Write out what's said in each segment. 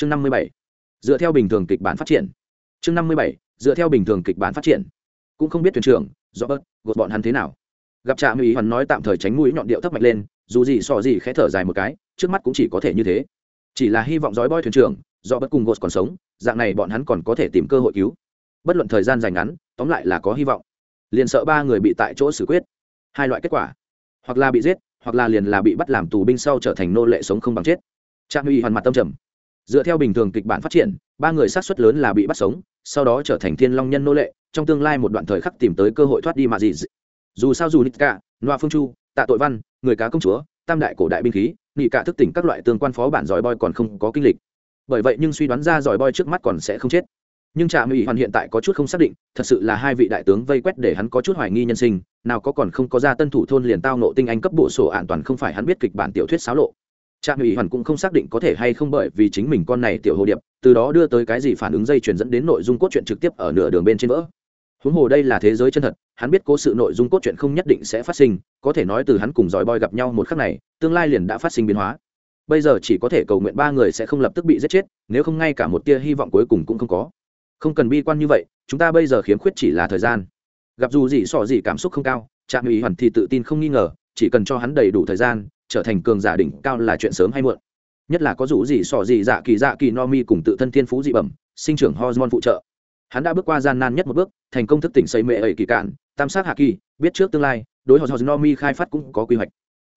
chương năm mươi bảy. Dựa theo bình thường kịch bản phát triển. Chương năm mươi bảy, dựa theo bình thường kịch bản phát triển. Cũng không biết thuyền trưởng do bớt gột bọn hắn thế nào. Gặp trạm ý hoàn nói tạm thời tránh mũi nhọn điệu thấp mạnh lên, dù gì sò gì khẽ thở dài một cái, trước mắt cũng chỉ có thể như thế. Chỉ là hy vọng dói boy thuyền trưởng do bất cùng gột còn sống, dạng này bọn hắn còn có thể tìm cơ hội cứu. Bất luận thời gian dài ngắn, tóm lại là có hy vọng. Liền sợ ba người bị tại chỗ xử quyết. Hai loại kết quả. Hoặc là bị giết, hoặc là liền là bị bắt làm tù binh sau trở thành nô lệ sống không bằng chết. Trạm uy hoàn mặt tâm trầm dựa theo bình thường kịch bản phát triển, ba người sát xuất lớn là bị bắt sống, sau đó trở thành thiên long nhân nô lệ, trong tương lai một đoạn thời khắc tìm tới cơ hội thoát đi mà gì dù sao dù nít cả loa phương chu, tạ tội văn, người cá công chúa, tam đại cổ đại binh khí nghị cả thức tỉnh các loại tương quan phó bản giỏi boy còn không có kinh lịch. Bởi vậy nhưng suy đoán ra giỏi boy trước mắt còn sẽ không chết. Nhưng trạm ủy hoàn hiện tại có chút không xác định, thật sự là hai vị đại tướng vây quét để hắn có chút hoài nghi nhân sinh, nào có còn không có ra tân thủ thôn liền tao nộ tinh anh cấp bộ sổ an toàn không phải hắn biết kịch bản tiểu thuyết xáo lộ trạm ủy hoàn cũng không xác định có thể hay không bởi vì chính mình con này tiểu hồ điệp, từ đó đưa tới cái gì phản ứng dây chuyển dẫn đến nội dung cốt truyện trực tiếp ở nửa đường bên trên vỡ. Huống hồ đây là thế giới chân thật, hắn biết cố sự nội dung cốt truyện không nhất định sẽ phát sinh, có thể nói từ hắn cùng giỏi boy gặp nhau một khắc này, tương lai liền đã phát sinh biến hóa. Bây giờ chỉ có thể cầu nguyện ba người sẽ không lập tức bị giết chết, nếu không ngay cả một tia hy vọng cuối cùng cũng không có. Không cần bi quan như vậy, chúng ta bây giờ khiếm khuyết chỉ là thời gian. Gặp dù gì sỏ gì cảm xúc không cao, trạm ủy hoàn thì tự tin không nghi ngờ, chỉ cần cho hắn đầy đủ thời gian trở thành cường giả đỉnh cao là chuyện sớm hay muộn. Nhất là có rủ gì sỏ gì dạ kỳ dạ kỳ no mi cùng tự thân thiên phú dị bẩm, sinh trưởng hormone phụ trợ. Hắn đã bước qua gian nan nhất một bước, thành công thức tỉnh xây mệ ẩy kỳ cạn, tam sát hạ kỳ, biết trước tương lai, đối họ no mi khai phát cũng có quy hoạch.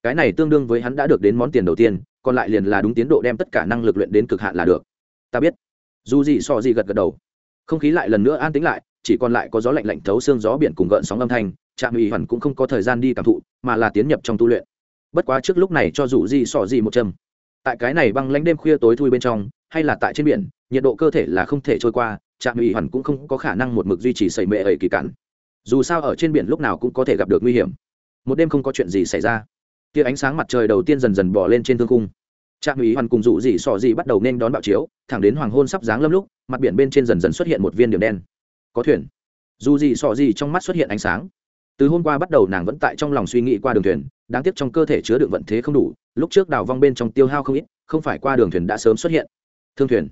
Cái này tương đương với hắn đã được đến món tiền đầu tiên, còn lại liền là đúng tiến độ đem tất cả năng lực luyện đến cực hạn là được. Ta biết. Dù gì so gì gật gật đầu. Không khí lại lần nữa an tĩnh lại, chỉ còn lại có gió lạnh lạnh thấu xương gió biển cùng gợn sóng âm thanh, trạm ủy hoàn cũng không có thời gian đi cảm thụ, mà là tiến nhập trong tu luyện bất quá trước lúc này cho dù gì sọ gì một châm. Tại cái này băng lánh đêm khuya tối thui bên trong, hay là tại trên biển, nhiệt độ cơ thể là không thể trôi qua, trạm ủy hoàn cũng không có khả năng một mực duy trì sẩy mệ ẩy kỳ cản dù sao ở trên biển lúc nào cũng có thể gặp được nguy hiểm. Một đêm không có chuyện gì xảy ra. Tia ánh sáng mặt trời đầu tiên dần dần bỏ lên trên thương cung trạm ủy hoàn cùng dụ dị sọ dị bắt đầu nên đón bạo chiếu, thẳng đến hoàng hôn sắp dáng lâm lúc, mặt biển bên trên dần dần xuất hiện một viên điểm đen. Có thuyền. Dù dị sọ dị trong mắt xuất hiện ánh sáng từ hôm qua bắt đầu nàng vẫn tại trong lòng suy nghĩ qua đường thuyền, đáng tiếc trong cơ thể chứa đựng vận thế không đủ, lúc trước đào vong bên trong tiêu hao không ít, không phải qua đường thuyền đã sớm xuất hiện. Thương thuyền.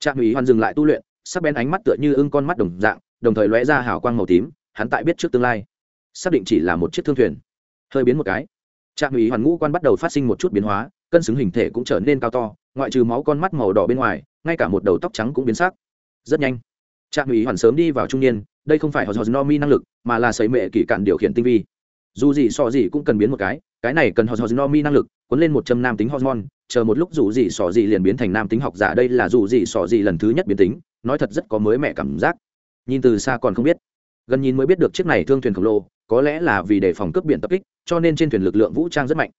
Trạm ủy hoàn dừng lại tu luyện, sắc bén ánh mắt tựa như ưng con mắt đồng dạng, đồng thời lóe ra hào quang màu tím, hắn tại biết trước tương lai. Xác định chỉ là một chiếc thương thuyền. Hơi biến một cái. Trạm ủy hoàn ngũ quan bắt đầu phát sinh một chút biến hóa, cân xứng hình thể cũng trở nên cao to, ngoại trừ máu con mắt màu đỏ bên ngoài, ngay cả một đầu tóc trắng cũng biến sắc. Rất nhanh. Trạm ủy hoàn sớm đi vào trung niên đây không phải họ no mi năng lực, mà là sấy mệ kỳ cạn điều khiển tinh vi. Dù gì so gì cũng cần biến một cái cái này cần họ no mi năng lực, cuốn lên một châm nam tính hormone, chờ một lúc dù gì sỏ gì liền biến thành nam tính học giả, đây là dù gì sỏ gì lần thứ nhất biến tính, nói thật rất có mới mẹ cảm giác. Nhìn từ xa còn không biết. Gần nhìn mới biết được chiếc này thương thuyền khổng lồ, có lẽ là vì đề phòng cướp biển tập kích, cho nên trên thuyền lực lượng vũ trang rất mạnh.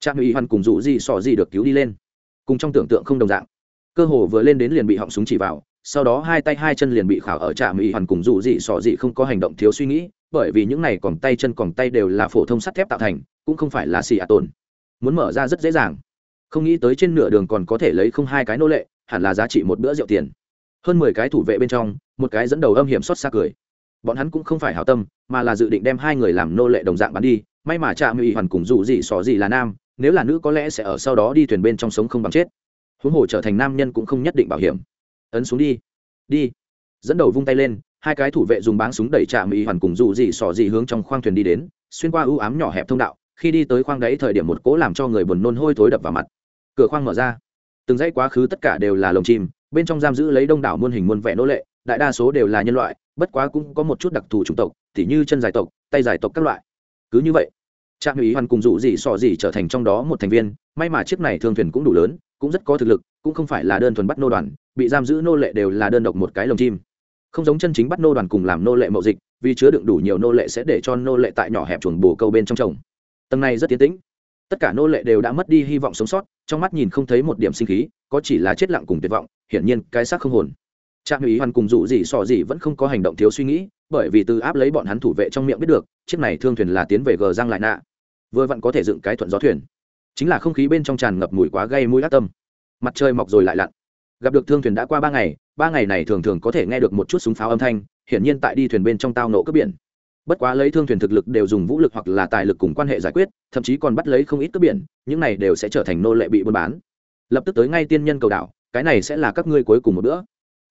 Trang ủy hoàn cùng dù gì sỏ gì được cứu đi lên. Cùng trong tưởng tượng không đồng dạng. Cơ hồ vừa lên đến liền bị họng súng chỉ vào sau đó hai tay hai chân liền bị khảo ở trạm ủy hoàn cùng dù gì sọ gì không có hành động thiếu suy nghĩ, bởi vì những này còn tay chân còn tay đều là phổ thông sắt thép tạo thành, cũng không phải là xì ạ tồn. Muốn mở ra rất dễ dàng. Không nghĩ tới trên nửa đường còn có thể lấy không hai cái nô lệ, hẳn là giá trị một bữa rượu tiền. Hơn mười cái thủ vệ bên trong, một cái dẫn đầu âm hiểm xót xa cười. Bọn hắn cũng không phải hảo tâm, mà là dự định đem hai người làm nô lệ đồng dạng bắn đi, may mà trạm mỹ hoàn cùng dù gì xỏ gì là nam, nếu là nữ có lẽ sẽ ở sau đó đi thuyền bên trong sống không bằng chết. Huống hồ trở thành nam nhân cũng không nhất định bảo hiểm ấn xuống đi. Đi. Dẫn đầu vung tay lên, hai cái thủ vệ dùng báng súng đẩy chạm y hoàn cùng dù gì sỏ gì hướng trong khoang thuyền đi đến, xuyên qua ưu ám nhỏ hẹp thông đạo, khi đi tới khoang đáy thời điểm một cố làm cho người buồn nôn hôi thối đập vào mặt. Cửa khoang mở ra. Từng dãy quá khứ tất cả đều là lồng chim, bên trong giam giữ lấy đông đảo muôn hình muôn vẻ nô lệ, đại đa số đều là nhân loại, bất quá cũng có một chút đặc thù chủng tộc t như chân dài tộc, tay dài tộc các loại. Cứ như vậy, trạm ý hoàn cùng dụ gì sỏ gì trở thành trong đó một thành viên, may mà chiếc này thương thuyền cũng đủ lớn cũng rất có thực lực, cũng không phải là đơn thuần bắt nô đoàn, bị giam giữ nô lệ đều là đơn độc một cái lồng chim. Không giống chân chính bắt nô đoàn cùng làm nô lệ mậu dịch, vì chứa đựng đủ nhiều nô lệ sẽ để cho nô lệ tại nhỏ hẹp chuồng bồ câu bên trong trồng. Tầng này rất tiến tĩnh. Tất cả nô lệ đều đã mất đi hy vọng sống sót, trong mắt nhìn không thấy một điểm sinh khí, có chỉ là chết lặng cùng tuyệt vọng, hiển nhiên cái xác không hồn. Trạm ý hoàn cùng dụ gì sò gì vẫn không có hành động thiếu suy nghĩ, bởi vì từ áp lấy bọn hắn thủ vệ trong miệng biết được, chiếc này thương thuyền là tiến về gờ giang lại nạ. Vừa vặn có thể dựng cái thuận gió thuyền chính là không khí bên trong tràn ngập mùi quá gây mũi ác tâm. Mặt trời mọc rồi lại lặn. Gặp được thương thuyền đã qua ba ngày ba ngày này thường thường có thể nghe được một chút súng pháo âm thanh, hiển nhiên tại đi thuyền bên trong tao nổ cướp biển. Bất quá lấy thương thuyền thực lực đều dùng vũ lực hoặc là tài lực cùng quan hệ giải quyết, thậm chí còn bắt lấy không ít cướp biển, những này đều sẽ trở thành nô lệ bị buôn bán. Lập tức tới ngay tiên nhân cầu đảo, cái này sẽ là các ngươi cuối cùng một bữa.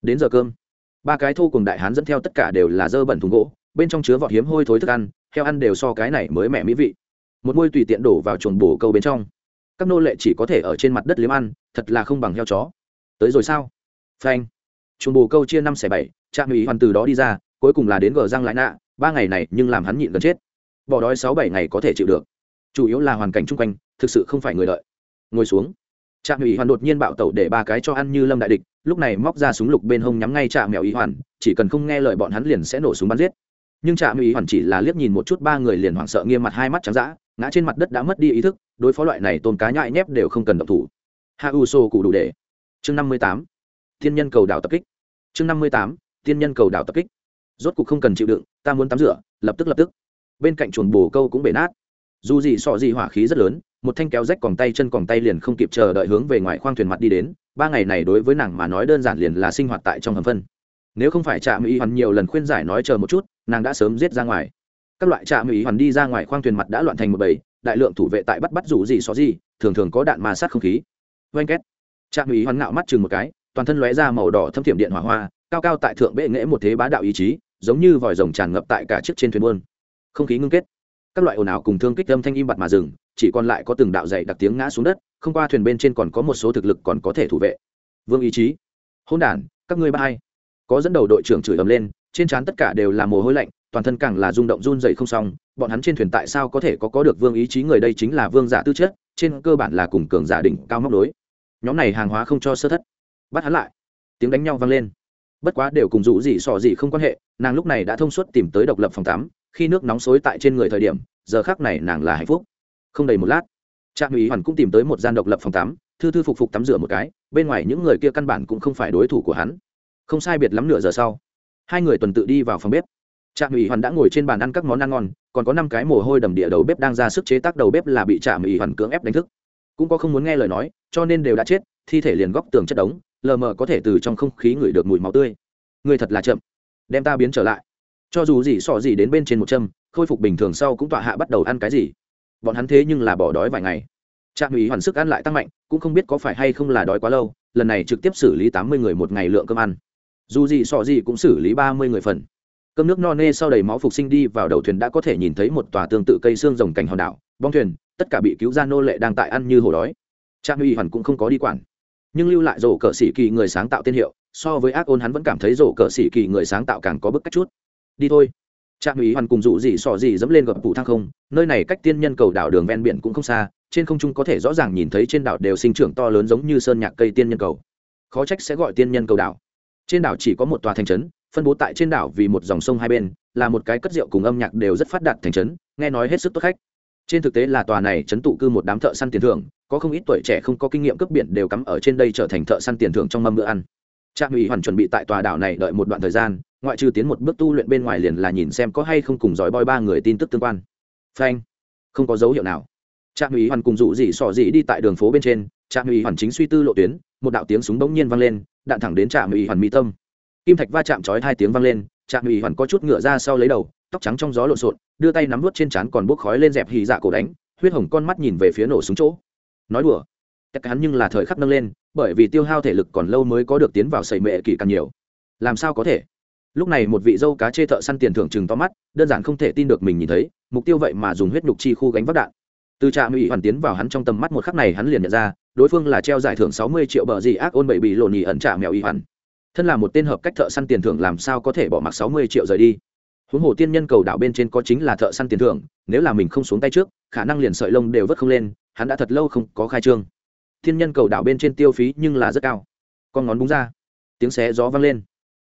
Đến giờ cơm, ba cái thô cùng đại hán dẫn theo tất cả đều là dơ bẩn thùng gỗ, bên trong chứa vọt hiếm hôi thối thức ăn, heo ăn đều so cái này mới mẻ mỹ vị. Một môi tùy tiện đổ vào chuồng bổ câu bên trong các nô lệ chỉ có thể ở trên mặt đất liếm ăn, thật là không bằng heo chó. Tới rồi sao? Phanh. Chuồng bồ câu chia năm xẻ bảy, trạm ủy hoàn từ đó đi ra, cuối cùng là đến gờ răng lại nạ, ba ngày này nhưng làm hắn nhịn gần chết. Bỏ đói sáu bảy ngày có thể chịu được. Chủ yếu là hoàn cảnh chung quanh, thực sự không phải người đợi. Ngồi xuống. Trạm ủy hoàn đột nhiên bạo tẩu để ba cái cho ăn như lâm đại địch, lúc này móc ra súng lục bên hông nhắm ngay trạm mèo ý hoàn, chỉ cần không nghe lời bọn hắn liền sẽ nổ súng bắn giết. Nhưng trạm ý hoàn chỉ là liếc nhìn một chút ba người liền hoảng sợ, nghiêm mặt hai mắt trắng dã ngã trên mặt đất đã mất đi ý thức, đối phó loại này tôm cá nhại nhép đều không cần động thủ. Ha u sô cụ đủ để. Chương năm mươi tám. Thiên nhân cầu đảo tập kích. Chương năm mươi tám. Thiên nhân cầu đảo tập kích. Rốt cục không cần chịu đựng, ta muốn tắm rửa, lập tức lập tức. Bên cạnh chuồn bồ câu cũng bể nát. Dù gì sọ gì hỏa khí rất lớn, một thanh kéo rách còng tay chân còng tay liền không kịp chờ đợi hướng về ngoài khoang thuyền mặt đi đến, ba ngày này đối với nàng mà nói đơn giản liền là sinh hoạt tại trong hầm phân. Nếu không phải trạm y hoàn nhiều lần khuyên giải nói chờ một chút, nàng đã sớm giết ra ngoài các loại trạm ý hoàn đi ra ngoài khoang thuyền mặt đã loạn thành một bầy, đại lượng thủ vệ tại bắt bắt rủ gì xó gì, thường thường có đạn mà sát không khí. Oanh két. Trạm ý hoàn ngạo mắt chừng một cái, toàn thân lóe ra màu đỏ thâm thiểm điện hỏa hoa, cao cao tại thượng bệ nghễ một thế bá đạo ý chí, giống như vòi rồng tràn ngập tại cả chiếc trên thuyền buôn. Không khí ngưng kết. Các loại ồn ào cùng thương kích âm thanh im bặt mà dừng, chỉ còn lại có từng đạo dày đặc tiếng ngã xuống đất, không qua thuyền bên trên còn có một số thực lực còn có thể thủ vệ. Vương ý chí. Hôn đản, các ngươi ba hay. Có dẫn đầu đội trưởng chửi ầm lên, trên trán tất cả đều là mồ hôi lạnh toàn thân càng là rung động run dậy không xong, bọn hắn trên thuyền tại sao có thể có có được vương ý chí người đây chính là vương giả tư chất, trên cơ bản là cùng cường giả đỉnh cao móc đối nhóm này hàng hóa không cho sơ thất. Bắt hắn lại. Tiếng đánh nhau vang lên. Bất quá đều cùng rủ gì sò gì không quan hệ, nàng lúc này đã thông suốt tìm tới độc lập phòng tắm, khi nước nóng xối tại trên người thời điểm, giờ khác này nàng là hạnh phúc. Không đầy một lát trạm ủy hoàn cũng tìm tới một gian độc lập phòng tắm, thư thư phục phục tắm rửa một cái, bên ngoài những người kia căn bản cũng không phải đối thủ của hắn. Không sai biệt lắm nửa giờ sau, hai người tuần tự đi vào phòng bếp trạm ủy hoàn đã ngồi trên bàn ăn các món ăn ngon, còn có năm cái mồ hôi đầm địa đầu bếp đang ra sức chế tác đầu bếp là bị trạm ủy hoàn cưỡng ép đánh thức. Cũng có không muốn nghe lời nói, cho nên đều đã chết, thi thể liền góc tường chất đống, lờ mờ có thể từ trong không khí ngửi được mùi máu tươi. Người thật là chậm. Đem ta biến trở lại. Cho dù gì sọ gì đến bên trên một châm, khôi phục bình thường sau cũng tọa hạ bắt đầu ăn cái gì. Bọn hắn thế nhưng là bỏ đói vài ngày. Trạm ủy hoàn sức ăn lại tăng mạnh, cũng không biết có phải hay không là đói quá lâu, lần này trực tiếp xử lý tám mươi người một ngày lượng cơm ăn. Dù gì sọ gì cũng xử lý ba mươi người phần cơm nước no nê sau đầy máu phục sinh đi vào đầu thuyền đã có thể nhìn thấy một tòa tương tự cây xương rồng cành hòn đảo, bong thuyền, tất cả bị cứu ra nô lệ đang tại ăn như hổ đói. Trạm uy hoàn cũng không có đi quản. Nhưng lưu lại rổ cờ sĩ kỳ người sáng tạo tiên hiệu, so với ác ôn hắn vẫn cảm thấy rổ cờ sĩ kỳ người sáng tạo càng có bức cách chút. Đi thôi. Trạm ủy hoàn cùng dụ gì sò gì dẫm lên gập phủ thang không, nơi này cách tiên nhân cầu đảo đường ven biển cũng không xa, trên không trung có thể rõ ràng nhìn thấy trên đảo đều sinh trưởng to lớn giống như sơn nhạc cây tiên nhân cầu. Khó trách sẽ gọi tiên nhân cầu đảo. Trên đảo chỉ có một tòa thành trấn phân bố tại trên đảo vì một dòng sông hai bên, là một cái cất rượu cùng âm nhạc đều rất phát đạt thành trấn, nghe nói hết sức tốt khách. Trên thực tế là tòa này trấn tụ cư một đám thợ săn tiền thưởng, có không ít tuổi trẻ không có kinh nghiệm cướp biển đều cắm ở trên đây trở thành thợ săn tiền thưởng trong mâm bữa ăn. Trạm ủy hoàn chuẩn bị tại tòa đảo này đợi một đoạn thời gian, ngoại trừ tiến một bước tu luyện bên ngoài liền là nhìn xem có hay không cùng giỏi boi ba người tin tức tương quan. Phanh. Không có dấu hiệu nào. Trạm ủy hoàn cùng dụ dị sỏ dị đi tại đường phố bên trên, trạm ủy hoàn chính suy tư lộ tuyến, một đạo tiếng súng bỗng nhiên vang lên, đạn thẳng đến trạm ủy hoàn mỹ tâm kim thạch va chạm chói hai tiếng vang lên, trạm ủy hoàn có chút ngựa ra sau lấy đầu, tóc trắng trong gió lộn xộn, đưa tay nắm vút trên trán còn bốc khói lên dẹp hì dạ cổ đánh, huyết hồng con mắt nhìn về phía nổ súng chỗ. Nói đùa tất hắn nhưng là thời khắc nâng lên, bởi vì tiêu hao thể lực còn lâu mới có được tiến vào sầy mệ kỳ càng nhiều. Làm sao có thể? Lúc này một vị dâu cá chê thợ săn tiền thưởng chừng to mắt, đơn giản không thể tin được mình nhìn thấy, mục tiêu vậy mà dùng huyết nhục chi khu gánh vác đạn. Từ trạm ủy hoàn tiến vào hắn trong tầm mắt một khắc này hắn liền nhận ra, đối phương là treo giải thưởng sáu mươi triệu bờ gì ác ôn bảy bị lộn nhì ẩn trả mèo y hoàn thân là một tên hợp cách thợ săn tiền thưởng làm sao có thể bỏ mặc sáu mươi triệu rời đi? Huống hồ tiên nhân cầu đảo bên trên có chính là thợ săn tiền thưởng, nếu là mình không xuống tay trước, khả năng liền sợi lông đều vất không lên, hắn đã thật lâu không có khai trương. Thiên nhân cầu đảo bên trên tiêu phí nhưng là rất cao. Con ngón búng ra, tiếng xé gió vang lên.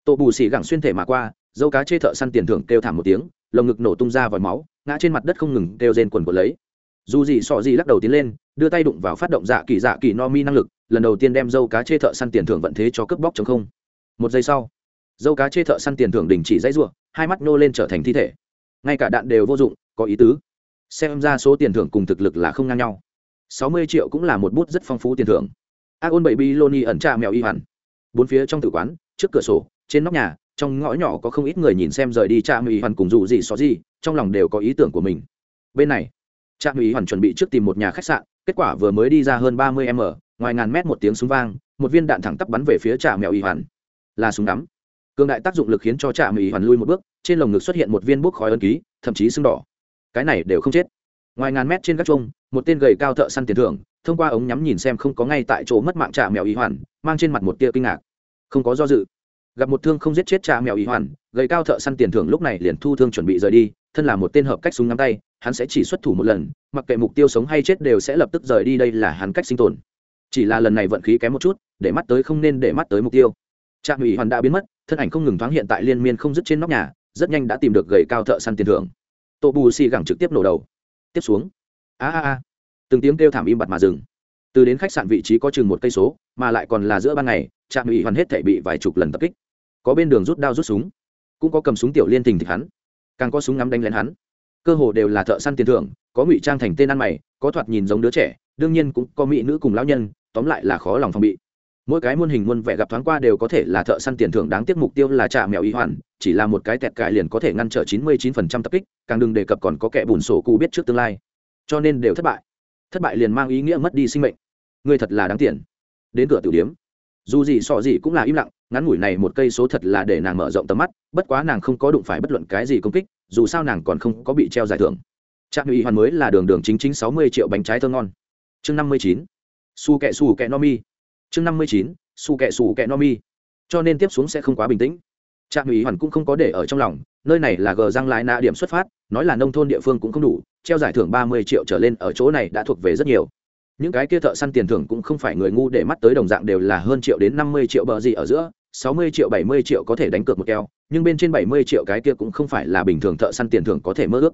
Tổ bù xỉ gẳng xuyên thể mà qua, dâu cá chê thợ săn tiền thưởng kêu thảm một tiếng, lồng ngực nổ tung ra vòi máu, ngã trên mặt đất không ngừng kêu rên quần của lấy. Dù gì sọ gì lắc đầu tiến lên, đưa tay đụng vào phát động dạ kỳ dạ kỳ no mi năng lực, lần đầu tiên đem dâu cá chê thợ săn tiền thưởng vận thế cho cướp bóc chống không một giây sau, dâu cá chê thợ săn tiền thưởng đình chỉ dãy ruộng hai mắt nô lên trở thành thi thể. Ngay cả đạn đều vô dụng, có ý tứ. Xem ra số tiền thưởng cùng thực lực là không ngang nhau. Sáu mươi triệu cũng là một bút rất phong phú tiền thưởng. Ác ôn bảy bi loni ẩn trà mèo y hẳn bốn phía trong tử quán, trước cửa sổ, trên nóc nhà, trong ngõ nhỏ có không ít người nhìn xem rời đi cha mỹ hoàn cùng dù gì xó gì, trong lòng đều có ý tưởng của mình. Bên này cha mỹ hoàn chuẩn bị trước tìm một nhà khách sạn, kết quả vừa mới đi ra hơn ba mươi m, ngoài ngàn mét một tiếng súng vang, một viên đạn thẳng tắp bắn về phía trà mèo y hoàn là súng ngắm. Cường đại tác dụng lực khiến cho trạm mèo hoàn lui một bước, trên lồng ngực xuất hiện một viên bút khói ân ký, thậm chí sưng đỏ. Cái này đều không chết. Ngoài ngàn mét trên các trung một tên gầy cao thợ săn tiền thưởng, thông qua ống nhắm nhìn xem không có ngay tại chỗ mất mạng trà mèo ý hoàn, mang trên mặt một tia kinh ngạc. Không có do dự. Gặp một thương không giết chết trà mèo ý hoàn, gầy cao thợ săn tiền thưởng lúc này liền thu thương chuẩn bị rời đi, thân là một tên hợp cách súng ngắm tay, hắn sẽ chỉ xuất thủ một lần, mặc kệ mục tiêu sống hay chết đều sẽ lập tức rời đi, đây là hắn cách sinh tồn. Chỉ là lần này vận khí kém một chút, để mắt tới không nên để mắt tới mục tiêu trạm ủy hoàn đã biến mất, thân ảnh không ngừng thoáng hiện tại liên miên không dứt trên nóc nhà, rất nhanh đã tìm được gầy cao thợ săn tiền thưởng. Tô bù xì gẳng trực tiếp nổ đầu. Tiếp xuống. A a a. Từng tiếng kêu thảm im bặt mà dừng. Từ đến khách sạn vị trí có chừng một cây số, mà lại còn là giữa ban ngày, trạm ủy hoàn hết thể bị vài chục lần tập kích. Có bên đường rút đao rút súng, cũng có cầm súng tiểu liên tình thịt hắn. Càng có súng ngắm đánh lén hắn. Cơ hồ đều là thợ săn tiền thưởng, có ngụy trang thành tên ăn mày, có thoạt nhìn giống đứa trẻ, đương nhiên cũng có mỹ nữ cùng lão nhân, tóm lại là khó lòng phòng bị mỗi cái muôn hình muôn vẻ gặp thoáng qua đều có thể là thợ săn tiền thưởng đáng tiếc mục tiêu là trả mèo y hoàn, chỉ là một cái tẹt cải liền có thể ngăn trở chín mươi chín phần trăm tập kích, càng đừng đề cập còn có kẻ bùn sổ cụ biết trước tương lai. Cho nên đều thất bại. Thất bại liền mang ý nghĩa mất đi sinh mệnh. Người thật là đáng tiền. Đến cửa tiểu điếm. Dù gì sọ gì cũng là im lặng, ngắn ngủi này một cây số thật là để nàng mở rộng tầm mắt, bất quá nàng không có đụng phải bất luận cái gì công kích, dù sao nàng còn không có bị treo giải thưởng. Trạm ủy hoàn mới là đường đường chính chính sáu mươi triệu bánh trái thơ ngon. Chương năm mươi chín. Su kẹ su kẹ no mi chương năm mươi chín su kẹ xù kẹ no mi. Cho nên tiếp xuống sẽ không quá bình tĩnh. Trạm ủy hoàn cũng không có để ở trong lòng, nơi này là gờ răng lái nạ điểm xuất phát, nói là nông thôn địa phương cũng không đủ, treo giải thưởng ba mươi triệu trở lên ở chỗ này đã thuộc về rất nhiều. Những cái kia thợ săn tiền thưởng cũng không phải người ngu để mắt tới đồng dạng đều là hơn triệu đến năm mươi triệu bờ gì ở giữa, sáu mươi triệu, bảy mươi triệu có thể đánh cược một keo, nhưng bên trên bảy mươi triệu cái kia cũng không phải là bình thường thợ săn tiền thưởng có thể mơ ước.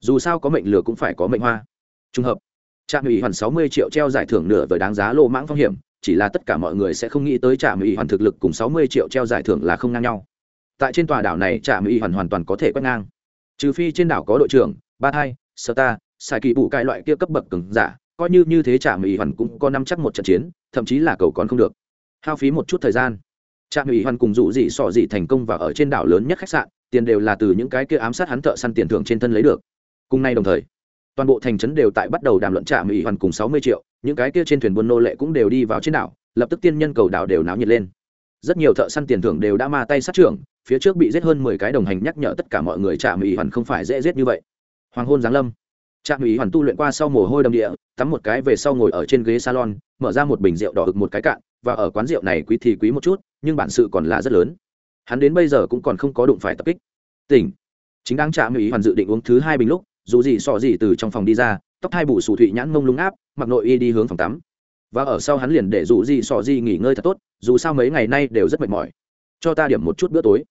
Dù sao có mệnh lừa cũng phải có mệnh hoa. Trùng hợp, trạm ủy hoàn sáu mươi triệu treo giải thưởng nửa với đáng giá lô mãng phong hiểm chỉ là tất cả mọi người sẽ không nghĩ tới trạm Mỹ hoàn thực lực cùng sáu mươi triệu treo giải thưởng là không ngang nhau. Tại trên tòa đảo này, trạm Mỹ hoàn hoàn toàn có thể quét ngang. Trừ phi trên đảo có đội trưởng, ba hai sơ ta xài kỳ bụ cai loại kia cấp bậc cứng giả, coi như như thế trạm Mỹ hoàn cũng có năm chắc một trận chiến, thậm chí là cầu còn không được. Hao phí một chút thời gian. Trạm ủy hoàn cùng dụ dị sọ dị thành công và ở trên đảo lớn nhất khách sạn, tiền đều là từ những cái kia ám sát hắn thợ săn tiền thưởng trên thân lấy được. Cùng nay đồng thời, toàn bộ thành trấn đều tại bắt đầu đàm luận trạm ủy hoàn cùng sáu mươi triệu những cái kia trên thuyền buôn nô lệ cũng đều đi vào trên đảo, lập tức tiên nhân cầu đảo đều náo nhiệt lên. Rất nhiều thợ săn tiền thưởng đều đã ma tay sát trưởng, phía trước bị giết hơn mười cái đồng hành nhắc nhở tất cả mọi người trạm ủy hoàn không phải dễ giết như vậy. Hoàng hôn giáng lâm. Trạm ủy hoàn tu luyện qua sau mồ hôi đầm địa, tắm một cái về sau ngồi ở trên ghế salon, mở ra một bình rượu đỏ ực một cái cạn, và ở quán rượu này quý thì quý một chút, nhưng bản sự còn là rất lớn. Hắn đến bây giờ cũng còn không có đụng phải tập kích. Tỉnh. Chính đang trạm ủy hoàn dự định uống thứ hai bình lúc, dù gì sọ gì từ trong phòng đi ra, tóc hai bụ sù thụy nhãn mông lung áp mặc nội y đi hướng phòng tắm. Và ở sau hắn liền để dù gì sọ gì nghỉ ngơi thật tốt, dù sao mấy ngày nay đều rất mệt mỏi. Cho ta điểm một chút bữa tối.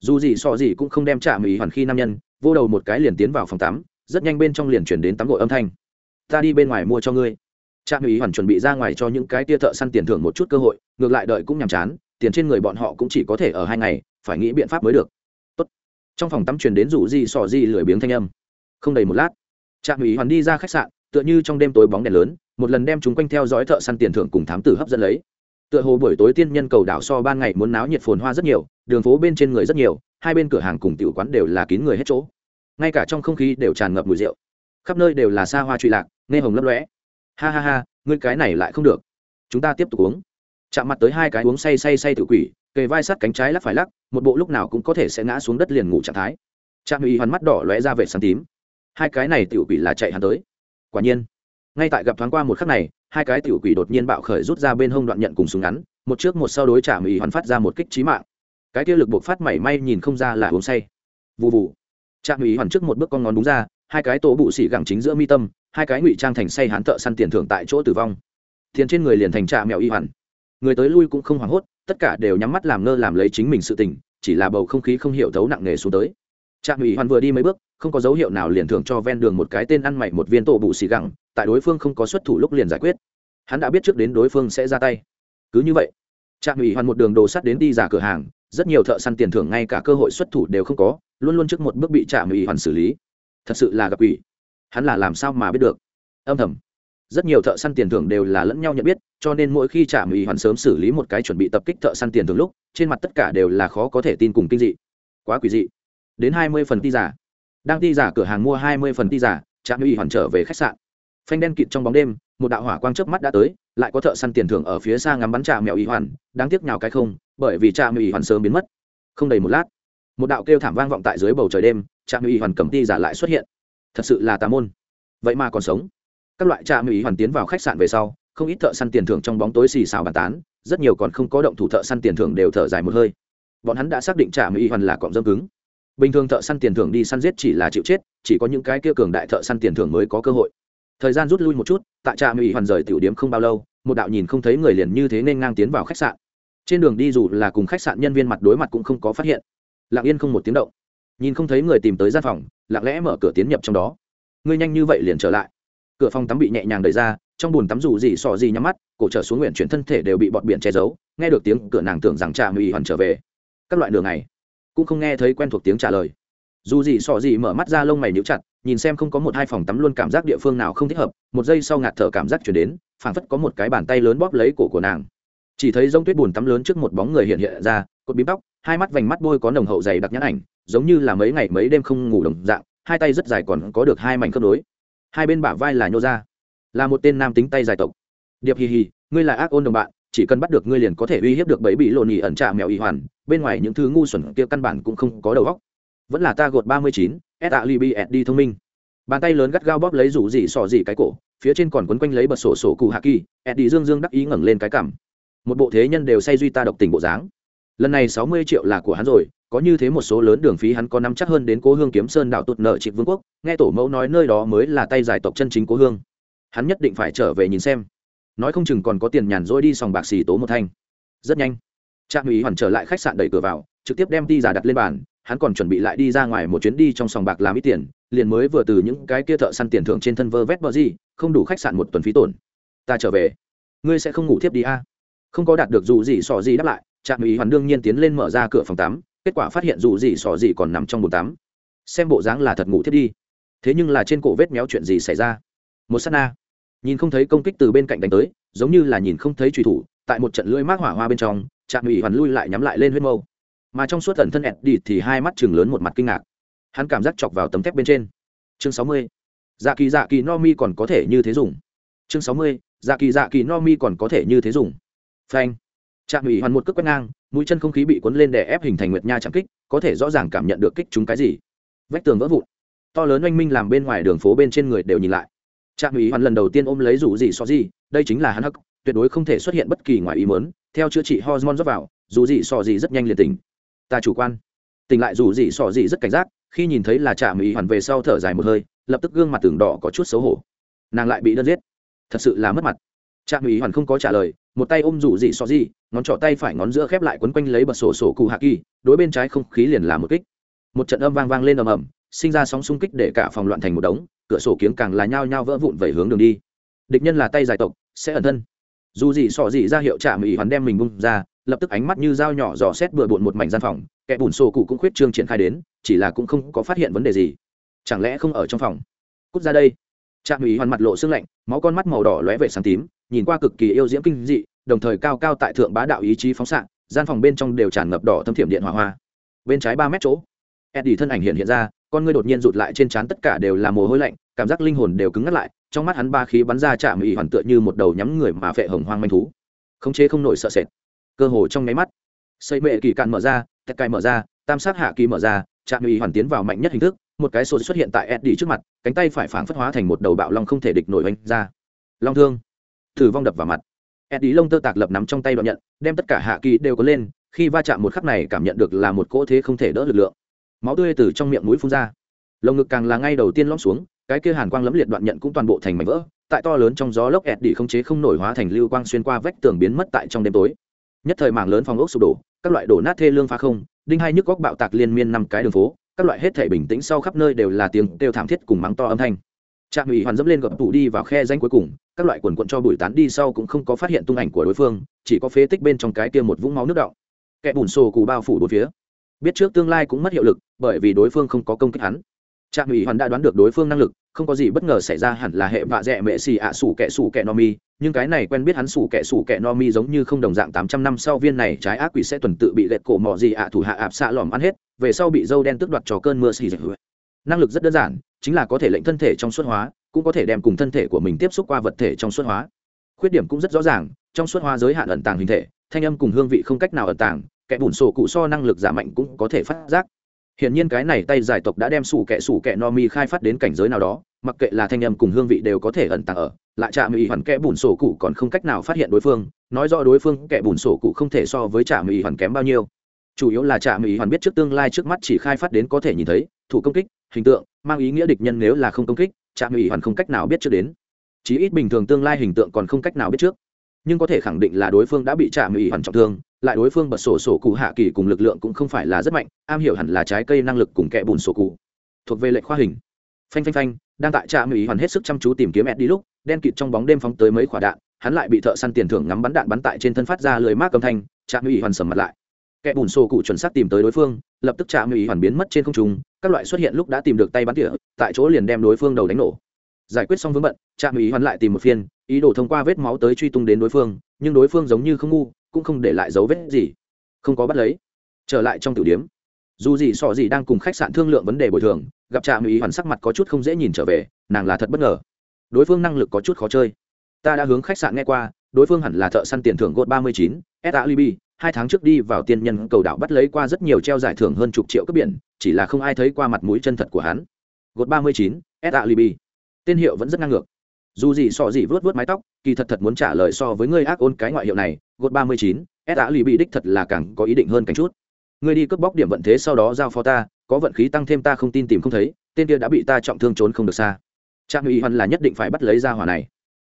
Dù gì sọ gì cũng không đem trả Mỹ hoàn khi nam nhân, vô đầu một cái liền tiến vào phòng tắm, rất nhanh bên trong liền chuyển đến tắm gội âm thanh. Ta đi bên ngoài mua cho ngươi. Trạm Mỹ hoàn chuẩn bị ra ngoài cho những cái tia thợ săn tiền thưởng một chút cơ hội, ngược lại đợi cũng nhàm chán, tiền trên người bọn họ cũng chỉ có thể ở hai ngày, phải nghĩ biện pháp mới được. Tốt. trong phòng tắm truyền đến rủ gì sò gì lười biếng thanh âm. Không đầy một lát, trạm ủy hoàn đi ra khách sạn tựa như trong đêm tối bóng đèn lớn, một lần đem chúng quanh theo dõi thợ săn tiền thưởng cùng thám tử hấp dẫn lấy. Tựa hồ buổi tối tiên nhân cầu đảo so ban ngày muốn náo nhiệt phồn hoa rất nhiều, đường phố bên trên người rất nhiều, hai bên cửa hàng cùng tiểu quán đều là kín người hết chỗ. Ngay cả trong không khí đều tràn ngập mùi rượu. Khắp nơi đều là xa hoa trụy lạc, nghe hồng lấp lóe. Ha ha ha, ngươi cái này lại không được. Chúng ta tiếp tục uống. Chạm mặt tới hai cái uống say say say tự quỷ, kề vai sát cánh trái lắc phải lắc, một bộ lúc nào cũng có thể sẽ ngã xuống đất liền ngủ trạng thái. Trạm uy hoàn mắt đỏ lóe ra vệ sáng tím. Hai cái này tiểu quỷ là chạy hắn tới quả nhiên, ngay tại gặp thoáng qua một khắc này, hai cái tiểu quỷ đột nhiên bạo khởi rút ra bên hông đoạn nhận cùng súng ngắn, một trước một sau đối chạm mỹ hoàn phát ra một kích trí mạng. Cái kia lực buộc phát mảy may nhìn không ra là uống say. Vụ vụ trạm mỹ hoàn trước một bước con ngón đúng ra, hai cái tổ bụ xỉ gẳng chính giữa mi tâm, hai cái ngụy trang thành say hán thợ săn tiền thưởng tại chỗ tử vong. Tiền trên người liền thành trà mèo y hoàn. Người tới lui cũng không hoảng hốt, tất cả đều nhắm mắt làm ngơ làm lấy chính mình sự tình, chỉ là bầu không khí không hiểu thấu nặng nề xuống tới trạm ủy hoàn vừa đi mấy bước, không có dấu hiệu nào liền thưởng cho ven đường một cái tên ăn mày một viên tổ bụ xì gẳng, tại đối phương không có xuất thủ lúc liền giải quyết. Hắn đã biết trước đến đối phương sẽ ra tay. Cứ như vậy, trạm ủy hoàn một đường đồ sắt đến đi giả cửa hàng, rất nhiều thợ săn tiền thưởng ngay cả cơ hội xuất thủ đều không có, luôn luôn trước một bước bị trạm ủy hoàn xử lý. Thật sự là gặp ủy hắn là làm sao mà biết được? Âm thầm. Rất nhiều thợ săn tiền thưởng đều là lẫn nhau nhận biết, cho nên mỗi khi trạm ủy hoàn sớm xử lý một cái chuẩn bị tập kích thợ săn tiền thưởng lúc, trên mặt tất cả đều là khó có thể tin cùng kinh dị. Quá quỷ dị đến hai mươi phần ti giả. Đang ti giả cửa hàng mua hai mươi phần ti giả trả mỹ hoàn trở về khách sạn. Phanh đen kịt trong bóng đêm, một đạo hỏa quang chớp mắt đã tới, lại có thợ săn tiền thưởng ở phía xa ngắm bắn trà mèo y hoàn, đáng tiếc nhào cái không, bởi vì trà mèo y hoàn sớm biến mất. Không đầy một lát, một đạo kêu thảm vang vọng tại dưới bầu trời đêm trà mèo y hoàn cầm ti giả lại xuất hiện. Thật sự là tà môn. Vậy mà còn sống. Các loại trà mèo y hoàn tiến vào khách sạn về sau, không ít thợ săn tiền thưởng trong bóng tối xì xào bàn tán, rất nhiều còn không có động thủ thợ săn tiền thưởng đều thở dài một hơi. Bọn hắn đã xác định trà mèo y hoàn là cọng dâm cứng bình thường thợ săn tiền thưởng đi săn giết chỉ là chịu chết, chỉ có những cái kia cường đại thợ săn tiền thưởng mới có cơ hội. Thời gian rút lui một chút, tại trạm ủy hoàn rời tiểu điếm không bao lâu, một đạo nhìn không thấy người liền như thế nên ngang tiến vào khách sạn. Trên đường đi dù là cùng khách sạn nhân viên mặt đối mặt cũng không có phát hiện. Lặng yên không một tiếng động. Nhìn không thấy người tìm tới gian phòng, lặng lẽ mở cửa tiến nhập trong đó. Ngươi nhanh như vậy liền trở lại. Cửa phòng tắm bị nhẹ nhàng đẩy ra, trong bùn tắm dù gì sò gì nhắm mắt, cổ trở xuống nguyện chuyển thân thể đều bị bọt biển che giấu, nghe được tiếng cửa nàng tưởng rằng trà mỹ hoàn trở về. Các loại đường này cũng không nghe thấy quen thuộc tiếng trả lời. Dù gì sọ gì mở mắt ra lông mày níu chặt nhìn xem không có một hai phòng tắm luôn cảm giác địa phương nào không thích hợp một giây sau ngạt thở cảm giác chuyển đến phảng phất có một cái bàn tay lớn bóp lấy cổ của nàng. Chỉ thấy rông tuyết bùn tắm lớn trước một bóng người hiện hiện ra cột bím bóc, hai mắt vành mắt bôi có nồng hậu dày đặc nhãn ảnh giống như là mấy ngày mấy đêm không ngủ đồng dạng hai tay rất dài còn có được hai mảnh khớp nối. Hai bên bả vai là nhô ra là một tên nam tính tay dài tộc. Điệp hì hì ngươi là ác ôn đồng bạn chỉ cần bắt được ngươi liền có thể uy hiếp được bẫy bị lộn nhì ẩn trà mèo y hoàn, bên ngoài những thứ ngu xuẩn kia căn bản cũng không có đầu óc. Vẫn là ta gột ba mươi chín, s a libi đi thông minh. Bàn tay lớn gắt gao bóp lấy rủ gì sò gì cái cổ, phía trên còn quấn quanh lấy bật sổ sổ cụ hạ kỳ eddie dương dương đắc ý ngẩng lên cái cảm một bộ thế nhân đều say duy ta độc tình bộ dáng. Lần này sáu mươi triệu là của hắn rồi, có như thế một số lớn đường phí hắn có nắm chắc hơn đến cố hương kiếm sơn đạo tụt nợ trịnh vương quốc, nghe tổ mẫu nói nơi đó mới là tay giải tộc chân chính cố hương. Hắn nhất định phải trở về nhìn xem nói không chừng còn có tiền nhàn rỗi đi sòng bạc xì tố một thanh. Rất nhanh, trạm ủy hoàn trở lại khách sạn đẩy cửa vào, trực tiếp đem đi giả đặt lên bàn, hắn còn chuẩn bị lại đi ra ngoài một chuyến đi trong sòng bạc làm ít tiền, liền mới vừa từ những cái kia thợ săn tiền thưởng trên thân vơ vét bờ gì, không đủ khách sạn một tuần phí tổn. Ta trở về. Ngươi sẽ không ngủ tiếp đi a? À? không có đạt được dù gì sò gì đáp lại, trạm ủy hoàn đương nhiên tiến lên mở ra cửa phòng tắm, kết quả phát hiện dù gì sò gì còn nằm trong bồn tắm. Xem bộ dáng là thật ngủ thiếp đi. Thế nhưng là trên cổ vết méo chuyện gì xảy ra? Một sát na nhìn không thấy công kích từ bên cạnh đánh tới, giống như là nhìn không thấy truy thủ, tại một trận lưỡi mát hỏa hoa bên trong, trạm ủy hoàn lui lại nhắm lại lên huyết mâu. Mà trong suốt tận thân ẹt đi thì hai mắt chừng lớn một mặt kinh ngạc. Hắn cảm giác chọc vào tấm thép bên trên. Chương sáu mươi. Dạ kỳ dạ kỳ no mi còn có thể như thế dùng. Chương sáu mươi. Dạ kỳ dạ kỳ no mi còn có thể như thế dùng. Phanh. Trạm ủy hoàn một cước quét ngang, mũi chân không khí bị cuốn lên để ép hình thành nguyệt nha chạm kích, có thể rõ ràng cảm nhận được kích chúng cái gì. Vách tường vỡ vụn. To lớn oanh minh làm bên ngoài đường phố bên trên người đều nhìn lại trạm ủy hoàn lần đầu tiên ôm lấy rủ gì so gì đây chính là hắn hắc, tuyệt đối không thể xuất hiện bất kỳ ngoài ý mớn theo chữa trị hormone rót vào dù gì so gì rất nhanh liền tỉnh. Ta chủ quan. Tỉnh lại dù gì so gì rất cảnh giác, khi nhìn thấy là trạm ủy hoàn về sau thở dài một hơi, lập tức gương mặt tường đỏ có chút xấu hổ. Nàng lại bị đơn giết. Thật sự là mất mặt. Trạm ủy hoàn không có trả lời, một tay ôm rủ gì so gì ngón trỏ tay phải ngón giữa khép lại quấn quanh lấy bật sổ sổ cụ hạ kỳ đối bên trái không khí liền là một kích. Một trận âm vang vang lên ầm ầm, sinh ra sóng xung kích để cả phòng loạn thành một đống cửa sổ kiếng càng là nhao nhao vỡ vụn về hướng đường đi. Địch nhân là tay dài tộc, sẽ ẩn thân. Dù gì sọ gì ra hiệu trạm mỹ hoàn đem mình bung ra, lập tức ánh mắt như dao nhỏ dò xét bừa bộn một mảnh gian phòng, kẻ bùn sổ cụ cũng khuyết trương triển khai đến, chỉ là cũng không có phát hiện vấn đề gì. Chẳng lẽ không ở trong phòng? Cút ra đây. Trạm ủy hoàn mặt lộ sương lạnh, máu con mắt màu đỏ lóe vệ sáng tím, nhìn qua cực kỳ yêu diễm kinh dị, đồng thời cao cao tại thượng bá đạo ý chí phóng xạ, gian phòng bên trong đều tràn ngập đỏ thâm thiểm điện hỏa hoa. Bên trái ba mét chỗ, eddie thân ảnh hiện hiện ra con ngươi đột nhiên rụt lại trên trán tất cả đều là mồ hôi lạnh, cảm giác linh hồn đều cứng ngắt lại, trong mắt hắn ba khí bắn ra chạm ỉ hoàn tựa như một đầu nhắm người mà phệ hồng hoang manh thú. Khống chế không nổi sợ sệt. Cơ hồ trong nháy mắt, xây mệ kỳ cạn mở ra tét cài mở ra, tam sát hạ kỳ mở ra, chạm ỉ hoàn tiến vào mạnh nhất hình thức, một cái sổ xuất hiện tại eddie trước mặt, cánh tay phải phảng phất hóa thành một đầu bạo long không thể địch nổi oanh ra. Long thương. Thử vong đập vào mặt. Eddie lông tơ tạc lập nắm trong tay đoạn nhận, đem tất cả hạ kỳ đều có lên, khi va chạm một khắc này cảm nhận được là một cỗ thế không thể đỡ lực lượng máu tươi từ trong miệng mũi phun ra. Lồng ngực càng là ngay đầu tiên lõm xuống, cái kia hàn quang lẫm liệt đoạn nhận cũng toàn bộ thành mảnh vỡ, tại to lớn trong gió lốc ẹt đi không chế không nổi hóa thành lưu quang xuyên qua vách tường biến mất tại trong đêm tối. Nhất thời mảng lớn phòng ốc sụp đổ, các loại đổ nát thê lương phá không, đinh hai nhức góc bạo tạc liên miên năm cái đường phố, các loại hết thể bình tĩnh sau khắp nơi đều là tiếng kêu thảm thiết cùng mắng to âm thanh. Trạm ủy hoàn dẫm lên gập tủ đi vào khe danh cuối cùng, các loại quần quận cho bụi tán đi sau cũng không có phát hiện tung ảnh của đối phương, chỉ có phế tích bên trong cái kia một vũng máu nước đọng. Kẻ bùn xô cù bao phủ bốn phía biết trước tương lai cũng mất hiệu lực, bởi vì đối phương không có công kích hắn. Trạm ủy hoàn đã đoán được đối phương năng lực, không có gì bất ngờ xảy ra hẳn là hệ vạ dẹ mệ xì ạ sủ kẻ sủ kẻ no mi, nhưng cái này quen biết hắn sủ kẻ sủ kẻ no mi giống như không đồng dạng tám trăm năm sau viên này trái ác quỷ sẽ tuần tự bị lệch cổ mò gì ạ thủ hạ ạp xạ lòm ăn hết, về sau bị dâu đen tước đoạt trò cơn mưa xì dịch năng lực rất đơn giản, chính là có thể lệnh thân thể trong suốt hóa, cũng có thể đem cùng thân thể của mình tiếp xúc qua vật thể trong suốt hóa. Khuyết điểm cũng rất rõ ràng, trong suốt hóa giới hạn ẩn tàng hình thể, thanh âm cùng hương vị không cách nào ẩn tàng kẻ bùn sổ cụ so năng lực giảm mạnh cũng có thể phát giác Hiện nhiên cái này tay giải tộc đã đem sủ kẻ sủ kẻ no mi khai phát đến cảnh giới nào đó, mặc kệ là thanh âm cùng hương vị đều có thể ẩn tàng ở, lại trạm mỹ hoàn kẻ bùn sổ cụ còn không cách nào phát hiện đối phương, nói rõ đối phương kẻ bùn sổ cụ không thể so với trạm mỹ hoàn kém bao nhiêu. Chủ yếu là trạm mỹ hoàn biết trước tương lai trước mắt chỉ khai phát đến có thể nhìn thấy, thủ công kích, hình tượng, mang ý nghĩa địch nhân nếu là không công kích, trạm mỹ hoàn không cách nào biết trước đến. Chí ít bình thường tương lai hình tượng còn không cách nào biết trước nhưng có thể khẳng định là đối phương đã bị trạm mỹ hoàn trọng thương lại đối phương bật sổ sổ cụ hạ kỳ cùng lực lượng cũng không phải là rất mạnh, am hiểu hẳn là trái cây năng lực cùng kẽ bùn sổ cụ. Thuộc về lệnh khoa hình. Phanh phanh phanh, đang tại trạm mỹ hoàn hết sức chăm chú tìm kiếm ed đi lúc, đen kịt trong bóng đêm phóng tới mấy quả đạn, hắn lại bị thợ săn tiền thưởng ngắm bắn đạn bắn tại trên thân phát ra lười mát âm thanh, trạm mỹ hoàn sầm mặt lại. Kẻ bùn sổ cụ chuẩn xác tìm tới đối phương, lập tức trạm mỹ hoàn biến mất trên không trung, các loại xuất hiện lúc đã tìm được tay bắn tỉa, tại chỗ liền đem đối phương đầu đánh nổ. Giải quyết xong vướng bận, trạm mỹ hoàn lại tìm một phiên, ý đồ thông qua vết máu tới truy tung đến đối phương, nhưng đối phương giống như không ngu cũng không để lại dấu vết gì. Không có bắt lấy. Trở lại trong tiểu điếm. Dù gì sọ gì đang cùng khách sạn thương lượng vấn đề bồi thường, gặp trạm ý hoàn sắc mặt có chút không dễ nhìn trở về, nàng là thật bất ngờ. Đối phương năng lực có chút khó chơi. Ta đã hướng khách sạn nghe qua, đối phương hẳn là thợ săn tiền thưởng gột ba mươi chín, s a liby hai tháng trước đi vào tiên nhân cầu đảo bắt lấy qua rất nhiều treo giải thưởng hơn chục triệu cấp biển, chỉ là không ai thấy qua mặt mũi chân thật của hắn. Gột ba mươi chín, s a liby tên hiệu vẫn rất ngang ngược dù gì sọ gì vớt vớt mái tóc, kỳ thật thật muốn trả lời so với ngươi ác ôn cái ngoại hiệu này, gột ba mươi chín, s đã lì bị đích thật là càng có ý định hơn cảnh chút. Ngươi đi cướp bóc điểm vận thế sau đó giao phó ta, có vận khí tăng thêm ta không tin tìm không thấy, tên kia đã bị ta trọng thương trốn không được xa. Trang uy hoan là nhất định phải bắt lấy ra hỏa này.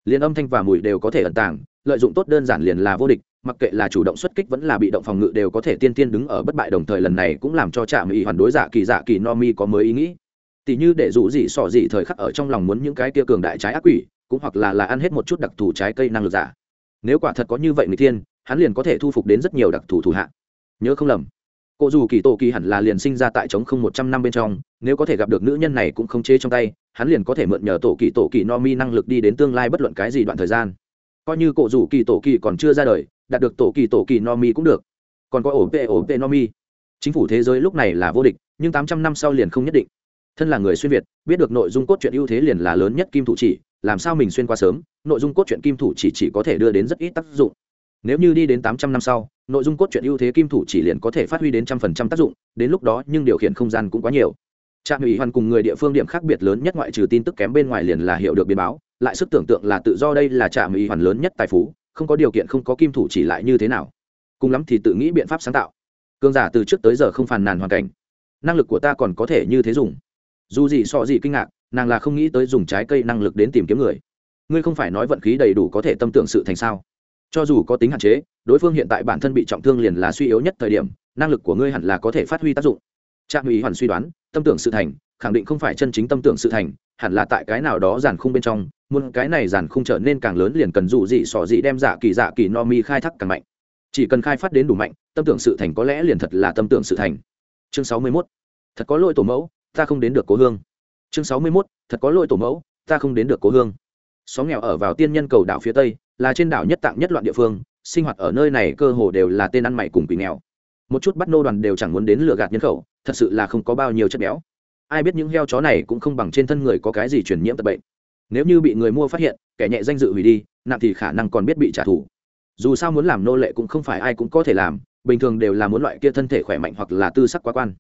Liền âm thanh và mùi đều có thể ẩn tàng, lợi dụng tốt đơn giản liền là vô địch, mặc kệ là chủ động xuất kích vẫn là bị động phòng ngự đều có thể tiên tiên đứng ở bất bại đồng thời lần này cũng làm cho trạm ủy hoàn đối giả kỳ dạ kỳ no mi có mới ý nghĩ tỉ như để dụ gì sỏ gì thời khắc ở trong lòng muốn những cái kia cường đại trái ác quỷ, cũng hoặc là là ăn hết một chút đặc thù trái cây năng lực giả. Nếu quả thật có như vậy người thiên, hắn liền có thể thu phục đến rất nhiều đặc thù thủ hạ. Nhớ không lầm, cô dù kỳ tổ kỳ hẳn là liền sinh ra tại trống không một trăm năm bên trong, nếu có thể gặp được nữ nhân này cũng không chế trong tay, hắn liền có thể mượn nhờ tổ kỳ tổ kỳ no mi năng lực đi đến tương lai bất luận cái gì đoạn thời gian. Coi như cụ dù kỳ tổ kỳ còn chưa ra đời, đạt được tổ kỳ tổ kỳ no mi cũng được. Còn có ổ p ổ p no mi. Chính phủ thế giới lúc này là vô địch, nhưng tám trăm năm sau liền không nhất định thân là người xuyên việt, biết được nội dung cốt truyện ưu thế liền là lớn nhất kim thủ chỉ, làm sao mình xuyên qua sớm, nội dung cốt truyện kim thủ chỉ chỉ có thể đưa đến rất ít tác dụng. Nếu như đi đến tám trăm năm sau, nội dung cốt truyện ưu thế kim thủ chỉ liền có thể phát huy đến trăm phần trăm tác dụng, đến lúc đó nhưng điều khiển không gian cũng quá nhiều. Trạm ủy hoàn cùng người địa phương điểm khác biệt lớn nhất ngoại trừ tin tức kém bên ngoài liền là hiểu được biến báo, lại sức tưởng tượng là tự do đây là trạm ủy hoàn lớn nhất tài phú, không có điều kiện không có kim thủ chỉ lại như thế nào. Cùng lắm thì tự nghĩ biện pháp sáng tạo. Cương giả từ trước tới giờ không phàn nàn hoàn cảnh. Năng lực của ta còn có thể như thế dùng dù gì so gì kinh ngạc, nàng là không nghĩ tới dùng trái cây năng lực đến tìm kiếm người. Ngươi không phải nói vận khí đầy đủ có thể tâm tưởng sự thành sao? Cho dù có tính hạn chế, đối phương hiện tại bản thân bị trọng thương liền là suy yếu nhất thời điểm, năng lực của ngươi hẳn là có thể phát huy tác dụng. Trạm ủy hoàn suy đoán, tâm tưởng sự thành, khẳng định không phải chân chính tâm tưởng sự thành, hẳn là tại cái nào đó giàn khung bên trong, muốn cái này giàn khung trở nên càng lớn liền cần dù gì sỏ gì đem giả kỳ giả kỳ no mi khai thác càng mạnh. Chỉ cần khai phát đến đủ mạnh, tâm tưởng sự thành có lẽ liền thật là tâm tưởng sự thành. Chương sáu mươi 61. thật có lỗi tổ mẫu ta không đến được cố hương. Chương sáu mươi mốt, thật có lỗi tổ mẫu, ta không đến được cố hương. Xóm nghèo ở vào tiên nhân cầu đảo phía tây, là trên đảo nhất tạng nhất loạn địa phương, sinh hoạt ở nơi này cơ hồ đều là tên ăn mày cùng quỷ nghèo. Một chút bắt nô đoàn đều chẳng muốn đến lừa gạt nhân khẩu, thật sự là không có bao nhiêu chất béo. Ai biết những heo chó này cũng không bằng trên thân người có cái gì truyền nhiễm tật bệnh. Nếu như bị người mua phát hiện, kẻ nhẹ danh dự hủy đi, nặng thì khả năng còn biết bị trả thù. Dù sao muốn làm nô lệ cũng không phải ai cũng có thể làm, bình thường đều là muốn loại kia thân thể khỏe mạnh hoặc là tư sắc quá quan.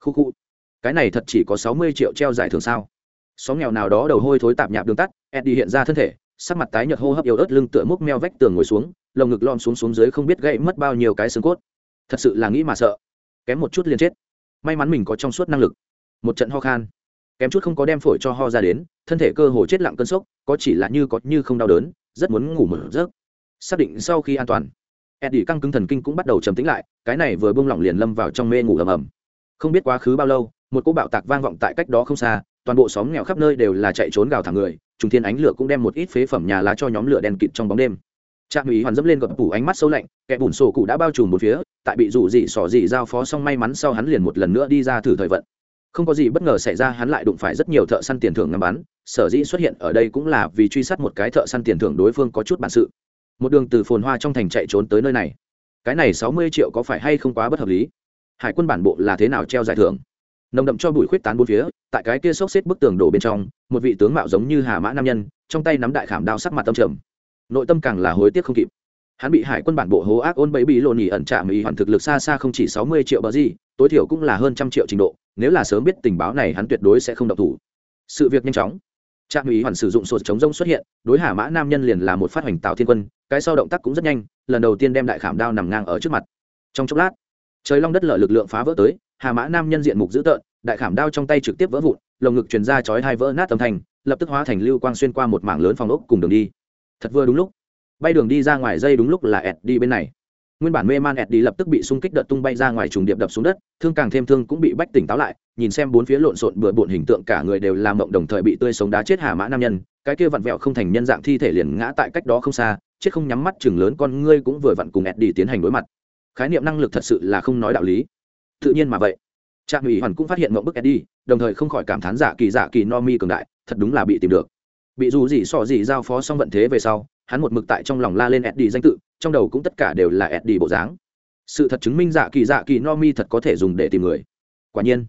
Khu khu cái này thật chỉ có sáu mươi triệu treo giải thưởng sao? Xóm nghèo nào đó đầu hôi thối tạp nhạp đường tắt, eddie hiện ra thân thể, sắc mặt tái nhợt hô hấp yếu ớt lưng tựa múc meo vách tường ngồi xuống, lồng ngực lom xuống xuống dưới không biết gãy mất bao nhiêu cái xương cốt. Thật sự là nghĩ mà sợ. Kém một chút liền chết. May mắn mình có trong suốt năng lực. Một trận ho khan. Kém chút không có đem phổi cho ho ra đến, thân thể cơ hồ chết lặng cơn sốc, có chỉ là như có như không đau đớn, rất muốn ngủ một giấc. Xác định sau khi an toàn, eddie căng cứng thần kinh cũng bắt đầu trầm tĩnh lại, cái này vừa buông lỏng liền lâm vào trong mê ngủ ầm ầm. Không biết quá khứ bao lâu một cỗ bạo tạc vang vọng tại cách đó không xa, toàn bộ xóm nghèo khắp nơi đều là chạy trốn gào thẳng người trùng thiên ánh lửa cũng đem một ít phế phẩm nhà lá cho nhóm lửa đèn kịt trong bóng đêm. Trạm ủy hoàn dẫm lên gập phủ ánh mắt sâu lạnh, kẻ bùn sổ cụ đã bao trùm một phía, tại bị rủ dị xỏ dị giao phó xong may mắn sau hắn liền một lần nữa đi ra thử thời vận. Không có gì bất ngờ xảy ra, hắn lại đụng phải rất nhiều thợ săn tiền thưởng ngắm bắn, sở dĩ xuất hiện ở đây cũng là vì truy sát một cái thợ săn tiền thưởng đối phương có chút bản sự. Một đường từ phồn hoa trong thành chạy trốn tới nơi này. Cái này sáu mươi triệu có phải hay không quá bất hợp lý? Hải quân bản bộ là thế nào treo giải thưởng? Nồng đậm cho bụi khuyết tán bốn phía, tại cái kia xốc xếp bức tường đổ bên trong, một vị tướng mạo giống như hà mã nam nhân, trong tay nắm đại khảm đao sắc mặt tâm trầm. Nội tâm càng là hối tiếc không kịp. Hắn bị hải quân bản bộ hố ác ôn bẫy bị lộn nhì ẩn trả mỹ hoàn thực lực xa xa không chỉ sáu mươi triệu bờ gì, tối thiểu cũng là hơn trăm triệu trình độ, nếu là sớm biết tình báo này hắn tuyệt đối sẽ không độc thủ. Sự việc nhanh chóng. Trạm ủy hoàn sử dụng sột chống rông xuất hiện, đối hà mã nam nhân liền là một phát hoành tạo thiên quân, cái sau động tác cũng rất nhanh, lần đầu tiên đem đại khảm đao nằm ngang ở trước mặt. Trong chốc lát, trời long đất lở lực lượng phá vỡ tới hà mã nam nhân diện mục dữ tợn, đại khảm đao trong tay trực tiếp vỡ vụn, lồng ngực truyền ra chói hai vỡ nát âm thanh, lập tức hóa thành lưu quang xuyên qua một mảng lớn phòng ốc cùng đường đi. Thật vừa đúng lúc, bay đường đi ra ngoài dây đúng lúc là ẹt đi bên này. Nguyên bản mê man ẹt đi lập tức bị xung kích đợt tung bay ra ngoài trùng điệp đập xuống đất, thương càng thêm thương cũng bị bách tỉnh táo lại, nhìn xem bốn phía lộn xộn bừa bộn hình tượng cả người đều làm mộng đồng thời bị tươi sống đá chết hà mã nam nhân, cái kia vặn vẹo không thành nhân dạng thi thể liền ngã tại cách đó không xa, chết không nhắm mắt chừng lớn con ngươi cũng vừa vặn cùng ẹt đi tiến hành đối mặt. Khái niệm năng lực thật sự là không nói đạo lý tự nhiên mà vậy. Trạm ủy hoàn cũng phát hiện mộng bức eddie, đồng thời không khỏi cảm thán giả kỳ giả kỳ no mi cường đại, thật đúng là bị tìm được. Bị dù gì sọ gì giao phó xong vận thế về sau, hắn một mực tại trong lòng la lên eddie danh tự, trong đầu cũng tất cả đều là eddie bộ dáng. Sự thật chứng minh giả kỳ giả kỳ no mi thật có thể dùng để tìm người. Quả nhiên,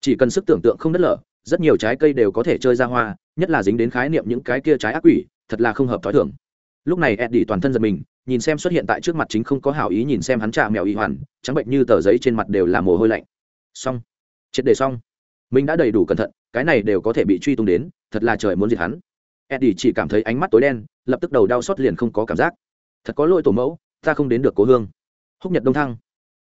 chỉ cần sức tưởng tượng không đất lở, rất nhiều trái cây đều có thể chơi ra hoa, nhất là dính đến khái niệm những cái kia trái ác quỷ, thật là không hợp thói thường lúc này eddie toàn thân giật mình, nhìn xem xuất hiện tại trước mặt chính không có hảo ý nhìn xem hắn trà mèo y hoàn, trắng bệnh như tờ giấy trên mặt đều là mồ hôi lạnh. Xong. Triệt đề xong. Mình đã đầy đủ cẩn thận, cái này đều có thể bị truy tung đến, thật là trời muốn diệt hắn. Eddie chỉ cảm thấy ánh mắt tối đen, lập tức đầu đau xót liền không có cảm giác. Thật có lỗi tổ mẫu, ta không đến được cố hương. Húc nhật đông thăng.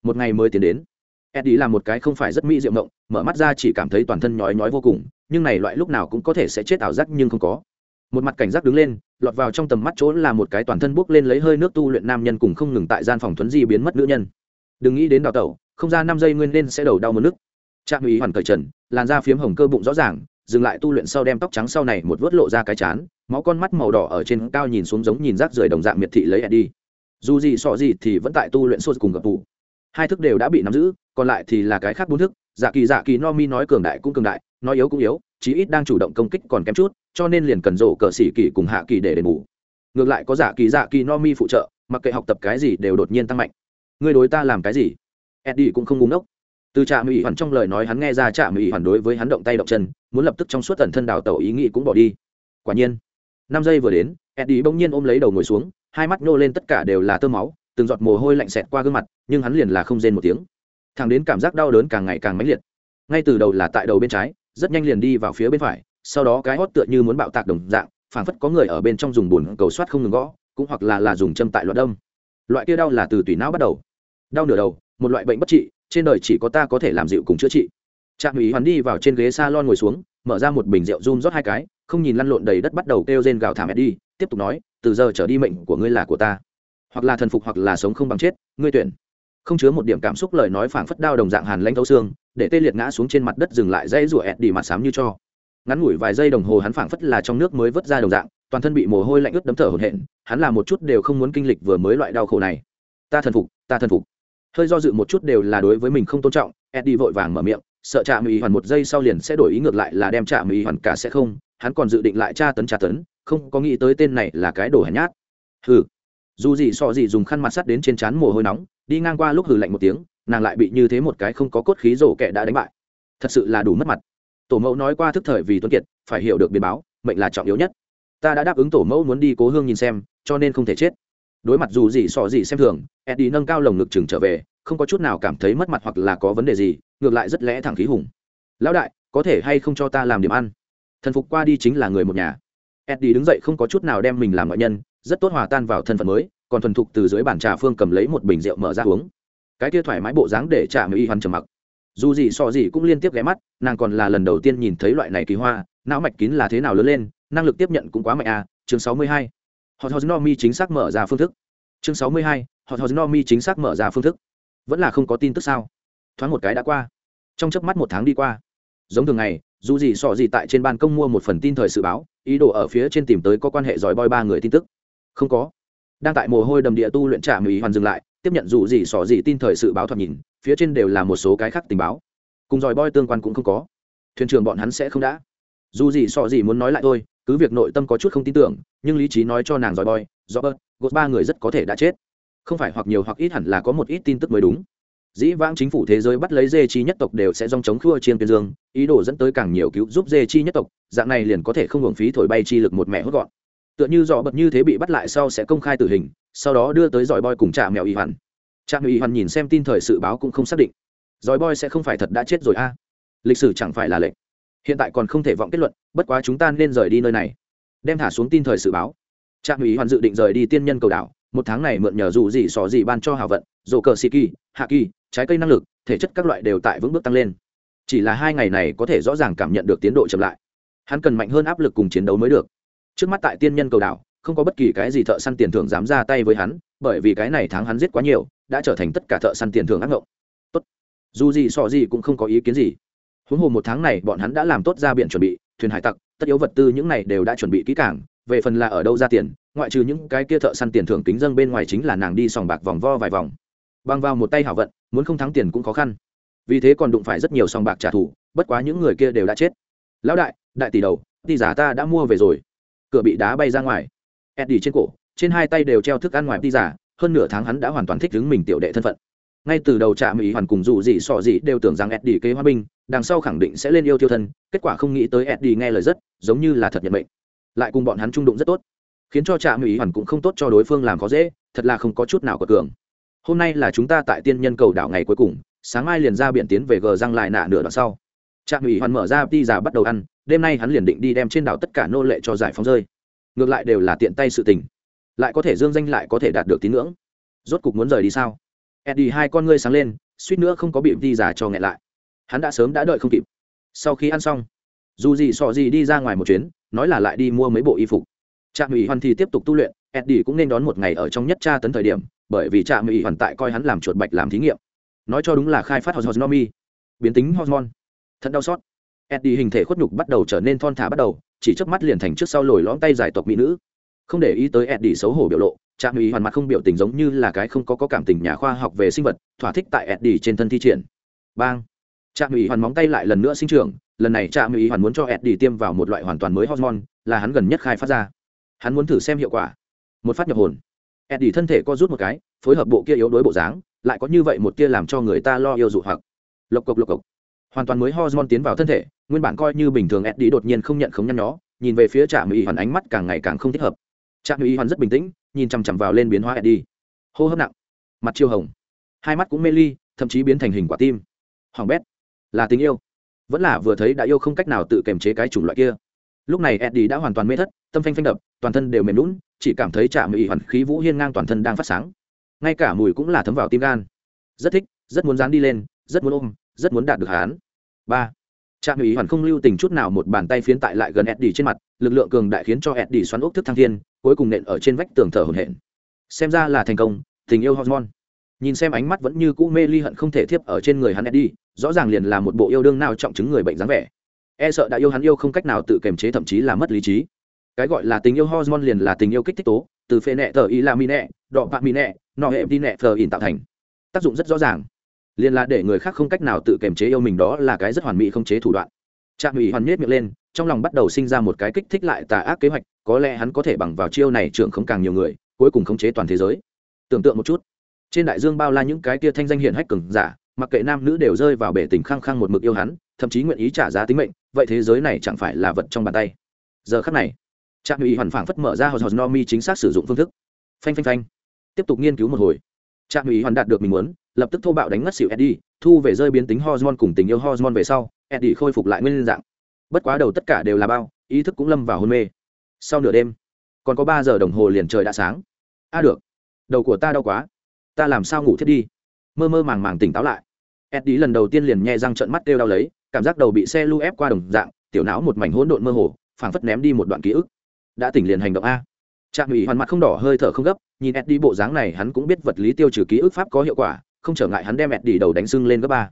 Một ngày mới tiến đến. Eddie là một cái không phải rất mỹ diệu mộng mở mắt ra chỉ cảm thấy toàn thân nhói nhói vô cùng, nhưng này loại lúc nào cũng có thể sẽ chết ảo giác nhưng không có một mặt cảnh giác đứng lên, lọt vào trong tầm mắt chỗ là một cái toàn thân bốc lên lấy hơi nước tu luyện nam nhân cùng không ngừng tại gian phòng thuấn di biến mất nữ nhân. Đừng nghĩ đến đào tẩu, không ra năm giây nguyên nên sẽ đầu đau mất nước. Trạm ý hoàn cởi trần, làn da phiếm hồng cơ bụng rõ ràng, dừng lại tu luyện sau đem tóc trắng sau này một vớt lộ ra cái chán, máu con mắt màu đỏ ở trên cao nhìn xuống giống nhìn rác rưởi đồng dạng miệt thị lấy đi dù gì sọ gì thì vẫn tại tu luyện sốt cùng gặp vụ hai thức đều đã bị nắm giữ, còn lại thì là cái khác bốn thức dạ kỳ dạ kỳ no mi nói cường đại cũng cường đại, nói yếu cũng yếu, chí ít đang chủ động công kích còn kém chút cho nên liền cần rổ cờ xỉ kỳ cùng hạ kỳ để đền bù. Ngược lại có giả kỳ dạ kỳ no mi phụ trợ, mặc kệ học tập cái gì đều đột nhiên tăng mạnh. Ngươi đối ta làm cái gì? Eddie cũng không ngúng ốc từ trạm ủy hoàn trong lời nói hắn nghe ra trạm ủy hoàn đối với hắn động tay động chân, muốn lập tức trong suốt tần thân đào tẩu ý nghĩ cũng bỏ đi. Quả nhiên, năm giây vừa đến, eddie bỗng nhiên ôm lấy đầu ngồi xuống, hai mắt nô lên tất cả đều là tơ máu, từng giọt mồ hôi lạnh xẹt qua gương mặt, nhưng hắn liền là không rên một tiếng. Thằng đến cảm giác đau đớn càng ngày càng mãnh liệt. Ngay từ đầu là tại đầu bên trái, rất nhanh liền đi vào phía bên phải sau đó cái hót tựa như muốn bạo tạc đồng dạng, phảng phất có người ở bên trong dùng bùn cầu soát không ngừng gõ, cũng hoặc là là dùng châm tại loạn đông loại kia đau là từ tủy não bắt đầu. Đau nửa đầu, một loại bệnh bất trị, trên đời chỉ có ta có thể làm dịu cùng chữa trị. Trạm ủy hoàn đi vào trên ghế s a lon ngồi xuống, mở ra một bình rượu run rót hai cái, không nhìn lăn lộn đầy đất bắt đầu kêu rên gào thảm ed đi, tiếp tục nói, từ giờ trở đi mệnh của ngươi là của ta. Hoặc là thần phục hoặc là sống không bằng chết, ngươi tuyển. Không chứa một điểm cảm xúc lời nói phảng phất đao đồng dạng hàn lanh thấu xương, để tê liệt ngã xuống trên mặt đất dừng lại dây rủa ẹt đi mặt sám như cho ngắn ngủi vài giây đồng hồ hắn phảng phất là trong nước mới vớt ra đồng dạng, toàn thân bị mồ hôi lạnh ướt đấm thở hổn hển, hắn là một chút đều không muốn kinh lịch vừa mới loại đau khổ này. Ta thần phục, ta thần phục. Hơi do dự một chút đều là đối với mình không tôn trọng, eddie vội vàng mở miệng, sợ chạm ý hoàn một giây sau liền sẽ đổi ý ngược lại là đem chạm ý hoàn cả sẽ không, hắn còn dự định lại tra tấn tra tấn, không có nghĩ tới tên này là cái đồ hèn nhát. Hừ. Dù gì so gì dùng khăn mặt sắt đến trên trán mồ hôi nóng, đi ngang qua lúc hừ lạnh một tiếng, nàng lại bị như thế một cái không có cốt khí rổ kẻ đã đánh bại. Thật sự là đủ mất mặt tổ mẫu nói qua thức thời vì tuấn kiệt, phải hiểu được biến báo, mệnh là trọng yếu nhất. Ta đã đáp ứng tổ mẫu muốn đi cố hương nhìn xem, cho nên không thể chết. Đối mặt dù gì sọ gì xem thường, eddie nâng cao lồng ngực chừng trở về, không có chút nào cảm thấy mất mặt hoặc là có vấn đề gì, ngược lại rất lẽ thẳng khí hùng. Lão đại, có thể hay không cho ta làm điểm ăn? Thần phục qua đi chính là người một nhà. Eddie đứng dậy không có chút nào đem mình làm ngoại nhân, rất tốt hòa tan vào thân phận mới, còn thuần thục từ dưới bàn trà phương cầm lấy một bình rượu mở ra uống. Cái kia thoải mái bộ dáng để trả mỹ hoàn trầm mặc dù gì so gì cũng liên tiếp ghé mắt, nàng còn là lần đầu tiên nhìn thấy loại này kỳ hoa, não mạch kín là thế nào lớn lên, năng lực tiếp nhận cũng quá mạnh à chương sáu mươi hai. Họ thò no mi chính xác mở ra phương thức. Chương sáu mươi hai họ thò no mi chính xác mở ra phương thức. Vẫn là không có tin tức sao? Thoáng một cái đã qua. Trong chớp mắt một tháng đi qua. Giống thường ngày, dù gì sọ gì tại trên ban công mua một phần tin thời sự báo, ý đồ ở phía trên tìm tới có quan hệ giỏi boi ba người tin tức. Không có. Đang tại mồ hôi đầm địa tu luyện trả mỹ hoàn dừng lại tiếp nhận dù gì xỏ gì tin thời sự báo thoạt nhìn, phía trên đều là một số cái khác tình báo. Cùng dòi boi tương quan cũng không có. Thuyền trưởng bọn hắn sẽ không đã. Dù gì xỏ gì muốn nói lại thôi, cứ việc nội tâm có chút không tin tưởng, nhưng lý trí nói cho nàng dòi boi do bớt gột ba người rất có thể đã chết. Không phải hoặc nhiều hoặc ít hẳn là có một ít tin tức mới đúng. Dĩ vãng chính phủ thế giới bắt lấy dê chi nhất tộc đều sẽ dòng chống khua chiên tuyên dương, ý đồ dẫn tới càng nhiều cứu giúp dê chi nhất tộc, dạng này liền có thể không hưởng phí thổi bay chi lực một mẹ hốt gọn tựa như dọ bật như thế bị bắt lại sau sẽ công khai tử hình, sau đó đưa tới dòi boy cùng trà mèo y hoàn. Trà mèo y hoàn nhìn xem tin thời sự báo cũng không xác định. Dòi boy sẽ không phải thật đã chết rồi a. Lịch sử chẳng phải là lệnh hiện tại còn không thể vọng kết luận, bất quá chúng ta nên rời đi nơi này. Đem thả xuống tin thời sự báo. Trạm ủy hoàn dự định rời đi tiên nhân cầu đảo, một tháng này mượn nhờ dù gì xỏ gì ban cho hào vận dồ cờ xì kỳ, hạ kỳ, trái cây năng lực, thể chất các loại đều tại vững bước tăng lên. Chỉ là hai ngày này có thể rõ ràng cảm nhận được tiến độ chậm lại. Hắn cần mạnh hơn áp lực cùng chiến đấu mới được trước mắt tại tiên nhân cầu đảo, không có bất kỳ cái gì thợ săn tiền thưởng dám ra tay với hắn, bởi vì cái này tháng hắn giết quá nhiều, đã trở thành tất cả thợ săn tiền thưởng ác ngộng. Tốt. Dù gì sọ gì cũng không có ý kiến gì. Huống hồ một tháng này bọn hắn đã làm tốt ra biện chuẩn bị, thuyền hải tặc, tất yếu vật tư những này đều đã chuẩn bị kỹ càng, về phần là ở đâu ra tiền, ngoại trừ những cái kia thợ săn tiền thưởng kính dân bên ngoài chính là nàng đi sòng bạc vòng vo vài vòng. Băng vào một tay hảo vận, muốn không thắng tiền cũng khó khăn. Vì thế còn đụng phải rất nhiều sòng bạc trả thù, bất quá những người kia đều đã chết. Lão đại đại tỷ đầu, tỷ giả ta đã mua về rồi cửa bị đá bay ra ngoài. Eddie trên cổ, trên hai tay đều treo thức ăn ngoài đi giả, hơn nửa tháng hắn đã hoàn toàn thích đứng mình tiểu đệ thân phận. Ngay từ đầu trạm ý hoàn cùng dù gì sọ gì đều tưởng rằng eddie kế hoa binh, đằng sau khẳng định sẽ lên yêu tiêu thân, kết quả không nghĩ tới eddie nghe lời rất, giống như là thật nhận mệnh. Lại cùng bọn hắn trung đụng rất tốt, khiến cho trạm ý hoàn cũng không tốt cho đối phương làm khó dễ, thật là không có chút nào có cường. Hôm nay là chúng ta tại tiên nhân cầu đảo ngày cuối cùng, sáng mai liền ra biển tiến về gờ răng lại nạ nửa đoạn sau. Trạm ủy hoàn mở ra đi giả bắt đầu ăn đêm nay hắn liền định đi đem trên đảo tất cả nô lệ cho giải phóng rơi. Ngược lại đều là tiện tay sự tình. Lại có thể dương danh lại có thể đạt được tín ngưỡng. Rốt cục muốn rời đi sao? Eddie, hai con ngươi sáng lên, suýt nữa không có bị đi giả cho nghẹn lại. Hắn đã sớm đã đợi không kịp. Sau khi ăn xong, dù gì sọ gì đi ra ngoài một chuyến, nói là lại đi mua mấy bộ y phục. Trạm ủy hoàn thì tiếp tục tu luyện, eddie cũng nên đón một ngày ở trong nhất tra tấn thời điểm, bởi vì trạm ủy hoàn tại coi hắn làm chuột bạch làm thí nghiệm. Nói cho đúng là khai phát hormone. Biến tính hormone. Thật đau xót eddie hình thể khuất nhục bắt đầu trở nên thon thả bắt đầu chỉ chớp mắt liền thành trước sau lồi lõm tay giải tộc mỹ nữ. Không để ý tới eddie xấu hổ biểu lộ trạm ủy hoàn mặt không biểu tình giống như là cái không có, có cảm tình nhà khoa học về sinh vật thỏa thích tại eddie trên thân thi triển. Bang! Trạm ủy hoàn móng tay lại lần nữa sinh trưởng lần này trạm ủy hoàn muốn cho eddie tiêm vào một loại hoàn toàn mới hormone là hắn gần nhất khai phát ra. Hắn muốn thử xem hiệu quả. Một phát nhập hồn. Eddie thân thể co rút một cái phối hợp bộ kia yếu đuối bộ dáng lại có như vậy một kia làm cho người ta lo yêu dụ hoặc. Lộc cộc lộc cộc hoàn toàn mới hormone tiến vào thân thể, nguyên bản coi như bình thường eddie đột nhiên không nhận không nhăn nhó, nhìn về phía trạm Mỹ hoàn ánh mắt càng ngày càng không thích hợp. Trạm Mỹ hoàn rất bình tĩnh, nhìn chằm chằm vào lên biến hóa eddie. Hô hấp nặng, mặt chiêu hồng, hai mắt cũng mê ly, thậm chí biến thành hình quả tim. Hoàng bét, là tình yêu. Vẫn là vừa thấy đã yêu không cách nào tự kiềm chế cái chủng loại kia. Lúc này eddie đã hoàn toàn mê thất, tâm phanh phanh đập, toàn thân đều mềm lún chỉ cảm thấy Trạm Mỹ hoàn khí vũ hiên ngang toàn thân đang phát sáng. Ngay cả mùi cũng là thấm vào tim gan. Rất thích, rất muốn dán đi lên, rất muốn ôm rất muốn đạt được hắn ba. Trạm mỹ hoàn không lưu tình chút nào một bàn tay phiến tại lại gần eddie trên mặt, lực lượng cường đại khiến cho eddie xoắn ốc thức thăng thiên, cuối cùng nện ở trên vách tường thở hổn hển. Xem ra là thành công, tình yêu hormone. Nhìn xem ánh mắt vẫn như cũ mê ly hận không thể thiếp ở trên người hắn eddie, rõ ràng liền là một bộ yêu đương nào trọng chứng người bệnh dáng vẻ. E sợ đã yêu hắn yêu không cách nào tự kiềm chế thậm chí là mất lý trí. Cái gọi là tình yêu hormone liền là tình yêu kích thích tố, từ phê nẹ tờ y la mi nẹ, đọ bạc mi nẹ, nọ hệ đi nẹ phờ ỉn tạo thành. Tác dụng rất rõ ràng liền là để người khác không cách nào tự kiềm chế yêu mình đó là cái rất hoàn mỹ không chế thủ đoạn. Trạm ủy hoàn miết miệng lên, trong lòng bắt đầu sinh ra một cái kích thích lại tà ác kế hoạch, có lẽ hắn có thể bằng vào chiêu này trưởng không càng nhiều người, cuối cùng khống chế toàn thế giới. Tưởng tượng một chút, trên đại dương bao la những cái kia thanh danh hiển hách cường giả, mặc kệ nam nữ đều rơi vào bể tình khăng khăng một mực yêu hắn, thậm chí nguyện ý trả giá tính mệnh, vậy thế giới này chẳng phải là vật trong bàn tay. Giờ khắc này, trạm ủy hoàn phảng phất mở ra hòn no mi chính xác sử dụng phương thức. Phanh phanh phanh. Tiếp tục nghiên cứu một hồi trạm ủy hoàn đạt được mình muốn, lập tức thô bạo đánh ngất xỉu eddie, thu về rơi biến tính hormone cùng tình yêu hormone về sau, eddie khôi phục lại nguyên dạng. Bất quá đầu tất cả đều là bao, ý thức cũng lâm vào hôn mê. Sau nửa đêm, còn có ba giờ đồng hồ liền trời đã sáng. A được, đầu của ta đau quá. Ta làm sao ngủ thiết đi? Mơ mơ màng màng tỉnh táo lại. Eddie lần đầu tiên liền nhẹ răng trận mắt kêu đau lấy, cảm giác đầu bị xe lu ép qua đồng dạng, tiểu não một mảnh hỗn độn mơ hồ, phảng phất ném đi một đoạn ký ức. Đã tỉnh liền hành động a trạm ủy hoàn mặt không đỏ hơi thở không gấp, nhìn eddie bộ dáng này hắn cũng biết vật lý tiêu trừ ký ức pháp có hiệu quả, không trở ngại hắn đem eddie đầu đánh sưng lên gấp ba.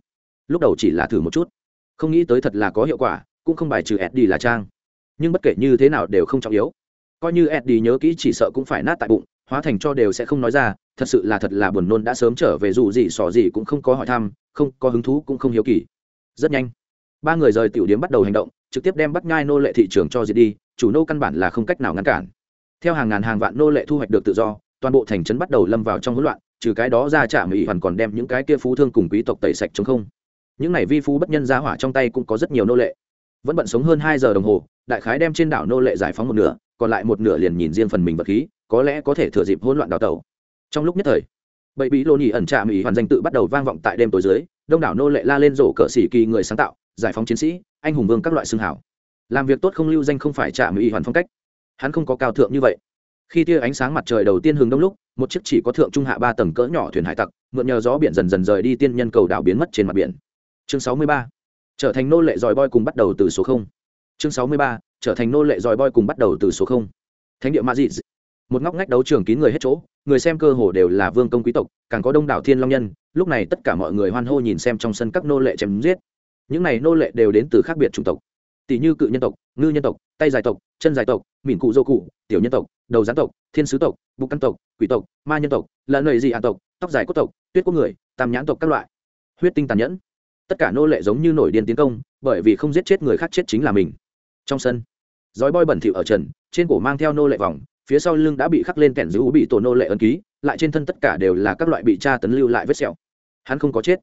Lúc đầu chỉ là thử một chút, không nghĩ tới thật là có hiệu quả, cũng không bài trừ eddie là trang. Nhưng bất kể như thế nào đều không trọng yếu. Coi như eddie nhớ kỹ chỉ sợ cũng phải nát tại bụng, hóa thành cho đều sẽ không nói ra, thật sự là thật là buồn nôn đã sớm trở về dù gì xỏ gì cũng không có hỏi thăm, không có hứng thú cũng không hiếu kỳ. Rất nhanh, ba người rời tiểu điếm bắt đầu hành động, trực tiếp đem bắt nhai nô lệ thị trường cho diệt đi, chủ nô căn bản là không cách nào ngăn cản theo hàng ngàn hàng vạn nô lệ thu hoạch được tự do, toàn bộ thành trấn bắt đầu lâm vào trong hỗn loạn, trừ cái đó ra trả mỹ hoàn còn đem những cái kia phú thương cùng quý tộc tẩy sạch chống không. Những này vi phú bất nhân giá hỏa trong tay cũng có rất nhiều nô lệ. Vẫn bận sống hơn hai giờ đồng hồ, đại khái đem trên đảo nô lệ giải phóng một nửa, còn lại một nửa liền nhìn riêng phần mình vật khí, có lẽ có thể thừa dịp hỗn loạn đào tẩu. Trong lúc nhất thời bậy bí lô nhì ẩn trạm mỹ hoàn danh tự bắt đầu vang vọng tại đêm tối dưới, đông đảo nô lệ la lên rổ cờ xỉ kỳ người sáng tạo, giải phóng chiến sĩ, anh hùng vương các loại xương hảo làm việc tốt không lưu danh không phải trạm mỹ hoàn phong cách hắn không có cao thượng như vậy. Khi tia ánh sáng mặt trời đầu tiên hướng đông lúc, một chiếc chỉ có thượng trung hạ ba tầng cỡ nhỏ thuyền hải tặc, mượn nhờ gió biển dần dần rời đi tiên nhân cầu đảo biến mất trên mặt biển. Chương sáu mươi ba, trở thành nô lệ dòi boy cùng bắt đầu từ số không. Chương sáu mươi ba, trở thành nô lệ dòi boy cùng bắt đầu từ số không. Thánh địa ma dị một ngóc ngách đấu trường kín người hết chỗ, người xem cơ hồ đều là vương công quý tộc, càng có đông đảo thiên long nhân, lúc này tất cả mọi người hoan hô nhìn xem trong sân các nô lệ chém giết. Những này nô lệ đều đến từ khác biệt chủng tộc tỷ như cự nhân tộc, ngư nhân tộc, tay dài tộc, chân dài tộc, mỉn cụ dô cụ, tiểu nhân tộc, đầu gián tộc, thiên sứ tộc bục căn tộc, quỷ tộc, ma nhân tộc lợn lầy dị an tộc, tóc dài cốt tộc, tuyết quốc người, tam nhãn tộc các loại. Huyết tinh tàn nhẫn. Tất cả nô lệ giống như nổi điên tiến công, bởi vì không giết chết người khác chết chính là mình. Trong sân dói boi bẩn thỉu ở trần, trên cổ mang theo nô lệ vòng, phía sau lưng đã bị khắc lên kẻn giữ bị tổ nô lệ ấn ký, lại trên thân tất cả đều là các loại bị tra tấn lưu lại vết sẹo. Hắn không có chết,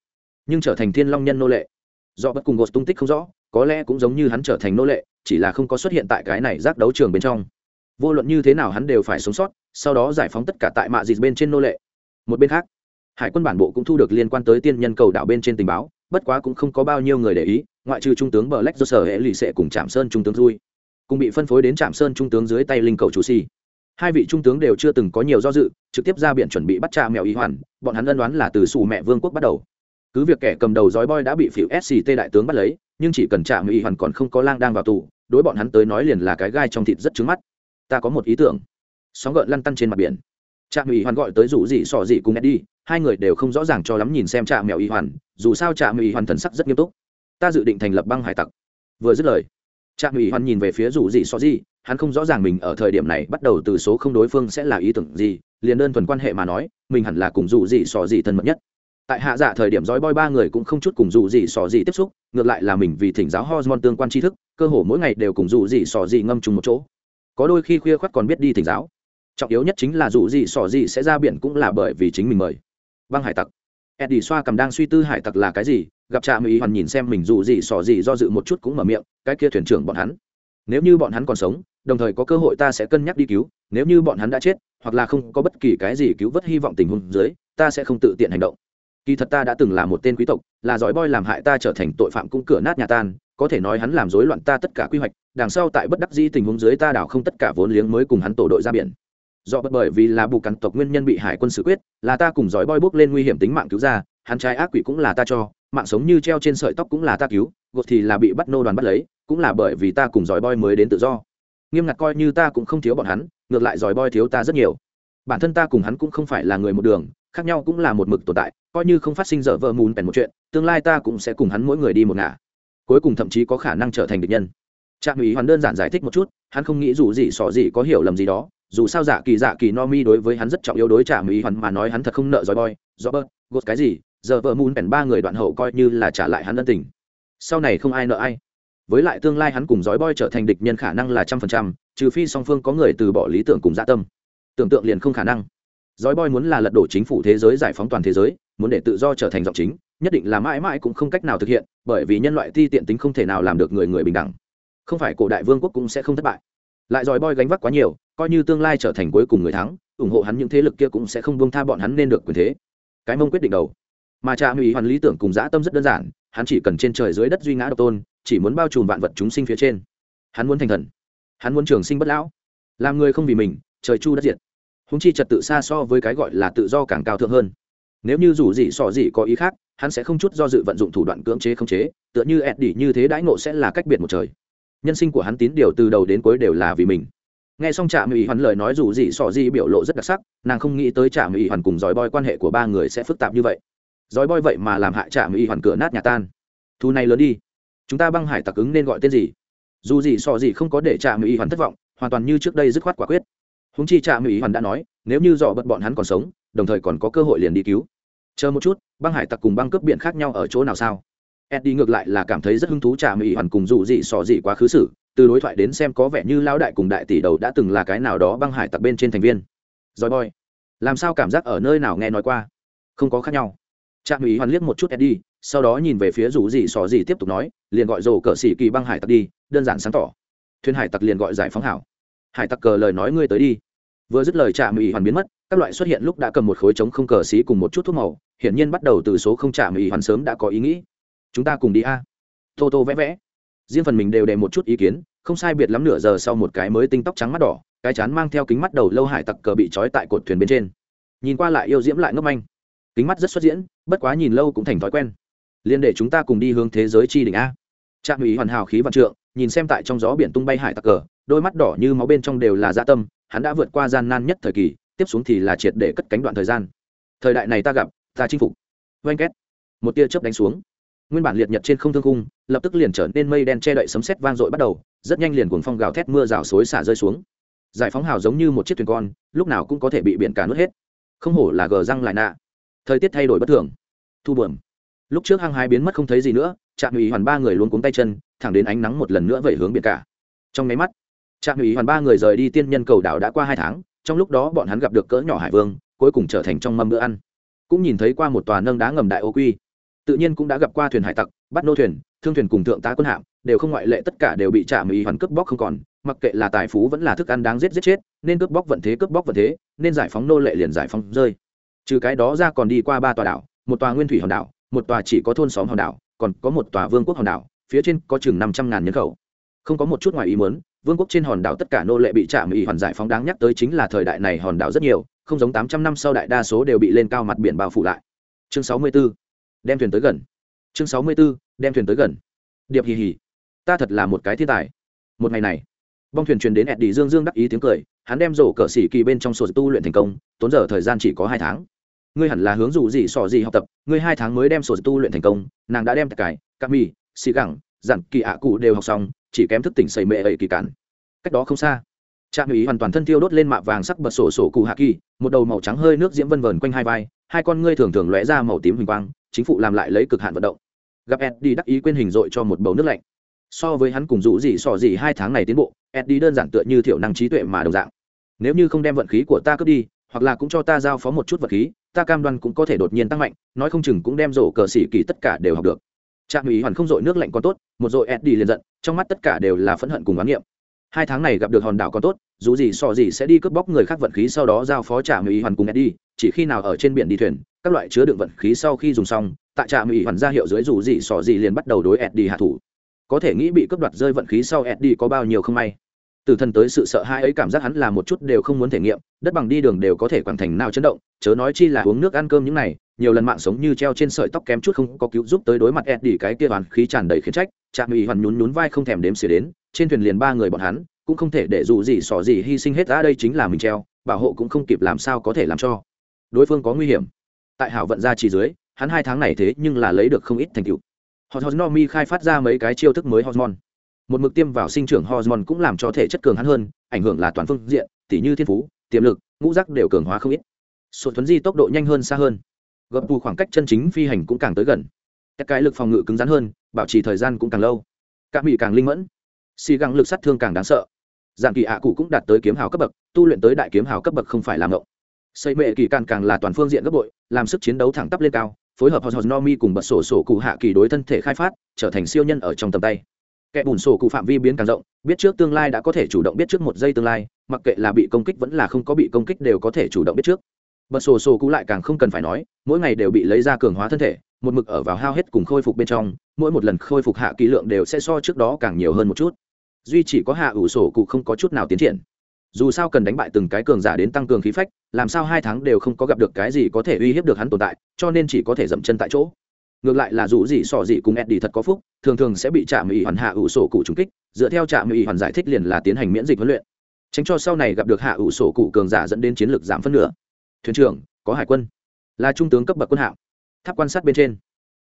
nhưng trở thành thiên long nhân nô lệ. Do bất cùng gột tung tích không rõ có lẽ cũng giống như hắn trở thành nô lệ, chỉ là không có xuất hiện tại cái này giác đấu trường bên trong. Vô luận như thế nào hắn đều phải sống sót, sau đó giải phóng tất cả tại mạ dịt bên trên nô lệ. Một bên khác, hải quân bản bộ cũng thu được liên quan tới tiên nhân cầu đảo bên trên tình báo, bất quá cũng không có bao nhiêu người để ý, ngoại trừ trung tướng bờ lách do sở hệ lì xệ cùng trạm sơn trung tướng vui cùng bị phân phối đến trạm sơn trung tướng dưới tay linh cầu chủ si. Hai vị trung tướng đều chưa từng có nhiều do dự, trực tiếp ra biển chuẩn bị bắt cha mèo ý hoàn, bọn hắn ân đoán là từ xù mẹ vương quốc bắt đầu. Cứ việc kẻ cầm đầu dói boy đã bị phỉu sct đại tướng bắt lấy nhưng chỉ cần chạm y hoàn còn không có lang đang vào tù, đối bọn hắn tới nói liền là cái gai trong thịt rất trứng mắt. Ta có một ý tưởng. Sóng gợn lăn tăn trên mặt biển. Trạm y hoàn gọi tới rủ Dị sò Dị cùng đi hai người đều không rõ ràng cho lắm nhìn xem trạm mèo Y hoàn, dù sao trạm y hoàn thần sắc rất nghiêm túc. Ta dự định thành lập băng hải tặc. Vừa dứt lời, trạm ý hoàn nhìn về phía rủ gì sò gì hắn không rõ ràng mình ở thời điểm này bắt đầu từ số không đối phương sẽ là ý tưởng gì, liền đơn thuần quan hệ mà nói, mình hẳn là cùng rủ gì sò gì thân mật nhất tại hạ dạ thời điểm dõi boy ba người cũng không chút cùng dù gì sò gì tiếp xúc, ngược lại là mình vì thỉnh giáo hormone tương quan tri thức, cơ hồ mỗi ngày đều cùng dù gì sò gì ngâm chung một chỗ. Có đôi khi khuya khoắt còn biết đi thỉnh giáo. Trọng yếu nhất chính là dù gì sò gì sẽ ra biển cũng là bởi vì chính mình mời. Băng hải tặc. Eddie xoa cầm đang suy tư hải tặc là cái gì, gặp trạm ý hoàn nhìn xem mình dù gì sò gì do dự một chút cũng mở miệng, cái kia thuyền trưởng bọn hắn. Nếu như bọn hắn còn sống, đồng thời có cơ hội ta sẽ cân nhắc đi cứu, nếu như bọn hắn đã chết, hoặc là không có bất kỳ cái gì cứu vớt hy vọng tình huống dưới, ta sẽ không tự tiện hành động kỳ thật ta đã từng là một tên quý tộc, là giỏi boy làm hại ta trở thành tội phạm cũng cửa nát nhà tan, có thể nói hắn làm rối loạn ta tất cả quy hoạch, đằng sau tại bất đắc dĩ tình huống dưới ta đảo không tất cả vốn liếng mới cùng hắn tổ đội ra biển. Do bất bởi vì là bù cắn tộc nguyên nhân bị hải quân xử quyết, là ta cùng giỏi boy bước lên nguy hiểm tính mạng cứu ra, hắn trái ác quỷ cũng là ta cho, mạng sống như treo trên sợi tóc cũng là ta cứu, gột thì là bị bắt nô đoàn bắt lấy, cũng là bởi vì ta cùng giỏi boy mới đến tự do. Nghiêm ngặt coi như ta cũng không thiếu bọn hắn, ngược lại giỏi boy thiếu ta rất nhiều. Bản thân ta cùng hắn cũng không phải là người một đường khác nhau cũng là một mực tồn tại, coi như không phát sinh dở vợ mùn bèn một chuyện, tương lai ta cũng sẽ cùng hắn mỗi người đi một ngả. Cuối cùng thậm chí có khả năng trở thành địch nhân. Trạm ủy hoàn đơn giản giải thích một chút, hắn không nghĩ dù gì xỏ gì có hiểu lầm gì đó, dù sao giả kỳ giả kỳ no mi đối với hắn rất trọng yếu đối trạm ủy hoàn mà nói hắn thật không nợ dòi boy do bớt gột cái gì giờ vợ mùn bèn ba người đoạn hậu coi như là trả lại hắn ân tình. Sau này không ai nợ ai. Với lại tương lai hắn cùng dói boy trở thành địch nhân khả năng là trăm phần trăm, trừ phi song phương có người từ bỏ lý tưởng cùng dạ tâm. Tưởng tượng liền không khả năng dói boy muốn là lật đổ chính phủ thế giới, giải phóng toàn thế giới, muốn để tự do trở thành giọng chính, nhất định là mãi mãi cũng không cách nào thực hiện, bởi vì nhân loại ti tiện tính không thể nào làm được người người bình đẳng. Không phải cổ đại vương quốc cũng sẽ không thất bại. Lại dòi boy gánh vác quá nhiều, coi như tương lai trở thành cuối cùng người thắng, ủng hộ hắn những thế lực kia cũng sẽ không buông tha bọn hắn nên được quyền thế. Cái mông quyết định đầu. Mà cha hủy hoàn lý tưởng cùng dã tâm rất đơn giản, hắn chỉ cần trên trời dưới đất duy ngã độc tôn, chỉ muốn bao trùm vạn vật chúng sinh phía trên. Hắn muốn thành thần. Hắn muốn trường sinh bất lão. Làm người không vì mình, trời chu đất diệt húng chi trật tự xa so với cái gọi là tự do càng cao thượng hơn. Nếu như dù gì sò gì có ý khác, hắn sẽ không chút do dự vận dụng thủ đoạn cưỡng chế khống chế, tựa như ẹt đỉ như thế đãi ngộ sẽ là cách biệt một trời. Nhân sinh của hắn tín điều từ đầu đến cuối đều là vì mình. Nghe xong trạm mỹ hoàn lời nói dù gì sò gì biểu lộ rất đặc sắc, nàng không nghĩ tới trạm mỹ hoàn cùng dòi boi quan hệ của ba người sẽ phức tạp như vậy. Dòi boi vậy mà làm hại trạm mỹ hoàn cửa nát nhà tan. Thu này lớn đi. Chúng ta băng hải tặc ứng nên gọi tên gì? Dù gì sò gì không có để trạm mỹ hoàn thất vọng, hoàn toàn như trước đây dứt khoát quả quyết húng chi trạm mỹ hoàn đã nói, nếu như dọ bật bọn hắn còn sống, đồng thời còn có cơ hội liền đi cứu. Chờ một chút, băng hải tặc cùng băng cướp biển khác nhau ở chỗ nào sao? Eddie ngược lại là cảm thấy rất hứng thú trà mỹ hoàn cùng dù gì sò gì quá khứ xử từ đối thoại đến xem có vẻ như lão đại cùng đại tỷ đầu đã từng là cái nào đó băng hải tặc bên trên thành viên. Rồi boy, làm sao cảm giác ở nơi nào nghe nói qua? Không có khác nhau. Trạm mỹ hoàn liếc một chút eddie, sau đó nhìn về phía rủ gì xò gì tiếp tục nói, liền gọi rổ cờ xỉ kỳ băng hải tặc đi, đơn giản sáng tỏ. Thuyền hải tặc liền gọi giải phóng hảo hải tặc cờ lời nói ngươi tới đi. Vừa dứt lời trạm ủy hoàn biến mất, các loại xuất hiện lúc đã cầm một khối trống không cờ xí cùng một chút thuốc màu, hiển nhiên bắt đầu từ số không trạm ủy hoàn sớm đã có ý nghĩ. Chúng ta cùng đi a. Tô tô vẽ vẽ. Riêng phần mình đều đề một chút ý kiến, không sai biệt lắm nửa giờ sau một cái mới tinh tóc trắng mắt đỏ, cái chán mang theo kính mắt đầu lâu hải tặc cờ bị trói tại cột thuyền bên trên. Nhìn qua lại yêu diễm lại ngấp anh kính mắt rất xuất diễn, bất quá nhìn lâu cũng thành thói quen. Liên để chúng ta cùng đi hướng thế giới chi đỉnh a. Trạm ủy hoàn hào khí vạn trượng, nhìn xem tại trong gió biển tung bay hải tặc cờ đôi mắt đỏ như máu bên trong đều là dạ tâm, hắn đã vượt qua gian nan nhất thời kỳ, tiếp xuống thì là triệt để cất cánh đoạn thời gian. Thời đại này ta gặp, ta chinh phục. Oanh két. Một tia chớp đánh xuống. Nguyên bản liệt nhật trên không thương cung lập tức liền trở nên mây đen che đậy sấm sét vang dội bắt đầu, rất nhanh liền cuồng phong gào thét mưa rào xối xả rơi xuống. Giải phóng hào giống như một chiếc thuyền con, lúc nào cũng có thể bị biển cả nuốt hết. Không hổ là gờ răng lại nạ. Thời tiết thay đổi bất thường. Thu buồm. Lúc trước hăng hai biến mất không thấy gì nữa chạm ủy hoàn ba người luôn cuống tay chân, thẳng đến ánh nắng một lần nữa vẩy hướng biển cả. Trong máy mắt trạm ủy hoàn ba người rời đi tiên nhân cầu đảo đã qua hai tháng, trong lúc đó bọn hắn gặp được cỡ nhỏ hải vương, cuối cùng trở thành trong mâm bữa ăn. Cũng nhìn thấy qua một tòa nâng đá ngầm đại ô quy. Tự nhiên cũng đã gặp qua thuyền hải tặc, bắt nô thuyền, thương thuyền cùng thượng tá quân hạm, đều không ngoại lệ tất cả đều bị trạm ủy hoàn cướp bóc không còn, mặc kệ là tài phú vẫn là thức ăn đáng giết giết chết, nên cướp bóc vận thế cướp bóc vận thế, nên giải phóng nô lệ liền giải phóng rơi. Trừ cái đó ra còn đi qua ba tòa đảo, một tòa nguyên thủy hòn đảo, một tòa chỉ có thôn xóm hòn đảo, còn có một tòa vương quốc hòn đảo, phía trên có chừng năm trăm ngàn nhân khẩu. Không có một chút ngoài ý muốn vương quốc trên hòn đảo tất cả nô lệ bị trả mỹ hoàn giải phóng đáng nhắc tới chính là thời đại này hòn đảo rất nhiều, không giống tám trăm năm sau đại đa số đều bị lên cao mặt biển bao phủ lại chương sáu mươi 64. đem thuyền tới gần chương sáu mươi 64. đem thuyền tới gần điệp hì hì ta thật là một cái thiên tài một ngày này, bong thuyền truyền đến eddie dương dương đắc ý tiếng cười, hắn đem rổ cờ xỉ kỳ bên trong sổ tu luyện thành công, tốn giờ thời gian chỉ có hai tháng ngươi hẳn là hướng dù gì sỏ gì học tập, ngươi hai tháng mới đem sổ tu luyện thành công, nàng đã đem tất cải các mì, xì gẳng, dặn kỳ ạ cụ đều học xong chỉ kém thức tỉnh sẩy mệ ấy kỳ cản. Cách đó không xa, trạm ý hoàn toàn thân thiêu đốt lên mạ vàng sắc bật sổ sổ cụ hạ kỳ, một đầu màu trắng hơi nước diễm vân vờn quanh hai vai, hai con ngươi thường thường lóe ra màu tím hình quang, chính phủ làm lại lấy cực hạn vận động. Gặp ed đi đắc ý quên hình dội cho một bầu nước lạnh. So với hắn cùng rủ gì sò gì hai tháng này tiến bộ ed đi đơn giản tựa như thiểu năng trí tuệ mà đồng dạng. Nếu như không đem vận khí của ta cướp đi, hoặc là cũng cho ta giao phó một chút vật khí, ta cam đoan cũng có thể đột nhiên tăng mạnh, nói không chừng cũng đem rổ cờ xỉ kỳ tất cả đều học được trạm ủy hoàn không dội nước lạnh còn tốt, một dội ed đi liền giận, trong mắt tất cả đều là phẫn hận cùng oán niệm hai tháng này gặp được hòn đảo còn tốt, dù gì so gì sẽ đi cướp bóc người khác vận khí sau đó giao phó trạm ủy hoàn cùng ed đi chỉ khi nào ở trên biển đi thuyền, các loại chứa đựng vận khí sau khi dùng xong, tại trạm ủy hoàn ra hiệu dưới dù gì sò gì liền bắt đầu đối ed đi hạ thủ. Có thể nghĩ bị cướp đoạt rơi vận khí sau ed đi có bao nhiêu không may. Từ thân tới sự sợ hãi ấy cảm giác hắn là một chút đều không muốn thể nghiệm, đất bằng đi đường đều có thể quảng thành nào chấn động, chớ nói chi là uống nước ăn cơm những này nhiều lần mạng sống như treo trên sợi tóc kém chút không có cứu giúp tới đối mặt Eddie cái kia hoàn khí tràn đầy khiến trách, Trạm Ủy hoàn nhún nhún vai không thèm đếm xỉa đến, trên thuyền liền ba người bọn hắn, cũng không thể để dù gì xỏ gì hy sinh hết ra đây chính là mình treo, bảo hộ cũng không kịp làm sao có thể làm cho. Đối phương có nguy hiểm. Tại hảo vận ra chỉ dưới, hắn hai tháng này thế nhưng là lấy được không ít thành tựu. Hosnomi khai phát ra mấy cái chiêu thức mới hormone. Một mực tiêm vào sinh trưởng hormone cũng làm cho thể chất cường hắn hơn, ảnh hưởng là toàn phương diện, tỉ như thiên phú, tiềm lực, ngũ giác đều cường hóa không ít. Sột thuấn di tốc độ nhanh hơn xa hơn gập bù khoảng cách chân chính phi hành cũng càng tới gần. Các cái lực phòng ngự cứng rắn hơn, bảo trì thời gian cũng càng lâu. Các mỹ càng linh mẫn. Xì găng lực sát thương càng đáng sợ. Dạng kỳ ạ cụ cũng đạt tới kiếm hào cấp bậc, tu luyện tới đại kiếm hào cấp bậc không phải làm ngộng. Xây mệ kỳ càng càng là toàn phương diện gấp bội, làm sức chiến đấu thẳng tắp lên cao, phối hợp hòn nomi cùng bật sổ sổ cụ hạ kỳ đối thân thể khai phát, trở thành siêu nhân ở trong tầm tay. Kẻ bùn sổ cụ phạm vi biến càng rộng, biết trước tương lai đã có thể chủ động biết trước một giây tương lai, mặc kệ là bị công kích vẫn là không có bị công kích đều có thể chủ động biết trước bật sổ sổ cũ lại càng không cần phải nói, mỗi ngày đều bị lấy ra cường hóa thân thể, một mực ở vào hao hết cùng khôi phục bên trong, mỗi một lần khôi phục hạ kỳ lượng đều sẽ so trước đó càng nhiều hơn một chút. Duy chỉ có hạ ủ sổ cụ không có chút nào tiến triển. Dù sao cần đánh bại từng cái cường giả đến tăng cường khí phách, làm sao hai tháng đều không có gặp được cái gì có thể uy hiếp được hắn tồn tại, cho nên chỉ có thể dậm chân tại chỗ. Ngược lại là dù gì sò gì cùng eddie thật có phúc, thường thường sẽ bị trạm ủy hoàn hạ ủ sổ cụ trúng kích, dựa theo trạm ủy hoàn giải thích liền là tiến hành miễn dịch huấn luyện. Tránh cho sau này gặp được hạ ủ sổ cụ cường giả dẫn đến chiến lược giảm phân nửa thuyền trưởng, có hải quân. Là trung tướng cấp bậc quân hạm. Tháp quan sát bên trên.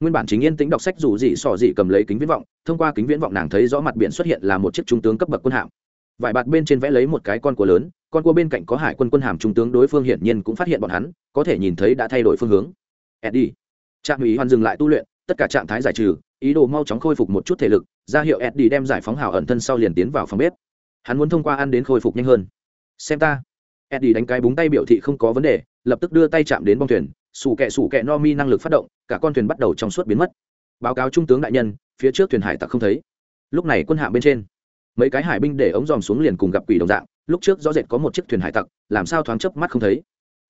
Nguyên bản chính yên tĩnh đọc sách dù gì sò gì cầm lấy kính viễn vọng, thông qua kính viễn vọng nàng thấy rõ mặt biển xuất hiện là một chiếc trung tướng cấp bậc quân hạm. Vải bạt bên trên vẽ lấy một cái con cua lớn, con cua bên cạnh có hải quân quân hàm trung tướng đối phương hiển nhiên cũng phát hiện bọn hắn, có thể nhìn thấy đã thay đổi phương hướng. Eddie. Trạm ủy hoàn dừng lại tu luyện, tất cả trạng thái giải trừ, ý đồ mau chóng khôi phục một chút thể lực, ra hiệu eddie đem giải phóng hào ẩn thân sau liền tiến vào phòng bếp. Hắn muốn thông qua ăn đến khôi phục nhanh hơn. Xem ta eddie đánh cái búng tay biểu thị không có vấn đề, lập tức đưa tay chạm đến bong thuyền, sủ kẹ sủ kẹ no mi năng lực phát động, cả con thuyền bắt đầu trong suốt biến mất. Báo cáo trung tướng đại nhân, phía trước thuyền hải tặc không thấy. Lúc này quân hạm bên trên, mấy cái hải binh để ống dòm xuống liền cùng gặp quỷ đồng dạng, lúc trước rõ rệt có một chiếc thuyền hải tặc, làm sao thoáng chớp mắt không thấy.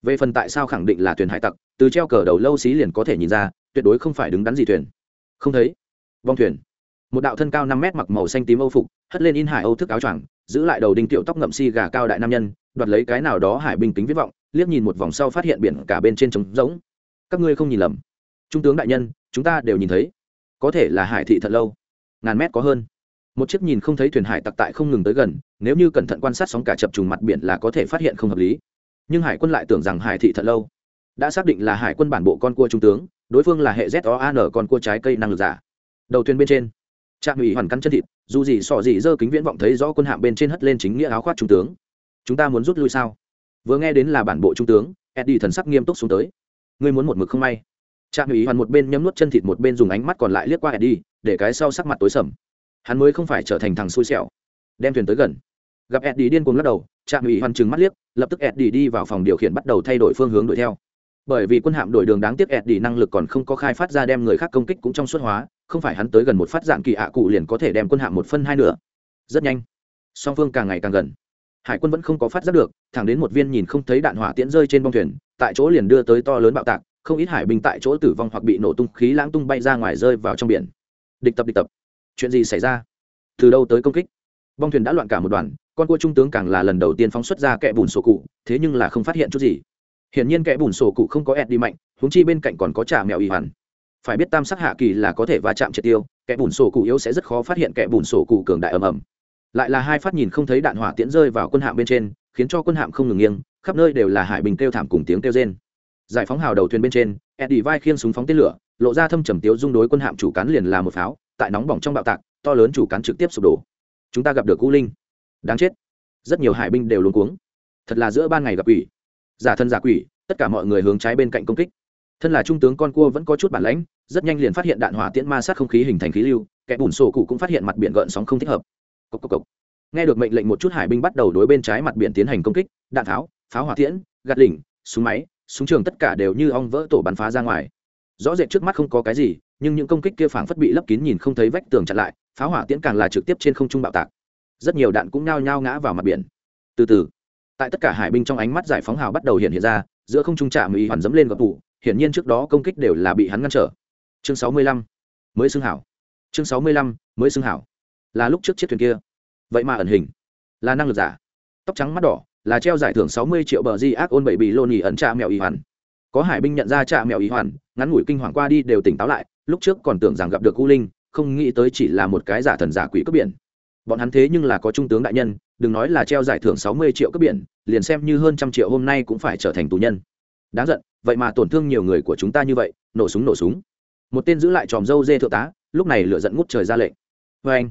Về phần tại sao khẳng định là thuyền hải tặc, từ treo cờ đầu lâu xí liền có thể nhìn ra, tuyệt đối không phải đứng đắn gì thuyền. Không thấy. Vong thuyền. Một đạo thân cao năm mét mặc màu xanh tím âu phục, hất lên in hải âu thức áo choàng, giữ lại đầu đinh tiệu tóc ngậm si gà cao đại nam nhân đoạt lấy cái nào đó hải binh kính viết vọng, liếc nhìn một vòng sau phát hiện biển cả bên trên trống rỗng. Các ngươi không nhìn lầm. Trung tướng đại nhân, chúng ta đều nhìn thấy. Có thể là hải thị thật lâu. Ngàn mét có hơn. Một chiếc nhìn không thấy thuyền hải tặc tại không ngừng tới gần, nếu như cẩn thận quan sát sóng cả chập trùng mặt biển là có thể phát hiện không hợp lý. Nhưng hải quân lại tưởng rằng hải thị thật lâu. Đã xác định là hải quân bản bộ con cua trung tướng, đối phương là hệ z o an con cua trái cây năng lực giả. Đầu thuyền bên trên, trạm ủy hoàn căn chân thịt, dù gì sỏ gì dơ kính viễn vọng thấy rõ quân hạm bên trên hất lên chính nghĩa áo khoác trung tướng chúng ta muốn rút lui sao? Vừa nghe đến là bản bộ trung tướng, eddie thần sắc nghiêm túc xuống tới. Ngươi muốn một mực không may. Trạm ủy hoàn một bên nhấm nuốt chân thịt một bên dùng ánh mắt còn lại liếc qua eddie, để cái sau sắc mặt tối sầm. Hắn mới không phải trở thành thằng xui xẻo. Đem thuyền tới gần. Gặp eddie điên cuồng lắc đầu, trạm ủy hoàn trừng mắt liếc, lập tức eddie đi vào phòng điều khiển bắt đầu thay đổi phương hướng đuổi theo. Bởi vì quân hạm đổi đường đáng tiếc eddie năng lực còn không có khai phát ra đem người khác công kích cũng trong suốt hóa, không phải hắn tới gần một phát dạng kỳ ạ cụ liền có thể đem quân hạm một phân hai nửa. Rất nhanh. Song phương càng ngày càng gần hải quân vẫn không có phát giác được, thẳng đến một viên nhìn không thấy đạn hỏa tiễn rơi trên bông thuyền, tại chỗ liền đưa tới to lớn bạo tạc, không ít hải binh tại chỗ tử vong hoặc bị nổ tung khí lãng tung bay ra ngoài rơi vào trong biển. Địch tập địch tập. Chuyện gì xảy ra? Từ đâu tới công kích? Bong thuyền đã loạn cả một đoàn, con cua trung tướng càng là lần đầu tiên phóng xuất ra kẽ bùn sổ cụ, thế nhưng là không phát hiện chút gì. Hiển nhiên kẽ bùn sổ cụ không có ẹt đi mạnh húng chi bên cạnh còn có trà mèo y hoàn. Phải biết tam sắc hạ kỳ là có thể va chạm triệt tiêu kẽ bùn sổ cụ yếu sẽ rất khó phát hiện kẽ bùn sổ cụ cường đại ầm ầm lại là hai phát nhìn không thấy đạn hỏa tiễn rơi vào quân hạm bên trên, khiến cho quân hạm không ngừng nghiêng, khắp nơi đều là hải bình kêu thảm cùng tiếng kêu rên. Giải phóng hào đầu thuyền bên trên, eddie vai khiêng súng phóng tên lửa, lộ ra thâm trầm tiếu dung đối quân hạm chủ cán liền là một pháo, tại nóng bỏng trong bạo tạc, to lớn chủ cán trực tiếp sụp đổ. Chúng ta gặp được cú linh. Đáng chết. Rất nhiều hải binh đều luống cuống. Thật là giữa ban ngày gặp quỷ. Giả thân giả quỷ, tất cả mọi người hướng trái bên cạnh công kích. Thân là trung tướng con cua vẫn có chút bản lãnh, rất nhanh liền phát hiện đạn hỏa tiễn ma sát không khí hình thành khí lưu, kẻ bùn sổ cụ cũng phát hiện mặt biển gợn sóng không thích hợp cốc cốc cốc. nghe được mệnh lệnh một chút hải binh bắt đầu đối bên trái mặt biển tiến hành công kích, đạn tháo, pháo hỏa tiễn, gạt lỉnh, súng máy, súng trường tất cả đều như ong vỡ tổ bắn phá ra ngoài. Rõ rệt trước mắt không có cái gì, nhưng những công kích kia phảng phất bị lấp kín nhìn không thấy vách tường chặn lại, pháo hỏa tiễn càng là trực tiếp trên không trung bạo tạc. Rất nhiều đạn cũng nhao nhao ngã vào mặt biển. Từ từ, tại tất cả hải binh trong ánh mắt giải phóng hào bắt đầu hiện hiện ra, giữa không trung chạm ý hoàn dẫm lên gập tủ hiển nhiên trước đó công kích đều là bị hắn ngăn trở. Chương sáu mươi lăm, mới xưng hảo. Chương sáu mươi lăm, mới xưng hảo là lúc trước chiếc thuyền kia. Vậy mà ẩn hình. Là năng lực giả. Tóc trắng mắt đỏ, là treo giải thưởng sáu mươi triệu bờ di ác ôn bảy bị lô nhì ẩn trạ mèo y hoàn. Có hải binh nhận ra trạ mèo y hoàn, ngắn ngủi kinh hoàng qua đi đều tỉnh táo lại, lúc trước còn tưởng rằng gặp được u linh, không nghĩ tới chỉ là một cái giả thần giả quỷ cướp biển. Bọn hắn thế nhưng là có trung tướng đại nhân, đừng nói là treo giải thưởng sáu mươi triệu cướp biển, liền xem như hơn trăm triệu hôm nay cũng phải trở thành tù nhân. Đáng giận, vậy mà tổn thương nhiều người của chúng ta như vậy, nổ súng nổ súng. Một tên giữ lại tròm dâu dê thượng tá, lúc này lựa giận ngút trời ra lệnh. Vê anh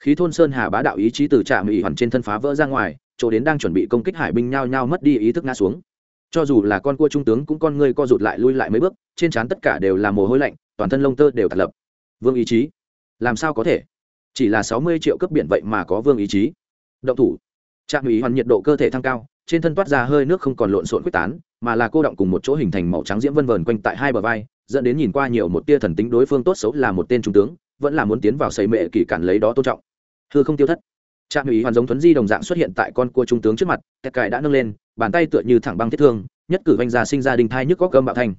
khí thôn sơn hà bá đạo ý chí từ trạm ỵ hoàn trên thân phá vỡ ra ngoài, chỗ đến đang chuẩn bị công kích hải binh nhao nhao mất đi ý thức ngã xuống. Cho dù là con cua trung tướng cũng con ngươi co rụt lại lui lại mấy bước, trên trán tất cả đều là mồ hôi lạnh, toàn thân lông tơ đều tạt lập. Vương ý chí? Làm sao có thể? Chỉ là sáu mươi triệu cấp biển vậy mà có vương ý chí? Động thủ. Trạm ỵ hoàn nhiệt độ cơ thể tăng cao, trên thân toát ra hơi nước không còn lộn xộn quyết tán, mà là cô động cùng một chỗ hình thành màu trắng diễm vân vờn quanh tại hai bờ vai dẫn đến nhìn qua nhiều một tia thần tính đối phương tốt xấu là một tên trung tướng, vẫn là muốn tiến vào xây mệ kỳ cản lấy đó tôn trọng. Hư không tiêu thất. Trạm ủy hoàn giống thuấn di đồng dạng xuất hiện tại con cua trung tướng trước mặt, tất cài đã nâng lên, bàn tay tựa như thẳng băng thiết thương, nhất cử vanh ra sinh ra đình thai nhức có cơm bạo thành.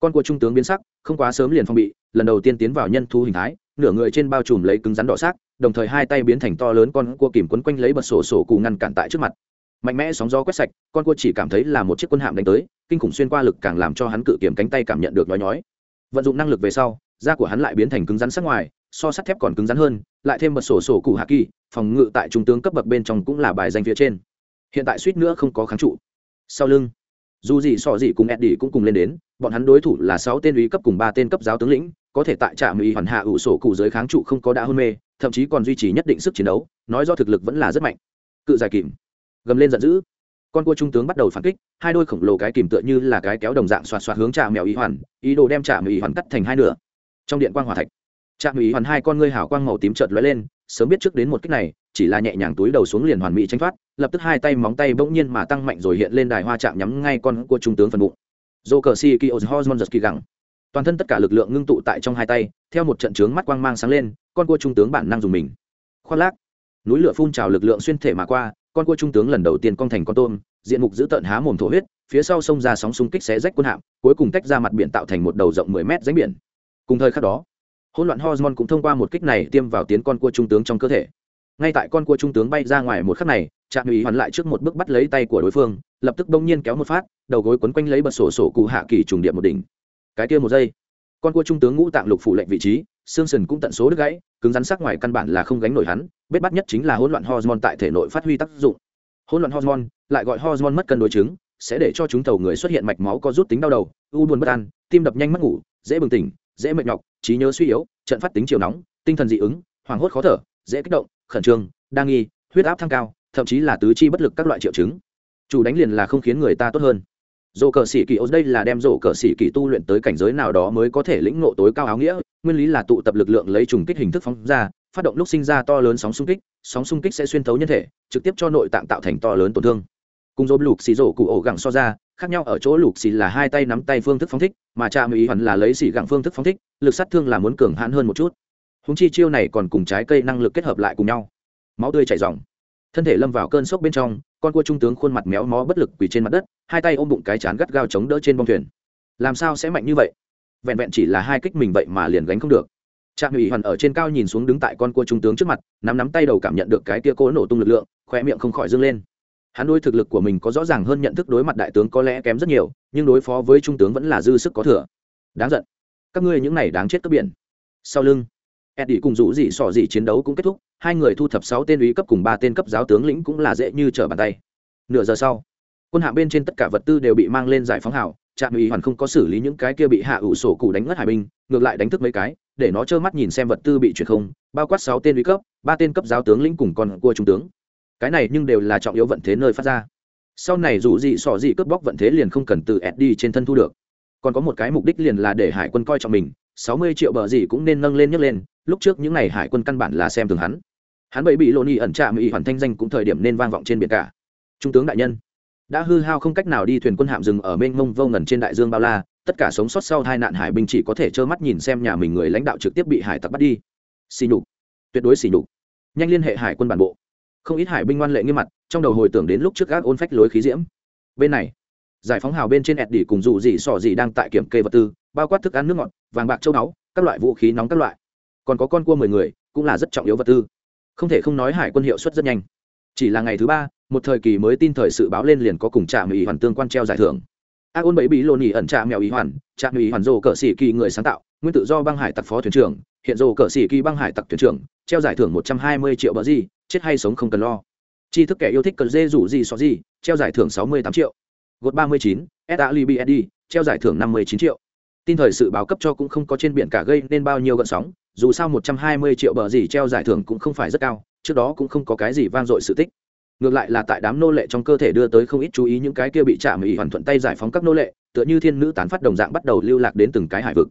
Con cua trung tướng biến sắc, không quá sớm liền phong bị, lần đầu tiên tiến vào nhân thu hình thái, nửa người trên bao trùm lấy cứng rắn đỏ xác đồng thời hai tay biến thành to lớn con cua kìm quấn quanh lấy bật sổ sổ cù ngăn cản tại trước mặt mạnh mẽ sóng gió quét sạch, con cua chỉ cảm thấy là một chiếc quân hạm đánh tới, kinh khủng xuyên qua lực càng làm cho hắn cự kiểm cánh tay cảm nhận được nhói nhói. Vận dụng năng lực về sau, da của hắn lại biến thành cứng rắn sắc ngoài, so sắt thép còn cứng rắn hơn, lại thêm một sổ sổ cụ hạ kỳ, phòng ngự tại trung tướng cấp bậc bên trong cũng là bài danh phía trên. Hiện tại suýt nữa không có kháng trụ. Sau lưng, dù gì so gì cùng eddie cũng cùng lên đến, bọn hắn đối thủ là sáu tên úy cấp cùng ba tên cấp giáo tướng lĩnh, có thể tại trạm ủy hoàn hạ ủ sổ cụ giới kháng trụ không có đã hôn mê, thậm chí còn duy trì nhất định sức chiến đấu, nói do thực lực vẫn là rất mạnh. Cự dài kìm gầm lên giận dữ. Con cua trung tướng bắt đầu phản kích, hai đôi khổng lồ cái kìm tựa như là cái kéo đồng dạng xoạt xoạt hướng trà mèo ý hoàn, ý đồ đem trà mèo ý hoàn cắt thành hai nửa. Trong điện quang hòa thạch trà mèo ý hoàn hai con ngươi hào quang màu tím trợt lóe lên, sớm biết trước đến một cách này, chỉ là nhẹ nhàng túi đầu xuống liền hoàn mỹ tranh thoát, lập tức hai tay móng tay bỗng nhiên mà tăng mạnh rồi hiện lên đài hoa chạm nhắm ngay con cua trung tướng phần bụng. Dô cờ si kỳ osmond giật kỳ gẳng. Toàn thân tất cả lực lượng ngưng tụ tại trong hai tay, theo một trận trướng mắt quang mang sáng lên, con cua trung tướng bản năng dùng mình. Khoác lác. Núi lửa phun trào lực lượng xuyên thể mà qua con cua trung tướng lần đầu tiên con thành con tôm, diện mục giữ tợn há mồm thổ huyết, phía sau sông ra sóng xung kích xé rách quân hạm, cuối cùng tách ra mặt biển tạo thành một đầu rộng mười mét ránh biển. Cùng thời khắc đó, hỗn loạn hormone cũng thông qua một kích này tiêm vào tiến con cua trung tướng trong cơ thể. Ngay tại con cua trung tướng bay ra ngoài một khắc này, trạm ủy hoàn lại trước một bước bắt lấy tay của đối phương, lập tức bỗng nhiên kéo một phát, đầu gối quấn quanh lấy bật sổ sổ cụ hạ kỳ trùng điện một đỉnh. Cái kia một giây, con cua trung tướng ngũ tạng lục phủ lệnh vị trí xương sườn cũng tận số đứt gãy, cứng rắn sắc ngoài căn bản là không gánh nổi hắn, bết bắt nhất chính là hỗn loạn hormone tại thể nội phát huy tác dụng. Hỗn loạn hormone lại gọi hormone mất cân đối chứng, sẽ để cho chúng tàu người xuất hiện mạch máu có rút tính đau đầu, u buồn bất an, tim đập nhanh mất ngủ, dễ bừng tỉnh, dễ mệt nhọc, trí nhớ suy yếu, trận phát tính chiều nóng, tinh thần dị ứng, hoảng hốt khó thở, dễ kích động, khẩn trương, đa nghi, huyết áp thăng cao, thậm chí là tứ chi bất lực các loại triệu chứng. Chủ đánh liền là không khiến người ta tốt hơn dồ cờ sĩ kỳ ô đây là đem dồ cờ sĩ kỳ tu luyện tới cảnh giới nào đó mới có thể lĩnh ngộ tối cao áo nghĩa. Nguyên lý là tụ tập lực lượng lấy trùng kích hình thức phóng ra, phát động lúc sinh ra to lớn sóng xung kích, sóng xung kích sẽ xuyên thấu nhân thể, trực tiếp cho nội tạng tạo thành to lớn tổn thương. Cùng dồn lục xì dồ cụ ổ gẳng so ra, khác nhau ở chỗ lục xì là hai tay nắm tay phương thức phóng thích, mà cha mỹ hoàn là lấy xì gẳng phương thức phóng thích, lực sát thương là muốn cường hãn hơn một chút. Húng chi chiêu này còn cùng trái cây năng lực kết hợp lại cùng nhau. Máu tươi chảy dòng thân thể lâm vào cơn sốc bên trong, con cua trung tướng khuôn mặt méo mó bất lực quỳ trên mặt đất, hai tay ôm bụng cái chán gắt gao chống đỡ trên bông thuyền. Làm sao sẽ mạnh như vậy? Vẹn vẹn chỉ là hai kích mình vậy mà liền gánh không được. Trạm ủy hoàn ở trên cao nhìn xuống đứng tại con cua trung tướng trước mặt, nắm nắm tay đầu cảm nhận được cái kia cố nổ tung lực lượng khoe miệng không khỏi dâng lên. Hắn đôi thực lực của mình có rõ ràng hơn nhận thức đối mặt đại tướng có lẽ kém rất nhiều, nhưng đối phó với trung tướng vẫn là dư sức có thừa. Đáng giận. Các ngươi những này đáng chết cướp biển. Sau lưng, eddie cùng rủ dị sỏ dị chiến đấu cũng kết thúc hai người thu thập sáu tên úy cấp cùng ba tên cấp giáo tướng lĩnh cũng là dễ như trở bàn tay. Nửa giờ sau, quân hạ bên trên tất cả vật tư đều bị mang lên giải phóng hào, trạm ủy hoàn không có xử lý những cái kia bị hạ ủ sổ cụ đánh ngất hải binh, ngược lại đánh thức mấy cái, để nó trơ mắt nhìn xem vật tư bị chuyển không, bao quát sáu tên úy cấp, ba tên cấp giáo tướng lĩnh cùng con cua trung tướng. Cái này nhưng đều là trọng yếu vận thế nơi phát ra. Sau này dù gì sỏ gì cướp bóc vận thế liền không cần từ sd trên thân thu được. Còn có một cái mục đích liền là để hải quân coi trọng mình sáu mươi triệu bờ gì cũng nên nâng lên nhấc lên, lúc trước những ngày hải quân căn bản là xem thường hắn. Hắn bậy bị lộn y ẩn trạm y hoàn thanh danh cũng thời điểm nên vang vọng trên biển cả. Trung tướng đại nhân, đã hư hao không cách nào đi thuyền quân hạm rừng ở mênh mông vô ngần trên đại dương bao la, tất cả sống sót sau hai nạn hải binh chỉ có thể trơ mắt nhìn xem nhà mình người lãnh đạo trực tiếp bị hải tặc bắt đi. Xì nhục, tuyệt đối xì nhục. Nhanh liên hệ hải quân bản bộ. Không ít hải binh ngoan lệ nghiêm mặt, trong đầu hồi tưởng đến lúc trước gác ôn phách lối khí diễm. Bên này, giải phóng hào bên trên ẹt đỉ cùng dù gì sỏ gì đang tại kiểm kê vật tư bao quát thức ăn nước ngọt, vàng bạc, châu báu, các loại vũ khí nóng các loại. Còn có con cua mười người, cũng là rất trọng yếu vật tư. Không thể không nói hải quân hiệu suất rất nhanh. Chỉ là ngày thứ ba, một thời kỳ mới tin thời sự báo lên liền có cùng trạm ý hoàn tương quan treo giải thưởng. A ôn bảy bí lô nỉ ẩn trạm mèo ý hoàn, trạm ý hoàn rồ cờ sĩ kỳ người sáng tạo, nguyên tự do băng hải tặc phó thuyền trưởng, hiện rồ cờ sĩ kỳ băng hải tặc thuyền trưởng, treo giải thưởng một trăm hai mươi triệu bờ gì, chết hay sống không cần lo. Chi thức kẻ yêu thích cần dê rủ gì so gì, treo giải thưởng sáu mươi tám triệu. Gột ba mươi chín salibsd treo giải thưởng năm mươi chín triệu tin thời sự báo cấp cho cũng không có trên biển cả gây nên bao nhiêu gợn sóng, dù sao một trăm hai mươi triệu bờ gì treo giải thưởng cũng không phải rất cao, trước đó cũng không có cái gì vang dội sự tích. Ngược lại là tại đám nô lệ trong cơ thể đưa tới không ít chú ý những cái kia bị chạm mỹ hoàn thuận tay giải phóng các nô lệ, tựa như thiên nữ tán phát đồng dạng bắt đầu lưu lạc đến từng cái hải vực.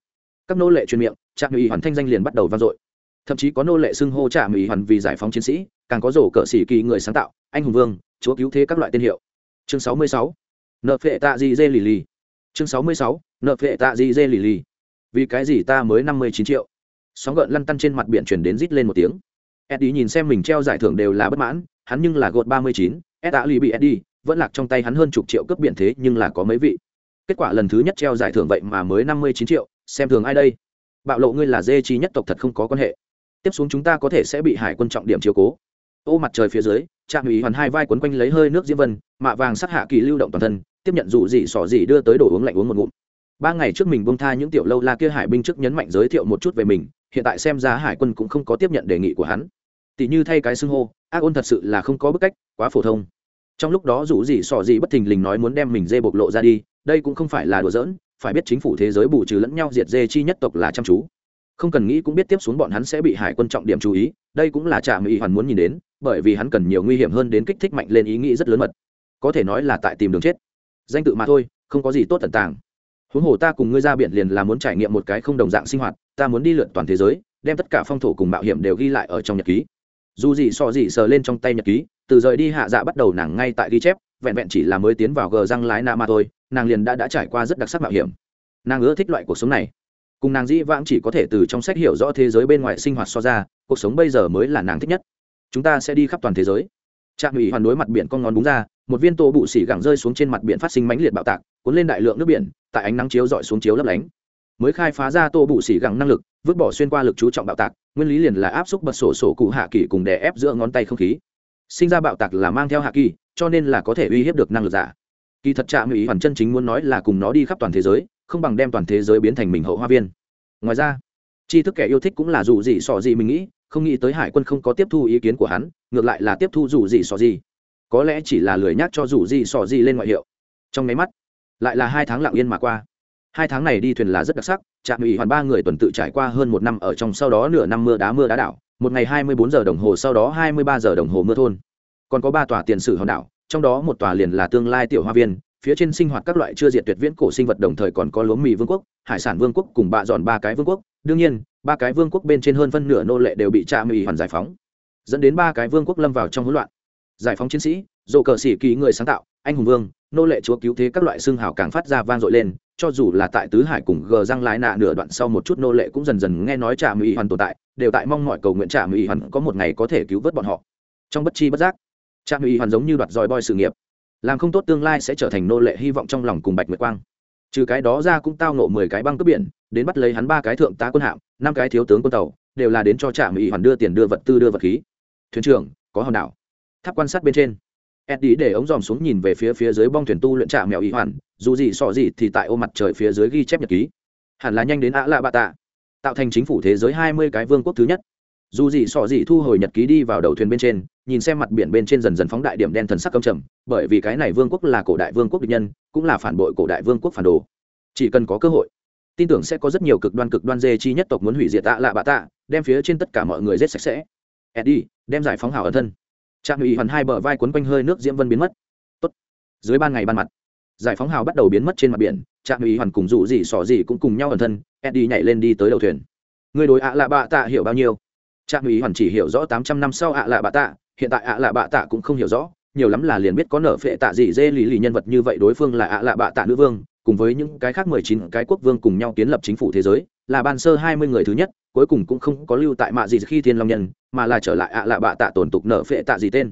Các nô lệ truyền miệng chạm mỹ hoàn thanh danh liền bắt đầu vang dội. Thậm chí có nô lệ xưng hô chạm mỹ hoàn vì giải phóng chiến sĩ, càng có rổ cờ xỉ kỳ người sáng tạo, anh hùng vương, chúa cứu thế các loại tên hiệu. Chương sáu mươi sáu. Nợ phệ tạ di dê lì lì. Chương sáu mươi sáu nợ phệ tạ di dê lì lì. Vì cái gì ta mới năm mươi chín triệu? Sóng gợn lăn tăn trên mặt biển chuyển đến rít lên một tiếng. Eddie nhìn xem mình treo giải thưởng đều là bất mãn, hắn nhưng là gột ba mươi chín s đã lì bị eddie, vẫn lạc trong tay hắn hơn chục triệu cấp biển thế nhưng là có mấy vị. Kết quả lần thứ nhất treo giải thưởng vậy mà mới năm mươi chín triệu, xem thường ai đây? Bạo lộ ngươi là dê chi nhất tộc thật không có quan hệ. Tiếp xuống chúng ta có thể sẽ bị hải quân trọng điểm chiếu cố. Ô mặt trời phía dưới, trạm ủy hoàn hai vai quấn quanh lấy hơi nước diễm vân, mạ vàng sắc hạ kỳ lưu động toàn thân, tiếp nhận dù gì xỏ gì đưa tới đồ uống lạnh uống một ngụm ba ngày trước mình bông tha những tiểu lâu la kia hải binh trước nhấn mạnh giới thiệu một chút về mình, hiện tại xem ra hải quân cũng không có tiếp nhận đề nghị của hắn. Tỷ như thay cái xưng hô, ác ôn thật sự là không có bức cách, quá phổ thông. Trong lúc đó dù gì sỏ gì bất thình lình nói muốn đem mình dê bộc lộ ra đi, đây cũng không phải là đùa giỡn, phải biết chính phủ thế giới bù trừ lẫn nhau diệt dê chi nhất tộc là chăm chú. Không cần nghĩ cũng biết tiếp xuống bọn hắn sẽ bị hải quân trọng điểm chú ý, đây cũng là trạm ý hoàn muốn nhìn đến, bởi vì hắn cần nhiều nguy hiểm hơn đến kích thích mạnh lên ý nghĩ rất lớn mật. Có thể nói là tại tìm đường chết. Danh tự mà thôi, không có gì tốt tận tàng huống hồ ta cùng ngươi ra biển liền là muốn trải nghiệm một cái không đồng dạng sinh hoạt, ta muốn đi lượn toàn thế giới, đem tất cả phong thổ cùng mạo hiểm đều ghi lại ở trong nhật ký. Dù gì so gì sờ lên trong tay nhật ký, từ rời đi hạ dạ bắt đầu nàng ngay tại ghi chép, vẹn vẹn chỉ là mới tiến vào gờ răng lái na mà thôi, nàng liền đã đã trải qua rất đặc sắc mạo hiểm. Nàng ưa thích loại cuộc sống này. Cùng nàng dĩ vãng chỉ có thể từ trong sách hiểu rõ thế giới bên ngoài sinh hoạt so ra, cuộc sống bây giờ mới là nàng thích nhất. Chúng ta sẽ đi khắp toàn thế giới. Trạm ủy hoàn đối mặt biển con ngón đúng ra một viên tô bụ xỉ gẳng rơi xuống trên mặt biển phát sinh mãnh liệt bạo tạc, cuốn lên đại lượng nước biển, tại ánh nắng chiếu dọi xuống chiếu lấp lánh. Mới khai phá ra tô bụ xỉ gẳng năng lực, vứt bỏ xuyên qua lực chú trọng bạo tạc, nguyên lý liền là áp xúc bật sổ sổ cụ hạ kỳ cùng đè ép giữa ngón tay không khí. Sinh ra bạo tạc là mang theo hạ kỳ, cho nên là có thể uy hiếp được năng lực giả. Kỳ thật trạm ý hoàn chân chính muốn nói là cùng nó đi khắp toàn thế giới, không bằng đem toàn thế giới biến thành mình hậu hoa viên. Ngoài ra, tri thức kẻ yêu thích cũng là dù gì sò gì mình nghĩ, không nghĩ tới hải quân không có tiếp thu ý kiến của hắn, ngược lại là tiếp thu dù gì sò gì có lẽ chỉ là lười nhắc cho dù gì sò gì lên ngoại hiệu. Trong máy mắt, lại là hai tháng lặng yên mà qua. Hai tháng này đi thuyền là rất đặc sắc, trạm ủy hoàn ba người tuần tự trải qua hơn một năm ở trong sau đó nửa năm mưa đá mưa đá đảo, một ngày hai mươi bốn giờ đồng hồ sau đó hai mươi ba giờ đồng hồ mưa thôn. Còn có ba tòa tiền sử hòn đảo, trong đó một tòa liền là tương lai tiểu hoa viên, phía trên sinh hoạt các loại chưa diệt tuyệt viễn cổ sinh vật đồng thời còn có lúa mì vương quốc, hải sản vương quốc cùng bạ dọn ba cái vương quốc. Đương nhiên, ba cái vương quốc bên trên hơn phân nửa nô lệ đều bị trạm ủy hoàn giải phóng, dẫn đến ba cái vương quốc lâm vào trong hỗn loạn giải phóng chiến sĩ dồ cờ sĩ ký người sáng tạo, anh hùng vương, nô lệ chúa cứu thế các loại xương hào càng phát ra vang dội lên, cho dù là tại tứ hải cùng gờ răng lái nạ nửa đoạn sau một chút nô lệ cũng dần dần nghe nói trả mỹ hoàn tồn tại, đều tại mong mọi cầu nguyện trả mỹ hoàn có một ngày có thể cứu vớt bọn họ. Trong bất chi bất giác trả mỹ hoàn giống như đoạt roi boi sự nghiệp, làm không tốt tương lai sẽ trở thành nô lệ hy vọng trong lòng cùng bạch nguyệt quang. Trừ cái đó ra cũng tao nộ mười cái băng cướp biển, đến bắt lấy hắn ba cái thượng tá quân hạm, năm cái thiếu tướng quân tàu, đều là đến cho trả mỹ hoàn đưa tiền đưa vật tư đưa vật khí. Thuyền trưởng, có hòn đảo tháp quan sát bên trên. Eddie để ống dòm xuống nhìn về phía phía dưới bong thuyền tu luyện trạ mèo ý hoàn, dù gì sọ gì thì tại ô mặt trời phía dưới ghi chép nhật ký. Hẳn là nhanh đến ạ lạ bạ tạ. Tạo thành chính phủ thế giới hai mươi cái vương quốc thứ nhất. Dù gì sọ gì thu hồi nhật ký đi vào đầu thuyền bên trên, nhìn xem mặt biển bên trên dần dần phóng đại điểm đen thần sắc cầm trầm, bởi vì cái này vương quốc là cổ đại vương quốc địch nhân, cũng là phản bội cổ đại vương quốc phản đồ. Chỉ cần có cơ hội, tin tưởng sẽ có rất nhiều cực đoan cực đoan dê chi nhất tộc muốn hủy diệt tạ lạ bạ tạ, đem phía trên tất cả mọi người giết sạch sẽ. Eddie, đem giải phóng hảo ẩn thân trạm ủy hoàn hai bờ vai quấn quanh hơi nước diễm vân biến mất. Tốt. dưới ban ngày ban mặt, giải phóng hào bắt đầu biến mất trên mặt biển, trạm ủy hoàn cùng dụ gì xỏ gì cũng cùng nhau ẩn thân, eddie nhảy lên đi tới đầu thuyền. Người đối ạ lạ bạ tạ hiểu bao nhiêu? Trạm ủy hoàn chỉ hiểu rõ tám trăm năm sau ạ lạ bạ tạ hiện tại ạ lạ bạ tạ cũng không hiểu rõ, nhiều lắm là liền biết có nở phệ tạ gì dê lì lì nhân vật như vậy đối phương là ạ lạ bạ tạ nữ vương, cùng với những cái khác mười chín cái quốc vương cùng nhau kiến lập chính phủ thế giới, là ban sơ hai mươi người thứ nhất, cuối cùng cũng không có lưu tại mạ gì khi thiên long nhân mà là trở lại ạ lạ bạ tạ tổn tục nở phệ tạ gì tên.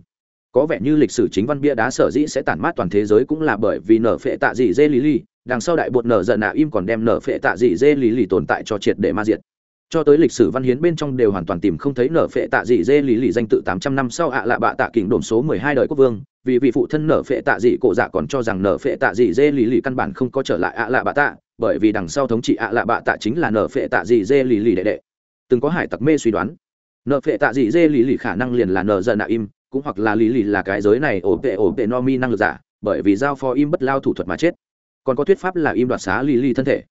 Có vẻ như lịch sử chính văn bia đá sở dĩ sẽ tản mát toàn thế giới cũng là bởi vì nở phệ tạ gì dê lý lì, đằng sau đại bột nở giận nạ im còn đem nở phệ tạ gì dê lý lì tồn tại cho triệt để ma diệt. Cho tới lịch sử văn hiến bên trong đều hoàn toàn tìm không thấy nở phệ tạ dị dê lý lì danh tự tám trăm năm sau ạ lạ bạ tạ kỉnh đồn số mười hai đời quốc vương, vì vị phụ thân nở phệ tạ dị cổ dạ còn cho rằng nở phệ tạ dị dê lý lì căn bản không có trở lại ạ lạ bạ tạ, bởi vì đằng sau thống trị ạ lạ bạ tạ chính là nở phệ tạ dị dê lý lì đệ đệ. Từng có hải tặc mê suy đoán nợ phệ tạ dị dê lý lì khả năng liền là nợ giận nạ im, cũng hoặc là lý lì là cái giới này ổ tệ ổ tệ no mi năng lực giả, bởi vì giao phó im bất lao thủ thuật mà chết. Còn có thuyết pháp là im đoạt xá lý lì thân thể.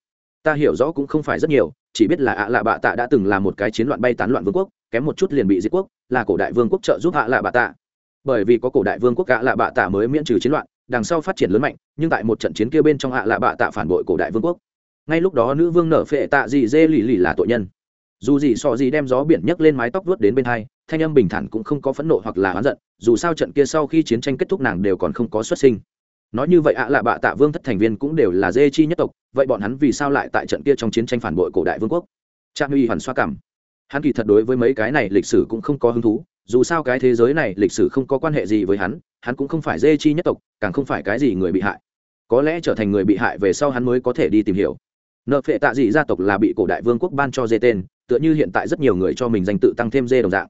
Ta hiểu rõ cũng không phải rất nhiều, chỉ biết là ạ lạ bạ tạ đã từng là một cái chiến loạn bay tán loạn vương quốc, kém một chút liền bị diệt quốc, là cổ đại vương quốc trợ giúp ạ lạ bạ tạ. Bởi vì có cổ đại vương quốc ạ lạ bạ tạ mới miễn trừ chiến loạn, đằng sau phát triển lớn mạnh, nhưng tại một trận chiến kia bên trong ạ lạ bạ tạ phản bội cổ đại vương quốc. Ngay lúc đó nữ vương nở phệ tạ dị dê lì lì là tội nhân dù gì so gì đem gió biển nhấc lên mái tóc vuốt đến bên hai, thanh âm bình thản cũng không có phẫn nộ hoặc là oán giận, dù sao trận kia sau khi chiến tranh kết thúc nàng đều còn không có xuất sinh. Nói như vậy ạ là bạ tạ vương thất thành viên cũng đều là dê chi nhất tộc, vậy bọn hắn vì sao lại tại trận kia trong chiến tranh phản bội cổ đại vương quốc? Trang uy hoàn xoa cảm. Hắn kỳ thật đối với mấy cái này lịch sử cũng không có hứng thú, dù sao cái thế giới này lịch sử không có quan hệ gì với hắn hắn cũng không phải dê chi nhất tộc, càng không phải cái gì người bị hại. Có lẽ trở thành người bị hại về sau hắn mới có thể đi tìm hiểu nợ phệ tạ dị gia tộc là bị cổ đại vương quốc ban cho dê tên, tựa như hiện tại rất nhiều người cho mình danh tự tăng thêm dê đồng dạng.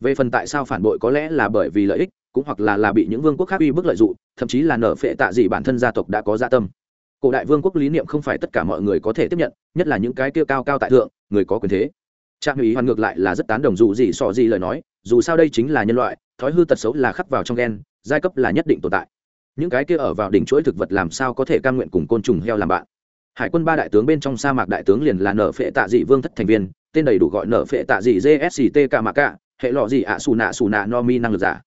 Về phần tại sao phản bội có lẽ là bởi vì lợi ích, cũng hoặc là là bị những vương quốc khác uy bức lợi dụng, thậm chí là nợ phệ tạ gì bản thân gia tộc đã có gia tâm. Cổ đại vương quốc lý niệm không phải tất cả mọi người có thể tiếp nhận, nhất là những cái kia cao cao tại thượng, người có quyền thế. Trang Ý hoàn ngược lại là rất tán đồng dù gì sò gì lời nói, dù sao đây chính là nhân loại, thói hư tật xấu là khắc vào trong gen, giai cấp là nhất định tồn tại. Những cái kia ở vào đỉnh chuỗi thực vật làm sao có thể cam nguyện cùng côn trùng heo làm bạn? Hải quân ba đại tướng bên trong sa mạc đại tướng liền là nở phệ tạ dị vương thất thành viên, tên đầy đủ gọi nở phệ tạ dị gsct cả mạc cả hệ lọ gì ạ xù nạ xù nạ no mi năng lực giả.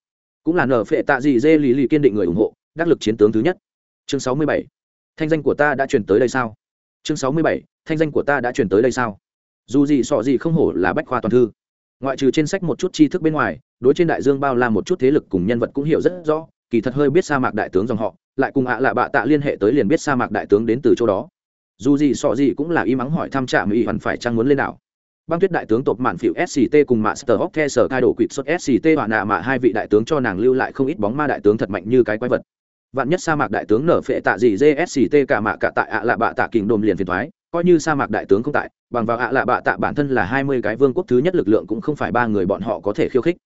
Cũng là nở phệ tạ dị dê lý lì kiên định người ủng hộ, đắc lực chiến tướng thứ nhất. Chương sáu mươi bảy. Thanh danh của ta đã truyền tới đây sao? Chương sáu mươi bảy. Thanh danh của ta đã truyền tới đây sao? Dù gì sọ gì không hổ là bách khoa toàn thư. Ngoại trừ trên sách một chút tri thức bên ngoài, đối trên đại dương bao la một chút thế lực cùng nhân vật cũng hiểu rất rõ, kỳ thật hơi biết sa mạc đại tướng dòng họ, lại cùng ạ à lạ bạ tạ liên hệ tới liền biết sa mạc đại tướng đến từ chỗ đó dù gì sọ gì cũng là y mắng hỏi thăm trạm y hoàn phải chăng muốn lên đảo. Băng tuyết đại tướng tộc mạn phịu sct cùng master of the sở cai đổ quỵt xuất sct họa nạ mà hai vị đại tướng cho nàng lưu lại không ít bóng ma đại tướng thật mạnh như cái quái vật. Vạn nhất sa mạc đại tướng nở phệ tạ gì gsct cả mạ cả tại ạ lạ bạ tạ kình đồm liền phiền thoái, coi như sa mạc đại tướng không tại, bằng vào ạ lạ bạ tạ bản thân là hai mươi cái vương quốc thứ nhất lực lượng cũng không phải ba người bọn họ có thể khiêu khích.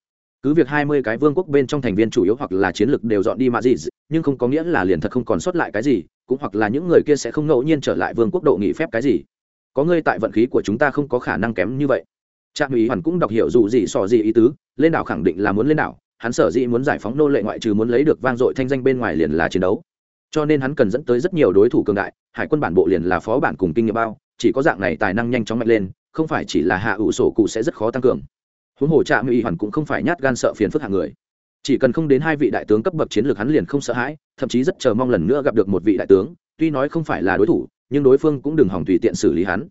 Cứ việc hai mươi cái vương quốc bên trong thành viên chủ yếu hoặc là chiến lược đều dọn đi mà gì, nhưng không có nghĩa là liền thật không còn sót lại cái gì cũng hoặc là những người kia sẽ không ngẫu nhiên trở lại vương quốc độ nghỉ phép cái gì. Có ngươi tại vận khí của chúng ta không có khả năng kém như vậy. Trạm ủy hoàn cũng đọc hiểu dù gì sò gì ý tứ, lên đảo khẳng định là muốn lên đảo, hắn sở dĩ muốn giải phóng nô lệ ngoại trừ muốn lấy được vang dội thanh danh bên ngoài liền là chiến đấu. Cho nên hắn cần dẫn tới rất nhiều đối thủ cường đại, hải quân bản bộ liền là phó bản cùng kinh nghiệm bao, chỉ có dạng này tài năng nhanh chóng mạnh lên, không phải chỉ là hạ ủ sổ cụ sẽ rất khó tăng cường. Huống hồ trạm ủy hoàn cũng không phải nhát gan sợ phiền phức hạng người chỉ cần không đến hai vị đại tướng cấp bậc chiến lược hắn liền không sợ hãi, thậm chí rất chờ mong lần nữa gặp được một vị đại tướng, tuy nói không phải là đối thủ, nhưng đối phương cũng đừng hỏng tùy tiện xử lý hắn.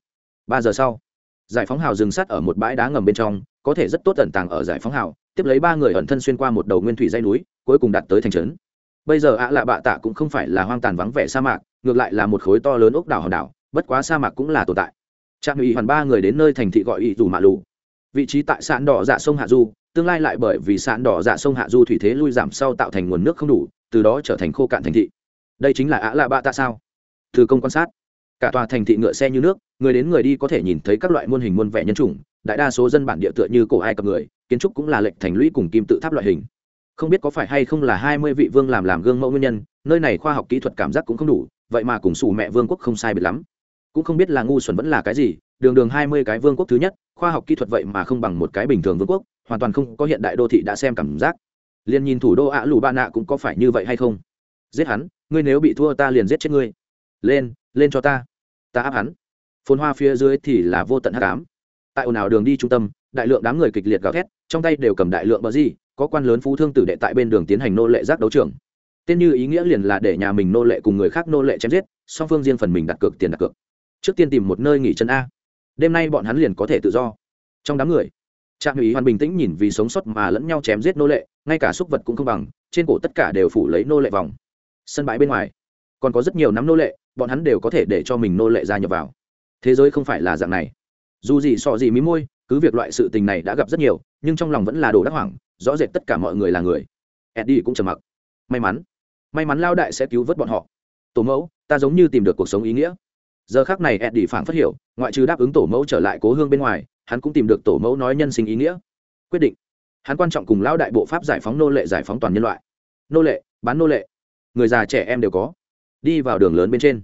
Ba giờ sau, giải phóng hào dừng sắt ở một bãi đá ngầm bên trong, có thể rất tốt ẩn tàng ở giải phóng hào, tiếp lấy ba người ẩn thân xuyên qua một đầu nguyên thủy dây núi, cuối cùng đặt tới thành trấn. Bây giờ ạ lạ bạ tạ cũng không phải là hoang tàn vắng vẻ sa mạc, ngược lại là một khối to lớn ốc đảo hòn đảo, bất quá sa mạc cũng là tồn tại. Trạm ủy hoàn ba người đến nơi thành thị gọi ủy dù mạ lù. Vị trí tại sạn đỏ dạ sông hạ du tương lai lại bởi vì sạn đỏ dạ sông hạ du thủy thế lui giảm sau tạo thành nguồn nước không đủ, từ đó trở thành khô cạn thành thị. Đây chính là ạ lạ bạ tạ sao? Từ công quan sát, cả tòa thành thị ngựa xe như nước, người đến người đi có thể nhìn thấy các loại muôn hình muôn vẻ nhân chủng, đại đa số dân bản địa tựa như cổ ai cập người, kiến trúc cũng là lệnh thành lũy cùng kim tự tháp loại hình. Không biết có phải hay không là hai mươi vị vương làm làm gương mẫu nguyên nhân, nơi này khoa học kỹ thuật cảm giác cũng không đủ, vậy mà cùng xù mẹ vương quốc không sai biệt lắm. Cũng không biết là ngu xuẩn vẫn là cái gì, đường đường hai mươi cái vương quốc thứ nhất, khoa học kỹ thuật vậy mà không bằng một cái bình thường vương quốc hoàn toàn không có hiện đại đô thị đã xem cảm giác. Liền nhìn thủ đô ạ lù ba nạ cũng có phải như vậy hay không? Giết hắn, ngươi nếu bị thua ta liền giết chết ngươi. Lên lên cho ta. Ta áp hắn. Phồn hoa phía dưới thì là vô tận hát cám tại ồn ào đường đi trung tâm, đại lượng đám người kịch liệt gào thét, trong tay đều cầm đại lượng bờ gì, có quan lớn phú thương tử đệ tại bên đường tiến hành nô lệ giác đấu trường. Tên như ý nghĩa liền là để nhà mình nô lệ cùng người khác nô lệ chém giết, song phương riêng phần mình đặt cược, tiền đặt cược. Trước tiên tìm một nơi nghỉ chân a. Đêm nay bọn hắn liền có thể tự do. Trong đám người trạm ủy hoàn bình tĩnh nhìn vì sống sót mà lẫn nhau chém giết nô lệ, ngay cả súc vật cũng không bằng, trên cổ tất cả đều phủ lấy nô lệ vòng. Sân bãi bên ngoài, còn có rất nhiều nắm nô lệ, bọn hắn đều có thể để cho mình nô lệ gia nhập vào. Thế giới không phải là dạng này. Dù gì sọ gì mí môi, cứ việc loại sự tình này đã gặp rất nhiều, nhưng trong lòng vẫn là đồ đắc hoảng, rõ rệt tất cả mọi người là người. Eddie cũng trầm mặc. May mắn may mắn lao đại sẽ cứu vớt bọn họ. Tổ mẫu, ta giống như tìm được cuộc sống ý nghĩa. Giờ khác này eddie phảng phất hiểu, ngoại trừ đáp ứng tổ mẫu trở lại cố hương bên ngoài hắn cũng tìm được tổ mẫu nói nhân sinh ý nghĩa. Quyết định. Hắn quan trọng cùng lão đại bộ pháp giải phóng nô lệ giải phóng toàn nhân loại. Nô lệ, bán nô lệ. Người già trẻ em đều có. Đi vào đường lớn bên trên.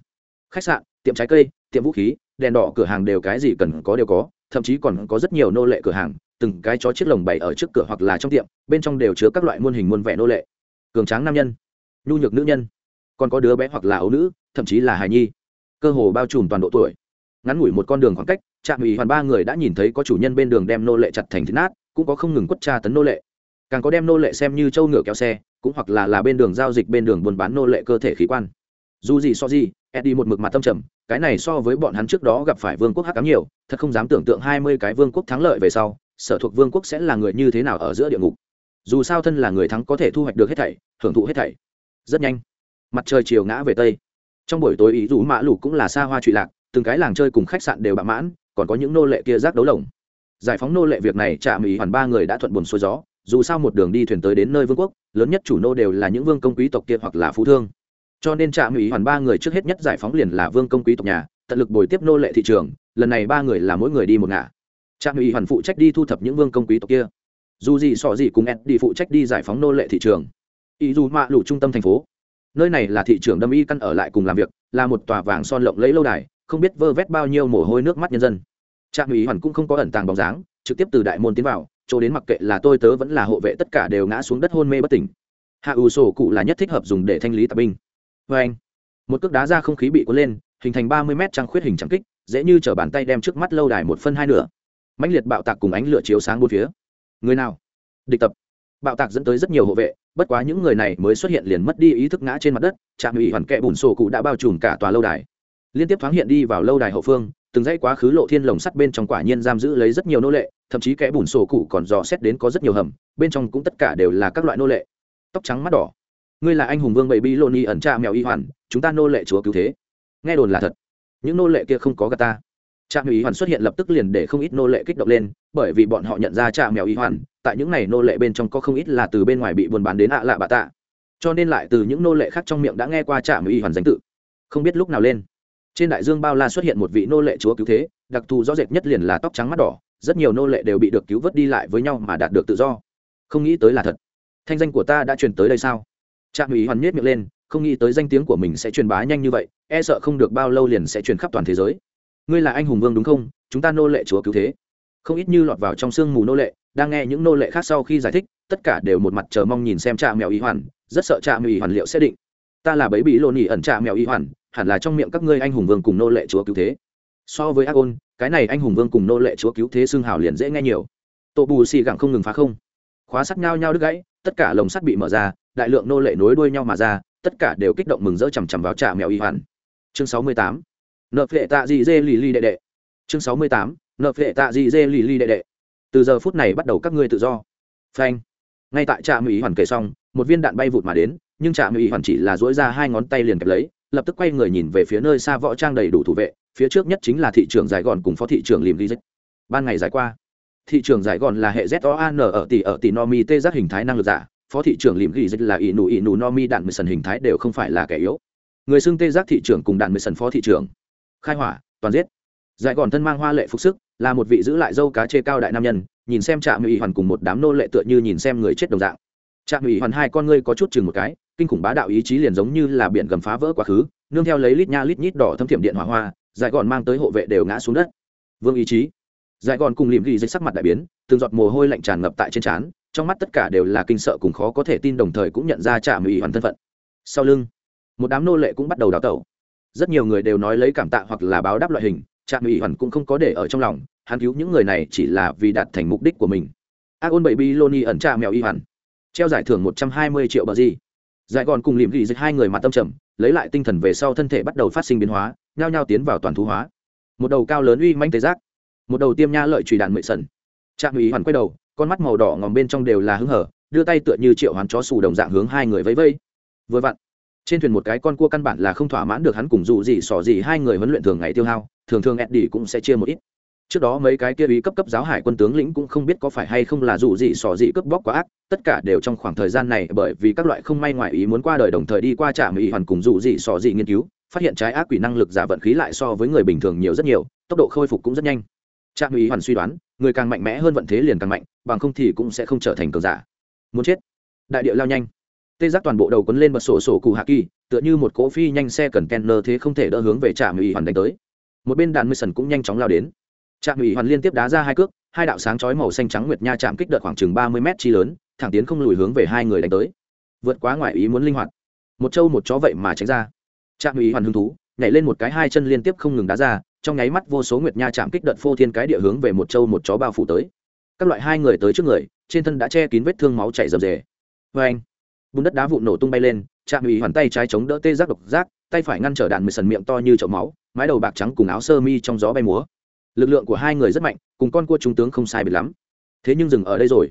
Khách sạn, tiệm trái cây, tiệm vũ khí, đèn đỏ cửa hàng đều cái gì cần có đều có, thậm chí còn có rất nhiều nô lệ cửa hàng, từng cái chó chiếc lồng bày ở trước cửa hoặc là trong tiệm, bên trong đều chứa các loại muôn hình muôn vẻ nô lệ. Cường tráng nam nhân, nhu nhược nữ nhân, còn có đứa bé hoặc là ấu nữ, thậm chí là hài nhi. Cơ hồ bao trùm toàn độ tuổi ngắn ngủi một con đường khoảng cách, trạm ủy hoàn ba người đã nhìn thấy có chủ nhân bên đường đem nô lệ chặt thành thịt nát, cũng có không ngừng quất tra tấn nô lệ. Càng có đem nô lệ xem như trâu ngựa kéo xe, cũng hoặc là là bên đường giao dịch bên đường buôn bán nô lệ cơ thể khí quan. Dù gì so gì, eddie một mực mặt tâm trầm, cái này so với bọn hắn trước đó gặp phải vương quốc hắc cám nhiều, thật không dám tưởng tượng hai mươi cái vương quốc thắng lợi về sau, sở thuộc vương quốc sẽ là người như thế nào ở giữa địa ngục. Dù sao thân là người thắng có thể thu hoạch được hết thảy, hưởng thụ hết thảy. Rất nhanh, mặt trời chiều ngã về tây. Trong buổi tối ý rủ mã lục cũng là xa hoa trụy lạc từng cái làng chơi cùng khách sạn đều bạ mãn, còn có những nô lệ kia rác đấu lồng. Giải phóng nô lệ việc này chạm ý hoàn ba người đã thuận buồn xuôi gió, dù sao một đường đi thuyền tới đến nơi vương quốc, lớn nhất chủ nô đều là những vương công quý tộc kia hoặc là phú thương. Cho nên trạm Ý hoàn ba người trước hết nhất giải phóng liền là vương công quý tộc nhà, tận lực bồi tiếp nô lệ thị trường, lần này ba người là mỗi người đi một ngả. Trạm Ý hoàn phụ trách đi thu thập những vương công quý tộc kia. Dù gì sọ gì cùng ed đi phụ trách đi giải phóng nô lệ thị trường. Ý dù mạ lụ trung tâm thành phố. Nơi này là thị trường đâm y căn ở lại cùng làm việc, là một tòa vàng son lộng lẫy lâu đài không biết vơ vét bao nhiêu mồ hôi nước mắt nhân dân. Trạm ủy hoàn cũng không có ẩn tàng bóng dáng, trực tiếp từ đại môn tiến vào, chỗ đến mặc kệ là tôi tớ vẫn là hộ vệ tất cả đều ngã xuống đất hôn mê bất tỉnh. Hạ ủ sổ cụ là nhất thích hợp dùng để thanh lý tạp binh. Vê anh. Một cước đá ra không khí bị cuốn lên, hình thành ba mươi mét trăng khuyết hình trắng kích, dễ như chở bàn tay đem trước mắt lâu đài một phân hai nửa. Mãnh liệt bạo tạc cùng ánh lửa chiếu sáng bốn phía. Người nào? Địch tập. Bạo tạc dẫn tới rất nhiều hộ vệ, bất quá những người này mới xuất hiện liền mất đi ý thức ngã trên mặt đất, trạm ủy hoàn kẹ bùn sổ cụ đã bao trùm cả tòa lâu đài liên tiếp thoáng hiện đi vào lâu đài hậu phương, từng dãy quá khứ lộ thiên lồng sắt bên trong quả nhiên giam giữ lấy rất nhiều nô lệ, thậm chí kẽ bùn sổ cụ còn dò xét đến có rất nhiều hầm, bên trong cũng tất cả đều là các loại nô lệ. Tóc trắng mắt đỏ. Ngươi là anh hùng vương bậy bi lô ni ẩn cha mèo y hoàn, chúng ta nô lệ chúa cứu thế. Nghe đồn là thật. Những nô lệ kia không có gà ta. Trạm y hoàn xuất hiện lập tức liền để không ít nô lệ kích động lên, bởi vì bọn họ nhận ra cha mèo y hoàn, tại những n à y nô lệ bên trong có không ít là từ bên ngoài bị buôn bán đến ạ lạ bạ tạ. Cho nên lại từ những nô lệ khác trong miệng đã nghe qua trạm y hoàn danh tự. Không biết lúc nào lên trên đại dương bao la xuất hiện một vị nô lệ chúa cứu thế, đặc thù rõ rệt nhất liền là tóc trắng mắt đỏ, rất nhiều nô lệ đều bị được cứu vớt đi lại với nhau mà đạt được tự do. Không nghĩ tới là thật. Thanh danh của ta đã truyền tới đây sao? Trạm ủy hoàn miết miệng lên, không nghĩ tới danh tiếng của mình sẽ truyền bá nhanh như vậy e sợ không được bao lâu liền sẽ truyền khắp toàn thế giới. Ngươi là anh hùng vương đúng không? Chúng ta nô lệ chúa cứu thế. Không ít như lọt vào trong sương mù nô lệ, đang nghe những nô lệ khác sau khi giải thích, tất cả đều một mặt chờ mong nhìn xem trạm mèo y hoàn, rất sợ trạm mèo y hoàn liệu sẽ định. Ta là bấy bị lộn nhỉ ẩn trạm mèo y hoàn hẳn là trong miệng các ngươi anh hùng vương cùng nô lệ chúa cứu thế. So với ác ôn cái này anh hùng vương cùng nô lệ chúa cứu thế xương hào liền dễ nghe nhiều. Tổ bù xì gẳng không ngừng phá không. Khóa sắt nhau nhau đứt gãy, tất cả lồng sắt bị mở ra, đại lượng nô lệ nối đuôi nhau mà ra, tất cả đều kích động mừng rỡ chằm chằm vào trà mèo y hoàn. Chương sáu mươi tám. Nợ phệ tạ dị dê lì lì đệ đệ. Chương sáu mươi tám. Nợ phệ tạ dị dê lì lì đệ đệ. Từ giờ phút này bắt đầu các ngươi tự do. Phanh. Ngay tại trà mèo y hoàn kể xong, một viên đạn bay vụt mà đến, nhưng trà mèo y hoàn chỉ là dỗi ra hai ngón tay liền kẹp lấy lập tức quay người nhìn về phía nơi xa võ trang đầy đủ thủ vệ, phía trước nhất chính là thị trường giải gòn cùng phó thị trưởng lìm ghi ban ngày giải qua, thị trường giải gòn là hệ z o n ở tỷ ở tỷ nomi tê giác hình thái năng lực giả, phó thị trưởng lìm ghi là ỷ nụ ỷ nụ nomi đạn mười sần hình thái đều không phải là kẻ yếu. Người xưng tê giác thị trưởng cùng đạn mười sần phó thị trưởng. Khai hỏa, toàn giết. Giải gòn thân mang hoa lệ phục sức, là một vị giữ lại dâu cá chê cao đại nam nhân, nhìn xem trạm ủy hoàn cùng một đám nô lệ tựa như nhìn xem người chết đồng dạng trạm ủy hoàn hai con ngươi có chút chừng một cái, kinh khủng bá đạo ý chí liền giống như là biển gầm phá vỡ quá khứ, nương theo lấy lít nha lít nhít đỏ thâm thiểm điện hỏa hoa dài gòn mang tới hộ vệ đều ngã xuống đất. Vương ý chí. Dài gòn cùng lìm ghi dây sắc mặt đại biến, từng giọt mồ hôi lạnh tràn ngập tại trên trán, trong mắt tất cả đều là kinh sợ cùng khó có thể tin đồng thời cũng nhận ra trạm ủy hoàn thân phận. Sau lưng, một đám nô lệ cũng bắt đầu đào tẩu. Rất nhiều người đều nói lấy cảm tạ hoặc là báo đáp loại hình, trạm ủy hoàn cũng không có để ở trong lòng, hắn cứu những người này chỉ là vì đạt thành mục đích của mình. Ác ôn bậy bi loni ẩn trà mèo y hoàn treo giải thưởng một trăm hai mươi triệu bờ gì. Giải gòn cùng liềm ghi dịch hai người mặt tâm trầm, lấy lại tinh thần về sau thân thể bắt đầu phát sinh biến hóa, nhao nhao tiến vào toàn thú hóa. Một đầu cao lớn uy manh tế giác, một đầu tiêm nha lợi trùy đạn mệ sần. Trạm ủy hoàn quay đầu, con mắt màu đỏ ngòm bên trong đều là hứng hở, đưa tay tựa như triệu hoán chó xù đồng dạng hướng hai người vẫy vây. Vừa vặn, trên thuyền một cái con cua căn bản là không thỏa mãn được hắn cùng dù gì sỏ gì hai người huấn luyện thường ngày tiêu hao, thường thường eddie cũng sẽ chia một ít trước đó mấy cái kia ý cấp cấp giáo hải quân tướng lĩnh cũng không biết có phải hay không là dù gì xỏ gì cướp bóc quá ác, tất cả đều trong khoảng thời gian này bởi vì các loại không may ngoại ý muốn qua đời đồng thời đi qua trả mỹ hoàn cùng dù gì xỏ gì nghiên cứu, phát hiện trái ác quỷ năng lực giả vận khí lại so với người bình thường nhiều rất nhiều, tốc độ khôi phục cũng rất nhanh. Trạm ủy hoàn suy đoán, người càng mạnh mẽ hơn vận thế liền càng mạnh, bằng không thì cũng sẽ không trở thành cường giả. Muốn chết. Đại điệu lao nhanh. Tê giác toàn bộ đầu quấn lên bật sổ sổ cụ hạ kỳ, tựa như một cỗ phi nhanh xe cần kenner thế không thể đỡ hướng về trạm ủy hoàn đánh tới. Một bên đàn mười sần cũng nhanh chóng lao đến trạm ủy hoàn liên tiếp đá ra hai cước, hai đạo sáng chói màu xanh trắng nguyệt nha chạm kích đợt khoảng chừng ba mươi mét chi lớn, thẳng tiến không lùi hướng về hai người đánh tới. Vượt quá ngoài ý muốn linh hoạt. Một trâu một chó vậy mà tránh ra. Trạm ủy hoàn hứng thú, nhảy lên một cái hai chân liên tiếp không ngừng đá ra, trong nháy mắt vô số nguyệt nha chạm kích đợt phô thiên cái địa hướng về một trâu một chó bao phủ tới. Các loại hai người tới trước người, trên thân đã che kín vết thương máu chảy rầm rề. Vê anh, bùn đất đá vụ nổ tung bay lên, trạm ủy hoàn tay trái chống đỡ tê giác độc giác, tay phải ngăn trở đạn mười sần miệng to như chậu máu, mái đầu bạc trắng cùng áo sơ mi trong gió bay múa lực lượng của hai người rất mạnh, cùng con cua trung tướng không sai biệt lắm. Thế nhưng dừng ở đây rồi.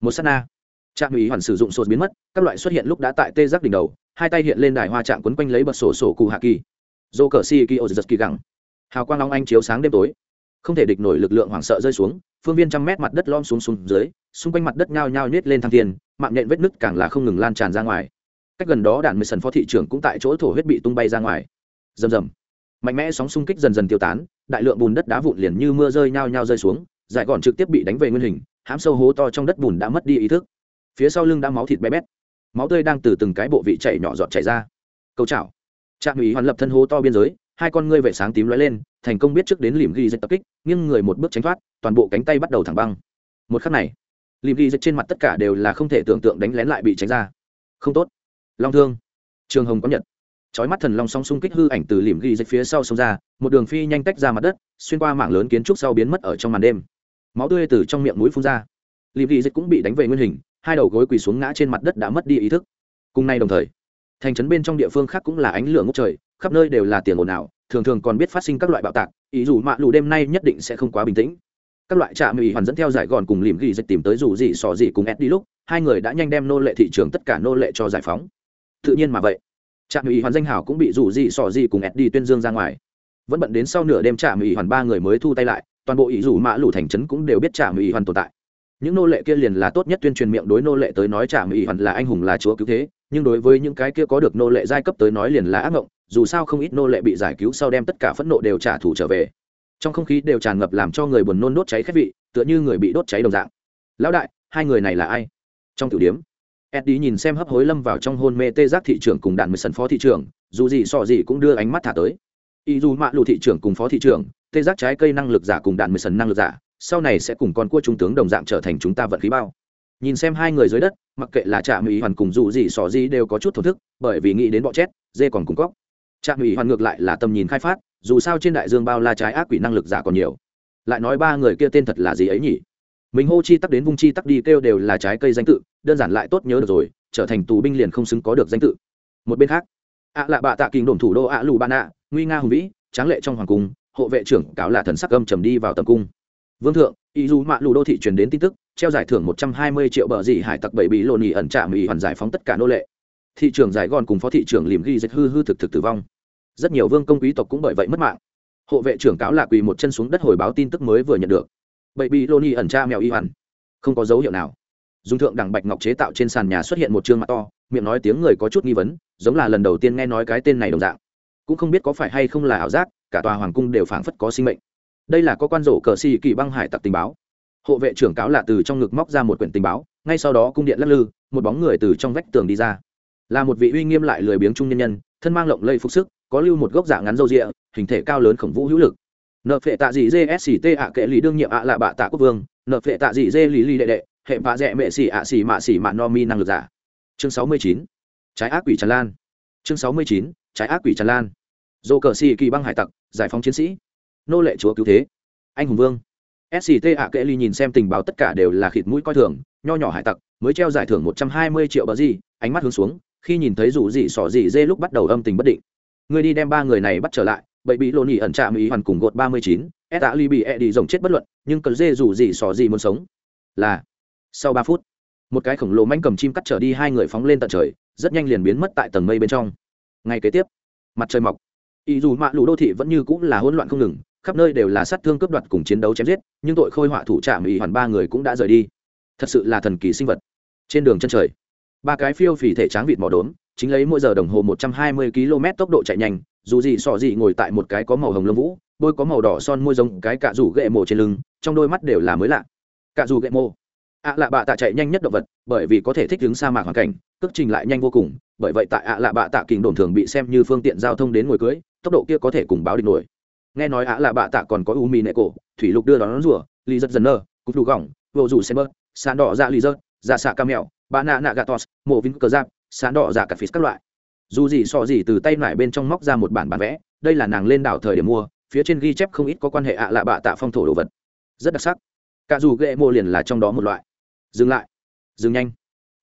Một s á t na. Trạm ủy hoàn sử dụng sột biến mất, các loại xuất hiện lúc đã tại tê giác đỉnh đầu, hai tay hiện lên đài hoa trạng quấn quanh lấy bật sổ sổ cụ hạ kỳ. Dô cờ si kỳ ô giật kỳ gẳng. Hào quang long anh chiếu sáng đêm tối. Không thể địch nổi lực lượng hoảng sợ rơi xuống, phương viên trăm mét mặt đất lom xuống xuống dưới, xung quanh mặt đất nhao nhao nhét lên thăng thiên, mạng nhện vết nứt càng là không ngừng lan tràn ra ngoài. Cách gần đó đạn mười sần phó thị trưởng cũng tại chỗ thổ huyết bị tung bay ra ngoài. Rầm rầm mạnh mẽ sóng xung kích dần dần tiêu tán, đại lượng bùn đất đá vụn liền như mưa rơi nhao nhao rơi xuống, giải gọn trực tiếp bị đánh về nguyên hình, hãm sâu hố to trong đất bùn đã mất đi ý thức. Phía sau lưng đã máu thịt bé bét. Máu tươi đang từ từng cái bộ vị chảy nhỏ giọt chảy ra. Câu chảo. Trạm ủy hoàn lập thân hố to biên giới, hai con ngươi vệ sáng tím lóe lên, thành công biết trước đến lìm ghi dịch tập kích nhưng người một bước tránh thoát, toàn bộ cánh tay bắt đầu thẳng băng. Một khắc này, lìm ghi dịch trên mặt tất cả đều là không thể tưởng tượng đánh lén lại bị tránh ra. Không tốt. Long thương. Trường hồng có nhật chói mắt thần long song xung kích hư ảnh từ lìm ghi dịch phía sau sông ra, một đường phi nhanh tách ra mặt đất, xuyên qua mảng lớn kiến trúc sau biến mất ở trong màn đêm. Máu tươi từ trong miệng mũi phun ra. Lìm ghi dịch cũng bị đánh về nguyên hình, hai đầu gối quỳ xuống ngã trên mặt đất đã mất đi ý thức. Cùng nay đồng thời, thành trấn bên trong địa phương khác cũng là ánh lửa ngốc trời, khắp nơi đều là tiền ồn ào, thường thường còn biết phát sinh các loại bạo tạc, ý dù mạ lù đêm nay nhất định sẽ không quá bình tĩnh. Các loại trạm ủy hoàn dẫn theo giải gòn cùng lìm ghi dịch tìm tới dù gì sò gì cùng ed đi lúc, hai người đã nhanh đem nô lệ thị trường tất cả nô lệ cho giải phóng. Tự nhiên mà vậy trạm ủy hoàn danh hảo cũng bị rủ gì sò gì cùng ed đi tuyên dương ra ngoài. Vẫn bận đến sau nửa đêm trạm ủy hoàn ba người mới thu tay lại, toàn bộ ý rủ mã lũ thành trấn cũng đều biết trạm ủy hoàn tồn tại. Những nô lệ kia liền là tốt nhất tuyên truyền miệng đối nô lệ tới nói trạm ủy hoàn là anh hùng, là chúa cứu thế, nhưng đối với những cái kia có được nô lệ giai cấp tới nói liền là ác mộng dù sao không ít nô lệ bị giải cứu sau đem tất cả phẫn nộ đều trả thù trở về. Trong không khí đều tràn ngập làm cho người buồn nôn đốt cháy khét vị, tựa như người bị đốt cháy đồng dạng. Lão đại, hai người này là ai? Trong tiểu điếm eddie nhìn xem hấp hối lâm vào trong hôn mê tê giác thị trưởng cùng đạn mười sân phó thị trưởng dù gì so gì cũng đưa ánh mắt thả tới. Y dù mạ lụ thị trưởng cùng phó thị trưởng tê giác trái cây năng lực giả cùng đạn mười sân năng lực giả sau này sẽ cùng con cua trung tướng đồng dạng trở thành chúng ta vận khí bao. Nhìn xem hai người dưới đất mặc kệ là trạm ủy hoàn cùng dù gì sọ gì đều có chút thổn thức bởi vì nghĩ đến bọ chết, dê còn cung cóc. Trạm ủy hoàn ngược lại là tầm nhìn khai phát dù sao trên đại dương bao la trái ác quỷ năng lực giả còn nhiều. Lại nói ba người kia tên thật là gì ấy nhỉ? Mình hô chi tắc đến vung chi tắc đi kêu đều là trái cây danh tự, đơn giản lại tốt nhớ được rồi, trở thành tù binh liền không xứng có được danh tự. Một bên khác, ạ lạ bạ tạ kinh đồn thủ đô ạ lù ba nạ, nguy nga hùng vĩ, tráng lệ trong hoàng cung, hộ vệ trưởng cáo là thần sắc âm trầm đi vào tầm cung. Vương thượng ý dù mạ lù đô thị truyền đến tin tức, treo giải thưởng một trăm hai mươi triệu bờ dị hải tặc bảy bị lộn ỉ ẩn trả mỹ hoàn giải phóng tất cả nô lệ. Thị trưởng giải gòn cùng phó thị trưởng liềm ghi dịch hư hư thực thực tử vong. Rất nhiều vương công quý tộc cũng bởi vậy mất mạng. Hộ vệ trưởng cáo là quỳ một chân xuống đất hồi báo tin tức mới vừa nhận được bậy bị lô ni ẩn tra mèo y hoàn. Không có dấu hiệu nào. Dung thượng đẳng bạch ngọc chế tạo trên sàn nhà xuất hiện một chương mặt to, miệng nói tiếng người có chút nghi vấn, giống là lần đầu tiên nghe nói cái tên này đồng dạng. Cũng không biết có phải hay không là ảo giác, cả tòa hoàng cung đều phảng phất có sinh mệnh. Đây là có quan rổ cờ xì kỳ băng hải tặc tình báo. Hộ vệ trưởng cáo là từ trong ngực móc ra một quyển tình báo, ngay sau đó cung điện lắc lư, một bóng người từ trong vách tường đi ra. Là một vị uy nghiêm lại lười biếng trung nhân nhân, thân mang lộng lây phục sức, có lưu một gốc dạng ngắn râu rịa, hình thể cao lớn khổng vũ hữu lực nợ phệ tạ dị gsct ạ, kệ lý đương nhiệm ạ là bạ tạ quốc vương. Nợ phệ tạ dị dê lý lý đệ đệ, hệ bạ dẹ mệ xỉ ạ xỉ mạ xỉ mạ no mi năng lực giả. Chương sáu mươi chín, trái ác quỷ tràn lan. Chương sáu mươi chín, trái ác quỷ tràn lan. Dô cờ xì kỳ băng hải tặc, giải phóng chiến sĩ. Nô lệ chúa cứu thế. Anh hùng vương. Sct ạ, kệ ly nhìn xem tình báo tất cả đều là khịt mũi coi thường. Nho nhỏ hải tặc, mới treo giải thưởng một trăm hai mươi triệu bờ gì, ánh mắt hướng xuống, khi nhìn thấy rủ gì sỏ gì dê lúc bắt đầu âm tình bất định. Người đi đem ba người này bắt trở lại bậy bị lộn nhị ẩn trạm ý hoàn cùng gột ba mươi chín s đã ly bị e đi rồng chết bất luận, nhưng cờ dê dù gì xò gì muốn sống. Là, sau ba phút, một cái khổng lồ manh cầm chim cắt trở đi hai người phóng lên tận trời, rất nhanh liền biến mất tại tầng mây bên trong. Ngay kế tiếp, mặt trời mọc. Ý dù mạ lũ đô thị vẫn như cũng là hỗn loạn không ngừng, khắp nơi đều là sát thương cướp đoạt cùng chiến đấu chém giết, nhưng tội khôi họa thủ trạm ý hoàn ba người cũng đã rời đi. Thật sự là thần kỳ sinh vật. Trên đường chân trời, ba cái phiêu phì thể tráng vịt mỏ đốn chính lấy mỗi giờ đồng hồ một trăm hai mươi km tốc độ chạy nhanh dù gì sọ gì ngồi tại một cái có màu hồng lông vũ, đôi có màu đỏ son môi giống cái cạ rủ ghệ mộ trên lưng, trong đôi mắt đều là mới lạ. Cạ rủ ghệ mộ ạ lạ bạ tạ chạy nhanh nhất động vật, bởi vì có thể thích ứng sa mạc hoàn cảnh, cước trình lại nhanh vô cùng, bởi vậy tại ạ lạ bạ tạ kình đồn thường bị xem như phương tiện giao thông đến ngồi cưới, tốc độ kia có thể cùng báo địch nổi. Nghe nói ạ lạ bạ tạ còn có u mì nệ cổ, thủy lục đưa đón rùa ly rất dần nơ cục đủ gỏng vô rủ xem bớt sàn đỏ dạ ly rớt dạ xạ ca mèo bà nạ nạ gà tos mộ vinh cờ giáp sàn đỏ dạ cà phí các loại dù gì so gì từ tay nải bên trong móc ra một bản bản vẽ, đây là nàng lên đảo thời điểm mua, phía trên ghi chép không ít có quan hệ ạ lạ bạ tạ phong thổ đồ vật. Rất đặc sắc. Cả dù ghệ mộ liền là trong đó một loại. Dừng lại. Dừng nhanh.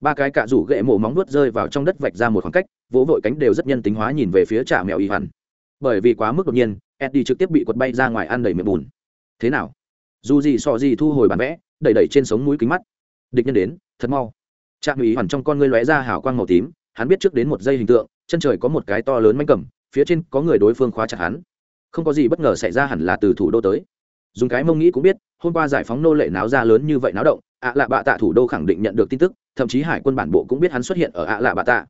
Ba cái cạ rủ ghệ mộ móng nuốt rơi vào trong đất vạch ra một khoảng cách, vỗ vội cánh đều rất nhân tính hóa nhìn về phía trả mèo y hẳn bởi vì quá mức đột nhiên, eddie trực tiếp bị quật bay ra ngoài ăn đầy miệng bùn. Thế nào? Dù gì sọ gì thu hồi bản vẽ, đẩy đẩy trên sống mũi kính mắt. Địch nhân đến, thật mau. Trạm ý hẳn trong con ngươi lóe ra hào quang màu tím, hắn biết trước đến một giây hình tượng chân trời có một cái to lớn manh cầm, phía trên có người đối phương khóa chặt hắn. Không có gì bất ngờ xảy ra hẳn là từ thủ đô tới. Dùng cái mông nghĩ cũng biết, hôm qua giải phóng nô lệ náo ra lớn như vậy náo động, ạ lạ bạ tạ thủ đô khẳng định nhận được tin tức, thậm chí hải quân bản bộ cũng biết hắn xuất hiện ở ạ lạ bạ tạ.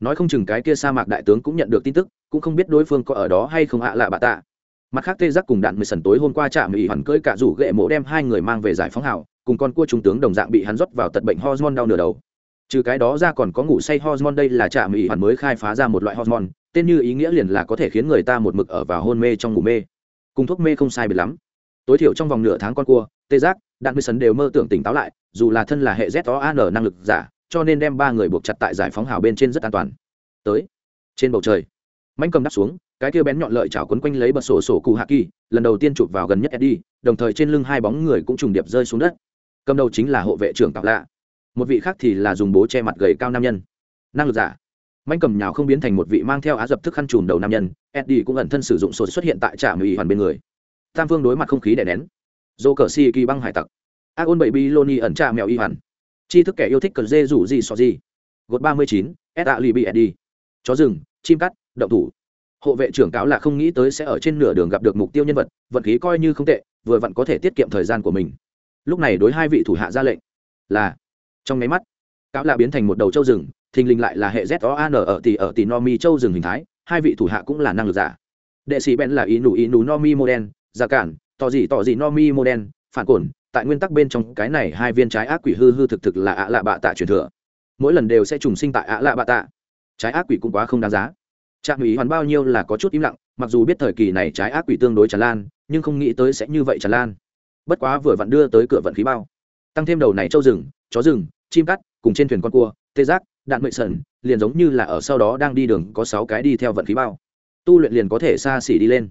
Nói không chừng cái kia sa mạc đại tướng cũng nhận được tin tức, cũng không biết đối phương có ở đó hay không ạ lạ bạ tạ. Mặt khác tê giác cùng đạn mười sần tối hôm qua chạm ủy hoàn cưỡi cả rủ ghệ mộ đem hai người mang về giải phóng hào, cùng con cua trung tướng đồng dạng bị hắn rót vào tật bệnh hormone đau nửa đầu trừ cái đó ra còn có ngủ say hormone đây là trạm ủy hoàn mới khai phá ra một loại hormone, tên như ý nghĩa liền là có thể khiến người ta một mực ở vào hôn mê trong ngủ mê. Cùng thuốc mê không sai biệt lắm. Tối thiểu trong vòng nửa tháng con cua, tê giác, đạn mê sấn đều mơ tưởng tỉnh táo lại, dù là thân là hệ z o an năng lực giả, cho nên đem ba người buộc chặt tại giải phóng hào bên trên rất an toàn. Tới, trên bầu trời mạnh cầm đắp xuống, cái kia bén nhọn lợi chảo quấn quanh lấy bật sổ sổ cụ hạ kỳ, lần đầu tiên chụp vào gần nhất eddie, đồng thời trên lưng hai bóng người cũng trùng điệp rơi xuống đất. Cầm đầu chính là hộ vệ trưởng tạp lạ một vị khác thì là dùng bố che mặt gầy cao nam nhân. Năng lực giả. Manh cầm nhào không biến thành một vị mang theo á dập thức khăn trùm đầu nam nhân, eddie cũng ẩn thân sử dụng sột xuất hiện tại trạm ủy hoàn bên người. Tam phương đối mặt không khí đè nén. Dô cờ si kỳ băng hải tặc. Ác ôn bảy bi loni ẩn trà mèo y hoàn. Chi thức kẻ yêu thích cờ dê rủ gì so gì. Gột ba mươi chín s a li bị eddie. Chó rừng, chim cắt, động thủ. Hộ vệ trưởng cáo là không nghĩ tới sẽ ở trên nửa đường gặp được mục tiêu nhân vật, vận khí coi như không tệ, vừa vặn có thể tiết kiệm thời gian của mình. Lúc này đối hai vị thủ hạ ra lệnh là trong nháy mắt, cáo là biến thành một đầu châu rừng, thình lình lại là hệ z o an ở tỷ ở tỷ no mi châu rừng hình thái, hai vị thủ hạ cũng là năng lực giả. Đệ sĩ ben là ý nù ý nù no mi mô đen giả cản, tỏ gì tỏ gì no mi mô đen phản cồn tại nguyên tắc bên trong cái này hai viên trái ác quỷ hư hư thực thực là ạ lạ bạ tạ truyền thừa. Mỗi lần đều sẽ trùng sinh tại ạ lạ bạ tạ. Trái ác quỷ cũng quá không đáng giá. Trạm ủy hoàn bao nhiêu là có chút im lặng, mặc dù biết thời kỳ này trái ác quỷ tương đối tràn lan, nhưng không nghĩ tới sẽ như vậy tràn lan. Bất quá vừa vặn đưa tới cửa vận khí bao, tăng thêm đầu này trâu rừng, chó rừng chim cắt, cùng trên thuyền con cua, tê giác, đạn mệ sần liền giống như là ở sau đó đang đi đường, có sáu cái đi theo vận khí bao. Tu luyện liền có thể xa xỉ đi lên.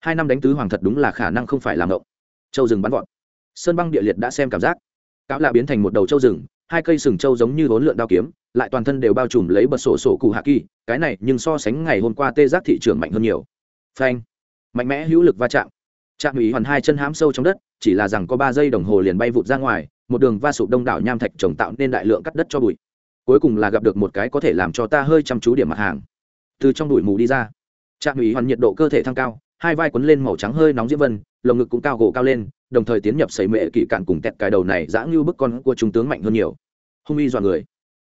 Hai năm đánh tứ hoàng thật đúng là khả năng không phải làm ngộng châu rừng bắn vọt. Sơn băng địa liệt đã xem cảm giác. Cáo lạ biến thành một đầu châu rừng, hai cây sừng châu giống như vốn lượn đao kiếm, lại toàn thân đều bao trùm lấy bật sổ sổ cụ hạ kỳ, cái này nhưng so sánh ngày hôm qua tê giác thị trường mạnh hơn nhiều. Phanh. Mạnh mẽ hữu lực va chạm. Chạm ủy hoàn hai chân hám sâu trong đất, chỉ là rằng có ba giây đồng hồ liền bay vụt ra ngoài một đường va sụp đông đảo nham thạch trồng tạo nên đại lượng cắt đất cho bụi. Cuối cùng là gặp được một cái có thể làm cho ta hơi chăm chú điểm mặt hàng. Từ trong đùi mù đi ra, trạm ủy hoàn nhiệt độ cơ thể thăng cao, hai vai quấn lên màu trắng hơi nóng diễm vân, lồng ngực cũng cao gỗ cao lên, đồng thời tiến nhập sấy mệ kỵ cạn cùng tẹt cái đầu này dã như bức con của trung tướng mạnh hơn nhiều. Hung y dọa người.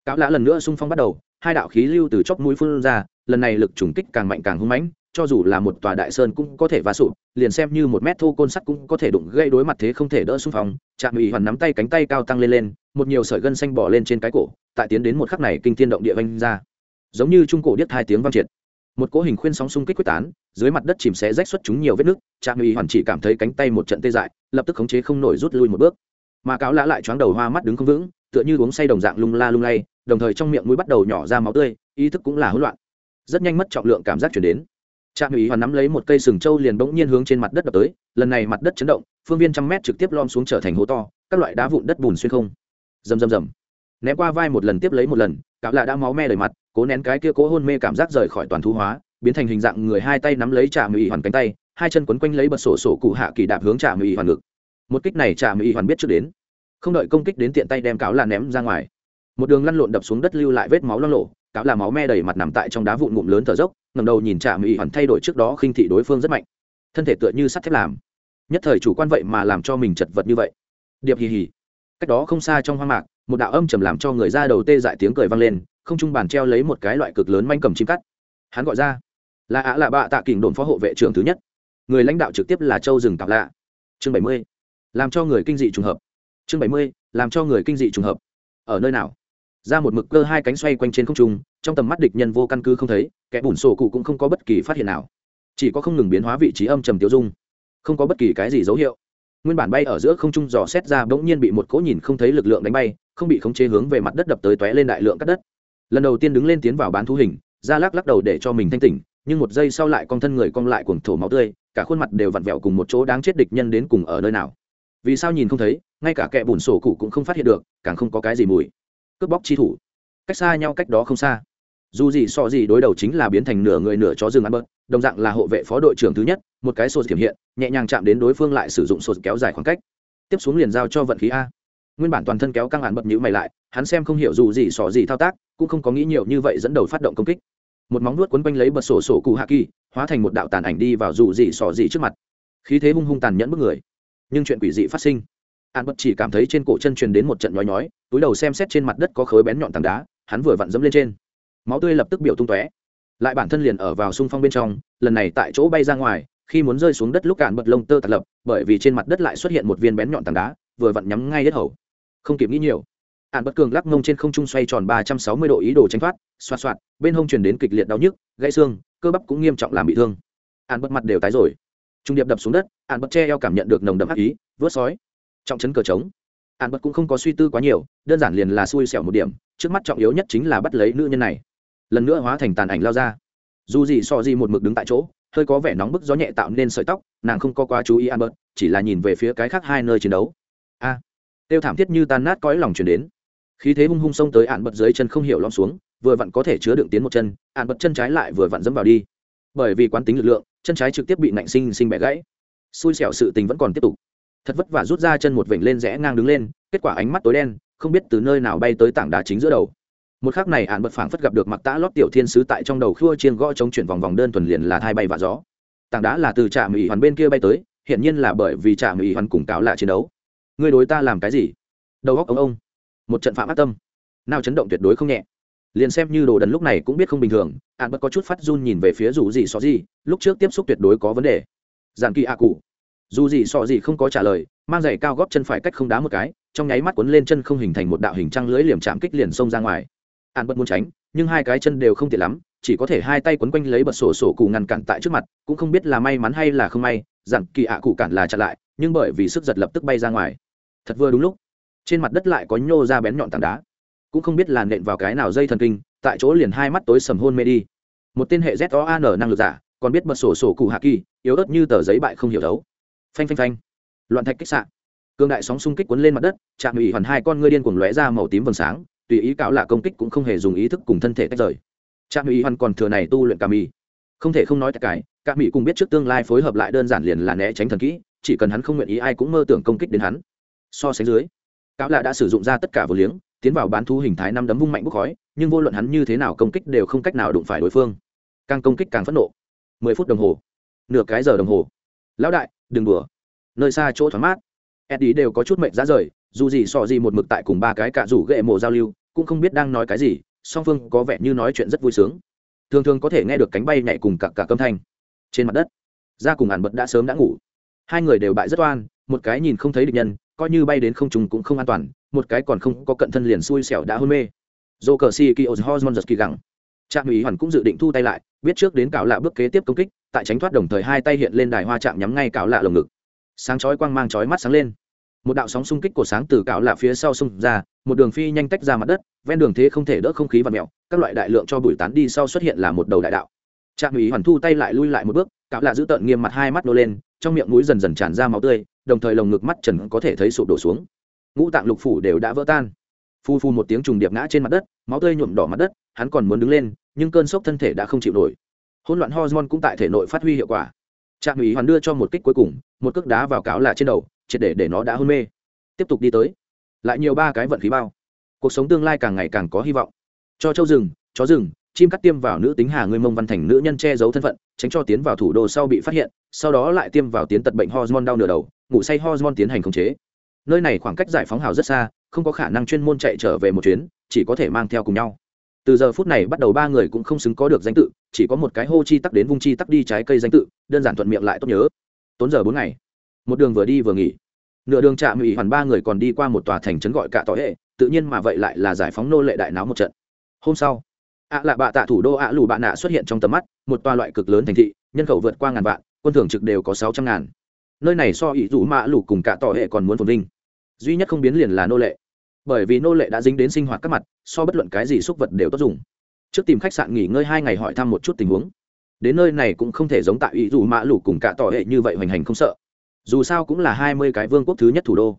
Cáo lã lần nữa xung phong bắt đầu, hai đạo khí lưu từ chóp mũi phun ra, lần này lực trùng kích càng mạnh càng hung mãnh cho dù là một tòa đại sơn cũng có thể va sụp, liền xem như một mét thô côn sắt cũng có thể đụng gây đối mặt thế không thể đỡ xung phong. Trạm ủy hoàn nắm tay cánh tay cao tăng lên lên, một nhiều sợi gân xanh bỏ lên trên cái cổ, tại tiến đến một khắc này kinh thiên động địa vanh ra. Giống như trung cổ điếc hai tiếng vang triệt. Một cỗ hình khuyên sóng xung kích quyết tán, dưới mặt đất chìm xé rách xuất chúng nhiều vết nứt trạm ủy hoàn chỉ cảm thấy cánh tay một trận tê dại, lập tức khống chế không nổi rút lui một bước. Mà cáo lã lại choáng đầu hoa mắt đứng không vững, tựa như uống say đồng dạng lung la lung lay, đồng thời trong miệng mũi bắt đầu nhỏ ra máu tươi, ý thức cũng là hỗn loạn. Rất nhanh mất trọng lượng cảm giác chuyển đến trạm ủy hoàn nắm lấy một cây sừng trâu liền bỗng nhiên hướng trên mặt đất đập tới, lần này mặt đất chấn động, phương viên trăm mét trực tiếp lom xuống trở thành hố to, các loại đá vụn đất bùn xuyên không. Rầm rầm rầm. Ném qua vai một lần tiếp lấy một lần, cạo lạ đã máu me đầy mặt, cố nén cái kia cố hôn mê cảm giác rời khỏi toàn thú hóa, biến thành hình dạng người hai tay nắm lấy trạm ủy hoàn cánh tay, hai chân quấn quanh lấy bật sổ sổ cụ hạ kỳ đạp hướng trạm ủy hoàn ngực. Một kích này trạm ủy hoàn biết trước đến. Không đợi công kích đến tiện tay đem cáo là ném ra ngoài. Một đường lăn lộn đập xuống đất lưu lại vết máu loang lộ cáo là máu me đầy mặt nằm tại trong đá vụn ngụm lớn thở dốc ngầm đầu nhìn trạm mỹ hoàn thay đổi trước đó khinh thị đối phương rất mạnh. Thân thể tựa như sắt thép làm. Nhất thời chủ quan vậy mà làm cho mình chật vật như vậy. Điệp hì hì. Cách đó không xa trong hoang mạc, một đạo âm trầm làm cho người ra đầu tê dại tiếng cười vang lên, không trung bàn treo lấy một cái loại cực lớn manh cầm chim cắt. Hắn gọi ra, là ạ là bạ tạ kình đồn phó hộ vệ trưởng thứ nhất. Người lãnh đạo trực tiếp là châu rừng tạp lạ. Chương bảy mươi, làm cho người kinh dị trùng hợp. Chương bảy mươi, làm cho người kinh dị trùng hợp. Ở nơi nào? Ra một mực cơ hai cánh xoay quanh trên không trung, trong tầm mắt địch nhân vô căn cứ không thấy, kẻ bùn sổ cụ cũng không có bất kỳ phát hiện nào. Chỉ có không ngừng biến hóa vị trí âm trầm tiêu dung, không có bất kỳ cái gì dấu hiệu. Nguyên bản bay ở giữa không trung dò xét ra bỗng nhiên bị một cỗ nhìn không thấy lực lượng đánh bay, không bị khống chế hướng về mặt đất đập tới tóe lên đại lượng cắt đất. Lần đầu tiên đứng lên tiến vào bán thú hình, ra lắc lắc đầu để cho mình thanh tỉnh, nhưng một giây sau lại con thân người cong lại cuồng thổ máu tươi, cả khuôn mặt đều vặn vẹo cùng một chỗ đáng chết địch nhân đến cùng ở nơi nào. Vì sao nhìn không thấy, ngay cả kẻ bùn sổ cụ cũng không phát hiện được, càng không có cái gì mùi cướp bóc chi thủ. Cách xa nhau cách đó không xa. Dù gì so gì đối đầu chính là biến thành nửa người nửa chó rừng ăn bớt, đồng dạng là hộ vệ phó đội trưởng thứ nhất, một cái sột kiểm hiện, nhẹ nhàng chạm đến đối phương lại sử dụng sột kéo dài khoảng cách. Tiếp xuống liền giao cho vận khí a. Nguyên bản toàn thân kéo căng hạn bật nhữ mày lại, hắn xem không hiểu dù gì sỏ gì thao tác, cũng không có nghĩ nhiều như vậy dẫn đầu phát động công kích. Một móng nuốt quấn quanh lấy bật sổ sổ cụ hạ kỳ, hóa thành một đạo tàn ảnh đi vào dù gì sỏ gì trước mặt. Khí thế hung hung tàn nhẫn bức người. Nhưng chuyện quỷ dị phát sinh an bất chỉ cảm thấy trên cổ chân truyền đến một trận nhói nhói, túi đầu xem xét trên mặt đất có khối bén nhọn tảng đá, hắn vừa vặn dẫm lên trên. Máu tươi lập tức biểu tung tóe. Lại bản thân liền ở vào xung phong bên trong, lần này tại chỗ bay ra ngoài, khi muốn rơi xuống đất lúc cạn bật lông tơ tạt lập, bởi vì trên mặt đất lại xuất hiện một viên bén nhọn tảng đá, vừa vặn nhắm ngay đất hầu. Không kịp nghĩ nhiều ạn bất cường lắc ngông trên không trung xoay tròn ba trăm sáu mươi độ ý đồ tránh thoát, xoạt xoạt, bên hông truyền đến kịch liệt đau nhức, gãy xương, cơ bắp cũng nghiêm trọng làm bị thương. Ạn bất mặt đều tái rồi. Trung điệp đập xuống đất ạn bất che eo cảm nhận được nồng đậm ác ý, vớt sói trọng chấn cờ trống. An bật cũng không có suy tư quá nhiều, đơn giản liền là xui xẻo một điểm, trước mắt trọng yếu nhất chính là bắt lấy nữ nhân này. Lần nữa hóa thành tàn ảnh lao ra. Dù gì so gì một mực đứng tại chỗ, hơi có vẻ nóng bức gió nhẹ tạo nên sợi tóc, nàng không có quá chú ý an bớt chỉ là nhìn về phía cái khác hai nơi chiến đấu. A, tiêu thảm thiết như tan nát cõi lòng chuyển đến. Khí thế hung hung xông tới ạn bật dưới chân không hiểu lom xuống, vừa vặn có thể chứa đựng tiến một chân ạn bật chân trái lại vừa vặn dẫm vào đi. Bởi vì quán tính lực lượng, chân trái trực tiếp bị nạnh sinh sinh bẻ gãy. Xui xẻo sự tình vẫn còn tiếp tục thật vất vả rút ra chân một vểnh lên rẽ ngang đứng lên, kết quả ánh mắt tối đen, không biết từ nơi nào bay tới tảng đá chính giữa đầu. Một khắc này ạn bật phảng phất gặp được mặc tã lót tiểu thiên sứ tại trong đầu khua chiên gõ chống chuyển vòng vòng đơn thuần liền là thai bay và gió. Tảng đá là từ trạm ủy hoàn bên kia bay tới hiện nhiên là bởi vì trạm ủy hoàn cùng cáo lạ chiến đấu. Ngươi đối ta làm cái gì? Đầu góc ông ông. Một trận phạm ác tâm. Nào chấn động tuyệt đối không nhẹ. Liền xem như đồ đần lúc này cũng biết không bình thường ạn bật có chút phát run nhìn về phía dù gì xó gì, lúc trước tiếp xúc tuyệt đối có vấn đề. Giàn kỳ a cụ dù gì sọ gì không có trả lời, mang giày cao góp chân phải cách không đá một cái, trong nháy mắt cuốn lên chân không hình thành một đạo hình trăng lưới liềm chạm kích liền xông ra ngoài. An bất muốn tránh, nhưng hai cái chân đều không tiện lắm, chỉ có thể hai tay quấn quanh lấy bật sổ sổ cụ ngăn cản tại trước mặt, cũng không biết là may mắn hay là không may dặn kỳ ạ cụ cản là chặn lại, nhưng bởi vì sức giật lập tức bay ra ngoài. Thật vừa đúng lúc, trên mặt đất lại có nhô ra bén nhọn tảng đá. Cũng không biết là nện vào cái nào dây thần kinh, tại chỗ liền hai mắt tối sầm hôn mê đi. Một tên hệ z o N năng lực giả, còn biết bật sổ sổ cụ hạ kỳ, yếu ớt như tờ giấy bại không hiểu đấu phanh phanh phanh. Loạn thạch kích sạn cương đại sóng xung kích cuốn lên mặt đất chạm ủy hoàn hai con ngươi điên cuồng lóe ra màu tím vầng sáng, tùy ý cáo là công kích cũng không hề dùng ý thức cùng thân thể tách rời. Chạm ủy hoàn còn thừa này tu luyện cà mì không thể không nói tất cái cả mỹ cùng biết trước tương lai phối hợp lại đơn giản liền là né tránh thần kỹ, chỉ cần hắn không nguyện ý ai cũng mơ tưởng công kích đến hắn. So sánh dưới cáo lạ đã sử dụng ra tất cả vô liếng, tiến vào bán thú hình thái năm đấm vung mạnh bốc khói, nhưng vô luận hắn như thế nào công kích đều không cách nào đụng phải đối phương. Càng công kích càng phẫn nộ. Mười phút đồng hồ. Nửa cái giờ đồng hồ. Lão đại đừng đùa. Nơi xa chỗ thoáng mát. Eddie đều có chút mệnh ra rời, dù gì sọ gì một mực tại cùng ba cái cạ rủ ghệ mộ giao lưu, cũng không biết đang nói cái gì, song phương có vẻ như nói chuyện rất vui sướng. Thường thường có thể nghe được cánh bay nhảy cùng cả cả câm thanh. Trên mặt đất ra cùng ản bật đã sớm đã ngủ. Hai người đều bại rất oan, một cái nhìn không thấy địch nhân, coi như bay đến không trùng cũng không an toàn, một cái còn không có cận thân liền xui xẻo đã hôn mê. Dô cờ si kỳ ô hormon giật kỳ gẳng trạm ủy hoàn cũng dự định thu tay lại, biết trước đến cạo lạ bước kế tiếp công kích, tại tránh thoát đồng thời hai tay hiện lên đài hoa chạm nhắm ngay cạo lạ lồng ngực. Sáng chói quang mang chói mắt sáng lên. Một đạo sóng xung kích của sáng từ cạo lạ phía sau xung ra, một đường phi nhanh tách ra mặt đất, ven đường thế không thể đỡ không khí và mẹo các loại đại lượng cho bụi tán đi sau xuất hiện là một đầu đại đạo. Trạm ủy hoàn thu tay lại lui lại một bước cạo lạ giữ tợn nghiêm mặt hai mắt nô lên, trong miệng mũi dần dần tràn ra máu tươi, đồng thời lồng ngực mắt trần có thể thấy sụp đổ xuống. Ngũ tạng lục phủ đều đã vỡ tan. Phu phu một tiếng trùng điệp ngã trên mặt đất, máu tươi nhuộm đỏ mặt đất hắn còn muốn đứng lên, nhưng cơn sốc thân thể đã không chịu nổi. Hỗn loạn hormone cũng tại thể nội phát huy hiệu quả. Trạm ủy hoàn đưa cho một kích cuối cùng, một cước đá vào cáo là trên đầu, triệt để để nó đã hôn mê. Tiếp tục đi tới. Lại nhiều ba cái vận khí bao. Cuộc sống tương lai càng ngày càng có hy vọng. Cho châu rừng, chó rừng, chim cắt tiêm vào nữ tính hà người mông văn thành nữ nhân che giấu thân phận, tránh cho tiến vào thủ đô sau bị phát hiện, sau đó lại tiêm vào tiến tật bệnh hormone đau nửa đầu, ngủ say hormone tiến hành khống chế. Nơi này khoảng cách giải phóng hào rất xa, không có khả năng chuyên môn chạy trở về một chuyến, chỉ có thể mang theo cùng nhau từ giờ phút này bắt đầu ba người cũng không xứng có được danh tự, chỉ có một cái hô chi tắc đến vung chi tắc đi trái cây danh tự, đơn giản thuận miệng lại tốt nhớ. Tốn giờ bốn ngày. Một đường vừa đi vừa nghỉ. Nửa đường trạm ủy hoàn ba người còn đi qua một tòa thành trấn gọi cả tòa hệ, tự nhiên mà vậy lại là giải phóng nô lệ đại náo một trận. Hôm sau, ạ lạ bạ tạ thủ đô ạ lù bạ nạ xuất hiện trong tầm mắt, một tòa loại cực lớn thành thị, nhân khẩu vượt qua ngàn vạn, quân thường trực đều có sáu trăm ngàn. Nơi này so ý rủ mạ lù cùng cả tòa hệ còn muốn phồn vinh. Duy nhất không biến liền là nô lệ bởi vì nô lệ đã dính đến sinh hoạt các mặt, so bất luận cái gì xúc vật đều tốt dùng. Trước tìm khách sạn nghỉ ngơi hai ngày hỏi thăm một chút tình huống. Đến nơi này cũng không thể giống tại ý dù mã lục cùng cả tỏ hệ như vậy hoành hành không sợ. Dù sao cũng là hai mươi cái vương quốc thứ nhất thủ đô.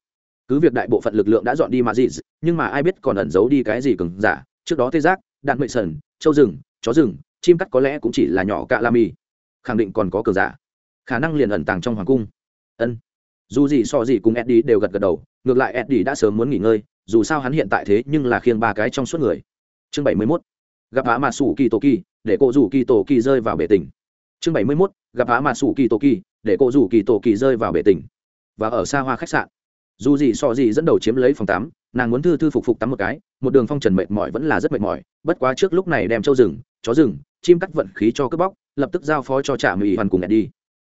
Cứ việc đại bộ phận lực lượng đã dọn đi mà gì, nhưng mà ai biết còn ẩn giấu đi cái gì cứng giả. Trước đó tê giác, đạn mệ sần châu rừng, chó rừng, chim cắt có lẽ cũng chỉ là nhỏ cạ la mì khẳng định còn có cờ giả. Khả năng liền ẩn tàng trong hoàng cung. Ân. Dù gì so gì cùng eddie đều gật gật đầu, ngược lại eddie đã sớm muốn nghỉ ngơi dù sao hắn hiện tại thế nhưng là khiêng ba cái trong suốt người chương bảy mươi 71. gặp á mà sủ kỳ tổ kỳ, để cô rủ kỳ tổ kỳ rơi vào bể tình chương bảy mươi 71. gặp á mà sủ kỳ tổ kỳ, để cô rủ kỳ tổ kỳ rơi vào bể tình và ở xa hoa khách sạn, dù gì so gì dẫn đầu chiếm lấy phòng tắm, nàng muốn thư thư phục phục tắm một cái, một đường phong trần mệt mỏi vẫn là rất mệt mỏi, bất quá trước lúc này đem trâu rừng, chó rừng, chim cắt vận khí cho cướp bóc, lập tức giao phó cho trạm mỹ hoàn cùng đi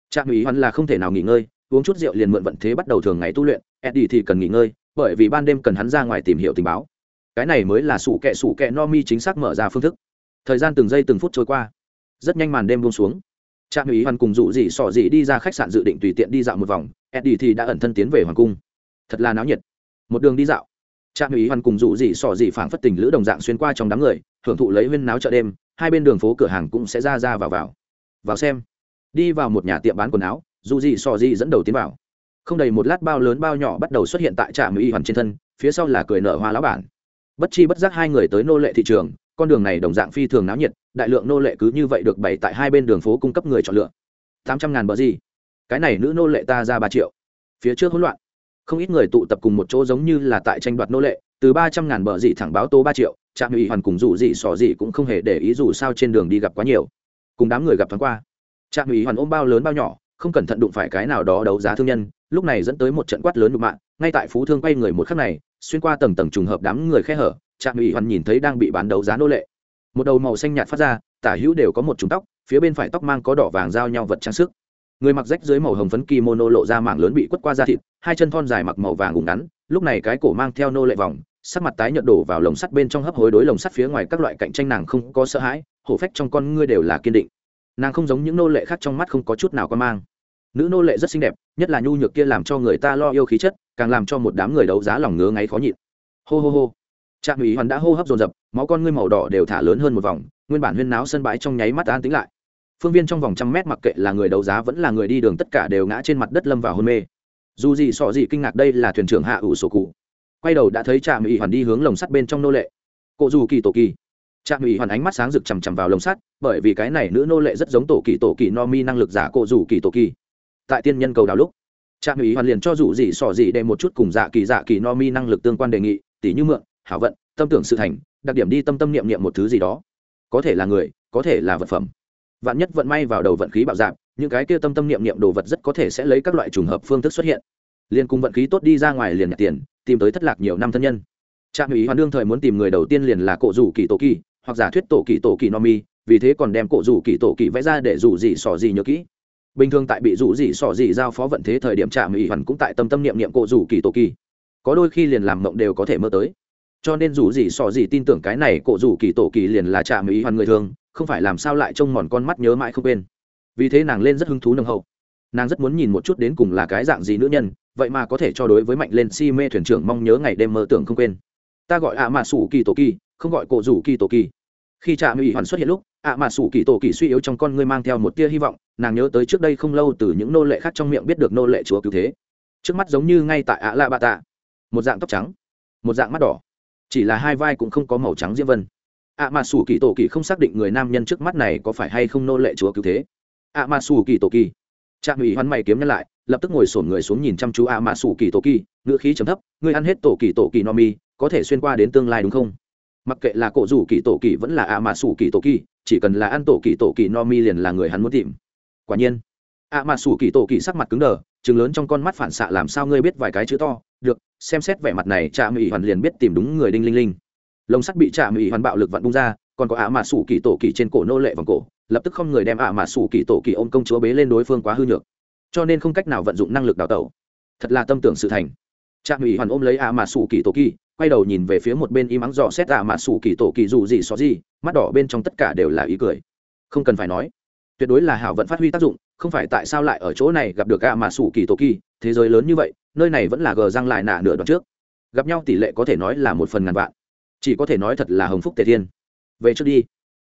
trạm mỹ hoàn là không thể nào nghỉ ngơi, uống chút rượu liền mượn vận thế bắt đầu thường ngày tu luyện, eddie thì cần nghỉ ngơi bởi vì ban đêm cần hắn ra ngoài tìm hiểu tình báo. Cái này mới là sủ kẹ sủ kẹ no mi chính xác mở ra phương thức. Thời gian từng giây từng phút trôi qua, rất nhanh màn đêm buông xuống. Trạm ủy hoàn cùng dụ dị sỏ dị đi ra khách sạn dự định tùy tiện đi dạo một vòng, eddie thì đã ẩn thân tiến về hoàng cung. Thật là náo nhiệt. Một đường đi dạo, trạm ủy hoàn cùng dụ dị sỏ dị phảng phất tình lữ đồng dạng xuyên qua trong đám người, hưởng thụ lấy huyên náo chợ đêm, hai bên đường phố cửa hàng cũng sẽ ra ra vào vào. Vào xem. Đi vào một nhà tiệm bán quần áo dù dị sỏ dị dẫn đầu tiến vào không đầy một lát bao lớn bao nhỏ bắt đầu xuất hiện tại trạm y hoàn trên thân, phía sau là cười nở hoa lão bản. Bất chi bất giác hai người tới nô lệ thị trường, con đường này đồng dạng phi thường náo nhiệt, đại lượng nô lệ cứ như vậy được bày tại hai bên đường phố cung cấp người chọn lựa. Tám trăm ngàn bờ gì? Cái này nữ nô lệ ta ra ba triệu. Phía trước hỗn loạn. Không ít người tụ tập cùng một chỗ giống như là tại tranh đoạt nô lệ, từ ba trăm ngàn bờ dị thẳng báo tố ba triệu, trạm ủy hoàn cùng dù gì xỏ gì cũng không hề để ý dù sao trên đường đi gặp quá nhiều. Cùng đám người gặp thoáng qua. Trạm ủy hoàn ôm bao lớn bao nhỏ không cẩn thận đụng phải cái nào đó đấu giá thương nhân, lúc này dẫn tới một trận quát lớn đụng mạng, ngay tại phú thương quay người một khắc này, xuyên qua tầng tầng trùng hợp đám người khe hở, trạm ủy hoàn nhìn thấy đang bị bán đấu giá nô lệ. Một đầu màu xanh nhạt phát ra, tả hữu đều có một trúng tóc, phía bên phải tóc mang có đỏ vàng giao nhau vật trang sức. Người mặc rách dưới màu hồng phấn kimono lộ ra mạng lớn bị quất qua da thịt, hai chân thon dài mặc màu vàng ủng ngắn, lúc này cái cổ mang theo nô lệ vòng, sắc mặt tái nhợt đổ vào lồng sắt bên trong hấp hối đối lồng sắt phía ngoài các loại cạnh tranh nàng không có sợ hãi, hổ phách trong con ngươi đều là kiên định nàng không giống những nô lệ khác trong mắt không có chút nào quan mang. Nữ nô lệ rất xinh đẹp, nhất là nhu nhược kia làm cho người ta lo yêu khí chất, càng làm cho một đám người đấu giá lòng ngứa ngáy khó nhịn. Hô hô hô. Trạm ủy hoàn đã hô hấp dồn dập, máu con ngươi màu đỏ đều thả lớn hơn một vòng, nguyên bản huyên náo sân bãi trong nháy mắt an tính lại. Phương viên trong vòng trăm mét mặc kệ là người đấu giá vẫn là người đi đường tất cả đều ngã trên mặt đất lâm vào hôn mê. Dù gì sọ gì kinh ngạc đây là thuyền trưởng hạ ủ sổ cụ. Quay đầu đã thấy trạm ủy hoàn đi hướng lồng sắt bên trong nô lệ. Cộ dù kỳ tổ kỳ trạm ủy hoàn ánh mắt sáng rực chằm chằm vào lồng sắt, bởi vì cái này nữ nô lệ rất giống tổ kỳ tổ kỳ no mi năng lực giả cộ rủ kỳ, tổ kỳ. Tại tiên nhân cầu đào lúc, trạm ủy hoàn liền cho rủ gì sỏ gì để một chút cùng dạ kỳ dạ kỳ no mi năng lực tương quan đề nghị tỷ như mượn, hảo vận, tâm tưởng sự thành, đặc điểm đi tâm tâm niệm niệm một thứ gì đó. Có thể là người, có thể là vật phẩm. Vạn nhất vận may vào đầu vận khí bạo dạp những cái kia tâm tâm niệm niệm đồ vật rất có thể sẽ lấy các loại trùng hợp phương thức xuất hiện. Liền cùng vận khí tốt đi ra ngoài liền nhặt tiền, tìm tới thất lạc nhiều năm thân nhân. Trạm ủy hoàn đương thời muốn tìm người đầu tiên liền là cộ rủ kỳ, tổ kỳ hoặc giả thuyết tổ kỳ tổ kỳ no mi, vì thế còn đem cổ rủ kỳ tổ kỳ vẽ ra để rủ gì sỏ gì nhớ kỹ. Bình thường tại bị rủ gì sỏ gì giao phó vận thế thời điểm trạm ủy hoàn cũng tại tâm tâm niệm niệm cổ rủ kỳ tổ kỳ có đôi khi liền làm mộng đều có thể mơ tới. Cho nên dù gì sỏ gì tin tưởng cái này cổ rủ kỳ tổ kỳ liền là trạm ủy hoàn người thường, không phải làm sao lại trông mòn con mắt nhớ mãi không quên. Vì thế nàng lên rất hứng thú nồng hậu. Nàng rất muốn nhìn một chút đến cùng là cái dạng gì nữ nhân, vậy mà có thể cho đối với mạnh lên si mê thuyền trưởng mong nhớ ngày đêm mơ tưởng không quên. Ta gọi ạ à mà sủ kỳ tổ kỳ không gọi cổ rủ kỳ tổ kỳ. Khi trạm ủy hoàn xuất hiện lúc, ạ à mà sủ kỳ tổ kỳ suy yếu trong con ngươi mang theo một tia hy vọng, nàng nhớ tới trước đây không lâu từ những nô lệ khác trong miệng biết được nô lệ chúa cứu thế. Trước mắt giống như ngay tại ạ la bạ tạ một dạng tóc trắng, một dạng mắt đỏ. Chỉ là hai vai cũng không có màu trắng diễm vân. Ạ mà sủ kỳ tổ kỳ không xác định người nam nhân trước mắt này có phải hay không nô lệ chúa cứu thế. Ạ mà sủ kỳ tổ kỳ. Trạm ủy hoàn mày kiếm nhân lại, lập tức ngồi sổn người xuống nhìn chăm chú ạ mà sủ kỳ tổ kỳ, ngữ khí chấm thấp, ngươi ăn hết tổ kỳ tổ kỳ no mi, có thể xuyên qua đến tương lai đúng không? Mặc kệ là cổ rủ kỳ tổ kỳ vẫn là ạ mà sủ kỳ tổ kỳ, chỉ cần là ăn tổ kỳ tổ kỳ no mi liền là người hắn muốn tìm. Quả nhiên ạ mà sủ kỳ tổ kỳ sắc mặt cứng đờ chừng lớn trong con mắt phản xạ làm sao ngươi biết vài cái chữ to. Được, xem xét vẻ mặt này trạm ủy hoàn liền biết tìm đúng người đinh linh linh. Lồng sắt bị trạm ủy hoàn bạo lực vặn bung ra, còn có ạ mà sủ kỳ tổ kỳ trên cổ nô lệ vòng cổ, lập tức không người đem ạ mà sủ kỳ tổ kỳ ôm công chúa bế lên đối phương quá hư nhược. Cho nên không cách nào vận dụng năng lực đào tẩu. Thật là tâm tưởng sự thành. Trạm ủy hoàn ôm lấy ạ mà sủ kỳ tổ kỳ quay đầu nhìn về phía một bên im ắng dò xét tạ mạ sủ kỳ tổ kỳ dù gì xó gì, mắt đỏ bên trong tất cả đều là ý cười. Không cần phải nói, tuyệt đối là hảo vận phát huy tác dụng, không phải tại sao lại ở chỗ này gặp được ạ mạ sủ kỳ tổ kỳ, thế giới lớn như vậy, nơi này vẫn là gờ răng lại nạ nửa đoạn trước. Gặp nhau tỷ lệ có thể nói là một phần ngàn vạn. Chỉ có thể nói thật là hồng phúc tề thiên. Về trước đi.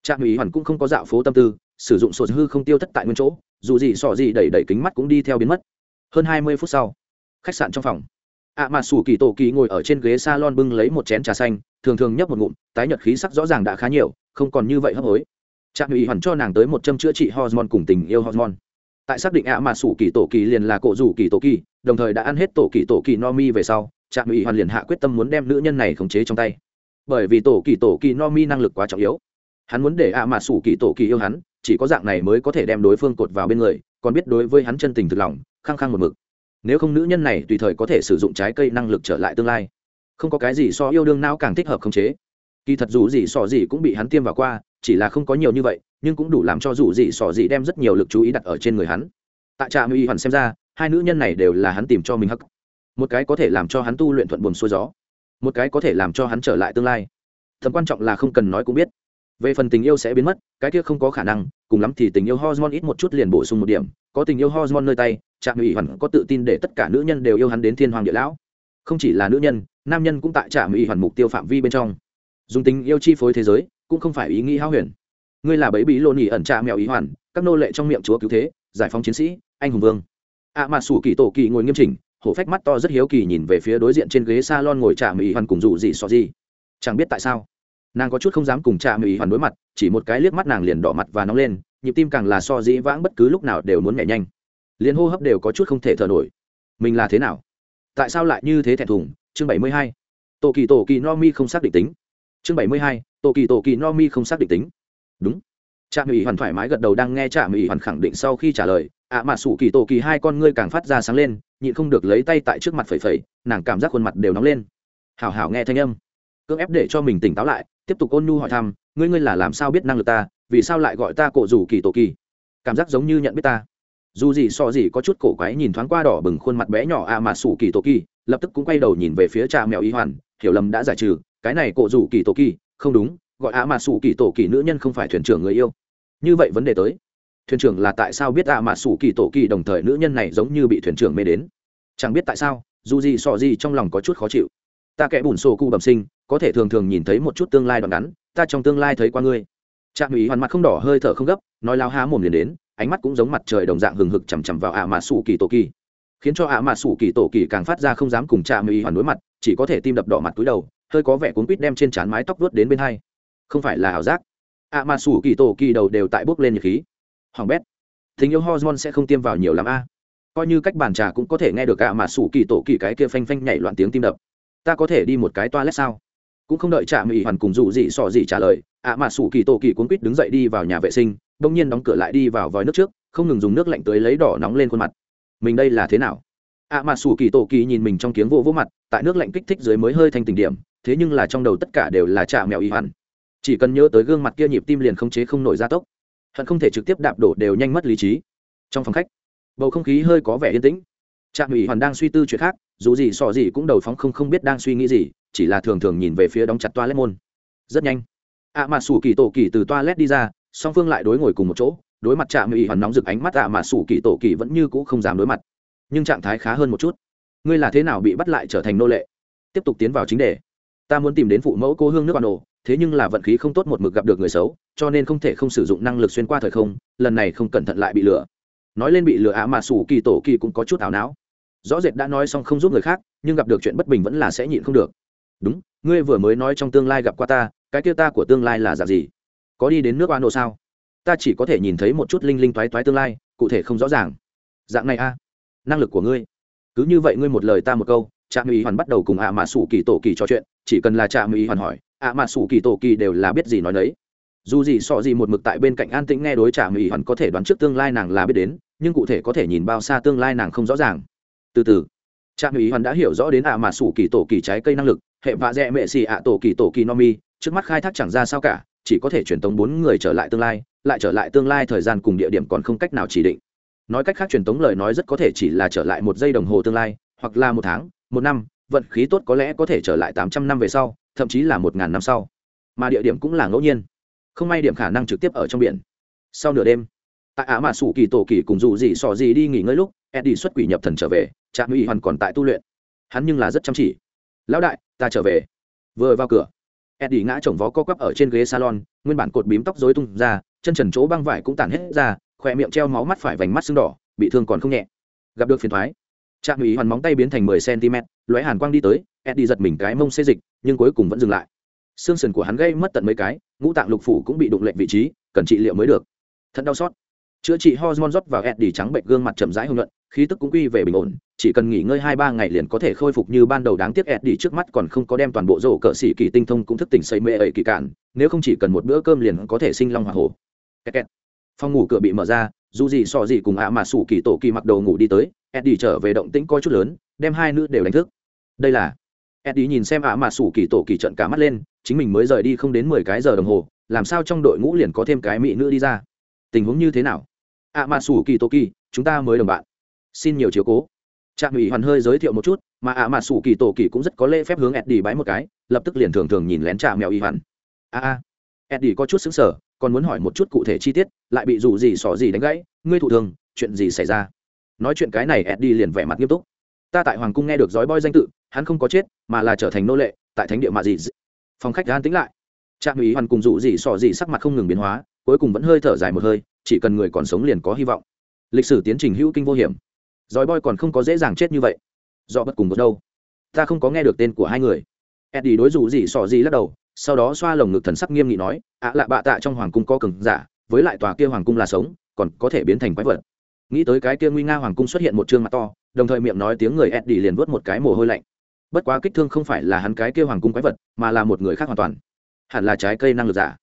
Trạm ủy hoàn cũng không có dạo phố tâm tư, sử dụng sổ hư không tiêu thất tại nguyên chỗ, dù gì sỏ gì đẩy đẩy kính mắt cũng đi theo biến mất. Hơn hai mươi phút sau, khách sạn trong phòng ạ à mà sủ kỳ tổ kỳ ngồi ở trên ghế s a lon bưng lấy một chén trà xanh, thường thường nhấp một ngụm, tái nhật khí sắc rõ ràng đã khá nhiều, không còn như vậy hấp hối. Trạm ủy hoàn cho nàng tới một châm chữa trị hormone cùng tình yêu hormone. Tại xác định ạ à mà sủ kỳ tổ kỳ liền là cổ rủ kỳ tổ kỳ, đồng thời đã ăn hết tổ kỳ tổ kỳ no mi về sau, trạm ủy hoàn liền hạ quyết tâm muốn đem nữ nhân này khống chế trong tay. Bởi vì tổ kỳ tổ kỳ no mi năng lực quá trọng yếu. Hắn muốn để ạ mà sủ kỳ tổ kỳ yêu hắn, chỉ có dạng này mới có thể đem đối phương cột vào bên người, còn biết đối với hắn chân tình thực lòng, khăng khăng một mực nếu không nữ nhân này tùy thời có thể sử dụng trái cây năng lực trở lại tương lai. Không có cái gì so yêu đương não càng thích hợp khống chế. Kỳ thật dù gì so gì cũng bị hắn tiêm vào qua, chỉ là không có nhiều như vậy, nhưng cũng đủ làm cho dù gì so gì đem rất nhiều lực chú ý đặt ở trên người hắn. Tại trạm y hoàn xem ra, hai nữ nhân này đều là hắn tìm cho mình hắc. Một cái có thể làm cho hắn tu luyện thuận buồm xuôi gió. Một cái có thể làm cho hắn trở lại tương lai. Tầm quan trọng là không cần nói cũng biết. Về phần tình yêu sẽ biến mất, cái kia không có khả năng, cùng lắm thì tình yêu hormone ít một chút liền bổ sung một điểm, có tình yêu hormone nơi tay trạm ủy hoàn có tự tin để tất cả nữ nhân đều yêu hắn đến thiên hoàng địa lão. Không chỉ là nữ nhân, nam nhân cũng tại trạm ủy hoàn mục tiêu phạm vi bên trong. Dùng tình yêu chi phối thế giới, cũng không phải ý nghĩ hao huyền. Ngươi là bấy bí lô nỉ ẩn trạ mèo ý hoàn, các nô lệ trong miệng chúa cứu thế, giải phóng chiến sĩ, anh hùng vương. Ạ à mà sủ kỳ tổ kỳ ngồi nghiêm chỉnh, hổ phách mắt to rất hiếu kỳ nhìn về phía đối diện trên ghế s a lon ngồi trà mỹ hoàn cùng dù gì so gì. Chẳng biết tại sao, nàng có chút không dám cùng cha mỹ hoàn đối mặt, chỉ một cái liếc mắt nàng liền đỏ mặt và nóng lên, nhịp tim càng là so dĩ vãng bất cứ lúc nào đều muốn nhảy nhanh liền hô hấp đều có chút không thể thở nổi. Mình là thế nào? Tại sao lại như thế thẹn thùng? Chương bảy mươi hai. Tổ kỳ tổ kỳ no mi không xác định tính. Chương bảy mươi hai. Tổ kỳ tổ kỳ no mi không xác định tính. Đúng. Trạm ủy hoàn thoải mái gật đầu đang nghe trạm ủy hoàn khẳng định sau khi trả lời, ạ mà sủ kỳ tổ kỳ hai con ngươi càng phát ra sáng lên, nhịn không được lấy tay tại trước mặt phẩy phẩy, nàng cảm giác khuôn mặt đều nóng lên. Hảo hảo nghe thanh âm. Cưỡng ép để cho mình tỉnh táo lại, tiếp tục ôn nhu hỏi thăm, ngươi ngươi là làm sao biết năng lực ta? Vì sao lại gọi ta cổ rủ kỳ tổ kỳ? Cảm giác giống như nhận biết ta dù gì so gì có chút cổ quái nhìn thoáng qua đỏ bừng khuôn mặt bé nhỏ a mà sủ kỳ tổ kỳ lập tức cũng quay đầu nhìn về phía cha mèo y hoàn, hiểu lầm đã giải trừ, cái này cổ rủ kỳ tổ kỳ không đúng, gọi a mà sủ kỳ tổ kỳ nữ nhân không phải thuyền trưởng người yêu. Như vậy vấn đề tới, thuyền trưởng là tại sao biết a mà sủ kỳ tổ kỳ đồng thời nữ nhân này giống như bị thuyền trưởng mê đến? Chẳng biết tại sao, dù gì so gì trong lòng có chút khó chịu. Ta kẻ bùn sổ cụ bẩm sinh, có thể thường thường nhìn thấy một chút tương lai đoạn ngắn, ta trong tương lai thấy qua ngươi. Trạm ủy hoàn mặt không đỏ, hơi thở không gấp, nói lao há mồm liền đến ánh mắt cũng giống mặt trời đồng dạng hừng hực chằm chằm vào ạ mà sủ kỳ tổ kỳ, khiến cho ạ mà sủ kỳ tổ kỳ càng phát ra không dám cùng cha mỹ hoàn đối mặt, chỉ có thể tim đập đỏ mặt túi đầu, hơi có vẻ cuốn quýt đem trên trán mái tóc vớt đến bên hai. Không phải là ảo giác. ạ mà sủ kỳ tổ kỳ đầu đều tại bốc lên nhiệt khí. Hoàng bét, tình yêu hormone sẽ không tiêm vào nhiều lắm a. Coi như cách bàn trà cũng có thể nghe được ạ mà sủ kỳ tổ kỳ cái kia phanh phanh nhảy loạn tiếng tim đập. Ta có thể đi một cái toilet sao? Cũng không đợi trạm mỹ hoàn cùng dù gì sò gì trả lời, ạ mà sủ kỳ tổ kỳ cuốn quýt đứng dậy đi vào nhà vệ sinh đông nhiên đóng cửa lại đi vào vòi nước trước, không ngừng dùng nước lạnh tới lấy đỏ nóng lên khuôn mặt. Mình đây là thế nào? Ạ mà xù kỳ tổ kỳ nhìn mình trong kiếng vô vô mặt, tại nước lạnh kích thích dưới mới hơi thành tình điểm, thế nhưng là trong đầu tất cả đều là trà mèo y hoàn chỉ cần nhớ tới gương mặt kia nhịp tim liền không chế không nổi gia tốc. Hận không thể trực tiếp đạp đổ đều nhanh mất lý trí. Trong phòng khách, bầu không khí hơi có vẻ yên tĩnh. Trạm ủy hoàn đang suy tư chuyện khác, dù gì sò gì cũng đầu phóng không không biết đang suy nghĩ gì, chỉ là thường thường nhìn về phía đóng chặt toilet môn. Rất nhanh. Ạ à mà sủ kỳ tổ kỳ từ toilet đi ra song phương lại đối ngồi cùng một chỗ, đối mặt trạm ủy hoàn nóng rực ánh mắt ạ à mà sủ kỳ tổ kỳ vẫn như cũ không dám đối mặt. Nhưng trạng thái khá hơn một chút. Ngươi là thế nào bị bắt lại trở thành nô lệ? Tiếp tục tiến vào chính đề. Ta muốn tìm đến phụ mẫu cô hương nước bà nổ thế nhưng là vận khí không tốt một mực gặp được người xấu, cho nên không thể không sử dụng năng lực xuyên qua thời không, lần này không cẩn thận lại bị lừa. Nói lên bị lừa ạ mà sủ kỳ tổ kỳ cũng có chút ảo não. Rõ rệt đã nói xong không giúp người khác, nhưng gặp được chuyện bất bình vẫn là sẽ nhịn không được. Đúng, ngươi vừa mới nói trong tương lai gặp qua ta, cái kia ta của tương lai là dạng gì? Có đi đến nước oan độ sao? Ta chỉ có thể nhìn thấy một chút linh linh toái toái tương lai, cụ thể không rõ ràng. Dạng này a, năng lực của ngươi. Cứ như vậy ngươi một lời ta một câu trạm ý hoàn bắt đầu cùng ạ mà sủ kỳ tổ kỳ trò chuyện, chỉ cần là trạm ý hoàn hỏi, ạ mà sủ kỳ tổ kỳ đều là biết gì nói đấy. Dù gì sọ gì một mực tại bên cạnh an tĩnh nghe đối trạm ý hoàn có thể đoán trước tương lai nàng là biết đến, nhưng cụ thể có thể nhìn bao xa tương lai nàng không rõ ràng. Từ từ. Trạm ý hoàn đã hiểu rõ đến ạ mà sủ kỳ tổ kỳ trái cây năng lực, hệ vạ dẹ mệ xì ạ tổ kỳ tổ kỳ no mi, trước mắt khai thác chẳng ra sao cả chỉ có thể truyền tống bốn người trở lại tương lai, lại trở lại tương lai thời gian cùng địa điểm còn không cách nào chỉ định. Nói cách khác truyền tống lời nói rất có thể chỉ là trở lại một giây đồng hồ tương lai, hoặc là một tháng, một năm, vận khí tốt có lẽ có thể trở lại tám trăm năm về sau, thậm chí là một ngàn năm sau. Mà địa điểm cũng là ngẫu nhiên. Không may điểm khả năng trực tiếp ở trong biển. Sau nửa đêm, tại ả mạ sủ kỳ tổ kỳ cùng dù gì sò gì đi nghỉ ngơi lúc, eddie xuất quỷ nhập thần trở về, trạm uy hoàn còn tại tu luyện. Hắn nhưng là rất chăm chỉ. Lão đại, ta trở về. Vừa vào cửa eddie ngã chồng vó co quắp ở trên ghế salon, nguyên bản cột bím tóc dối tung ra, chân trần chỗ băng vải cũng tàn hết ra khỏe miệng treo máu mắt phải vành mắt sưng đỏ, bị thương còn không nhẹ. Gặp được phiền thoái, trạm ủy hoàn móng tay biến thành mười cm lóe hàn quang đi tới, eddie giật mình cái mông xê dịch, nhưng cuối cùng vẫn dừng lại. Xương sườn của hắn gây mất tận mấy cái, ngũ tạng lục phủ cũng bị đụng lệnh vị trí, cần trị liệu mới được. Thật đau xót. Chữa trị hormone rót vào eddie trắng bệnh gương mặt chậm rãi hưng luận khí tức cũng quy về bình ổn, chỉ cần nghỉ ngơi hai ba ngày liền có thể khôi phục như ban đầu đáng tiếc eddie trước mắt còn không có đem toàn bộ rổ cỡ xỉ kỳ tinh thông cũng thức tỉnh xây mê ẩy kỳ cạn, nếu không chỉ cần một bữa cơm liền có thể sinh long hoa hổ. Phòng ngủ cửa bị mở ra, dù gì so gì cùng ạ mà sủ kỳ tổ kỳ mặc đồ ngủ đi tới, eddie trở về động tĩnh coi chút lớn, đem hai nữ đều đánh thức. Đây là eddie nhìn xem ạ mà sủ kỳ tổ kỳ trận cả mắt lên, chính mình mới rời đi không đến mười cái giờ đồng hồ, làm sao trong đội ngũ liền có thêm cái mỹ nữ đi ra? Tình huống như thế nào? ạ mà sủ kỳ tổ kỳ, chúng ta mới đồng bạn xin nhiều chiếu cố. Trạm ủy hoàn hơi giới thiệu một chút, mà ạ mà sủ kỳ tổ kỳ cũng rất có lễ phép hướng eddie bái một cái, lập tức liền thường thường nhìn lén trà mèo y hoàn. A a, eddie có chút xứng sở còn muốn hỏi một chút cụ thể chi tiết, lại bị dù gì xỏ gì đánh gãy, ngươi thụ thường, chuyện gì xảy ra? Nói chuyện cái này eddie liền vẻ mặt nghiêm túc. Ta tại hoàng cung nghe được dói boy danh tự, hắn không có chết, mà là trở thành nô lệ, tại thánh địa mạ dị. Phòng khách an tĩnh lại. Trạm ủy hoàn cùng dù gì xỏ gì sắc mặt không ngừng biến hóa, cuối cùng vẫn hơi thở dài một hơi, chỉ cần người còn sống liền có hy vọng. Lịch sử tiến trình hữu kinh vô hiểm dòi boy còn không có dễ dàng chết như vậy. Do bất cùng một đâu. Ta không có nghe được tên của hai người. Eddie đối dù gì xỏ gì lắc đầu, sau đó xoa lồng ngực thần sắc nghiêm nghị nói, ạ lạ bạ tạ trong hoàng cung có cường giả, với lại tòa kia hoàng cung là sống, còn có thể biến thành quái vật. Nghĩ tới cái kia nguy nga hoàng cung xuất hiện một chương mặt to, đồng thời miệng nói tiếng người eddie liền vớt một cái mồ hôi lạnh. Bất quá kích thương không phải là hắn cái kia hoàng cung quái vật, mà là một người khác hoàn toàn. Hẳn là trái cây năng lực giả.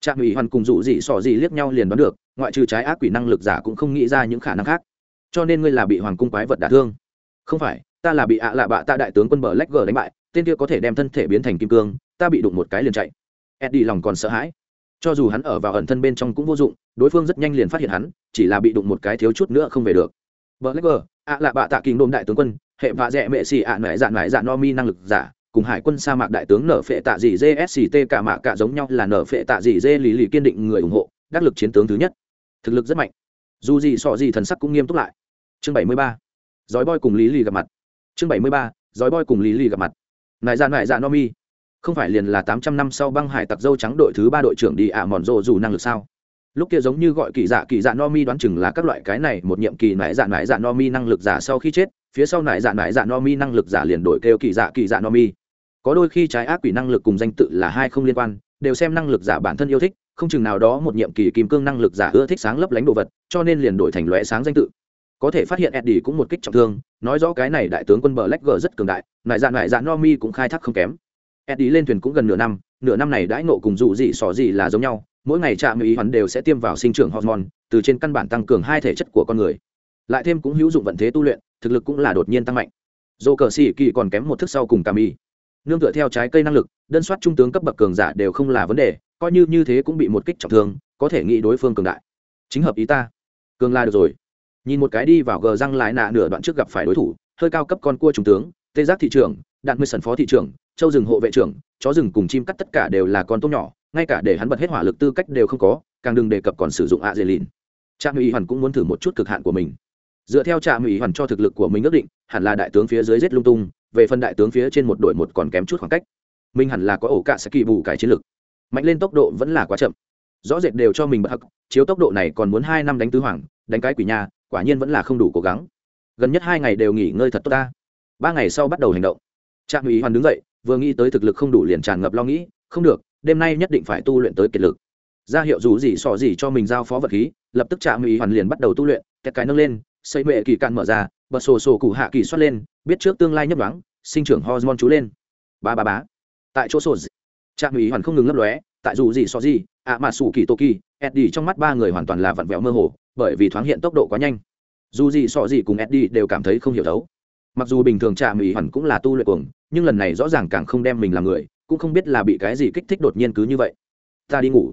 Trạm ủy hoàn cùng dụ dị sỏ dị liếc nhau liền đoán được, ngoại trừ trái ác quỷ năng lực giả cũng không nghĩ ra những khả năng khác cho nên ngươi là bị hoàng cung quái vật đả thương. Không phải, ta là bị ạ lạ bạ ta đại tướng quân bờ lách gờ đánh bại, tên kia có thể đem thân thể biến thành kim cương, ta bị đụng một cái liền chạy. Eddie lòng còn sợ hãi. Cho dù hắn ở vào ẩn thân bên trong cũng vô dụng, đối phương rất nhanh liền phát hiện hắn, chỉ là bị đụng một cái thiếu chút nữa không về được. Bờ lách gờ, ạ lạ bạ tạ kinh đôm đại tướng quân, hệ vạ dẹ mệ xì ạ mẹ dạn mãi dạn dạ no mi năng lực giả, cùng hải quân sa mạc đại tướng nở phệ tạ dị gsct cả mạ cả giống nhau là nở phệ tạ dị dê lý lì kiên định người ủng hộ, đắc lực chiến tướng thứ nhất. Thực lực rất mạnh dù gì sọ gì thần sắc cũng nghiêm túc lại. Chương bảy mươi ba dói boy cùng lý lì gặp mặt. Chương bảy mươi ba dói boy cùng lý lì gặp mặt. Nại dạ nại dạ no mi. Không phải liền là tám trăm năm sau băng hải tặc dâu trắng đội thứ ba đội trưởng đi ạ à mòn rộ dù năng lực sao? Lúc kia giống như gọi kỳ dạ kỳ dạ no mi đoán chừng là các loại cái này một nhiệm kỳ nại dạ nại dạ no mi năng lực giả sau khi chết, phía sau nại dạ nại dạ no mi năng lực giả liền đổi kêu kỳ dạ kỳ dạ no mi. Có đôi khi trái ác quỷ năng lực cùng danh tự là hai không liên quan, đều xem năng lực giả bản thân yêu thích không chừng nào đó một nhiệm kỳ kim cương năng lực giả ưa thích sáng lấp lánh đồ vật, cho nên liền đổi thành lóe sáng danh tự. Có thể phát hiện eddie cũng một kích trọng thương, nói rõ cái này đại tướng quân bờ lách g rất cường đại, nại dạ nại dạ no mi cũng khai thác không kém. Eddie lên thuyền cũng gần nửa năm nửa năm này đãi nộ cùng dụ gì xỏ gì là giống nhau, mỗi ngày trạm ý hắn đều sẽ tiêm vào sinh trưởng hormone, từ trên căn bản tăng cường hai thể chất của con người. Lại thêm cũng hữu dụng vận thế tu luyện, thực lực cũng là đột nhiên tăng mạnh. Dồ cờ xì kỳ còn kém một thức sau cùng cà nương tựa theo trái cây năng lực, đơn soát trung tướng cấp bậc cường giả đều không là vấn đề coi như như thế cũng bị một kích trọng thương, có thể nghĩ đối phương cường đại. Chính hợp ý ta. Cường la được rồi. Nhìn một cái đi vào gờ răng lại nạ nửa đoạn trước gặp phải đối thủ, hơi cao cấp con cua trung tướng, tê giác thị trưởng, đạn mười sần phó thị trưởng, châu rừng hộ vệ trưởng, chó rừng cùng chim cắt tất cả đều là con tôm nhỏ, ngay cả để hắn bật hết hỏa lực tư cách đều không có, càng đừng đề cập còn sử dụng ạ dê lìn. Trạm ủy hoàn cũng muốn thử một chút cực hạn của mình. Dựa theo trạm ủy hoàn cho thực lực của mình ước định, hẳn là đại tướng phía dưới rết lung tung, về phần đại tướng phía trên một đội một còn kém chút khoảng cách. Mình hẳn là có ổ cạ sẽ kỳ bù cải chiến lực mạnh lên tốc độ vẫn là quá chậm. Rõ rệt đều cho mình bật hắc, chiếu tốc độ này còn muốn hai năm đánh tứ hoàng, đánh cái quỷ nhà, quả nhiên vẫn là không đủ cố gắng. Gần nhất hai ngày đều nghỉ ngơi thật tốt ta. Ba ngày sau bắt đầu hành động. Trạm ủy hoàn đứng dậy, vừa nghĩ tới thực lực không đủ liền tràn ngập lo nghĩ, không được, đêm nay nhất định phải tu luyện tới kiệt lực. Ra hiệu dù gì sò gì cho mình giao phó vật khí, lập tức trạm ủy hoàn liền bắt đầu tu luyện, kẹt cái nâng lên, xây mệ kỳ cạn mở ra, bật sổ sổ cụ hạ kỳ xuất lên, biết trước tương lai nhấp đoán, sinh trưởng hormone chú lên. Ba ba bá tại chỗ sổ trạm ý hoàn không ngừng lấp lóe, tại dù gì so gì, ạ mà sủ kỳ tô kỳ, eddie trong mắt ba người hoàn toàn là vặn vẹo mơ hồ, bởi vì thoáng hiện tốc độ quá nhanh. Dù gì so gì cùng eddie đều cảm thấy không hiểu thấu. Mặc dù bình thường trạm ý hoàn cũng là tu luyện cuồng, nhưng lần này rõ ràng càng không đem mình làm người, cũng không biết là bị cái gì kích thích đột nhiên cứ như vậy. Ta đi ngủ.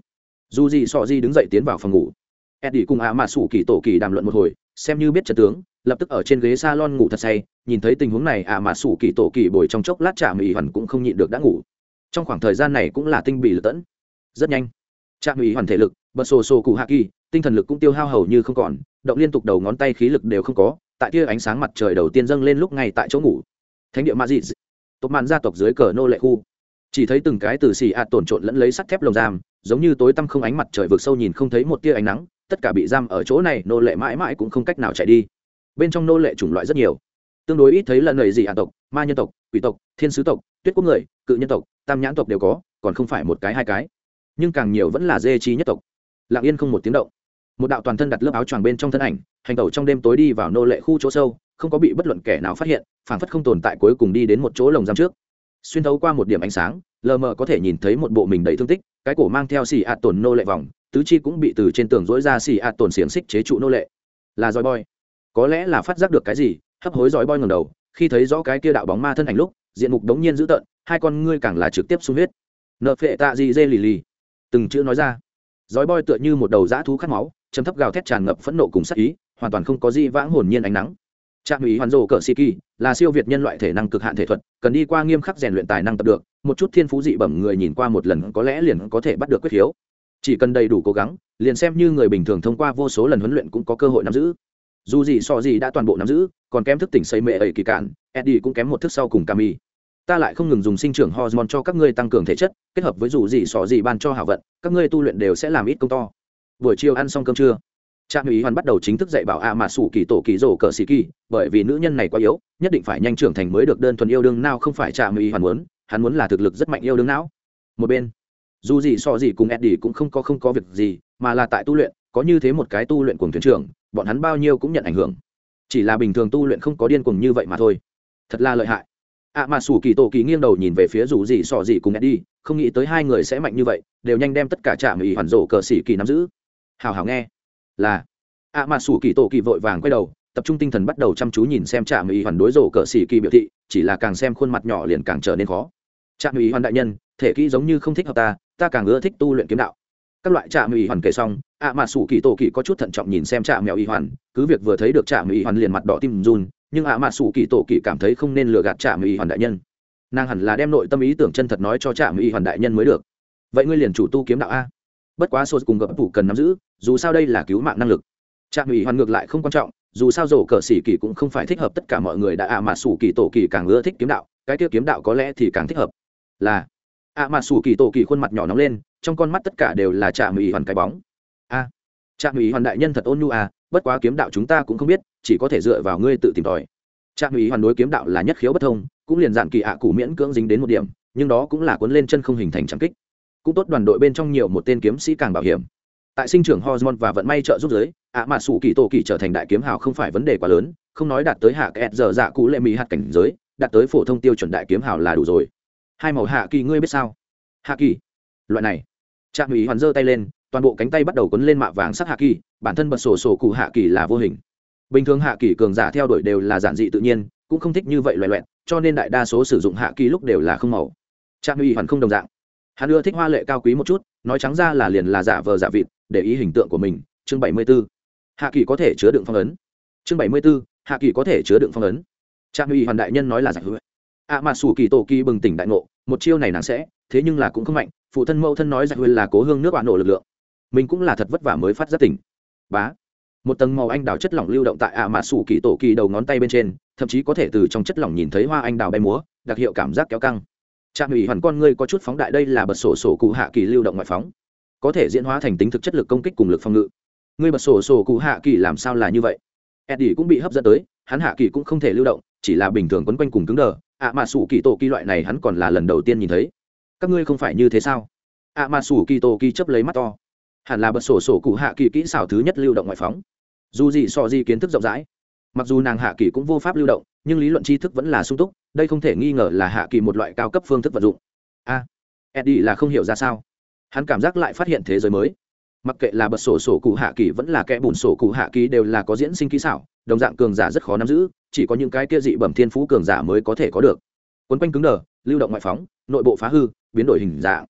Dù gì so gì đứng dậy tiến vào phòng ngủ. Eddie cùng ạ mà sủ kỳ tổ kỳ đàm luận một hồi, xem như biết trận tướng, lập tức ở trên ghế salon ngủ thật say, nhìn thấy tình huống này ạ mà sủ kỳ tổ kỳ bồi trong chốc lát trạm ý hoàn cũng không nhịn được đã ngủ trong khoảng thời gian này cũng là tinh bị lật tẫn. Rất nhanh. Trạm ủy hoàn thể lực, bật sổ sổ cụ hạ kỳ, tinh thần lực cũng tiêu hao hầu như không còn, động liên tục đầu ngón tay khí lực đều không có, tại kia ánh sáng mặt trời đầu tiên dâng lên lúc ngay tại chỗ ngủ. Thánh địa ma dị tộc mạn gia tộc dưới cờ nô lệ khu. Chỉ thấy từng cái từ xì ạt tổn trộn lẫn lấy sắt thép lồng giam, giống như tối tăm không ánh mặt trời vượt sâu nhìn không thấy một tia ánh nắng, tất cả bị giam ở chỗ này, nô lệ mãi mãi cũng không cách nào chạy đi. Bên trong nô lệ chủng loại rất nhiều. Tương đối ít thấy lần lầy gì ả tộc, ma nhân tộc, quỷ tộc, thiên sứ tộc, tuyết quốc người cự nhân tộc, tam nhãn tộc đều có, còn không phải một cái hai cái. Nhưng càng nhiều vẫn là dê chi nhất tộc. Lạng yên không một tiếng động. Một đạo toàn thân đặt lớp áo choàng bên trong thân ảnh, hành tẩu trong đêm tối đi vào nô lệ khu chỗ sâu, không có bị bất luận kẻ nào phát hiện, phảng phất không tồn tại cuối cùng đi đến một chỗ lồng giam trước. Xuyên thấu qua một điểm ánh sáng, lờ mờ có thể nhìn thấy một bộ mình đầy thương tích, cái cổ mang theo xì ạt tổn nô lệ vòng, tứ chi cũng bị từ trên tường dối ra xì ạt tổn xiềng xích chế trụ nô lệ. Là roi boy. Có lẽ là phát giác được cái gì, hấp hối roi boy ngầm đầu, khi thấy rõ cái kia đạo bóng ma thân ảnh lúc diện mục đống nhiên dữ tợn, hai con ngươi càng là trực tiếp sung huyết. Nợ phệ tạ gì dê lì lì. Từng chữ nói ra. Dói boy tựa như một đầu dã thú khát máu, chấm thấp gào thét tràn ngập phẫn nộ cùng sắc ý, hoàn toàn không có gì vãng hồn nhiên ánh nắng. Trạm ý hoàn rồ cờ sĩ kỳ, là siêu việt nhân loại thể năng cực hạn thể thuật, cần đi qua nghiêm khắc rèn luyện tài năng tập được, một chút thiên phú dị bẩm người nhìn qua một lần có lẽ liền có thể bắt được quyết khiếu. Chỉ cần đầy đủ cố gắng, liền xem như người bình thường thông qua vô số lần huấn luyện cũng có cơ hội nắm giữ. Dù gì so gì đã toàn bộ nắm giữ, còn kém thức tỉnh xây mệ ấy kỳ cạn, eddie cũng kém một thức sau cùng cami ta lại không ngừng dùng sinh trưởng hormone cho các ngươi tăng cường thể chất, kết hợp với dù gì sọ gì ban cho hảo vận, các ngươi tu luyện đều sẽ làm ít công to. Buổi chiều ăn xong cơm trưa trạm ý hoàn bắt đầu chính thức dạy bảo a mà sủ kỳ tổ kỳ rổ cờ xì kỳ, bởi vì nữ nhân này quá yếu, nhất định phải nhanh trưởng thành mới được đơn thuần yêu đương, nào không phải trạm ý hoàn muốn, hắn muốn là thực lực rất mạnh yêu đương não. Một bên, dù gì so gì cùng eddie cũng không có không có việc gì, mà là tại tu luyện, có như thế một cái tu luyện cùng thuyền trưởng, bọn hắn bao nhiêu cũng nhận ảnh hưởng. Chỉ là bình thường tu luyện không có điên cuồng như vậy mà thôi. Thật là lợi hại ạ mà sủ kỳ tổ kỳ nghiêng đầu nhìn về phía dù gì sò gì cùng eddie, không nghĩ tới hai người sẽ mạnh như vậy, đều nhanh đem tất cả trạm ủy hoàn rổ cờ xỉ kỳ nắm giữ. Hào hào nghe. Là. ạ mà sủ kỳ tổ kỳ vội vàng quay đầu, tập trung tinh thần bắt đầu chăm chú nhìn xem trạm ủy hoàn đối rổ cờ xỉ kỳ biểu thị, chỉ là càng xem khuôn mặt nhỏ liền càng trở nên khó. Trạm ủy hoàn đại nhân, thể kỹ giống như không thích hợp ta ta càng ưa thích tu luyện kiếm đạo. Các loại trạm ủy hoàn kể xong, ạ mà sủ kỳ tổ kỳ có chút thận trọng nhìn xem trạm mèo ủy hoàn, cứ việc vừa thấy được trạm ủy hoàn liền mặt đỏ tim run nhưng ạ mạ sủ kỳ tổ kỳ cảm thấy không nên lừa gạt trạm y hoàn đại nhân. Nàng hẳn là đem nội tâm ý tưởng chân thật nói cho trạm y hoàn đại nhân mới được. Vậy ngươi liền chủ tu kiếm đạo a? Bất quá sô cùng gập phủ cần nắm giữ, dù sao đây là cứu mạng năng lực. Trạm y hoàn ngược lại không quan trọng, dù sao rổ cờ xỉ kỳ cũng không phải thích hợp tất cả mọi người đã ạ mạ sủ kỳ tổ kỳ càng ưa thích kiếm đạo, cái kia kiếm đạo có lẽ thì càng thích hợp. Là, ạ mạ sủ kỳ tổ kỳ khuôn mặt nhỏ nóng lên, trong con mắt tất cả đều là trạm y hoàn cái bóng. A trạm y hoàn đại nhân thật ôn nhu à bất quá kiếm đạo chúng ta cũng không biết chỉ có thể dựa vào ngươi tự tìm tòi. Trạm ý hoàn đối kiếm đạo là nhất khiếu bất thông, cũng liền dạn kỳ ạ cụ miễn cưỡng dính đến một điểm, nhưng đó cũng là cuốn lên chân không hình thành trắng kích. Cũng tốt đoàn đội bên trong nhiều một tên kiếm sĩ càng bảo hiểm. Tại sinh trưởng hormone và vận may trợ giúp giới, ạ mà sủ kỳ tổ kỳ trở thành đại kiếm hào không phải vấn đề quá lớn, không nói đạt tới hạ kẹt giờ dạ cụ lệ mỹ hạt cảnh giới, đạt tới phổ thông tiêu chuẩn đại kiếm hào là đủ rồi. Hai màu hạ kỳ ngươi biết sao? Hạ kỳ. Loại này. Trạm ý hoàn giơ tay lên, toàn bộ cánh tay bắt đầu quấn lên mạ vàng sắc hạ kỳ, bản thân bật sổ sổ cụ hạ kỳ là vô hình bình thường hạ kỳ cường giả theo đuổi đều là giản dị tự nhiên cũng không thích như vậy loẹ loẹt cho nên đại đa số sử dụng hạ kỳ lúc đều là không màu. Trạm uy hoàn không đồng dạng. Hắn ưa thích hoa lệ cao quý một chút nói trắng ra là liền là giả vờ giả vịt để ý hình tượng của mình. Chương bảy mươi 74. hạ kỳ có thể chứa đựng phong ấn. Chương bảy mươi 74, hạ kỳ có thể chứa đựng phong ấn. Trạm uy hoàn đại nhân nói là giải hứa. Ạ mà sủ kỳ tổ kỳ bừng tỉnh đại ngộ một chiêu này nàng sẽ thế nhưng là cũng không mạnh phụ thân mẫu thân nói giải huyền là cố hương nước bạn nổ lực lượng. Mình cũng là thật vất vả mới phát giác tỉnh. Bá một tầng màu anh đào chất lỏng lưu động tại ạ mà sủ kỳ tổ kỳ đầu ngón tay bên trên, thậm chí có thể từ trong chất lỏng nhìn thấy hoa anh đào bay múa, đặc hiệu cảm giác kéo căng. Trạm ủy hoàn con ngươi có chút phóng đại đây là bật sổ sổ cụ hạ kỳ lưu động ngoại phóng. Có thể diễn hóa thành tính thực chất lực công kích cùng lực phòng ngự. Ngươi bật sổ sổ cụ hạ kỳ làm sao là như vậy? Eddie cũng bị hấp dẫn tới, hắn hạ kỳ cũng không thể lưu động, chỉ là bình thường quấn quanh cùng cứng đờ. Ạ mà sủ kỳ tổ kỳ loại này hắn còn là lần đầu tiên nhìn thấy. Các ngươi không phải như thế sao? Ạ mà sủ kỳ tổ kỳ chấp lấy mắt to hẳn là bật sổ sổ cụ hạ kỳ kỹ xảo thứ nhất lưu động ngoại phóng. Dù gì so di kiến thức rộng rãi. Mặc dù nàng hạ kỳ cũng vô pháp lưu động nhưng lý luận tri thức vẫn là sung túc đây không thể nghi ngờ là hạ kỳ một loại cao cấp phương thức vận dụng. A à, eddie là không hiểu ra sao. Hắn cảm giác lại phát hiện thế giới mới. Mặc kệ là bật sổ sổ cụ hạ kỳ vẫn là kẽ bùn sổ cụ hạ kỳ đều là có diễn sinh kỹ xảo đồng dạng cường giả rất khó nắm giữ chỉ có những cái kia dị bẩm thiên phú cường giả mới có thể có được. Quấn quanh cứng đờ lưu động ngoại phóng nội bộ phá hư biến đổi hình dạng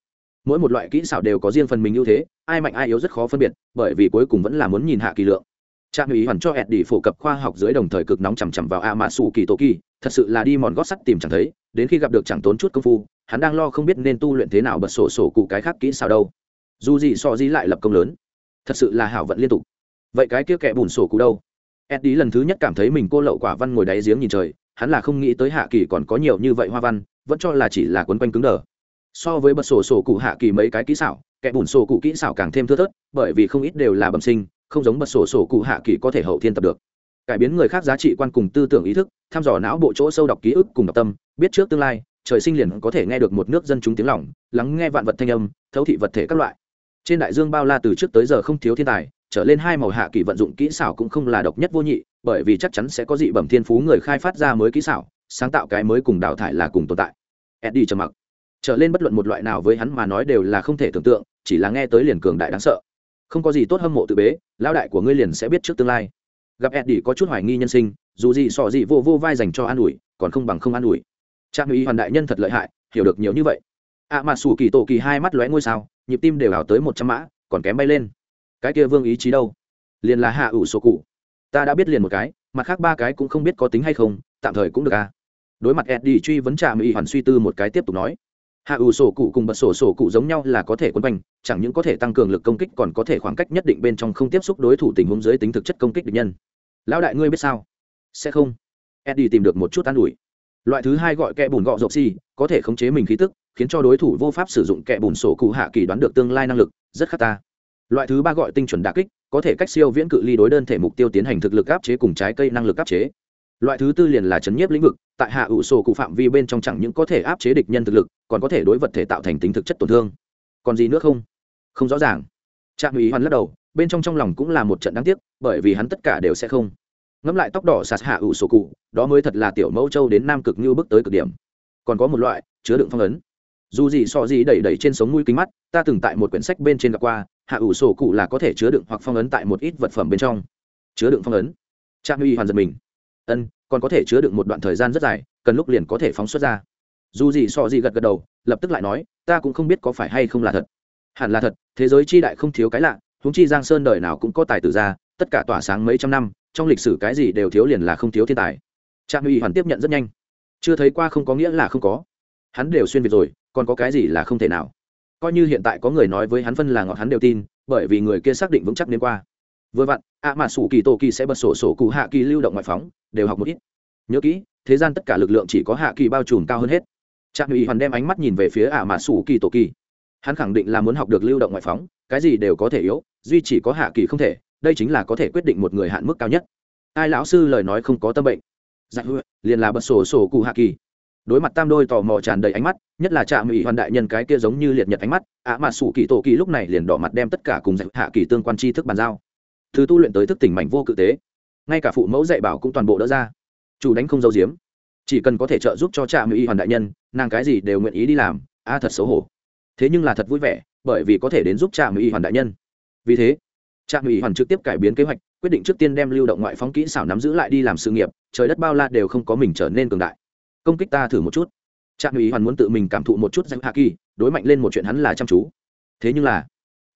mỗi một loại kỹ xảo đều có riêng phần mình ưu thế, ai mạnh ai yếu rất khó phân biệt, bởi vì cuối cùng vẫn là muốn nhìn hạ kỳ lượng. Trạm ý hoàn cho hẹn đi phổ cập khoa học dưới đồng thời cực nóng chằm chằm vào a mã sủ kỳ tổ kỳ thật sự là đi mòn gót sắt tìm chẳng thấy, đến khi gặp được chẳng tốn chút công phu, hắn đang lo không biết nên tu luyện thế nào bật sổ sổ cụ cái khác kỹ xảo đâu. Dù gì so gì lại lập công lớn. Thật sự là hảo vận liên tục. Vậy cái kia kẻ bùn sổ cụ đâu? Eddie lần thứ nhất cảm thấy mình cô lậu quả văn ngồi đáy giếng nhìn trời, hắn là không nghĩ tới hạ kỳ còn có nhiều như vậy hoa văn, vẫn cho là chỉ là quấn quanh cứng đờ so với bật sổ sổ cụ hạ kỳ mấy cái kỹ xảo, kẻ bùn sổ cụ kỹ xảo càng thêm thưa thớt, bởi vì không ít đều là bẩm sinh, không giống bật sổ sổ cụ hạ kỳ có thể hậu thiên tập được. Cải biến người khác giá trị quan cùng tư tưởng ý thức thăm dò não bộ chỗ sâu đọc ký ức cùng đọc tâm, biết trước tương lai, trời sinh liền có thể nghe được một nước dân chúng tiếng lỏng lắng nghe vạn vật thanh âm, thấu thị vật thể các loại. Trên đại dương bao la từ trước tới giờ không thiếu thiên tài, trở lên hai màu hạ kỳ vận dụng kỹ xảo cũng không là độc nhất vô nhị, bởi vì chắc chắn sẽ có dị bẩm thiên phú người khai phát ra mới kỹ xảo, sáng tạo cái mới cùng đào thải là cùng tồn tại. Eddie trầm mặc trở lên bất luận một loại nào với hắn mà nói đều là không thể tưởng tượng, chỉ là nghe tới liền cường đại đáng sợ. Không có gì tốt hâm mộ tự bế lao đại của ngươi liền sẽ biết trước tương lai. Gặp eddie có chút hoài nghi nhân sinh, dù gì sọ gì vô vô vai dành cho an ủi, còn không bằng không an ủi. Trang mỹ hoàn đại nhân thật lợi hại, hiểu được nhiều như vậy. Ạ à mà sủ kỳ tổ kỳ hai mắt lóe ngôi sao, nhịp tim đều ảo tới một trăm mã, còn kém bay lên. Cái kia vương ý chí đâu? Liền là hạ ủ sổ cụ. Ta đã biết liền một cái, mặt khác ba cái cũng không biết có tính hay không, tạm thời cũng được à. Đối mặt eddie truy vấn trà mỹ hoàn suy tư một cái tiếp tục nói hạ ủ sổ cụ cùng bật sổ sổ cụ giống nhau là có thể quân quanh, chẳng những có thể tăng cường lực công kích, còn có thể khoảng cách nhất định bên trong không tiếp xúc đối thủ tình huống dưới tính thực chất công kích địch nhân. Lão đại ngươi biết sao? Sẽ không. Eddie tìm được một chút an ủi. Loại thứ hai gọi kẽ bùn gọ rộp xi có thể khống chế mình khí tức, khiến cho đối thủ vô pháp sử dụng kẽ bùn sổ cụ hạ kỳ đoán được tương lai năng lực, rất khắc ta. Loại thứ ba gọi tinh chuẩn đà kích, có thể cách siêu viễn cự ly đối đơn thể mục tiêu tiến hành thực lực áp chế cùng trái cây năng lực áp chế loại thứ tư liền là chấn nhiếp lĩnh vực, tại hạ ủ sổ cụ phạm vi bên trong chẳng những có thể áp chế địch nhân thực lực, còn có thể đối vật thể tạo thành tính thực chất tổn thương. Còn gì nữa không? Không rõ ràng. Trạm ủy hoàn lắc đầu, bên trong trong lòng cũng là một trận đáng tiếc, bởi vì hắn tất cả đều sẽ không. Ngẫm lại tóc đỏ sạt hạ ủ sổ cụ, đó mới thật là tiểu mẫu châu đến nam cực như bước tới cực điểm. Còn có một loại, chứa đựng phong ấn. Dù gì so gì đẩy đẩy trên sống mũi kính mắt, ta từng tại một quyển sách bên trên gặp qua, hạ ủ sổ cụ là có thể chứa đựng hoặc phong ấn tại một ít vật phẩm bên trong. Chứa đựng phong ấn. Trạm uy hoàn giật mình ân, còn có thể chứa được một đoạn thời gian rất dài, cần lúc liền có thể phóng xuất ra. Dù gì so gì gật gật đầu, lập tức lại nói, ta cũng không biết có phải hay không là thật. Hẳn là thật, thế giới chi đại không thiếu cái lạ, huống chi giang sơn đời nào cũng có tài tử ra, tất cả tỏa sáng mấy trăm năm, trong lịch sử cái gì đều thiếu liền là không thiếu thiên tài. Trạm uy hoàn tiếp nhận rất nhanh. Chưa thấy qua không có nghĩa là không có. Hắn đều xuyên việt rồi, còn có cái gì là không thể nào? Coi như hiện tại có người nói với hắn phân là ngọt hắn đều tin, bởi vì người kia xác định vững chắc đến qua vừa vặn, ạ mà sủ kỳ tổ kỳ sẽ bật sổ sổ cụ hạ kỳ lưu động ngoại phóng, đều học một ít. Nhớ kỹ, thế gian tất cả lực lượng chỉ có hạ kỳ bao trùm cao hơn hết. Trạm ủy hoàn đem ánh mắt nhìn về phía ạ mà sủ kỳ tổ kỳ. Hắn khẳng định là muốn học được lưu động ngoại phóng, cái gì đều có thể yếu, duy chỉ có hạ kỳ không thể, đây chính là có thể quyết định một người hạn mức cao nhất. Ai lão sư lời nói không có tâm bệnh. Dạ hư liền là bật sổ sổ cụ hạ kỳ. Đối mặt tam đôi tò mò tràn đầy ánh mắt, nhất là trạm ủy hoàn đại nhân cái kia giống như liệt nhật ánh mắt, ạ mà sủ kỳ tổ kỳ lúc này liền đỏ mặt đem tất cả cùng dạy hạ kỳ tương quan tri thức bàn giao thứ tu luyện tới thức tỉnh mảnh vô cự tế. Ngay cả phụ mẫu dạy bảo cũng toàn bộ đỡ ra. Chủ đánh không dâu diếm chỉ cần có thể trợ giúp cho trạm y hoàn đại nhân, nàng cái gì đều nguyện ý đi làm, a thật xấu hổ. Thế nhưng là thật vui vẻ, bởi vì có thể đến giúp trạm y hoàn đại nhân. Vì thế, trạm y hoàn trực tiếp cải biến kế hoạch, quyết định trước tiên đem lưu động ngoại phóng kỹ xảo nắm giữ lại đi làm sự nghiệp, trời đất bao la đều không có mình trở nên cường đại. Công kích ta thử một chút. Trạm y hoàn muốn tự mình cảm thụ một chút danh hạ kỳ, đối mạnh lên một chuyện hắn là chăm chú. Thế nhưng là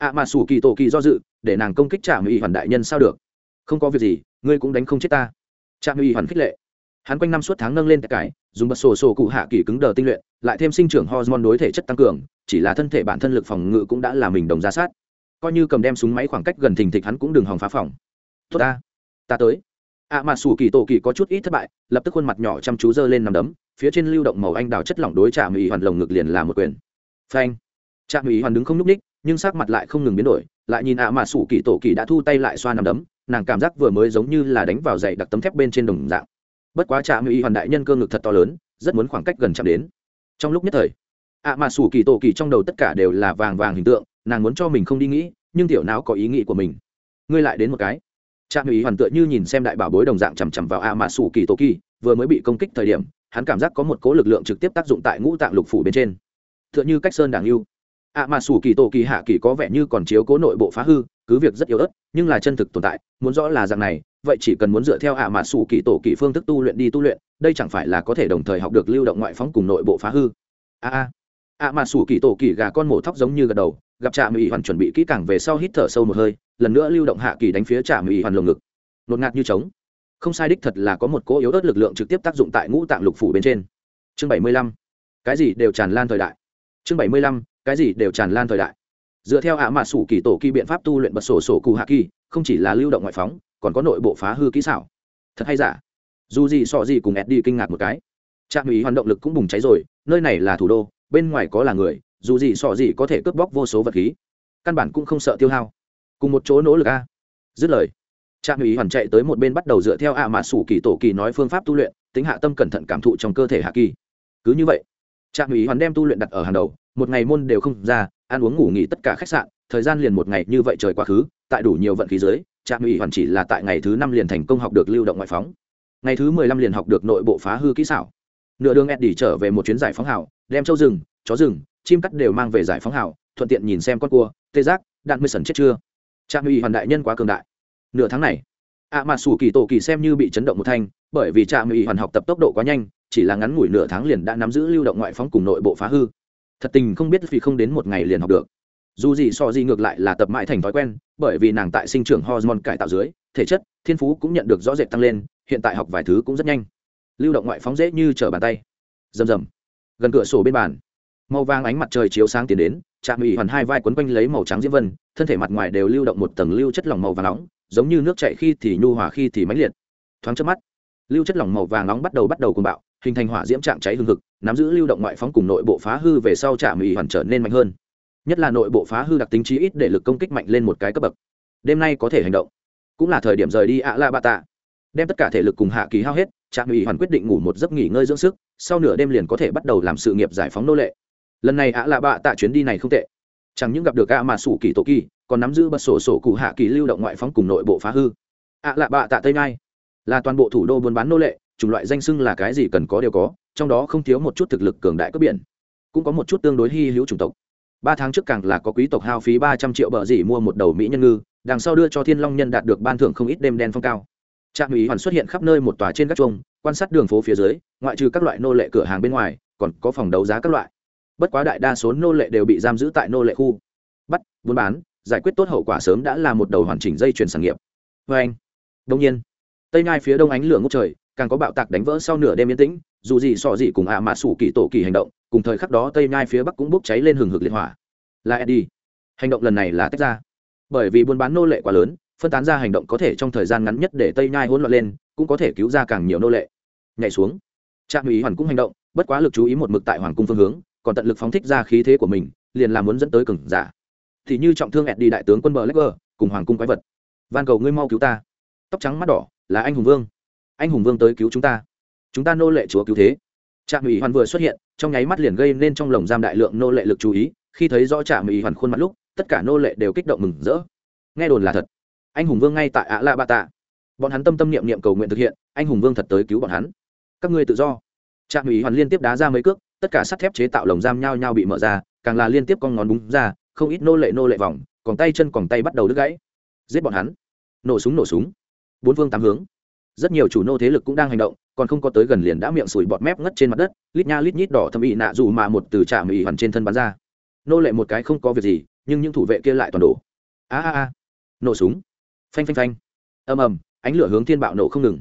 ạ mà sủ kỳ tổ kỳ do dự, để nàng công kích trạm ủy hoàn đại nhân sao được? Không có việc gì, ngươi cũng đánh không chết ta. Trạm ủy hoàn khích lệ. Hắn quanh năm suốt tháng nâng lên tất cải, dùng bật sổ sổ cụ hạ kỳ cứng đờ tinh luyện, lại thêm sinh trưởng hormone đối thể chất tăng cường, chỉ là thân thể bản thân lực phòng ngự cũng đã là mình đồng ra sát. Coi như cầm đem súng máy khoảng cách gần thình thịch hắn cũng đừng hòng phá phòng. Tốt ta. Ta tới. ạ mà sủ kỳ tổ kỳ có chút ít thất bại, lập tức khuôn mặt nhỏ chăm chú dơ lên nằm đấm, phía trên lưu động màu anh đào chất lỏng đối trả mỹ hoàn lồng ngực liền là một quyền. Phanh. Trạm mỹ hoàn đứng không nhúc ních nhưng sắc mặt lại không ngừng biến đổi, lại nhìn ạ mà sủ kỳ tổ kỳ đã thu tay lại xoa nằm đấm, nàng cảm giác vừa mới giống như là đánh vào dậy đặc tấm thép bên trên đồng dạng. Bất quá trạm y hoàn đại nhân cơ ngực thật to lớn, rất muốn khoảng cách gần chạm đến. Trong lúc nhất thời, ạ mà sủ kỳ tổ kỳ trong đầu tất cả đều là vàng vàng hình tượng, nàng muốn cho mình không đi nghĩ, nhưng tiểu não có ý nghĩ của mình. Ngươi lại đến một cái. Trạm y hoàn tựa như nhìn xem đại bảo bối đồng dạng chằm chằm vào ạ mà sủ kỳ tổ kỳ, vừa mới bị công kích thời điểm, hắn cảm giác có một cố lực lượng trực tiếp tác dụng tại ngũ tạng lục phủ bên trên. Tựa như cách sơn đảng yêu a mà sủ kỳ tổ kỳ hạ kỳ có vẻ như còn chiếu cố nội bộ phá hư, cứ việc rất yếu ớt, nhưng là chân thực tồn tại, muốn rõ là dạng này, vậy chỉ cần muốn dựa theo a mà sủ kỳ tổ kỳ phương thức tu luyện đi tu luyện, đây chẳng phải là có thể đồng thời học được lưu động ngoại phóng cùng nội bộ phá hư. A a. a sủ kỳ tổ kỳ gà con mổ thóc giống như gật đầu, gặp trạm ủy hoàn chuẩn bị kỹ càng về sau hít thở sâu một hơi, lần nữa lưu động hạ kỳ đánh phía trạm ủy hoàn lồng ngực. Nột ngạt như trống. Không sai đích thật là có một cỗ yếu ớt lực lượng trực tiếp tác dụng tại ngũ tạng lục phủ bên trên. Chương bảy mươi lăm. Cái gì đều tràn lan thời đại. Chương bảy mươi lăm cái gì đều tràn lan thời đại. Dựa theo ạ mà sủ kỳ tổ kỳ biện pháp tu luyện bật sổ sổ cù hạ kỳ, không chỉ là lưu động ngoại phóng, còn có nội bộ phá hư kỹ xảo. Thật hay giả? Dù gì sọ gì cùng ed đi kinh ngạc một cái. Trạm ủy hoàn động lực cũng bùng cháy rồi, nơi này là thủ đô, bên ngoài có là người, dù gì sọ gì có thể cướp bóc vô số vật khí. Căn bản cũng không sợ tiêu hao. Cùng một chỗ nỗ lực a. Dứt lời, trạm ủy hoàn chạy tới một bên bắt đầu dựa theo ạ mà sủ kỳ tổ kỳ nói phương pháp tu luyện, tính hạ tâm cẩn thận cảm thụ trong cơ thể hạ kỳ. Cứ như vậy trạm ủy hoàn đem tu luyện đặt ở hàng đầu, một ngày môn đều không ra, ăn uống ngủ nghỉ tất cả khách sạn, thời gian liền một ngày như vậy trời quá khứ, tại đủ nhiều vận khí dưới, trạm ủy hoàn chỉ là tại ngày thứ năm liền thành công học được lưu động ngoại phóng. Ngày thứ mười lăm liền học được nội bộ phá hư kỹ xảo. Nửa đường eddie trở về một chuyến giải phóng hào đem châu rừng, chó rừng, chim cắt đều mang về giải phóng hào thuận tiện nhìn xem con cua, tê giác, đạn mười sần chết chưa. Trạm ủy hoàn đại nhân quá cường đại. Nửa tháng này ạ mà sủ kỳ tổ kỳ xem như bị chấn động một thanh, bởi vì trạm ủy hoàn học tập tốc độ quá nhanh chỉ là ngắn ngủi nửa tháng liền đã nắm giữ lưu động ngoại phóng cùng nội bộ phá hư. Thật tình không biết vì không đến một ngày liền học được. Dù gì so gì ngược lại là tập mãi thành thói quen, bởi vì nàng tại sinh trưởng hormone cải tạo dưới, thể chất, thiên phú cũng nhận được rõ rệt tăng lên, hiện tại học vài thứ cũng rất nhanh. Lưu động ngoại phóng dễ như trở bàn tay. Rầm rầm. Gần cửa sổ bên bàn, màu vàng ánh mặt trời chiếu sáng tiến đến chạm ủy hoàn hai vai quấn quanh lấy màu trắng diễm vân, thân thể mặt ngoài đều lưu động một tầng lưu chất lỏng màu vàng nóng, giống như nước chảy khi thì nhu hòa khi thì mãnh liệt. Thoáng chớp mắt, lưu chất lỏng màu vàng nóng bắt đầu bắt đầu cuồng bạo hình thành hỏa diễm trạng cháy hương thực nắm giữ lưu động ngoại phóng cùng nội bộ phá hư về sau chạm ủy hoàn trở nên mạnh hơn. Nhất là nội bộ phá hư đặc tính chí ít để lực công kích mạnh lên một cái cấp bậc. Đêm nay có thể hành động. Cũng là thời điểm rời đi ạ la bạ tạ đem tất cả thể lực cùng hạ kỳ hao hết trạm ủy hoàn quyết định ngủ một giấc nghỉ ngơi dưỡng sức, sau nửa đêm liền có thể bắt đầu làm sự nghiệp giải phóng nô lệ. Lần này ạ lạ bạ tạ chuyến đi này không tệ. Chẳng những gặp được a mà sủ kỳ tổ kỳ còn nắm giữ bật sổ sổ cụ hạ kỳ lưu động ngoại phóng cùng nội bộ phá hư. Ạ lạ bạ tạ tây ngai là toàn bộ thủ đô buôn bán nô lệ chủng loại danh xưng là cái gì cần có đều có, trong đó không thiếu một chút thực lực cường đại cướp biển, cũng có một chút tương đối hy hữu chủng tộc. Ba tháng trước càng là có quý tộc hao phí ba trăm triệu bờ dỉ mua một đầu mỹ nhân ngư, đằng sau đưa cho thiên long nhân đạt được ban thưởng không ít đêm đen phong cao. Trạm ủy hoàn xuất hiện khắp nơi một tòa trên các chuông, quan sát đường phố phía dưới, ngoại trừ các loại nô lệ cửa hàng bên ngoài, còn có phòng đấu giá các loại. Bất quá đại đa số nô lệ đều bị giam giữ tại nô lệ khu. Bắt, buôn bán, giải quyết tốt hậu quả sớm đã là một đầu hoàn chỉnh dây chuyển sản nghiệp. Vê anh đông nhiên, tây ngai phía đông ánh lửa ngốc trời càng có bạo tạc đánh vỡ sau nửa đêm yên tĩnh, dù gì sọ gì cùng ạ à mạ sủ kỳ tổ kỳ hành động, cùng thời khắc đó tây nhai phía bắc cũng bốc cháy lên hừng hực liệt hỏa. Là eddie. Hành động lần này là tách ra. Bởi vì buôn bán nô lệ quá lớn, phân tán ra hành động có thể trong thời gian ngắn nhất để tây nhai hỗn loạn lên, cũng có thể cứu ra càng nhiều nô lệ. Nhảy xuống. Trạm ủy hoàn cũng hành động, bất quá lực chú ý một mực tại hoàng cung phương hướng, còn tận lực phóng thích ra khí thế của mình, liền là muốn dẫn tới cừng giả. Thì như trọng thương eddie đi đại tướng quân bờ lách cùng hoàng cung quái vật. Van cầu ngươi mau cứu ta. Tóc trắng mắt đỏ, là anh hùng vương anh hùng vương tới cứu chúng ta. Chúng ta nô lệ chúa cứu thế. Trạm ủy hoàn vừa xuất hiện, trong nháy mắt liền gây nên trong lồng giam đại lượng nô lệ lực chú ý. Khi thấy rõ trạm ủy hoàn khuôn mặt lúc, tất cả nô lệ đều kích động mừng rỡ. Nghe đồn là thật. Anh hùng vương ngay tại ạ la ba tạ bọn hắn tâm tâm niệm niệm cầu nguyện thực hiện, anh hùng vương thật tới cứu bọn hắn. Các ngươi tự do. Trạm ủy hoàn liên tiếp đá ra mấy cước, tất cả sắt thép chế tạo lồng giam nhau nhau bị mở ra, càng là liên tiếp con ngón búng ra, không ít nô lệ nô lệ vòng, còn tay chân còn tay bắt đầu đứt gãy. Giết bọn hắn. Nổ súng nổ súng. Bốn phương tám hướng rất nhiều chủ nô thế lực cũng đang hành động, còn không có tới gần liền đã miệng sủi bọt mép ngất trên mặt đất, lít nha lít nhít đỏ thâm ị nạ dù mà một từ trạm ị hoàn trên thân bắn ra. Nô lệ một cái không có việc gì, nhưng những thủ vệ kia lại toàn đổ. A a a. Nổ súng. Phanh phanh phanh. Ầm ầm, ánh lửa hướng thiên bạo nổ không ngừng.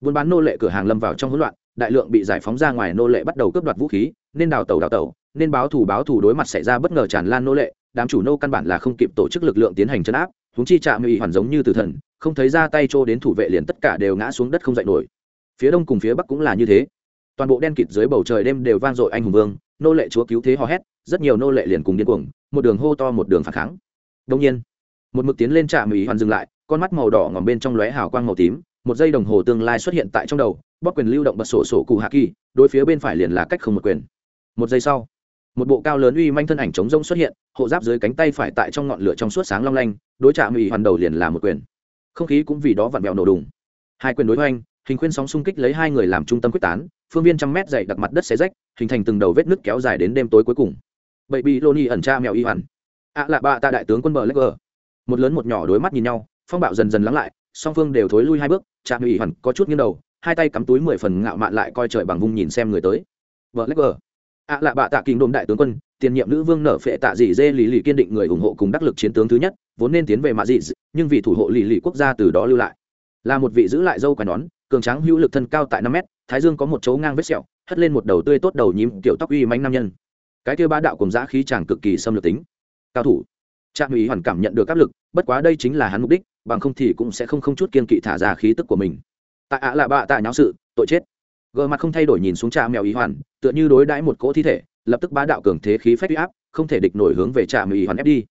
Buôn bán nô lệ cửa hàng lâm vào trong hỗn loạn, đại lượng bị giải phóng ra ngoài nô lệ bắt đầu cướp đoạt vũ khí, nên đào tàu đào tàu, nên báo thủ báo thủ đối mặt xảy ra bất ngờ tràn lan nô lệ, đám chủ nô căn bản là không kịp tổ chức lực lượng tiến hành chấn áp húng chi trạm ị hoàn giống như từ thần không thấy ra tay trô đến thủ vệ liền tất cả đều ngã xuống đất không dậy nổi. Phía đông cùng phía bắc cũng là như thế. Toàn bộ đen kịt dưới bầu trời đêm đều vang dội anh hùng vương, nô lệ chúa cứu thế hò hét, rất nhiều nô lệ liền cùng điên cuồng, một đường hô to một đường phản kháng. Đông nhiên, một mực tiến lên trạm ủy hoàn dừng lại, con mắt màu đỏ ngòm bên trong lóe hào quang màu tím, một giây đồng hồ tương lai xuất hiện tại trong đầu bóc quyền lưu động bật sổ sổ cụ hạ kỳ, đối phía bên phải liền là cách không một quyền. Một giây sau, một bộ cao lớn uy manh thân ảnh chống rông xuất hiện, hộ giáp dưới cánh tay phải tại trong ngọn lửa trong suốt sáng long lanh, đối trạm ủy hoàn đầu liền là một quyền không khí cũng vì đó vặn vẹo nổ đùng. Hai quyền đối hoành, hình khuyên sóng xung kích lấy hai người làm trung tâm quyết tán, phương viên trăm mét dày đặt mặt đất xé rách, hình thành từng đầu vết nứt kéo dài đến đêm tối cuối cùng. Bậy bị lô ni ẩn tra mèo y hoàn. Ạ lạ bạ ta đại tướng quân bờ lê gờ. Một lớn một nhỏ đối mắt nhìn nhau, phong bạo dần dần lắng lại, song phương đều thối lui hai bước cha mèo y hoàn có chút nghiêng đầu, hai tay cắm túi mười phần ngạo mạn lại coi trời bằng vung nhìn xem người tới. Vợ lê gờ. Ạ lạ bạ tạ kinh đồn đại tướng quân, tiền nhiệm nữ vương nở phệ tạ dị dê lì lì kiên định người ủng hộ cùng đắc lực chiến tướng thứ nhất vốn nên tiến về mạ dị nhưng vì thủ hộ lì lì quốc gia từ đó lưu lại. Là một vị giữ lại dâu quai nón, cường tráng hữu lực thân cao tại năm mét, thái dương có một chỗ ngang vết sẹo, hất lên một đầu tươi tốt đầu nhím kiểu tóc uy manh nam nhân. Cái kia ba đạo cùng giã khí chàng cực kỳ xâm lược tính. Cao thủ. Trạm ủy hoàn cảm nhận được áp lực, bất quá đây chính là hắn mục đích, bằng không thì cũng sẽ không không chút kiên kỵ thả ra khí tức của mình. Tại ạ là bạ tại nháo sự, tội chết. Gờ mặt không thay đổi nhìn xuống trà mèo ý hoàn, tựa như đối đãi một cỗ thi thể, lập tức bá đạo cường thế khí phép uy áp, không thể địch nổi hướng về trà mèo ý hoàn ép đi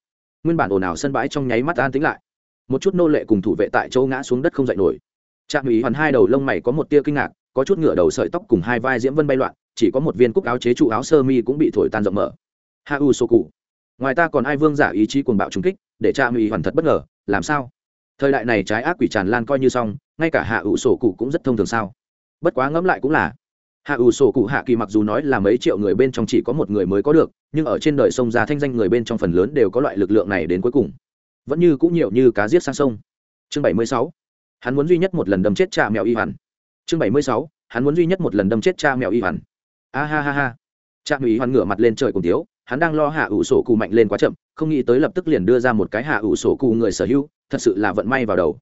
nguyên bản ồn ào sân bãi trong nháy mắt an tĩnh lại. Một chút nô lệ cùng thủ vệ tại chỗ ngã xuống đất không dậy nổi. Trạm ủy hoàn hai đầu lông mày có một tia kinh ngạc, có chút ngựa đầu sợi tóc cùng hai vai diễm vân bay loạn, chỉ có một viên cúc áo chế trụ áo sơ mi cũng bị thổi tan rộng mở. Ha u sô cụ. Ngoài ta còn ai vương giả ý chí cuồng bạo trung kích, để trạm ủy hoàn thật bất ngờ, làm sao? Thời đại này trái ác quỷ tràn lan coi như xong, ngay cả hạ ủ sổ cụ cũng rất thông thường sao? Bất quá ngẫm lại cũng là hạ ủ sổ cụ hạ kỳ mặc dù nói là mấy triệu người bên trong chỉ có một người mới có được, nhưng ở trên đời sông ra thanh danh người bên trong phần lớn đều có loại lực lượng này đến cuối cùng. Vẫn như cũng nhiều như cá giết sang sông. Chương bảy mươi sáu. Hắn muốn duy nhất một lần đâm chết cha mèo y hoàn. Chương bảy mươi sáu. Hắn muốn duy nhất một lần đâm chết cha mèo y hoàn. A ha ha ha. Cha mèo y hoàn ngửa mặt lên trời cùng tiếu, hắn đang lo hạ ủ sổ cụ mạnh lên quá chậm, không nghĩ tới lập tức liền đưa ra một cái hạ ủ sổ cụ người sở hữu, thật sự là vận may vào đầu.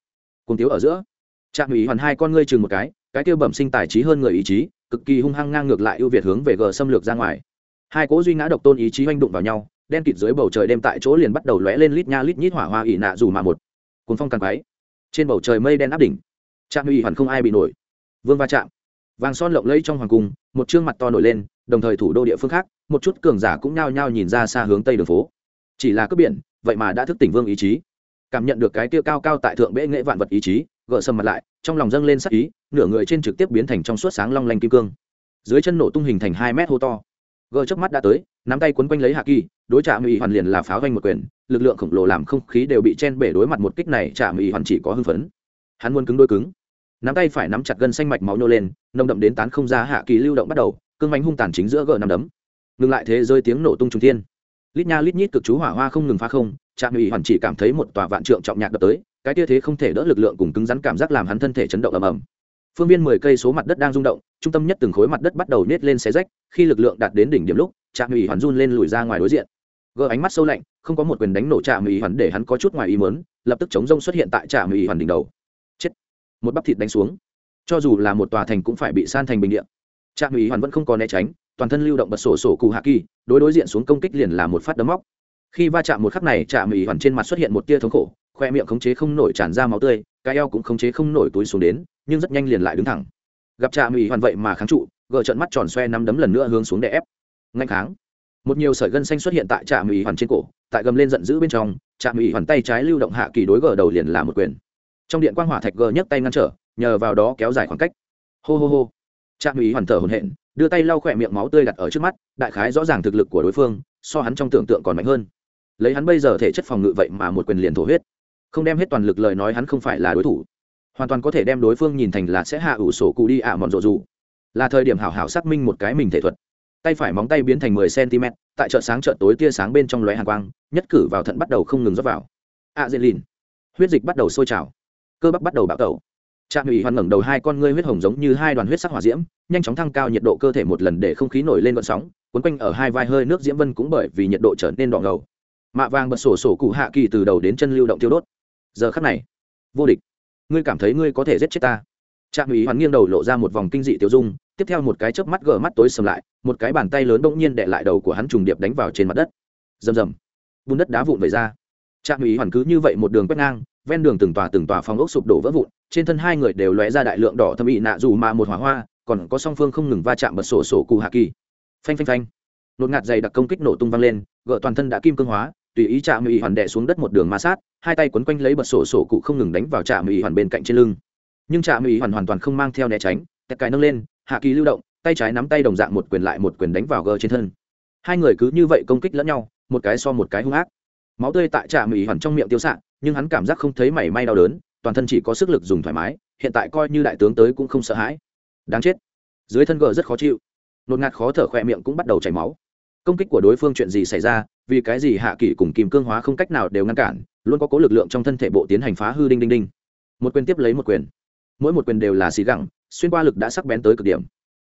Cùng tiếu ở giữa, cha mèo y hoàn hai con ngươi chừng một cái cái tiêu bẩm sinh tài trí hơn người ý chí cực kỳ hung hăng ngang ngược lại ưu việt hướng về gờ xâm lược ra ngoài. Hai cố duy ngã độc tôn ý chí oanh đụng vào nhau, đen kịt dưới bầu trời đêm tại chỗ liền bắt đầu lóe lên lít nha lít nhít hỏa hoa ỉ nạ dù mà một. Cuốn phong càng quáy trên bầu trời mây đen áp đỉnh. Trạm uy hoàn không ai bị nổi. Vương va chạm. Vàng son lộng lẫy trong hoàng cung, một chương mặt to nổi lên, đồng thời thủ đô địa phương khác, một chút cường giả cũng nhao nhao nhìn ra xa hướng tây đường phố. Chỉ là cướp biển, vậy mà đã thức tỉnh vương ý chí. Cảm nhận được cái tiêu cao cao tại thượng bệ nghệ vạn vật ý chí gỡ sầm mặt lại, trong lòng dâng lên sắc ý, nửa người trên trực tiếp biến thành trong suốt sáng long lanh kim cương. Dưới chân nổ tung hình thành hai mét hô to. Gỡ chớp mắt đã tới, nắm tay quấn quanh lấy hạ kỳ, đối trạm ủy hoàn liền là pháo vanh một quyền, lực lượng khổng lồ làm không khí đều bị chen bể đối mặt một kích này trạm ủy hoàn chỉ có hưng phấn. Hắn muốn cứng đôi cứng. Nắm tay phải nắm chặt gân xanh mạch máu nhô lên, nồng đậm đến tán không ra hạ kỳ lưu động bắt đầu, cương bánh hung tàn chính giữa gờ nằm đấm. Ngừng lại thế rơi tiếng nổ tung trung thiên. Lít nha lít nhít cực chú hỏa hoa không ngừng phá không trạm ủy hoàn chỉ cảm thấy một tòa vạn trượng trọng nhạc đập tới cái tia thế không thể đỡ lực lượng cùng cứng rắn cảm giác làm hắn thân thể chấn động ầm ầm. Phương viên mười cây số mặt đất đang rung động, trung tâm nhất từng khối mặt đất bắt đầu nết lên xé rách, khi lực lượng đạt đến đỉnh điểm lúc, trạm ủy hoàn run lên lùi ra ngoài đối diện. Gỡ ánh mắt sâu lạnh, không có một quyền đánh nổ trạm ủy hoàn để hắn có chút ngoài ý mớn lập tức chống rông xuất hiện tại trạm ủy hoàn đỉnh đầu. Chết! Một bắp thịt đánh xuống. Cho dù là một tòa thành cũng phải bị san thành bình điện trạm ủy hoàn vẫn không có né tránh, toàn thân lưu động bật sổ sổ cụ hạ kỳ, đối đối diện xuống công kích liền là một phát đấm móc. Khi va chạm một khắc này, trạm ủy hoàn trên mặt xuất hiện một tia thống khổ khoe miệng khống chế không nổi tràn ra máu tươi, cái eo cũng khống chế không nổi túi xuống đến, nhưng rất nhanh liền lại đứng thẳng. Gặp trà mỹ hoàn vậy mà kháng trụ gỡ trận mắt tròn xoe năm đấm lần nữa hướng xuống để ép. Ngạnh kháng. Một nhiều sợi gân xanh xuất hiện tại trà mỹ hoàn trên cổ, tại gầm lên giận dữ bên trong trà mỹ hoàn tay trái lưu động hạ kỳ đối gờ đầu liền là một quyền. Trong điện quang hỏa thạch gờ nhấc tay ngăn trở, nhờ vào đó kéo dài khoảng cách. Hô hô hô. Trà mỹ hoàn thở hồn hện đưa tay lau khỏe miệng máu tươi đặt ở trước mắt, đại khái rõ ràng thực lực của đối phương, so hắn trong tưởng tượng còn mạnh hơn. Lấy hắn bây giờ thể chất phòng ngự vậy mà một quyền liền thổ huyết không đem hết toàn lực lời nói hắn không phải là đối thủ. Hoàn toàn có thể đem đối phương nhìn thành là sẽ hạ ủ sổ cụ đi ạ mòn rộ dù. Là thời điểm hảo hảo xác minh một cái mình thể thuật. Tay phải móng tay biến thành mười cm tại chợ sáng chợ tối tia sáng bên trong lóe hàng quang, nhất cử vào thận bắt đầu không ngừng rót vào. A dễ lìn. Huyết dịch bắt đầu sôi trào. Cơ bắp bắt đầu bạo tẩu. Trạm ủy hoàn ngẩng đầu hai con ngươi huyết hồng giống như hai đoàn huyết sắc hỏa diễm, nhanh chóng thăng cao nhiệt độ cơ thể một lần để không khí nổi lên vận sóng, cuốn quanh ở hai vai hơi nước diễm vân cũng bởi vì nhiệt độ trở nên đỏ ngầu. Mạ vàng bật sổ sổ cụ hạ kỳ từ đầu đến chân lưu động tiêu đốt giờ khắc này, vô địch. Ngươi cảm thấy ngươi có thể giết chết ta? Trạm ý hoàn nghiêng đầu lộ ra một vòng kinh dị tiêu dung, tiếp theo một cái chớp mắt gờ mắt tối sầm lại, một cái bàn tay lớn bỗng nhiên đè lại đầu của hắn trùng điệp đánh vào trên mặt đất. Rầm rầm. Bùn đất đá vụn về ra. Trạm ý hoàn cứ như vậy một đường quét ngang, ven đường từng tòa từng tòa phòng ốc sụp đổ vỡ vụn, trên thân hai người đều lóe ra đại lượng đỏ thâm ị nạ dù mà một hỏa hoa, còn có song phương không ngừng va chạm bật sổ sổ cụ hạ kỳ. Phanh phanh phanh. Nột ngạt dày đặc công kích nổ tung vang lên, gỡ toàn thân đã kim cương hóa tùy ý chạm mỹ hoàn đè xuống đất một đường ma sát, hai tay quấn quanh lấy bật sổ sổ cụ không ngừng đánh vào chạm mỹ hoàn bên cạnh trên lưng. Nhưng chạm mỹ hoàn hoàn toàn không mang theo né tránh, tẹt cài nâng lên, hạ kỳ lưu động, tay trái nắm tay đồng dạng một quyền lại một quyền đánh vào gờ trên thân. Hai người cứ như vậy công kích lẫn nhau, một cái so một cái hung ác. Máu tươi tại trạm mỹ hoàn trong miệng tiêu xạ, nhưng hắn cảm giác không thấy mảy may đau đớn, toàn thân chỉ có sức lực dùng thoải mái, hiện tại coi như đại tướng tới cũng không sợ hãi. Đáng chết. Dưới thân gờ rất khó chịu. Nột ngạt khó thở khỏe miệng cũng bắt đầu chảy máu công kích của đối phương chuyện gì xảy ra, vì cái gì hạ kỷ cùng kìm cương hóa không cách nào đều ngăn cản, luôn có cố lực lượng trong thân thể bộ tiến hành phá hư đinh đinh đinh. Một quyền tiếp lấy một quyền. Mỗi một quyền đều là xì gẳng, xuyên qua lực đã sắc bén tới cực điểm.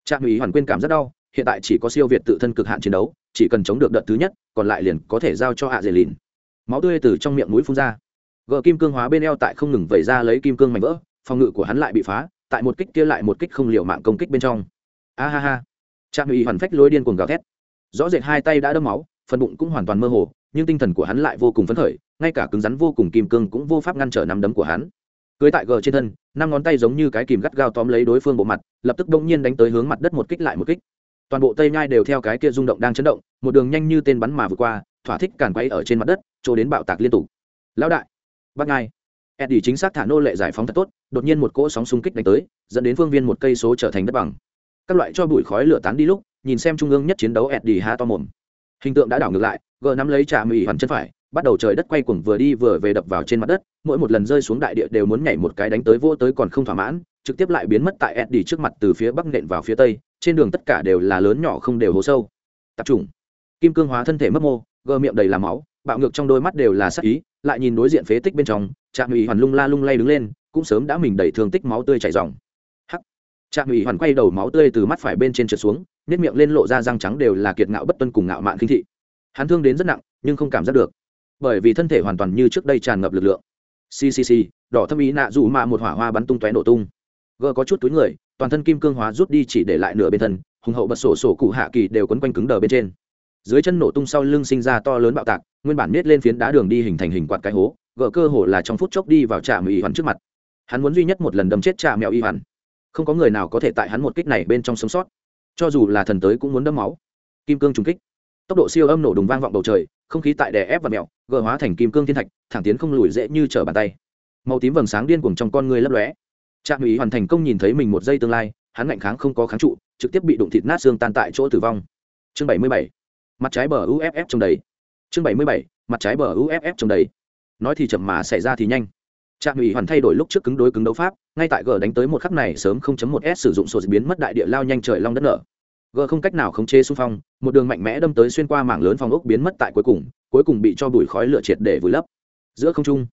Trạm ủy hoàn quên cảm rất đau, hiện tại chỉ có siêu việt tự thân cực hạn chiến đấu, chỉ cần chống được đợt thứ nhất, còn lại liền có thể giao cho hạ dề lìn. Máu tươi từ trong miệng mũi phun ra. Gờ kim cương hóa bên eo tại không ngừng vẩy ra lấy kim cương mảnh vỡ, phòng ngự của hắn lại bị phá, tại một kích kia lại một kích không liệu mạng công kích bên trong. A ha ha. Trạm ủy hoàn phách lôi điên cuồng gào thét rõ rệt hai tay đã đâm máu, phần bụng cũng hoàn toàn mơ hồ, nhưng tinh thần của hắn lại vô cùng phấn khởi, ngay cả cứng rắn vô cùng kim cương cũng vô pháp ngăn trở nắm đấm của hắn. Cưới tại gờ trên thân, năm ngón tay giống như cái kìm gắt gao tóm lấy đối phương bộ mặt, lập tức đông nhiên đánh tới hướng mặt đất một kích lại một kích. Toàn bộ tây nhai đều theo cái kia rung động đang chấn động, một đường nhanh như tên bắn mà vượt qua, thỏa thích càn quay ở trên mặt đất, chỗ đến bạo tạc liên tục. Lão đại, bắt ngay. Eddie chính xác thả nô lệ giải phóng thật tốt, đột nhiên một cỗ sóng xung kích đánh tới, dẫn đến phương viên một cây số trở thành đất bằng. Các loại cho bụi khói lửa tán đi lúc nhìn xem trung ương nhất chiến đấu eddie ha to mồm. Hình tượng đã đảo ngược lại, gờ nắm lấy trà mì hoàn chân phải, bắt đầu trời đất quay cuồng vừa đi vừa về đập vào trên mặt đất, mỗi một lần rơi xuống đại địa đều muốn nhảy một cái đánh tới vô tới còn không thỏa mãn, trực tiếp lại biến mất tại eddie trước mặt từ phía bắc nện vào phía tây, trên đường tất cả đều là lớn nhỏ không đều hố sâu. Tập trung. Kim cương hóa thân thể mất mô, gờ miệng đầy là máu, bạo ngược trong đôi mắt đều là sắc ý, lại nhìn đối diện phế tích bên trong trạm ủy hoàn lung la lung lay đứng lên, cũng sớm đã mình đẩy thương tích máu tươi chảy dòng hắc. Trạm ủy hoàn quay đầu máu tươi từ mắt phải bên trên trượt xuống nếp miệng lên lộ ra răng trắng đều là kiệt ngạo bất tuân cùng ngạo mạn khinh thị. Hắn thương đến rất nặng, nhưng không cảm giác được. Bởi vì thân thể hoàn toàn như trước đây tràn ngập lực lượng. Ccc đỏ thâm ý nạ dù mạ một hỏa hoa bắn tung tóe nổ tung. Gờ có chút túi người, toàn thân kim cương hóa rút đi chỉ để lại nửa bên thân, hùng hậu bật sổ sổ cụ hạ kỳ đều quấn quanh cứng đờ bên trên. Dưới chân nổ tung sau lưng sinh ra to lớn bạo tạc, nguyên bản nết lên phiến đá đường đi hình thành hình quạt cái hố gỡ cơ hồ là trong phút chốc đi vào trạm y hoàn trước mặt. Hắn muốn duy nhất một lần đâm chết trà mèo y hoàn. Không có người nào có thể tại hắn một kích này bên trong sống sót cho dù là thần tới cũng muốn đâm máu. Kim cương trùng kích. Tốc độ siêu âm nổ đùng vang vọng bầu trời, không khí tại đè ép và mèo gỡ hóa thành kim cương thiên thạch, thẳng tiến không lùi dễ như trở bàn tay. Màu tím vầng sáng điên cuồng trong con người lấp lóe. Trạm ủy hoàn thành công nhìn thấy mình một giây tương lai, hắn ngạnh kháng không có kháng trụ, trực tiếp bị đụng thịt nát xương tan tại chỗ tử vong. Chương bảy mươi bảy. Mặt trái bờ uff trong đầy. Chương bảy mươi bảy. Mặt trái bờ uff trong đầy. Nói thì chậm mà xảy ra thì nhanh trạm ủy hoàn thay đổi lúc trước cứng đối cứng đấu pháp, ngay tại g đánh tới một khắc này sớm 0.1 s sử dụng sổ biến mất đại địa lao nhanh trời long đất nở. G không cách nào khống chế xung phong, một đường mạnh mẽ đâm tới xuyên qua mảng lớn phòng ốc biến mất tại cuối cùng cuối cùng bị cho bụi khói lửa triệt để vùi lấp. Giữa không trung,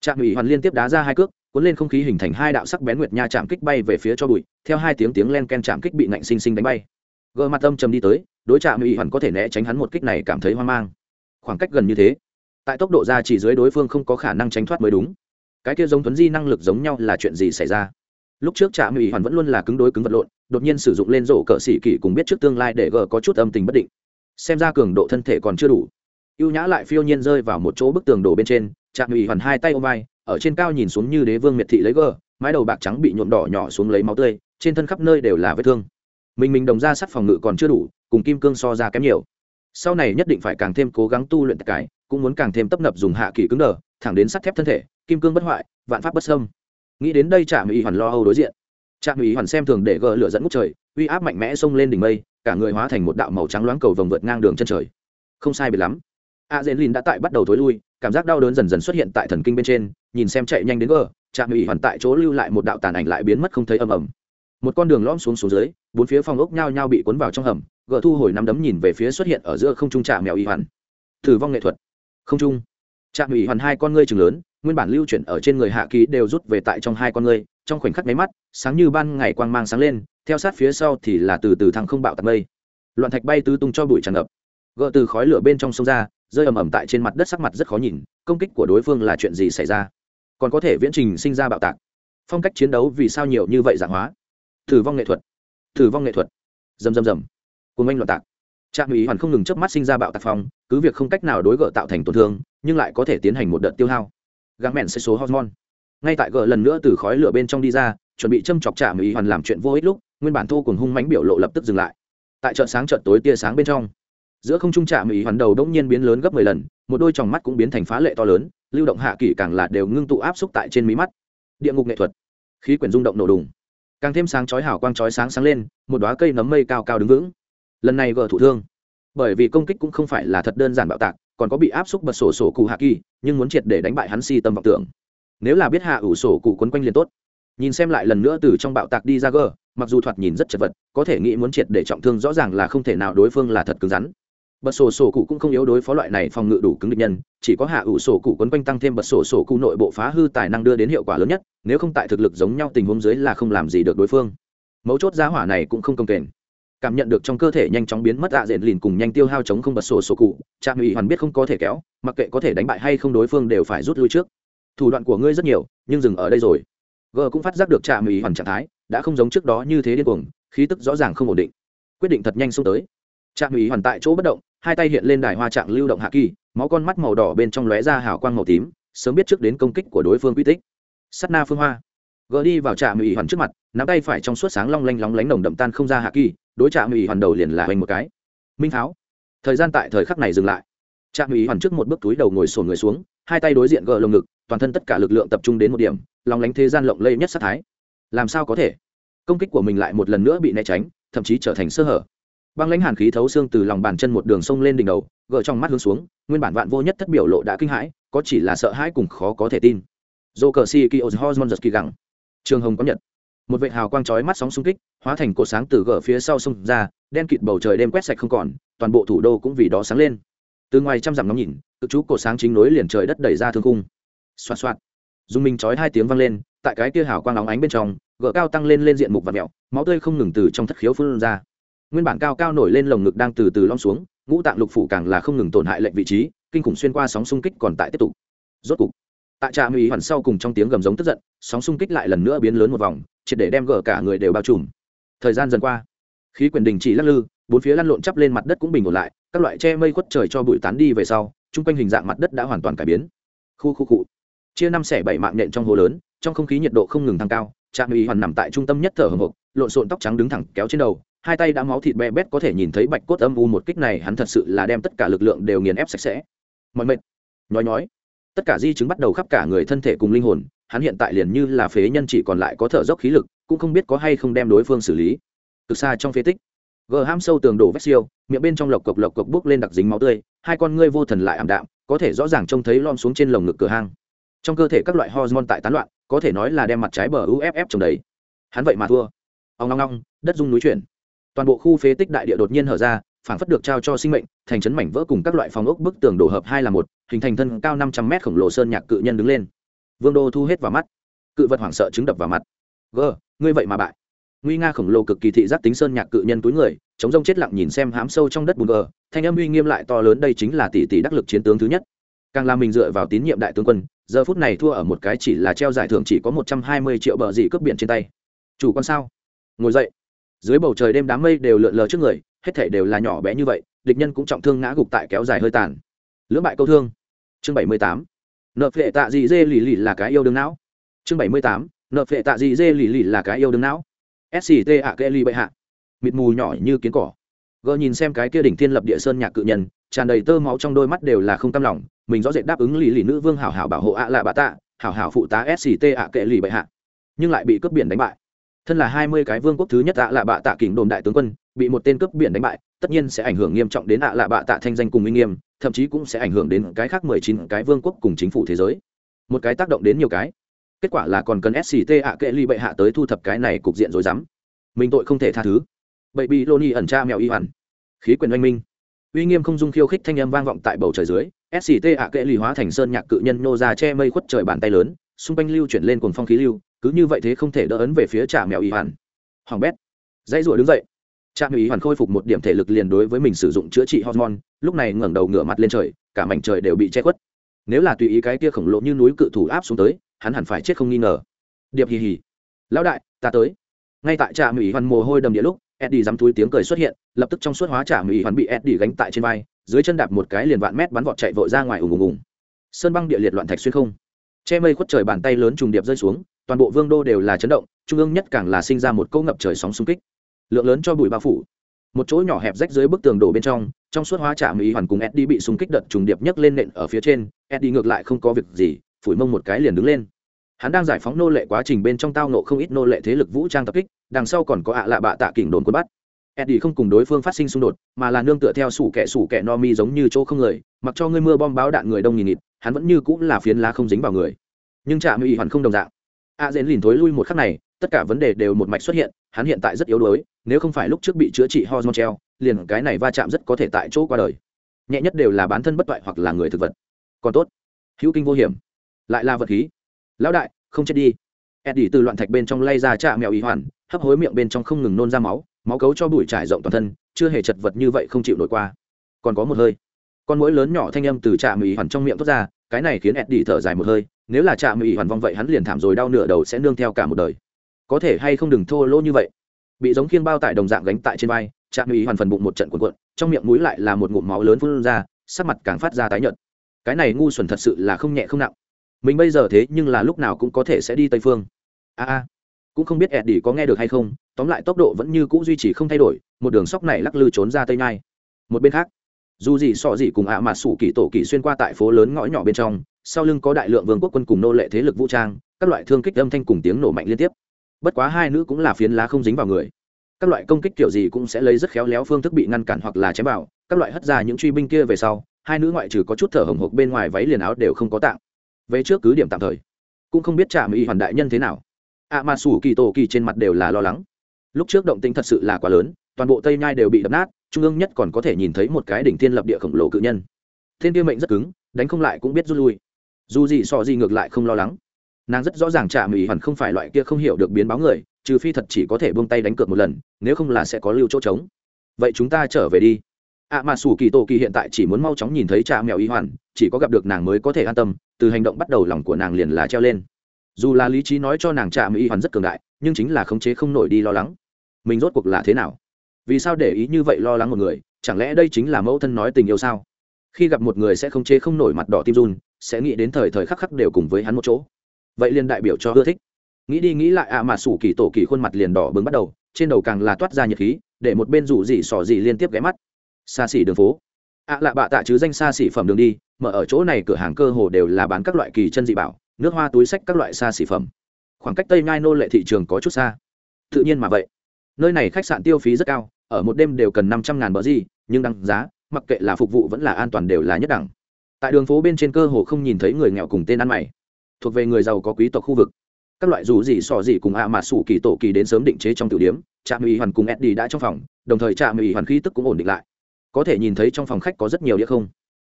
trạm ủy hoàn liên tiếp đá ra hai cước, cuốn lên không khí hình thành hai đạo sắc bén nguyệt nha chạm kích bay về phía cho bụi, theo hai tiếng tiếng len ken chạm kích bị nạnh sinh sinh đánh bay. Gờ mặt tâm trầm đi tới, đối trạm ủy hoàn có thể né tránh hắn một kích này cảm thấy hoang mang. Khoảng cách gần như thế, tại tốc độ ra chỉ dưới đối phương không có khả năng tránh thoát mới đúng cái kia giống tuấn di năng lực giống nhau là chuyện gì xảy ra? Lúc trước trạm ủy hoàn vẫn luôn là cứng đối cứng vật lộn, đột nhiên sử dụng lên rổ cỡ xỉ kỷ cùng biết trước tương lai để gờ có chút âm tình bất định. Xem ra cường độ thân thể còn chưa đủ. Y ê u nhã lại phiêu nhiên rơi vào một chỗ bức tường đổ bên trên trạm ủy hoàn hai tay ôm vai, ở trên cao nhìn xuống như đế vương miệt thị lấy gờ, mái đầu bạc trắng bị nhuộm đỏ nhỏ xuống lấy máu tươi, trên thân khắp nơi đều là vết thương. Mình mình đồng ra sắt phòng ngự còn chưa đủ, cùng kim cương so ra kém nhiều. Sau này nhất định phải càng thêm cố gắng tu luyện tất cũng muốn càng thêm tấp nập dùng hạ kỳ cứng đờ thẳng đến sắt thép thân thể, kim cương bất hoại, vạn pháp bất sâm nghĩ đến đây trạm ủy hoàn lo âu đối diện. Trạm ủy hoàn xem thường để gỡ lửa dẫn ngút trời, uy áp mạnh mẽ xông lên đỉnh mây, cả người hóa thành một đạo màu trắng loáng cầu vồng vượt ngang đường chân trời. Không sai biệt lắm. A dễn lìn đã tại bắt đầu thối lui, cảm giác đau đớn dần dần xuất hiện tại thần kinh bên trên, nhìn xem chạy nhanh đến gờ, trạm ủy hoàn tại chỗ lưu lại một đạo tàn ảnh lại biến mất không thấy âm ầm. Một con đường lõm xuống xuống dưới, bốn phía phòng ốc nhao nhao bị cuốn vào trong hầm, gờ thu hồi nắm đấm nhìn về phía xuất hiện ở giữa không trung trạm mèo y hoàn. Thử vong nghệ thuật. Không trung trạm ủy hoàn hai con ngươi chừng lớn, nguyên bản lưu chuyển ở trên người hạ ký đều rút về tại trong hai con ngươi, trong khoảnh khắc máy mắt, sáng như ban ngày quang mang sáng lên, theo sát phía sau thì là từ từ thăng không bạo tạt mây. Loạn thạch bay tứ tung cho bụi tràn ngập. Gỡ từ khói lửa bên trong sông ra, rơi ầm ầm tại trên mặt đất sắc mặt rất khó nhìn, công kích của đối phương là chuyện gì xảy ra? Còn có thể viễn trình sinh ra bạo tạc. Phong cách chiến đấu vì sao nhiều như vậy dạng hóa? Thử vong nghệ thuật. Thử vong nghệ thuật. Dầm dầm dầm cùng anh loạn tạc. Trạm ủy hoàn không ngừng chớp mắt sinh ra bạo tạc phong, cứ việc không cách nào đối gỡ tạo thành tổn thương nhưng lại có thể tiến hành một đợt tiêu hao. Gắng mẹn sẽ số hormone. Ngay tại gỡ lần nữa từ khói lửa bên trong đi ra, chuẩn bị châm chọc trạm ủy hoàn làm chuyện vô ích lúc, nguyên bản thô cùng hung mánh biểu lộ lập tức dừng lại. Tại chợ sáng chợ tối tia sáng bên trong, giữa không trung trạm ủy hoàn đầu đống nhiên biến lớn gấp mười lần, một đôi tròng mắt cũng biến thành phá lệ to lớn, lưu động hạ kỷ càng là đều ngưng tụ áp xúc tại trên mí mắt. Địa ngục nghệ thuật. Khí quyển rung động nổ đùng. Càng thêm sáng chói hào quang chói sáng sáng lên, một đoá cây nấm mây cao cao đứng vững. Lần này gỡ thủ thương. Bởi vì công kích cũng không phải là thật đơn giản bạo tạc còn có bị áp xúc bật sổ sổ cụ hạ kỳ, nhưng muốn triệt để đánh bại hắn si tâm vọng tưởng. Nếu là biết hạ ủ sổ cụ quấn quanh liền tốt. Nhìn xem lại lần nữa từ trong bạo tạc đi ra gờ, mặc dù thoạt nhìn rất chật vật, có thể nghĩ muốn triệt để trọng thương rõ ràng là không thể nào, đối phương là thật cứng rắn. Bật sổ sổ cụ cũng không yếu đối phó loại này phòng ngự đủ cứng địch nhân, chỉ có hạ ủ sổ cụ quấn quanh tăng thêm bật sổ sổ cụ nội bộ phá hư tài năng đưa đến hiệu quả lớn nhất, nếu không tại thực lực giống nhau tình huống dưới là không làm gì được đối phương. Mấu chốt giá hỏa này cũng không công kềnh cảm nhận được trong cơ thể nhanh chóng biến mất ạ à diện lìn cùng nhanh tiêu hao chống không bật sổ sổ cụ, trạm ủy hoàn biết không có thể kéo, mặc kệ có thể đánh bại hay không đối phương đều phải rút lui trước. Thủ đoạn của ngươi rất nhiều, nhưng dừng ở đây rồi. G cũng phát giác được trạm ủy hoàn trạng thái, đã không giống trước đó như thế điên cuồng, khí tức rõ ràng không ổn định. Quyết định thật nhanh xông tới. Trạm ủy hoàn tại chỗ bất động, hai tay hiện lên đài hoa trạng lưu động hạ kỳ, máu con mắt màu đỏ bên trong lóe ra hào quang màu tím, sớm biết trước đến công kích của đối phương quy tích. Sắt na phương hoa. Gờ đi vào trạm ủy hoàn trước mặt, nắm tay phải trong suốt sáng long lanh lóng lánh nồng đậm tan không ra hạ kỳ đối trạm ủy hoàn đầu liền là hoành một cái. Minh pháo, thời gian tại thời khắc này dừng lại. Trạm ủy hoàn trước một bước túi đầu ngồi sổn người xuống, hai tay đối diện gỡ lồng ngực, toàn thân tất cả lực lượng tập trung đến một điểm, lòng lánh thế gian lộng lây nhất sát thái. Làm sao có thể? Công kích của mình lại một lần nữa bị né tránh, thậm chí trở thành sơ hở. Băng lãnh hàn khí thấu xương từ lòng bàn chân một đường sông lên đỉnh đầu, gỡ trong mắt hướng xuống, nguyên bản vạn vô nhất thất biểu lộ đã kinh hãi, có chỉ là sợ hãi cùng khó có thể tin. Dô cờ si ki giật kỳ gẳng trường hồng có nhật một vệ hào quang chói mắt sóng xung kích, hóa thành cột sáng từ gở phía sau sông ra, đen kịt bầu trời đêm quét sạch không còn, toàn bộ thủ đô cũng vì đó sáng lên. Từ ngoài trăm dặm ngắm nhìn, cực chú cột sáng chính nối liền trời đất đẩy ra thương cung xoạt xoạt. Dùng mình chói hai tiếng vang lên, tại cái kia hào quang nóng ánh bên trong gở cao tăng lên lên diện mục và mẹo, máu tươi không ngừng từ trong thất khiếu phun ra. Nguyên bản cao cao nổi lên lồng ngực đang từ từ lom xuống, ngũ tạng lục phủ càng là không ngừng tổn hại lệnh vị trí, kinh khủng xuyên qua sóng xung kích còn tại tiếp tục. Rốt cục tại trạm ủy hoàn sau cùng trong tiếng gầm giống tức giận, sóng xung kích lại lần nữa biến lớn một vòng, triệt để đem gỡ cả người đều bao trùm. Thời gian dần qua, khí quyển đình chỉ lắc lư, bốn phía lăn lộn chắp lên mặt đất cũng bình ổn lại, các loại che mây khuất trời cho bụi tán đi về sau, chung quanh hình dạng mặt đất đã hoàn toàn cải biến. Khu khu cụ chia năm xẻ bảy mạng nhện trong hồ lớn, trong không khí nhiệt độ không ngừng tăng cao, trạm ủy hoàn nằm tại trung tâm nhất thở hồng hộc, lộn xộn tóc trắng đứng thẳng kéo trên đầu, hai tay đã máu thịt be bét có thể nhìn thấy bạch cốt âm u một kích này, hắn thật sự là đem tất cả lực lượng đều nghiền ép sạch sẽ. Mọi mệt nhói nhói tất cả di chứng bắt đầu khắp cả người thân thể cùng linh hồn, hắn hiện tại liền như là phế nhân chỉ còn lại có thở dốc khí lực, cũng không biết có hay không đem đối phương xử lý. Từ xa trong phế tích gờ ham sâu tường đổ vét siêu, miệng bên trong lộc cộc lộc cộc bốc lên đặc dính máu tươi, hai con ngươi vô thần lại ảm đạm, có thể rõ ràng trông thấy lom xuống trên lồng ngực cửa hang. Trong cơ thể các loại hormone tại tán loạn, có thể nói là đem mặt trái bờ uff trồng đấy hắn vậy mà thua. Ông long long đất dung núi chuyển. Toàn bộ khu phế tích đại địa đột nhiên hở ra phảng phất được trao cho sinh mệnh, thành trấn mảnh vỡ cùng các loại phòng ốc bức tường đổ hợp hai là một, hình thành thân cao năm trăm mét khổng lồ sơn nhạc cự nhân đứng lên. Vương đô thu hết vào mắt. Cự vật hoảng sợ chứng đập vào mặt. Gờ, ngươi vậy mà bại. Nguy nga khổng lồ cực kỳ thị giác tính sơn nhạc cự nhân túi người, chống rông chết lặng nhìn xem hám sâu trong đất bùn gờ, thanh âm uy nghiêm lại to lớn đây chính là tỷ tỷ đắc lực chiến tướng thứ nhất. Càng làm mình dựa vào tín nhiệm đại tướng quân, giờ phút này thua ở một cái chỉ là treo giải thưởng chỉ có một trăm hai mươi triệu bờ dị cướp biển trên tay. Chủ con sao? Ngồi dậy. Dưới bầu trời đêm đám mây đều lượn lờ trước người hết thể đều là nhỏ bé như vậy, địch nhân cũng trọng thương ngã gục tại kéo dài hơi tàn. Lưỡng bại câu thương. Chương bảy mươi tám. Nợ phệ tạ dị dê lì lì là cái yêu đương não. Chương bảy mươi tám. Nợ phệ tạ dị dê lì lì là cái yêu đương não. Sct ạ kê ly bệ hạ. Mịt mù nhỏ như kiến cỏ. Gờ nhìn xem cái kia đỉnh thiên lập địa sơn nhạc cự nhân, tràn đầy tơ máu trong đôi mắt đều là không tâm lòng, mình rõ rệt đáp ứng lì lì nữ vương hảo hảo bảo hộ ạ lạ bạ tạ, hảo hảo phụ tá sct ạ kệ lì bệ hạ. Nhưng lại bị cướp biển đánh bại. Thân là hai mươi cái vương quốc thứ nhất ạ lạ bạ tạ kỉnh đồn đại tướng quân bị một tên cướp biển đánh bại, tất nhiên sẽ ảnh hưởng nghiêm trọng đến ạ lạ bạ tạ thanh danh cùng minh nghiêm, thậm chí cũng sẽ ảnh hưởng đến cái khác mười chín cái vương quốc cùng chính phủ thế giới. Một cái tác động đến nhiều cái. Kết quả là còn cần sct ạ kệ ly bệ hạ tới thu thập cái này cục diện rồi dám mình tội không thể tha thứ. Bậy bị lô ni ẩn tra mèo y hoàn. Khí quyền oanh minh. Uy nghiêm không dung khiêu khích thanh âm vang vọng tại bầu trời dưới sct ạ kệ ly hóa thành sơn nhạc cự nhân nô ra che mây khuất trời bàn tay lớn, xung quanh lưu chuyển lên cùng phong khí lưu, cứ như vậy thế không thể đỡ ấn về phía trả mèo y hoàn. Hoàng bét. Dãy rủa đứng dậy trà ý y hoàn khôi phục một điểm thể lực liền đối với mình sử dụng chữa trị hormone, lúc này ngẩng đầu ngửa mặt lên trời, cả mảnh trời đều bị che khuất. Nếu là tùy ý cái kia khổng lồ như núi cự thủ áp xuống tới, hắn hẳn phải chết không nghi ngờ. Điệp hì hì. Lão đại, ta tới. Ngay tại trạm ủy hoàn mồ hôi đầm địa lúc, eddie dám túi tiếng cười xuất hiện, lập tức trong suốt hóa trạm ủy hoàn bị eddie gánh tại trên vai, dưới chân đạp một cái liền vạn mét bắn vọt chạy vội ra ngoài ùng ùng ùng. Sơn băng địa liệt loạn thạch xuyên không. Che mây khuất trời bàn tay lớn trùng điệp rơi xuống, toàn bộ vương đô đều là chấn động, trung ương nhất càng là sinh ra một câu ngập trời sóng xung kích lượng lớn cho bụi bao phủ. Một chỗ nhỏ hẹp rách dưới bức tường đổ bên trong trong suốt hóa trạm mỹ hoàn cùng eddie bị xung kích đợt trùng điệp nhấc lên nện ở phía trên, eddie ngược lại không có việc gì, phủi mông một cái liền đứng lên. Hắn đang giải phóng nô lệ quá trình bên trong tao nộ không ít nô lệ thế lực vũ trang tập kích, đằng sau còn có ạ lạ bạ tạ kỉnh đồn quân bắt. Eddie không cùng đối phương phát sinh xung đột, mà là nương tựa theo sủ kẻ sủ kẻ no mi giống như chỗ không người, mặc cho ngươi mưa bom báo đạn người đông nghìn nghịt, hắn vẫn như cũng là phiến lá không dính vào người. Nhưng trạm mỹ hoàn không đồng dạng. A dễn lìn thối lui một khắc này, tất cả vấn đề đều một mạch xuất hiện, hắn hiện tại rất yếu đuối nếu không phải lúc trước bị chữa trị hormone treo, liền cái này va chạm rất có thể tại chỗ qua đời. Nhẹ nhất đều là bán thân bất toại hoặc là người thực vật. Còn tốt. Hữu kinh vô hiểm. Lại là vật khí. Lão đại, không chết đi. Eddie từ loạn thạch bên trong lay ra chạ mèo ý hoàn, hấp hối miệng bên trong không ngừng nôn ra máu máu cấu cho bụi trải rộng toàn thân, chưa hề chật vật như vậy không chịu nổi qua. Còn có một hơi. Con mũi lớn nhỏ thanh âm từ trạ mì hoàn trong miệng thoát ra, cái này khiến eddie thở dài một hơi, nếu là trạ mì hoàn vong vậy hắn liền thảm rồi, đau nửa đầu sẽ nương theo cả một đời. Có thể hay không đừng thô lỗ như vậy bị giống khiên bao tải đồng dạng gánh tại trên vai trạm mỹ hoàn phần bụng một trận cuộn cuộn, trong miệng mũi lại là một ngụm máu lớn phun ra, sắc mặt càng phát ra tái nhợt. Cái này ngu xuẩn thật sự là không nhẹ không nặng. Mình bây giờ thế nhưng là lúc nào cũng có thể sẽ đi tây phương. A a, cũng không biết eddie có nghe được hay không, tóm lại tốc độ vẫn như cũ duy trì không thay đổi, một đường sóc này lắc lư trốn ra tây nhai một bên khác, dù gì sọ gì cùng ạ à mà sủ kỳ tổ kỳ xuyên qua tại phố lớn ngõ nhỏ bên trong, sau lưng có đại lượng vương quốc quân cùng nô lệ thế lực vũ trang, các loại thương kích âm thanh cùng tiếng nổ mạnh liên tiếp bất quá hai nữ cũng là phiến lá không dính vào người. Các loại công kích kiểu gì cũng sẽ lấy rất khéo léo phương thức bị ngăn cản hoặc là chém vào. Các loại hất ra những truy binh kia về sau, hai nữ ngoại trừ có chút thở hồng hộc bên ngoài váy liền áo đều không có tạng. Về trước cứ điểm tạm thời. Cũng không biết trả mỹ hoàn đại nhân thế nào. Ạ mà sủ kỳ tổ kỳ trên mặt đều là lo lắng. Lúc trước động tĩnh thật sự là quá lớn, toàn bộ tây nhai đều bị đập nát, trung ương nhất còn có thể nhìn thấy một cái đỉnh thiên lập địa khổng lồ cự nhân. Thiên tiêu mệnh rất cứng, đánh không lại cũng biết rút lui. Dù gì so gì ngược lại không lo lắng nàng rất rõ ràng trạ mỹ hoàn không phải loại kia không hiểu được biến báo người, trừ phi thật chỉ có thể buông tay đánh cược một lần, nếu không là sẽ có lưu chỗ trống. Vậy chúng ta trở về đi. Ạ mà sủ kỳ tổ kỳ hiện tại chỉ muốn mau chóng nhìn thấy cha mèo y hoàn, chỉ có gặp được nàng mới có thể an tâm, từ hành động bắt đầu lòng của nàng liền là treo lên. Dù là lý trí nói cho nàng cha mèo y hoàn rất cường đại, nhưng chính là khống chế không nổi đi lo lắng. Mình rốt cuộc là thế nào? Vì sao để ý như vậy lo lắng một người, chẳng lẽ đây chính là mẫu thân nói tình yêu sao? Khi gặp một người sẽ khống chế không nổi mặt đỏ tim run, sẽ nghĩ đến thời thời khắc khắc đều cùng với hắn một chỗ vậy liền đại biểu cho ưa thích. Nghĩ đi nghĩ lại, ạ mà sủ kỳ tổ kỳ khuôn mặt liền đỏ bừng bắt đầu, trên đầu càng là toát ra nhiệt khí, để một bên rủ dị sỏ dị liên tiếp ghé mắt. Xa xỉ đường phố. Ạ lạ bạ tạ chứ danh xa xỉ phẩm đường đi, mở ở chỗ này cửa hàng cơ hồ đều là bán các loại kỳ chân dị bảo, nước hoa túi sách các loại xa xỉ phẩm. Khoảng cách tây ngai nô lệ thị trường có chút xa. Tự nhiên mà vậy. Nơi này khách sạn tiêu phí rất cao, ở một đêm đều cần năm trăm ngàn bờ gì, nhưng đăng giá, mặc kệ là phục vụ vẫn là an toàn đều là nhất đẳng. Tại đường phố bên trên cơ hồ không nhìn thấy người nghèo cùng tên ăn mày thuộc về người giàu có quý tộc khu vực. Các loại dù gì, sò gì cùng a mà sủ kỳ tổ kỳ đến sớm định chế trong tiểu điểm trạm ủy hoàn cùng eddie đã trong phòng, đồng thời trạm ủy hoàn khí tức cũng ổn định lại. Có thể nhìn thấy trong phòng khách có rất nhiều đĩa không?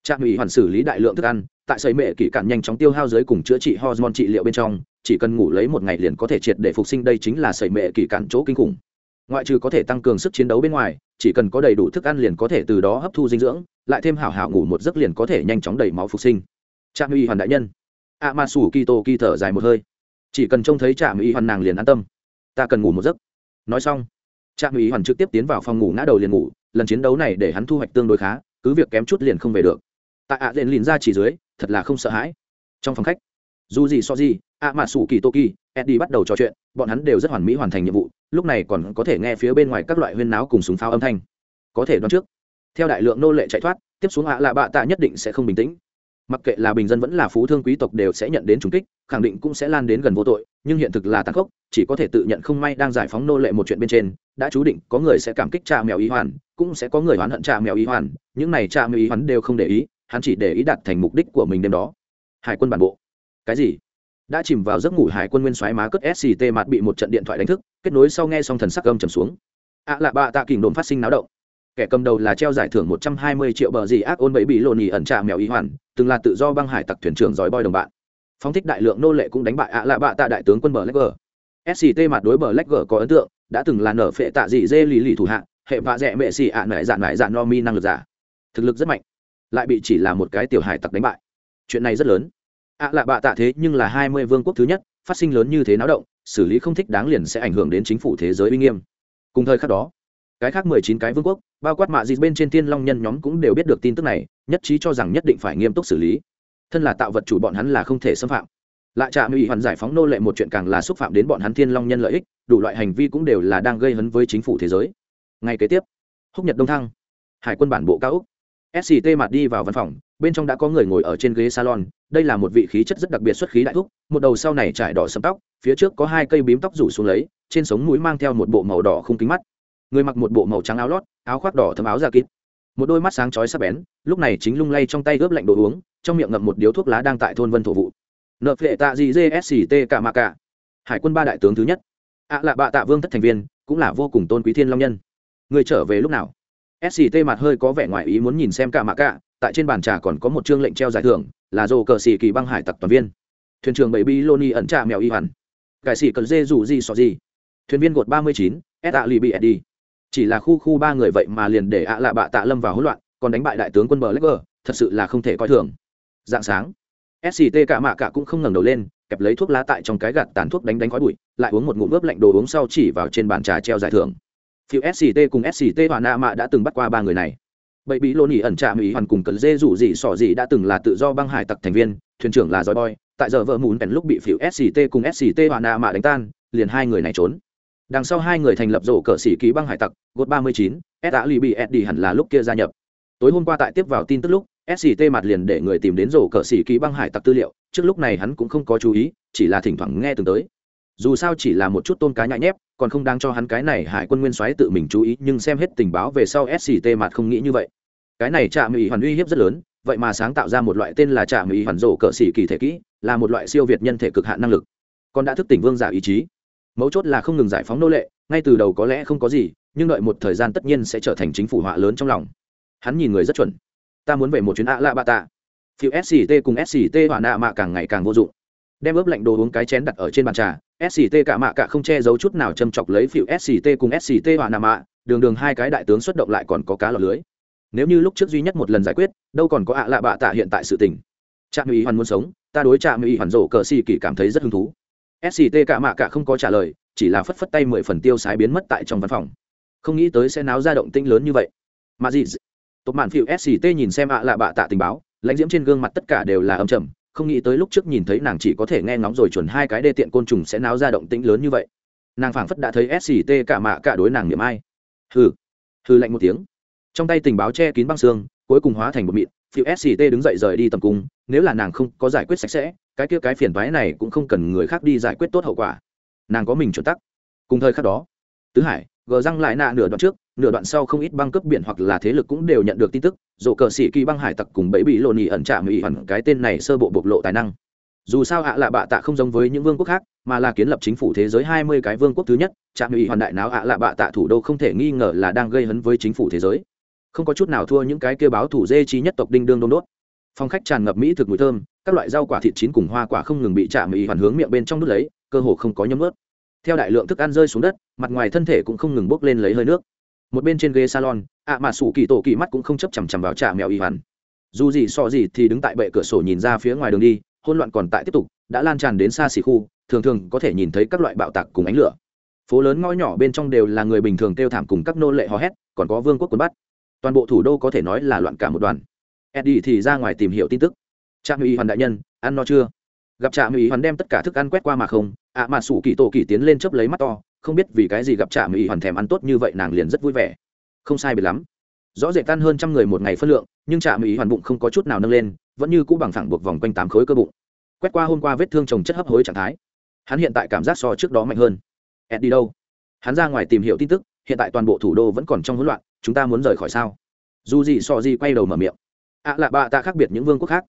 Trạm ủy hoàn xử lý đại lượng thức ăn, tại xây mệ kỳ cạn nhanh chóng tiêu hao giới cùng chữa trị hormone trị liệu bên trong, chỉ cần ngủ lấy một ngày liền có thể triệt để phục sinh, đây chính là xây mệ kỳ cạn chỗ kinh khủng. Ngoại trừ có thể tăng cường sức chiến đấu bên ngoài, chỉ cần có đầy đủ thức ăn liền có thể từ đó hấp thu dinh dưỡng, lại thêm hảo hảo ngủ một giấc liền có thể nhanh chóng đẩy máu phục sinh. Trạm ủy hoàn đại nhân a ma sủ kỳ tổ kỳ thở dài một hơi. Chỉ cần trông thấy trạm ý hoàn nàng liền an tâm. Ta cần ngủ một giấc. Nói xong, trạm ý hoàn trực tiếp tiến vào phòng ngủ ngã đầu liền ngủ, lần chiến đấu này để hắn thu hoạch tương đối khá, cứ việc kém chút liền không về được. Tại ạ à lìn ra chỉ dưới, thật là không sợ hãi. Trong phòng khách dù gì so gì ạ mà sủ kỳ tô kỳ eddie bắt đầu trò chuyện, bọn hắn đều rất hoàn mỹ hoàn thành nhiệm vụ, lúc này còn có thể nghe phía bên ngoài các loại huyên náo cùng súng pháo âm thanh. Có thể đoán trước, theo đại lượng nô lệ chạy thoát, tiếp xuống ạ là bạ tạ nhất định sẽ không bình tĩnh mặc kệ là bình dân vẫn là phú thương quý tộc đều sẽ nhận đến trùng kích, khẳng định cũng sẽ lan đến gần vô tội, nhưng hiện thực là tàn khốc, chỉ có thể tự nhận không may đang giải phóng nô lệ một chuyện bên trên, đã chú định có người sẽ cảm kích cha mèo ý hoàn, cũng sẽ có người oán hận cha mèo ý hoàn, những này cha mèo ý hoàn đều không để ý, hắn chỉ để ý đạt thành mục đích của mình đêm đó. Hải quân bản bộ. Cái gì? Đã chìm vào giấc ngủ hải quân nguyên soái má cất sct mặt bị một trận điện thoại đánh thức, kết nối sau nghe xong thần sắc âm trầm xuống. Ạ à lạ bạ tạ kình đồn phát sinh náo động kẻ cầm đầu là treo giải thưởng một trăm hai mươi triệu bờ gì ác ôn bẫy bị lộn nhì ẩn trà mèo ý hoàn, từng là tự do băng hải tặc thuyền trưởng giỏi boy đồng bạn. Phóng thích đại lượng nô lệ cũng đánh bại ạ à lạ bạ tạ đại tướng quân bờ lách sct mặt đối bờ lách có ấn tượng, đã từng là nở phệ tạ dị dê lì lì thủ hạ, hệ vạ dẹ mệ xì ạ nại dạn nại dạn no mi năng lực giả. Thực lực rất mạnh, lại bị chỉ là một cái tiểu hải tặc đánh bại. Chuyện này rất lớn. Ạ lạ bạ tạ thế nhưng là hai mươi vương quốc thứ nhất, phát sinh lớn như thế náo động, xử lý không thích đáng liền sẽ ảnh hưởng đến chính phủ thế giới uy nghiêm. Cùng thời khắc đó cái khác mười chín cái vương quốc, bao quát mạ dị bên trên thiên long nhân nhóm cũng đều biết được tin tức này, nhất trí cho rằng nhất định phải nghiêm túc xử lý. Thân là tạo vật chủ bọn hắn là không thể xâm phạm. Lại chạm ủy hoàn giải phóng nô lệ một chuyện càng là xúc phạm đến bọn hắn thiên long nhân lợi ích, đủ loại hành vi cũng đều là đang gây hấn với chính phủ thế giới. Ngay kế tiếp, húc nhật đông thăng, hải quân bản bộ cao úc. Sct mặt đi vào văn phòng, bên trong đã có người ngồi ở trên ghế salon, đây là một vị khí chất rất đặc biệt xuất khí đại thúc, một đầu sau này trải đỏ sẫm tóc, phía trước có hai cây bím tóc rủ xuống lấy, trên sống mũi mang theo một bộ màu đỏ không kính mắt người mặc một bộ màu trắng áo lót, áo khoác đỏ thấm áo da kín một đôi mắt sáng chói sắc bén, lúc này chính lung lay trong tay ướp lạnh đồ uống, trong miệng ngậm một điếu thuốc lá đang tại thôn vân thổ vụ. Nợ phệ tạ gì gsct cả mạ cả. Hải quân ba đại tướng thứ nhất. Ạ à là bạ tạ vương thất thành viên, cũng là vô cùng tôn quý thiên long nhân. Người trở về lúc nào? Sct mặt hơi có vẻ ngoài ý muốn nhìn xem cả mạ cả, tại trên bàn trà còn có một chương lệnh treo giải thưởng, là dồ cờ xì kỳ băng hải tặc toàn viên. Thuyền trưởng bảy bi loni ẩn trà mèo y hoàn. Cải xì cờ dê dù gì sọ gì. Thuyền viên gột ba mươi chín, s ạ lì bị đi chỉ là khu khu ba người vậy mà liền để ạ lạ bạ tạ lâm vào hỗn loạn, còn đánh bại đại tướng quân bờ lách thật sự là không thể coi thường. Dạng sáng sct cả mạ cả cũng không ngẩng đầu lên, kẹp lấy thuốc lá tại trong cái gạt tàn thuốc đánh đánh khói bụi, lại uống một ngụm ướp lạnh đồ uống sau chỉ vào trên bàn trà treo giải thưởng. Phiêu sct cùng sct hòa nạ mạ đã từng bắt qua ba người này. Bậy bí lô nỉ ẩn trạm ý hoàn cùng cờ dê rủ gì sỏ gì đã từng là tự do băng hải tặc thành viên, thuyền trưởng là dòi boy, tại giờ vợ mùn bèn lúc bị phiêu sct cùng sct hòa nạ mạ đánh tan, liền hai người này trốn đằng sau hai người thành lập rổ cờ sĩ ký băng hải tặc gột ba mươi chín, s đã lì bị eddie hẳn là lúc kia gia nhập. Tối hôm qua tại tiếp vào tin tức lúc sct mặt liền để người tìm đến rổ cờ sĩ ký băng hải tặc tư liệu, trước lúc này hắn cũng không có chú ý, chỉ là thỉnh thoảng nghe từng tới. Dù sao chỉ là một chút tôn cá nhại nhép, còn không đáng cho hắn cái này hải quân nguyên soái tự mình chú ý, nhưng xem hết tình báo về sau sct mặt không nghĩ như vậy. Cái này trạm mỹ hoàn uy hiếp rất lớn, vậy mà sáng tạo ra một loại tên là trạm mỹ hoàn rổ cờ sĩ kỳ thể kỹ, là một loại siêu việt nhân thể cực hạn năng lực. Còn đã thức tỉnh vương giả ý chí mấu chốt là không ngừng giải phóng nô lệ, ngay từ đầu có lẽ không có gì, nhưng đợi một thời gian tất nhiên sẽ trở thành chính phủ họa lớn trong lòng. Hắn nhìn người rất chuẩn. Ta muốn về một chuyến ạ lạ bạ tạ phiêu sct cùng sct họa nạ mạ càng ngày càng vô dụng. Đem ướp lạnh đồ uống cái chén đặt ở trên bàn trà sct cả mạ cả không che giấu chút nào châm chọc lấy phiêu sct cùng sct họa nạ mạ, đường đường hai cái đại tướng xuất động lại còn có cá lọc lưới. Nếu như lúc trước duy nhất một lần giải quyết, đâu còn có ạ lạ bạ tạ hiện tại sự tình. Trạm Mỹ hoàn muốn sống, ta đối trạm Mỹ hoàn rổ cờ xì kỳ cảm thấy rất hứng thú sct cả mạ cả không có trả lời, chỉ là phất phất tay mười phần tiêu sái biến mất tại trong văn phòng. Không nghĩ tới sẽ náo ra động tĩnh lớn như vậy. Mà gì tộc mạn phiệu sct nhìn xem ạ là bạ tạ tình báo, lãnh diễm trên gương mặt tất cả đều là âm trầm, không nghĩ tới lúc trước nhìn thấy nàng chỉ có thể nghe ngóng rồi chuẩn hai cái đê tiện côn trùng sẽ náo ra động tĩnh lớn như vậy. Nàng phảng phất đã thấy sct cả mạ cả đối nàng niệm ai. Hừ. Hừ lạnh một tiếng. Trong tay tình báo che kín băng xương, cuối cùng hóa thành một mịn phiệu sct đứng dậy rời đi tầm cung nếu là nàng không có giải quyết sạch sẽ, cái kia cái phiền toái này cũng không cần người khác đi giải quyết tốt hậu quả. Nàng có mình chuẩn tắc. Cùng thời khắc đó, tứ hải, gờ răng lại nạ nửa đoạn trước, nửa đoạn sau không ít băng cấp biển hoặc là thế lực cũng đều nhận được tin tức dồ cờ sĩ kỳ băng hải tặc cùng bẫy bị lộ nhì ẩn trả mỹ hẳn cái tên này sơ bộ bộc lộ tài năng. Dù sao ạ lạ bạ tạ không giống với những vương quốc khác, mà là kiến lập chính phủ thế giới hai mươi cái vương quốc thứ nhất trạm ủy hoàn đại não ạ lạ bạ tạ thủ đô không thể nghi ngờ là đang gây hấn với chính phủ thế giới. Không có chút nào thua những cái kêu báo thủ dê trí nhất tộc đinh đương đôn đốt phòng khách tràn ngập mỹ thực mùi thơm, các loại rau quả thịt chín cùng hoa quả không ngừng bị chạm ủy hoàn hướng miệng bên trong đút lấy, cơ hồ không có nhấm ướt theo đại lượng thức ăn rơi xuống đất, mặt ngoài thân thể cũng không ngừng bốc lên lấy hơi nước. Một bên trên ghế salon, ạ mà sủ kỳ tổ kỳ mắt cũng không chấp chằm chằm vào trà mèo y hoàn. Dù gì so gì thì đứng tại bệ cửa sổ nhìn ra phía ngoài đường đi hôn loạn còn tại tiếp tục, đã lan tràn đến xa xỉ khu, thường thường có thể nhìn thấy các loại bạo tạc cùng ánh lửa. Phố lớn ngõ nhỏ bên trong đều là người bình thường kêu thảm cùng các nô lệ hò hét, còn có vương quốc quân bắt. Toàn bộ thủ đô có thể nói là loạn cả một đoàn eddie thì ra ngoài tìm hiểu tin tức. Trạm ủy hoàn đại nhân, ăn no chưa? Gặp trạm ủy hoàn đem tất cả thức ăn quét qua mà không, ạ mà sủ kỳ tổ kỳ tiến lên chấp lấy mắt to, không biết vì cái gì gặp trạm ủy hoàn thèm ăn tốt như vậy nàng liền rất vui vẻ. Không sai biệt lắm. Rõ rệt tan hơn trăm người một ngày phân lượng, nhưng trạm ủy hoàn bụng không có chút nào nâng lên, vẫn như cũ bằng phẳng buộc vòng quanh tám khối cơ bụng. Quét qua hôm qua vết thương chồng chất hấp hối trạng thái. Hắn hiện tại cảm giác so trước đó mạnh hơn. Ed đi đâu? Hắn ra ngoài tìm hiểu tin tức, hiện tại toàn bộ thủ đô vẫn còn trong hỗn loạn, chúng ta muốn rời khỏi sao? Dù gì so gì quay đầu mở miệng ạ à lạ bạ ta khác biệt những vương quốc khác.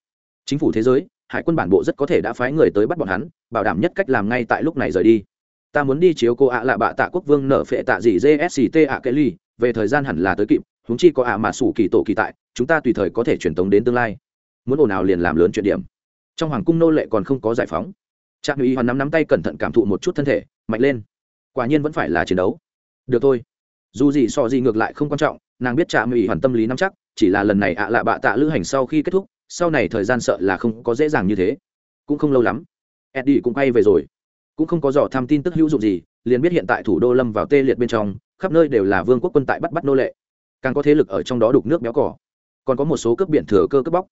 Chính phủ thế giới, hải quân bản bộ rất có thể đã phái người tới bắt bọn hắn, bảo đảm nhất cách làm ngay tại lúc này rời đi. Ta muốn đi chiếu cô ạ lạ bạ tạ quốc vương nở phệ tạ gì gsct ạ kê ly về thời gian hẳn là tới kịp, huống chi có ạ mà sủ kỳ tổ kỳ tại, chúng ta tùy thời có thể truyền tống đến tương lai. Muốn ồn nào liền làm lớn chuyện điểm. Trong hoàng cung nô lệ còn không có giải phóng. Trạm uy hoàn nắm nắm tay cẩn thận cảm thụ một chút thân thể, mạnh lên. Quả nhiên vẫn phải là chiến đấu. Được thôi. Dù gì so gì ngược lại không quan trọng, nàng biết trạm uy hoàn tâm lý nắm chắc chỉ là lần này ạ lạ bạ tạ lữ hành sau khi kết thúc, sau này thời gian sợ là không có dễ dàng như thế. Cũng không lâu lắm, eddie cũng quay về rồi. Cũng không có dò tham tin tức hữu dụng gì, liền biết hiện tại thủ đô lâm vào tê liệt bên trong, khắp nơi đều là vương quốc quân tại bắt bắt nô lệ. Càng có thế lực ở trong đó đục nước béo cỏ còn có một số cướp biển thừa cơ cướp bóc.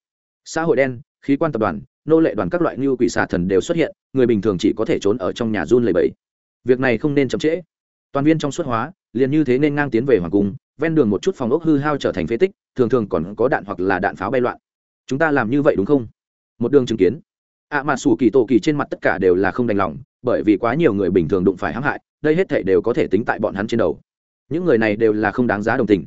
Xã hội đen, khí quan tập đoàn, nô lệ đoàn các loại như quỷ xà thần đều xuất hiện, người bình thường chỉ có thể trốn ở trong nhà run lầy bẫy. Việc này không nên chậm trễ. Toàn viên trong xuất hóa, liền như thế nên ngang tiến về hoàng cung ven đường một chút phòng ốc hư hao trở thành phế tích, thường thường còn có đạn hoặc là đạn pháo bay loạn. Chúng ta làm như vậy đúng không? Một đường chứng kiến. Ạ à mà sủ kỳ tổ kỳ trên mặt tất cả đều là không đành lòng, bởi vì quá nhiều người bình thường đụng phải hãm hại, đây hết thể đều có thể tính tại bọn hắn trên đầu. Những người này đều là không đáng giá đồng tình.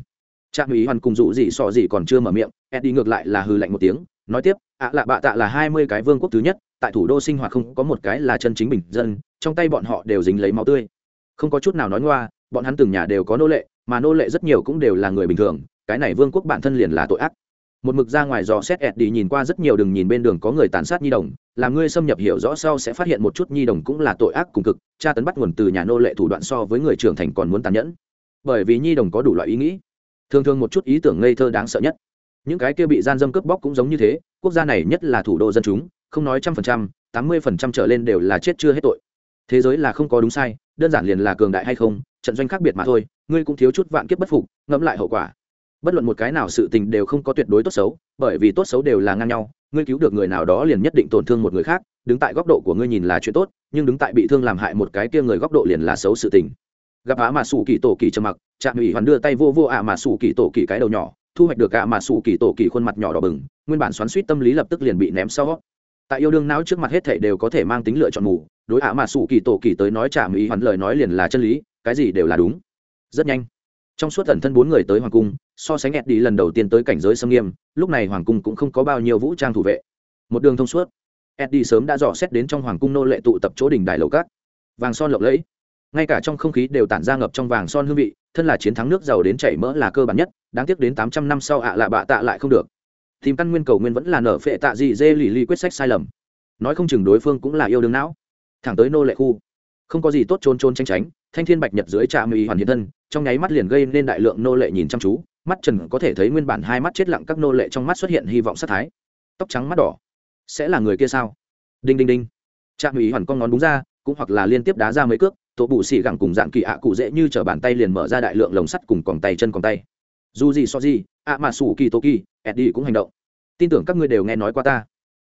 Trạm ý hoàn cùng dụ gì sọ gì còn chưa mở miệng, eddie ngược lại là hư lạnh một tiếng, nói tiếp, ạ lạ bạ tạ là hai mươi cái vương quốc thứ nhất, tại thủ đô sinh hoạt không có một cái là chân chính bình dân, trong tay bọn họ đều dính lấy máu tươi. Không có chút nào nói ngoa bọn hắn từng nhà đều có nô lệ, mà nô lệ rất nhiều cũng đều là người bình thường, cái này vương quốc bản thân liền là tội ác. Một mực ra ngoài dò xét ẹt đi nhìn qua rất nhiều đừng nhìn bên đường có người tàn sát nhi đồng, làm ngươi xâm nhập hiểu rõ sau sẽ phát hiện một chút nhi đồng cũng là tội ác cùng cực, tra tấn bắt nguồn từ nhà nô lệ thủ đoạn so với người trưởng thành còn muốn tàn nhẫn. Bởi vì nhi đồng có đủ loại ý nghĩ, thường thường một chút ý tưởng ngây thơ đáng sợ nhất. Những cái kia bị gian dâm cướp bóc cũng giống như thế, quốc gia này nhất là thủ đô dân chúng, không nói trăm phần trăm, tám mươi phần trăm trở lên đều là chết chưa hết tội. Thế giới là không có đúng sai, đơn giản liền là cường đại hay không trận doanh khác biệt mà thôi, ngươi cũng thiếu chút vạn kiếp bất phục, ngẫm lại hậu quả. Bất luận một cái nào sự tình đều không có tuyệt đối tốt xấu, bởi vì tốt xấu đều là ngang nhau, ngươi cứu được người nào đó liền nhất định tổn thương một người khác, đứng tại góc độ của ngươi nhìn là chuyện tốt, nhưng đứng tại bị thương làm hại một cái kia người góc độ liền là xấu sự tình. Gặp á mà sủ kỳ tổ kỳ trầm mặc, trạm ủy hoàn đưa tay vô vô ạ mà sủ kỳ tổ kỳ cái đầu nhỏ, thu hoạch được ạ mà sủ kỳ tổ kỳ khuôn mặt nhỏ đỏ bừng, nguyên bản xoắn suýt tâm lý lập tức liền bị ném sau. Tại yêu đương não trước mặt hết thảy đều có thể mang tính lựa chọn mù, đối ạ mà sủ kỳ tổ kỳ tới nói trạm ủy hoàn lời nói liền là chân lý cái gì đều là đúng. Rất nhanh. Trong suốt tần thân bốn người tới hoàng cung, so sánh ẹt đi lần đầu tiên tới cảnh giới xâm nghiêm, lúc này hoàng cung cũng không có bao nhiêu vũ trang thủ vệ. Một đường thông suốt. Eddie sớm đã dò xét đến trong hoàng cung nô lệ tụ tập chỗ đỉnh đài lầu cát vàng son lộng lẫy. Ngay cả trong không khí đều tản ra ngập trong vàng son hương vị, thân là chiến thắng nước giàu đến chảy mỡ là cơ bản nhất, đáng tiếc đến tám trăm năm sau ạ lạ bạ tạ lại không được. Tìm căn nguyên cầu nguyên vẫn là nở phệ tạ gì dê lì ly quyết sách sai lầm. Nói không chừng đối phương cũng là yêu đương não. Thẳng tới nô lệ khu không có gì tốt trôn trôn tranh tránh, thanh thiên bạch nhật dưới trạm mỹ hoàn hiện thân, trong nháy mắt liền gây nên đại lượng nô lệ nhìn chăm chú, mắt trần có thể thấy nguyên bản hai mắt chết lặng các nô lệ trong mắt xuất hiện hy vọng sát thái. Tóc trắng mắt đỏ. Sẽ là người kia sao? Đinh đinh đinh. Trạm mỹ hoàn con ngón đúng ra, cũng hoặc là liên tiếp đá ra mấy cước, tổ bù xì gẳng cùng dạng kỳ ạ cụ dễ như t bàn tay liền mở ra đại lượng lồng sắt cùng còng tay chân còng tay. Dù gì so gì, ạ mà sủ kỳ tô kỳ, eddie cũng hành động. Tin tưởng các ngươi đều nghe nói qua ta.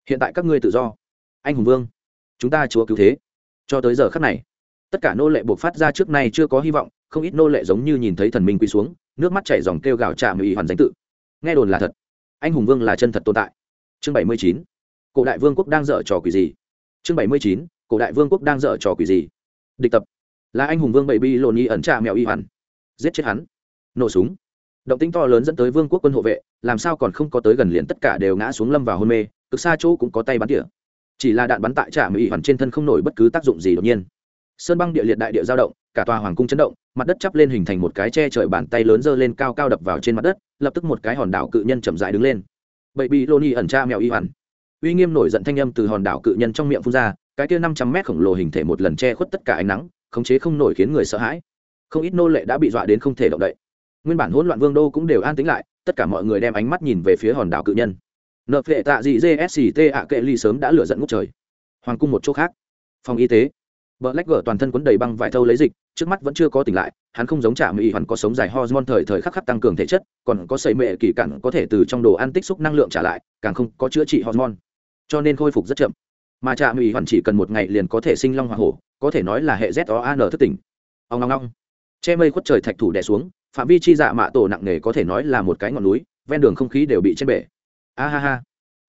Hiện tại các ngươi tự do. Anh hùng vương, chúng ta chúa cứu thế. Cho tới giờ khắc này tất cả nô lệ buộc phát ra trước nay chưa có hy vọng, không ít nô lệ giống như nhìn thấy thần minh quỳ xuống, nước mắt chảy dòng kêu gào chạm ủy hoàn danh tự. Nghe đồn là thật. Anh hùng vương là chân thật tồn tại. Chương bảy mươi chín. Cổ đại vương quốc đang dở trò quỷ gì? Chương bảy mươi chín. Cổ đại vương quốc đang dở trò quỷ gì? Địch tập. Là anh hùng vương bảy bi lộn y ẩn trà mèo y hoàn. Giết chết hắn. Nổ súng. Động tĩnh to lớn dẫn tới vương quốc quân hộ vệ, làm sao còn không có tới gần liền tất cả đều ngã xuống lâm vào hôn mê, cực xa chỗ cũng có tay bắn tỉa. Chỉ là đạn bắn tại trà mèo y hoàn trên thân không nổi bất cứ tác dụng gì đột nhiên sơn băng địa liệt đại địa giao động, cả tòa hoàng cung chấn động, mặt đất chắp lên hình thành một cái che trời bàn tay lớn dơ lên cao cao đập vào trên mặt đất, lập tức một cái hòn đảo cự nhân chậm dại đứng lên. Bậy bị lô ni ẩn cha mèo y hoàn. Uy nghiêm nổi giận thanh âm từ hòn đảo cự nhân trong miệng phun ra, cái kia năm trăm mét khổng lồ hình thể một lần che khuất tất cả ánh nắng, khống chế không nổi khiến người sợ hãi. Không ít nô lệ đã bị dọa đến không thể động đậy. Nguyên bản hỗn loạn vương đô cũng đều an tĩnh lại, tất cả mọi người đem ánh mắt nhìn về phía hòn đảo cự nhân. Nợ phệ tạ dị gsct ạ kệ ly sớm đã lửa dẫn ngút trời. Hoàng cung một chỗ khác. Phòng y tế. Bờ lách gở toàn thân quấn đầy băng vải thâu lấy dịch, trước mắt vẫn chưa có tỉnh lại, hắn không giống trả mỹ hoàn có sống dài hormone thời thời khắc khắc tăng cường thể chất, còn có sẩy mệ kỳ cản có thể từ trong đồ ăn tích xúc năng lượng trả lại, càng không có chữa trị hormone, cho nên khôi phục rất chậm. Mà trả mỹ hoàn chỉ cần một ngày liền có thể sinh long hoa hổ, có thể nói là hệ ZOAN thức tỉnh. Ông ngong ngong. Che mây khuất trời thạch thủ đè xuống, phạm vi chi dạ mạ tổ nặng nề có thể nói là một cái ngọn núi, ven đường không khí đều bị trên bể. A ha ha.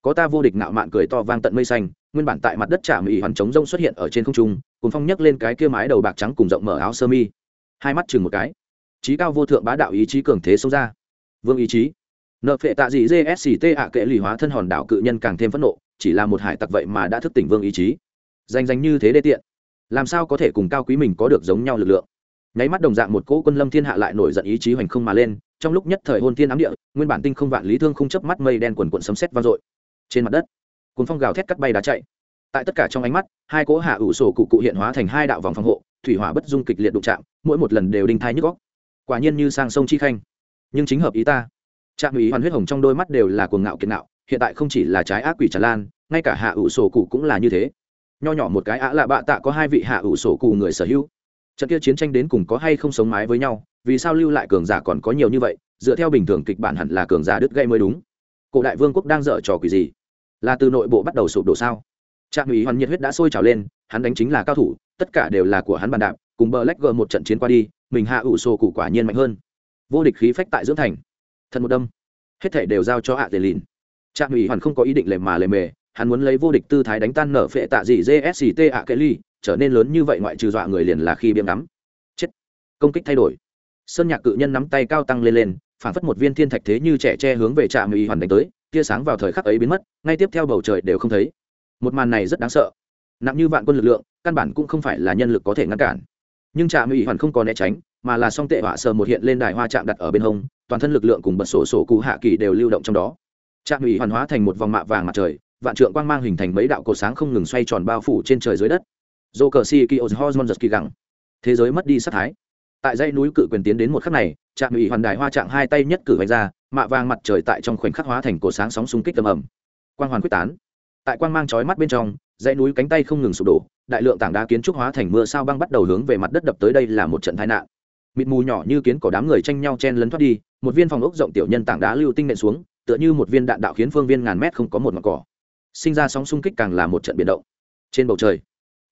Có ta vô địch ngạo mạn cười to vang tận mây xanh, nguyên bản tại mặt đất trả mỹ hoàn trống rông xuất hiện ở trên không trung cùng phong nhấc lên cái kia mái đầu bạc trắng cùng rộng mở áo sơ mi. Hai mắt chừng một cái. Trí cao vô thượng bá đạo ý chí cường thế xông ra. Vương ý chí. Nợ phệ tạ gì gsct ạ kệ lì hóa thân hòn đảo cự nhân càng thêm phẫn nộ chỉ là một hải tặc vậy mà đã thức tỉnh vương ý chí. Danh danh như thế đê tiện. Làm sao có thể cùng cao quý mình có được giống nhau lực lượng? Nháy mắt đồng dạng một cỗ quân lâm thiên hạ lại nổi giận ý chí hoành không mà lên trong lúc nhất thời hôn thiên ám địa nguyên bản tinh không vạn lý thương không chấp mắt mây đen quần quận sấm sét vang dội trên mặt đất cuốn phong gào thét cắt bay đá chạy. Tại tất cả trong ánh mắt, hai cỗ hạ ủ sổ cụ cụ hiện hóa thành hai đạo vòng phòng hộ, thủy hỏa bất dung kịch liệt đụng chạm, mỗi một lần đều đinh thai nhức góc quả nhiên như sang sông chi khanh. Nhưng chính hợp ý ta. Trạm ý hoàn huyết hồng trong đôi mắt đều là cuồng ngạo kiệt ngạo, hiện tại không chỉ là trái ác quỷ tràn lan, ngay cả hạ ủ sổ cụ cũng là như thế. Nho nhỏ một cái ạ lạ bạ tạ có hai vị hạ ủ sổ cụ người sở hữu. Trận kia chiến tranh đến cùng có hay không sống mái với nhau, vì sao lưu lại cường giả còn có nhiều như vậy, dựa theo bình thường kịch bản hẳn là cường giả đứt gây mới đúng cổ đại vương quốc đang dở trò quỷ gì? Là từ nội bộ bắt đầu sụp đổ sao? Trạm ủy hoàn nhiệt huyết đã sôi trào lên, hắn đánh chính là cao thủ, tất cả đều là của hắn bàn đạp, cùng bờ lách gờ một trận chiến qua đi, mình hạ ủ sổ cụ quả nhiên mạnh hơn. Vô địch khí phách tại dưỡng thành. Thật một đâm. Hết thể đều giao cho hạ tề lìn. Trạm ủy hoàn không có ý định lề mà lề mề, hắn muốn lấy vô địch tư thái đánh tan nở phệ tạ dị gsct ạ kê ly, trở nên lớn như vậy ngoại trừ dọa người liền là khi biếm ngắm. Chết. Công kích thay đổi. Sơn nhạc cự nhân nắm tay cao tăng lên lên phản phất một viên thiên thạch thế như trẻ che hướng về trạm y hoàn đánh tới tia sáng vào thời khắc ấy biến mất ngay tiếp theo bầu trời đều không thấy. Một màn này rất đáng sợ. Nặng như vạn quân lực lượng căn bản cũng không phải là nhân lực có thể ngăn cản. Nhưng trạm y hoàn không có né tránh mà là song tệ họa sờ một hiện lên đài hoa chạm đặt ở bên hông toàn thân lực lượng cùng bật sổ sổ cụ hạ kỳ đều lưu động trong đó. Trạm ủy hoàn hóa thành một vòng mạ vàng mặt trời vạn trượng quang mang hình thành mấy đạo cổ sáng không ngừng xoay tròn bao phủ trên trời dưới đất. Dô cờ si kỳ giật kỳ gẳng, thế giới mất đi sát thái tại dãy núi cự quyền tiến đến một khắc này, trạm ủy hoàn đài hoa trạng hai tay nhất cử vạch ra, mạ vàng mặt trời tại trong khoảnh khắc hóa thành cổ sáng sóng xung kích tầm ẩm quang hoàn quyết tán. Tại quang mang chói mắt bên trong, dãy núi cánh tay không ngừng sụp đổ, đại lượng tảng đá kiến trúc hóa thành mưa sao băng bắt đầu hướng về mặt đất đập tới đây là một trận tai nạn. Mịt mù nhỏ như kiến có đám người tranh nhau chen lấn thoát đi, một viên phòng ốc rộng tiểu nhân tảng đá lưu tinh nện xuống, tựa như một viên đạn đạo khiến phương viên ngàn mét không có một mặt cỏ. Sinh ra sóng xung kích càng là một trận biến động. Trên bầu trời,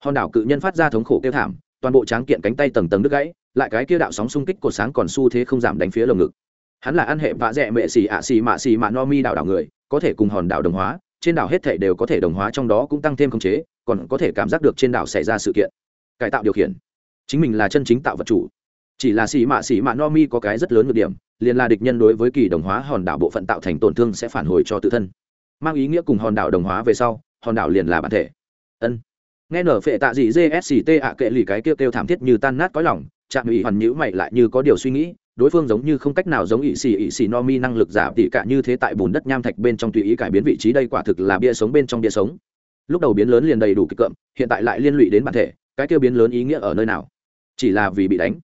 hòn đảo cự nhân phát ra thống khổ kêu thảm, toàn bộ tráng kiện cánh tay tầng tầng đứt gãy lại cái kia đạo sóng xung kích cột sáng còn xu thế không giảm đánh phía lồng ngực. Hắn là ăn hệ vạ dẹ mệ xì ạ xì mạ xì mạ no mi đảo đảo người, có thể cùng hòn đảo đồng hóa, trên đảo hết thể đều có thể đồng hóa trong đó cũng tăng thêm khống chế, còn có thể cảm giác được trên đảo xảy ra sự kiện. Cải tạo điều khiển. Chính mình là chân chính tạo vật chủ. Chỉ là xì mạ xì mạ no mi có cái rất lớn ngược điểm, liền là địch nhân đối với kỳ đồng hóa hòn đảo bộ phận tạo thành tổn thương sẽ phản hồi cho tự thân. Mang ý nghĩa cùng hòn đảo đồng hóa về sau, hòn đảo liền là bản thể. Ân nghe nở phệ tạ gì jsct ạ kệ lì cái kêu kêu thảm thiết như tan nát cõi lòng, Trạm ủy hoàn nhữ mày lại như có điều suy nghĩ, đối phương giống như không cách nào giống ỵ xì ỵ xì no mi năng lực giả tỉ cả như thế tại bùn đất nham thạch bên trong tùy ý cải biến vị trí đây quả thực là bia sống bên trong bia sống. Lúc đầu biến lớn liền đầy đủ kịch cợm hiện tại lại liên lụy đến bản thể, cái kêu biến lớn ý nghĩa ở nơi nào? Chỉ là vì bị đánh.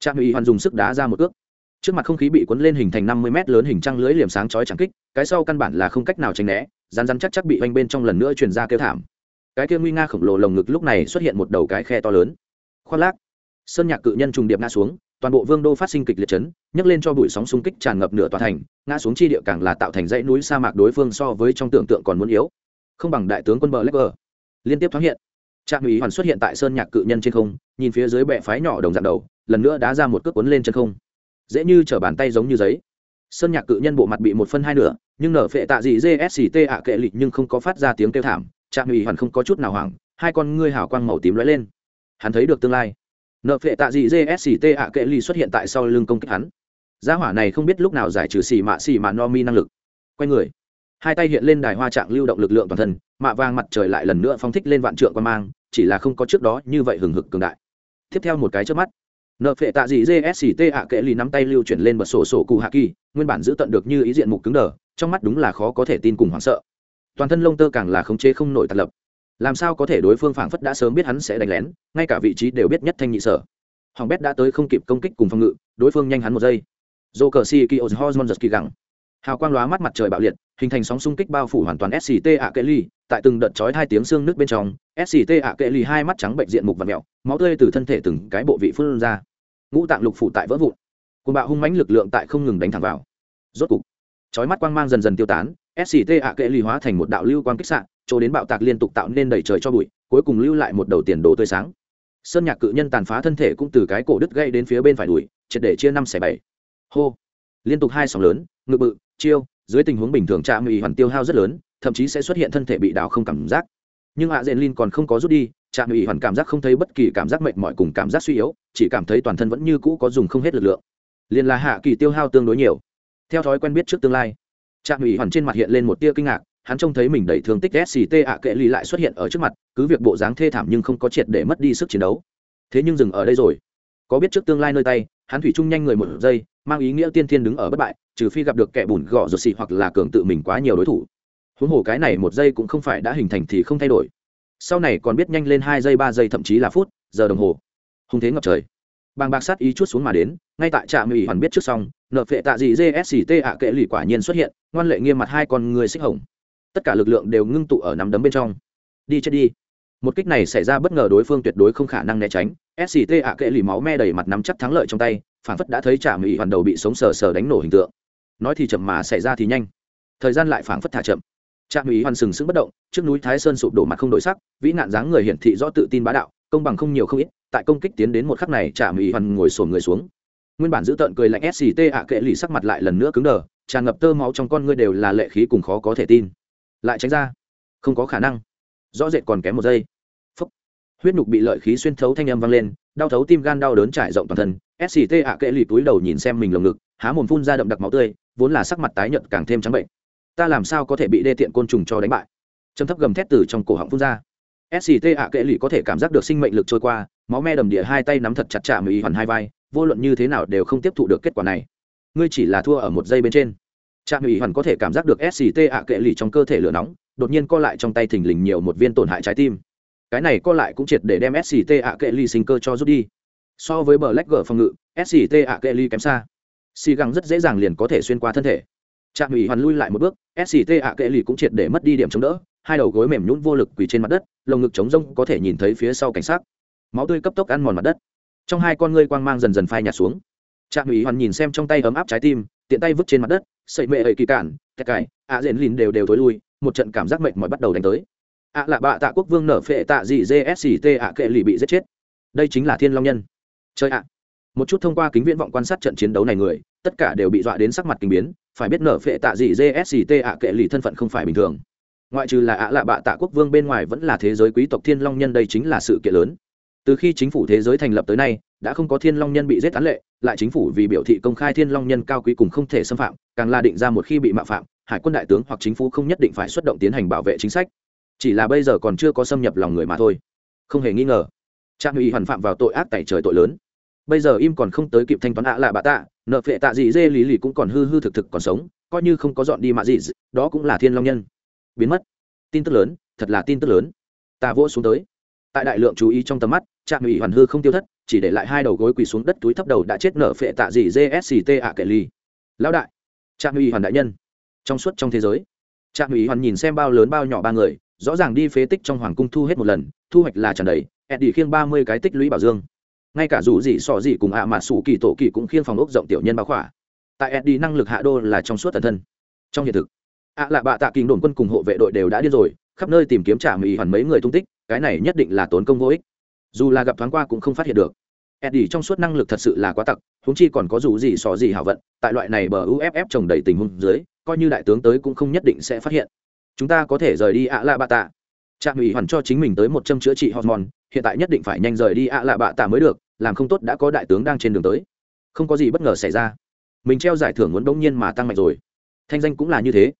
Trạm ủy hoàn dùng sức đá ra một ước trước mặt không khí bị cuốn lên hình thành năm mươi mét lớn hình trăng lưới liềm sáng chói chẳng kích, cái sau căn bản là không cách nào tránh né rán rán chắc chắc bị oanh bên trong lần nữa truyền ra kêu thảm cái kia nguy nga khổng lồ lồng ngực lúc này xuất hiện một đầu cái khe to lớn. Khoác lác. Sơn nhạc cự nhân trùng điệp ngã xuống, toàn bộ vương đô phát sinh kịch liệt chấn, nhấc lên cho bụi sóng xung kích tràn ngập nửa tòa thành, ngã xuống chi địa càng là tạo thành dãy núi sa mạc đối phương so với trong tưởng tượng còn muốn yếu. Không bằng đại tướng quân bờ lách bờ. Liên tiếp thoáng hiện. Trạm ủy hoàn xuất hiện tại sơn nhạc cự nhân trên không, nhìn phía dưới bệ phái nhỏ đồng dạng đầu, lần nữa đá ra một cước cuốn lên chân không. Dễ như chở bàn tay giống như giấy. Sơn nhạc cự nhân bộ mặt bị một phân hai nửa, nhưng nở phệ tạ dị gsct ạ kệ lịch nhưng không có phát ra tiếng kêu thảm trạm ủy hoàn không có chút nào hoảng, hai con ngươi hào quang màu tím lóe lên. Hắn thấy được tương lai. Nợ phệ tạ dị gsct ạ kệ ly xuất hiện tại sau lưng công kích hắn. Gia hỏa này không biết lúc nào giải trừ xì mạ xì mạ no mi năng lực. Quay người. Hai tay hiện lên đài hoa trạng lưu động lực lượng toàn thân, mạ vàng mặt trời lại lần nữa phong thích lên vạn trượng quan mang, chỉ là không có trước đó như vậy hừng hực cường đại. Tiếp theo một cái trước mắt, nợ phệ tạ dị gsct ạ kệ ly nắm tay lưu chuyển lên bật sổ sổ cụ hạ kỳ, nguyên bản giữ tận được như ý diện mục cứng đờ, trong mắt đúng là khó có thể tin cùng hoảng sợ toàn thân lông tơ càng là khống chế không nổi tạt lập. Làm sao có thể đối phương phảng phất đã sớm biết hắn sẽ đánh lén, ngay cả vị trí đều biết nhất thanh nhị sở. Hoàng bét đã tới không kịp công kích cùng phòng ngự, đối phương nhanh hắn một giây. Dô cờ si kỳ hormon giật kỳ gẳng. Hào quang lóa mắt mặt trời bạo liệt, hình thành sóng xung kích bao phủ hoàn toàn sct ạ kệ ly tại từng đợt chói hai tiếng xương nước bên trong sct ạ kệ ly hai mắt trắng bệnh diện mục và mẹo, máu tươi từ thân thể từng cái bộ vị phun ra. Ngũ tạng lục phủ tại vỡ vụn. Cùng bạo hung mãnh lực lượng tại không ngừng đánh thẳng vào. Rốt cục, chói mắt quang mang dần dần tiêu tán sct ạ kệ lì hóa thành một đạo lưu quang kích sạn chỗ đến bạo tạc liên tục tạo nên đầy trời cho bụi, cuối cùng lưu lại một đầu tiền đồ tươi sáng. Sơn nhạc cự nhân tàn phá thân thể cũng từ cái cổ đứt gây đến phía bên phải đùi, triệt để chia năm xẻ bảy. Hô. Liên tục hai sóng lớn, ngự bự, chiêu, dưới tình huống bình thường trạm ủy hoàn tiêu hao rất lớn, thậm chí sẽ xuất hiện thân thể bị đào không cảm giác. Nhưng hạ diện linh còn không có rút đi, trạm ủy hoàn cảm giác không thấy bất kỳ cảm giác mệt mỏi cùng cảm giác suy yếu, chỉ cảm thấy toàn thân vẫn như cũ có dùng không hết lực lượng. Liền là hạ kỳ tiêu hao tương đối nhiều. Theo thói quen biết trước tương lai trạm ủy hoàn trên mặt hiện lên một tia kinh ngạc, hắn trông thấy mình đầy thương tích sct ạ kệ ly lại xuất hiện ở trước mặt, cứ việc bộ dáng thê thảm nhưng không có triệt để mất đi sức chiến đấu. Thế nhưng dừng ở đây rồi. Có biết trước tương lai nơi tay, hắn thủy chung nhanh người một giây, mang ý nghĩa tiên thiên đứng ở bất bại, trừ phi gặp được kẻ bùn gõ ruột xị hoặc là cường tự mình quá nhiều đối thủ. Huống hồ cái này một giây cũng không phải đã hình thành thì không thay đổi. Sau này còn biết nhanh lên hai giây, ba giây, thậm chí là phút, giờ đồng hồ. Hùng thế ngập trời bàng bạc sát ý chút xuống mà đến, ngay tại trạm ủy hoàn biết trước xong, nợ phệ tạ gì gsct ạ kệ lì quả nhiên xuất hiện, ngoan lệ nghiêm mặt hai con người xích hồng. Tất cả lực lượng đều ngưng tụ ở nắm đấm bên trong. Đi chết đi. Một kích này xảy ra bất ngờ đối phương tuyệt đối không khả năng né tránh. Sct ạ kệ lì máu me đầy mặt nắm chắc thắng lợi trong tay, phản phất đã thấy trả mỹ hoàn đầu bị sống sờ sờ đánh nổ hình tượng. Nói thì chậm mà xảy ra thì nhanh. Thời gian lại phản phất thả chậm. Trạm mỹ hoàn sừng sững bất động, trước núi thái sơn sụp đổ mặt không đổi sắc, vĩ nạn dáng người hiển thị rõ tự tin bá đạo, công bằng không nhiều không ít tại công kích tiến đến một khắc này trạm mỹ hoàn ngồi sổm người xuống. Nguyên bản giữ tợn cười lạnh sct ạ kệ lì sắc mặt lại lần nữa cứng đờ, tràn ngập tơ máu trong con ngươi đều là lệ khí cùng khó có thể tin. Lại tránh ra. Không có khả năng. Rõ rệt còn kém một giây. Phúc. huyết nhục bị lợi khí xuyên thấu thanh âm vang lên, đau thấu tim gan đau đớn trải rộng toàn thân. Sct ạ kệ lì túi đầu nhìn xem mình lồng ngực, há mồm phun ra đậm đặc máu tươi, vốn là sắc mặt tái nhợt càng thêm trắng bệnh. Ta làm sao có thể bị đê tiện côn trùng cho đánh bại? Châm thấp gầm thét từ trong cổ họng phun ra sct ạ kệ lì có thể cảm giác được sinh mệnh lực trôi qua, máu me đầm địa hai tay nắm thật chặt chạm ý hoàn hai vai, vô luận như thế nào đều không tiếp thụ được kết quả này. Ngươi chỉ là thua ở một giây bên trên. Trạm ủy hoàn có thể cảm giác được sct ạ kệ lì trong cơ thể lửa nóng, đột nhiên co lại trong tay thình lình nhiều một viên tổn hại trái tim. Cái này co lại cũng triệt để đem sct ạ kệ lì sinh cơ cho rút đi. So với bờ lách gở phòng ngự sct ạ kệ lì kém xa. Xì găng rất dễ dàng liền có thể xuyên qua thân thể. Trạm ủy hoàn lui lại một bước sct ạ kệ lì cũng triệt để mất đi điểm chống đỡ hai đầu gối mềm nhũn vô lực quỳ trên mặt đất, lồng ngực trống rông có thể nhìn thấy phía sau cảnh sát máu tươi cấp tốc ăn mòn mặt đất. Trong hai con ngươi quang mang dần dần phai nhạt xuống. Trạm ủy hoàn nhìn xem trong tay ấm áp trái tim, tiện tay vứt trên mặt đất sậy mệ ẩy kỳ cản kẹt cải, ạ à rền lìn đều đều tối lui, một trận cảm giác mệt mỏi bắt đầu đánh tới. Ạ là bạ tạ quốc vương nở phệ tạ dị gsct ạ kệ lì bị giết chết. Đây chính là thiên long nhân. Chơi ạ. Một chút thông qua kính viễn vọng quan sát trận chiến đấu này người, tất cả đều bị dọa đến sắc mặt kinh biến, phải biết nở phệ tạ dị gsct ạ kệ lì thân phận không phải bình thường ngoại trừ là ạ lạ bạ tạ quốc vương bên ngoài vẫn là thế giới quý tộc thiên long nhân đây chính là sự kiện lớn. Từ khi chính phủ thế giới thành lập tới nay, đã không có thiên long nhân bị giết án lệ, lại chính phủ vì biểu thị công khai thiên long nhân cao quý cùng không thể xâm phạm, càng là định ra một khi bị mạo phạm, hải quân đại tướng hoặc chính phủ không nhất định phải xuất động tiến hành bảo vệ chính sách. Chỉ là bây giờ còn chưa có xâm nhập lòng người mà thôi. Không hề nghi ngờ, trạm ủy hoàn phạm vào tội ác tại trời tội lớn. Bây giờ im còn không tới kịp thanh toán ạ lạ bạ tạ, nợ phệ tạ gì dê lý lì cũng còn hư hư thực thực còn sống, coi như không có dọn đi mạ gì đó cũng là thiên long nhân biến mất. Tin tức lớn, thật là tin tức lớn. Ta vỗ xuống tới. Tại đại lượng chú ý trong tầm mắt, trạm ủy hoàn hư không tiêu thất, chỉ để lại hai đầu gối quỳ xuống đất túi thấp đầu đã chết nở phệ tạ gì gsct ạ kệ ly. Lão đại, trạm ủy hoàn đại nhân. Trong suốt trong thế giới, trạm ủy hoàn nhìn xem bao lớn bao nhỏ ba người, rõ ràng đi phế tích trong hoàng cung thu hết một lần, thu hoạch là tràn đầy eddie khiêng ba mươi cái tích lũy bảo dương. Ngay cả dù gì sò gì cùng ạ mà sủ kỳ tổ kỳ cũng khiêng phòng ốc rộng tiểu nhân báo khỏa. Tại eddie năng lực hạ đô là trong suốt tần thân. Trong hiện thực ạ là bạ tạ kinh đồn quân cùng hộ vệ đội đều đã điên rồi, khắp nơi tìm kiếm trả mỹ hoàn mấy người tung tích, cái này nhất định là tốn công vô ích. Dù là gặp thoáng qua cũng không phát hiện được. Eddie trong suốt năng lực thật sự là quá tặc húng chi còn có dù gì xò gì hảo vận, tại loại này bờ uff trồng đầy tình huống dưới, coi như đại tướng tới cũng không nhất định sẽ phát hiện. Chúng ta có thể rời đi ạ lạ bạ tạ. Trạm ủy hoàn cho chính mình tới một châm chữa trị hormone, hiện tại nhất định phải nhanh rời đi ạ lạ bạ tạ mới được, làm không tốt đã có đại tướng đang trên đường tới. Không có gì bất ngờ xảy ra. Mình treo giải thưởng muốn bỗng nhiên mà tăng mạnh rồi. Thanh danh cũng là như thế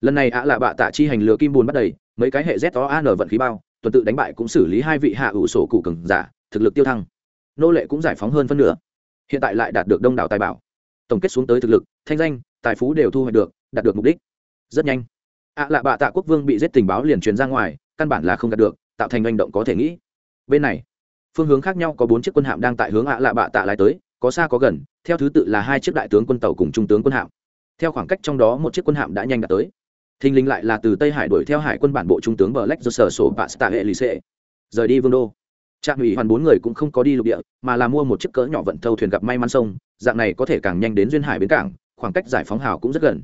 lần này ạ lạ bạ tạ chi hành lừa kim bùn bắt đầy, mấy cái hệ z o an vận khí bao, tuần tự đánh bại cũng xử lý hai vị hạ ủ sổ cụ cường giả, thực lực tiêu thăng. Nô lệ cũng giải phóng hơn phân nửa. Hiện tại lại đạt được đông đảo tài bảo. Tổng kết xuống tới thực lực, thanh danh, tài phú đều thu hoạch được, đạt được mục đích. Rất nhanh. Ạ lạ bạ tạ quốc vương bị giết tình báo liền truyền ra ngoài, căn bản là không đạt được, tạo thành hành động có thể nghĩ. Bên này, phương hướng khác nhau có bốn chiếc quân hạm đang tại hướng ạ lạ bạ tạ lái tới, có xa có gần, theo thứ tự là hai chiếc đại tướng quân tàu cùng trung tướng quân hạm. Theo khoảng cách trong đó một chiếc quân hạm đã nhanh đạt tới thình lình lại là từ tây hải đuổi theo hải quân bản bộ trung tướng bờ lách do sở sổ bạ stạ hệ lì xệ rời đi vương đô. Trạm ủy hoàn bốn người cũng không có đi lục địa, mà là mua một chiếc cỡ nhỏ vận thâu thuyền gặp may mắn sông, dạng này có thể càng nhanh đến duyên hải bến cảng, khoảng cách giải phóng hào cũng rất gần.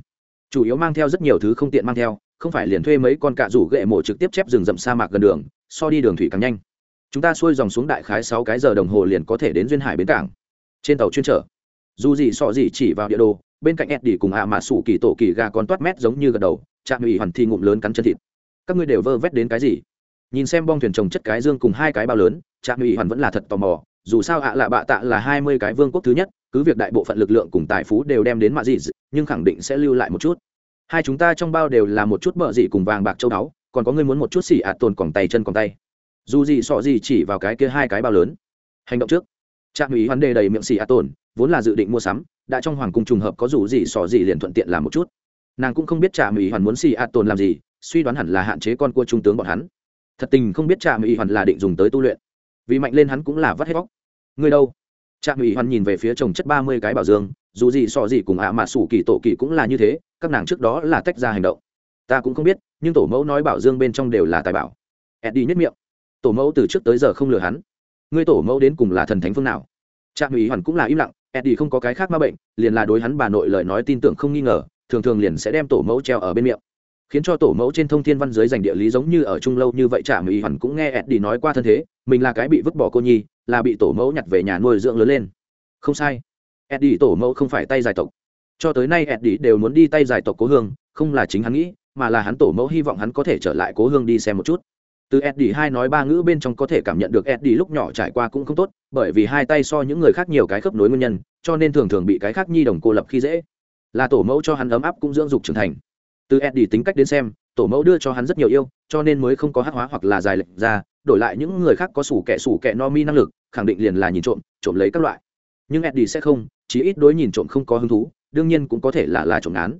Chủ yếu mang theo rất nhiều thứ không tiện mang theo, không phải liền thuê mấy con cạ rủ ghệ mổ trực tiếp chép rừng rậm sa mạc gần đường, so đi đường thủy càng nhanh. Chúng ta xuôi dòng xuống đại khái sáu cái giờ đồng hồ liền có thể đến duyên hải bến cảng. Trên tàu chuyên trở dù gì sọ gì chỉ vào địa đồ bên cạnh Eddie cùng ạ mà sủ kỳ tổ kỳ gà con toát mét giống như gật đầu chạm ủy hoàn thi ngụm lớn cắn chân thịt. Các ngươi đều vơ vét đến cái gì? Nhìn xem bong thuyền trồng chất cái dương cùng hai cái bao lớn, trạm ủy hoàn vẫn là thật tò mò, dù sao ạ lạ bạ tạ là hai mươi cái vương quốc thứ nhất, cứ việc đại bộ phận lực lượng cùng tài phú đều đem đến mạ dị nhưng khẳng định sẽ lưu lại một chút. Hai chúng ta trong bao đều là một chút bợ dị cùng vàng bạc châu báu, còn có người muốn một chút xỉ ạt tồn còng tay chân còng tay. Dù gì sọ gì chỉ vào cái kia hai cái bao lớn. Hành động trước. Trạm ủy hoàn đề đầy miệng xỉ ạt tồn, vốn là dự định mua sắm đã trong hoàng cung trùng hợp có dù gì xò gì liền thuận tiện làm một chút. Nàng cũng không biết trà mỹ hoàn muốn xỉ ạt tồn làm gì, suy đoán hẳn là hạn chế con cua trung tướng bọn hắn. Thật tình không biết trà mỹ hoàn là định dùng tới tu luyện. Vì mạnh lên hắn cũng là vắt hết bóc người đâu? Trà mỹ hoàn nhìn về phía chồng chất ba mươi cái bảo dương, dù gì xò gì cùng ạ mà sủ kỳ tổ kỳ cũng là như thế, các nàng trước đó là tách ra hành động. Ta cũng không biết, nhưng tổ mẫu nói bảo dương bên trong đều là tài bảo. Eddie nhất miệng. Tổ mẫu từ trước tới giờ không lừa hắn. Ngươi tổ mẫu đến cùng là thần thánh phương nào? Trạm ủy hoàn cũng là im lặng eddie không có cái khác ma bệnh, liền là đối hắn bà nội lời nói tin tưởng không nghi ngờ, thường thường liền sẽ đem tổ mẫu treo ở bên miệng. Khiến cho tổ mẫu trên thông thiên văn dưới dành địa lý giống như ở trung lâu như vậy chả mỹ hoàn cũng nghe eddie nói qua thân thế, mình là cái bị vứt bỏ cô nhi, là bị tổ mẫu nhặt về nhà nuôi dưỡng lớn lên. Không sai. Eddie tổ mẫu không phải tay dài tộc. Cho tới nay eddie đều muốn đi tay dài tộc cố hương, không là chính hắn nghĩ, mà là hắn tổ mẫu hy vọng hắn có thể trở lại cố hương đi xem một chút từ eddie hai nói ba ngữ bên trong có thể cảm nhận được eddie lúc nhỏ trải qua cũng không tốt, bởi vì hai tay so những người khác nhiều cái khớp nối nguyên nhân, cho nên thường thường bị cái khác nhi đồng cô lập khi dễ. Là tổ mẫu cho hắn ấm áp cũng dưỡng dục trưởng thành. Từ eddie tính cách đến xem, tổ mẫu đưa cho hắn rất nhiều yêu, cho nên mới không có hát hóa hoặc là dài lệch ra, đổi lại những người khác có sủ kẻ sủ kẻ no mi năng lực, khẳng định liền là nhìn trộm trộm lấy các loại. Nhưng eddie sẽ không chỉ ít đối nhìn trộm không có hứng thú, đương nhiên cũng có thể là là trộm án.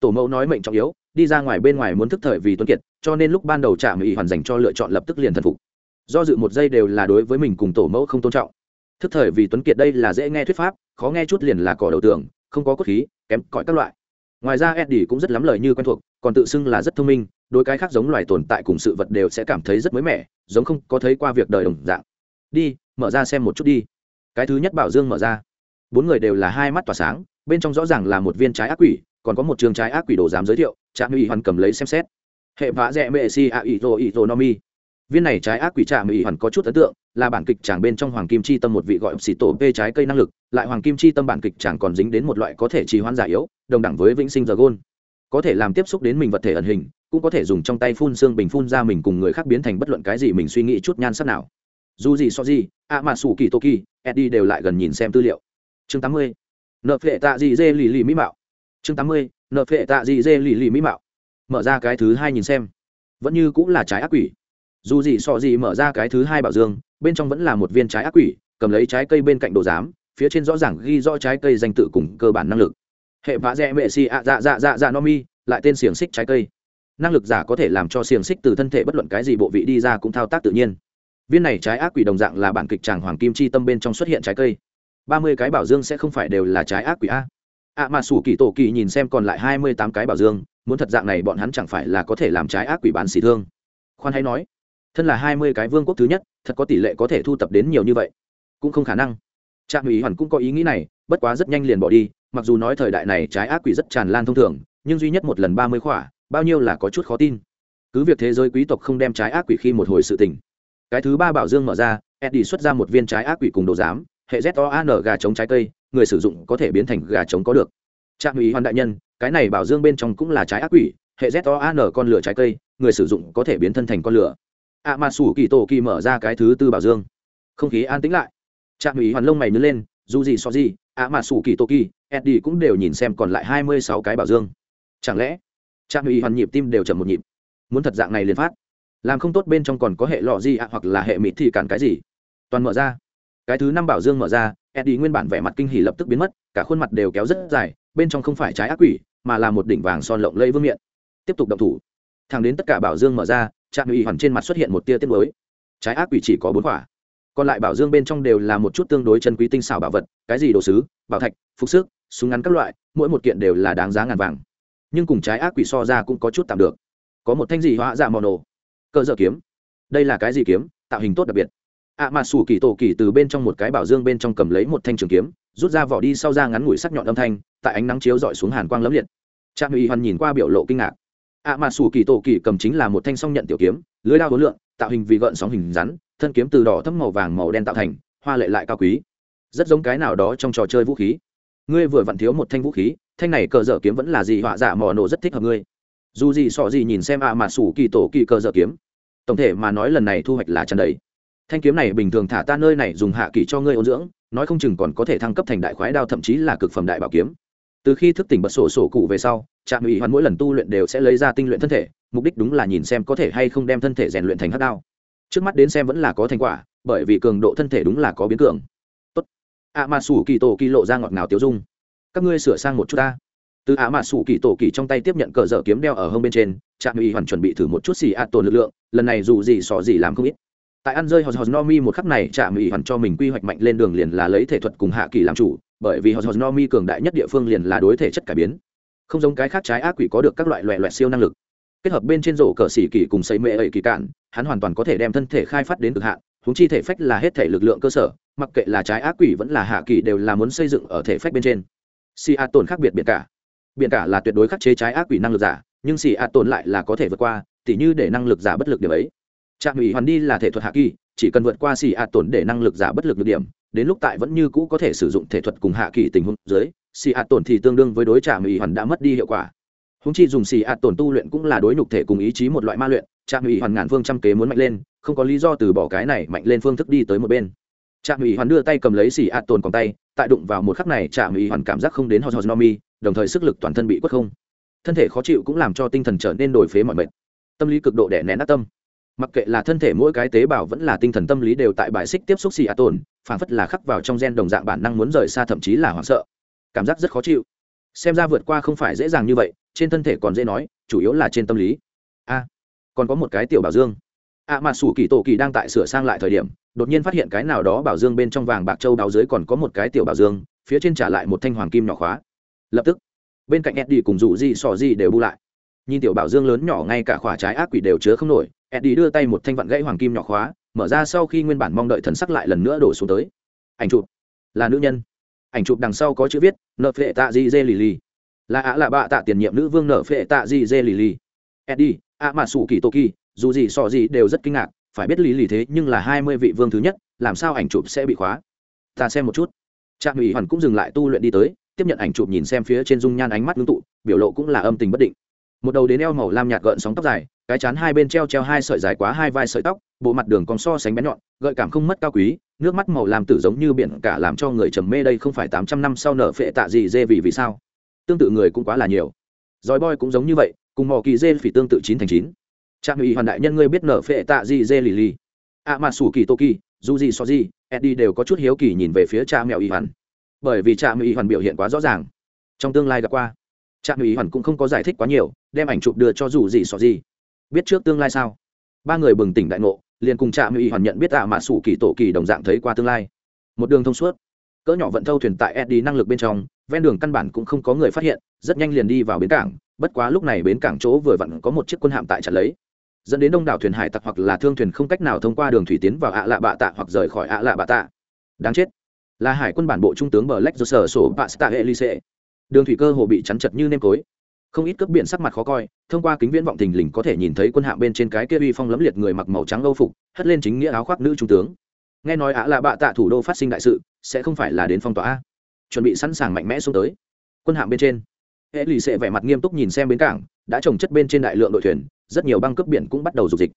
Tổ mẫu nói mệnh trọng yếu đi ra ngoài bên ngoài muốn thức thời vì tuấn kiệt, cho nên lúc ban đầu trả mỹ hoàn dành cho lựa chọn lập tức liền thần phục. Do dự một giây đều là đối với mình cùng tổ mẫu không tôn trọng. Thức thời vì tuấn kiệt đây là dễ nghe thuyết pháp, khó nghe chút liền là cỏ đầu tường, không có cốt khí, kém cỏi các loại. Ngoài ra eddie cũng rất lắm lời như quen thuộc, còn tự xưng là rất thông minh, đối cái khác giống loài tồn tại cùng sự vật đều sẽ cảm thấy rất mới mẻ, giống không có thấy qua việc đời đồng dạng. Đi, mở ra xem một chút đi. Cái thứ nhất bảo dương mở ra. Bốn người đều là hai mắt tỏa sáng, bên trong rõ ràng là một viên trái ác quỷ, còn có một trường trái ác quỷ đồ dám giới thiệu trạm ủy hoàn cầm lấy xem xét. Hệ vã rẽ mệ si a ủy rô ủy rô no mi. Viên này trái ác quỷ trạm ủy hoàn có chút ấn tượng, là bản kịch tràng bên trong hoàng kim chi tâm một vị gọi xì tổ p trái cây năng lực, lại hoàng kim chi tâm bản kịch tràng còn dính đến một loại có thể trì hoãn giả yếu, đồng đẳng với vĩnh sinh giờ gôn có thể làm tiếp xúc đến mình vật thể ẩn hình, cũng có thể dùng trong tay phun xương bình phun ra mình cùng người khác biến thành bất luận cái gì mình suy nghĩ chút nhan sắc nào. Dù gì so gì a mà sủ kỳ toki eddie đều lại gần nhìn xem tư liệu. Chương tám mươi. Nợ phệ tạ gì dê lì lì mỹ mạo. Chương tám mươi nợ phệ tạ gì dê lì lì mỹ mạo. Mở ra cái thứ hai nhìn xem. Vẫn như cũng là trái ác quỷ. Dù gì sọ gì mở ra cái thứ hai bảo dương, bên trong vẫn là một viên trái ác quỷ, cầm lấy trái cây bên cạnh đồ giám, phía trên rõ ràng ghi rõ trái cây danh tự cùng cơ bản năng lực. Hệ vã rẽ mệ xì ạ dạ dạ dạ dạ no mi, lại tên xiềng xích trái cây. Năng lực giả có thể làm cho xiềng xích từ thân thể bất luận cái gì bộ vị đi ra cũng thao tác tự nhiên. Viên này trái ác quỷ đồng dạng là bản kịch tràng hoàng kim chi tâm bên trong xuất hiện trái cây. Ba mươi cái bảo dương sẽ không phải đều là trái ác quỷ a ạ mà sủ kỳ tổ kỳ nhìn xem còn lại hai mươi tám cái bảo dương, muốn thật dạng này bọn hắn chẳng phải là có thể làm trái ác quỷ bán xỉ thương. Khoan hay nói, thân là hai mươi cái vương quốc thứ nhất, thật có tỷ lệ có thể thu tập đến nhiều như vậy? Cũng không khả năng. Trạm ủy hoàn cũng có ý nghĩ này, bất quá rất nhanh liền bỏ đi, mặc dù nói thời đại này trái ác quỷ rất tràn lan thông thường, nhưng duy nhất một lần ba mươi khỏa, bao nhiêu là có chút khó tin. Cứ việc thế giới quý tộc không đem trái ác quỷ khi một hồi sự tình. Cái thứ ba bảo dương mở ra, eddie xuất ra một viên trái ác quỷ cùng đồ giám, hệ z o an gà trống trái cây người sử dụng có thể biến thành gà trống có được. Trạm ủy hoàn đại nhân, cái này bảo dương bên trong cũng là trái ác quỷ, hệ z o an con lửa trái cây, người sử dụng có thể biến thân thành con lửa. Ạ mà sủ kỳ tổ kỳ mở ra cái thứ tư bảo dương. Không khí an tĩnh lại. Trạm ủy hoàn lông mày nhớ lên, dù gì so gì ạ mà sủ kỳ tổ kỳ eddie cũng đều nhìn xem còn lại hai mươi sáu cái bảo dương. Chẳng lẽ, trạm ủy hoàn nhịp tim đều chậm một nhịp? Muốn thật dạng này liền phát. Làm không tốt bên trong còn có hệ lọ gì ạ hoặc là hệ mịt thì cản cái gì? Toàn mở ra. Cái thứ năm bảo dương mở ra eddie nguyên bản vẻ mặt kinh hỉ lập tức biến mất, cả khuôn mặt đều kéo rất dài, bên trong không phải trái ác quỷ, mà là một đỉnh vàng son lộng lẫy vương miện. Tiếp tục động thủ. Thẳng đến tất cả bảo dương mở ra, trạm ủy hoàn trên mặt xuất hiện một tia tiết mới trái ác quỷ chỉ có bốn quả. Còn lại bảo dương bên trong đều là một chút tương đối chân quý tinh xảo bảo vật, cái gì đồ sứ, bảo thạch, phục sức, súng ngắn các loại, mỗi một kiện đều là đáng giá ngàn vàng. Nhưng cùng trái ác quỷ so ra cũng có chút tạm được. Có một thanh gì hóa dạ mò nổ. Cỡ dở kiếm. Đây là cái gì kiếm? Tạo hình tốt đặc biệt ạ à mà sủ kỳ tổ kỳ từ bên trong một cái bảo dương bên trong cầm lấy một thanh trường kiếm, rút ra vỏ đi sau ra ngắn ngủi sắc nhọn âm thanh, tại ánh nắng chiếu dọi xuống hàn quang lấm liệt. Trạm ủy hoàn nhìn qua biểu lộ kinh ngạc. ạ à mà sủ kỳ tổ kỳ cầm chính là một thanh song nhận tiểu kiếm, lưới đao hối lượng, tạo hình vì gợn sóng hình rắn, thân kiếm từ đỏ thấm màu vàng màu đen tạo thành, hoa lệ lại cao quý. Rất giống cái nào đó trong trò chơi vũ khí. Ngươi vừa vặn thiếu một thanh vũ khí, thanh này cờ dở kiếm vẫn là gì, họa giả mò nổ rất thích hợp ngươi. Dù gì sọ gì nhìn xem ạ à mà sủ kỳ tổ kỳ cờ dở kiếm. Tổng thể mà nói lần này thu hoạch là tràn đầy thanh kiếm này bình thường thả ta nơi này dùng hạ kỳ cho ngươi ôn dưỡng, nói không chừng còn có thể thăng cấp thành đại khoái đao, thậm chí là cực phẩm đại bảo kiếm. Từ khi thức tỉnh bật sổ sổ cụ về sau, trạm ủy hoàn mỗi lần tu luyện đều sẽ lấy ra tinh luyện thân thể, mục đích đúng là nhìn xem có thể hay không đem thân thể rèn luyện thành hát đao. Trước mắt đến xem vẫn là có thành quả, bởi vì cường độ thân thể đúng là có biến cường. Tốt. Ạ mà sủ kỳ tổ kỳ lộ ra ngọt ngào tiêu dung. Các ngươi sửa sang một chút ta. Từ ạ mà sủ kỳ tổ kỳ trong tay tiếp nhận cờ dở kiếm đeo ở hông bên trên, trạm ủy hoàn chuẩn bị thử một chút xì ạ tồn lực lượng, lần này dù gì xỏ gì làm không ít tại ăn rơi hòn hòn no mi một khắc này trạm ủy hoàn cho mình quy hoạch mạnh lên đường liền là lấy thể thuật cùng hạ kỳ làm chủ, bởi vì hòn hòn no mi cường đại nhất địa phương liền là đối thể chất cải biến. Không giống cái khác trái ác quỷ có được các loại loại loại siêu năng lực. Kết hợp bên trên rổ cờ xỉ kỳ cùng xây mệ ấy kỳ cạn, hắn hoàn toàn có thể đem thân thể khai phát đến cực hạn húng chi thể phách là hết thể lực lượng cơ sở, mặc kệ là trái ác quỷ vẫn là hạ kỳ đều là muốn xây dựng ở thể phách bên trên. Si a tồn khác biệt biệt cả. Biệt cả là tuyệt đối khắc chế trái ác quỷ năng lực giả, nhưng si a tồn lại là có thể vượt qua, tỉ như để năng lực giả bất lực điểm ấy trạm ủy hoàn đi là thể thuật hạ kỳ, chỉ cần vượt qua xì a tổn để năng lực giả bất lực được điểm, đến lúc tại vẫn như cũ có thể sử dụng thể thuật cùng hạ kỳ tình huống dưới, xì a tổn thì tương đương với đối trạm ủy hoàn đã mất đi hiệu quả. Húng chi dùng xì a tổn tu luyện cũng là đối nhục thể cùng ý chí một loại ma luyện, trạm ủy hoàn ngàn phương trăm kế muốn mạnh lên, không có lý do từ bỏ cái này mạnh lên phương thức đi tới một bên. Trạm ủy hoàn đưa tay cầm lấy xì ạ tổn còn tay, tại đụng vào một khắc này trạm ủy hoàn cảm giác không đến hos hos nomi đồng thời sức lực toàn thân bị quất không. Thân thể khó chịu cũng làm cho tinh thần trở nên đổi phế mọi mệt. Tâm lý cực độ đẻ nén ác tâm mặc kệ là thân thể mỗi cái tế bào vẫn là tinh thần tâm lý đều tại bài xích tiếp xúc xì a tồn phản phất là khắc vào trong gen đồng dạng bản năng muốn rời xa thậm chí là hoảng sợ. Cảm giác rất khó chịu. Xem ra vượt qua không phải dễ dàng như vậy, trên thân thể còn dễ nói, chủ yếu là trên tâm lý. A, còn có một cái tiểu bảo dương. A à mà sủ kỳ tổ kỳ đang tại sửa sang lại thời điểm, đột nhiên phát hiện cái nào đó bảo dương bên trong vàng bạc châu đáo dưới còn có một cái tiểu bảo dương, phía trên trả lại một thanh hoàng kim nhỏ khóa. Lập tức, bên cạnh eddie cùng rủ di sò di đều bu lại nhìn tiểu bảo dương lớn nhỏ ngay cả khỏa trái ác quỷ đều chứa không nổi, eddie đưa tay một thanh vặn gãy hoàng kim nhỏ khóa, mở ra sau khi nguyên bản mong đợi thần sắc lại lần nữa đổ xuống tới. Ảnh chụp. Là nữ nhân. Ảnh chụp đằng sau có chữ viết nợ phệ tạ di dê lì lì là ạ là bạ tạ tiền nhiệm nữ vương nợ phệ tạ di dê lì lì eddie, ạ mà sủ kỳ tô kỳ, dù gì so gì đều rất kinh ngạc, phải biết lý lì thế nhưng là hai mươi vị vương thứ nhất, làm sao ảnh chụp sẽ bị khóa? Ta xem một chút. Trạm ủy hoàn cũng dừng lại tu luyện đi tới, tiếp nhận ảnh chụp nhìn xem phía trên dung nhan ánh mắt ngưng tụ, biểu lộ cũng là âm tình bất định một đầu đến eo màu lam nhạt gợn sóng tóc dài, cái chán hai bên treo treo hai sợi dài quá hai vai sợi tóc, bộ mặt đường còn so sánh bén nhọn, gợi cảm không mất cao quý, nước mắt màu làm tử giống như biển cả làm cho người trầm mê đây không phải tám trăm năm sau nở phệ tạ gì dê vì vì sao. Tương tự người cũng quá là nhiều. Dòi boy cũng giống như vậy, cùng mò kỳ dê phỉ tương tự chín thành chín. Trạm ủy hoàn đại nhân ngươi biết nở phệ tạ gì dê lì lì. A mà sủ kỳ tô kỳ, dù gì so gì, eddie đều có chút hiếu kỳ nhìn về phía cha mèo y hoàn. Bởi vì cha mèo y hoàn biểu hiện quá rõ ràng. Trong tương lai gặp qua trạm ý hoàn cũng không có giải thích quá nhiều, đem ảnh chụp đưa cho dù gì so gì. Biết trước tương lai sao? Ba người bừng tỉnh đại ngộ, liền cùng trạm ý hoàn nhận biết tạ mạ sủ kỳ tổ kỳ đồng dạng thấy qua tương lai. Một đường thông suốt. Cỡ nhỏ vận thâu thuyền tại eddie năng lực bên trong, ven đường căn bản cũng không có người phát hiện, rất nhanh liền đi vào bến cảng, bất quá lúc này bến cảng chỗ vừa vặn có một chiếc quân hạm tại chặt lấy. Dẫn đến đông đảo thuyền hải tặc hoặc là thương thuyền không cách nào thông qua đường thủy tiến vào ạ lạ bạ tạ hoặc rời khỏi ạ lạ bạ tạ. Đáng chết. Là hải quân bản bộ trung tướng bờ lách do sở sổ pasta elise đường thủy cơ hồ bị chắn chật như nêm cối. Không ít cướp biển sắc mặt khó coi, thông qua kính viễn vọng thình lình có thể nhìn thấy quân hạ bên trên cái kia uy phong lấm liệt người mặc màu trắng âu phục, hất lên chính nghĩa áo khoác nữ trung tướng. Nghe nói ạ là bạ tạ thủ đô phát sinh đại sự, sẽ không phải là đến phong tỏa chuẩn bị sẵn sàng mạnh mẽ xuống tới. Quân hạm bên trên. Hệ lì xệ vẻ mặt nghiêm túc nhìn xem bến cảng, đã trồng chất bên trên đại lượng đội thuyền, rất nhiều băng cướp biển cũng bắt đầu dục dịch.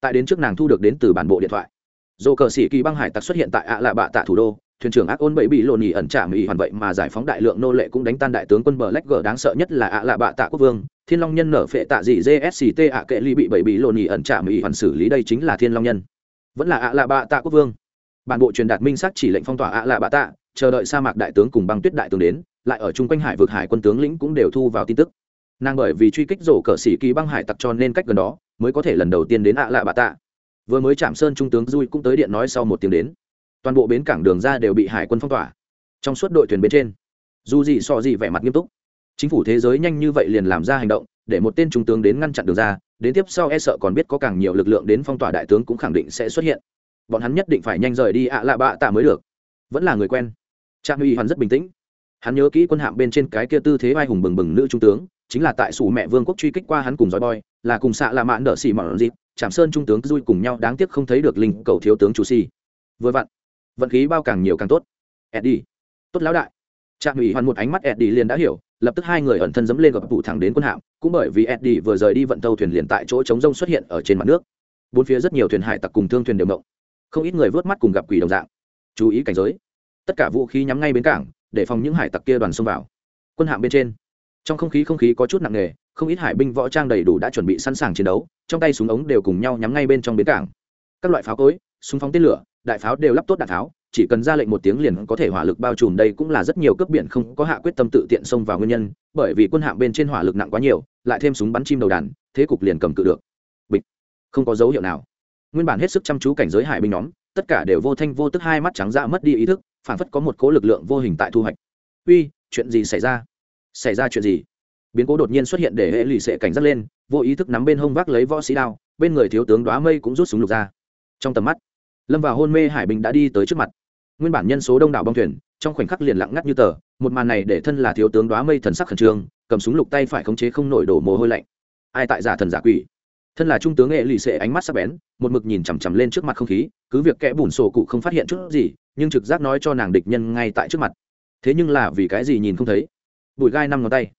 Tại đến trước nàng thu được đến từ bản bộ điện thoại. Dồ cờ sĩ kỳ băng hải tặc xuất hiện tại ạ lạ bạ tạ thủ đô thuyền trưởng ác ôn bẫy bị lộn nhì ẩn trả mỹ hoàn vậy mà giải phóng đại lượng nô lệ cũng đánh tan đại tướng quân bờ lách gờ đáng sợ nhất là ạ lạ bạ tạ quốc vương, thiên long nhân nở phệ tạ dị JscT ạ kệ ly bị bẫy bị lộn nhì ẩn trả mỹ hoàn xử lý đây chính là thiên long nhân. Vẫn là ạ lạ bạ tạ quốc vương. Bản bộ truyền đạt minh sắc chỉ lệnh phong tỏa ạ lạ bạ tạ, chờ đợi sa mạc đại tướng cùng băng tuyết đại tướng đến, lại ở chung quanh hải vực hải quân tướng lĩnh cũng đều thu vào tin tức. Nàng bởi vì truy kích rổ cờ sĩ kỳ băng hải tặc cho nên cách gần đó, mới có thể lần đầu tiên đến ạ lạ bạ tạ. Vừa mới chạm sơn trung tướng dui cũng tới điện nói sau một tiếng đến toàn bộ bến cảng đường ra đều bị hải quân phong tỏa. Trong suốt đội thuyền bên trên, dù gì so gì vẻ mặt nghiêm túc. Chính phủ thế giới nhanh như vậy liền làm ra hành động, để một tên trung tướng đến ngăn chặn đường ra, đến tiếp sau e sợ còn biết có càng nhiều lực lượng đến phong tỏa đại tướng cũng khẳng định sẽ xuất hiện. Bọn hắn nhất định phải nhanh rời đi ạ lạ bạ tạ mới được. Vẫn là người quen. Trạm uy hoàn rất bình tĩnh. Hắn nhớ kỹ quân hạm bên trên cái kia tư thế vai hùng bừng bừng nữ trung tướng, chính là tại sủ mẹ vương quốc truy kích qua hắn cùng dòi boy là cùng xạ là mạn đỡ xì mọn dịp, trạm sơn trung tướng dui cùng nhau, đáng tiếc không thấy được linh cầu thiếu tướng chủ si. Vừa vặn vận khí bao càng nhiều càng tốt. Eddie. Tốt lão đại. Trạm ủy hoàn một ánh mắt eddie liền đã hiểu, lập tức hai người ẩn thân dẫm lên gặp vụ thẳng đến quân hạm, cũng bởi vì eddie vừa rời đi vận tàu thuyền liền tại chỗ chống rông xuất hiện ở trên mặt nước. Bốn phía rất nhiều thuyền hải tặc cùng thương thuyền đều mộng không ít người vớt mắt cùng gặp quỷ đồng dạng. Chú ý cảnh giới. Tất cả vũ khí nhắm ngay bến cảng, để phòng những hải tặc kia đoàn xông vào. Quân hạm bên trên. Trong không khí không khí có chút nặng nề, không ít hải binh võ trang đầy đủ đã chuẩn bị sẵn sàng chiến đấu, trong tay súng ống đều cùng nhau nhắm ngay bên trong bến cảng. Các loại pháo cối, súng phóng tên lửa đại pháo đều lắp tốt đạn pháo, chỉ cần ra lệnh một tiếng liền có thể hỏa lực bao trùm đây cũng là rất nhiều cướp biển không có hạ quyết tâm tự tiện xông vào nguyên nhân, bởi vì quân hạm bên trên hỏa lực nặng quá nhiều, lại thêm súng bắn chim đầu đàn, thế cục liền cầm cự được. Bịch. Không có dấu hiệu nào. Nguyên bản hết sức chăm chú cảnh giới hải binh nhóm, tất cả đều vô thanh vô tức hai mắt trắng ra mất đi ý thức phản phất có một cố lực lượng vô hình tại thu hoạch. Uy, chuyện gì xảy ra? Xảy ra chuyện gì? Biến cố đột nhiên xuất hiện để hệ lì sệ cảnh giác lên, vô ý thức nắm bên hông vác lấy võ sĩ đao, bên người thiếu tướng đoá mây cũng rút súng lục ra. Trong tầm mắt lâm vào hôn mê hải bình đã đi tới trước mặt nguyên bản nhân số đông đảo bong thuyền trong khoảnh khắc liền lặng ngắt như tờ một màn này để thân là thiếu tướng đoá mây thần sắc khẩn trương cầm súng lục tay phải khống chế không nổi đổ mồ hôi lạnh ai tại giả thần giả quỷ thân là trung tướng nghệ lì xệ ánh mắt sắc bén một mực nhìn chằm chằm lên trước mặt không khí cứ việc kẽ bùn sổ cụ không phát hiện chút gì nhưng trực giác nói cho nàng địch nhân ngay tại trước mặt thế nhưng là vì cái gì nhìn không thấy bụi gai năm ngón tay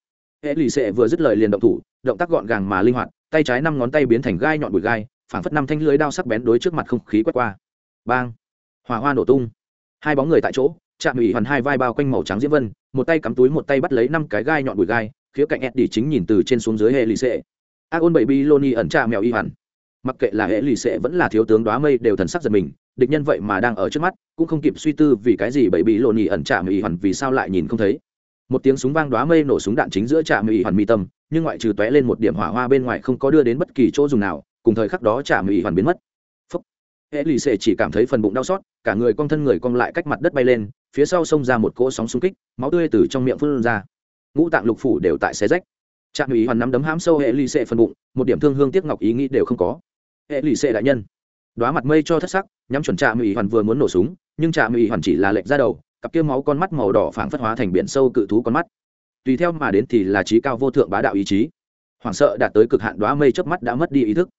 hệ lì xệ vừa dứt lời liền động thủ động tác gọn gàng mà linh hoạt tay trái năm ngón tay biến thành gai nhọn bụi gai phảng phất năm thanh lưới đao sắc bén đối trước mặt không khí quét qua bang. Hỏa hoa nổ tung. Hai bóng người tại chỗ chạm ủy hoàn hai vai bao quanh màu trắng diễm vân, một tay cắm túi, một tay bắt lấy năm cái gai nhọn bụi gai, khía cạnh eddie chính nhìn từ trên xuống dưới hệ lì xệ ác ôn bảy bi loni ẩn trà mèo y hoàn. Mặc kệ là hệ lì xệ vẫn là thiếu tướng đoá mây đều thần sắc giật mình, địch nhân vậy mà đang ở trước mắt, cũng không kịp suy tư vì cái gì bảy bi loni ẩn trà mèo y hoàn vì sao lại nhìn không thấy. Một tiếng súng vang đoá mây nổ súng đạn chính giữa trà mèo y hoàn mi tâm, nhưng ngoại trừ tóe lên một điểm hỏa hoa bên ngoài không có đưa đến bất kỳ chỗ dùng nào, cùng thời khắc đó trà mèo y hoàn biến mất hệ lì xệ chỉ cảm thấy phần bụng đau xót, cả người cong thân người cong lại cách mặt đất bay lên, phía sau xông ra một cỗ sóng xung kích, máu tươi từ trong miệng phun ra. Ngũ tạng lục phủ đều tại xé rách. Trạm ủy hoàn nắm đấm hãm sâu hệ lì xệ phần bụng, một điểm thương hương tiếc ngọc ý nghĩ đều không có. Hệ lì xệ đại nhân đoá mặt mây cho thất sắc, nhắm chuẩn trạm ủy hoàn vừa muốn nổ súng, nhưng trạm ủy hoàn chỉ là lệch ra đầu, cặp kia máu con mắt màu đỏ phảng phất hóa thành biển sâu cự thú con mắt. Tùy theo mà đến thì là trí cao vô thượng bá đạo ý chí. Hoảng sợ đạt tới cực hạn đoá mây chớp mắt đã mất đi ý thức.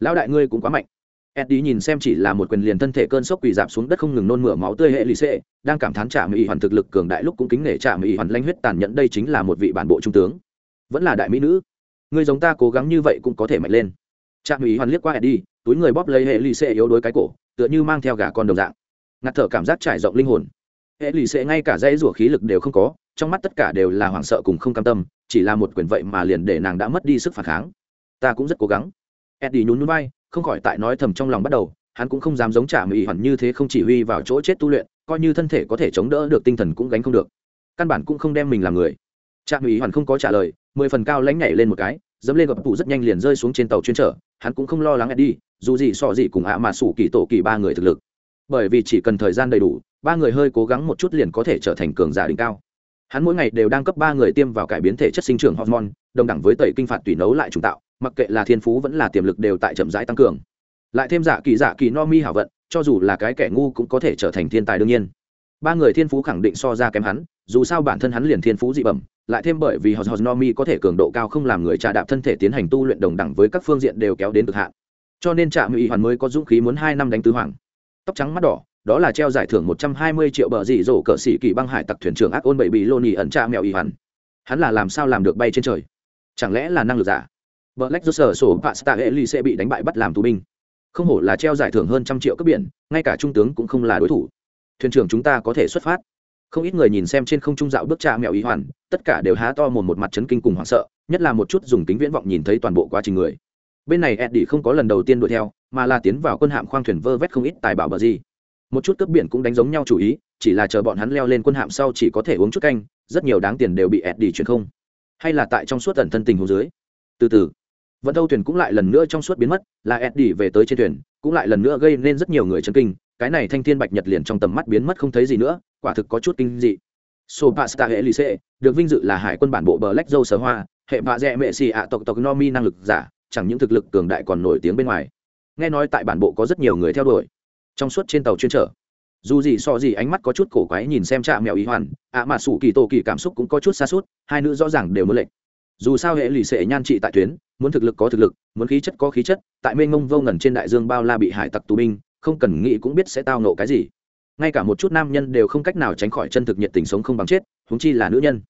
Lão đại ngươi cũng quá mạnh eddie nhìn xem chỉ là một quyền liền thân thể cơn sốc quỳ dạp xuống đất không ngừng nôn mửa máu tươi hệ lì xệ đang cảm thán trả mỹ hoàn thực lực cường đại lúc cũng kính nể trả mỹ hoàn lanh huyết tàn nhẫn đây chính là một vị bản bộ trung tướng. Vẫn là đại mỹ nữ. Người giống ta cố gắng như vậy cũng có thể mạnh lên. Trả mỹ hoàn liếc qua eddie túi người bóp lấy hệ lì xệ yếu đuối cái cổ tựa như mang theo gà con đồng dạng. Ngạt thở cảm giác trải rộng linh hồn. Hệ lì xệ ngay cả dây rủa khí lực đều không có trong mắt tất cả đều là hoảng sợ cùng không cam tâm chỉ là một quyền vậy mà liền để nàng đã mất đi sức phản kháng. Ta cũng rất cố gắng. Eddie nhún nhún vai, không khỏi tại nói thầm trong lòng bắt đầu, hắn cũng không dám giống trả mỹ hoàn như thế không chỉ huy vào chỗ chết tu luyện, coi như thân thể có thể chống đỡ được tinh thần cũng gánh không được. Căn bản cũng không đem mình làm người. Trả mỹ hoàn không có trả lời, mười phần cao lãnh nhảy lên một cái, dẫm lên gập tủ rất nhanh liền rơi xuống trên tàu chuyên trở, hắn cũng không lo lắng đi dù gì so gì cùng ạ mà sủ kỳ tổ kỳ ba người thực lực. Bởi vì chỉ cần thời gian đầy đủ, ba người hơi cố gắng một chút liền có thể trở thành cường giả đỉnh cao. Hắn mỗi ngày đều đang cấp ba người tiêm vào cải biến thể chất sinh trưởng hormone, đồng đẳng với tẩy kinh phạt tùy nấu lại trùng tạo mặc kệ là thiên phú vẫn là tiềm lực đều tại chậm rãi tăng cường. Lại thêm giả kỳ giả kỳ no mi hảo vận cho dù là cái kẻ ngu cũng có thể trở thành thiên tài đương nhiên. Ba người thiên phú khẳng định so ra kém hắn dù sao bản thân hắn liền thiên phú dị bẩm lại thêm bởi vì hos hos no mi có thể cường độ cao không làm người trà đạp thân thể tiến hành tu luyện đồng đẳng với các phương diện đều kéo đến cực hạn. Cho nên trạm mỹ hoàn mới có dũng khí muốn hai năm đánh tứ hoàng. Tóc trắng mắt đỏ đó là treo giải thưởng một trăm hai mươi triệu bờ dị rổ cỡ sĩ kỳ băng hải tặc thuyền trưởng ác ôn bảy bị lô nỉ ẩn tra mèo y hoàn, hắn là làm sao làm được bay trên trời? Chẳng lẽ là năng lực giả? Black Joker sổ Pasta Eli sẽ bị đánh bại bắt làm tù binh. Không hổ là treo giải thưởng hơn trăm triệu cấp biển, ngay cả trung tướng cũng không là đối thủ. Thuyền trưởng chúng ta có thể xuất phát. Không ít người nhìn xem trên không trung dạo bước trà mèo ý hoàn, tất cả đều há to mồm một mặt chấn kinh cùng hoảng sợ, nhất là một chút dùng tính viễn vọng nhìn thấy toàn bộ quá trình người. Bên này Eddie không có lần đầu tiên đuổi theo, mà là tiến vào quân hạm khoang thuyền vơ vét không ít tài bảo bờ gì. Một chút cướp biển cũng đánh giống nhau chủ ý, chỉ là chờ bọn hắn leo lên quân hạm sau chỉ có thể uống chút canh, rất nhiều đáng tiền đều bị Eddie chuyển không. Hay là tại trong suốt tận thân tình hồ dưới. Từ từ, vận thâu thuyền cũng lại lần nữa trong suốt biến mất là eddie về tới trên thuyền cũng lại lần nữa gây nên rất nhiều người chấn kinh cái này thanh thiên bạch nhật liền trong tầm mắt biến mất không thấy gì nữa quả thực có chút kinh dị Sopasta Elise, được vinh dự là hải quân bản bộ Bờ Lách Dâu sở hoa, hệ bạ dẹ mẹ xì ạ tộc tộc Nomi năng lực giả, chẳng những thực lực cường đại còn nổi tiếng bên ngoài. Nghe nói tại bản bộ có rất nhiều người theo đuổi. Trong suốt trên tàu chuyên trở, dù gì so gì ánh mắt có chút cổ quái nhìn xem trạm mèo ý hoàn, ạ mà sủ kỳ tổ kỳ cảm xúc cũng có chút xa suốt, hai nữ rõ ràng đều muốn lệnh. Dù sao hệ lì xệ nhan trị tại tuyến, muốn thực lực có thực lực muốn khí chất có khí chất tại mênh mông vô ngần trên đại dương bao la bị hải tặc tù binh không cần nghĩ cũng biết sẽ tao nộ cái gì. Ngay cả một chút nam nhân đều không cách nào tránh khỏi chân thực nhiệt tình sống không bằng chết húng chi là nữ nhân.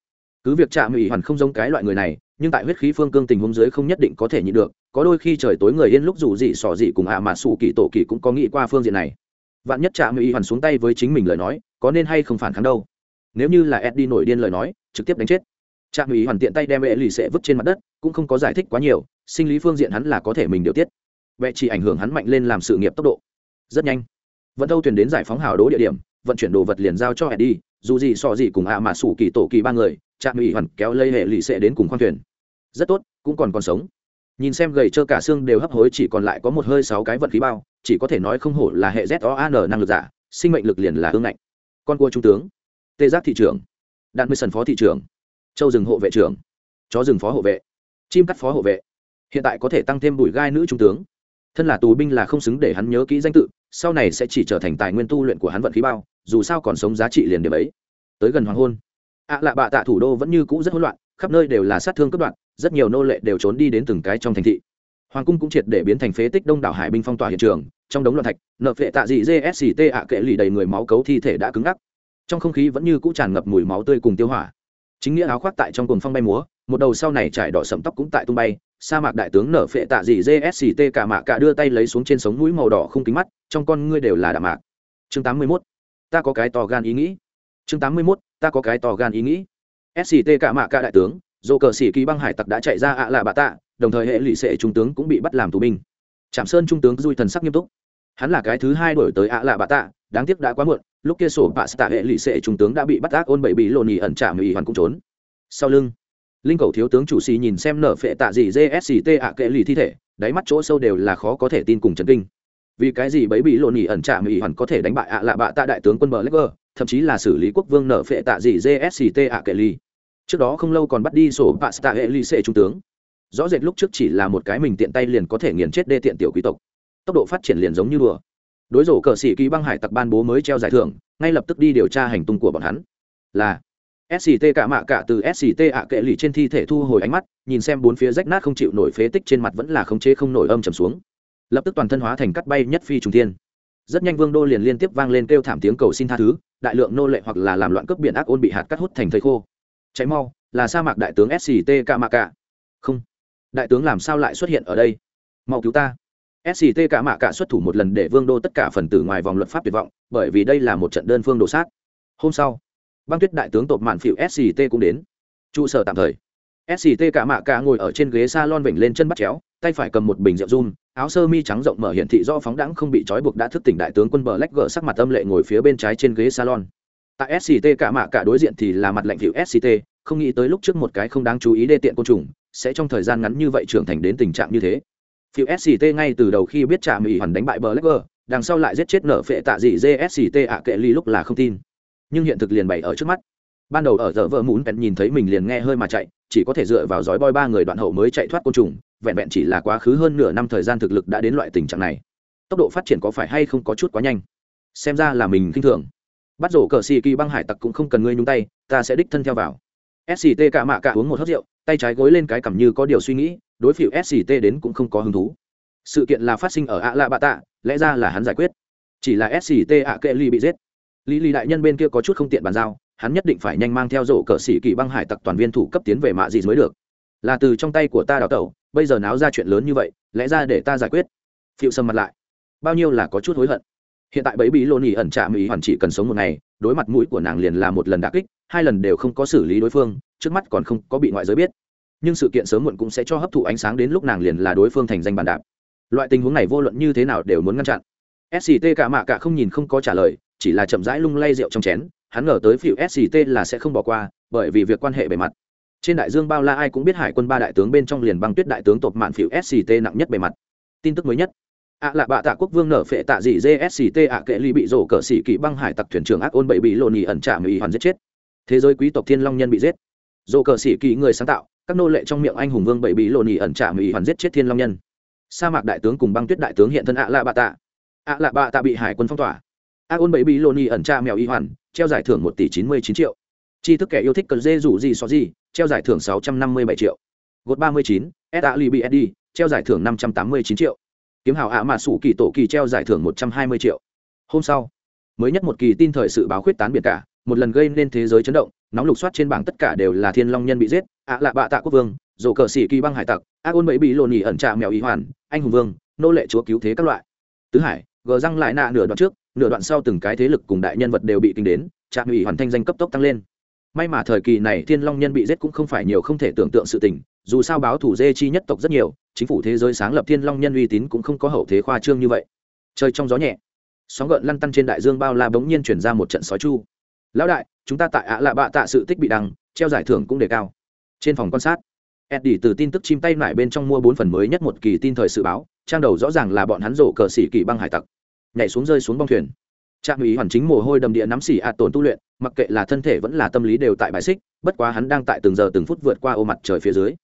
Cứ việc chạm ủy hoàn không giống cái loại người này nhưng tại huyết khí phương cương tình huống dưới không nhất định có thể nhịn được có đôi khi trời tối người yên lúc dù gì sỏ gì cùng ạ mà sủ kỳ tổ kỳ cũng có nghĩ qua phương diện này. Vạn nhất chạm ủy hoàn xuống tay với chính mình lời nói có nên hay không phản kháng đâu? Nếu như là eddie nổi điên lời nói trực tiếp đánh chết trạm ủy hoàn tiện tay đem vệ lì sẽ vứt trên mặt đất, cũng không có giải thích quá nhiều, sinh lý phương diện hắn là có thể mình điều tiết. Vệ chỉ ảnh hưởng hắn mạnh lên làm sự nghiệp tốc độ. Rất nhanh, vận thâu thuyền đến giải phóng hào đố địa điểm, vận chuyển đồ vật liền giao cho đi. dù gì so gì cùng ạ à mà sủ kỳ tổ kỳ ba người, trạm ủy hoàn kéo lây hệ lì sẽ đến cùng khoang thuyền. Rất tốt, cũng còn còn sống. Nhìn xem gầy trơ cả xương đều hấp hối chỉ còn lại có một hơi sáu cái vật khí bao, chỉ có thể nói không hổ là hệ z o an năng lực giả, sinh mệnh lực liền là hương ngạnh. Con cua trung tướng, tê giác thị trưởng, đạn mươi sần phó thị trưởng châu rừng hộ vệ trưởng. Chó rừng phó hộ vệ. Chim cắt phó hộ vệ. Hiện tại có thể tăng thêm bùi gai nữ trung tướng. Thân là tù binh là không xứng để hắn nhớ kỹ danh tự, sau này sẽ chỉ trở thành tài nguyên tu luyện của hắn vận khí bao, dù sao còn sống giá trị liền điểm ấy. Tới gần hoàng hôn. Ạ lạ bạ tạ thủ đô vẫn như cũ rất hỗn loạn, khắp nơi đều là sát thương cấp đoạn rất nhiều nô lệ đều trốn đi đến từng cái trong thành thị. Hoàng cung cũng triệt để biến thành phế tích đông đảo hải binh phong tỏa hiện trường, trong đống loạn thạch, nợ vệ tạ dị gsct ạ kệ lì đầy người máu cấu thi thể đã cứng ngắc. Trong không khí vẫn như cũ tràn ngập mùi máu tươi cùng tiêu hỏa chính nghĩa áo khoác tại trong cuồng phong bay múa, một đầu sau này trải đỏ sẫm tóc cũng tại tung bay, sa mạc đại tướng nở phệ tạ dị gsct cả mạ cả đưa tay lấy xuống trên sống mũi màu đỏ không kính mắt, trong con ngươi đều là đạm mạc chương tám mươi 81. ta có cái to gan ý nghĩ chương tám mươi 81. ta có cái to gan ý nghĩ sct cả mạ cả đại tướng, dô cờ sĩ kỳ băng hải tặc đã chạy ra ạ là bà tạ, đồng thời hệ lụy sệ trung tướng cũng bị bắt làm tù binh trạm sơn trung tướng dui thần sắc nghiêm túc hắn là cái thứ hai đổi tới ạ là bà tạ, đáng tiếc đã quá muộn lúc kia sổ bạ tạ hệ lì xệ trung tướng đã bị bắt ác ôn bảy bị lộn nhì ẩn trả mỹ hoàn cũng trốn. Sau lưng, linh cầu thiếu tướng chủ xì nhìn xem nở phệ tạ gì jsct ạ kệ lì thi thể, đáy mắt chỗ sâu đều là khó có thể tin cùng chấn kinh. Vì cái gì bấy bị lộn nhì ẩn trả mỹ hoàn có thể đánh bại ạ lạ bạ tạ đại tướng quân bờ lê thậm chí là xử lý quốc vương nở phệ tạ gì jsct ạ kệ lì. Trước đó không lâu còn bắt đi sổ bạ tạ hệ lì xệ trung tướng. Rõ rệt lúc trước chỉ là một cái mình tiện tay liền có thể nghiền chết đê tiện tiểu quý tộc. Tốc độ phát triển liền giống như đùa đối rổ cờ sĩ ký băng hải tặc ban bố mới treo giải thưởng, ngay lập tức đi điều tra hành tung của bọn hắn. Là sct cả mạ cả từ sct ạ kệ lì trên thi thể thu hồi ánh mắt, nhìn xem bốn phía rách nát không chịu nổi phế tích trên mặt vẫn là khống chế không nổi âm trầm xuống. Lập tức toàn thân hóa thành cắt bay nhất phi trùng thiên. Rất nhanh vương đô liền liên tiếp vang lên kêu thảm tiếng cầu xin tha thứ, đại lượng nô lệ hoặc là làm loạn cướp biển ác ôn bị hạt cắt hút thành thây khô. Cháy mau, là sa mạc đại tướng sct cả mạ cả. Không, đại tướng làm sao lại xuất hiện ở đây? Mau cứu ta sct cả mạ cả xuất thủ một lần để vương đô tất cả phần tử ngoài vòng luật pháp tuyệt vọng, bởi vì đây là một trận đơn phương đồ sát. Hôm sau, băng tuyết đại tướng tộp mạn phịu sct cũng đến. Trụ sở tạm thời. Sct cả mạ cả ngồi ở trên ghế s a lon vểnh lên chân bắt chéo, tay phải cầm một bình rượu run, áo sơ mi trắng rộng mở hiển thị do phóng đãng không bị trói buộc đã thức tỉnh đại tướng quân bờ lách gờ sắc mặt âm lệ ngồi phía bên trái trên ghế salon. Tại sct cả mạ cả đối diện thì là mặt lạnh hiệu sct không nghĩ tới lúc trước một cái không đáng chú ý đê tiện côn trùng, sẽ trong thời gian ngắn như vậy trưởng thành đến tình trạng như thế phiêu sct ngay từ đầu khi biết trả mỹ hoàn đánh bại Blacker, đằng sau lại giết chết nở phệ tạ dị jsct ạ kệ ly lúc là không tin. Nhưng hiện thực liền bày ở trước mắt. Ban đầu ở giờ vợ muốn bèn nhìn thấy mình liền nghe hơi mà chạy chỉ có thể dựa vào dõi boi ba người đoạn hậu mới chạy thoát côn trùng vẹn vẹn chỉ là quá khứ hơn nửa năm thời gian thực lực đã đến loại tình trạng này. Tốc độ phát triển có phải hay không có chút quá nhanh? Xem ra là mình kinh thường. Bắt rổ cờ xì kỳ băng hải tặc cũng không cần ngươi nhung tay ta sẽ đích thân theo vào. Sct cả mạ cả uống một hớt rượu tay trái gối lên cái cằm như có điều suy nghĩ, đối phiệu sct đến cũng không có hứng thú. Sự kiện là phát sinh ở ạ lạ bạ tạ lẽ ra là hắn giải quyết. Chỉ là sct ạ kệ ly bị giết. Lý lý đại nhân bên kia có chút không tiện bàn giao, hắn nhất định phải nhanh mang theo rổ cờ sĩ kỳ băng hải tặc toàn viên thủ cấp tiến về mạ gì mới được. Là từ trong tay của ta đào tẩu, bây giờ náo ra chuyện lớn như vậy, lẽ ra để ta giải quyết. Phiệu sầm mặt lại. Bao nhiêu là có chút hối hận. Hiện tại bấy bí lô nỉ ẩn trạ mỹ hoàn chỉ cần sống một ngày, đối mặt mũi của nàng liền là một lần đả kích, hai lần đều không có xử lý đối phương trước mắt còn không có bị ngoại giới biết. Nhưng sự kiện sớm muộn cũng sẽ cho hấp thụ ánh sáng đến lúc nàng liền là đối phương thành danh bàn đạp. Loại tình huống này vô luận như thế nào đều muốn ngăn chặn. Sct cả mạ cả không nhìn không có trả lời, chỉ là chậm rãi lung lay rượu trong chén, hắn ngờ tới phiệu sct là sẽ không bỏ qua, bởi vì việc quan hệ bề mặt. Trên đại dương bao la ai cũng biết hải quân ba đại tướng bên trong liền băng tuyết đại tướng tộc mạn phiệu sct nặng nhất bề mặt. Tin tức mới nhất. Ạ à là bạ tạ quốc vương nở phệ tạ dị gsct ạ kệ ly bị rổ cờ xỉ kỵ băng hải tặc thuyền trưởng ác ôn bảy bị lộn ỉ ẩn trả mỹ hoàn giết chết. Thế giới quý tộc thiên long nhân bị giết rổ cờ sĩ kỳ người sáng tạo, các nô lệ trong miệng anh hùng vương bảy bị lộn nhị ẩn trả mỹ hoàn giết chết thiên long nhân. Sa mạc đại tướng cùng băng tuyết đại tướng hiện thân ạ lạ bạ tạ ạ lạ bạ tạ bị hải quân phong tỏa. A ôn bảy bị lộn nhị ẩn trả mèo y hoàn, treo giải thưởng một tỷ chín mươi chín triệu. Chi thức kẻ yêu thích cần dê rủ gì so gì, treo giải thưởng sáu trăm năm mươi bảy triệu. Gột ba mươi chín, s a D. treo giải thưởng năm trăm tám mươi chín triệu. Kiếm hào ạ mạ sủ kỳ tổ kỳ treo giải thưởng một trăm hai mươi triệu. Hôm sau, mới nhất một kỳ tin thời sự báo khuyết tán biệt cả, một lần gây nên thế giới chấn động nóng lục soát trên bảng tất cả đều là thiên long nhân bị giết, ạ lạ bạ tạ quốc vương, dồ cờ xỉ kỳ băng hải tặc, ác ôn bẫy bị lộn nhỉ ẩn trạ mèo ý hoàn, anh hùng vương, nô lệ chúa cứu thế các loại. Tứ hải, gờ răng lại nạ nửa đoạn trước, nửa đoạn sau từng cái thế lực cùng đại nhân vật đều bị kinh đến, trạm ủy hoàn thanh danh cấp tốc tăng lên. May mà thời kỳ này thiên long nhân bị giết cũng không phải nhiều không thể tưởng tượng sự tình, dù sao báo thủ dê chi nhất tộc rất nhiều, chính phủ thế giới sáng lập thiên long nhân uy tín cũng không có hậu thế khoa trương như vậy. Chơi trong gió nhẹ, sóng gợn lăn tăn trên đại dương bao la bỗng nhiên chuyển ra một trận sói chu. Lão đại chúng ta tại ạ lạ bạ tạ sự tích bị đăng, treo giải thưởng cũng đề cao. Trên phòng quan sát, eddie từ tin tức chim tay lại bên trong mua bốn phần mới nhất một kỳ tin thời sự báo, trang đầu rõ ràng là bọn hắn rổ cờ xỉ kỳ băng hải tặc. Nhảy xuống rơi xuống bong thuyền. Trạm ủy hoàn chính mồ hôi đầm địa nắm xỉ ạ tổn tu luyện, mặc kệ là thân thể vẫn là tâm lý đều tại bài xích, bất quá hắn đang tại từng giờ từng phút vượt qua ô mặt trời phía dưới.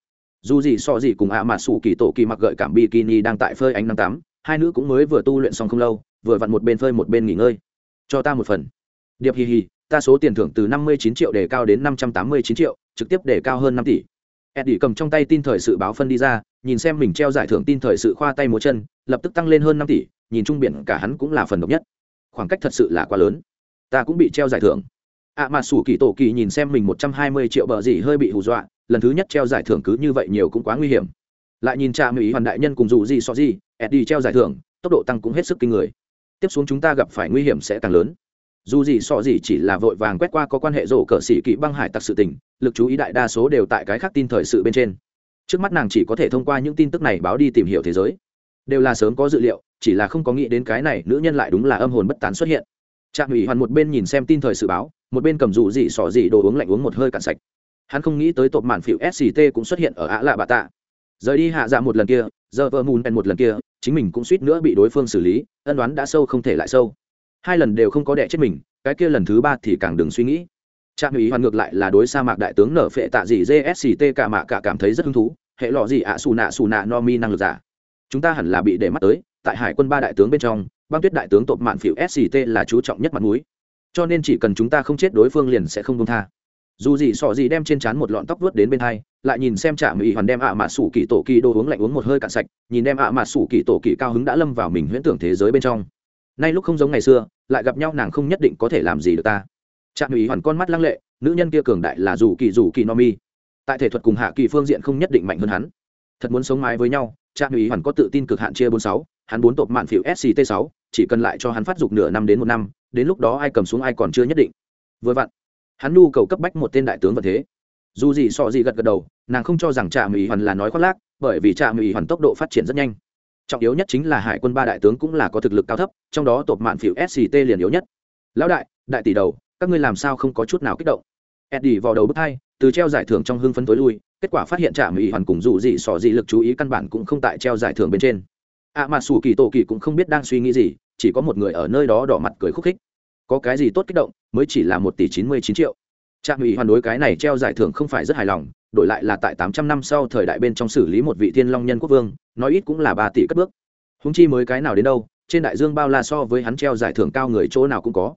Dù gì so gì cùng ạ mà sủ kỳ tổ kỳ mặc gợi cảm bikini đang tại phơi ánh nắng tắm, hai nữ cũng mới vừa tu luyện xong không lâu, vừa vặn một bên phơi một bên nghỉ ngơi. Cho ta một phần. Điệp hì hì ta số tiền thưởng từ năm mươi chín triệu đề cao đến năm trăm tám mươi chín triệu, trực tiếp đề cao hơn năm tỷ. Eddie cầm trong tay tin thời sự báo phân đi ra, nhìn xem mình treo giải thưởng tin thời sự khoa tay múa chân, lập tức tăng lên hơn năm tỷ, nhìn trung biển cả hắn cũng là phần độc nhất. Khoảng cách thật sự là quá lớn. Ta cũng bị treo giải thưởng. À mà sủ kỳ tổ kỳ nhìn xem mình một trăm hai mươi triệu bờ gì hơi bị hù dọa, lần thứ nhất treo giải thưởng cứ như vậy nhiều cũng quá nguy hiểm. Lại nhìn cha mỹ hoàn đại nhân cùng dù gì so gì, eddie treo giải thưởng, tốc độ tăng cũng hết sức kinh người. Tiếp xuống chúng ta gặp phải nguy hiểm sẽ càng lớn dù gì sọ gì chỉ là vội vàng quét qua có quan hệ rổ cờ sĩ kỵ băng hải tặc sự tình, lực chú ý đại đa số đều tại cái khác tin thời sự bên trên. Trước mắt nàng chỉ có thể thông qua những tin tức này báo đi tìm hiểu thế giới. Đều là sớm có dự liệu, chỉ là không có nghĩ đến cái này nữ nhân lại đúng là âm hồn bất tán xuất hiện. Trạm ủy hoàn một bên nhìn xem tin thời sự báo, một bên cầm dù gì sọ gì đồ uống lạnh uống một hơi cạn sạch. Hắn không nghĩ tới tột mạn phịu sct cũng xuất hiện ở ả lạ bà tạ. Rời đi hạ dạ một lần kia, giờ vợ mùn một lần kia, chính mình cũng suýt nữa bị đối phương xử lý, ân đoán đã sâu không thể lại sâu hai lần đều không có đẻ chết mình, cái kia lần thứ ba thì càng đừng suy nghĩ. Trạm ý hoàn ngược lại là đối sa mạc đại tướng nở phệ tạ gì jsct cả mạ cả cảm thấy rất hứng thú, hệ lọ gì ạ, xù nạ xù nạ no mi năng lực giả. Chúng ta hẳn là bị để mắt tới, tại hải quân ba đại tướng bên trong, băng tuyết đại tướng tộp mạn phịu sct là chú trọng nhất mặt mũi. Cho nên chỉ cần chúng ta không chết đối phương liền sẽ không công tha. Dù gì sọ gì đem trên trán một lọn tóc vớt đến bên hai, lại nhìn xem trạm mỹ hoàn đem ạ à mạ sủ kỳ tổ kỳ đồ uống lạnh uống một hơi cạn sạch, nhìn đem ạ à mạ sủ kỳ tổ kỳ cao hứng đã lâm vào mình huyễn tưởng thế giới bên trong. Nay lúc không giống ngày xưa lại gặp nhau nàng không nhất định có thể làm gì được ta. Trạm mỹ hoàn con mắt lăng lệ, nữ nhân kia cường đại là dù kỳ dù kỳ no mi. Tại thể thuật cùng hạ kỳ phương diện không nhất định mạnh hơn hắn. Thật muốn sống mái với nhau, trạm mỹ hoàn có tự tin cực hạn chia bốn sáu, hắn bốn tộp mạn phiểu sct sáu, chỉ cần lại cho hắn phát dục nửa năm đến một năm, đến lúc đó ai cầm xuống ai còn chưa nhất định. Vừa vặn, hắn nhu cầu cấp bách một tên đại tướng vật thế. Dù gì sọ gì gật gật đầu, nàng không cho rằng trạm mỹ hoàn là nói khoác lác, bởi vì trạm mỹ hoàn tốc độ phát triển rất nhanh trọng yếu nhất chính là hải quân ba đại tướng cũng là có thực lực cao thấp, trong đó tột mạn phiểu sct liền yếu nhất. Lão đại đại tỷ đầu, các ngươi làm sao không có chút nào kích động? Eddie vào đầu bước hai, từ treo giải thưởng trong hưng phấn tối lui, kết quả phát hiện trả mỹ hoàn cùng dù gì sọ gì lực chú ý căn bản cũng không tại treo giải thưởng bên trên. Ạ mà sủ kỳ tổ kỳ cũng không biết đang suy nghĩ gì, chỉ có một người ở nơi đó đỏ mặt cười khúc khích. Có cái gì tốt kích động, mới chỉ là một tỷ chín mươi chín triệu. Trạm ủy hoàn đối cái này treo giải thưởng không phải rất hài lòng đổi lại là tại tám trăm năm sau thời đại bên trong xử lý một vị thiên long nhân quốc vương, nói ít cũng là ba tỷ cất bước. Húng chi mới cái nào đến đâu, trên đại dương bao la so với hắn treo giải thưởng cao người chỗ nào cũng có.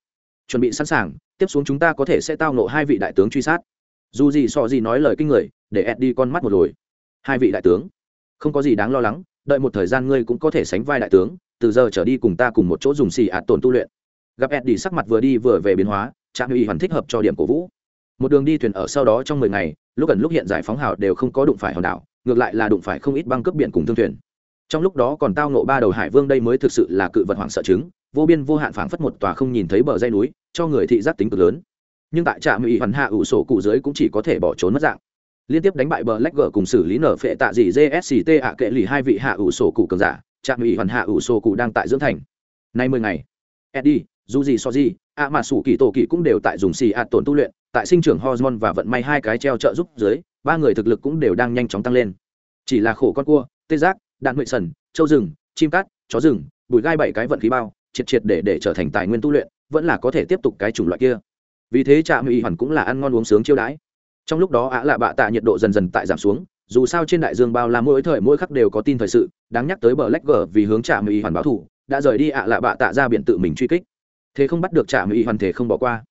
Chuẩn bị sẵn sàng, tiếp xuống chúng ta có thể sẽ tao nộ hai vị đại tướng truy sát. Dù gì so gì nói lời kinh người, để ed đi con mắt một lồi hai vị đại tướng. Không có gì đáng lo lắng, đợi một thời gian ngươi cũng có thể sánh vai đại tướng, từ giờ trở đi cùng ta cùng một chỗ dùng xì ạt tổn tu luyện. Gặp đi sắc mặt vừa đi vừa về biến hóa trạm Y hoàn thích hợp cho điểm cổ vũ. Một đường đi thuyền ở sau đó trong mười ngày lúc gần lúc hiện giải phóng hào đều không có đụng phải hòn đảo, ngược lại là đụng phải không ít băng cướp biển cùng thương thuyền. Trong lúc đó còn tao nộ ba đầu hải vương đây mới thực sự là cự vật hoảng sợ chứng, vô biên vô hạn phảng phất một tòa không nhìn thấy bờ dây núi, cho người thị giác tính cực lớn. Nhưng tại trạm ủy hoàn hạ ủ sổ cụ dưới cũng chỉ có thể bỏ trốn mất dạng. Liên tiếp đánh bại bờ lách gờ cùng xử lý nở phệ tạ dị jsct ạ kệ lì hai vị hạ ủ sổ cụ cường giả, trạm ủy hoàn hạ ủ sổ cụ đang tại dưỡng thành. Nay mười ngày, eddie dù gì so gì ạ mà sủ kỳ tổ kỳ cũng đều tại dùng xì ạ tổn tu luyện tại sinh trưởng hormone và vận may hai cái treo trợ giúp dưới, ba người thực lực cũng đều đang nhanh chóng tăng lên. Chỉ là khổ con cua, tê giác, đạn nguyện sần châu rừng, chim cát, chó rừng bùi gai bảy cái vận khí bao, triệt triệt để để trở thành tài nguyên tu luyện, vẫn là có thể tiếp tục cái chủng loại kia. Vì thế trạm ủy hoàn cũng là ăn ngon uống sướng chiêu đãi. Trong lúc đó ạ lạ bạ tạ nhiệt độ dần dần tại giảm xuống, dù sao trên đại dương bao la mỗi thời mỗi khắc đều có tin thời sự, đáng nhắc tới bờ lách vì hướng trạm ủy hoàn báo thủ, đã rời đi ạ lạ bạ tạ ra biển tự mình truy kích. Thế không bắt được trạm ủy hoàn thể không bỏ qua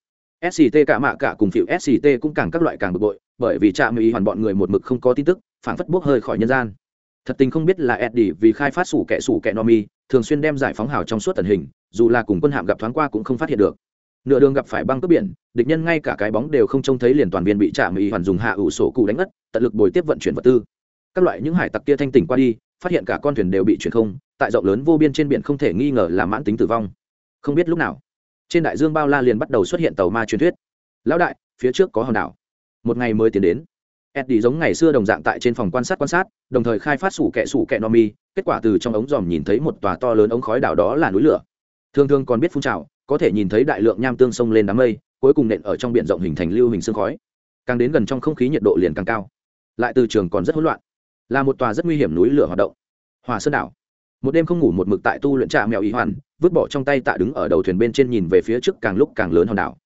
sct cả mạ cả cùng phiệu sct cũng càng các loại càng bực bội, bởi vì trạm ủy hoàn bọn người một mực không có tin tức phản phất bốc hơi khỏi nhân gian. Thật tình không biết là eddie vì khai phát sủ kẻ sủ kẻ nomi thường xuyên đem giải phóng hào trong suốt tần hình, dù là cùng quân hạm gặp thoáng qua cũng không phát hiện được. Nửa đường gặp phải băng cướp biển, địch nhân ngay cả cái bóng đều không trông thấy liền toàn viên bị trạm ý hoàn dùng hạ ủ sổ cụ đánh ngất, tận lực bồi tiếp vận chuyển vật tư. Các loại những hải tặc kia thanh tỉnh qua đi, phát hiện cả con thuyền đều bị chuyển không, tại rộng lớn vô biên trên biển không thể nghi ngờ là mãn tính tử vong. Không biết lúc nào trên đại dương bao la liền bắt đầu xuất hiện tàu ma truyền thuyết. Lão đại, phía trước có hòn đảo. Một ngày mới tiến đến. Eddie giống ngày xưa đồng dạng tại trên phòng quan sát quan sát, đồng thời khai phát sủ kẹ sủ kẹ no mi, kết quả từ trong ống dòm nhìn thấy một tòa to lớn ống khói đảo đó là núi lửa. Thường thường còn biết phun trào, có thể nhìn thấy đại lượng nham tương sông lên đám mây, cuối cùng nện ở trong biển rộng hình thành lưu hình sương khói. Càng đến gần trong không khí nhiệt độ liền càng cao. Lại từ trường còn rất hỗn loạn. Là một tòa rất nguy hiểm núi lửa hoạt động. Hòa sơn đảo một đêm không ngủ một mực tại tu luyện trạ mèo ý hoàn, vứt bỏ trong tay tạ đứng ở đầu thuyền bên trên nhìn về phía trước càng lúc càng lớn hòn đảo.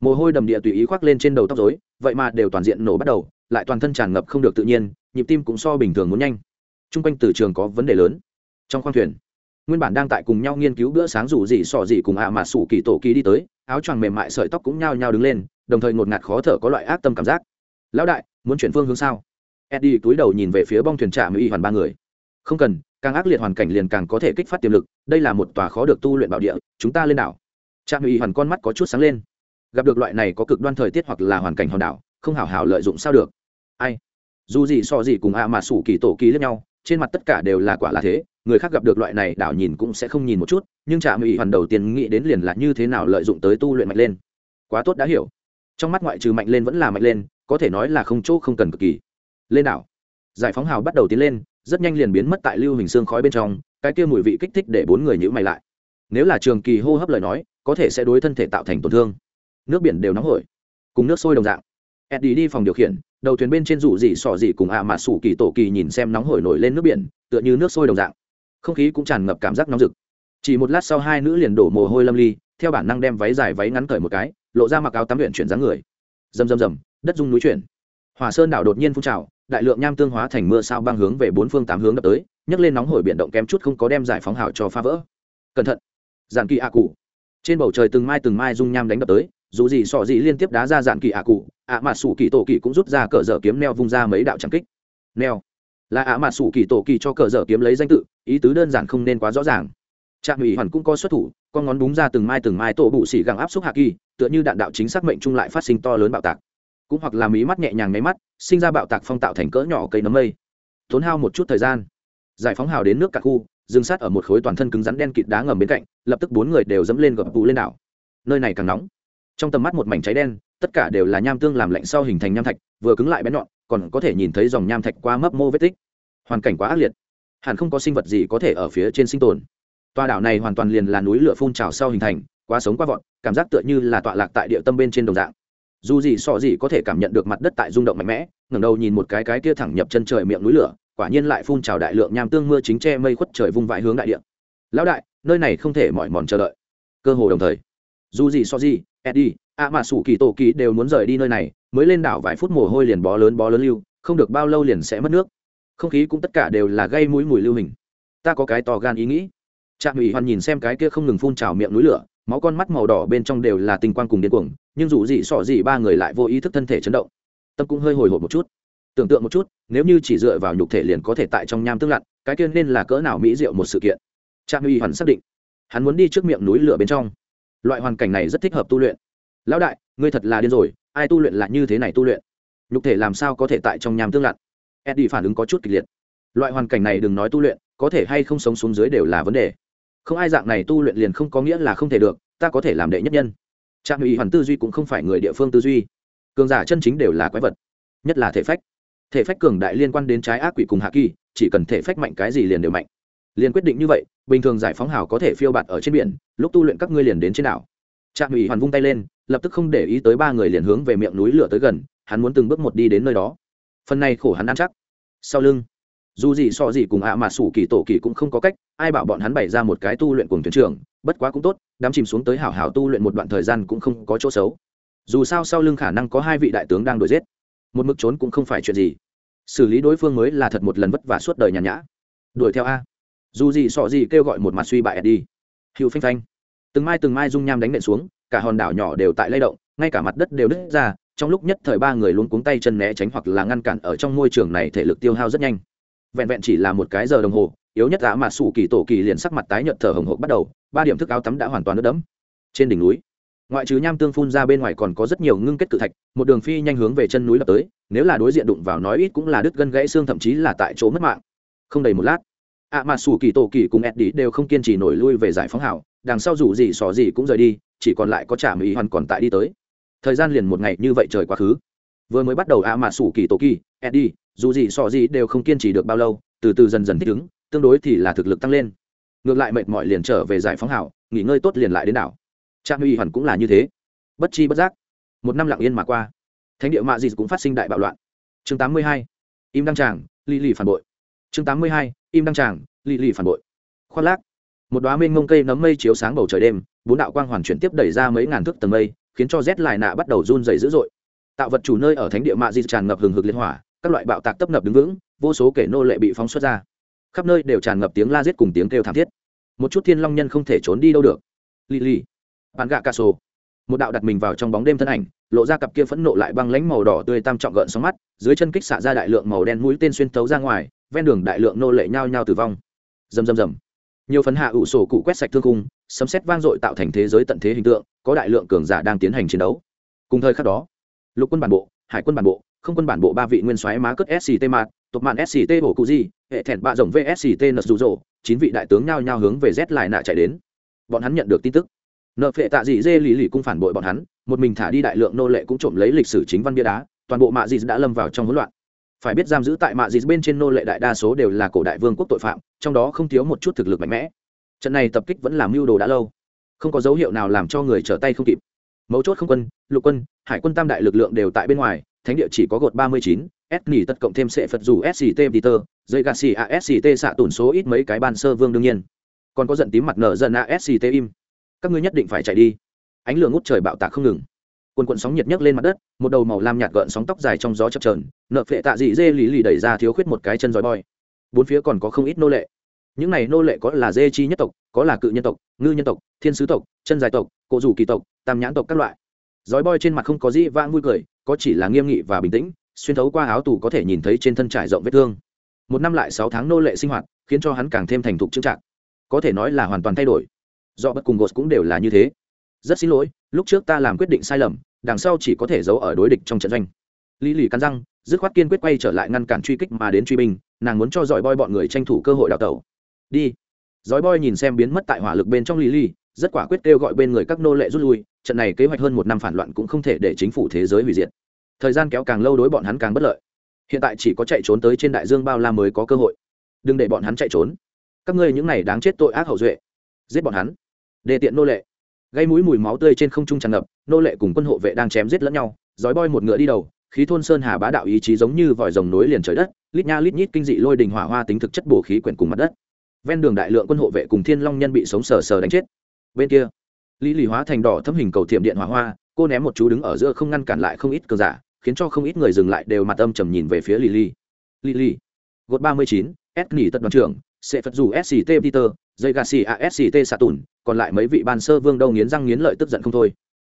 Mồ hôi đầm địa tùy ý khoác lên trên đầu tóc dối vậy mà đều toàn diện nổ bắt đầu, lại toàn thân tràn ngập không được tự nhiên, nhịp tim cũng so bình thường muốn nhanh. T r u n g quanh từ trường có vấn đề lớn. Trong khoang thuyền, nguyên bản đang tại cùng nhau nghiên cứu bữa sáng rủ gì sỏ gì cùng ạ mà sủ kỳ tổ kỳ đi tới, áo choàng mềm mại sợi tóc cũng nhao nhao đứng lên, đồng thời ngột ngạt khó thở có loại ác tâm cảm giác. Lão đại, muốn chuyển phương hướng sao? Eddie túi đầu nhìn về phía bong thuyền trạm y hoàn ba người. Không cần càng ác liệt hoàn cảnh liền càng có thể kích phát tiềm lực, đây là một tòa khó được tu luyện bảo địa, chúng ta lên đảo. Trạm y hoàn con mắt có chút sáng lên. Gặp được loại này có cực đoan thời tiết hoặc là hoàn cảnh hòn đảo, không hảo hảo lợi dụng sao được. Ai? Dù gì so gì cùng a mà sủ kỳ tổ kỳ lẫn nhau, trên mặt tất cả đều là quả là thế, người khác gặp được loại này đảo nhìn cũng sẽ không nhìn một chút, nhưng trạm ủy hoàn đầu tiên nghĩ đến liền là như thế nào lợi dụng tới tu luyện mạnh lên. Quá tốt đã hiểu. Trong mắt ngoại trừ mạnh lên vẫn là mạnh lên, có thể nói là không chỗ không cần cực kỳ. Lên đảo. Giải phóng hào bắt đầu tiến lên rất nhanh liền biến mất tại lưu hình xương khói bên trong, cái kia mùi vị kích thích để bốn người nhữ mày lại. Nếu là trường kỳ hô hấp lời nói, có thể sẽ đối thân thể tạo thành tổn thương. Nước biển đều nóng hổi, cùng nước sôi đồng dạng. Eddie đi phòng điều khiển, đầu thuyền bên trên rủ dị sỏ dị cùng ạ à mà sủ kỳ tổ kỳ nhìn xem nóng hổi nổi lên nước biển, tựa như nước sôi đồng dạng. Không khí cũng tràn ngập cảm giác nóng rực. Chỉ một lát sau hai nữ liền đổ mồ hôi lâm ly, theo bản năng đem váy dài váy ngắn cởi một cái, lộ ra mặc áo tắm luyện chuyển dáng người. Rầm rầm rầm, đất dung núi chuyển. Hòa sơn đảo đột nhiên phun trào đại lượng nham tương hóa thành mưa sao băng hướng về bốn phương tám hướng đập tới, nhấc lên nóng hổi biển động kém chút không có đem giải phóng hào cho phá vỡ. Cẩn thận! Dạn kỳ a cụ trên bầu trời từng mai từng mai dung nham đánh đập tới, dù gì sọ gì liên tiếp đá ra dạn kỳ ạ cụ ạ mà sủ kỳ tổ kỳ cũng rút ra cờ dở kiếm neo vung ra mấy đạo trắng kích. Neo. Là ạ mà sủ kỳ tổ kỳ cho cờ dở kiếm lấy danh tự, ý tứ đơn giản không nên quá rõ ràng. Trạm ủy hoàn cũng có xuất thủ, con ngón búng ra từng mai từng mai tổ bụ xỉ găng áp xúc hạ kỳ, tựa như đạn đạo chính xác mệnh chung lại phát sinh to lớn bạo tạc cũng hoặc là mí mắt nhẹ nhàng nháy mắt, sinh ra bạo tạc phong tạo thành cỡ nhỏ cây nấm mây. Tốn hao một chút thời gian, giải phóng hào đến nước cả khu dừng sát ở một khối toàn thân cứng rắn đen kịt đá ngầm bên cạnh, lập tức bốn người đều dẫm lên gập vụ lên đảo. Nơi này càng nóng. Trong tầm mắt một mảnh cháy đen, tất cả đều là nham tương làm lạnh sau hình thành nham thạch, vừa cứng lại bén nhọn, còn có thể nhìn thấy dòng nham thạch qua mấp mô vết tích. Hoàn cảnh quá ác liệt. Hẳn không có sinh vật gì có thể ở phía trên sinh tồn. Tòa đảo này hoàn toàn liền là núi lửa phun trào sau hình thành, quá sống quá vọn cảm giác tựa như là tọa lạc tại địa tâm bên trên đồng dạng dù gì sọ gì có thể cảm nhận được mặt đất tại rung động mạnh mẽ, ngẩng đầu nhìn một cái cái kia thẳng nhập chân trời miệng núi lửa, quả nhiên lại phun trào đại lượng nham tương mưa chính che mây khuất trời vung vãi hướng đại địa. Lão đại, nơi này không thể mỏi mòn chờ đợi. Cơ hồ đồng thời, dù gì so gì, eddie ạ mà sủ kỳ tổ kỳ đều muốn rời đi nơi này, mới lên đảo vài phút mồ hôi liền bó lớn bó lớn lưu, không được bao lâu liền sẽ mất nước. Không khí cũng tất cả đều là gây mũi mùi lưu hình. Ta có cái to gan ý nghĩ. Trạm ủy hoàn nhìn xem cái kia không ngừng phun trào miệng núi lửa máu con mắt màu đỏ bên trong đều là tinh quang cùng điên cuồng, nhưng dù gì sọ gì ba người lại vô ý thức thân thể chấn động. Tâm cũng hơi hồi hộp một chút. Tưởng tượng một chút, nếu như chỉ dựa vào nhục thể liền có thể tại trong nham tương lặn, cái kia nên là cỡ nào mỹ diệu một sự kiện. Trạm uy hoàn xác định, hắn muốn đi trước miệng núi lửa bên trong. Loại hoàn cảnh này rất thích hợp tu luyện. Lão đại, ngươi thật là điên rồi, ai tu luyện là như thế này tu luyện? Nhục thể làm sao có thể tại trong nham tương lặn? Eddie phản ứng có chút kịch liệt. Loại hoàn cảnh này đừng nói tu luyện, có thể hay không sống xuống dưới đều là vấn đề không ai dạng này tu luyện liền không có nghĩa là không thể được, ta có thể làm đệ nhất nhân. Trạm ủy hoàn tư duy cũng không phải người địa phương tư duy. Cường giả chân chính đều là quái vật, nhất là thể phách. Thể phách cường đại liên quan đến trái ác quỷ cùng hạ kỳ, chỉ cần thể phách mạnh cái gì liền đều mạnh. Liền quyết định như vậy, bình thường giải phóng hào có thể phiêu bạt ở trên biển, lúc tu luyện các ngươi liền đến trên đảo. Trạm ủy hoàn vung tay lên, lập tức không để ý tới ba người liền hướng về miệng núi lửa tới gần, hắn muốn từng bước một đi đến nơi đó. Phần này khổ hắn ăn chắc. Sau lưng dù gì so gì cùng ạ mà sủ kỳ tổ kỳ cũng không có cách, ai bảo bọn hắn bày ra một cái tu luyện cùng thuyền trưởng, bất quá cũng tốt, đám chìm xuống tới hảo hảo tu luyện một đoạn thời gian cũng không có chỗ xấu. Dù sao sau lưng khả năng có hai vị đại tướng đang đuổi giết. Một mức trốn cũng không phải chuyện gì. Xử lý đối phương mới là thật một lần vất vả suốt đời nhàn nhã. Đuổi theo a. Dù gì sọ gì kêu gọi một mặt suy bại đi. Hữu phanh phanh. Từng mai từng mai dung nham đánh nện xuống, cả hòn đảo nhỏ đều tại lay động, ngay cả mặt đất đều đứt ra, trong lúc nhất thời ba người luôn cuống tay chân né tránh hoặc là ngăn cản ở trong môi trường này thể lực tiêu hao rất nhanh vẹn vẹn chỉ là một cái giờ đồng hồ, yếu nhất đã mà sủ kỳ tổ kỳ liền sắc mặt tái nhợt thở hồng hộc bắt đầu, ba điểm thức áo tắm đã hoàn toàn ướt đẫm. Trên đỉnh núi, ngoại trừ nham tương phun ra bên ngoài còn có rất nhiều ngưng kết cự thạch, một đường phi nhanh hướng về chân núi lập tới, nếu là đối diện đụng vào nói ít cũng là đứt gân gãy xương thậm chí là tại chỗ mất mạng. Không đầy một lát, ạ mà sủ kỳ tổ kỳ cùng eddie đều không kiên trì nổi lui về giải phóng hảo, đằng sau dù gì xỏ gì cũng rời đi, chỉ còn lại có trả mỹ hoàn còn tại đi tới. Thời gian liền một ngày như vậy trời quá khứ vừa mới bắt đầu ạ mà sủ kỳ tổ kỳ, eddie, dù gì xỏ gì đều không kiên trì được bao lâu, từ từ dần dần thích ứng, tương đối thì là thực lực tăng lên. Ngược lại mệt mỏi liền trở về giải phóng hảo, nghỉ ngơi tốt liền lại đến đảo. Trang uy hoàn cũng là như thế. Bất chi bất giác, một năm lặng yên mà qua. Thánh địa mạ gì cũng phát sinh đại bạo loạn. Chương 82. im đăng tràng ly lì phản bội. Chương 82. im đăng tràng ly lì phản bội. Khoác lác, một đoá mênh ngông cây nấm mây chiếu sáng bầu trời đêm, bốn đạo quang hoàn chuyển tiếp đẩy ra mấy ngàn thước tầng mây, khiến cho rét lại nạ bắt đầu run dày dữ dội tạo vật chủ nơi ở thánh địa mạ di tràn ngập hừng hực liên hỏa, các loại bạo tạc tấp nập đứng vững, vô số kẻ nô lệ bị phóng xuất ra. Khắp nơi đều tràn ngập tiếng la giết cùng tiếng kêu thảm thiết. Một chút thiên long nhân không thể trốn đi đâu được. Lì lì bạn gạ ca sô một đạo đặt mình vào trong bóng đêm thân ảnh, lộ ra cặp kia phẫn nộ lại băng lánh màu đỏ tươi tam trọng gợn sóng mắt, dưới chân kích xạ ra đại lượng màu đen mũi tên xuyên thấu ra ngoài, ven đường đại lượng nô lệ nhao nhao tử vong. Rầm rầm rầm. Nhiều phấn hạ ủ sổ cụ quét sạch thương cung sấm xét vang dội tạo thành thế giới tận thế hình tượng, có đại lượng cường giả đang tiến hành chiến đấu. Cùng thời khắc đó lục quân bản bộ, hải quân bản bộ, không quân bản bộ ba vị nguyên soái má cất sct mạt tộc mạn sct hổ cụ di hệ thẹn bạ rồng vsct nật dù rỗ, chín vị đại tướng nhao nhao hướng về z lại nạ chạy đến. Bọn hắn nhận được tin tức. Nợ phệ tạ dị dê lì lì cung phản bội bọn hắn, một mình thả đi đại lượng nô lệ cũng trộm lấy lịch sử chính văn bia đá, toàn bộ mạ dị đã lâm vào trong hỗn loạn. Phải biết giam giữ tại mạ dị bên trên nô lệ đại đa số đều là cổ đại vương quốc tội phạm, trong đó không thiếu một chút thực lực mạnh mẽ. Trận này tập kích vẫn làm mưu đồ đã lâu. Không có dấu hiệu nào làm cho người trở tay không kịp mấu chốt không quân, lục quân, hải quân tam đại lực lượng đều tại bên ngoài, thánh địa chỉ có gột ba mươi chín, s nỉ tất cộng thêm sệ phật dù sct peter dây gà xì a sct xạ tổn số ít mấy cái ban sơ vương đương nhiên. Còn có giận tím mặt nở dần a sct im. Các ngươi nhất định phải chạy đi. Ánh lửa ngút trời bạo tạc không ngừng. Quần quần sóng nhiệt nhấc lên mặt đất, một đầu màu lam nhạt gợn sóng tóc dài trong gió chập trờn nợ phệ tạ dị dê lì lì đẩy ra thiếu khuyết một cái chân giói boy bốn phía còn có không ít nô lệ. Những này nô lệ có là dê chi nhất tộc, có là cự nhân tộc, ngư nhân tộc, thiên sứ tộc, chân dài tộc, cổ rủ kỳ tộc tam nhãn tộc các loại. Dói boy trên mặt không có gì vãng vui cười, có chỉ là nghiêm nghị và bình tĩnh, xuyên thấu qua áo tù có thể nhìn thấy trên thân trải rộng vết thương. Một năm lại sáu tháng nô lệ sinh hoạt, khiến cho hắn càng thêm thành thục trưng trạng có thể nói là hoàn toàn thay đổi. Do bất cùng gột cũng đều là như thế. Rất xin lỗi, lúc trước ta làm quyết định sai lầm, đằng sau chỉ có thể giấu ở đối địch trong trận doanh. Lý lì cắn răng, dứt khoát kiên quyết quay trở lại ngăn cản truy kích mà đến truy binh, nàng muốn cho dòi boy bọn người tranh thủ cơ hội đào tẩu. Đi. Dòi boy nhìn xem biến mất tại hỏa lực bên trong lý lì, rất quả quyết kêu gọi bên người các nô lệ rút lui trận này kế hoạch hơn một năm phản loạn cũng không thể để chính phủ thế giới hủy diệt. Thời gian kéo càng lâu đối bọn hắn càng bất lợi. Hiện tại chỉ có chạy trốn tới trên đại dương bao la mới có cơ hội. Đừng để bọn hắn chạy trốn. Các ngươi những này đáng chết tội ác hậu duệ. Giết bọn hắn. Đề tiện nô lệ. Gây mũi mùi máu tươi trên không trung tràn ngập, nô lệ cùng quân hộ vệ đang chém giết lẫn nhau dói boi một ngựa đi đầu, khí thôn sơn hà bá đạo ý chí giống như vòi rồng nối liền trời đất, lít nha lít nhít kinh dị lôi đình hỏa hoa tính thực chất bổ khí quyển cùng mặt đất. Ven đường đại lượng quân hộ vệ cùng thiên long nhân bị sống sờ sờ đánh chết. Bên kia lý lì hóa thành đỏ thâm hình cầu thiểm điện hỏa hoa, cô ném một chú đứng ở giữa không ngăn cản lại không ít cờ giả, khiến cho không ít người dừng lại đều mặt âm trầm nhìn về phía lì lì. Lì lì, gột ba mươi chín, s nghỉ tật đoàn trưởng, sẽ phật dù sct peter dây gà xì a sct xạ tùn còn lại mấy vị ban sơ vương đâu nghiến răng nghiến lợi tức giận không thôi.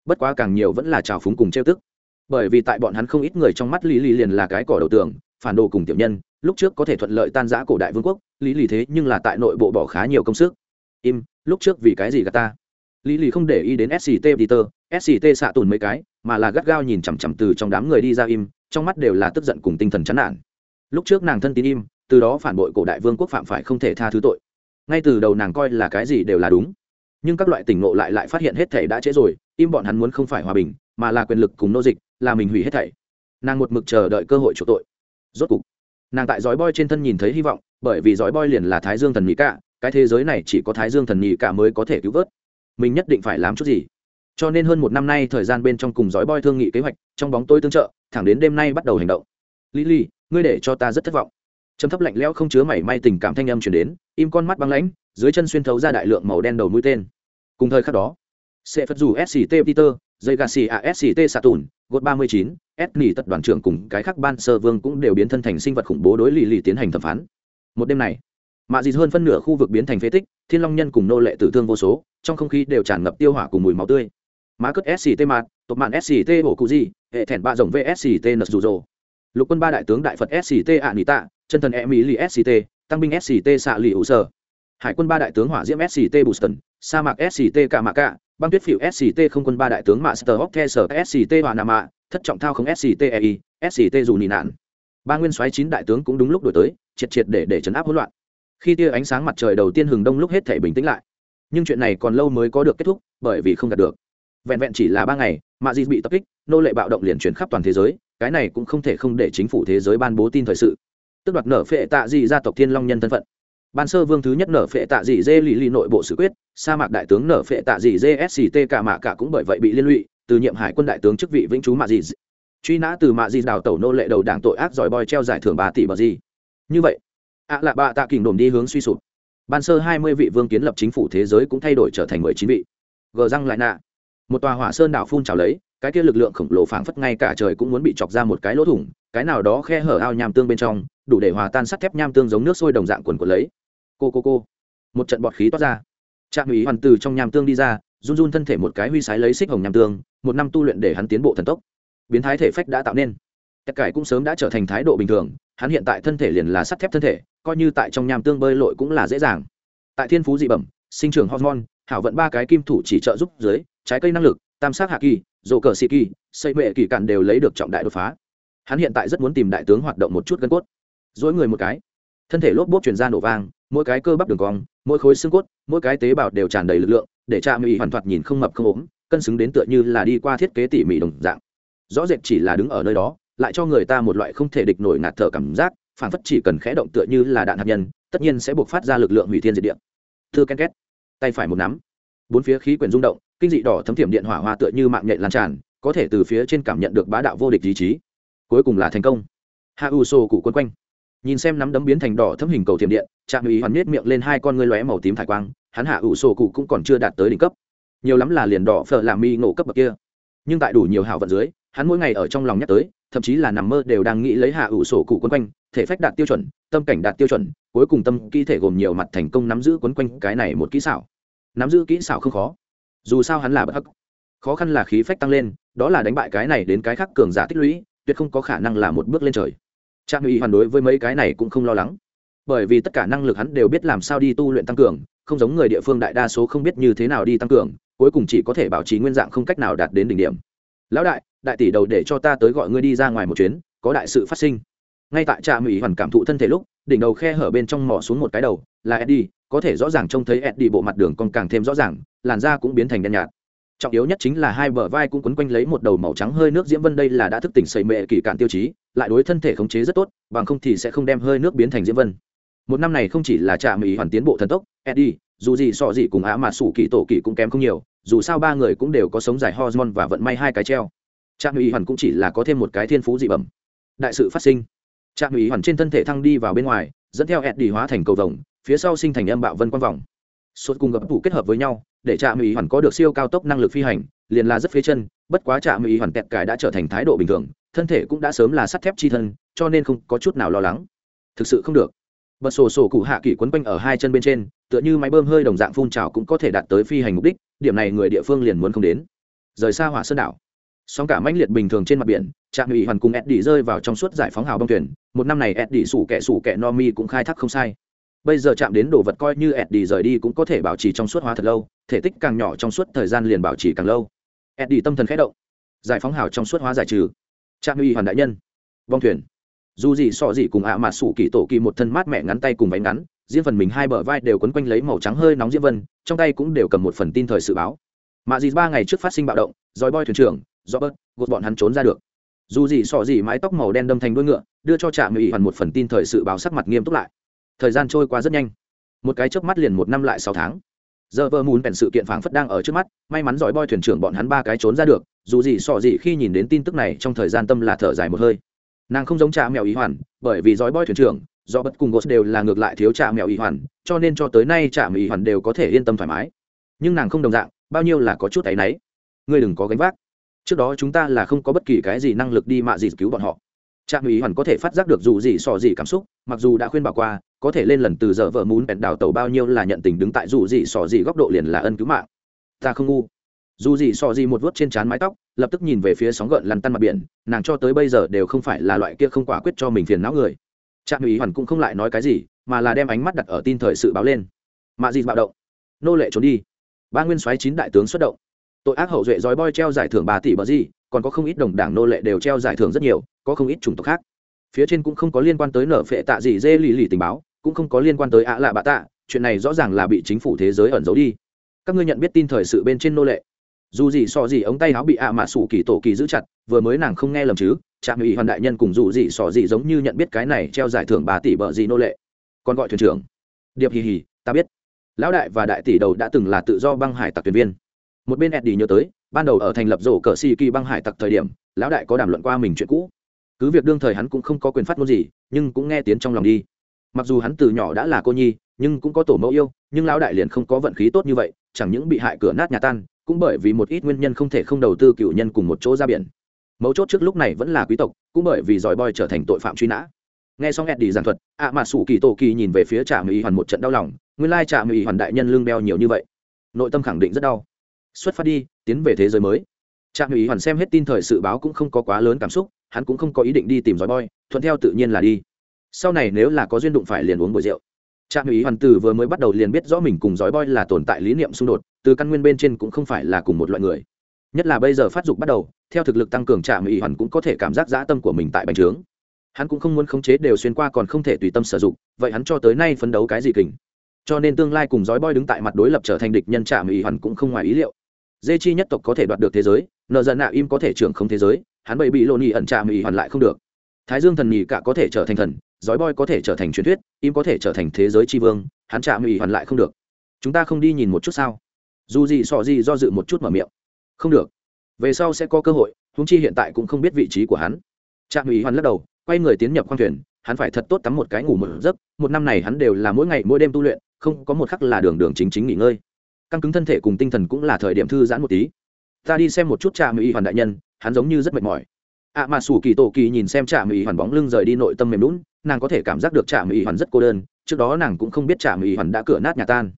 Bất quá càng nhiều vẫn là trào phúng cùng trêu tức. Bởi vì tại bọn hắn không ít người trong mắt lý Lì liền là cái cỏ đầu tường, phản đồ cùng tiểu nhân, lúc trước có thể thuận lợi tan giã cổ đại vương quốc lý Lì thế nhưng là tại nội bộ bỏ khá nhiều công sức. Im, lúc trước vì cái gì gạt ta? Lý lì không để ý đến sct peter. Sct xạ tùn mấy cái, mà là gắt gao nhìn chằm chằm từ trong đám người đi ra im, trong mắt đều là tức giận cùng tinh thần chán nản. Lúc trước nàng thân tín im, từ đó phản bội cổ đại vương quốc phạm phải không thể tha thứ tội. Ngay từ đầu nàng coi là cái gì đều là đúng. Nhưng các loại tỉnh ngộ lại lại phát hiện hết thể đã trễ rồi, im bọn hắn muốn không phải hòa bình, mà là quyền lực cùng nô dịch, là mình hủy hết thảy. Nàng một mực chờ đợi cơ hội chủ tội. Rốt cục, nàng tại dõi boy trên thân nhìn thấy hy vọng, bởi vì dõi boy liền là thái dương thần nhị cả cái thế giới này chỉ có thái dương thần nhị cả mới có thể cứu vớt mình nhất định phải làm chút gì. Cho nên hơn một năm nay thời gian bên trong cùng dõi boy thương nghị kế hoạch, trong bóng tôi tương trợ, thẳng đến đêm nay bắt đầu hành động. Lily ngươi để cho ta rất thất vọng. Chấm thấp lạnh lẽo không chứa mảy may tình cảm thanh âm chuyển đến, im con mắt băng lãnh, dưới chân xuyên thấu ra đại lượng màu đen đầu mũi tên. Cùng thời khắc đó, sẽ phật dù sct peter, dây gà xì à a sct xạ tùn gột ba mươi chín s nỉ tật đoàn trưởng cùng cái khác ban sơ vương cũng đều biến thân thành sinh vật khủng bố đối lì lì tiến hành thẩm phán. Một đêm này, mạ dịt hơn phân nửa khu vực biến thành phế tích thiên long nhân cùng nô lệ tử thương vô số trong không khí đều tràn ngập tiêu hỏa cùng mùi máu tươi má cất sct mạt tộc mạn sct hổ cụ di hệ thẻn ba rồng vsct nật dù rồ lục quân ba đại tướng đại phật sct ạ nị tạ chân thần e mỹ lì sct tăng binh sct xạ lì hữu sở hải quân ba đại tướng hỏa diễm sct boston sa mạc sct cả mạc cả băng tuyết phịu sct không quân ba đại tướng master of the sở sct hòa nam mạ thất trọng thao không sct ei sct dù nị nạn ba nguyên soái chín đại tướng cũng đúng lúc đổi tới triệt triệt để để chấn áp hỗn loạn khi tia ánh sáng mặt trời đầu tiên hừng đông lúc hết thể bình tĩnh lại. Nhưng chuyện này còn lâu mới có được kết thúc, bởi vì không đạt được. Vẹn vẹn chỉ là ba ngày mạ di bị tập kích, nô lệ bạo động liền chuyển khắp toàn thế giới, cái này cũng không thể không để chính phủ thế giới ban bố tin thời sự. Tức đoạt nở phệ tạ dị gia tộc thiên long nhân thân phận. Ban sơ vương thứ nhất nở phệ tạ dị dê lì lì nội bộ sự quyết, sa mạc đại tướng nở phệ tạ dị dê sct cả mạ cả cũng bởi vậy bị liên lụy, từ nhiệm hải quân đại tướng chức vị vĩnh trú mạ dị truy nã từ mạ dị đào tẩu nô lệ đầu đảng tội ác giỏi bòi treo giải thưởng ba tỷ bờ gì. Như vậy ạ à lạ bạ tạ kình đồn đi hướng suy sụp. Ban sơ hai mươi vị vương kiến lập chính phủ thế giới cũng thay đổi trở thành mười chín vị. Gờ răng lại nạ. Một tòa hỏa sơn đảo phun trào lấy, cái kia lực lượng khổng lồ phảng phất ngay cả trời cũng muốn bị chọc ra một cái lỗ thủng, cái nào đó khe hở ao nham tương bên trong, đủ để hòa tan sắt thép nham tương giống nước sôi đồng dạng quần quần lấy. Cô cô cô. Một trận bọt khí toát ra. Trạm ủy hoàn từ trong nham tương đi ra, run run thân thể một cái huy sái lấy xích hồng nham tương, một năm tu luyện để hắn tiến bộ thần tốc. Biến thái thể phách đã tạo nên tất cải cũng sớm đã trở thành thái độ bình thường, hắn hiện tại thân thể liền là sắt thép thân thể, coi như tại trong nham tương bơi lội cũng là dễ dàng. Tại thiên phú dị bẩm, sinh trưởng hormone, hảo vận ba cái kim thủ chỉ trợ giúp dưới, trái cây năng lực, tam sát hạ kỳ dỗ cờ sĩ kỳ, xây mệ kỳ cạn đều lấy được trọng đại đột phá. Hắn hiện tại rất muốn tìm đại tướng hoạt động một chút gân cốt. Dối người một cái. Thân thể lốp bốp chuyển ra nổ vang, mỗi cái cơ bắp đường cong, mỗi khối xương cốt, mỗi cái tế bào đều tràn đầy lực lượng, để cha mỹ hoàn thoạt nhìn không mập không ốm, cân xứng đến tựa như là đi qua thiết kế tỉ mỉ đồng dạng. Rõ rệt chỉ là đứng ở nơi đó lại cho người ta một loại không thể địch nổi ngạt thở cảm giác, phản phất chỉ cần khẽ động tựa như là đạn hạt nhân, tất nhiên sẽ buộc phát ra lực lượng hủy thiên diệt địa. Thư ken két, tay phải một nắm. Bốn phía khí quyển rung động, kinh dị đỏ thấm thiểm điện hỏa hoa tựa như mạng nhện lan tràn, có thể từ phía trên cảm nhận được bá đạo vô địch ý chí. Cuối cùng là thành công. Hạ u sô cụ quân quanh. Nhìn xem nắm đấm biến thành đỏ thấm hình cầu thiểm điện trạm ý hoàn nết miệng lên hai con ngươi lóe màu tím thải quang, hắn hạ u sô cụ cũng còn chưa đạt tới đỉnh cấp. Nhiều lắm là liền đỏ phở làm mi ngộ cấp bậc kia. Nhưng tại đủ nhiều hảo vận dưới hắn mỗi ngày ở trong lòng nhắc tới, thậm chí là nằm mơ đều đang nghĩ lấy hạ ủ sổ cụ quấn quanh, thể phách đạt tiêu chuẩn, tâm cảnh đạt tiêu chuẩn, cuối cùng tâm kỹ thể gồm nhiều mặt thành công nắm giữ quấn quanh cái này một kỹ xảo. Nắm giữ kỹ xảo không khó. Dù sao hắn là bất hắc. Khó khăn là khí phách tăng lên, đó là đánh bại cái này đến cái khác cường giả tích lũy, tuyệt không có khả năng là một bước lên trời. Trang uy hoàn đối với mấy cái này cũng không lo lắng. Bởi vì tất cả năng lực hắn đều biết làm sao đi tu luyện tăng cường, không giống người địa phương đại đa số không biết như thế nào đi tăng cường, cuối cùng chỉ có thể bảo trì nguyên dạng không cách nào đạt đến đỉnh điểm. Lão đại đại tỷ đầu để cho ta tới gọi ngươi đi ra ngoài một chuyến, có đại sự phát sinh. Ngay tại trạm ủy hoàn cảm thụ thân thể lúc, đỉnh đầu khe hở bên trong mỏ xuống một cái đầu, là eddie, có thể rõ ràng trông thấy eddie bộ mặt đường còn càng thêm rõ ràng, làn da cũng biến thành đen nhạt. Trọng yếu nhất chính là hai bờ vai cũng quấn quanh lấy một đầu màu trắng hơi nước diễm vân đây là đã thức tỉnh xây mệ kỳ cạn tiêu chí, lại đối thân thể khống chế rất tốt, bằng không thì sẽ không đem hơi nước biến thành diễm vân. Một năm này không chỉ là trạm Mỹ hoàn tiến bộ thần tốc, eddie, dù gì sọ gì cùng á mà sủ kỳ tổ kỳ cũng kém không nhiều, dù sao ba người cũng đều có sống dài hormone và vận may hai cái treo trạm ủy hoàn cũng chỉ là có thêm một cái thiên phú dị bẩm. Đại sự phát sinh. Trạm ủy hoàn trên thân thể thăng đi vào bên ngoài, dẫn theo eddie hóa thành cầu vồng, phía sau sinh thành âm bạo vân quang vòng. Suốt cùng gặp thủ kết hợp với nhau, để trạm ủy hoàn có được siêu cao tốc năng lực phi hành, liền là rất phía chân, bất quá trạm ủy hoàn tẹt cải đã trở thành thái độ bình thường, thân thể cũng đã sớm là sắt thép chi thân, cho nên không có chút nào lo lắng. Thực sự không được. Bật sổ sổ cụ hạ kỳ quấn quanh ở hai chân bên trên, tựa như máy bơm hơi đồng dạng phun trào cũng có thể đạt tới phi hành mục đích, điểm này người địa phương liền muốn không đến. Rời xa hỏa sơn đảo sóng cả mãnh liệt bình thường trên mặt biển, trạm ủy hoàn cùng eddie rơi vào trong suốt giải phóng hào bông thuyền. Một năm này eddie sủ kẻ sủ kẻ no mi cũng khai thác không sai. Bây giờ chạm đến đồ vật coi như eddie rời đi cũng có thể bảo trì trong suốt hóa thật lâu, thể tích càng nhỏ trong suốt thời gian liền bảo trì càng lâu. Eddie tâm thần khẽ động. Giải phóng hào trong suốt hóa giải trừ. Trạm ủy hoàn đại nhân. Vong thuyền. Dù gì sọ gì cùng ạ à mà sủ kỳ tổ kỳ một thân mát mẹ ngắn tay cùng váy ngắn riêng phần mình hai bờ vai đều quấn quanh lấy màu trắng hơi nóng diễm vân, trong tay cũng đều cầm một phần tin thời sự báo. Mà dì ba ngày trước phát sinh bạo động dòi boy thuyền trưởng do bớt, gột bọn hắn trốn ra được. Dù gì sọ gì mái tóc màu đen đâm thành đuôi ngựa, đưa cho trạm ủy hoàn một phần tin thời sự báo sắc mặt nghiêm túc lại. Thời gian trôi qua rất nhanh. Một cái chớp mắt liền một năm lại sáu tháng. Giờ vừa muốn bèn sự kiện phảng phất đang ở trước mắt, may mắn giỏi boy thuyền trưởng bọn hắn ba cái trốn ra được, dù gì sọ gì khi nhìn đến tin tức này trong thời gian tâm là thở dài một hơi. Nàng không giống trạm mèo ý hoàn, bởi vì giỏi boy thuyền trưởng, do bất cùng gos đều là ngược lại thiếu trạm mèo ý hoàn, cho nên cho tới nay trạm mèo ý hoàn đều có thể yên tâm thoải mái. Nhưng nàng không đồng dạng, bao nhiêu là có chút áy náy. Ngươi đừng có gánh vác trước đó chúng ta là không có bất kỳ cái gì năng lực đi mạ gì cứu bọn họ. Trạm ủy hoàn có thể phát giác được dù gì sò gì cảm xúc, mặc dù đã khuyên bảo qua, có thể lên lần từ giờ vợ muốn bẹn đào tàu bao nhiêu là nhận tình đứng tại dù gì sò gì góc độ liền là ân cứu mạng. Ta không ngu. Dù gì sò gì một vuốt trên trán mái tóc, lập tức nhìn về phía sóng gợn lăn tăn mặt biển, nàng cho tới bây giờ đều không phải là loại kia không quả quyết cho mình phiền não người. Trạm ủy hoàn cũng không lại nói cái gì, mà là đem ánh mắt đặt ở tin thời sự báo lên. Mạ gì bạo động. Nô lệ trốn đi. Ba nguyên soái chín đại tướng xuất động tội ác hậu duệ dói boy treo giải thưởng bà tỷ bờ gì, còn có không ít đồng đảng nô lệ đều treo giải thưởng rất nhiều, có không ít chủng tộc khác. Phía trên cũng không có liên quan tới nở phệ tạ gì dê lì lì tình báo, cũng không có liên quan tới ạ lạ bạ tạ, chuyện này rõ ràng là bị chính phủ thế giới ẩn giấu đi. Các ngươi nhận biết tin thời sự bên trên nô lệ. Dù gì so gì ống tay áo bị ạ mạ sủ kỳ tổ kỳ giữ chặt, vừa mới nàng không nghe lầm chứ, trạm ủy hoàn đại nhân cùng dù gì so gì giống như nhận biết cái này treo giải thưởng bà tỷ bờ gì nô lệ. Còn gọi thuyền trưởng. Điệp hì hì, ta biết. Lão đại và đại tỷ đầu đã từng là tự do băng hải tặc thuyền viên một bên eddie nhớ tới, ban đầu ở thành lập rổ cờ si kỳ băng hải tặc thời điểm, lão đại có đàm luận qua mình chuyện cũ. Cứ việc đương thời hắn cũng không có quyền phát ngôn gì, nhưng cũng nghe tiếng trong lòng đi. Mặc dù hắn từ nhỏ đã là cô nhi, nhưng cũng có tổ mẫu yêu, nhưng lão đại liền không có vận khí tốt như vậy, chẳng những bị hại cửa nát nhà tan, cũng bởi vì một ít nguyên nhân không thể không đầu tư cựu nhân cùng một chỗ ra biển. Mấu chốt trước lúc này vẫn là quý tộc, cũng bởi vì giỏi boy trở thành tội phạm truy nã. Nghe xong eddie giảng thuật, ạ mà sủ kỳ tổ kỳ nhìn về phía trà mỹ hoàn một trận đau lòng, nguyên lai trà mỹ hoàn đại nhân lương đeo nhiều như vậy. Nội tâm khẳng định rất đau xuất phát đi, tiến về thế giới mới. Trạm ý hoàn xem hết tin thời sự báo cũng không có quá lớn cảm xúc, hắn cũng không có ý định đi tìm giói boy thuận theo tự nhiên là đi. Sau này nếu là có duyên đụng phải liền uống bồi rượu. Trạm ý hoàn từ vừa mới bắt đầu liền biết rõ mình cùng giói boy là tồn tại lý niệm xung đột, từ căn nguyên bên trên cũng không phải là cùng một loại người. Nhất là bây giờ phát dục bắt đầu, theo thực lực tăng cường trạm ý hoàn cũng có thể cảm giác dã tâm của mình tại bành trướng. Hắn cũng không muốn khống chế đều xuyên qua còn không thể tùy tâm sử dụng, vậy hắn cho tới nay phấn đấu cái gì kình. Cho nên tương lai cùng giói boy đứng tại mặt đối lập trở thành địch nhân trạm ý hoàn cũng không ngoài ý liệu dê chi nhất tộc có thể đoạt được thế giới, nợ dần nạ im có thể trưởng không thế giới, hắn bậy bị lộ nhị ẩn trà mỹ hoàn lại không được. Thái dương thần nhị cả có thể trở thành thần, giói boy có thể trở thành truyền thuyết, im có thể trở thành thế giới tri vương, hắn trà mỹ hoàn lại không được. Chúng ta không đi nhìn một chút sao? Dù gì sọ gì do dự một chút mở miệng. Không được. Về sau sẽ có cơ hội húng chi hiện tại cũng không biết vị trí của hắn. Trà mỹ hoàn lắc đầu, quay người tiến nhập khoang thuyền, hắn phải thật tốt tắm một cái ngủ một giấc, một năm này hắn đều là mỗi ngày mỗi đêm tu luyện, không có một khắc là đường đường chính chính nghỉ ngơi căng cứng thân thể cùng tinh thần cũng là thời điểm thư giãn một tí. Ta đi xem một chút trà mỹ hoàn đại nhân, hắn giống như rất mệt mỏi. Ạ à mà sủ kỳ tổ kỳ nhìn xem trà mỹ hoàn bóng lưng rời đi nội tâm mềm lún nàng có thể cảm giác được trà mỹ hoàn rất cô đơn, trước đó nàng cũng không biết trà mỹ hoàn đã cửa nát nhà tan.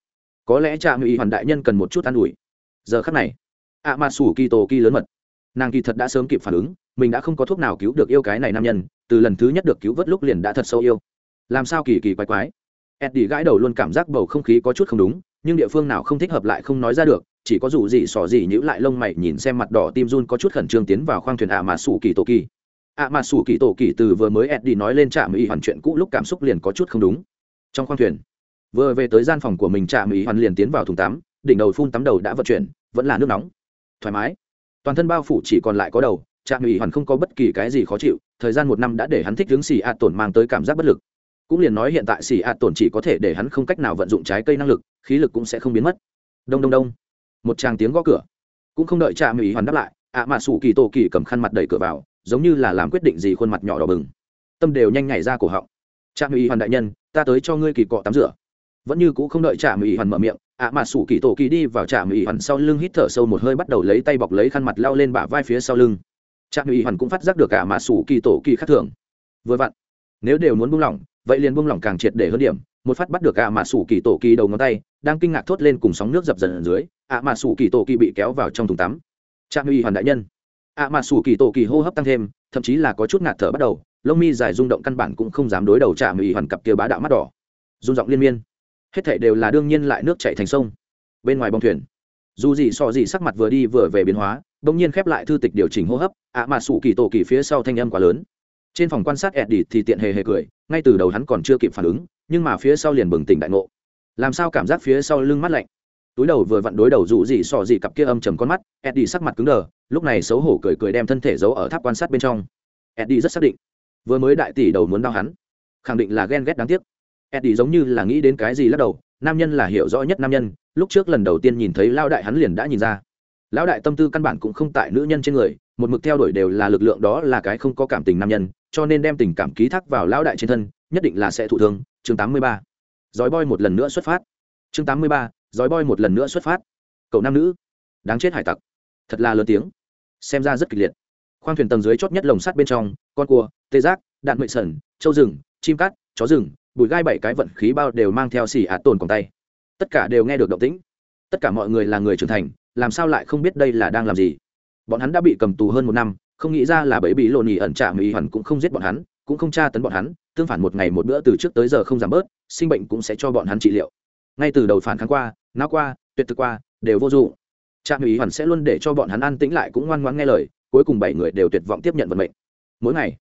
Có lẽ trà mỹ hoàn đại nhân cần một chút an ủi. Giờ khắc này ạ à mà sủ kỳ tổ kỳ lớn mật. Nàng kỳ thật đã sớm kịp phản ứng, mình đã không có thuốc nào cứu được yêu cái này nam nhân, từ lần thứ nhất được cứu vớt lúc liền đã thật sâu yêu. Làm sao kỳ kỳ quái quái? Eddie gãi đầu luôn cảm giác bầu không khí có chút không đúng nhưng địa phương nào không thích hợp lại không nói ra được, chỉ có dù gì xỏ gì nhữ lại lông mày nhìn xem mặt đỏ tim run có chút khẩn trương tiến vào khoang thuyền ạ mà sủ kỳ tổ kỳ. ạ mà sủ kỳ tổ kỳ từ vừa mới ẹt đi nói lên trạm ý hoàn chuyện cũ lúc cảm xúc liền có chút không đúng. Trong khoang thuyền, vừa về tới gian phòng của mình trạm ý hoàn liền tiến vào thùng tắm, đỉnh đầu phun tắm đầu đã vận chuyển, vẫn là nước nóng. Thoải mái. Toàn thân bao phủ chỉ còn lại có đầu, trạm ý hoàn không có bất kỳ cái gì khó chịu, thời gian một năm đã để hắn thích hướng xì ạt tổn mang tới cảm giác bất lực cũng liền nói hiện tại xì ạt tổn chỉ có thể để hắn không cách nào vận dụng trái cây năng lực, khí lực cũng sẽ không biến mất. Đông đông đông. Một tràng tiếng gõ cửa. Cũng không đợi cha mỹ hoàn đáp lại, ạ à mà sủ kỳ tổ kỳ cầm khăn mặt đẩy cửa vào, giống như là làm quyết định gì khuôn mặt nhỏ đỏ bừng. Tâm đều nhanh nhảy ra cổ họng. Cha mỹ hoàn đại nhân, ta tới cho ngươi kỳ cọ tắm rửa. Vẫn như cũ không đợi cha mỹ hoàn mở miệng, ạ à mà sủ kỳ tổ kỳ đi vào cha mỹ hoàn sau lưng hít thở sâu một hơi bắt đầu lấy tay bọc lấy khăn mặt lao lên bả vai phía sau lưng. Cha mỹ hoàn cũng phát giác được ạ à mà sủ kỳ tổ kỳ khác thường. Vừa vặn, nếu đều muốn buông lỏng vậy liền buông lỏng càng triệt để hơn điểm, một phát bắt được ạ mà sủ kỳ tổ kỳ đầu ngón tay, đang kinh ngạc thốt lên cùng sóng nước dập dần dưới ạ mà sủ kỳ tổ kỳ bị kéo vào trong thùng tắm. Trạm uy hoàn đại nhân. Ạ mà sủ kỳ tổ kỳ hô hấp tăng thêm, thậm chí là có chút ngạt thở bắt đầu, lông mi dài rung động căn bản cũng không dám đối đầu trạm uy hoàn cặp kia bá đạo mắt đỏ. Rung giọng liên miên. Hết thảy đều là đương nhiên lại nước chảy thành sông. Bên ngoài bong thuyền, dù gì so gì sắc mặt vừa đi vừa về biến hóa, bỗng nhiên khép lại thư tịch điều chỉnh hô hấp ạ mà sủ kỳ tổ kỳ phía sau thanh âm quá lớn trên phòng quan sát eddie thì tiện hề hề cười, ngay từ đầu hắn còn chưa kịp phản ứng, nhưng mà phía sau liền bừng tỉnh đại ngộ. Làm sao cảm giác phía sau lưng mắt lạnh? Túi đầu vừa vặn đối đầu dụ gì sò gì cặp kia âm trầm con mắt, eddie sắc mặt cứng đờ, lúc này xấu hổ cười cười đem thân thể giấu ở tháp quan sát bên trong. Eddie rất xác định, vừa mới đại tỷ đầu muốn đau hắn, khẳng định là ghen ghét đáng tiếc. Eddie giống như là nghĩ đến cái gì lắc đầu, nam nhân là hiểu rõ nhất nam nhân, lúc trước lần đầu tiên nhìn thấy lao đại hắn liền đã nhìn ra. Lão đại tâm tư căn bản cũng không tại nữ nhân trên người một mực theo đuổi đều là lực lượng đó là cái không có cảm tình nam nhân, cho nên đem tình cảm ký thác vào lão đại trên thân, nhất định là sẽ thụ thương. Chương 83. dói boy một lần nữa xuất phát. Chương 83. dói boy một lần nữa xuất phát. Cậu nam nữ. Đáng chết hải tặc. Thật là lớn tiếng. Xem ra rất kịch liệt. Khoang thuyền tầng dưới chót nhất lồng sắt bên trong, con cua, tê giác, đạn mệ sần châu rừng, chim cát chó rừng, bụi gai bảy cái vận khí bao đều mang theo xỉ ạt tồn còn tay. Tất cả đều nghe được động tĩnh. Tất cả mọi người là người trưởng thành, làm sao lại không biết đây là đang làm gì? Bọn hắn đã bị cầm tù hơn một năm, không nghĩ ra là bẫy bị lộn nhì ẩn trả mỹ hoàn cũng không giết bọn hắn, cũng không tra tấn bọn hắn, tương phản một ngày một bữa từ trước tới giờ không giảm bớt, sinh bệnh cũng sẽ cho bọn hắn trị liệu. Ngay từ đầu phản kháng qua não qua, tuyệt thực qua, đều vô dụng. Trạm mỹ hoàn sẽ luôn để cho bọn hắn an tĩnh lại cũng ngoan ngoãn nghe lời, cuối cùng bảy người đều tuyệt vọng tiếp nhận vận mệnh. Mỗi ngày,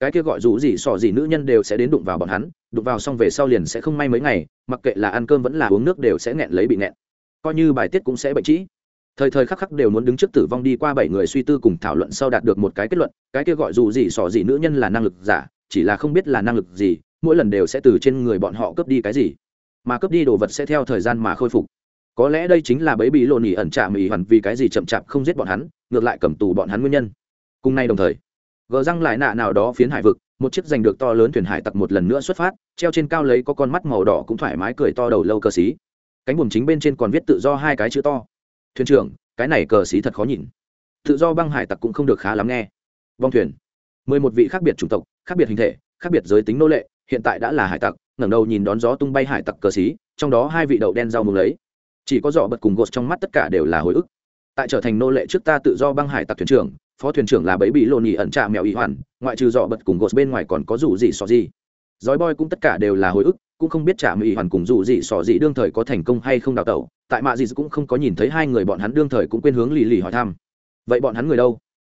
cái kia gọi rủ gì sò gì nữ nhân đều sẽ đến đụng vào bọn hắn, đụng vào xong về sau liền sẽ không may mấy ngày, mặc kệ là ăn cơm vẫn là uống nước đều sẽ nghẹn lấy bị nghẹn. Coi như bài tiết cũng sẽ bệnh trĩ thời thời khắc khắc đều muốn đứng trước tử vong đi qua bảy người suy tư cùng thảo luận sau đạt được một cái kết luận, cái kia gọi dù gì sò gì nữ nhân là năng lực giả, chỉ là không biết là năng lực gì, mỗi lần đều sẽ từ trên người bọn họ cướp đi cái gì. Mà cướp đi đồ vật sẽ theo thời gian mà khôi phục. Có lẽ đây chính là bấy bị lộn ỉ ẩn trả mỹ hoàn vì cái gì chậm chạp không giết bọn hắn, ngược lại cầm tù bọn hắn nguyên nhân. Cùng nay đồng thời, gờ răng lại nạ nào đó phiến hải vực, một chiếc giành được to lớn thuyền hải tặc một lần nữa xuất phát, treo trên cao lấy có con mắt màu đỏ cũng thoải mái cười to đầu lâu cờ xí. Cánh buồm chính bên trên còn viết tự do hai cái chữ to thuyền trưởng, cái này cờ xí thật khó nhìn. Tự do băng hải tặc cũng không được khá lắm nghe. Vong thuyền. Mười một vị khác biệt chủng tộc, khác biệt hình thể, khác biệt giới tính nô lệ, hiện tại đã là hải tặc, ngẩng đầu nhìn đón gió tung bay hải tặc cờ xí, trong đó hai vị đậu đen rau mừng lấy. Chỉ có dọ bật cùng gột trong mắt tất cả đều là hồi ức. Tại trở thành nô lệ trước ta tự do băng hải tặc thuyền trưởng, phó thuyền trưởng là bẫy bị lộn nhị ẩn trà mèo y hoàn, ngoại trừ dọ bật cùng gột bên ngoài còn có rủ gì xò gì. Dói boy cũng tất cả đều là hồi ức cũng không biết trả mỹ hoàn cùng dù gì xò gì đương thời có thành công hay không đào tẩu, tại mạ gì cũng không có nhìn thấy hai người bọn hắn đương thời cũng quên hướng lì lì hỏi thăm. Vậy bọn hắn người đâu?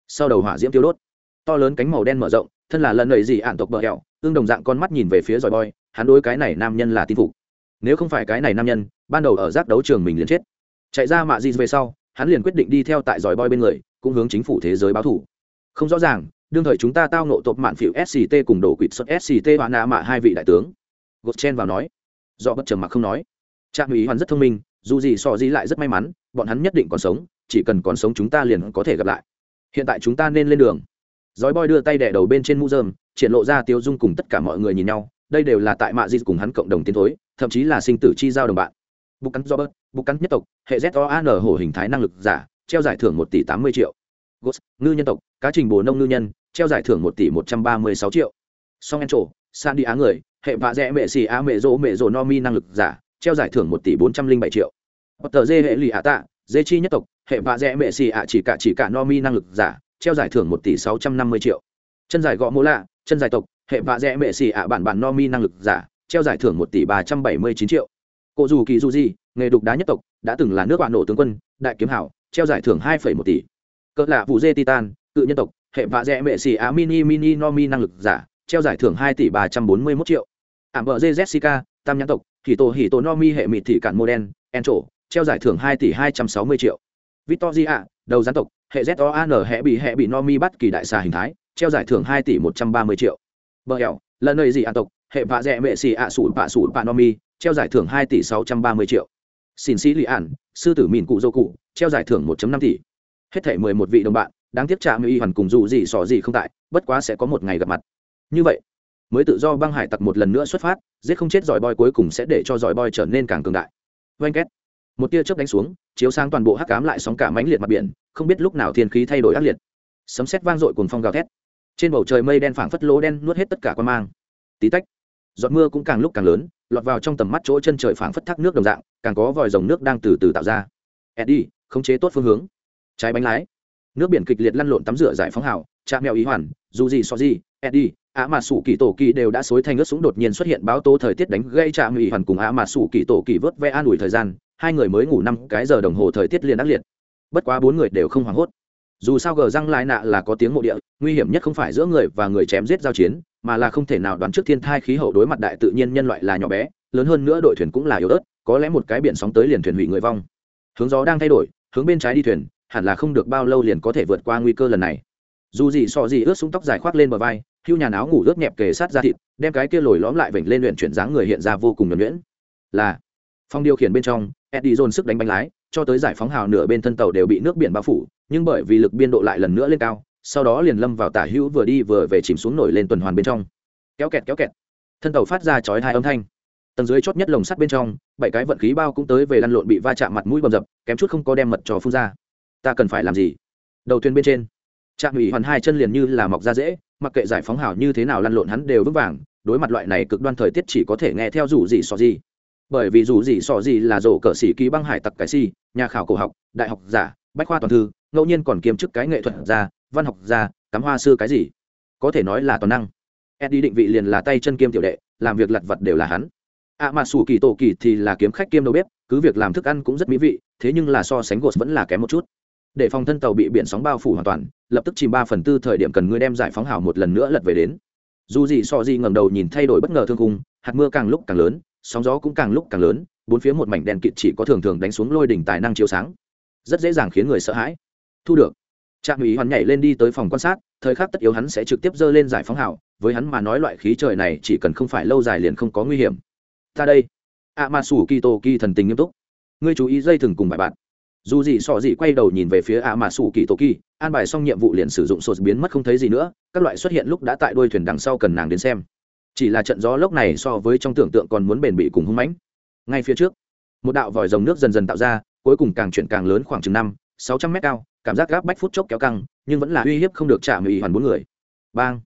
Sau đầu hỏa diễm tiêu đốt. To lớn cánh màu đen mở rộng, thân là lần nầy gì ạn tộc bờ hẹo, tương đồng dạng con mắt nhìn về phía dòi boy, hắn đối cái này nam nhân là tin phục. Nếu không phải cái này nam nhân, ban đầu ở giác đấu trường mình liền chết. Chạy ra mạ gì về sau, hắn liền quyết định đi theo tại dòi boy bên người, cũng hướng chính phủ thế giới báo thủ. Không rõ ràng, đương thời chúng ta tao nộ tộc mạn phịu sct cùng đổ quỵt xuất sct hoa nạ mạ hai vị đại tướng gột chen vào nói. Do bất trầm mặc không nói. Trạm ủy hoàn rất thông minh, dù gì so gì lại rất may mắn, bọn hắn nhất định còn sống, chỉ cần còn sống chúng ta liền có thể gặp lại. Hiện tại chúng ta nên lên đường. Dói boy đưa tay đẻ đầu bên trên mũ dơm triển lộ ra tiêu dung cùng tất cả mọi người nhìn nhau, đây đều là tại mạ di cùng hắn cộng đồng tiến thối, thậm chí là sinh tử chi giao đồng bạn. Bục cắn do bớt bục cắn nhất tộc, hệ z o N hổ hình thái năng lực giả, treo giải thưởng một tỷ tám mươi triệu. Gos ngư nhân tộc, cá trình bồ nông ngư nhân, treo giải thưởng một tỷ một trăm ba mươi sáu triệu. Song en trổ san đi á người hệ vạ rẽ mệ xì a mệ rỗ mệ rỗ no mi năng lực giả, treo giải thưởng một tỷ bốn trăm linh bảy triệu. Tờ dê hệ lì ạ tạ, dê chi nhất tộc, hệ vạ rẽ mệ xì ạ chỉ cả chỉ cả no mi năng lực giả, treo giải thưởng một tỷ sáu trăm năm mươi triệu. Chân giải gõ mô lạ, chân giải tộc, hệ vạ rẽ mệ xì ạ bản bản no mi năng lực giả, treo giải thưởng một tỷ ba trăm bảy mươi chín triệu. Cụ dù kỳ dù di nghề đục đá nhất tộc, đã từng là nước bạn nổ tướng quân, đại kiếm hảo, treo giải thưởng hai một tỷ. Cỡ lạ vụ dê titan, cự nhân tộc, hệ vạ rẽ mệ xì á mini mini no mi năng lực giả, treo giải thưởng hai tỷ ba trăm bốn mươi mốt triệu ảm vợ dê jessica, tam nhãn tộc thì tổ hì tổ no mi hệ mịt thị cản mô đen, en trổ, treo giải thưởng hai tỷ hai trăm sáu mươi triệu. Victoria, đầu gián tộc, hệ z o hệ bị hệ bị no mi bắt kỳ đại xà hình thái, treo giải thưởng hai tỷ một trăm ba mươi triệu. Bờ hẹo lần nơi gì ạ tộc, hệ vạ dẹ mệ xì ạ sủi bạ sủi bạ no mi, treo giải thưởng hai tỷ sáu trăm ba mươi triệu. Xin sĩ lì ản, sư tử mìn cụ dô cụ, treo giải thưởng một năm tỷ. Hết thể mười một vị đồng bạn, đáng tiếc trả mỹ hoàn cùng dù gì sò gì không tại, bất quá sẽ có một ngày gặp mặt. Như vậy mới tự do băng hải tặc một lần nữa xuất phát, giết không chết giỏi boy cuối cùng sẽ để cho giỏi boy trở nên càng cường đại. Oanh két. Một tia chớp đánh xuống, chiếu sang toàn bộ hắc cám lại sóng cả mãnh liệt mặt biển, không biết lúc nào thiên khí thay đổi ác liệt. Sấm sét vang dội cùng phong gào thét. Trên bầu trời mây đen phảng phất lỗ đen nuốt hết tất cả quan mang. Tí tách, giọt mưa cũng càng lúc càng lớn, lọt vào trong tầm mắt chỗ chân trời phảng phất thác nước đồng dạng, càng có vòi rồng nước đang từ từ tạo ra. Eddie, khống chế tốt phương hướng. Trái bánh lái. Nước biển kịch liệt lăn lộn tắm rửa giải phóng hào cha mèo ý hoàn, dù gì so gì, eddie ạ mà sủ kỳ tổ kỳ đều đã xối thành ướt súng đột nhiên xuất hiện báo tố thời tiết đánh gây trạm ủy hoàn cùng ạ mà sủ kỳ tổ kỳ vớt ve an ủi thời gian, hai người mới ngủ năm cái giờ đồng hồ thời tiết liền ác liệt. Bất quá bốn người đều không hoảng hốt. Dù sao gờ răng lai nạ là có tiếng mộ địa, nguy hiểm nhất không phải giữa người và người chém giết giao chiến, mà là không thể nào đoán trước thiên thai khí hậu đối mặt đại tự nhiên nhân loại là nhỏ bé, lớn hơn nữa đội thuyền cũng là yếu ớt, có lẽ một cái biển sóng tới liền thuyền hủy người vong. Hướng gió đang thay đổi, hướng bên trái đi thuyền, hẳn là không được bao lâu liền có thể vượt qua nguy cơ lần này. Dù gì so gì ướt súng tóc dài khoác lên bờ vai hưu nhà áo ngủ rớt nhẹp kề sát ra thịt, đem cái kia lồi lõm lại vểnh lên luyện chuyển dáng người hiện ra vô cùng nhuẩn nhuyễn. Là, phong điều khiển bên trong, eddie dồn sức đánh bánh lái, cho tới giải phóng hào nửa bên thân tàu đều bị nước biển bao phủ, nhưng bởi vì lực biên độ lại lần nữa lên cao, sau đó liền lâm vào tả hữu vừa đi vừa về chìm xuống nổi lên tuần hoàn bên trong. Kéo kẹt kéo kẹt. Thân tàu phát ra chói hai âm thanh. Tầng dưới chót nhất lồng sắt bên trong, bảy cái vận khí bao cũng tới về lăn lộn bị va chạm mặt mũi bầm dập, kém chút không có đem mật trò phun ra. Ta cần phải làm gì? Đầu thuyền bên trên, trạm ủy hoàn hai chân liền như là mọc ra dễ mặc kệ giải phóng hảo như thế nào lăn lộn hắn đều vững vàng, đối mặt loại này cực đoan thời tiết chỉ có thể nghe theo rủ gì so gì. Bởi vì dù gì so gì là rổ cờ sĩ ký băng hải tặc cái si, nhà khảo cổ học, đại học giả, bách khoa toàn thư, ngẫu nhiên còn kiêm chức cái nghệ thuật gia, văn học gia, cắm hoa sư cái gì. Có thể nói là toàn năng. Eddie định vị liền là tay chân kiêm tiểu đệ, làm việc lặt vặt đều là hắn. Ạ mà sủ kỳ tổ kỳ thì là kiếm khách kiêm đầu bếp, cứ việc làm thức ăn cũng rất mỹ vị, thế nhưng là so sánh gột vẫn là kém một chút để phòng thân tàu bị biển sóng bao phủ hoàn toàn, lập tức chìm ba phần tư thời điểm cần ngươi đem giải phóng hào một lần nữa lật về đến. Dù gì so gì ngầm đầu nhìn thay đổi bất ngờ thương cung hạt mưa càng lúc càng lớn, sóng gió cũng càng lúc càng lớn, bốn phía một mảnh đèn kịt chỉ có thường thường đánh xuống lôi đỉnh tài năng chiếu sáng. Rất dễ dàng khiến người sợ hãi. Thu được. Trạm ủy hoàn nhảy lên đi tới phòng quan sát, thời khắc tất yếu hắn sẽ trực tiếp dơ lên giải phóng hào, với hắn mà nói loại khí trời này chỉ cần không phải lâu dài liền không có nguy hiểm. Ta đây. Ạ mà sủ kỳ tô kỳ thần tình nghiêm túc. Ngươi chú ý dây thừng cùng bài bạn dù gì sọ gì quay đầu nhìn về phía ạ mà sủ kỳ tổ kỳ, an bài xong nhiệm vụ liền sử dụng sột biến mất không thấy gì nữa, các loại xuất hiện lúc đã tại đuôi thuyền đằng sau cần nàng đến xem. Chỉ là trận gió lốc này so với trong tưởng tượng còn muốn bền bỉ cùng hung mãnh. Ngay phía trước, một đạo vòi rồng nước dần dần tạo ra, cuối cùng càng chuyển càng lớn khoảng chừng năm, sáu trăm mét cao, cảm giác gáp bách phút chốc kéo căng, nhưng vẫn là uy hiếp không được chạm ủy hoàn bốn người. Bang!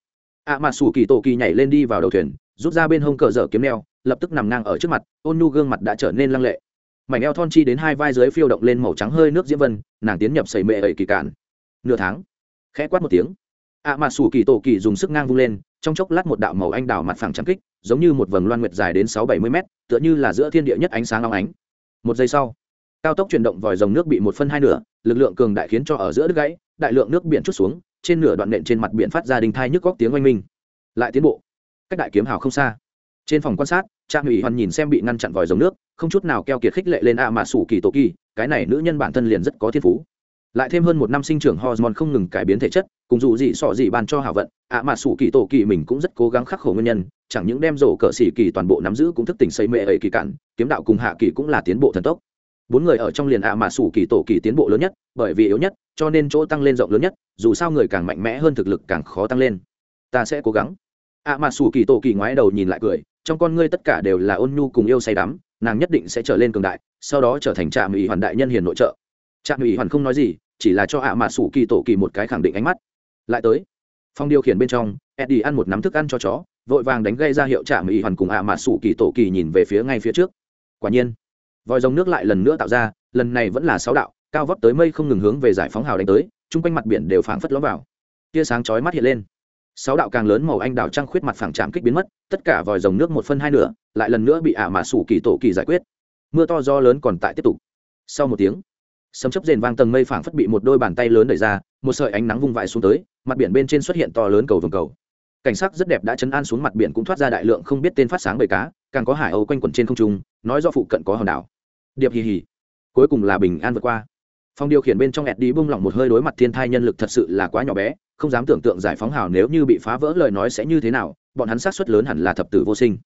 ạ mà sủ kỳ tổ kỳ nhảy lên đi vào đầu thuyền, rút ra bên hông cờ dở kiếm neo, lập tức nằm ngang ở trước mặt, ôn nhu gương mặt đã trở nên lăng lệ mảnh eo thon chi đến hai vai dưới phiêu động lên màu trắng hơi nước diễm vân, nàng tiến nhập sầy mệ ẩy kỳ cản nửa tháng, khẽ quát một tiếng. Ạ mà sủ kỳ tổ kỳ dùng sức ngang vung lên, trong chốc lát một đạo màu anh đào mặt phẳng trắng kích, giống như một vầng loan nguyệt dài đến sáu bảy mươi mét, tựa như là giữa thiên địa nhất ánh sáng long ánh. Một giây sau, cao tốc chuyển động vòi dòng nước bị một phân hai nửa, lực lượng cường đại khiến cho ở giữa đứt gãy, đại lượng nước biển chút xuống, trên nửa đoạn nện trên mặt biển phát ra đình thai nhức góc tiếng oanh minh. Lại tiến bộ. Cách đại kiếm hào không xa. Trên phòng quan sát trang ủy hoàn nhìn xem bị ngăn chặn vòi dòng nước, không chút nào keo kiệt khích lệ lên a mà sủ kỳ tổ kỳ cái này nữ nhân bản thân liền rất có thiên phú. Lại thêm hơn một năm sinh trưởng hormone không ngừng cải biến thể chất, cùng dù gì sọ gì ban cho hảo vận ạ mà sủ kỳ tổ kỳ mình cũng rất cố gắng khắc khổ nguyên nhân, chẳng những đem rổ cờ xỉ kỳ toàn bộ nắm giữ cũng thức tỉnh xây mệ ấy kỳ cạn, kiếm đạo cùng hạ kỳ cũng là tiến bộ thần tốc. Bốn người ở trong liền ạ mà sủ kỳ tổ kỳ tiến bộ lớn nhất, bởi vì yếu nhất, cho nên chỗ tăng lên rộng lớn nhất, dù sao người càng mạnh mẽ hơn thực lực càng khó tăng lên. Ta sẽ cố gắng. Ạ mà sủ kỳ tổ kỳ ngoái đầu nhìn lại cười trong con ngươi tất cả đều là ôn nhu cùng yêu say đắm, nàng nhất định sẽ trở lên cường đại, sau đó trở thành trạm ủy hoàn đại nhân hiền nội trợ. Trạm ủy hoàn không nói gì, chỉ là cho ạ mà sủ kỳ tổ kỳ một cái khẳng định ánh mắt. Lại tới, phong điều khiển bên trong, eddie ăn một nắm thức ăn cho chó, vội vàng đánh gây ra hiệu trạm ủy hoàn cùng ạ mà sủ kỳ tổ kỳ nhìn về phía ngay phía trước. Quả nhiên, vòi rồng nước lại lần nữa tạo ra, lần này vẫn là sáu đạo, cao vấp tới mây không ngừng hướng về giải phóng hào đánh tới, chung quanh mặt biển đều phảng phất ló vào. Tia sáng chói mắt hiện lên sáu đạo càng lớn màu anh đào trăng khuyết mặt phẳng chạm kích biến mất, tất cả vòi rồng nước một phân hai nửa, lại lần nữa bị ả mà sủ kỳ tổ kỳ giải quyết. Mưa to do lớn còn tại tiếp tục. Sau một tiếng, sấm chấp rền vang tầng mây phảng phất bị một đôi bàn tay lớn đẩy ra, một sợi ánh nắng vung vãi xuống tới, mặt biển bên trên xuất hiện to lớn cầu vồng cầu. Cảnh sắc rất đẹp đã chấn an xuống mặt biển cũng thoát ra đại lượng không biết tên phát sáng bầy cá, càng có hải âu quanh quẩn trên không trung, nói do phụ cận có hòn đảo. Điệp hì hì. Cuối cùng là bình an vượt qua. Phòng điều khiển bên trong ẹt đi bung lỏng một hơi đối mặt thiên thai nhân lực thật sự là quá nhỏ bé không dám tưởng tượng giải phóng hào nếu như bị phá vỡ lời nói sẽ như thế nào, bọn hắn sát xuất lớn hẳn là thập tử vô sinh.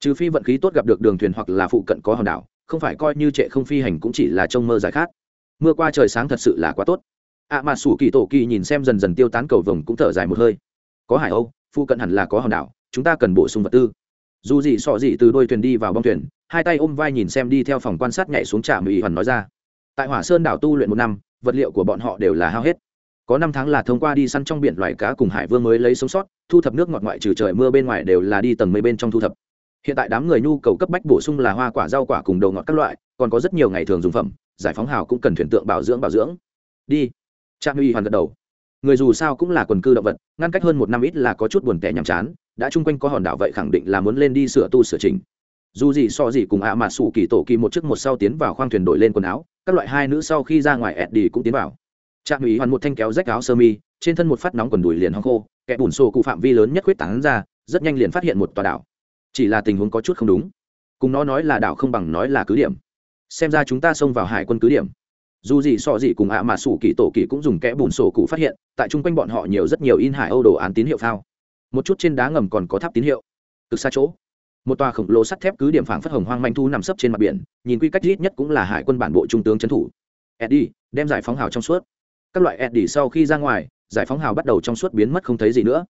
Trừ phi vận khí tốt gặp được đường thuyền hoặc là phụ cận có hòn đảo, không phải coi như trệ không phi hành cũng chỉ là trông mơ giải khát. Mưa qua trời sáng thật sự là quá tốt. Ạ à mà sủ kỳ tổ kỳ nhìn xem dần dần tiêu tán cầu vồng cũng thở dài một hơi. Có hải âu, phụ cận hẳn là có hòn đảo, chúng ta cần bổ sung vật tư. Dù gì sọ gì từ đôi thuyền đi vào bong thuyền, hai tay ôm vai nhìn xem đi theo phòng quan sát nhảy xuống trạm ủy hoàn nói ra. Tại hỏa sơn đảo tu luyện một năm, vật liệu của bọn họ đều là hao hết có năm tháng là thông qua đi săn trong biển loài cá cùng hải vương mới lấy sống sót, thu thập nước ngọt ngoại trừ trời mưa bên ngoài đều là đi tầng mây bên trong thu thập. Hiện tại đám người nhu cầu cấp bách bổ sung là hoa quả, rau quả cùng đầu ngọt các loại, còn có rất nhiều ngày thường dùng phẩm, giải phóng hào cũng cần thuyền tượng bảo dưỡng bảo dưỡng. Đi. Trạm uy hoàn gật đầu. Người dù sao cũng là quần cư động vật, ngăn cách hơn một năm ít là có chút buồn tẻ nhàm chán, đã chung quanh có hòn đảo vậy khẳng định là muốn lên đi sửa tu sửa chỉnh. Dù gì so gì cùng ạ à mà sủ kỳ tổ kỳ một chiếc một sau tiến vào khoang thuyền đổi lên quần áo, các loại hai nữ sau khi ra ngoài ẹt đi cũng tiến vào trạm ủy hoàn một thanh kéo rách áo sơ mi, trên thân một phát nóng quần đùi liền hong khô, kẻ bùn sổ cụ phạm vi lớn nhất quyết tán ra, rất nhanh liền phát hiện một tòa đảo. Chỉ là tình huống có chút không đúng. Cùng nó nói là đảo không bằng nói là cứ điểm. Xem ra chúng ta xông vào hải quân cứ điểm. Dù gì so gì cùng ạ mà sủ kỳ tổ kỳ cũng dùng kẽ bùn sổ cụ phát hiện, tại chung quanh bọn họ nhiều rất nhiều in hải âu đồ án tín hiệu phao. Một chút trên đá ngầm còn có tháp tín hiệu. Cực xa chỗ, một tòa khổng lồ sắt thép cứ điểm phảng phất hồng hoang manh thu nằm sấp trên mặt biển, nhìn quy cách ít nhất cũng là hải quân bản bộ trung tướng trấn thủ. Eddie, đem giải phóng hào trong suốt các loại eddie sau khi ra ngoài, giải phóng hào bắt đầu trong suốt biến mất không thấy gì nữa.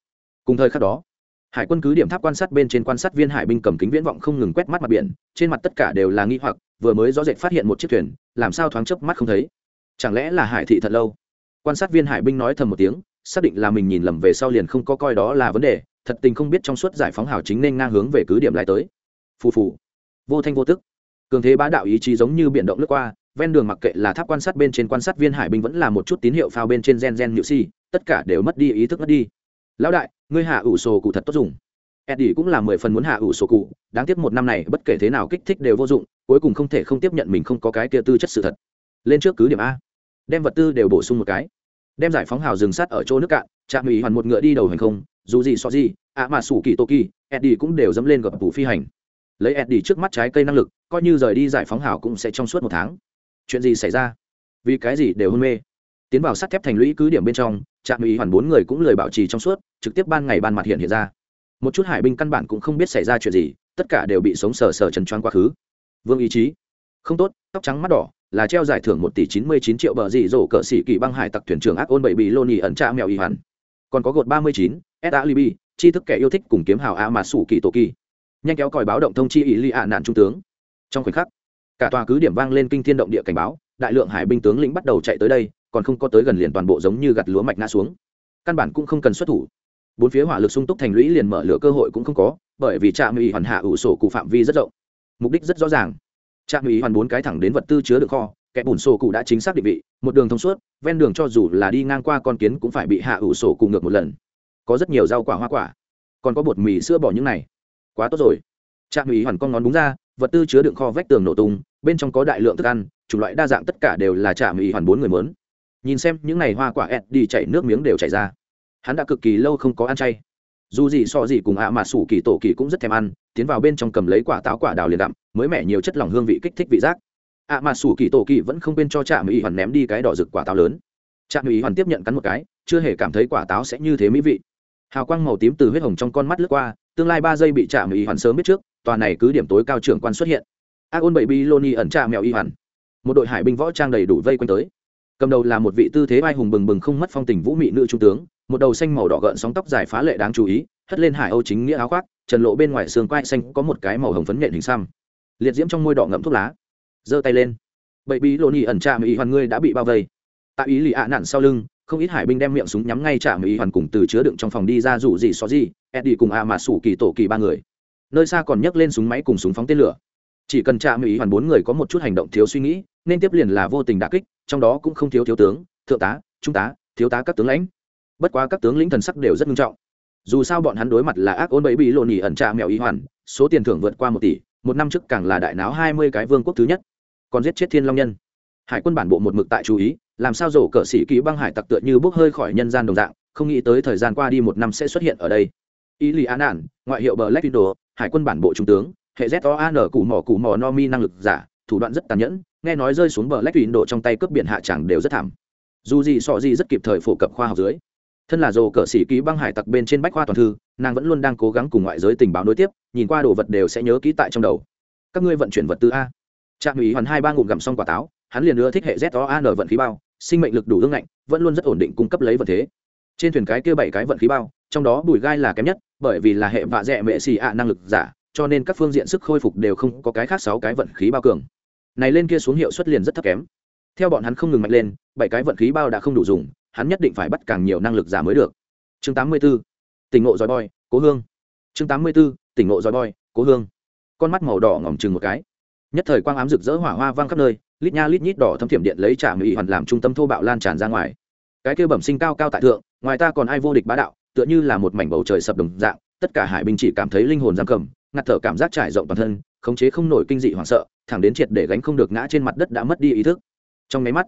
Cùng thời khắc đó, hải quân cứ điểm tháp quan sát bên trên quan sát viên hải binh cầm kính viễn vọng không ngừng quét mắt mặt biển, trên mặt tất cả đều là nghi hoặc, vừa mới rõ rệt phát hiện một chiếc thuyền, làm sao thoáng chớp mắt không thấy. Chẳng lẽ là hải thị thật lâu? Quan sát viên hải binh nói thầm một tiếng, xác định là mình nhìn lầm về sau liền không có coi đó là vấn đề, thật tình không biết trong suốt giải phóng hào chính nên ngang hướng về cứ điểm lại tới. Phù phù. Vô thanh vô tức. Cường thế bá đạo ý chí giống như biển động lướt qua ven đường mặc kệ là tháp quan sát bên trên quan sát viên hải binh vẫn là một chút tín hiệu phao bên trên gen gen nhự si, tất cả đều mất đi ý thức mất đi. Lão đại, ngươi hạ ủ sổ cụ thật tốt dùng. Eddie cũng là mười phần muốn hạ ủ sổ cụ, đáng tiếc một năm này bất kể thế nào kích thích đều vô dụng, cuối cùng không thể không tiếp nhận mình không có cái kia tư chất sự thật. Lên trước cứ điểm a. Đem vật tư đều bổ sung một cái. Đem giải phóng hào rừng sắt ở chỗ nước cạn, trạm ủy hoàn một ngựa đi đầu hành không, dù gì so gì, ạ mà sủ kỳ tô kỳ, eddie cũng đều dẫm lên gập phủ phi hành. Lấy eddie trước mắt trái cây năng lực, coi như rời đi giải phóng hào cũng sẽ trong suốt một tháng chuyện gì xảy ra? Vì cái gì đều hôn mê? Tiến vào sắt thép thành lũy cứ điểm bên trong trạm ủy hoàn bốn người cũng lời bảo trì trong suốt trực tiếp ban ngày ban mặt hiện hiện ra. Một chút hải binh căn bản cũng không biết xảy ra chuyện gì tất cả đều bị sống sờ sờ trần choáng quá khứ. Vương ý chí. Không tốt tóc trắng mắt đỏ là treo giải thưởng một tỷ chín mươi chín triệu bờ dị dỗ cỡ sĩ kỳ băng hải tặc thuyền trưởng ác ôn bảy bị lô nỉ ẩn tra mèo y hoàn, còn có gột ba mươi chín sa libi chi thức kẻ yêu thích cùng kiếm hào a mà sủ kỳ tổ kỳ. Nhanh kéo còi báo động thông chi ý li ạ nạn trung tướng. Trong khoảnh khắc cả tòa cứ điểm vang lên kinh thiên động địa cảnh báo, đại lượng hải binh tướng lĩnh bắt đầu chạy tới đây, còn không có tới gần liền toàn bộ giống như gặt lúa mạch ngã xuống. Căn bản cũng không cần xuất thủ. Bốn phía hỏa lực sung túc thành lũy liền mở lửa cơ hội cũng không có, bởi vì trạm ủy hoàn hạ ủ sổ cụ phạm vi rất rộng. Mục đích rất rõ ràng. Trạm ủy hoàn bốn cái thẳng đến vật tư chứa được kho, kẻ bùn sổ cụ đã chính xác định vị, một đường thông suốt, ven đường cho dù là đi ngang qua con kiến cũng phải bị hạ ủ sổ cụ ngược một lần. Có rất nhiều rau quả hoa quả, còn có bột mì sữa bỏ những này. Quá tốt rồi. Trạm ủy hoàn con ngón đúng ra vật tư chứa đựng kho vách tường nổ tung, bên trong có đại lượng thức ăn, chủng loại đa dạng tất cả đều là trạm mỹ hoàn bốn người mớn nhìn xem những ngày hoa quả ẹt đi chảy nước miếng đều chảy ra. Hắn đã cực kỳ lâu không có ăn chay. Dù gì so gì cùng ạ mà sủ kỳ tổ kỳ cũng rất thèm ăn, tiến vào bên trong cầm lấy quả táo quả đào liền đậm mới mẻ nhiều chất lỏng hương vị kích thích vị giác. Ạ mà sủ kỳ tổ kỳ vẫn không quên cho trạm mỹ hoàn ném đi cái đỏ rực quả táo lớn. Trạm mỹ hoàn tiếp nhận cắn một cái, chưa hề cảm thấy quả táo sẽ như thế mỹ vị. Hào quang màu tím từ huyết hồng trong con mắt lướt qua, tương lai ba giây bị trạm mỹ hoàn sớm biết trước tòa này cứ điểm tối cao trưởng quan xuất hiện. Ác ôn bảy bi loni ẩn trà mèo y hoàn. Một đội hải binh võ trang đầy đủ vây quanh tới. Cầm đầu là một vị tư thế vai hùng bừng bừng không mất phong tình vũ mị nữ trung tướng, một đầu xanh màu đỏ gợn sóng tóc dài phá lệ đáng chú ý, hất lên hải âu chính nghĩa áo khoác, trần lộ bên ngoài xương quai xanh có một cái màu hồng phấn nhện hình xăm. Liệt diễm trong môi đỏ ngậm thuốc lá. Giơ tay lên. Bậy bí lô ni ẩn trà mỹ hoàn ngươi đã bị bao vây. Tại ý lì ạ nạn sau lưng, không ít hải binh đem miệng súng nhắm ngay trà mỹ hoàn cùng từ chứa đựng trong phòng đi ra rủ gì xó gì, eddie cùng a mà sủ kỳ tổ kỳ ba người nơi xa còn nhấc lên súng máy cùng súng phóng tên lửa. Chỉ cần trạm mỹ hoàn bốn người có một chút hành động thiếu suy nghĩ, nên tiếp liền là vô tình đà kích, trong đó cũng không thiếu thiếu tướng, thượng tá, trung tá, thiếu tá các tướng lãnh. Bất quá các tướng lĩnh thần sắc đều rất nghiêm trọng. Dù sao bọn hắn đối mặt là ác ôn bẫy bị lộn nhỉ ẩn trà mèo ý hoàn, số tiền thưởng vượt qua một tỷ, một năm trước càng là đại náo hai mươi cái vương quốc thứ nhất. Còn giết chết thiên long nhân. Hải quân bản bộ một mực tại chú ý, làm sao rổ cờ sĩ ký băng hải tặc tựa như bốc hơi khỏi nhân gian đồng dạng, không nghĩ tới thời gian qua đi một năm sẽ xuất hiện ở đây. Ý lì an ản ngoại hiệu bờ lách đồ hải quân bản bộ trung tướng, hệ z o an cụ mỏ cụ mỏ no mi năng lực giả, thủ đoạn rất tàn nhẫn, nghe nói rơi xuống bờ lách độ trong tay cướp biển hạ tràng đều rất thảm. Dù gì sọ gì rất kịp thời phổ cập khoa học dưới. Thân là dồ cờ sĩ ký băng hải tặc bên trên bách khoa toàn thư, nàng vẫn luôn đang cố gắng cùng ngoại giới tình báo nối tiếp, nhìn qua đồ vật đều sẽ nhớ kỹ tại trong đầu. Các ngươi vận chuyển vật tư a. Trạm ủy hoàn hai ba ngụm gặm xong quả táo, hắn liền ưa thích hệ z o an vận khí bao, sinh mệnh lực đủ ương ngạnh, vẫn luôn rất ổn định cung cấp lấy vật thế trên thuyền cái kia bảy cái vận khí bao, trong đó bùi gai là kém nhất, bởi vì là hệ vạ dẹ mệ xì ạ năng lực giả, cho nên các phương diện sức khôi phục đều không có cái khác sáu cái vận khí bao cường. Này lên kia xuống hiệu suất liền rất thấp kém. Theo bọn hắn không ngừng mạnh lên, bảy cái vận khí bao đã không đủ dùng, hắn nhất định phải bắt càng nhiều năng lực giả mới được. Chương 84. tỉnh ngộ giỏi boy cố hương. Chương 84. tỉnh ngộ giỏi boy cố hương. Con mắt màu đỏ ngỏm chừng một cái. Nhất thời quang ám rực rỡ hỏa hoa vang khắp nơi, lít nha lít nhít đỏ thâm thiểm điện lấy trả mỹ hoàn làm trung tâm thô bạo lan tràn ra ngoài. Cái kia bẩm sinh cao cao tại thượng ngoài ta còn ai vô địch bá đạo, tựa như là một mảnh bầu trời sập đồng dạng, tất cả hải binh chỉ cảm thấy linh hồn giam cầm, ngạt thở cảm giác trải rộng toàn thân, khống chế không nổi kinh dị hoảng sợ, thẳng đến triệt để gánh không được ngã trên mặt đất đã mất đi ý thức. Trong máy mắt,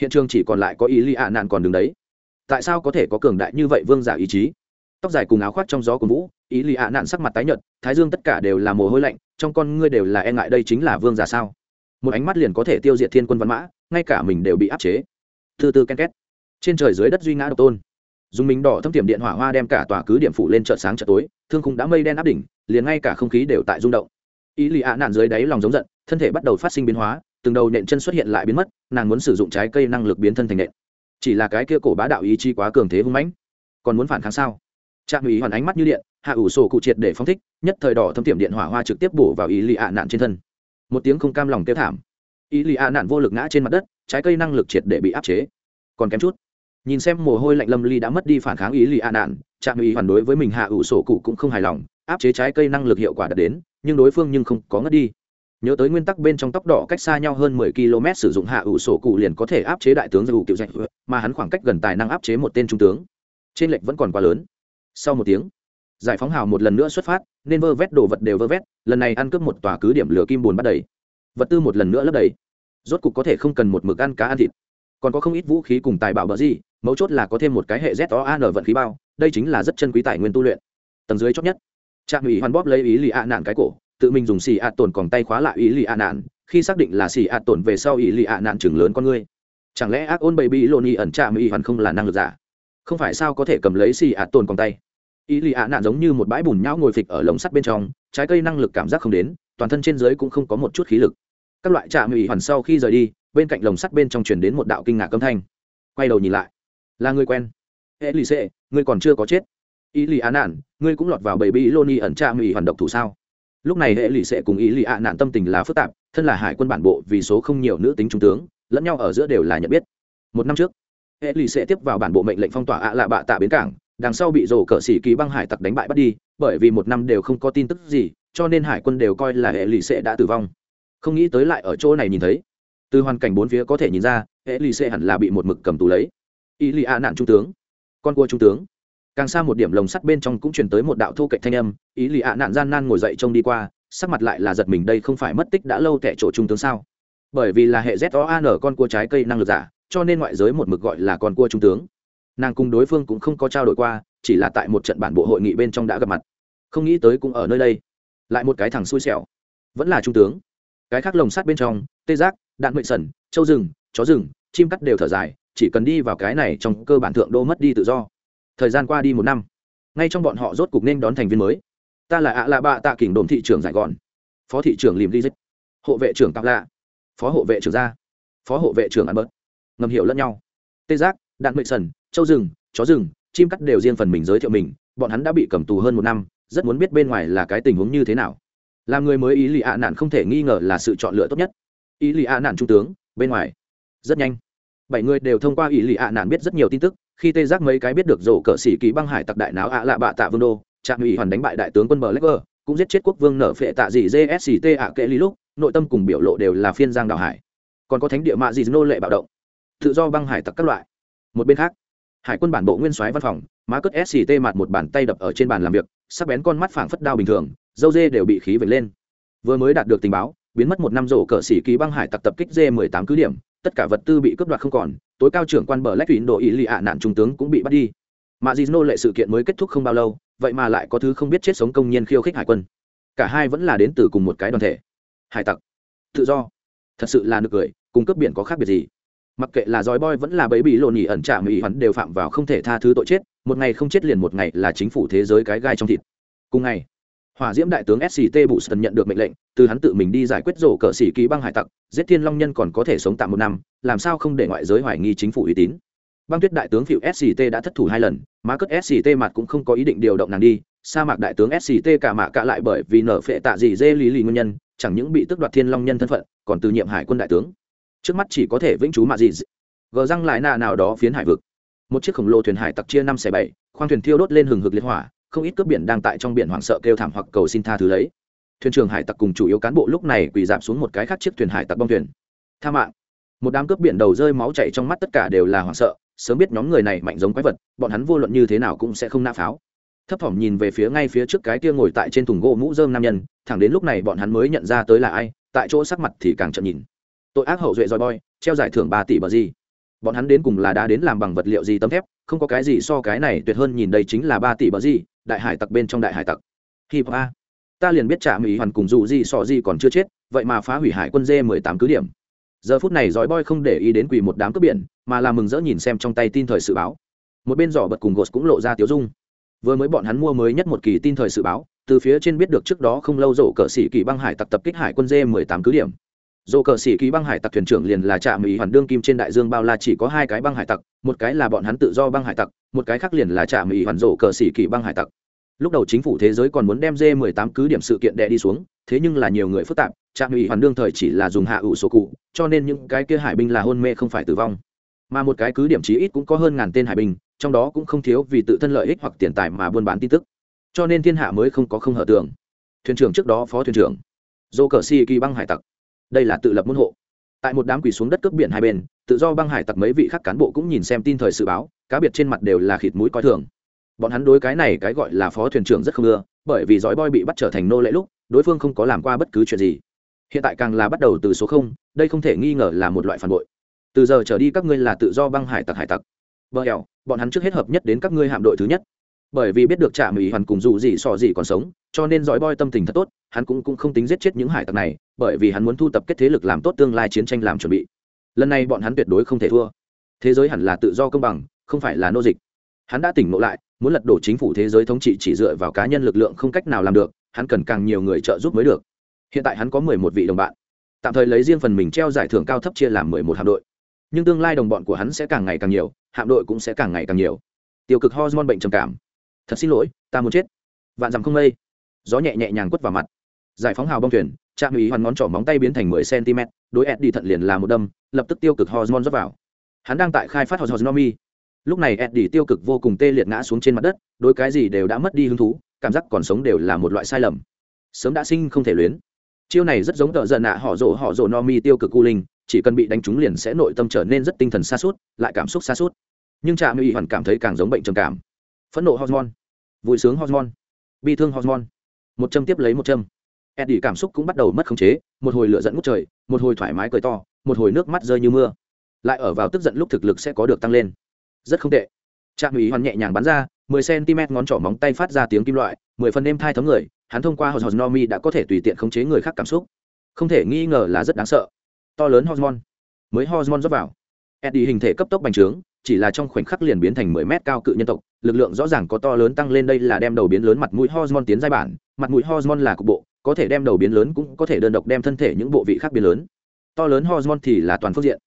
hiện trường chỉ còn lại có ý li ạ nạn còn đứng đấy. Tại sao có thể có cường đại như vậy vương giả ý chí? Tóc dài cùng áo khoác trong gió của vũ, ý li ạ nạn sắc mặt tái nhợt, thái dương tất cả đều là mồ hôi lạnh, trong con ngươi đều là e ngại đây chính là vương giả sao? Một ánh mắt liền có thể tiêu diệt thiên quân văn mã, ngay cả mình đều bị áp chế. Thư tư ken két. Trên trời dưới đất duy ngã độc tôn dùng mình đỏ thâm tiềm điện hỏa hoa đem cả tòa cứ điểm phủ lên chợ sáng chợ tối, thương khung đã mây đen áp đỉnh, liền ngay cả không khí đều tại rung động. Ý lì ạ nạn dưới đáy lòng giống giận, thân thể bắt đầu phát sinh biến hóa, từng đầu nện chân xuất hiện lại biến mất, nàng muốn sử dụng trái cây năng lực biến thân thành nện. Chỉ là cái kia cổ bá đạo ý chi quá cường thế hung mãnh. Còn muốn phản kháng sao? Trạm ủy hoàn ánh mắt như điện, hạ ủ sổ cụ triệt để phóng thích, nhất thời đỏ thâm tiệm điện hỏa hoa trực tiếp bổ vào ý lì ạ nạn trên thân. Một tiếng không cam lòng tiêu thảm. Ý lì ạ nạn vô lực ngã trên mặt đất, trái cây năng lực triệt để bị áp chế. Còn kém chút nhìn xem mồ hôi lạnh lâm ly đã mất đi phản kháng ý lì a nạn, trạm ý hoàn đối với mình hạ ủ sổ cụ cũng không hài lòng, áp chế trái cây năng lực hiệu quả đạt đến, nhưng đối phương nhưng không có ngất đi. Nhớ tới nguyên tắc bên trong tóc đỏ cách xa nhau hơn mười km sử dụng hạ ủ sổ cụ liền có thể áp chế đại tướng dù kiểu dạch, mà hắn khoảng cách gần tài năng áp chế một tên trung tướng. Trên lệch vẫn còn quá lớn. Sau một tiếng, giải phóng hào một lần nữa xuất phát, nên vơ vét đồ vật đều vơ vét, lần này ăn cướp một tòa cứ điểm lửa kim bùn bắt đầy. Vật tư một lần nữa lấp đầy. Rốt cục có thể không cần một mực ăn cá ăn thịt. Còn có không ít vũ khí cùng tài bảo bờ gì mấu chốt là có thêm một cái hệ z o an vận khí bao, đây chính là rất chân quý tài nguyên tu luyện. Tầng dưới chót nhất. Trạm ủy hoàn bóp lấy ý lì ạ nạn cái cổ, tự mình dùng xì ạ tổn còn tay khóa lại ý lì ạ nạn, khi xác định là xì ạ tổn về sau ý lì ạ nạn chừng lớn con ngươi. Chẳng lẽ ác ôn bậy bị lộn y ẩn trạm ủy hoàn không là năng lực giả? Không phải sao có thể cầm lấy xì ạ tổn còn tay? Ý lì ạ nạn giống như một bãi bùn nhão ngồi phịch ở lồng sắt bên trong, trái cây năng lực cảm giác không đến, toàn thân trên dưới cũng không có một chút khí lực. Các loại trạm ủy hoàn sau khi rời đi, bên cạnh lồng sắt bên trong truyền đến một đạo kinh ngạc âm thanh. Quay đầu nhìn lại là người quen. Hệ lì xệ ngươi còn chưa có chết. Ý lì á nạn ngươi cũng lọt vào bầy bí lô ni ẩn tra mỹ hoàn độc thủ sao? Lúc này hệ lì sẽ cùng ý lì á nạn tâm tình là phức tạp, thân là hải quân bản bộ vì số không nhiều nữ tính trung tướng, lẫn nhau ở giữa đều là nhận biết. Một năm trước, hệ lì sẽ tiếp vào bản bộ mệnh lệnh phong tỏa ạ lạ bạ tạ bến cảng, đằng sau bị rổ cờ xỉ kỳ băng hải tặc đánh bại bắt đi, bởi vì một năm đều không có tin tức gì, cho nên hải quân đều coi là hệ lì xệ đã tử vong. Không nghĩ tới lại ở chỗ này nhìn thấy. Từ hoàn cảnh bốn phía có thể nhìn ra, hệ lì xệ hẳn là bị một mực cầm tù lấy ý lì ạ nạn trung tướng. Con cua trung tướng. Càng xa một điểm lồng sắt bên trong cũng truyền tới một đạo thu cạnh thanh âm. Ý lì ạ nạn gian nan ngồi dậy trông đi qua sắc mặt lại là giật mình đây không phải mất tích đã lâu tệ chỗ trung tướng sao? Bởi vì là hệ z o an con cua trái cây năng lực giả cho nên ngoại giới một mực gọi là con cua trung tướng. Nàng cùng đối phương cũng không có trao đổi qua chỉ là tại một trận bản bộ hội nghị bên trong đã gặp mặt. Không nghĩ tới cũng ở nơi đây. Lại một cái thằng xui xẻo. Vẫn là trung tướng. Cái khác lồng sắt bên trong tê giác đạn mệnh sẩn, châu rừng chó rừng chim cắt đều thở dài chỉ cần đi vào cái này trong cơ bản thượng đô mất đi tự do. Thời gian qua đi một năm, ngay trong bọn họ rốt cục nên đón thành viên mới. Ta là ạ à lạ bạ tạ kỉnh đồn thị trưởng giải gòn. Phó thị trưởng lìm đi hộ vệ trưởng tạp lạ. Phó hộ vệ trưởng gia. Phó hộ vệ trưởng ăn bớt ngầm hiểu lẫn nhau. Tê giác, đạn mệnh sần, châu rừng, chó rừng, chim cắt đều riêng phần mình giới thiệu mình. Bọn hắn đã bị cầm tù hơn một năm, rất muốn biết bên ngoài là cái tình huống như thế nào. Làm người mới ý lì ạ nạn không thể nghi ngờ là sự chọn lựa tốt nhất. Ý lì ạ nạn trung tướng, bên ngoài, rất nhanh bảy người đều thông qua ỷ lì ạ nạn biết rất nhiều tin tức, khi tê giác mấy cái biết được rổ cờ xỉ ký băng hải tặc đại não ạ lạ bạ tạ vương đô, trạm ủy hoàn đánh bại đại tướng quân bờ lách cũng giết chết quốc vương nở phệ tạ dị gsct ạ kệ lý lúc, nội tâm cùng biểu lộ đều là phiên giang đào hải. Còn có thánh địa mạ dị nô lệ bạo động. Tự do băng hải tặc các loại. Một bên khác, hải quân bản bộ nguyên soái văn phòng, má cất sct mặt một bàn tay đập ở trên bàn làm việc, sắc bén con mắt phảng phất đao bình thường, dâu dê đều bị khí vệt lên. Vừa mới đạt được tình báo, biến mất một năm rổ cờ xỉ ký băng hải tặc tập kích d 18 cứ điểm tất cả vật tư bị cướp đoạt không còn, tối cao trưởng quan bờ lách thủy độ ý lì ạ nạn trung tướng cũng bị bắt đi. Mà dì nô lệ sự kiện mới kết thúc không bao lâu, vậy mà lại có thứ không biết chết sống công nhân khiêu khích hải quân. Cả hai vẫn là đến từ cùng một cái đoàn thể. Hải tặc. Tự do. Thật sự là nực cười, cùng cướp biển có khác biệt gì? Mặc kệ là dòi boy vẫn là bấy bị lộn nhỉ ẩn trả mỹ hắn đều phạm vào không thể tha thứ tội chết, một ngày không chết liền một ngày là chính phủ thế giới cái gai trong thịt. Cùng ngày hỏa diễm đại tướng sct bụ sơn nhận được mệnh lệnh, từ hắn tự mình đi giải quyết rổ cờ xỉ ký băng hải tặc, giết thiên long nhân còn có thể sống tạm một năm, làm sao không để ngoại giới hoài nghi chính phủ uy tín. Băng tuyết đại tướng phiệu sct đã thất thủ hai lần, má cất sct mặt cũng không có ý định điều động nàng đi, sa mạc đại tướng sct cả mạ cả lại bởi vì nở phệ tạ gì dê lý lì nguyên nhân, chẳng những bị tước đoạt thiên long nhân thân phận, còn từ nhiệm hải quân đại tướng. Trước mắt chỉ có thể vĩnh trú mạ gì gờ răng lại nà nào đó phiến hải vực. Một chiếc khổng lồ thuyền hải tặc chia năm xẻ bảy, khoang thuyền thiêu đốt lên hừng hực liệt hỏa không ít cướp biển đang tại trong biển hoảng sợ kêu thảm hoặc cầu xin tha thứ lấy. Thuyền trưởng hải tặc cùng chủ yếu cán bộ lúc này quỳ giảm xuống một cái khác chiếc thuyền hải tặc bong thuyền. Tha mạng. Một đám cướp biển đầu rơi máu chảy trong mắt tất cả đều là hoảng sợ, sớm biết nhóm người này mạnh giống quái vật, bọn hắn vô luận như thế nào cũng sẽ không nã pháo. Thấp thỏm nhìn về phía ngay phía trước cái kia ngồi tại trên thùng gỗ mũ dơm nam nhân, thẳng đến lúc này bọn hắn mới nhận ra tới là ai, tại chỗ sắc mặt thì càng chậm nhìn. Tội ác hậu duệ roi boy treo giải thưởng ba tỷ bờ gì bọn hắn đến cùng là đã đến làm bằng vật liệu gì tấm thép, không có cái gì so cái này tuyệt hơn nhìn đây chính là ba tỷ bờ gì, đại hải tặc bên trong đại hải tặc. Hip a. Ta liền biết trả mỹ hoàn cùng dù gì sọ gì còn chưa chết, vậy mà phá hủy hải quân dê mười tám cứ điểm. Giờ phút này giỏi boy không để ý đến quỳ một đám cướp biển, mà là mừng rỡ nhìn xem trong tay tin thời sự báo. Một bên giỏ bật cùng gột cũng lộ ra tiếu dung. Vừa mới bọn hắn mua mới nhất một kỳ tin thời sự báo, từ phía trên biết được trước đó không lâu rổ cờ sĩ kỳ băng hải tặc tập kích hải quân dê mười tám cứ điểm dồ cờ sĩ ký băng hải tặc thuyền trưởng liền là trạm mỹ hoàn đương kim trên đại dương bao la chỉ có hai cái băng hải tặc, một cái là bọn hắn tự do băng hải tặc, một cái khác liền là trạm mỹ hoàn dồ cờ sĩ kỳ băng hải tặc. Lúc đầu chính phủ thế giới còn muốn đem dê mười tám cứ điểm sự kiện đè đi xuống, thế nhưng là nhiều người phức tạp, trạm mỹ hoàn đương thời chỉ là dùng hạ ủ số cụ, cho nên những cái kia hải binh là hôn mê không phải tử vong. Mà một cái cứ điểm chí ít cũng có hơn ngàn tên hải binh, trong đó cũng không thiếu vì tự thân lợi ích hoặc tiền tài mà buôn bán tin tức. Cho nên thiên hạ mới không có không hở tưởng. thuyền trưởng trước đó phó thuyền trưởng. Dô cờ si kỳ băng hải tặc đây là tự lập môn hộ. Tại một đám quỷ xuống đất cướp biển hai bên tự do băng hải tặc mấy vị khác cán bộ cũng nhìn xem tin thời sự báo cá biệt trên mặt đều là khịt mũi coi thường. Bọn hắn đối cái này cái gọi là phó thuyền trưởng rất không ưa bởi vì dõi boy bị bắt trở thành nô lệ lúc đối phương không có làm qua bất cứ chuyện gì. Hiện tại càng là bắt đầu từ số không đây không thể nghi ngờ là một loại phản bội. Từ giờ trở đi các ngươi là tự do băng hải tặc hải tặc. Vợ hẻo bọn hắn trước hết hợp nhất đến các ngươi hạm đội thứ nhất. Bởi vì biết được trả mỹ hoàn cùng dù gì sò gì còn sống cho nên dõi boy tâm tình thật tốt hắn cũng, cũng không tính giết chết những hải tặc này bởi vì hắn muốn thu tập kết thế lực làm tốt tương lai chiến tranh làm chuẩn bị. Lần này bọn hắn tuyệt đối không thể thua. Thế giới hẳn là tự do công bằng, không phải là nô dịch. Hắn đã tỉnh ngộ lại, muốn lật đổ chính phủ thế giới thống trị chỉ dựa vào cá nhân lực lượng không cách nào làm được, hắn cần càng nhiều người trợ giúp mới được. Hiện tại hắn có mười một vị đồng bạn. Tạm thời lấy riêng phần mình treo giải thưởng cao thấp chia làm mười một hạm đội. Nhưng tương lai đồng bọn của hắn sẽ càng ngày càng nhiều, hạm đội cũng sẽ càng ngày càng nhiều. Tiêu cực hormone bệnh trầm cảm. Thật xin lỗi, ta muốn chết. Vạn dằm không mây. Gió nhẹ nhẹ nhàng quất vào mặt giải phóng hào bong thuyền trạm ý hoàn ngón trỏ móng tay biến thành mười cm, đối ed đi thận liền là một đâm, lập tức tiêu cực hormone rót vào. Hắn đang tại khai phát hormone lúc này ed đi tiêu cực vô cùng tê liệt ngã xuống trên mặt đất, đối cái gì đều đã mất đi hứng thú, cảm giác còn sống đều là một loại sai lầm. Sớm đã sinh không thể luyến. Chiêu này rất giống tợ giận nạ họ rộ họ rộ no mi tiêu cực cu linh, chỉ cần bị đánh trúng liền sẽ nội tâm trở nên rất tinh thần xa suốt lại cảm xúc xa suốt nhưng trạm ý hoàn cảm thấy càng giống bệnh trầm cảm. Phẫn nộ hormone. Vui sướng hormone. Bi thương hormone. Một châm tiếp lấy một châm eddie cảm xúc cũng bắt đầu mất khống chế, một hồi lửa dẫn ngút trời, một hồi thoải mái cười to, một hồi nước mắt rơi như mưa. Lại ở vào tức giận lúc thực lực sẽ có được tăng lên. Rất không tệ. Trạm ý hoàn nhẹ nhàng bắn ra 10 cm ngón trỏ móng tay phát ra tiếng kim loại 10 phần đêm thai thấm người, hắn thông qua hormone đã có thể tùy tiện khống chế người khác cảm xúc. Không thể nghi ngờ là rất đáng sợ. To lớn hormone. Mới hormone rót vào. Eddie hình thể cấp tốc bành trướng, chỉ là trong khoảnh khắc liền biến thành 10 mét cao cự nhân tộc, lực lượng rõ ràng có to lớn tăng lên đây là đem đầu biến lớn mặt mũi hormone tiến giai bản, mặt mũi hormone là cục bộ có thể đem đầu biến lớn cũng có thể đơn độc đem thân thể những bộ vị khác biến lớn. To lớn hormone thì là toàn phương diện.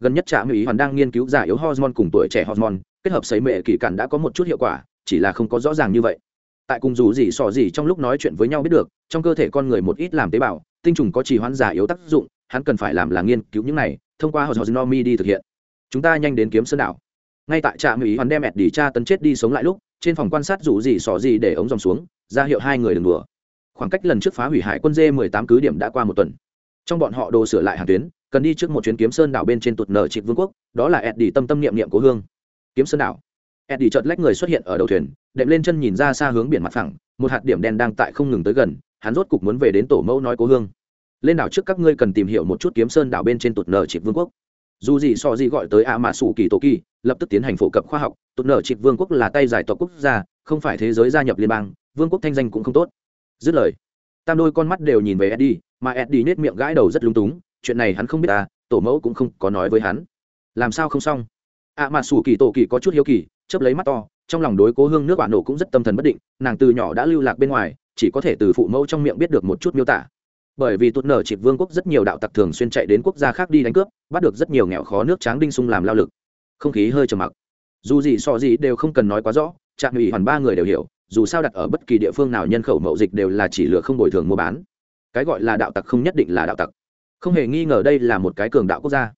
Gần nhất trạm ý hoàn đang nghiên cứu giả yếu hormone cùng tuổi trẻ hormone, kết hợp sấy mệ kỳ cản đã có một chút hiệu quả, chỉ là không có rõ ràng như vậy. Tại cùng dù gì sò gì trong lúc nói chuyện với nhau biết được, trong cơ thể con người một ít làm tế bào, tinh trùng có trì hoãn giả yếu tác dụng, hắn cần phải làm là nghiên cứu những này, thông qua hormone đi thực hiện. Chúng ta nhanh đến kiếm sơn đảo. Ngay tại trạm ý hoàn đem mẹ đi cha tấn chết đi sống lại lúc, trên phòng quan sát dù gì sò gì để ống dòng xuống, ra hiệu hai người đừng đùa khoảng cách lần trước phá hủy hải quân dê mười tám cứ điểm đã qua một tuần. Trong bọn họ đồ sửa lại hàng tuyến, cần đi trước một chuyến kiếm sơn đảo bên trên tụt nở trịt vương quốc, đó là eddie tâm tâm niệm niệm của hương. Kiếm sơn đảo. Eddie chợt lách người xuất hiện ở đầu thuyền, đệm lên chân nhìn ra xa hướng biển mặt phẳng, một hạt điểm đen đang tại không ngừng tới gần, hắn rốt cục muốn về đến tổ mẫu nói cố hương. Lên đảo trước các ngươi cần tìm hiểu một chút kiếm sơn đảo bên trên tụt nở trịt vương quốc. Dù gì so gì gọi tới a mã sủ kỳ tổ kỳ lập tức tiến hành phổ cập khoa học, tụt nở trịt vương quốc là tay giải tộc quốc gia, không phải thế giới gia nhập liên bang, vương quốc thanh danh cũng không tốt dứt lời, tam đôi con mắt đều nhìn về eddie, mà eddie nết miệng gãi đầu rất lung túng, chuyện này hắn không biết à tổ mẫu cũng không có nói với hắn. Làm sao không xong? À mà sủ kỳ tổ kỳ có chút hiếu kỳ, chớp lấy mắt to, trong lòng đối cố hương nước bạn nổ cũng rất tâm thần bất định, nàng từ nhỏ đã lưu lạc bên ngoài, chỉ có thể từ phụ mẫu trong miệng biết được một chút miêu tả. Bởi vì tụt nở chỉ vương quốc rất nhiều đạo tặc thường xuyên chạy đến quốc gia khác đi đánh cướp, bắt được rất nhiều nghèo khó nước tráng đinh sung làm lao lực. Không khí hơi trầm mặc. Dù gì so gì đều không cần nói quá rõ, trạm ủy hoàn ba người đều hiểu dù sao đặt ở bất kỳ địa phương nào nhân khẩu mậu dịch đều là chỉ lừa không bồi thường mua bán. Cái gọi là đạo tặc không nhất định là đạo tặc. Không hề nghi ngờ đây là một cái cường đạo quốc gia.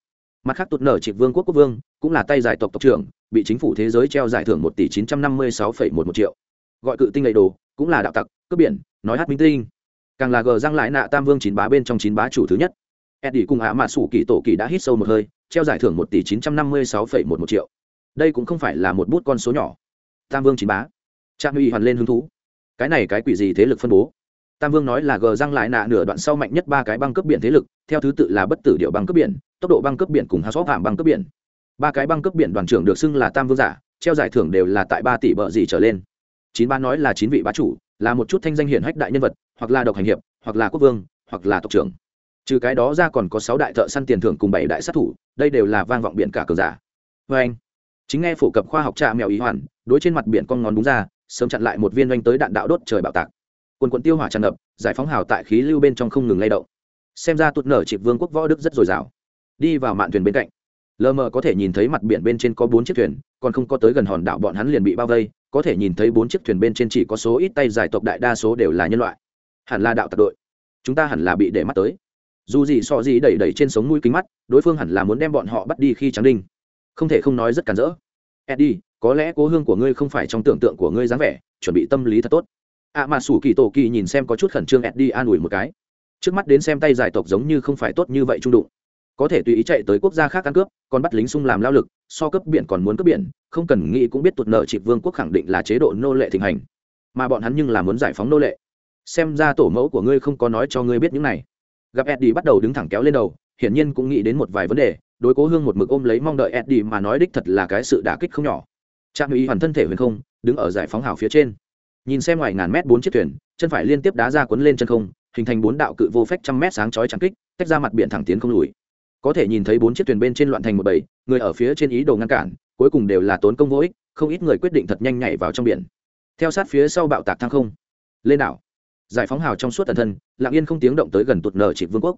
Mặt khác tụt nở trị vương quốc quốc vương, cũng là tay giải tộc tộc trưởng, bị chính phủ thế giới treo giải thưởng một tỷ chín trăm năm mươi sáu phẩy một một triệu. Gọi cự tinh lệ đồ, cũng là đạo tặc, cướp biển, nói hát minh tinh. Càng là gờ răng lại nạ tam vương chín bá bên trong chín bá chủ thứ nhất. Eddie cùng hạ mạ sủ kỳ tổ kỳ đã hít sâu một hơi, treo giải thưởng một tỷ chín trăm năm mươi sáu phẩy một một triệu. Đây cũng không phải là một bút con số nhỏ. Tam vương chín bá trạm uy hoàn lên hứng thú. Cái này cái quỷ gì thế lực phân bố? Tam vương nói là gờ răng lại nạ nửa đoạn sau mạnh nhất ba cái băng cấp biển thế lực, theo thứ tự là bất tử điệu băng cấp biển, tốc độ băng cấp biển cùng hạt xóp hạm băng cấp biển. Ba cái băng cấp biển đoàn trưởng được xưng là tam vương giả, treo giải thưởng đều là tại ba tỷ bợ gì trở lên. Chín ba nói là chín vị bá chủ, là một chút thanh danh hiển hách đại nhân vật, hoặc là độc hành hiệp, hoặc là quốc vương, hoặc là tộc trưởng. Trừ cái đó ra còn có sáu đại thợ săn tiền thưởng cùng bảy đại sát thủ, đây đều là vang vọng biển cả cờ giả. Vê anh chính nghe phổ cập khoa học trà mèo ý hoàn, đối trên mặt biển con ngón đúng ra sớm chặn lại một viên doanh tới đạn đạo đốt trời bạo tạc. Quần quận tiêu hỏa tràn ngập, giải phóng hào tại khí lưu bên trong không ngừng lay động. Xem ra tụt nở chịp vương quốc võ đức rất dồi dào. Đi vào mạn thuyền bên cạnh, lờ mờ có thể nhìn thấy mặt biển bên trên có bốn chiếc thuyền, còn không có tới gần hòn đảo bọn hắn liền bị bao vây, có thể nhìn thấy bốn chiếc thuyền bên trên chỉ có số ít tay giải tộc đại đa số đều là nhân loại. Hẳn là đạo tặc đội. Chúng ta hẳn là bị để mắt tới. Dù gì so gì đẩy đẩy trên sống mũi kính mắt, đối phương hẳn là muốn đem bọn họ bắt đi khi trắng đinh. Không thể không nói rất cản rỡ. Eddie có lẽ cố hương của ngươi không phải trong tưởng tượng của ngươi dáng vẻ, chuẩn bị tâm lý thật tốt. Ạ à mà sủ kỳ tổ kỳ nhìn xem có chút khẩn trương eddie an ủi một cái. Trước mắt đến xem tay giải tộc giống như không phải tốt như vậy trung đụng. Có thể tùy ý chạy tới quốc gia khác ăn cướp, còn bắt lính xung làm lao lực, so cấp biển còn muốn cấp biển, không cần nghĩ cũng biết tụt nợ trị vương quốc khẳng định là chế độ nô lệ thịnh hành. Mà bọn hắn nhưng là muốn giải phóng nô lệ. Xem ra tổ mẫu của ngươi không có nói cho ngươi biết những này. Gặp eddie bắt đầu đứng thẳng kéo lên đầu, hiển nhiên cũng nghĩ đến một vài vấn đề, đối cố hương một mực ôm lấy mong đợi eddie mà nói đích thật là cái sự đả kích không nhỏ trạm ý hoàn thân thể huyền không, đứng ở giải phóng hào phía trên. Nhìn xem ngoài ngàn mét bốn chiếc thuyền, chân phải liên tiếp đá ra quấn lên chân không, hình thành bốn đạo cự vô phách trăm mét sáng chói trắng kích, tách ra mặt biển thẳng tiến không lùi. Có thể nhìn thấy bốn chiếc thuyền bên trên loạn thành một bầy, người ở phía trên ý đồ ngăn cản, cuối cùng đều là tốn công vô ích, không ít người quyết định thật nhanh nhảy vào trong biển. Theo sát phía sau bạo tạc thăng không. Lên đảo. Giải phóng hào trong suốt tần thân lạng yên không tiếng động tới gần tụt nở chỉ vương quốc.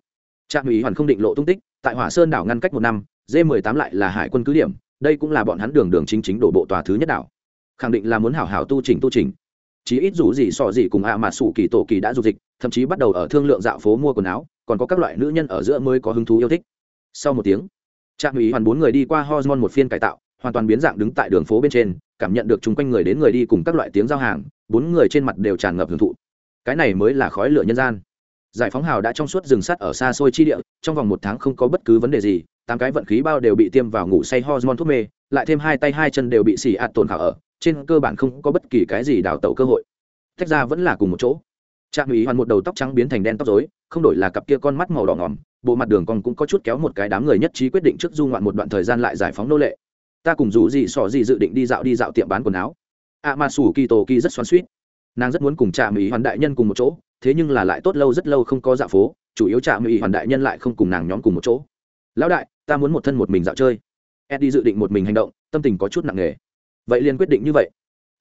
Trạm ủy hoàn không định lộ tung tích, tại hỏa sơn đảo ngăn cách một năm d 18 lại là hải quân cứ điểm đây cũng là bọn hắn đường đường chính chính đổ bộ tòa thứ nhất đảo. Khẳng định là muốn hảo hảo tu trình tu trình chí ít dù gì sò gì cùng ạ mà sủ kỳ tổ kỳ đã du dịch, thậm chí bắt đầu ở thương lượng dạo phố mua quần áo, còn có các loại nữ nhân ở giữa mới có hứng thú yêu thích. Sau một tiếng trạm ủy hoàn bốn người đi qua hormone một phiên cải tạo, hoàn toàn biến dạng đứng tại đường phố bên trên, cảm nhận được chung quanh người đến người đi cùng các loại tiếng giao hàng, bốn người trên mặt đều tràn ngập hưởng thụ. Cái này mới là khói lửa nhân gian giải phóng hào đã trong suốt rừng sắt ở xa xôi chi địa, trong vòng một tháng không có bất cứ vấn đề gì, tám cái vận khí bao đều bị tiêm vào ngủ say hormone thuốc mê, lại thêm hai tay hai chân đều bị xì ạt tồn khảo ở, trên cơ bản không có bất kỳ cái gì đào tẩu cơ hội. Tách ra vẫn là cùng một chỗ. Trạm ủy hoàn một đầu tóc trắng biến thành đen tóc dối không đổi là cặp kia con mắt màu đỏ ngòm, bộ mặt đường còn cũng có chút kéo một cái đám người nhất trí quyết định trước du ngoạn một đoạn thời gian lại giải phóng nô lệ. Ta cùng rủ gì sỏ gì dự định đi dạo đi dạo tiệm bán quần áo. A mà sủ kỳ tổ kỳ rất xoắn suýt nàng rất muốn cùng trạm ủy hoàn đại nhân cùng một chỗ thế nhưng là lại tốt lâu rất lâu không có dạo phố, chủ yếu trạm ủy hoàn đại nhân lại không cùng nàng nhóm cùng một chỗ. Lão đại, ta muốn một thân một mình dạo chơi. Eddie dự định một mình hành động, tâm tình có chút nặng nề. Vậy liền quyết định như vậy.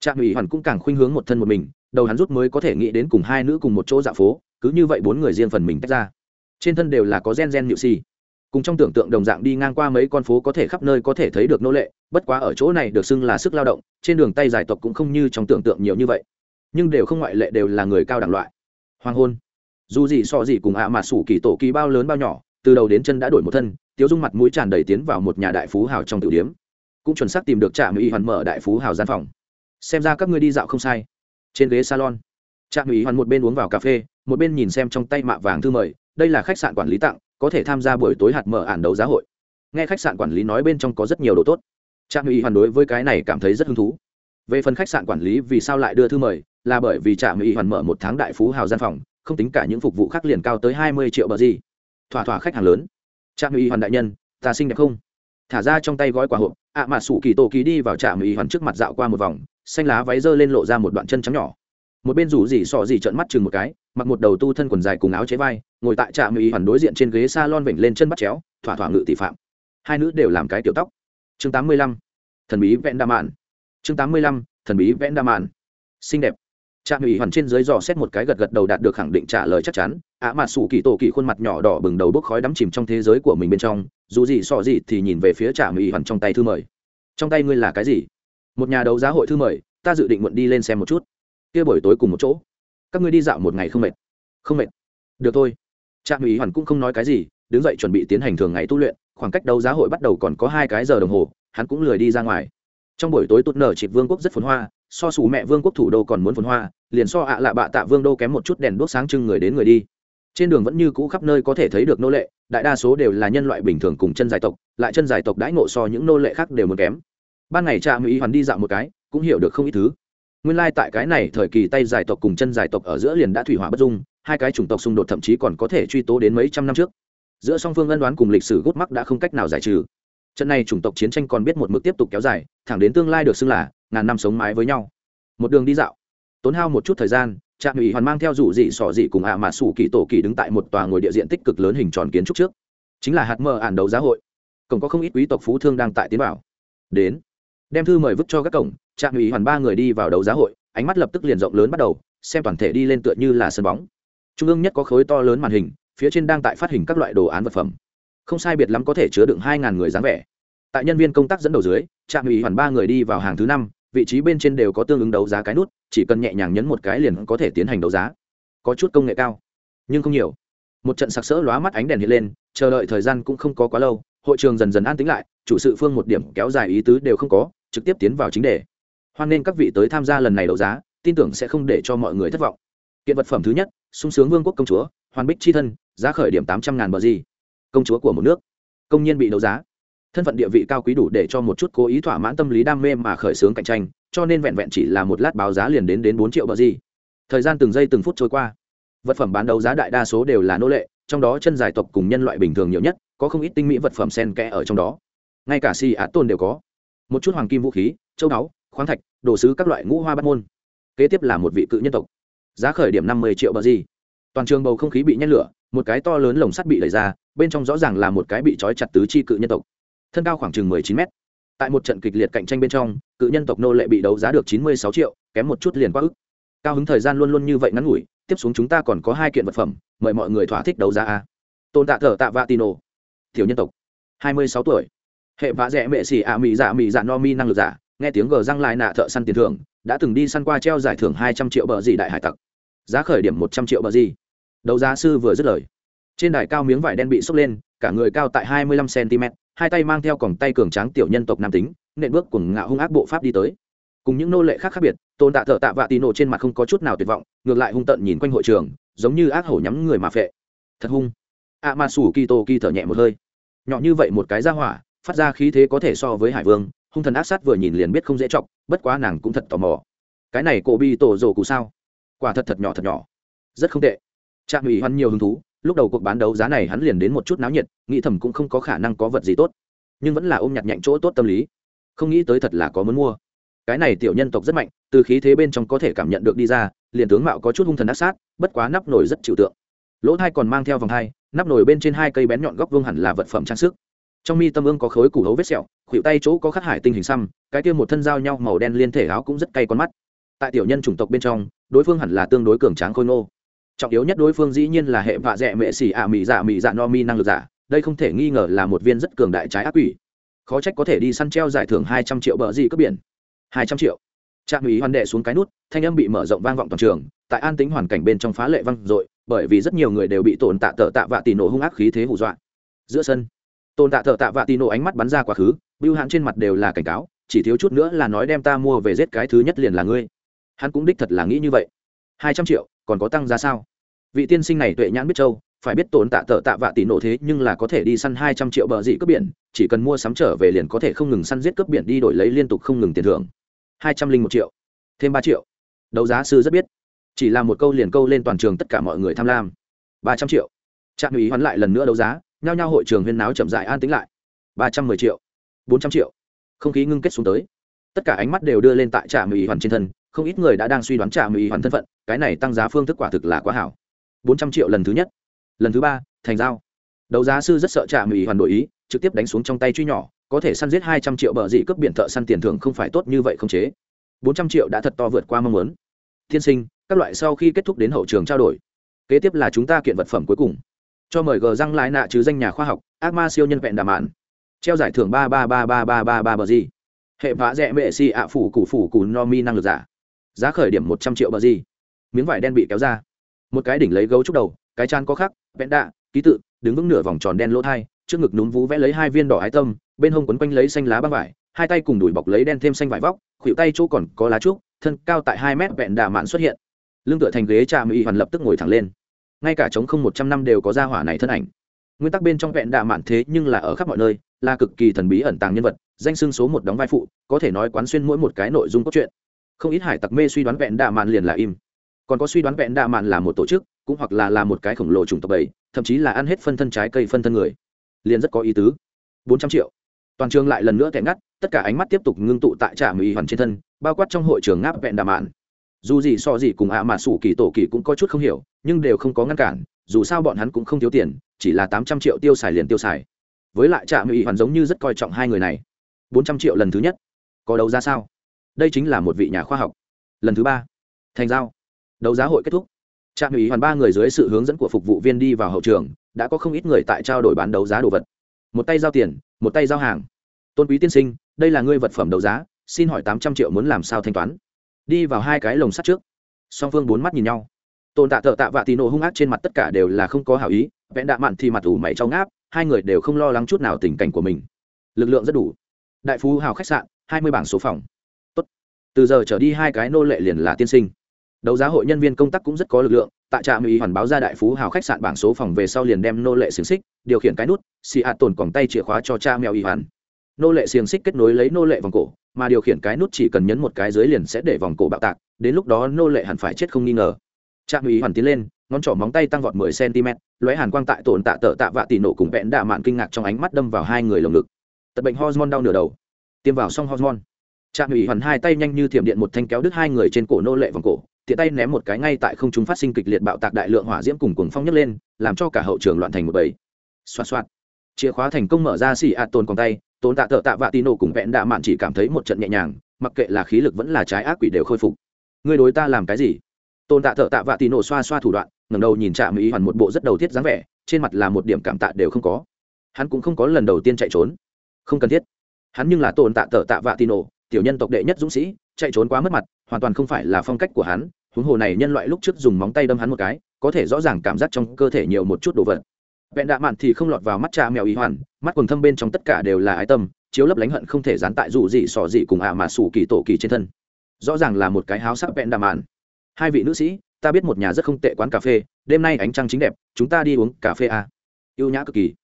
Trạm ủy hoàn cũng càng khuynh hướng một thân một mình, đầu hắn rút mới có thể nghĩ đến cùng hai nữ cùng một chỗ dạo phố, cứ như vậy bốn người riêng phần mình tách ra. Trên thân đều là có gen gen nhự si cùng trong tưởng tượng đồng dạng đi ngang qua mấy con phố có thể khắp nơi có thể thấy được nô lệ, bất quá ở chỗ này được xưng là sức lao động, trên đường tay giải tộc cũng không như trong tưởng tượng nhiều như vậy. Nhưng đều không ngoại lệ đều là người cao đẳng loại hoàng hôn. Dù gì so gì cùng ạ mà sủ kỳ tổ kỳ bao lớn bao nhỏ, từ đầu đến chân đã đổi một thân, tiếu dung mặt mũi tràn đầy tiến vào một nhà đại phú hào trong tiểu điếm. Cũng chuẩn xác tìm được trạm ủy hoàn mở đại phú hào gian phòng. Xem ra các ngươi đi dạo không sai. Trên ghế salon, trạm ủy hoàn một bên uống vào cà phê, một bên nhìn xem trong tay mạ vàng thư mời, đây là khách sạn quản lý tặng, có thể tham gia buổi tối hạt mở ản đấu giá hội. Nghe khách sạn quản lý nói bên trong có rất nhiều đồ tốt. Trạm ủy hoàn đối với cái này cảm thấy rất hứng thú. Về phần khách sạn quản lý vì sao lại đưa thư mời là bởi vì trạm y hoàn mở một tháng đại phú hào gian phòng, không tính cả những phục vụ khác liền cao tới hai mươi triệu bờ gì. Thỏa thỏa khách hàng lớn. Trạm y hoàn đại nhân, ta xinh đẹp không? Thả ra trong tay gói quả hộp, ạ mà sủ kỳ tổ kỳ đi vào trạm y hoàn trước mặt dạo qua một vòng, xanh lá váy dơ lên lộ ra một đoạn chân trắng nhỏ. Một bên rủ gì sọ gì trợn mắt chừng một cái, mặc một đầu tu thân quần dài cùng áo chế vai, ngồi tại trạm y hoàn đối diện trên ghế s a lon vểnh lên chân bắt chéo, thỏa thỏa ngự tỷ phạm. Hai nữ đều làm cái tiểu tóc. Chương tám mươi lăm, thần bí vẽn đa mạn. Chương tám mươi lăm, thần bí vẽn đa mạn. Xinh đẹp trạm ủy hoàn trên dưới dò xét một cái gật gật đầu đạt được khẳng định trả lời chắc chắn. Ạ mà sủ kỳ tổ kỳ khuôn mặt nhỏ đỏ bừng đầu bốc khói đắm chìm trong thế giới của mình bên trong, dù gì sọ gì thì nhìn về phía trạm ủy hoàn trong tay thư mời. Trong tay ngươi là cái gì? Một nhà đấu giá hội thư mời, ta dự định muộn đi lên xem một chút. Kia buổi tối cùng một chỗ. Các ngươi đi dạo một ngày không mệt. Không mệt. Được thôi. Trạm ủy hoàn cũng không nói cái gì, đứng dậy chuẩn bị tiến hành thường ngày tu luyện, khoảng cách đấu giá hội bắt đầu còn có hai cái giờ đồng hồ, hắn cũng lười đi ra ngoài. Trong buổi tối tụt nở chỉ vương quốc rất phồn hoa so sủ mẹ vương quốc thủ đô còn muốn phồn hoa, liền so ạ lạ bạ tạ vương đô kém một chút đèn đuốc sáng trưng người đến người đi. Trên đường vẫn như cũ khắp nơi có thể thấy được nô lệ, đại đa số đều là nhân loại bình thường cùng chân dài tộc, lại chân dài tộc đãi ngộ so những nô lệ khác đều muốn kém. Ban ngày cha mỹ hoàn đi dạo một cái, cũng hiểu được không ít thứ. Nguyên lai tại cái này thời kỳ tay dài tộc cùng chân dài tộc ở giữa liền đã thủy hỏa bất dung, hai cái chủng tộc xung đột thậm chí còn có thể truy tố đến mấy trăm năm trước. Giữa song phương ân đoán cùng lịch sử gút mắc đã không cách nào giải trừ. Trận này chủng tộc chiến tranh còn biết một mức tiếp tục kéo dài, thẳng đến tương lai được xưng là ngàn năm sống mái với nhau. Một đường đi dạo. Tốn hao một chút thời gian, trạm ủy hoàn mang theo rủ dị sỏ dị cùng ạ mà sủ kỳ tổ kỳ đứng tại một tòa ngồi địa diện tích cực lớn hình tròn kiến trúc trước. Chính là hạt mờ ản đấu giá hội. Cổng có không ít quý tộc phú thương đang tại tiến vào. đến. Đem thư mời vứt cho các cổng, trạm ủy hoàn ba người đi vào đấu giá hội, ánh mắt lập tức liền rộng lớn bắt đầu, xem toàn thể đi lên tựa như là sân bóng. Trung ương nhất có khối to lớn màn hình, phía trên đang tại phát hình các loại đồ án vật phẩm. Không sai biệt lắm có thể chứa đựng hai ngàn người dáng vẻ. Tại nhân viên công tác dẫn đầu dưới, trạm ủy hoàn ba người đi vào hàng thứ năm vị trí bên trên đều có tương ứng đấu giá cái nút, chỉ cần nhẹ nhàng nhấn một cái liền có thể tiến hành đấu giá. Có chút công nghệ cao, nhưng không nhiều. Một trận sặc sỡ lóa mắt ánh đèn hiện lên, chờ đợi thời gian cũng không có quá lâu, hội trường dần dần an tĩnh lại, chủ sự phương một điểm kéo dài ý tứ đều không có, trực tiếp tiến vào chính đề. Hoan nên các vị tới tham gia lần này đấu giá, tin tưởng sẽ không để cho mọi người thất vọng. Kiện vật phẩm thứ nhất, sung sướng vương quốc công chúa hoàn bích c h i thân, giá khởi điểm tám trăm ngàn bờ di công chúa của một nước, công nhân bị đấu giá thân phận địa vị cao quý đủ để cho một chút cố ý thỏa mãn tâm lý đam mê mà khởi xướng cạnh tranh, cho nên vẹn vẹn chỉ là một lát báo giá liền đến đến bốn triệu bờ gì. thời gian từng giây từng phút trôi qua. Vật phẩm bán đấu giá đại đa số đều là nô lệ, trong đó chân dài tộc cùng nhân loại bình thường nhiều nhất, có không ít tinh mỹ vật phẩm sen kẽ ở trong đó. Ngay cả si á tôn đều có. Một chút hoàng kim vũ khí, châu đáo khoáng thạch, đồ sứ các loại ngũ hoa bắt môn. Kế tiếp là một vị cự nhân tộc. Giá khởi điểm năm mươi triệu bờ gì. toàn trường bầu không khí bị nhét lửa, một cái to lớn lồng sắt bị đẩy ra, bên trong rõ ràng là một cái bị trói chặt tứ chi cự nhân tộc thân cao khoảng chừng mười chín mét. Tại một trận kịch liệt cạnh tranh bên trong, cự nhân tộc nô lệ bị đấu giá được chín mươi sáu triệu, kém một chút liền quá ức. Cao hứng thời gian luôn luôn như vậy ngắn ngủi, tiếp xuống chúng ta còn có hai kiện vật phẩm, mời mọi người thỏa thích đấu giá a. Tôn tạ Thở tạ vạ tino thiểu nhân tộc. Hai mươi sáu tuổi. Hệ vạ rẽ mệ xỉ ạ mỹ dạ mỹ dạ no mi năng lực giả, nghe tiếng gờ răng lại nạ thợ săn tiền thưởng, đã từng đi săn qua treo giải thưởng hai trăm triệu bờ gì đại hải tặc. Giá khởi điểm một trăm triệu bờ gì. Đấu giá sư vừa dứt lời. Trên đài cao miếng vải đen bị sốc lên, cả người cao tại hai mươi lăm cm hai tay mang theo còng tay cường tráng tiểu nhân tộc nam tính, nện bước cùng ngạo hung ác bộ pháp đi tới. Cùng những nô lệ khác khác biệt, tôn tạ thợ tạ vạ tì nổ trên mặt không có chút nào tuyệt vọng, ngược lại hung tận nhìn quanh hội trường, giống như ác hổ nhắm người mà phệ. Thật hung. A ma sủ kỳ tô kỳ thở nhẹ một hơi. Nhỏ như vậy một cái ra hỏa, phát ra khí thế có thể so với hải vương, hung thần ác sát vừa nhìn liền biết không dễ chọc, bất quá nàng cũng thật tò mò. Cái này cổ bi tổ rồ cụ sao? Quả thật thật nhỏ thật nhỏ. Rất không tệ. Trạm ủy hoan nhiều hứng thú lúc đầu cuộc bán đấu giá này hắn liền đến một chút náo nhiệt, nghĩ thầm cũng không có khả năng có vật gì tốt, nhưng vẫn là ôm nhặt nhạnh chỗ tốt tâm lý. Không nghĩ tới thật là có muốn mua. Cái này tiểu nhân tộc rất mạnh, từ khí thế bên trong có thể cảm nhận được đi ra, liền tướng mạo có chút hung thần ác sát, bất quá nắp nổi rất chịu tượng. Lỗ thai còn mang theo vòng thai nắp nổi bên trên hai cây bén nhọn góc vương hẳn là vật phẩm trang sức. Trong mi tâm ương có khối củ hấu vết sẹo, khuỷu tay chỗ có khắc hải tinh hình xăm, cái kia một thân dao nhau màu đen liên thể áo cũng rất cay con mắt. Tại tiểu nhân chủng tộc bên trong, đối phương hẳn là tương đối cường tráng khôi ngô trọng yếu nhất đối phương dĩ nhiên là hệ vạ dẹ mệ xỉ ạ mỹ dạ mỹ dạ no mi năng lực giả. Đây không thể nghi ngờ là một viên rất cường đại trái ác quỷ. Khó trách có thể đi săn treo giải thưởng hai trăm triệu bờ gì cướp biển. Hai trăm triệu. Trạm ủy hoàn đệ xuống cái nút, thanh âm bị mở rộng vang vọng toàn trường. Tại an tính hoàn cảnh bên trong phá lệ vang dội, bởi vì rất nhiều người đều bị tồn tạ tờ tạ vạ tì nổ hung ác khí thế hù dọa. Giữa sân tồn tạ tờ tạ vạ tì nổ ánh mắt bắn ra quá khứ, bưu hãn trên mặt đều là cảnh cáo, chỉ thiếu chút nữa là nói đem ta mua về giết cái thứ nhất liền là ngươi. Hắn cũng đích thật là nghĩ như vậy. Hai trăm triệu còn có tăng giá sao? Vị tiên sinh này tuệ nhãn biết châu, phải biết tổn tạ tợ tạ vạ tỷ nổ thế, nhưng là có thể đi săn hai trăm triệu bờ dị cướp biển, chỉ cần mua sắm trở về liền có thể không ngừng săn giết cướp biển đi đổi lấy liên tục không ngừng tiền thưởng. Hai trăm linh một triệu, thêm ba triệu. Đấu giá sư rất biết. Chỉ là một câu liền câu lên toàn trường tất cả mọi người tham lam. Ba trăm triệu. Trạm ủy hoán lại lần nữa đấu giá, nhao nhao hội trường huyên náo chậm dại an tính lại. Ba trăm mười triệu. Bốn trăm triệu. Không khí ngưng kết xuống tới. Tất cả ánh mắt đều đưa lên tại trạm ủy hoàn trên thân không ít người đã đang suy đoán trả ủy hoàn thân phận, cái này tăng giá phương thức quả thực là quá hảo. Bốn trăm triệu lần thứ nhất, lần thứ ba, thành giao. Đấu giá sư rất sợ trả ủy hoàn đổi ý, trực tiếp đánh xuống trong tay truy nhỏ, có thể săn giết hai trăm triệu bờ dị cướp biển thợ săn tiền thưởng không phải tốt như vậy không chế. Bốn trăm triệu đã thật to vượt qua mong muốn. Tiên sinh, các loại sau khi kết thúc đến hậu trường trao đổi. Kế tiếp là chúng ta kiện vật phẩm cuối cùng. Cho mời gờ răng lái nạ chứ danh nhà khoa học, ác ma siêu nhân vẹn đàm mạn. Treo giải thưởng ba ba ba ba ba ba ba bờ gì hệ vã rẽ mệ si ạ phủ củ phủ củ no mi năng lực giả giá khởi điểm một trăm triệu bờ gì. Miếng vải đen bị kéo ra. Một cái đỉnh lấy gấu trúc đầu, cái chan có khắc, vẹn đạ, ký tự, đứng vững nửa vòng tròn đen lỗ thai, trước ngực núm vú vẽ lấy hai viên đỏ ái tâm, bên hông quấn quanh lấy xanh lá băng vải, hai tay cùng đùi bọc lấy đen thêm xanh vải vóc, khuỷu tay chỗ còn có lá trúc, thân cao tại hai mét vẹn đà mạn xuất hiện. Lưng tựa thành ghế trà mỹ hoàn lập tức ngồi thẳng lên. Ngay cả chống không một trăm năm đều có ra hỏa này thân ảnh. Nguyên tắc bên trong vẹn đà mạn thế nhưng là ở khắp mọi nơi, là cực kỳ thần bí ẩn tàng nhân vật, danh xưng số một đóng vai phụ, có thể nói quán xuyên mỗi một cái nội dung cốt truyện không ít hải tặc mê suy đoán vẹn đạ mạn liền là im. Còn có suy đoán vẹn đạ mạn là một tổ chức, cũng hoặc là là một cái khổng lồ chủng tộc bầy, thậm chí là ăn hết phân thân trái cây phân thân người. Liền rất có ý tứ. Bốn trăm triệu. Toàn trường lại lần nữa kẹt ngắt, tất cả ánh mắt tiếp tục ngưng tụ tại trạm ủy hoàn trên thân, bao quát trong hội trường ngáp vẹn đà mạn. Dù gì so gì cùng ạ mà sủ kỳ tổ kỳ cũng có chút không hiểu, nhưng đều không có ngăn cản, dù sao bọn hắn cũng không thiếu tiền, chỉ là tám trăm triệu tiêu xài liền tiêu xài. Với lại trạm ủy hoàn giống như rất coi trọng hai người này. Bốn trăm triệu lần thứ nhất. Có đấu ra sao? Đây chính là một vị nhà khoa học. Lần thứ ba. Thành giao. Đấu giá hội kết thúc. Trạm ủy hoàn ba người dưới sự hướng dẫn của phục vụ viên đi vào hậu trường, đã có không ít người tại trao đổi bán đấu giá đồ vật. Một tay giao tiền, một tay giao hàng. Tôn quý tiên sinh, đây là ngươi vật phẩm đấu giá, xin hỏi tám trăm triệu muốn làm sao thanh toán? Đi vào hai cái lồng sắt trước. Song phương bốn mắt nhìn nhau. Tôn tạ thợ tạ vạ tì nổ hung ác trên mặt tất cả đều là không có hảo ý vẽn đạ mặn thì mặt ủ mày trong ngáp, hai người đều không lo lắng chút nào tình cảnh của mình. Lực lượng rất đủ. Đại phú hào khách sạn, hai mươi bảng số phòng từ giờ trở đi hai cái nô lệ liền là tiên sinh. Đấu giá hội nhân viên công tác cũng rất có lực lượng, tại trạm ý hoàn báo ra đại phú hào khách sạn bảng số phòng về sau liền đem nô lệ xiềng xích, điều khiển cái nút, xì hạt tồn còng tay chìa khóa cho cha mèo ý hoàn. Nô lệ xiềng xích kết nối lấy nô lệ vòng cổ, mà điều khiển cái nút chỉ cần nhấn một cái dưới liền sẽ để vòng cổ bạo tạc, đến lúc đó nô lệ hẳn phải chết không nghi ngờ. Trạm ý hoàn tiến lên, ngón trỏ móng tay tăng vọt mười cm lóe hàn quang tại tổn tạ tở tạ vạ tỷ nổ cùng vẹn đạ mạn kinh ngạc trong ánh mắt đâm vào hai người lồng ngực. Tật bệnh hormone đau nửa đầu. Tiêm vào xong hormone trạm ủy hoàn hai tay nhanh như thiểm điện một thanh kéo đứt hai người trên cổ nô lệ vòng cổ, tiện tay ném một cái ngay tại không trung phát sinh kịch liệt bạo tạc đại lượng hỏa diễm cùng cuồng phong nhấc lên, làm cho cả hậu trường loạn thành một bầy. Xoa xoa chìa khóa thành công mở ra xì ạt tồn còn tay tồn tạ tợ tạ vạ tì nổ cùng vẹn đạ mạn chỉ cảm thấy một trận nhẹ nhàng, mặc kệ là khí lực vẫn là trái ác quỷ đều khôi phục. Ngươi đối ta làm cái gì? Tồn tạ tợ tạ vạ tì nổ xoa xoa thủ đoạn, ngẩng đầu nhìn trạm ý hoàn một bộ rất đầu tiết dáng vẻ, trên mặt là một điểm cảm tạ đều không có. Hắn cũng không có lần đầu tiên chạy trốn. Không cần thiết. Hắn nhưng là tồn tạ tợ tạ vạ tì nổ tiểu nhân tộc đệ nhất dũng sĩ, chạy trốn quá mất mặt, hoàn toàn không phải là phong cách của hắn, huống hồ này nhân loại lúc trước dùng móng tay đâm hắn một cái, có thể rõ ràng cảm giác trong cơ thể nhiều một chút đồ vật. Vẹn đạ mạn thì không lọt vào mắt cha mèo ý hoàn, mắt quần thâm bên trong tất cả đều là ái tâm, chiếu lấp lánh hận không thể dán tại dù gì sò gì cùng ạ mà xù kỳ tổ kỳ trên thân. Rõ ràng là một cái háo sắc vẹn đạ mạn. Hai vị nữ sĩ, ta biết một nhà rất không tệ quán cà phê, đêm nay ánh trăng chính đẹp, chúng ta đi uống cà phê à. yêu nhã cực kỳ.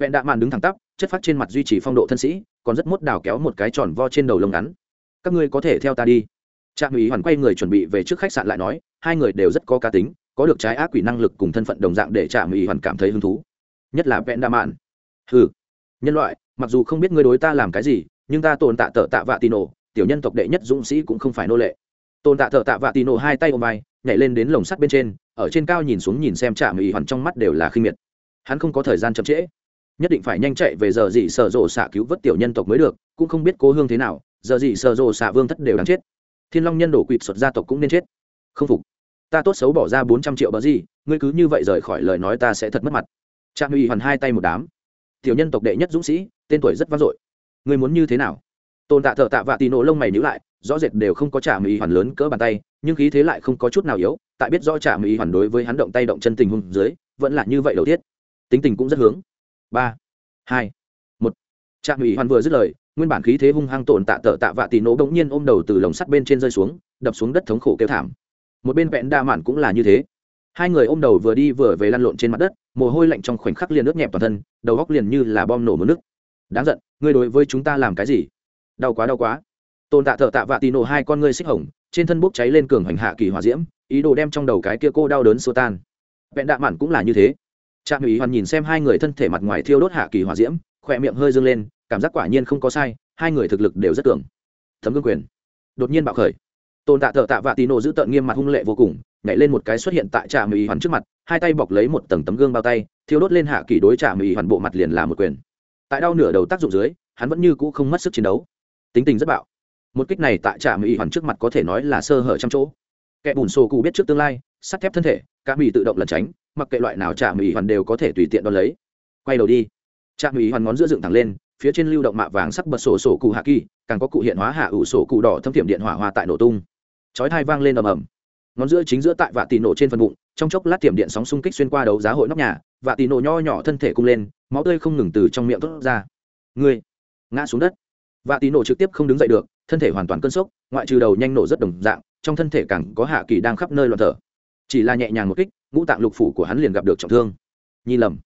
Vẹn đạ mạn đứng thẳng tắp chất phát trên mặt duy trì phong độ thân sĩ, còn rất mốt đào kéo một cái tròn vo trên đầu lông ngắn. Các ngươi có thể theo ta đi. Trạm ủy hoàn quay người chuẩn bị về trước khách sạn lại nói, hai người đều rất có cá tính, có được trái ác quỷ năng lực cùng thân phận đồng dạng để trạm ủy hoàn cảm thấy hứng thú. Nhất là vẹn đa mạn. Ừ nhân loại, mặc dù không biết ngươi đối ta làm cái gì, nhưng ta tồn tạ tợ tạ vạ tì nổ, tiểu nhân tộc đệ nhất dũng sĩ cũng không phải nô lệ. Tồn tạ tợ tạ vạ tì nổ hai tay ôm vai, nhảy lên đến lồng sắt bên trên, ở trên cao nhìn xuống nhìn xem trạm ủy hoàn trong mắt đều là khinh miệt. Hắn không có thời gian chậm trễ nhất định phải nhanh chạy về giờ gì sở rộ xạ cứu vớt tiểu nhân tộc mới được, cũng không biết cố hương thế nào, giờ gì sở rộ xạ vương thất đều đáng chết. Thiên long nhân đổ quỵt xuất gia tộc cũng nên chết. Không phục. Ta tốt xấu bỏ ra bốn trăm triệu bờ gì, ngươi cứ như vậy rời khỏi lời nói ta sẽ thật mất mặt. Trạm ủy hoàn hai tay một đám. Tiểu nhân tộc đệ nhất dũng sĩ, tên tuổi rất vang dội. Ngươi muốn như thế nào? Tồn tạ thợ tạ vạ tì nổ lông mày nhữ lại, rõ rệt đều không có trả mỹ hoàn lớn cỡ bàn tay, nhưng khí thế lại không có chút nào yếu, tại biết rõ trả mỹ hoàn đối với hắn động tay động chân tình hung dưới, vẫn là như vậy đầu tiết. Tính tình cũng rất hướng ba, hai, một. Trạm ủy hoàn vừa dứt lời, nguyên bản khí thế hung hăng tổn tạ tợ tạ vạ tì nổ bỗng nhiên ôm đầu từ lồng sắt bên trên rơi xuống, đập xuống đất thống khổ kêu thảm. Một bên vẹn đa mạn cũng là như thế. Hai người ôm đầu vừa đi vừa về lăn lộn trên mặt đất, mồ hôi lạnh trong khoảnh khắc liền nước nhẹp toàn thân, đầu góc liền như là bom nổ mất nước. Đáng giận, ngươi đối với chúng ta làm cái gì? Đau quá đau quá. Tồn tạ thợ tạ vạ tì nổ hai con ngươi xích hồng, trên thân bốc cháy lên cường hành hạ kỳ hòa diễm, ý đồ đem trong đầu cái kia cô đau đớn xô tan. Vẹn đạ mạn cũng là như thế trạm ủy hoàn nhìn xem hai người thân thể mặt ngoài thiêu đốt hạ kỳ hòa diễm, khỏe miệng hơi dâng lên, cảm giác quả nhiên không có sai, hai người thực lực đều rất cường. Thấm gương quyền. Đột nhiên bạo khởi. Tồn tạ thợ tạ vạ tì nổ giữ tợn nghiêm mặt hung lệ vô cùng, nhảy lên một cái xuất hiện tại trạm ủy hoàn trước mặt, hai tay bọc lấy một tầng tấm gương bao tay, thiêu đốt lên hạ kỳ đối trạm ủy hoàn bộ mặt liền là một quyền. Tại đau nửa đầu tác dụng dưới, hắn vẫn như cũ không mất sức chiến đấu. Tính tình rất bạo. Một kích này tại trạm ủy hoàn trước mặt có thể nói là sơ hở trăm chỗ. Kẻ bùn xô cụ biết trước tương lai, sắt thép thân thể, cả mỹ tự động lẩn tránh mặc kệ loại nào trạm ủy hoàn đều có thể tùy tiện đo lấy. Quay đầu đi. Trạm ủy hoàn ngón giữa dựng thẳng lên, phía trên lưu động mạ vàng sắc bật sổ sổ cụ hạ kỳ, càng có cụ hiện hóa hạ ủ sổ cụ đỏ thâm thiểm điện hỏa hoa tại nổ tung. Chói thai vang lên ầm ầm. Ngón giữa chính giữa tại vạ tì nổ trên phần bụng, trong chốc lát tiềm điện sóng xung kích xuyên qua đấu giá hội nóc nhà, vạ tì nổ nho nhỏ thân thể cung lên, máu tươi không ngừng từ trong miệng thốt ra. Người ngã xuống đất. Vạ tì nổ trực tiếp không đứng dậy được, thân thể hoàn toàn cơn sốc, ngoại trừ đầu nhanh nổ rất đồng dạng, trong thân thể càng có hạ kỳ đang khắp nơi loạn thở. Chỉ là nhẹ nhàng một kích ngũ tạng lục phủ của hắn liền gặp được trọng thương. Nhi lầm.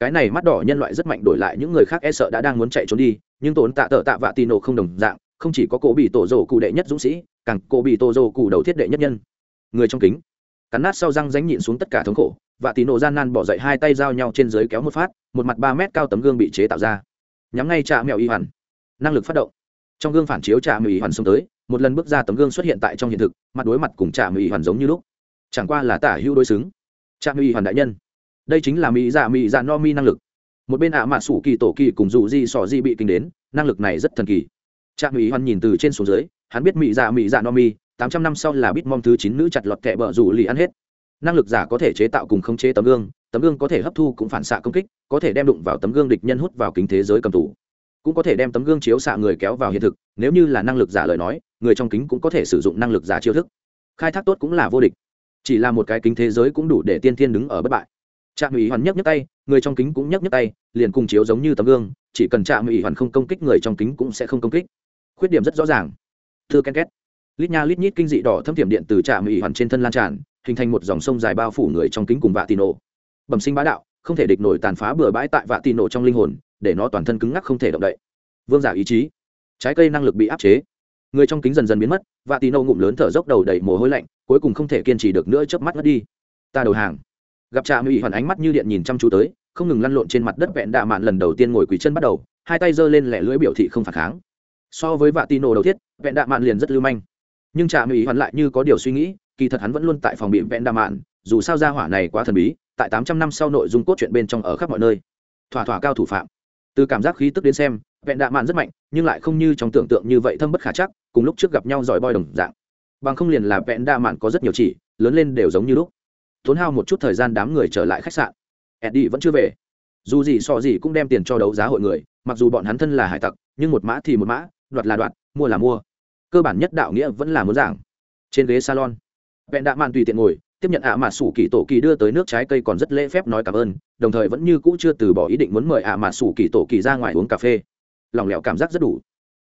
Cái này mắt đỏ nhân loại rất mạnh đổi lại những người khác e sợ đã đang muốn chạy trốn đi, nhưng tổn tạ tợ tạ vạ tì nổ không đồng dạng, không chỉ có cổ bị tổ rổ cụ đệ nhất dũng sĩ, càng cổ bị tổ dô cụ đầu thiết đệ nhất nhân. Người trong kính, cắn nát sau răng ránh nhịn xuống tất cả thống khổ và tì nổ gian nan bỏ dậy hai tay giao nhau trên dưới kéo một phát, một mặt ba mét cao tấm gương bị chế tạo ra. Nhắm ngay trà mèo y hoàn. Năng lực phát động. Trong gương phản chiếu trà mèo y hoàn xông tới, một lần bước ra tấm gương xuất hiện tại trong hiện thực, mặt đối mặt cùng trà mèo y hoàn giống như lúc. Chẳng qua là tả hữu đối xứng trạm mèo y hoàn đại nhân. Đây chính là mỹ dạ mỹ dạ no mi năng lực. Một bên ạ à mạ sủ kỳ tổ kỳ cùng dù di sỏ di bị kinh đến, năng lực này rất thần kỳ. Trạm mỹ hoàn nhìn từ trên xuống dưới, hắn biết mỹ dạ mỹ dạ no mi, tám trăm năm sau là bít mong thứ chín nữ chặt lọt kẹ bờ rủ lì ăn hết. Năng lực giả có thể chế tạo cùng khống chế tấm gương tấm gương có thể hấp thu cũng phản xạ công kích, có thể đem đụng vào tấm gương địch nhân hút vào kính thế giới cầm tủ cũng có thể đem tấm gương chiếu xạ người kéo vào hiện thực, nếu như là năng lực giả lời nói, người trong kính cũng có thể sử dụng năng lực giả chiêu thức. Khai thác tốt cũng là vô địch chỉ là một cái kính thế giới cũng đủ để tiên thiên đứng ở bất bại. Trạm ủy hoàn nhấc nhấc tay, người trong kính cũng nhấc nhấc tay, liền cùng chiếu giống như tấm gương, chỉ cần trạm ủy hoàn không công kích người trong kính cũng sẽ không công kích. Khuyết điểm rất rõ ràng. Thư ken két. Lít nha lít nhít kinh dị đỏ thâm tiềm điện từ trạm ủy hoàn trên thân lan tràn, hình thành một dòng sông dài bao phủ người trong kính cùng vạ tì nổ. Bẩm sinh bá đạo, không thể địch nổi tàn phá bừa bãi tại vạ tì nổ trong linh hồn, để nó toàn thân cứng ngắc không thể động đậy. Vương giả ý chí. Trái cây năng lực bị áp chế. Người trong kính dần dần biến mất, vạ tì nổ ngụm lớn thở dốc đầu đầy mồ hôi lạnh cuối cùng không thể kiên trì được nữa chớp mắt mất đi. Ta đầu hàng. Gặp trà mỹ hoàn ánh mắt như điện nhìn chăm chú tới, không ngừng lăn lộn trên mặt đất vẹn đạ mạn lần đầu tiên ngồi quỳ chân bắt đầu, hai tay giơ lên lẻ lưỡi biểu thị không phản kháng. So với vạ tino đầu thiết, vẹn đạ mạn liền rất lưu manh. Nhưng trà mỹ hoàn lại như có điều suy nghĩ, kỳ thật hắn vẫn luôn tại phòng bị vẹn đạ mạn, dù sao gia hỏa này quá thần bí, tại tám trăm năm sau nội dung cốt truyện bên trong ở khắp mọi nơi. Thỏa thỏa cao thủ phạm. Từ cảm giác khí tức đến xem, vẹn đạ mạn rất mạnh, nhưng lại không như trong tưởng tượng như vậy thâm bất khả chắc, cùng lúc trước gặp nhau giỏi boi đồng dạng bằng không liền là vẹn đa mạn có rất nhiều chỉ, lớn lên đều giống như lúc. Tốn hao một chút thời gian đám người trở lại khách sạn. Eddie vẫn chưa về. Dù gì so gì cũng đem tiền cho đấu giá hội người, mặc dù bọn hắn thân là hải tặc, nhưng một mã thì một mã, đoạt là đoạt, mua là mua. Cơ bản nhất đạo nghĩa vẫn là muốn giảng. Trên ghế salon, vẹn đạ mạn tùy tiện ngồi, tiếp nhận ạ à mà sủ kỳ tổ kỳ đưa tới nước trái cây còn rất lễ phép nói cảm ơn, đồng thời vẫn như cũ chưa từ bỏ ý định muốn mời ạ à mà sủ kỳ tổ kỳ ra ngoài uống cà phê. Lòng lẻo cảm giác rất đủ.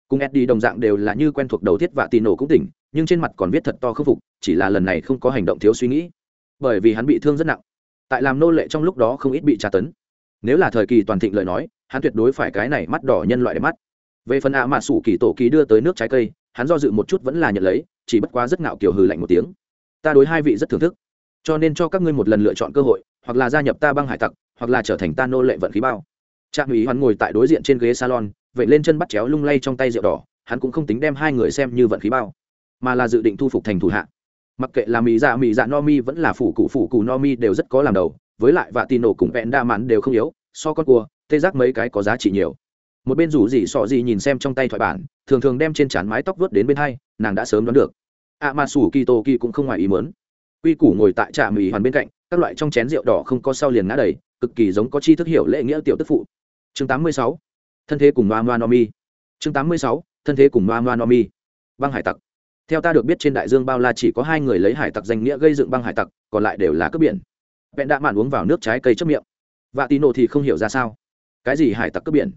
Cùng eddie đồng dạng đều là như quen thuộc đầu thiết và tì nổ cũng tỉnh nhưng trên mặt còn viết thật to khâm phục, chỉ là lần này không có hành động thiếu suy nghĩ, bởi vì hắn bị thương rất nặng. Tại làm nô lệ trong lúc đó không ít bị tra tấn. Nếu là thời kỳ toàn thịnh lời nói, hắn tuyệt đối phải cái này mắt đỏ nhân loại để mắt. Về phần ạ mà sủ kỳ tổ kỳ đưa tới nước trái cây, hắn do dự một chút vẫn là nhận lấy, chỉ bất quá rất ngạo kiểu hừ lạnh một tiếng. Ta đối hai vị rất thưởng thức, cho nên cho các ngươi một lần lựa chọn cơ hội, hoặc là gia nhập ta băng hải tặc, hoặc là trở thành ta nô lệ vận khí bao. Trạm ủy hắn ngồi tại đối diện trên ghế salon vậy lên chân bắt chéo lung lay trong tay rượu đỏ, hắn cũng không tính đem hai người xem như vận khí bao mà là dự định thu phục thành thủ hạ. Mặc kệ là mỹ dạ mỹ dạ no mi vẫn là phủ cụ phủ cụ no mi đều rất có làm đầu, với lại vạ tin nổ cùng vẹn đa mắn đều không yếu, so con cua, tê giác mấy cái có giá trị nhiều. Một bên rủ gì sọ gì nhìn xem trong tay thoại bản, thường thường đem trên trán mái tóc vớt đến bên hai, nàng đã sớm đoán được. A mà sủ kỳ tô kỳ cũng không ngoài ý mớn quy củ ngồi tại trạm mì hoàn bên cạnh, các loại trong chén rượu đỏ không có sau liền ngã đầy, cực kỳ giống có chi thức hiểu lễ nghĩa tiểu tức phụ. Chương 86. thân thế cùng noa noa no mi. Chương 86. thân thế cùng noa noa no mi. Băng hải tặc theo ta được biết trên đại dương bao la chỉ có hai người lấy hải tặc danh nghĩa gây dựng băng hải tặc, còn lại đều là cướp biển. Vẹn đã mạn uống vào nước trái cây chấp miệng. Và tì đồ thì không hiểu ra sao. Cái gì hải tặc cướp biển?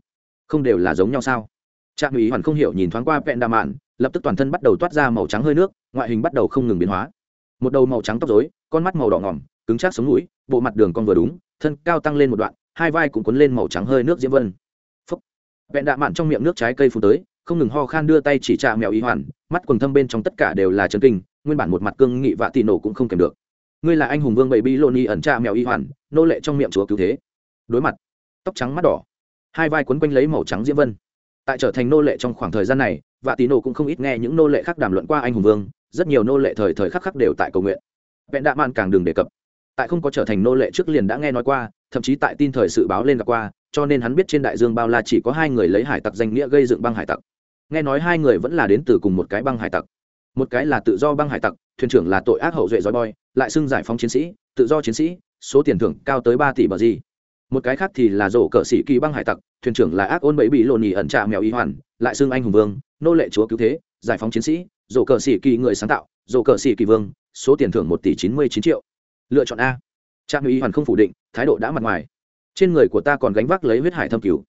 Không đều là giống nhau sao? Trạm ý hoàn không hiểu nhìn thoáng qua vẹn Đạ mạn, lập tức toàn thân bắt đầu toát ra màu trắng hơi nước, ngoại hình bắt đầu không ngừng biến hóa. Một đầu màu trắng tóc dối con mắt màu đỏ ngỏm, cứng chắc sống mũi, bộ mặt đường con vừa đúng, thân cao tăng lên một đoạn, hai vai cũng cuốn lên màu trắng hơi nước diễm vân. Vẹn đạ mạn trong miệng nước trái cây phun tới không ngừng ho khan đưa tay chỉ trạ mèo ý hoàn, mắt quần thâm bên trong tất cả đều là chân kinh, nguyên bản một mặt cương nghị vạ tì nổ cũng không kèm được. Ngươi là anh hùng vương bậy bi lô ni ẩn trạ mèo y hoàn, nô lệ trong miệng chúa cứu thế. Đối mặt, tóc trắng mắt đỏ, hai vai quấn quanh lấy màu trắng diễm vân. Tại trở thành nô lệ trong khoảng thời gian này, vạ tì nổ cũng không ít nghe những nô lệ khác đàm luận qua anh hùng vương, rất nhiều nô lệ thời thời khắc khắc đều tại cầu nguyện. Vẹn đạ mạn càng đừng đề cập. Tại không có trở thành nô lệ trước liền đã nghe nói qua, thậm chí tại tin thời sự báo lên gặp qua, cho nên hắn biết trên đại dương bao la chỉ có hai người lấy hải tặc danh nghĩa gây dựng băng hải tặc nghe nói hai người vẫn là đến từ cùng một cái băng hải tặc. Một cái là tự do băng hải tặc, thuyền trưởng là tội ác hậu duệ dòi boy, lại xưng giải phóng chiến sĩ, tự do chiến sĩ, số tiền thưởng cao tới ba tỷ bờ gì. Một cái khác thì là rổ cờ sĩ kỳ băng hải tặc, thuyền trưởng là ác ôn bẫy bị lộn nhì ẩn trà mèo y hoàn, lại xưng anh hùng vương, nô lệ chúa cứu thế, giải phóng chiến sĩ, rổ cờ sĩ kỳ người sáng tạo, rổ cờ sĩ kỳ vương, số tiền thưởng một tỷ chín mươi chín triệu. Lựa chọn a. Trạm y hoàn không phủ định, thái độ đã mặt ngoài. Trên người của ta còn gánh vác lấy huyết hải thâm cứu.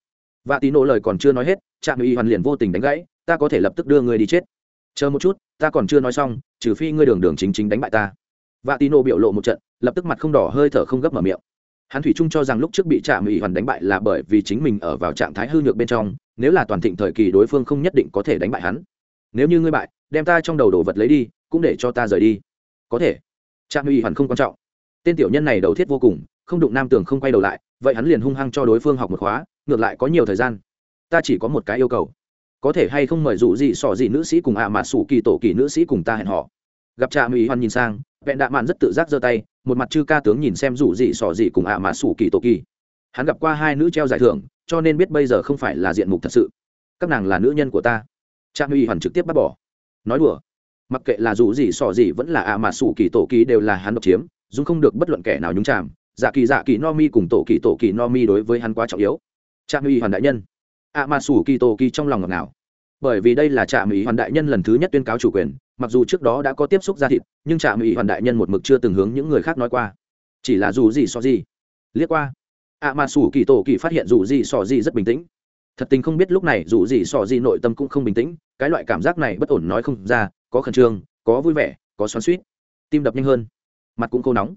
Và tí nô lời còn chưa nói hết trạm y hoàn liền vô tình đánh gãy ta có thể lập tức đưa ngươi đi chết. Chờ một chút, ta còn chưa nói xong, trừ phi ngươi đường đường chính chính đánh bại ta. Và tí nổ biểu lộ một trận, lập tức mặt không đỏ hơi thở không gấp mở miệng. Hắn thủy trung cho rằng lúc trước bị trạm ủy hoàn đánh bại là bởi vì chính mình ở vào trạng thái hư nhược bên trong, nếu là toàn thịnh thời kỳ đối phương không nhất định có thể đánh bại hắn. Nếu như ngươi bại, đem ta trong đầu đồ vật lấy đi, cũng để cho ta rời đi. Có thể. Trạm ủy hoàn không quan trọng. Tên tiểu nhân này đầu thiết vô cùng, không đụng nam tường không quay đầu lại, vậy hắn liền hung hăng cho đối phương học một khóa, ngược lại có nhiều thời gian. Ta chỉ có một cái yêu cầu có thể hay không mời dụ gì sỏ gì nữ sĩ cùng ạ à mà sủ kỳ tổ kỳ nữ sĩ cùng ta hẹn họ. Gặp cha mỹ hoàn nhìn sang, vẹn đạ mạn rất tự giác giơ tay, một mặt chư ca tướng nhìn xem dụ dị sỏ gì cùng ạ à mà sủ kỳ tổ kỳ. Hắn gặp qua hai nữ treo giải thưởng, cho nên biết bây giờ không phải là diện mục thật sự. Các nàng là nữ nhân của ta. Cha mỹ hoàn trực tiếp bắt bỏ. Nói đùa. Mặc kệ là dù dị sỏ gì vẫn là ạ mà sủ kỳ tổ kỳ đều là hắn độc chiếm, dù không được bất luận kẻ nào nhúng chạm dạ kỳ dạ kỳ no mi cùng tổ kỳ tổ kỳ no mi đối với hắn quá trọng yếu. Cha mỹ hoàn đại nhân ạ mà sủ kỳ tổ kỳ trong lòng ngọt nào bởi vì đây là trạm Mỹ hoàn đại nhân lần thứ nhất tuyên cáo chủ quyền, mặc dù trước đó đã có tiếp xúc ra thịt, nhưng trạm Mỹ hoàn đại nhân một mực chưa từng hướng những người khác nói qua. Chỉ là dù gì so gì. Liếc qua. Ạ mà sủ kỳ tổ kỳ phát hiện dù gì so gì rất bình tĩnh. Thật tình không biết lúc này dù gì so gì nội tâm cũng không bình tĩnh, cái loại cảm giác này bất ổn nói không ra, có khẩn trương, có vui vẻ, có xoắn suýt tim đập nhanh hơn. Mặt cũng khô nóng.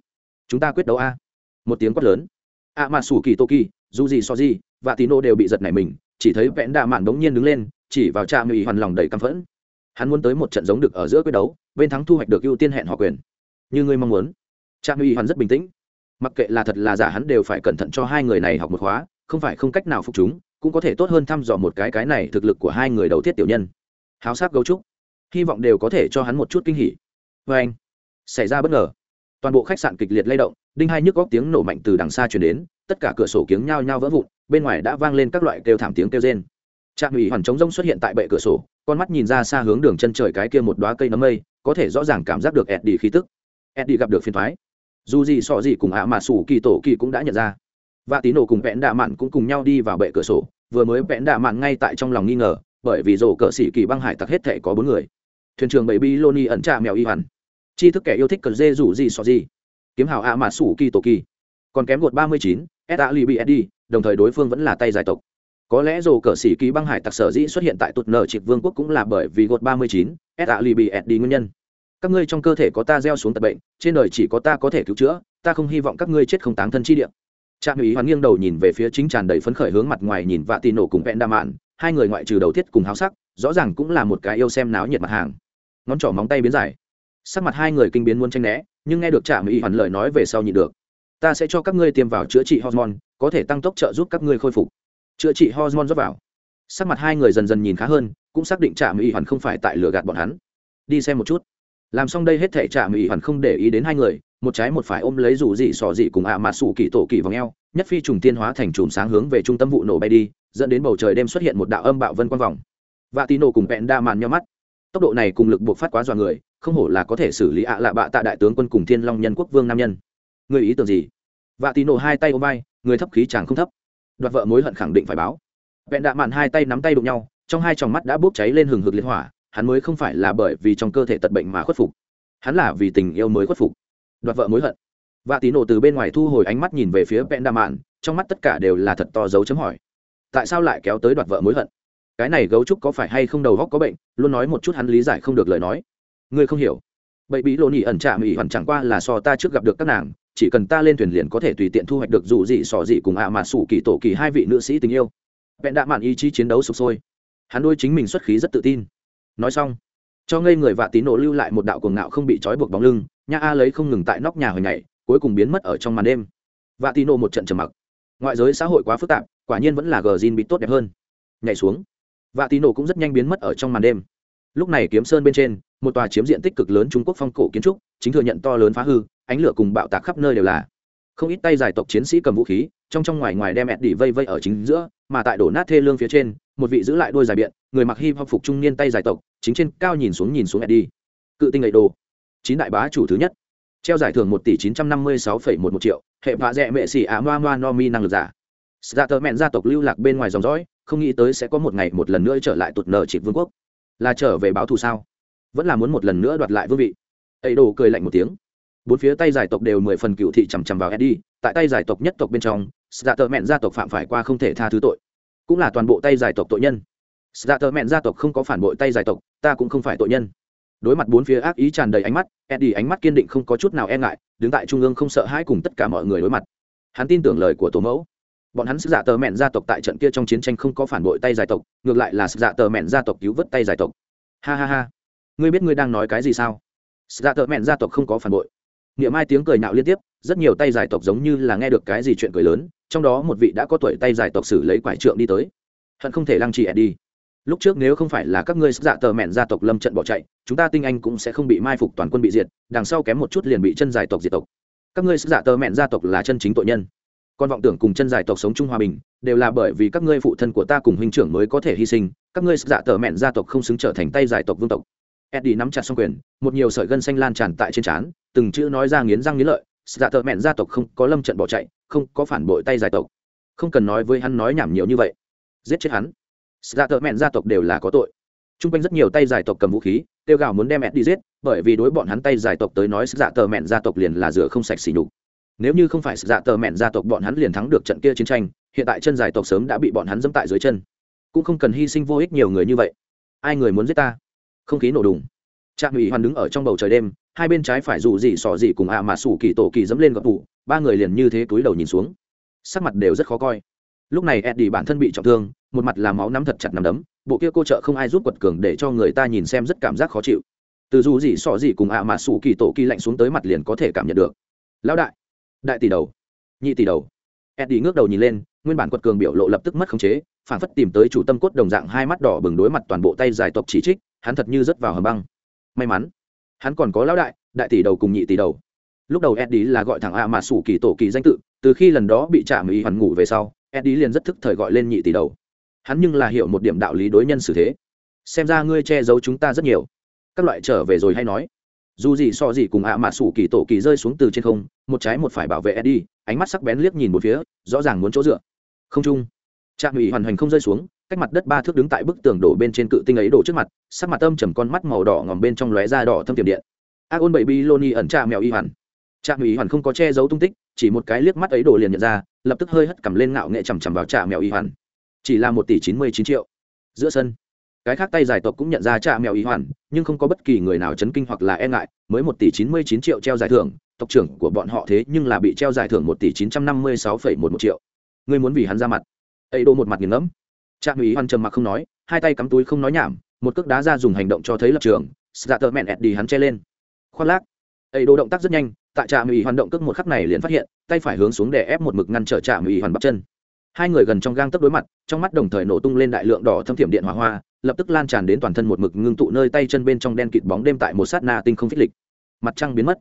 Chúng ta quyết đấu a. Một tiếng quát lớn. Ạ mà sủ kỳ tô kỳ dù gì so gì và tín Nô đều bị giật nảy mình chỉ thấy vẽn đạ mạn đống nhiên đứng lên, chỉ vào trạm ủy hoàn lòng đầy căm phẫn. Hắn muốn tới một trận giống được ở giữa quyết đấu, bên thắng thu hoạch được ưu tiên hẹn họ quyền. Như ngươi mong muốn. Trạm ủy hoàn rất bình tĩnh. Mặc kệ là thật là giả, hắn đều phải cẩn thận cho hai người này học một khóa, không phải không cách nào phục chúng, cũng có thể tốt hơn thăm dò một cái cái này thực lực của hai người đầu tiết tiểu nhân. Háo sắc gấu trúc. Hy vọng đều có thể cho hắn một chút kinh hỉ. Vê anh, xảy ra bất ngờ. Toàn bộ khách sạn kịch liệt lay động, đinh hai nhức góc tiếng nổ mạnh từ đằng xa chuyển đến, tất cả cửa sổ kiếng nhao nhao vỡ vụn bên ngoài đã vang lên các loại kêu thảm tiếng kêu rên. Trạm ủy hoàn trống rông xuất hiện tại bệ cửa sổ, con mắt nhìn ra xa hướng đường chân trời cái kia một đoá cây nấm mây, có thể rõ ràng cảm giác được ẹt đi khí tức. Ẹt đi gặp được phiền thoái. Dù gì sọ gì cùng ạ mà sủ kỳ tổ kỳ cũng đã nhận ra. Và tí nổ cùng vẽn đạ mạn cũng cùng nhau đi vào bệ cửa sổ, vừa mới vẽn đạ mạn ngay tại trong lòng nghi ngờ, bởi vì rổ cờ sĩ kỳ băng hải tặc hết thể có bốn người. Thuyền trưởng bảy bi loni ẩn trà mèo y hoàn. Chi thức kẻ yêu thích cờ dê rủ gì sọ gì. Kiếm hào ạ mà sủ kỳ tổ kỳ. Còn kém gột ba mươi chín s a li b đồng thời đối phương vẫn là tay giải tộc. Có lẽ dù cờ sĩ ký băng hải tặc sở dĩ xuất hiện tại tụt nở trịch vương quốc cũng là bởi vì gột ba mươi chín, s a li đi nguyên nhân. Các ngươi trong cơ thể có ta gieo xuống tật bệnh, trên đời chỉ có ta có thể cứu chữa, ta không hy vọng các ngươi chết không táng thân chi địa. Trạm ý hoàn nghiêng đầu nhìn về phía chính tràn đầy phấn khởi hướng mặt ngoài nhìn vạ tì nổ cùng vẹn đa mạn, hai người ngoại trừ đầu thiết cùng háo sắc, rõ ràng cũng là một cái yêu xem náo nhiệt mặt hàng. Ngón trỏ móng tay biến dài. Sắc mặt hai người kinh biến muốn tranh né, nhưng nghe được trạm ý hoàn lời nói về sau nhịn được ta sẽ cho các ngươi tiêm vào chữa trị hormone, có thể tăng tốc trợ giúp các ngươi khôi phục. Chữa trị hormone rót vào. Sắc mặt hai người dần dần nhìn khá hơn, cũng xác định trạm ý hoàn không phải tại lừa gạt bọn hắn. Đi xem một chút. Làm xong đây hết thể trạm ý hoàn không để ý đến hai người, một trái một phải ôm lấy rủ dị sò dị cùng ạ à mà sủ kỳ tổ kỳ vòng eo nhất phi trùng tiên hóa thành chùm sáng hướng về trung tâm vụ nổ bay đi, dẫn đến bầu trời đêm xuất hiện một đạo âm bạo vân quang vòng. Và tí nổ cùng vẹn đa màn nhau mắt. Tốc độ này cùng lực buộc phát quá dọa người, không hổ là có thể xử lý ạ lạ bạ tạ đại tướng quân cùng thiên long nhân quốc vương nam nhân người ý tưởng gì? Vạ tì nổ hai tay ôm vai, người thấp khí chàng không thấp. Đoạt vợ mối hận khẳng định phải báo. Vẹn đạ mạn hai tay nắm tay đụng nhau, trong hai tròng mắt đã bốc cháy lên hừng hực liên hỏa, hắn mới không phải là bởi vì trong cơ thể tật bệnh mà khuất phục. Hắn là vì tình yêu mới khuất phục. Đoạt vợ mối hận. Vạ tì nổ từ bên ngoài thu hồi ánh mắt nhìn về phía vẹn đạ mạn, trong mắt tất cả đều là thật to dấu chấm hỏi. Tại sao lại kéo tới đoạt vợ mối hận? Cái này gấu trúc có phải hay không đầu góc có bệnh? Luôn nói một chút hắn lý giải không được lời nói. Ngươi không hiểu. Bậy bí lô nỉ ẩn trạm ỉ hoàn chẳng qua là so ta trước gặp được các nàng chỉ cần ta lên thuyền liền có thể tùy tiện thu hoạch được dù gì sò gì cùng ạ mà sủ kỳ tổ kỳ hai vị nữ sĩ tình yêu. Vẹn đạ mạn ý chí chiến đấu sụp sôi. Hắn đôi chính mình xuất khí rất tự tin. Nói xong, cho ngây người vạ tín nổ lưu lại một đạo cuồng ngạo không bị trói buộc bóng lưng, nha a lấy không ngừng tại nóc nhà hồi ngày cuối cùng biến mất ở trong màn đêm. Vạ tín nổ một trận trầm mặc. Ngoại giới xã hội quá phức tạp, quả nhiên vẫn là gờ zin bị tốt đẹp hơn. Nhảy xuống. Vạ tín nổ cũng rất nhanh biến mất ở trong màn đêm. Lúc này kiếm sơn bên trên một tòa chiếm diện tích cực lớn trung quốc phong cổ kiến trúc, chính thừa nhận to lớn phá hư, ánh lửa cùng bạo tạc khắp nơi đều là. Không ít tay giải tộc chiến sĩ cầm vũ khí, trong trong ngoài ngoài đem ẹt đỉ vây vây ở chính giữa, mà tại đổ nát thê lương phía trên, một vị giữ lại đôi dài biện, người mặc hy hop phục trung niên tay giải tộc, chính trên cao nhìn xuống nhìn xuống ẹt đi cự tinh ấy đồ. Chín đại bá chủ thứ nhất. Treo giải thưởng một tỷ chín trăm năm mươi sáu phẩy một một triệu, hệ vạ dẹ mệ xỉ ạ moa moa no mi năng lực giả. Dạ tờ mẹn gia tộc lưu lạc bên ngoài dòng dõi, không nghĩ tới sẽ có một ngày một lần nữa trở lại tụt nợ trịt vương quốc. Là trở về báo thù sao? Vẫn là muốn một lần nữa đoạt lại vương vị. Ấy đồ cười lạnh một tiếng. Bốn phía tay giải tộc đều mười phần cựu thị chằm chằm vào eddie, tại tay giải tộc nhất tộc bên trong dạ tờ mẹn gia tộc phạm phải qua không thể tha thứ tội. Cũng là toàn bộ tay giải tộc tội nhân. Dạ tờ mẹn gia tộc không có phản bội tay giải tộc, ta cũng không phải tội nhân. Đối mặt bốn phía ác ý tràn đầy ánh mắt, eddie ánh mắt kiên định không có chút nào e ngại, đứng tại trung ương không sợ hãi cùng tất cả mọi người đối mặt. Hắn tin tưởng lời của tổ mẫu. Bọn hắn sức dạ tờ mẹn gia tộc tại trận kia trong chiến tranh không có phản bội tay giải tộc, ngược lại là sức dạ tờ mẹn gia tộc cứu vớt tay giải tộc. Ha ha ha ngươi biết ngươi đang nói cái gì sao? Dạ tợ mẹn gia tộc không có phản bội. Niệm mai tiếng cười nạo liên tiếp, rất nhiều tay giải tộc giống như là nghe được cái gì chuyện cười lớn, trong đó một vị đã có tuổi tay giải tộc xử lấy quải trượng đi tới. Hận không thể lăng trì đi lúc trước nếu không phải là các ngươi dạ tờ mẹn gia tộc lâm trận bỏ chạy, chúng ta tinh anh cũng sẽ không bị mai phục toàn quân bị diệt, đằng sau kém một chút liền bị chân giải tộc diệt tộc. Các ngươi dạ tờ mẹn gia tộc là chân chính tội nhân. Con vọng tưởng cùng chân giải tộc sống chung hòa bình, đều là bởi vì các ngươi phụ thân của ta cùng huynh trưởng mới có thể hy sinh, các ngươi dạ tờ mẹn gia tộc không xứng trở thành tay giải tộc vương tộc eddie nắm chặt xong quyền, một nhiều sợi gân xanh lan tràn tại trên trán, từng chữ nói ra nghiến răng nghiến lợi dạ tờ mẹn gia tộc không có lâm trận bỏ chạy, không có phản bội tay giải tộc. Không cần nói với hắn nói nhảm nhiều như vậy. Giết chết hắn. Dạ tợ mẹn gia tộc đều là có tội. T r u n g quanh rất nhiều tay giải tộc cầm vũ khí tiêu gào muốn đem mẹ đi giết, bởi vì đối bọn hắn tay giải tộc tới nói dạ tờ mẹn gia tộc liền là rửa không sạch xỉ nhục. Nếu như không phải dạ tờ mẹn gia tộc bọn hắn liền thắng được trận kia chiến tranh, hiện tại chân giải tộc sớm đã bị bọn hắn dẫm tại dưới chân. Cũng không cần hy sinh vô ích nhiều người như vậy. Ai người muốn giết ta? Không khí nổ đùng. Trạm ủy hoàn đứng ở trong bầu trời đêm, hai bên trái phải dù gì sỏ gì cùng ạ mà sủ kỳ tổ kỳ dẫm lên gập tủ, ba người liền như thế túi đầu nhìn xuống. Sắc mặt đều rất khó coi. Lúc này eddie bản thân bị trọng thương, một mặt là máu nắm thật chặt nằm đấm, bộ kia cô trợ không ai giúp quật cường để cho người ta nhìn xem rất cảm giác khó chịu. Từ dù gì sỏ gì cùng ạ mà sủ kỳ tổ kỳ lạnh xuống tới mặt liền có thể cảm nhận được. Lão đại đại tỷ đầu, nhị tỷ đầu. Eddie ngước đầu nhìn lên, nguyên bản quật cường biểu lộ lập tức mất khống chế phản phất tìm tới chủ tâm cốt đồng dạng hai mắt đỏ bừng đối mặt toàn bộ tay dài tộc chỉ trích hắn thật như rớt vào hầm băng. May mắn, hắn còn có lão đại đại tỷ đầu cùng nhị tỷ đầu. Lúc đầu eddie là gọi thẳng a mà sủ kỳ tổ kỳ danh tự, từ khi lần đó bị trả mỹ hoàn ngủ về sau, eddie liền rất thức thời gọi lên nhị tỷ đầu. Hắn nhưng là hiểu một điểm đạo lý đối nhân xử thế. Xem ra ngươi che giấu chúng ta rất nhiều. Các loại trở về rồi hay nói. Dù gì so gì cùng ạ à mà sủ kỳ tổ kỳ rơi xuống từ trên không, một trái một phải bảo vệ eddie, ánh mắt sắc bén liếc nhìn một phía, rõ ràng muốn chỗ dựa. Không trung trạm ủy hoàn hành không rơi xuống cách mặt đất ba thước đứng tại bức tường đổ bên trên cự tinh ấy đổ trước mặt, sắc mặt âm trầm con mắt màu đỏ ngòm bên trong lóe da đỏ thâm tiềm điện. Ác ôn bậy bi loni ẩn trà mèo y hoàn. Trà mèo y hoàn không có che giấu tung tích, chỉ một cái liếc mắt ấy đổ liền nhận ra, lập tức hơi hất cầm lên ngạo nghệ chằm chằm vào trà mèo y hoàn. Chỉ là một tỷ chín mươi chín triệu. Giữa sân, cái khác tay giải tộc cũng nhận ra trà mèo y hoàn, nhưng không có bất kỳ người nào chấn kinh hoặc là e ngại, mới một tỷ chín mươi chín triệu treo giải thưởng, tộc trưởng của bọn họ thế nhưng là bị treo giải thưởng một tỷ chín trăm năm mươi sáu phẩy một một triệu. Ngươi muốn vì hắn ra mặt. Ấy đổ một mặt nghiền ngẫm trạm ủy hoan trầm mặc không nói, hai tay cắm túi không nói nhảm, một cước đá ra dùng hành động cho thấy lập trường dạ tờ mẹn ẹt đi hắn che lên. Khoác lác. Ấy đồ động tác rất nhanh, tại trạm ủy hoàn động cước một khắc này liền phát hiện, tay phải hướng xuống để ép một mực ngăn trở trạm ủy hoan bắp chân. Hai người gần trong gang tấp đối mặt, trong mắt đồng thời nổ tung lên đại lượng đỏ thâm thiểm điện hỏa hoa, lập tức lan tràn đến toàn thân một mực ngưng tụ nơi tay chân bên trong đen kịt bóng đêm tại một sát na tinh không phích lịch. Mặt trăng biến mất.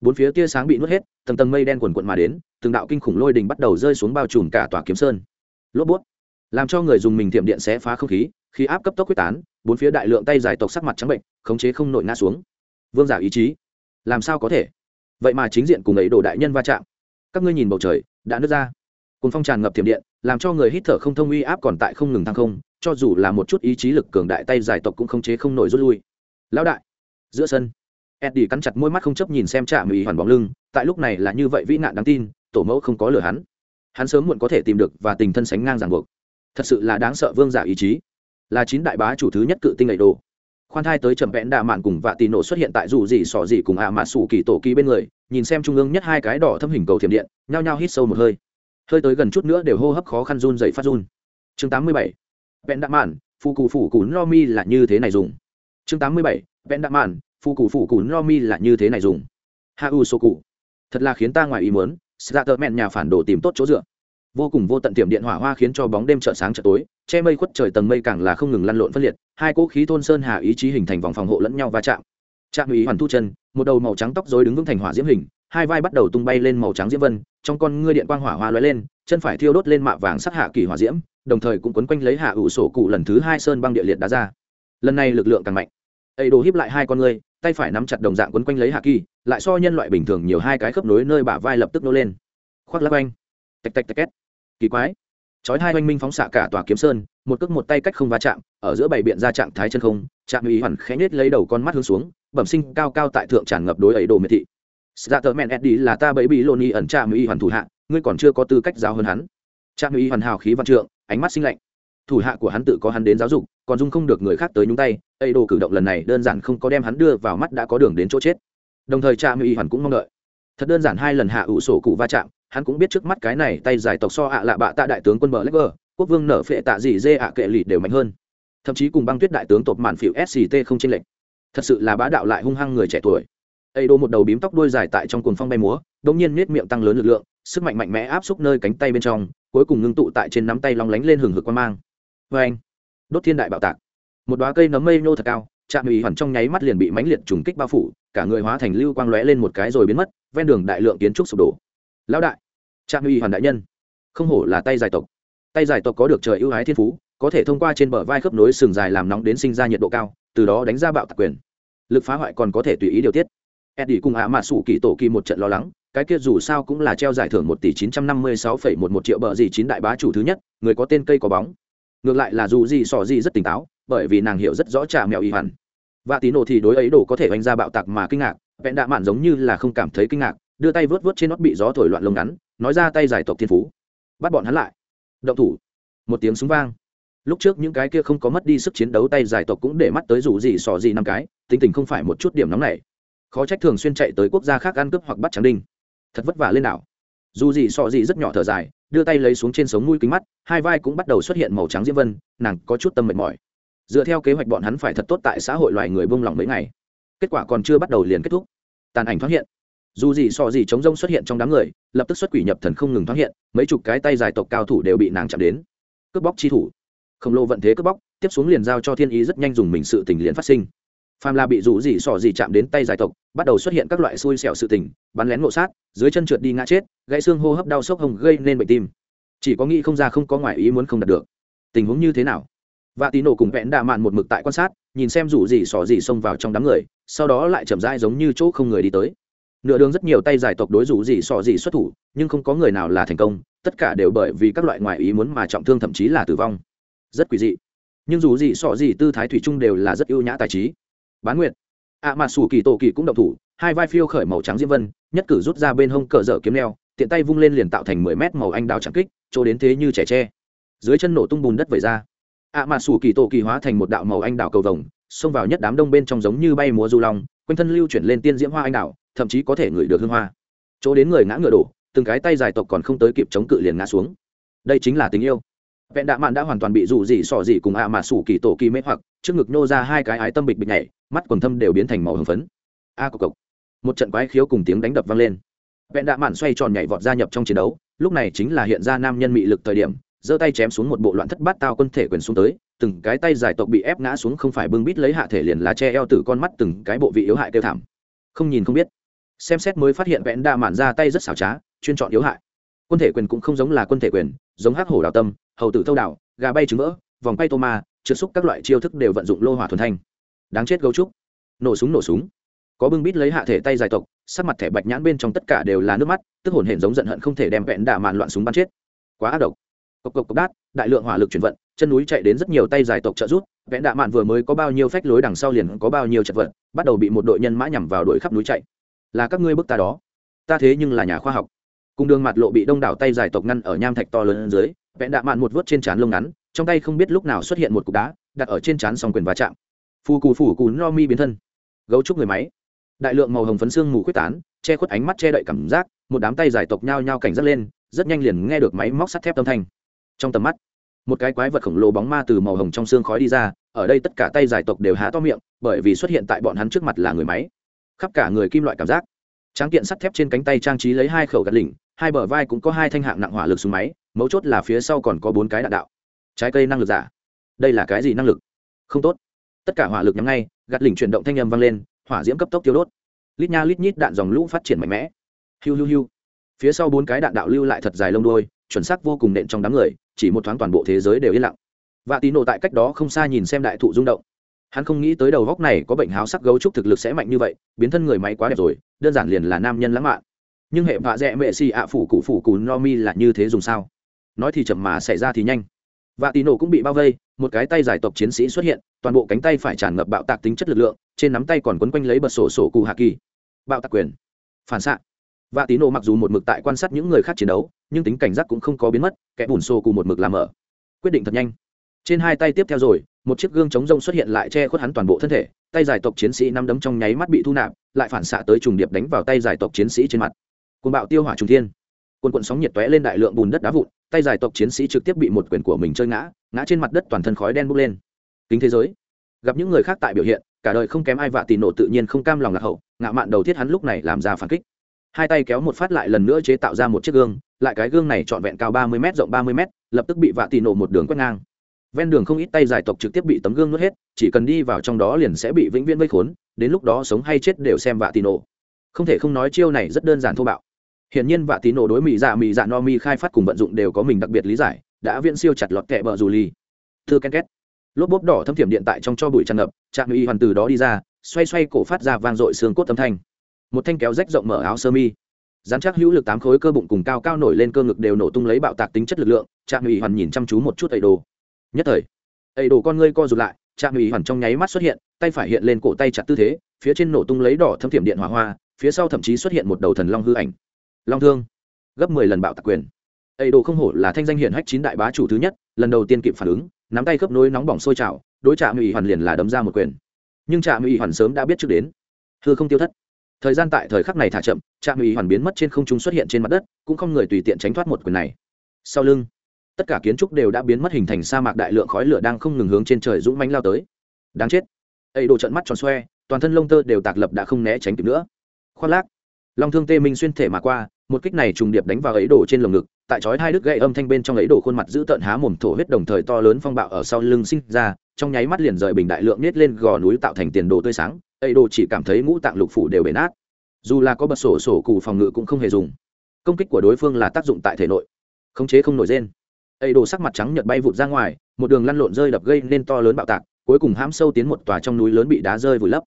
Bốn phía tia sáng bị nuốt hết, tầng tầng mây đen quần quận mà đến, từng đạo kinh khủng lôi đình bắt đầu rơi xuống bao trùm cả tòa kiếm sơn. Lốp bút làm cho người dùng mình tiệm điện xé phá không khí khí áp cấp tốc quyết tán, bốn phía đại lượng tay dài tộc sắc mặt trắng bệnh, khống chế không nổi ngã xuống. Vương giả ý chí, làm sao có thể? Vậy mà chính diện cùng ấy đổ đại nhân va chạm. Các ngươi nhìn bầu trời, đã nứt ra. Cùng phong tràn ngập tiệm điện, làm cho người hít thở không thông uy áp còn tại không ngừng thăng không, cho dù là một chút ý chí lực cường đại tay giải tộc cũng không chế không nổi rút lui. Lão đại, giữa sân, eddie cắn chặt môi mắt không chấp nhìn xem trạm ủy hoàn bóng lưng, tại lúc này là như vậy vĩ nạn đáng tin, tổ mẫu không có lừa hắn. Hắn sớm muộn có thể tìm được và tình thân sánh ngang ràng buộc thật sự là đáng sợ vương giả ý chí. Là chín đại bá chủ thứ nhất cự tinh lệ đồ. Khoan thai tới trầm vẽn đạ mạn cùng vạ tì nổ xuất hiện tại dù gì sỏ gì cùng ạ à mạ sủ kỳ tổ kỳ bên người, nhìn xem trung ương nhất hai cái đỏ thâm hình cầu thiểm điện, nhao nhao hít sâu một hơi. Hơi tới gần chút nữa đều hô hấp khó khăn run dậy phát run. Chương tám mươi bảy, vẹn đạ mạn phụ cù phủ cù no mi là như thế này dùng. Chương tám mươi bảy, vẹn đạ mạn phụ cù phủ cù no mi là như thế này dùng. Ha u sô cụ. Thật là khiến ta ngoài ý muốn, sạ tợ mẹn nhà phản đồ tìm tốt chỗ dựa vô cùng vô tận tiệm điện hỏa hoa khiến cho bóng đêm chợ sáng chợ tối, che mây khuất trời tầng mây càng là không ngừng lăn lộn phân liệt, hai cỗ khí thôn sơn hà ý chí hình thành vòng phòng hộ lẫn nhau va chạm. Trạm ý hoàn thu chân, một đầu màu trắng tóc dối đứng vững thành hỏa diễm hình, hai vai bắt đầu tung bay lên màu trắng diễm vân, trong con ngươi điện quang hỏa hoa lóe lên, chân phải thiêu đốt lên mạ vàng sắc hạ kỳ hỏa diễm, đồng thời cũng quấn quanh lấy hạ ủ sổ cụ lần thứ hai sơn băng địa liệt đá ra. Lần này lực lượng càng mạnh. Ấy đồ híp lại hai con ngươi, tay phải nắm chặt đồng dạng quấn quanh lấy hạ kỳ, lại so nhân loại bình thường nhiều hai cái khớp nối nơi bả vai lập tức nô lên. Khoác lắc anh tạch tạch tạch két. Kỳ quái. Chói hai oanh minh phóng xạ cả tòa kiếm sơn, một cước một tay cách không va chạm, ở giữa bảy biện ra trạng thái chân không chạm ý hoàn khẽ nhết lấy đầu con mắt hướng xuống, bẩm sinh cao cao tại thượng tràn ngập đối ấy đồ miệt thị. Dạ tờ mẹn eddie là ta bẫy bị lộn y ẩn trạm ý hoàn thủ hạ, ngươi còn chưa có tư cách giáo hơn hắn. Trạm ý hoàn hào khí văn trượng, ánh mắt sinh lạnh. Thủ hạ của hắn tự có hắn đến giáo dục, còn dung không được người khác tới nhúng tay, ấy đồ cử động lần này đơn giản không có đem hắn đưa vào mắt đã có đường đến chỗ chết. Đồng thời trạm ý hoàn cũng mong đợi. Thật đơn giản hai lần hạ ủ sổ cụ va chạm hắn cũng biết trước mắt cái này tay dài tộc so ạ lạ bạ tạ đại tướng quân bờ lê quốc vương nở phệ tạ gì dê ạ kệ lì đều mạnh hơn. Thậm chí cùng băng tuyết đại tướng tộc mạn phịu sct không chênh lệch. Thật sự là bá đạo lại hung hăng người trẻ tuổi. Ấy đô một đầu bím tóc đuôi dài tại trong cuồng phong bay múa đ ỗ n g nhiên nết miệng tăng lớn lực lượng, sức mạnh mạnh mẽ áp xúc nơi cánh tay bên trong, cuối cùng ngưng tụ tại trên nắm tay long lánh lên hừng hực quan mang. Vê anh, đốt thiên đại bạo tạc. Một đoá cây nấm mây nhô thật cao, chạm ủy hoàn trong nháy mắt liền bị mãnh liệt trùng kích bao phủ, cả người hóa thành lưu quang lóe lên một cái rồi biến mất, ven đường đại lượng kiến trúc sụp đổ lão đại, trạm uy hoàn đại nhân, không hổ là tay dài tộc. Tay dài tộc có được trời ưu ái thiên phú, có thể thông qua trên bờ vai khớp nối sừng dài làm nóng đến sinh ra nhiệt độ cao, từ đó đánh ra bạo tạc quyền. Lực phá hoại còn có thể tùy ý điều tiết. Eddie cùng ạ mạ sủ kỳ tổ kỳ một trận lo lắng, cái kia dù sao cũng là treo giải thưởng một tỷ chín trăm năm mươi sáu phẩy một một triệu bờ gì chín đại bá chủ thứ nhất, người có tên cây có bóng. Ngược lại là dù gì sò gì rất tỉnh táo, bởi vì nàng hiểu rất rõ trà mèo y hẳn và tí nổ thì đối ấy đồ có thể oanh ra bạo tạc mà kinh ngạc, vẹn đạ mạn giống như là không cảm thấy kinh ngạc đưa tay vớt vớt trên nót bị gió thổi loạn lông ngắn, nói ra tay giải tộc thiên phú. Bắt bọn hắn lại. Động thủ. Một tiếng súng vang. Lúc trước những cái kia không có mất đi sức chiến đấu tay giải tộc cũng để mắt tới rủ gì sò gì năm cái, tính tình không phải một chút điểm nóng này. Khó trách thường xuyên chạy tới quốc gia khác ăn cướp hoặc bắt trắng đinh. Thật vất vả lên đảo. Dù gì sò gì rất nhỏ thở dài, đưa tay lấy xuống trên sống mũi kính mắt, hai vai cũng bắt đầu xuất hiện màu trắng diễm vân, nàng có chút tâm mệt mỏi. Dựa theo kế hoạch bọn hắn phải thật tốt tại xã hội loài người buông lỏng mấy ngày. Kết quả còn chưa bắt đầu liền kết thúc. Tàn ảnh thoát hiện dù gì so gì chống rông xuất hiện trong đám người, lập tức xuất quỷ nhập thần không ngừng thoát hiện, mấy chục cái tay dài tộc cao thủ đều bị nàng chạm đến. Cướp bóc chi thủ. Khổng lồ vận thế cướp bóc, tiếp xuống liền giao cho thiên ý rất nhanh dùng mình sự tình liền phát sinh. Phàm là bị rủ gì sỏ gì chạm đến tay dài tộc, bắt đầu xuất hiện các loại xui xẻo sự tình, bắn lén ngộ sát, dưới chân trượt đi ngã chết, gãy xương hô hấp đau sốc hồng gây nên bệnh tim. Chỉ có nghĩ không ra không có ngoại ý muốn không đạt được. Tình huống như thế nào? Và tí nổ cùng vẽn đạ mạn một mực tại quan sát, nhìn xem rủ gì sỏ gì xông vào trong đám người, sau đó lại chậm rãi giống như chỗ không người đi tới nửa đường rất nhiều tay giải tộc đối rủ gì sọ gì xuất thủ, nhưng không có người nào là thành công, tất cả đều bởi vì các loại ngoại ý muốn mà trọng thương thậm chí là tử vong. Rất quỷ dị. Nhưng dù gì sọ gì tư thái thủy chung đều là rất ưu nhã tài trí. Bán nguyệt. Ạ à mà sủ kỳ tổ kỳ cũng động thủ, hai vai phiêu khởi màu trắng diễm vân, nhất cử rút ra bên hông cờ dở kiếm neo, tiện tay vung lên liền tạo thành mười mét màu anh đào trắng kích, chỗ đến thế như trẻ tre. Dưới chân nổ tung bùn đất vẩy ra. Ạ à mà sủ kỳ tổ kỳ hóa thành một đạo màu anh đào cầu vồng, xông vào nhất đám đông bên trong giống như bay múa du long quanh thân lưu chuyển lên tiên diễm hoa anh đào thậm chí có thể ngửi được hương hoa. Chỗ đến người ngã ngựa đổ từng cái tay dài tộc còn không tới kịp chống cự liền ngã xuống. Đây chính là tình yêu. Vẹn đạ mạn đã hoàn toàn bị rủ dị sỏ dị cùng ạ mà sủ kỳ tổ kỳ mê hoặc trước ngực nô ra hai cái ái tâm bịch bịch nhảy mắt quần thâm đều biến thành màu hồng phấn. A à, cộc cộc một trận quái khiếu cùng tiếng đánh đập vang lên. Vẹn đạ mạn xoay tròn nhảy vọt gia nhập trong chiến đấu lúc này chính là hiện ra nam nhân mị lực thời điểm giơ tay chém xuống một bộ loạn thất bát tao quân thể quyền xuống tới từng cái tay giải tộc bị ép ngã xuống không phải bưng bít lấy hạ thể liền là che eo tử con mắt từng cái bộ vị yếu hại kêu thảm. Không nhìn không biết. Xem xét mới phát hiện vẹn đa mạn ra tay rất xảo trá, chuyên chọn yếu hại. Quân thể quyền cũng không giống là quân thể quyền, giống hắc hổ đào tâm, hầu tử thâu đảo, gà bay trứng vỡ, vòng bay tô ma, trượt xúc các loại chiêu thức đều vận dụng lô hỏa thuần thanh. Đáng chết gấu trúc. Nổ súng nổ súng. Có bưng bít lấy hạ thể tay dài tộc, sắc mặt thẻ bạch nhãn bên trong tất cả đều là nước mắt, tức hồn hển giống giận hận không thể đem vẹn đả mạn loạn súng bắn chết. Quá ác độc. Cộc cộc cộc đát, đại lượng hỏa lực chuyển vận chân núi chạy đến rất nhiều tay dài tộc trợ rút vẹn đạ mạn vừa mới có bao nhiêu phách lối đằng sau liền có bao nhiêu chật vật, bắt đầu bị một đội nhân mã nhằm vào đuổi khắp núi chạy. Là các ngươi bức ta đó. Ta thế nhưng là nhà khoa học. Cùng đường mặt lộ bị đông đảo tay dài tộc ngăn ở nham thạch to lớn dưới, vẹn đạ mạn một vớt trên trán lông ngắn, trong tay không biết lúc nào xuất hiện một cục đá, đặt ở trên trán song quyền va chạm. Phù cù phủ cù no mi biến thân. Gấu trúc người máy. Đại lượng màu hồng phấn xương mù quyết tán, che khuất ánh mắt che đậy cảm giác, một đám tay giải tộc nhao nhao cảnh giác lên, rất nhanh liền nghe được máy móc sắt thép âm thanh. Trong tầm mắt một cái quái vật khổng lồ bóng ma từ màu hồng trong xương khói đi ra, ở đây tất cả tay giải tộc đều há to miệng, bởi vì xuất hiện tại bọn hắn trước mặt là người máy. Khắp cả người kim loại cảm giác. Tráng kiện sắt thép trên cánh tay trang trí lấy hai khẩu gạt lỉnh, hai bờ vai cũng có hai thanh hạng nặng hỏa lực súng máy, mấu chốt là phía sau còn có bốn cái đạn đạo. Trái cây năng lực giả. Đây là cái gì năng lực? Không tốt. Tất cả hỏa lực nhắm ngay, gạt lỉnh chuyển động thanh âm vang lên, hỏa diễm cấp tốc tiêu đốt. Lít nha lít nhít đạn dòng lũ phát triển mạnh mẽ. Hiu hiu hiu. Phía sau bốn cái đạn đạo lưu lại thật dài lông đôi chuẩn xác vô cùng nện trong đám người chỉ một thoáng toàn bộ thế giới đều yên lặng. Và tín nổ tại cách đó không xa nhìn xem đại thụ rung động. Hắn không nghĩ tới đầu góc này có bệnh háo sắc gấu trúc thực lực sẽ mạnh như vậy, biến thân người máy quá đẹp rồi, đơn giản liền là nam nhân lãng mạn. Nhưng hệ vạ dẹ mệ xì ạ phủ cụ phủ cù no mi là như thế dùng sao? Nói thì chậm mà xảy ra thì nhanh. Và tín nổ cũng bị bao vây, một cái tay giải tộc chiến sĩ xuất hiện, toàn bộ cánh tay phải tràn ngập bạo tạc tính chất lực lượng, trên nắm tay còn quấn quanh lấy bật sổ sổ cụ hạ kỳ. Bạo tạc quyền. Phản xạ và tín nổ mặc dù một mực tại quan sát những người khác chiến đấu, nhưng tính cảnh giác cũng không có biến mất, kẻ bùn xô cùng một mực làm mở quyết định thật nhanh. Trên hai tay tiếp theo rồi, một chiếc gương chống rông xuất hiện lại che khuất hắn toàn bộ thân thể, tay giải tộc chiến sĩ năm đấm trong nháy mắt bị thu nạp, lại phản xạ tới trùng điệp đánh vào tay giải tộc chiến sĩ trên mặt. Côn bạo tiêu hỏa trùng thiên. Quân quận sóng nhiệt tóe lên đại lượng bùn đất đá vụn, tay giải tộc chiến sĩ trực tiếp bị một quyền của mình chơi ngã ngã trên mặt đất toàn thân khói đen bốc lên. Kính thế giới. Gặp những người khác tại biểu hiện, cả đời không kém ai vạ tì nổ tự nhiên không cam lòng lạc hậu, ngạo mạn đầu thiết hắn lúc này làm ra phản kích hai tay kéo một phát lại lần nữa chế tạo ra một chiếc gương, lại cái gương này trọn vẹn cao ba mươi m rộng ba mươi m lập tức bị vạ tì nổ một đường quét ngang. Ven đường không ít tay giải tộc trực tiếp bị tấm gương nuốt hết, chỉ cần đi vào trong đó liền sẽ bị vĩnh viễn vây khốn, đến lúc đó sống hay chết đều xem vạ tì nổ. Không thể không nói chiêu này rất đơn giản thô bạo. Hiển nhiên vạ tì nổ đối mỹ dạ mỹ dạ no mi khai phát cùng vận dụng đều có mình đặc biệt lý giải, đã viễn siêu chặt lọt kẹ bờ dù ly thư ken két. Lốp bốp đỏ thâm thiểm điện tại trong cho bụi tràn ngập, trạm y hoàn từ đó đi ra, xoay xoay cổ phát ra vang dội xương cốt âm thanh một thanh kéo rách rộng mở áo sơ mi. Dán chắc hữu lực tám khối cơ bụng cùng cao cao nổi lên cơ ngực đều nổ tung lấy bạo tạc tính chất lực lượng, trạm ủy hoàn nhìn chăm chú một chút ẩy đồ. Nhất thời ẩy đồ con ngươi co rụt lại, trạm ủy hoàn trong nháy mắt xuất hiện, tay phải hiện lên cổ tay chặt tư thế, phía trên nổ tung lấy đỏ thâm thiểm điện hỏa hoa, phía sau thậm chí xuất hiện một đầu thần long hư ảnh. Long thương, gấp mười lần bạo tạc quyền. Ẩy đồ không hổ là thanh danh hiển hách chín đại bá chủ thứ nhất, lần đầu tiên kịp phản ứng, nắm tay khớp nối nóng bỏng sôi trào, đối trạm ủy hoàn liền là đấm ra một quyền. Nhưng trạm ủy hoàn sớm đã biết trước đến. Hư không tiêu thất thời gian tại thời khắc này thả chậm, trạm ủy hoàn biến mất trên không trung xuất hiện trên mặt đất, cũng không người tùy tiện tránh thoát một quyền này. Sau lưng, tất cả kiến trúc đều đã biến mất hình thành sa mạc đại lượng khói lửa đang không ngừng hướng trên trời dũng mánh lao tới. Đáng chết. Ấy đồ trận mắt tròn xoe, toàn thân lông tơ đều tạc lập đã không né tránh kịp nữa. Khoác lác. Long thương tê minh xuyên thể mà qua một kích này trùng điệp đánh vào ấy đổ trên lồng ngực, tại chói hai đứt gãy âm thanh bên trong ấy đổ khuôn mặt giữ tợn há mồm thổ huyết đồng thời to lớn phong bạo ở sau lưng sinh ra, trong nháy mắt liền rời bình đại lượng nết lên gò núi tạo thành tiền đồ tươi sáng, ấy đồ chỉ cảm thấy ngũ tạng lục phủ đều bể nát. Dù là có bật sổ sổ cụ phòng ngự cũng không hề dùng. Công kích của đối phương là tác dụng tại thể nội, khống chế không nổi rên. Ấy đồ sắc mặt trắng nhợt bay vụt ra ngoài, một đường lăn lộn rơi đập gây nên to lớn bạo tạc, cuối cùng hãm sâu tiến một tòa trong núi lớn bị đá rơi vùi lấp.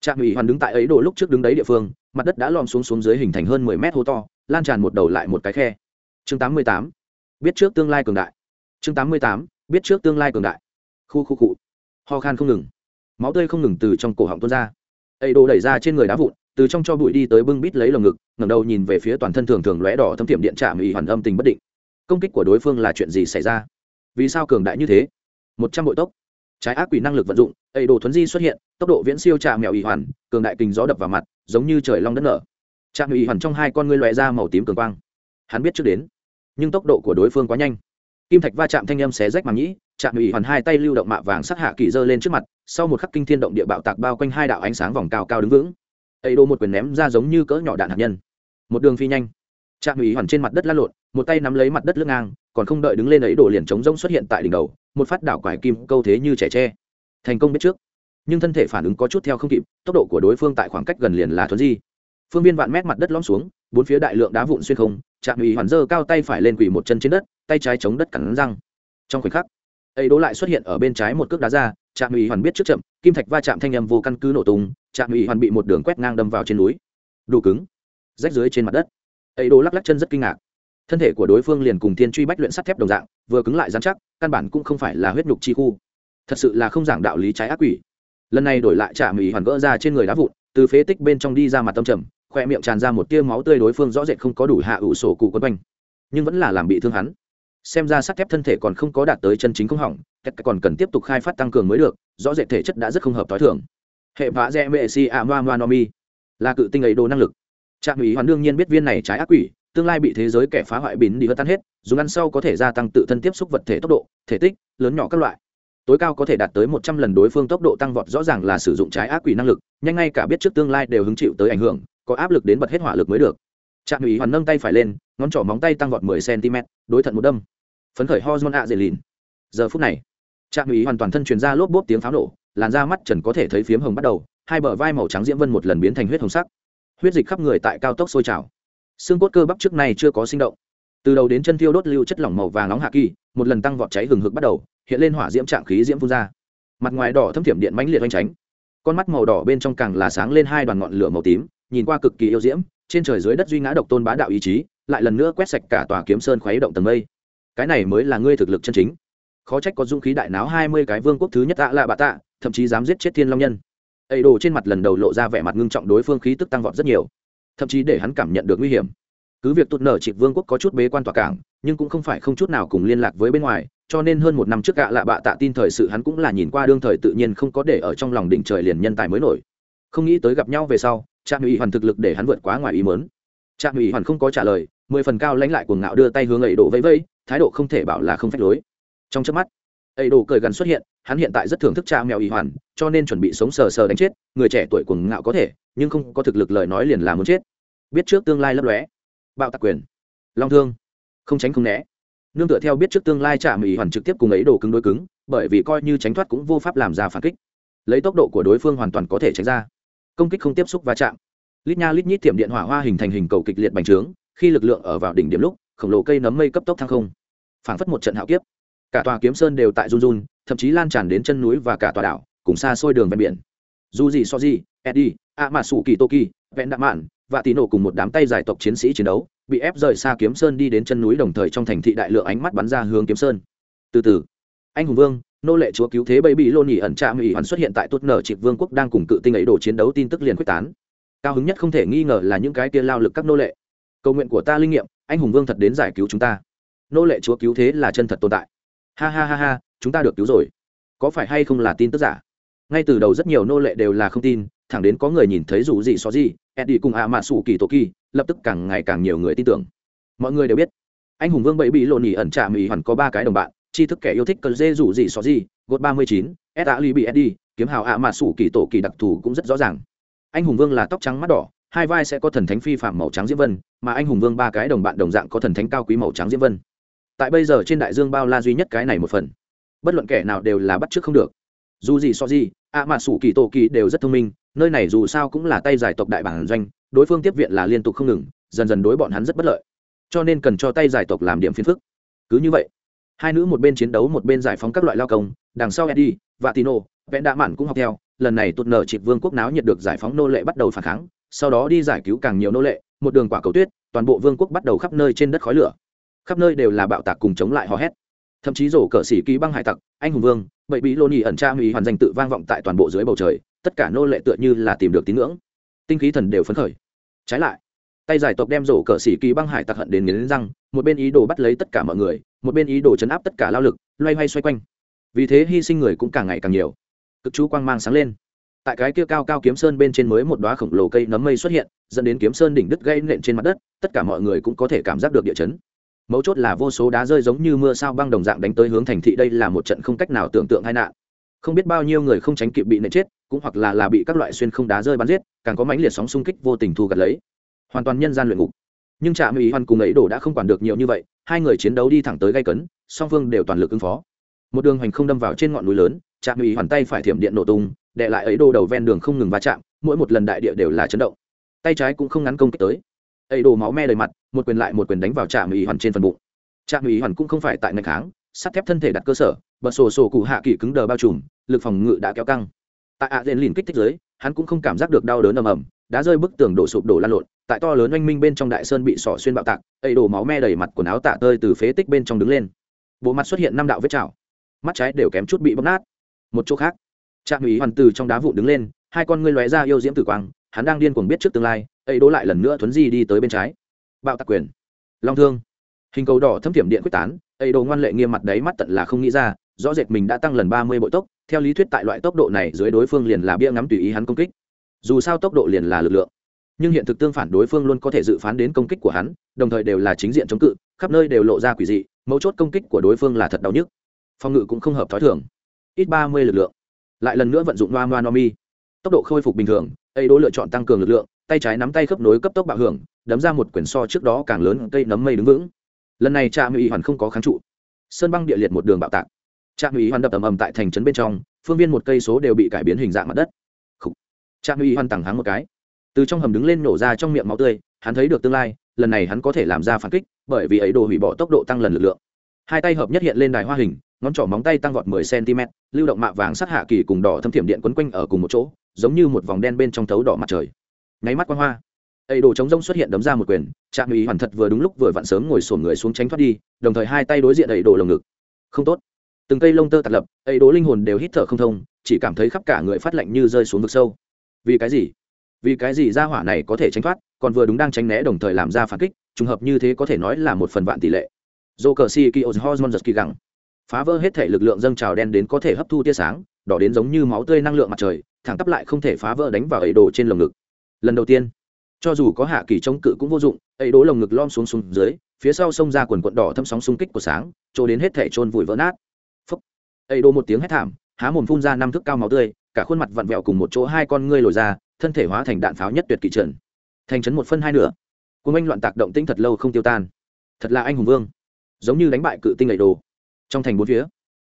Trạm ủy hoàn đứng tại ấy đồ lúc trước đứng đấy địa phương, mặt đất đã lom xuống xuống dưới hình thành hơn mười mét hố to lan tràn một đầu lại một cái khe. Chương tám mươi tám, biết trước tương lai cường đại. Chương tám mươi tám, biết trước tương lai cường đại. Khu khu cụ ho khan không ngừng. Máu tươi không ngừng từ trong cổ họng tuôn ra. Ấy đồ đẩy ra trên người đá vụn, từ trong cho bụi đi tới bưng bít lấy lồng ngực, ngẩng đầu nhìn về phía toàn thân thường thường lóe đỏ thâm tiệm điện trạm ủy hoàn âm tình bất định. Công kích của đối phương là chuyện gì xảy ra? Vì sao cường đại như thế? Một trăm bội tốc. Trái ác quỷ năng lực vận dụng ấy đồ thuấn di xuất hiện, tốc độ viễn siêu trạm mèo y hoàn, cường đại kinh gió đập vào mặt, giống như trời long đất nở trạm ủy hoàn trong hai con ngươi loẹ ra màu tím cường quang. Hắn biết trước đến, nhưng tốc độ của đối phương quá nhanh. Kim thạch va chạm thanh âm xé rách màng nhĩ trạm ủy hoàn hai tay lưu động mạ vàng sắc hạ kỳ dơ lên trước mặt, sau một khắc kinh thiên động địa bạo tạc bao quanh hai đạo ánh sáng vòng cao cao đứng vững. Ấy đô một quyền ném ra giống như cỡ nhỏ đạn hạt nhân. Một đường phi nhanh. Trạm ủy hoàn trên mặt đất lăn lộn, một tay nắm lấy mặt đất lưng ngang, còn không đợi đứng lên ấy đổ liền chống rông xuất hiện tại đỉnh đầu, một phát đảo quải kim câu thế như trẻ tre. Thành công biết trước. Nhưng thân thể phản ứng có chút theo không kịp, tốc độ của đối phương tại khoảng cách gần liền là thuấn di phương viên vạn mét mặt đất lõm xuống, bốn phía đại lượng đá vụn xuyên không, trạm ủy hoàn dơ cao tay phải lên quỳ một chân trên đất, tay trái chống đất cắn răng. Trong khoảnh khắc ấy đố lại xuất hiện ở bên trái một cước đá ra, trạm ủy hoàn biết trước chậm, kim thạch va chạm thanh âm vô căn cứ nổ tung, trạm ủy hoàn bị một đường quét ngang đâm vào trên núi. Đủ cứng, rách dưới trên mặt đất. Ấy đố lắc lắc chân rất kinh ngạc. Thân thể của đối phương liền cùng thiên truy bách luyện sắt thép đồng dạng, vừa cứng lại dán chắc, căn bản cũng không phải là huyết nhục chi khu. Thật sự là không giảng đạo lý trái ác quỷ. Lần này đổi lại trạm ủy hoàn gỡ ra trên người đá vụn, từ phế tích bên trong đi ra mặt tâm trầm khoe miệng tràn ra một tia máu tươi đối phương rõ rệt không có đủ hạ ủ sổ cụ quấn quanh. Nhưng vẫn là làm bị thương hắn. Xem ra sắt thép thân thể còn không có đạt tới chân chính không hỏng, tất còn cần tiếp tục khai phát tăng cường mới được, rõ rệt thể chất đã rất không hợp t h o i thường. Hệ vã dẹ mệ si a moa moa nomi là cự tinh ấy đồ năng lực. Trạm ủy hoàn đương nhiên biết viên này trái ác quỷ, tương lai bị thế giới kẻ phá hoại bín đi hất tan hết, dùng ăn sau có thể gia tăng tự thân tiếp xúc vật thể tốc độ, thể tích, lớn nhỏ các loại. Tối cao có thể đạt tới một trăm lần đối phương tốc độ tăng vọt rõ ràng là sử dụng trái ác quỷ năng lực nhanh ngay cả biết trước tương lai đều hứng chịu tới ảnh hưởng có áp lực đến bật hết hỏa lực mới được. Trạm ủy hoàn nâng tay phải lên, ngón trỏ móng tay tăng vọt mười cm đối thận một đâm. Phấn khởi hormone ạ dề lìn. Giờ phút này, trạm ủy hoàn toàn thân truyền ra lốp bốp tiếng pháo nổ, làn da mắt trần có thể thấy phiếm hồng bắt đầu, hai bờ vai màu trắng diễm vân một lần biến thành huyết hồng sắc. Huyết dịch khắp người tại cao tốc sôi trào. Xương cốt cơ bắp trước này chưa có sinh động. Từ đầu đến chân thiêu đốt lưu chất lỏng màu vàng nóng hạ kỳ, một lần tăng vọt cháy hừng hực bắt đầu, hiện lên hỏa diễm trạng khí diễm phun ra. Mặt ngoài đỏ thâm thiểm điện mãnh liệt oanh tránh. Con mắt màu đỏ bên trong càng là sáng lên hai đoàn ngọn lửa màu tím nhìn qua cực kỳ yêu diễm, trên trời dưới đất duy ngã độc tôn bá đạo ý chí, lại lần nữa quét sạch cả tòa kiếm sơn khuấy động tầng mây. Cái này mới là ngươi thực lực chân chính. Khó trách có dung khí đại náo hai mươi cái vương quốc thứ nhất tạ lạ bạ tạ, thậm chí dám giết chết thiên long nhân. Ây đồ trên mặt lần đầu lộ ra vẻ mặt ngưng trọng đối phương khí tức tăng vọt rất nhiều, thậm chí để hắn cảm nhận được nguy hiểm. Cứ việc tụt nở trị vương quốc có chút bế quan tỏa cảng, nhưng cũng không phải không chút nào cùng liên lạc với bên ngoài, cho nên hơn một năm trước gạ lạ bạ tạ tin thời sự hắn cũng là nhìn qua đương thời tự nhiên không có để ở trong lòng đỉnh trời liền nhân tài mới nổi. Không nghĩ tới gặp nhau về sau trạm ủy hoàn thực lực để hắn vượt quá ngoài ý mớn trạm ủy hoàn không có trả lời, mười phần cao lãnh lại cuồng ngạo đưa tay hướng ấy đổ vẫy vẫy, thái độ không thể bảo là không phách lối. Trong chớp mắt ấy đổ cười gần xuất hiện, hắn hiện tại rất thưởng thức cha mèo y hoàn, cho nên chuẩn bị sống sờ sờ đánh chết, người trẻ tuổi cuồng ngạo có thể, nhưng không có thực lực lời nói liền là muốn chết. Biết trước tương lai lấp lóe. Bạo tạc quyền. Long thương. Không tránh không né. Nương tựa theo biết trước tương lai chạm ý hoàn trực tiếp cùng ấy đồ cứng đối cứng, bởi vì coi như tránh thoát cũng vô pháp làm ra phản kích. Lấy tốc độ của đối phương hoàn toàn có thể tránh ra công kích không tiếp xúc va chạm. Lít nha lít nhít tiệm điện hỏa hoa hình thành hình cầu kịch liệt bành trướng, khi lực lượng ở vào đỉnh điểm lúc, khổng lồ cây nấm mây cấp tốc thăng không. Phảng phất một trận hạo kiếp. Cả tòa kiếm sơn đều tại run run, thậm chí lan tràn đến chân núi và cả tòa đảo, cùng xa xôi đường ven biển. Dù gì so gì eddie a mà sủ kỳ toki vẹn đạm mạn và tí nổ cùng một đám tay giải tộc chiến sĩ chiến đấu, bị ép rời xa kiếm sơn đi đến chân núi đồng thời trong thành thị đại lượng ánh mắt bắn ra hướng kiếm sơn. Từ từ. Anh hùng vương nô lệ chúa cứu thế bấy bị lôn nhỉ ẩn trạm ủy hoàn xuất hiện tại tốt nở trịnh vương quốc đang cùng cự tinh ấy đổ chiến đấu tin tức liền quyết tán. Cao hứng nhất không thể nghi ngờ là những cái kia lao lực các nô lệ. Cầu nguyện của ta linh nghiệm, anh hùng vương thật đến giải cứu chúng ta. Nô lệ chúa cứu thế là chân thật tồn tại. Ha ha ha ha, chúng ta được cứu rồi. Có phải hay không là tin tức giả? Ngay từ đầu rất nhiều nô lệ đều là không tin, thẳng đến có người nhìn thấy dù gì xó gì, eddie cùng ạ mạ sủ kỳ tổ kỳ lập tức càng ngày càng nhiều người tin tưởng. Mọi người đều biết, anh hùng vương bậy bị lộn nhỉ ẩn trạm ủy hoàn có ba cái đồng bạn tri thức kẻ yêu thích cờ dê rủ gì xó gì, gột ba mươi chín, s a li bị eddie kiếm hào ạ mà sủ kỳ tổ kỳ đặc thù cũng rất rõ ràng. Anh hùng vương là tóc trắng mắt đỏ, hai vai sẽ có thần thánh phi phạm màu trắng diễm vân, mà anh hùng vương ba cái đồng bạn đồng dạng có thần thánh cao quý màu trắng diễm vân. Tại bây giờ trên đại dương bao la duy nhất cái này một phần. Bất luận kẻ nào đều là bắt trước không được. Dù gì so gì, ạ mà sủ kỳ tổ kỳ đều rất thông minh, nơi này dù sao cũng là tay giải tộc đại bản doanh, đối phương tiếp viện là liên tục không ngừng, dần dần đối bọn hắn rất bất lợi. Cho nên cần cho tay giải tộc làm điểm phiền phức. Cứ như vậy hai nữ một bên chiến đấu một bên giải phóng các loại lao công, đằng sau eddie và tino vẽn đạ mạn cũng học theo, lần này tụt nở trịt vương quốc náo nhiệt được giải phóng nô lệ bắt đầu phản kháng, sau đó đi giải cứu càng nhiều nô lệ, một đường quả cầu tuyết, toàn bộ vương quốc bắt đầu khắp nơi trên đất khói lửa. Khắp nơi đều là bạo tạc cùng chống lại hò hét. Thậm chí rổ cờ xỉ ký băng hải tặc, anh hùng vương, bậy bí lô nhì ẩn tra mỹ hoàn danh tự vang vọng tại toàn bộ dưới bầu trời, tất cả nô lệ tựa như là tìm được tín ngưỡng. Tinh khí thần đều phấn khởi. Trái lại tay giải tộc đem rổ cờ xỉ kỳ băng hải tặc hận đến nghiến răng, một bên ý đồ bắt lấy tất cả mọi người, một bên ý đồ chấn áp tất cả lao lực, loay hoay xoay quanh. Vì thế hy sinh người cũng càng ngày càng nhiều. Cực chú quang mang sáng lên. Tại cái kia cao cao kiếm sơn bên trên mới một đoá khổng lồ cây nấm mây xuất hiện, dẫn đến kiếm sơn đỉnh đứt gây nện trên mặt đất, tất cả mọi người cũng có thể cảm giác được địa chấn. Mấu chốt là vô số đá rơi giống như mưa sao băng đồng dạng đánh tới hướng thành thị, đây là một trận không cách nào tưởng tượng hai nạn. Không biết bao nhiêu người không tránh kịp bị nện chết, cũng hoặc là là bị các loại xuyên không đá rơi bắn giết, càng có mãnh liệt sóng xung kích vô tình thu gặt lấy hoàn toàn nhân gian luyện ngục. Nhưng trạm ý hoàn cùng ấy đổ đã không quản được nhiều như vậy, hai người chiến đấu đi thẳng tới gây cấn, song phương đều toàn lực ứng phó. Một đường hành không đâm vào trên ngọn núi lớn trạm ý hoàn tay phải thiểm điện nổ tung đệ lại ấy đổ đầu ven đường không ngừng va chạm, mỗi một lần đại địa đều là chấn động. Tay trái cũng không ngắn công kích tới. Ấy đổ máu me đầy mặt, một quyền lại một quyền đánh vào trạm ý hoàn trên phần bụng. Trạm ý hoàn cũng không phải tại ngày kháng, sắt thép thân thể đặt cơ sở, bật sổ sổ cụ hạ kỳ cứng đờ bao trùm, lực phòng ngự đã kéo căng. Tại ạ đèn lìn kích thích giới, hắn cũng không cảm giác được đau đớn ầm ầm, đã rơi bức tường đổ sụp đổ lan lộn tại to lớn oanh minh bên trong đại sơn bị sỏ xuyên bạo tạc, ấy đổ máu me đầy mặt quần áo tạ tơi từ phế tích bên trong đứng lên. Bộ mặt xuất hiện năm đạo vết chảo, mắt trái đều kém chút bị bóc nát. Một chỗ khác, trạm ủy hoàn từ trong đá vụ đứng lên, hai con ngươi lóe ra yêu diễm tử quang, hắn đang điên cuồng biết trước tương lai, ấy đỗ lại lần nữa thuấn di đi tới bên trái. Bạo tạc quyền, long thương. Hình cầu đỏ thâm thiểm điện quyết tán, ấy đồ ngoan lệ nghiêm mặt đấy mắt tận là không nghĩ ra, rõ rệt mình đã tăng lần ba mươi bội tốc, theo lý thuyết tại loại tốc độ này dưới đối phương liền là bia ngắm tùy ý hắn công kích. Dù sao tốc độ liền là lực lượng nhưng hiện thực tương phản đối phương luôn có thể dự phán đến công kích của hắn, đồng thời đều là chính diện chống cự, khắp nơi đều lộ ra quỷ dị, mấu chốt công kích của đối phương là thật đau nhức. Phòng ngự cũng không hợp t h ó i thường. Ít ba mươi lực lượng. Lại lần nữa vận dụng noa noa nomi tốc độ khôi phục bình thường ấy đỗ lựa chọn tăng cường lực lượng, tay trái nắm tay khớp nối cấp tốc bạo hưởng, đấm ra một quyển so trước đó càng lớn, cây nấm mây đứng vững. Lần này trạm mỹ hoàn không có kháng trụ. Sơn băng địa liệt một đường bạo tạc. Trạm mỹ hoàn đập ầm ầm tại thành trấn bên trong, phương viên một cây số đều bị cải biến hình dạng mặt đất. Trạm mỹ hoàn tẳng háng một cái từ trong hầm đứng lên nổ ra trong miệng máu tươi, hắn thấy được tương lai, lần này hắn có thể làm ra phản kích, bởi vì ấy đồ hủy bỏ tốc độ tăng lần lực lượng. Hai tay hợp nhất hiện lên đài hoa hình, ngón trỏ móng tay tăng vọt 10 cm, lưu động mạ vàng sát hạ kỳ cùng đỏ thâm thiểm điện quấn quanh ở cùng một chỗ, giống như một vòng đen bên trong thấu đỏ mặt trời. Nháy mắt quang hoa. Ấy đồ chống rông xuất hiện đấm ra một quyền, trạm ý hoàn thật vừa đúng lúc vừa vặn sớm ngồi sổn người xuống tránh thoát đi, đồng thời hai tay đối diện ấy đồ lồng ngực. Không tốt. Từng cây lông tơ tạt lập, ấy đồ linh hồn đều hít thở không thông, chỉ cảm thấy khắp cả người phát lạnh như rơi xuống vực sâu. Vì cái gì? Vì cái gì ra hỏa này có thể tránh thoát, còn vừa đúng đang tránh né đồng thời làm ra phản kích, trùng hợp như thế có thể nói là một phần vạn tỷ lệ. Dô cờ si ki hormone giật kỳ gẳng. Phá vỡ hết thể lực lượng dâng trào đen đến có thể hấp thu tia sáng, đỏ đến giống như máu tươi năng lượng mặt trời, thẳng tắp lại không thể phá vỡ đánh vào ấy đồ trên lồng ngực. Lần đầu tiên, cho dù có hạ kỳ chống cự cũng vô dụng, ấy đố lồng ngực lom xuống xuống dưới, phía sau sông ra quần quận đỏ thâm sóng xung kích của sáng, chỗ đến hết thể trôn vùi vỡ nát. Phấp ấy đố một tiếng hét thảm, há mồm phun ra năm thước cao máu tươi, cả khuôn mặt vặn vẹo cùng một chỗ hai con ngươi lồi ra thân thể hóa thành đạn pháo nhất tuyệt kỵ trần. Thành trấn một phân hai nửa. Cùng anh loạn tạc động tĩnh thật lâu không tiêu tan. Thật là anh hùng vương. Giống như đánh bại cự tinh lệ đồ. Trong thành bốn phía,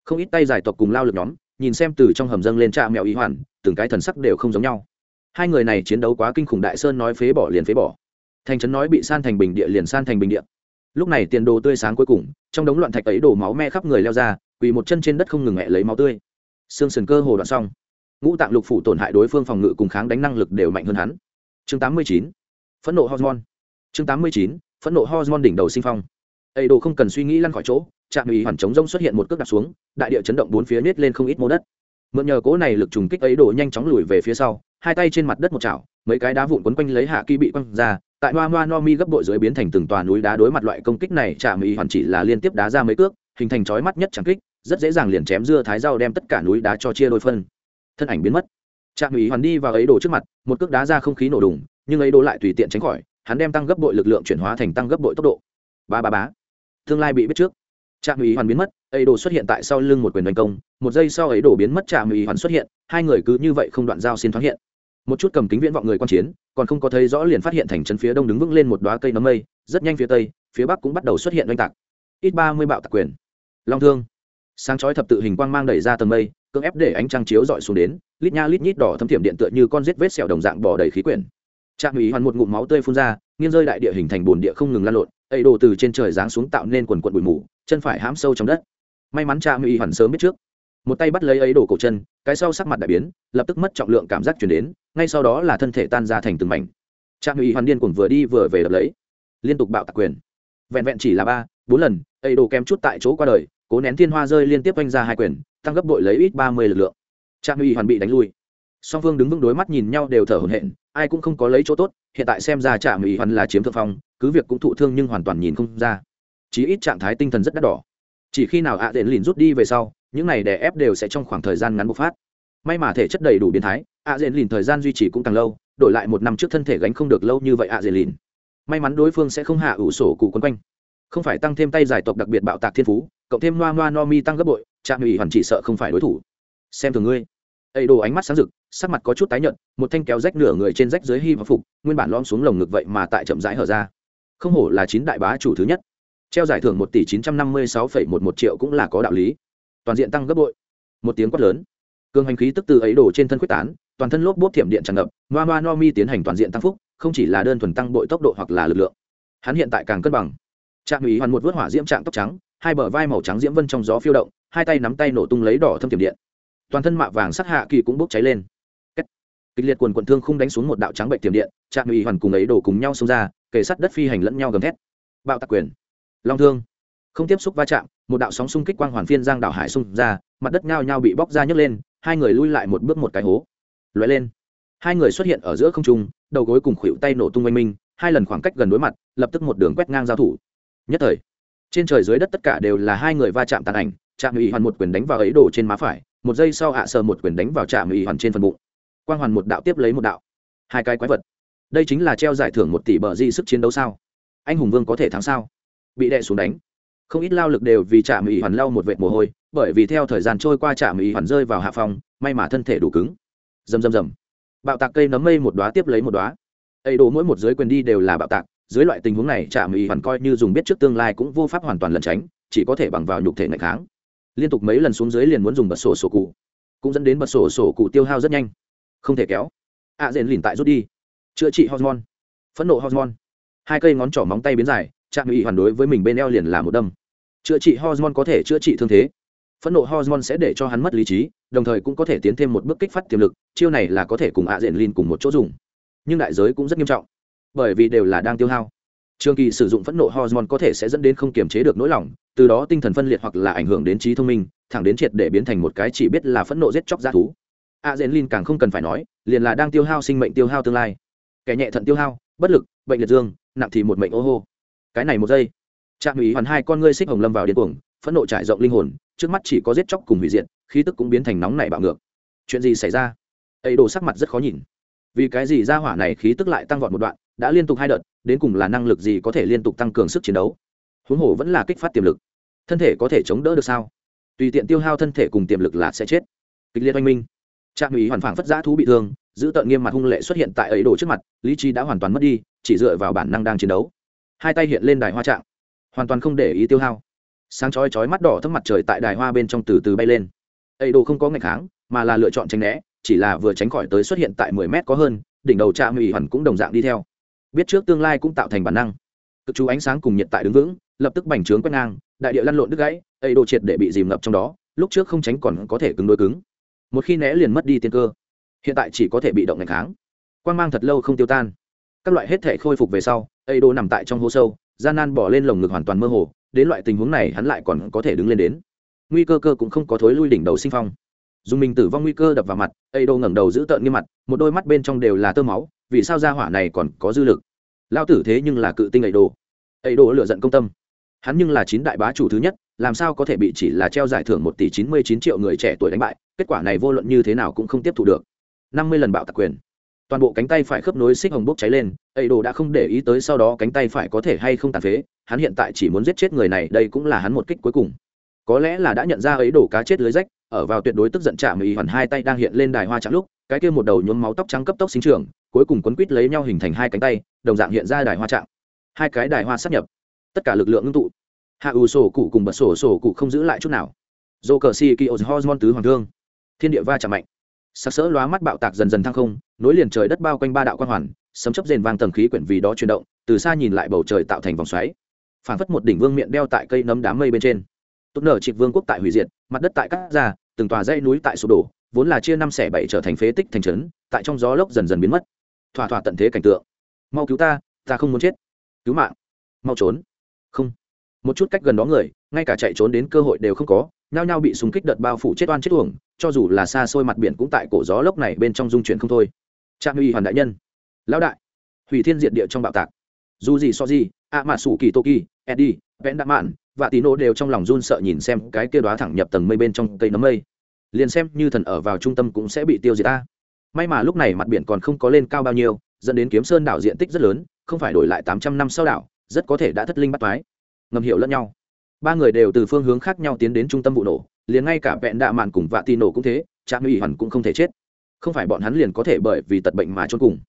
không ít tay giải tộc cùng lao lực nhóm, nhìn xem từ trong hầm dâng lên trạ mẹo ý hoàn, từng cái thần sắc đều không giống nhau. Hai người này chiến đấu quá kinh khủng đại sơn nói phế bỏ liền phế bỏ. Thành trấn nói bị san thành bình địa liền san thành bình địa. Lúc này tiền đồ tươi sáng cuối cùng, trong đống loạn thạch ấy đổ máu me khắp người leo ra, quỳ một chân trên đất không ngừng mẹ lấy máu tươi. Xương sườn cơ hồ đoạn xong ngũ tạng lục phủ tổn hại đối phương phòng ngự cùng kháng đánh năng lực đều mạnh hơn hắn chương 89. phẫn nộ hormone chương 89. phẫn nộ hormone đỉnh đầu sinh phong ấy đồ không cần suy nghĩ lăn khỏi chỗ, trạm ủy hoàn chống rông xuất hiện một cước đặt xuống, đại địa chấn động bốn phía nết lên không ít mô đất mượn nhờ cố này lực trùng kích ấy đồ nhanh chóng lùi về phía sau, hai tay trên mặt đất một chảo, mấy cái đá vụn quấn quanh lấy hạ kỳ bị quăng ra, tại hoa hoa no mi gấp bội dưới biến thành từng tòa núi đá đối mặt loại công kích này chạm ý hoàn chỉ là liên tiếp đá ra mấy cước, hình thành chói mắt nhất chẳng kích, rất dễ dàng liền chém dưa thái rau đem tất cả núi đá cho chia đôi phân thân ảnh biến mất. Trạm ủy hoàn đi vào ấy đổ trước mặt, một cước đá ra không khí nổ đùng, nhưng ấy đổ lại tùy tiện tránh khỏi, hắn đem tăng gấp bội lực lượng chuyển hóa thành tăng gấp bội tốc độ. Ba ba bá tương lai bị biết trước. Trạm ủy hoàn biến mất ấy đổ xuất hiện tại sau lưng một quyền đánh công, một giây sau ấy đổ biến mất, trạm ủy hoàn xuất hiện, hai người cứ như vậy không đoạn giao xin thoáng hiện. Một chút cầm kính viễn vọng người quan chiến, còn không có thấy rõ liền phát hiện thành chân phía đông đứng vững lên một đoá cây nấm mây, rất nhanh phía tây, phía bắc cũng bắt đầu xuất hiện oanh tạc. Ít ba mươi bạo tạc quyền. Long thương. Sáng chói thập tự hình quang mang đẩy ra tầng mây cưỡng ép để ánh trăng chiếu dọi xuống đến, lít nha lít nhít đỏ thâm thiểm điện tựa như con rết vết sẹo đồng dạng bỏ đầy khí quyển. Trạm ủy hoàn một ngụm máu tươi phun ra, nghiêng rơi đại địa hình thành bồn địa không ngừng lan lộn, ấy đồ từ trên trời giáng xuống tạo nên quần quận bụi mù, chân phải hãm sâu trong đất. May mắn trạm ủy hoàn sớm biết trước. Một tay bắt lấy ấy đổ cổ chân, cái sau sắc mặt đại biến, lập tức mất trọng lượng cảm giác chuyển đến, ngay sau đó là thân thể tan ra thành từng mảnh. Trạm ủy hoàn điên cuồng vừa đi vừa về đập lấy. Liên tục bạo tạc quyền. Vẹn vẹn chỉ là ba, bốn lần, ấy đổ kém chút tại chỗ qua đời cố nén thiên hoa rơi liên tiếp quanh ra hai quyền, tăng gấp đội lấy ít ba mươi lực lượng. Trạm uy hoàn bị đánh lui. Song phương đứng vững đối mắt nhìn nhau đều thở hổn hển, ai cũng không có lấy chỗ tốt, hiện tại xem ra trạm uy hoàn là chiếm thượng phong, cứ việc cũng thụ thương nhưng hoàn toàn nhìn không ra. Chí ít trạng thái tinh thần rất đắt đỏ. Chỉ khi nào ạ à lìn rút đi về sau, những này đè ép đều sẽ trong khoảng thời gian ngắn bộc phát. May mà thể chất đầy đủ biến thái ạ à lìn thời gian duy trì cũng càng lâu, đổi lại một năm trước thân thể gánh không được lâu như vậy ạ à lìn may mắn đối phương sẽ không hạ ủ sổ cụ quấn quanh. Không phải tăng thêm tay giải tộc đặc biệt bạo tạc thiên phú cộng thêm noa noa no mi tăng gấp bội, trạm ủy hoàn chỉ sợ không phải đối thủ. Xem thường ngươi. Ấy đồ ánh mắt sáng rực, sắc mặt có chút tái nhợt, một thanh kéo rách nửa người trên rách dưới hy và phục, nguyên bản lom xuống lồng ngực vậy mà tại chậm rãi hở ra. Không hổ là chín đại bá chủ thứ nhất. Treo giải thưởng một tỷ chín trăm năm mươi sáu phẩy một một triệu cũng là có đạo lý. Toàn diện tăng gấp bội. Một tiếng quát lớn. Cường hành khí tức từ ấy đổ trên thân quyết tán, toàn thân lốp bốp thiểm điện tràn ngập noa noa no mi tiến hành toàn diện tăng phúc, không chỉ là đơn thuần tăng bội tốc độ hoặc là lực lượng. Hắn hiện tại càng cân bằng. Trạm ủy hoàn một vớt hỏa diễm trạng tóc trắng hai bờ vai màu trắng diễm vân trong gió phiêu động, hai tay nắm tay nổ tung lấy đỏ thâm tiềm điện. Toàn thân mạ vàng sắc hạ kỳ cũng bốc cháy lên. Kịch liệt quần quần thương không đánh xuống một đạo trắng bệnh tiềm điện, trạm ủy hoàn cùng ấy đổ cùng nhau xông ra, kề sắt đất phi hành lẫn nhau gầm thét. Bạo tạc quyền. Long thương. Không tiếp xúc va chạm, một đạo sóng xung kích quang hoàn phiên giang đảo hải xung ra, mặt đất nhao nhao bị bóc ra nhấc lên, hai người lui lại một bước một cái hố. Lóe lên. Hai người xuất hiện ở giữa không trung, đầu gối cùng khuỷu tay nổ tung oanh minh, hai lần khoảng cách gần đối mặt, lập tức một đường quét ngang giao thủ. Nhất thời trên trời dưới đất tất cả đều là hai người va chạm tàn ảnh, Trạm ủy hoàn một quyền đánh vào ấy đổ trên má phải, một giây sau hạ sờ một quyền đánh vào trạm ủy hoàn trên phần bụng. Quang hoàn một đạo tiếp lấy một đạo. Hai cái quái vật. Đây chính là treo giải thưởng một tỷ bờ di sức chiến đấu sao? Anh hùng vương có thể thắng sao? Bị đệ xuống đánh. Không ít lao lực đều vì trạm ủy hoàn lau một vệt mồ hôi, bởi vì theo thời gian trôi qua trạm ủy hoàn rơi vào hạ phòng may mà thân thể đủ cứng. Rầm rầm rầm. Bạo tạc cây nấm mây một đoá tiếp lấy một đoá ấy đổ mỗi một giới quyền đi đều là bạo tạc dưới loại tình huống này trạm ủy hoàn coi như dùng biết trước tương lai cũng vô pháp hoàn toàn lẩn tránh chỉ có thể bằng vào nhục thể ngày kháng. Liên tục mấy lần xuống dưới liền muốn dùng bật sổ sổ cụ cũng dẫn đến bật sổ sổ cụ tiêu hao rất nhanh. Không thể kéo. Ạ à, rền lìn tại rút đi. Chữa trị hormone. Phẫn nộ hormone. Hai cây ngón trỏ móng tay biến dài trạm ủy hoàn đối với mình bên eo liền là một đâm. Chữa trị hormone có thể chữa trị thương thế. Phẫn nộ hormone sẽ để cho hắn mất lý trí đồng thời cũng có thể tiến thêm một bước kích phát tiềm lực chiêu này là có thể cùng ạ diện lin cùng một chỗ dùng. Nhưng đại giới cũng rất nghiêm trọng bởi vì đều là đang tiêu hao. Trường kỳ sử dụng phẫn nộ hormone có thể sẽ dẫn đến không kiềm chế được nỗi lòng, từ đó tinh thần phân liệt hoặc là ảnh hưởng đến trí thông minh, thẳng đến triệt để biến thành một cái chỉ biết là phẫn nộ giết chóc g thú. A dễn lin càng không cần phải nói, liền là đang tiêu hao sinh mệnh tiêu hao tương lai. Kẻ nhẹ thận tiêu hao, bất lực, bệnh liệt dương, nặng thì một mệnh ô hô. Cái này một giây. Trạm ủy hoàn hai con ngươi xích hồng lâm vào điên cuồng, phẫn nộ trải rộng linh hồn, trước mắt chỉ có giết chóc cùng hủy diệt, khí tức cũng biến thành nóng nảy bạo ngược. Chuyện gì xảy ra? Ấy đồ sắc mặt rất khó nhìn. Vì cái gì ra hỏa này khí tức lại tăng vọt một đoạn đã liên tục hai đợt, đến cùng là năng lực gì có thể liên tục tăng cường sức chiến đấu? Huống hồ vẫn là kích phát tiềm lực. Thân thể có thể chống đỡ được sao? Tùy tiện tiêu hao thân thể cùng tiềm lực là sẽ chết. Kịch liệt oanh minh. Trạm ủy hoàn phảng phất giã thú bị thương, giữ tợn nghiêm mặt hung lệ xuất hiện tại ấy đồ trước mặt, lý trí đã hoàn toàn mất đi, chỉ dựa vào bản năng đang chiến đấu. Hai tay hiện lên đài hoa trạng. Hoàn toàn không để ý tiêu hao. Sáng chói chói mắt đỏ thấp mặt trời tại đài hoa bên trong từ từ bay lên. Ấy đồ không có ngày kháng, mà là lựa chọn tránh né, chỉ là vừa tránh khỏi tới xuất hiện tại mười mét có hơn, đỉnh đầu trạm ủy hoàn cũng đồng dạng đi theo biết trước tương lai cũng tạo thành bản năng. Cực chú ánh sáng cùng nhiệt tại đứng vững, lập tức bành trướng quét ngang, đại địa lăn lộn đứt gãy, ấy đồ triệt để bị dìm ngập trong đó, lúc trước không tránh còn có thể cứng đôi cứng. Một khi né liền mất đi tiên cơ. Hiện tại chỉ có thể bị động ngày kháng. Quan g mang thật lâu không tiêu tan. Các loại hết thể khôi phục về sau, ấy đồ nằm tại trong hố sâu, gian nan bỏ lên lồng ngực hoàn toàn mơ hồ, đến loại tình huống này hắn lại còn có thể đứng lên đến. Nguy cơ cơ cũng không có thối lui đỉnh đầu sinh phong. Dùng mình tử vong nguy cơ đập vào mặt, ấy đồ ngẩng đầu giữ tợn nghiêm mặt, một đôi mắt bên trong đều là tơ máu vì sao gia hỏa này còn có dư lực? Lao tử thế nhưng là cự tinh ấy đồ ấy đồ lựa giận công tâm. Hắn nhưng là chín đại bá chủ thứ nhất, làm sao có thể bị chỉ là treo giải thưởng một tỷ chín mươi chín triệu người trẻ tuổi đánh bại, kết quả này vô luận như thế nào cũng không tiếp thu được. Năm mươi lần bạo tạc quyền. Toàn bộ cánh tay phải khớp nối xích hồng bốc cháy lên ấy đồ đã không để ý tới sau đó cánh tay phải có thể hay không tàn phế, hắn hiện tại chỉ muốn giết chết người này, đây cũng là hắn một kích cuối cùng. Có lẽ là đã nhận ra ấy đổ cá chết lưới rách, ở vào tuyệt đối tức giận chạm ý hoàn hai tay đang hiện lên đài hoa trắng lúc, cái kia một đầu nhuốm máu tóc trắng cấp tốc sinh trưởng cuối cùng quấn quít lấy nhau hình thành hai cánh tay, đồng dạng hiện ra đài hoa trạng. Hai cái đài hoa sắp nhập. Tất cả lực lượng ngưng tụ. Hạ ủ sổ cụ cùng bật sổ sổ cụ không giữ lại chút nào. Dô cờ si kỳ ô hormon tứ hoàng thương. Thiên địa va chạm mạnh. Sắc sỡ lóa mắt bạo tạc dần dần thăng không, nối liền trời đất bao quanh ba đạo quan hoàn, sấm chấp rền vang tầng khí quyển vì đó chuyển động, từ xa nhìn lại bầu trời tạo thành vòng xoáy. Phản phất một đỉnh vương miệng đeo tại cây nấm đám mây bên trên. Tốt nở trịch vương quốc tại hủy diệt, mặt đất tại các ra, từng tòa dãy núi tại sụp đổ, vốn là chia năm xẻ bảy trở thành phế tích thành trấn, tại trong gió lốc dần dần biến mất thỏa thỏa tận thế cảnh tượng. Mau cứu ta ta không muốn chết. Cứu mạng. Mau trốn. Không. Một chút cách gần đó người, ngay cả chạy trốn đến cơ hội đều không có, nhao nhao bị súng kích đợt bao phủ chết oan chết uổng, cho dù là xa xôi mặt biển cũng tại cổ gió lốc này bên trong dung chuyển không thôi. Trạm uy hoàn đại nhân. Lão đại. Hủy thiên diệt địa trong bạo tạc. Dù gì so gì a mà sủ kỳ toki eddie vẽn đạ mạn và tí nô đều trong lòng run sợ nhìn xem cái kia đoá thẳng nhập tầng mây bên trong cây nấm mây. Liền xem như thần ở vào trung tâm cũng sẽ bị tiêu diệt ta may mà lúc này mặt biển còn không có lên cao bao nhiêu, dẫn đến kiếm sơn đảo diện tích rất lớn, không phải đổi lại tám trăm năm sau đảo, rất có thể đã thất linh bắt toái. Ngầm hiểu lẫn nhau. Ba người đều từ phương hướng khác nhau tiến đến trung tâm vụ nổ, liền ngay cả vẹn đạ mạn cùng vạ tì nổ cũng thế trạm ủy hoàn cũng không thể chết. Không phải bọn hắn liền có thể bởi vì tật bệnh mà trốn cùng.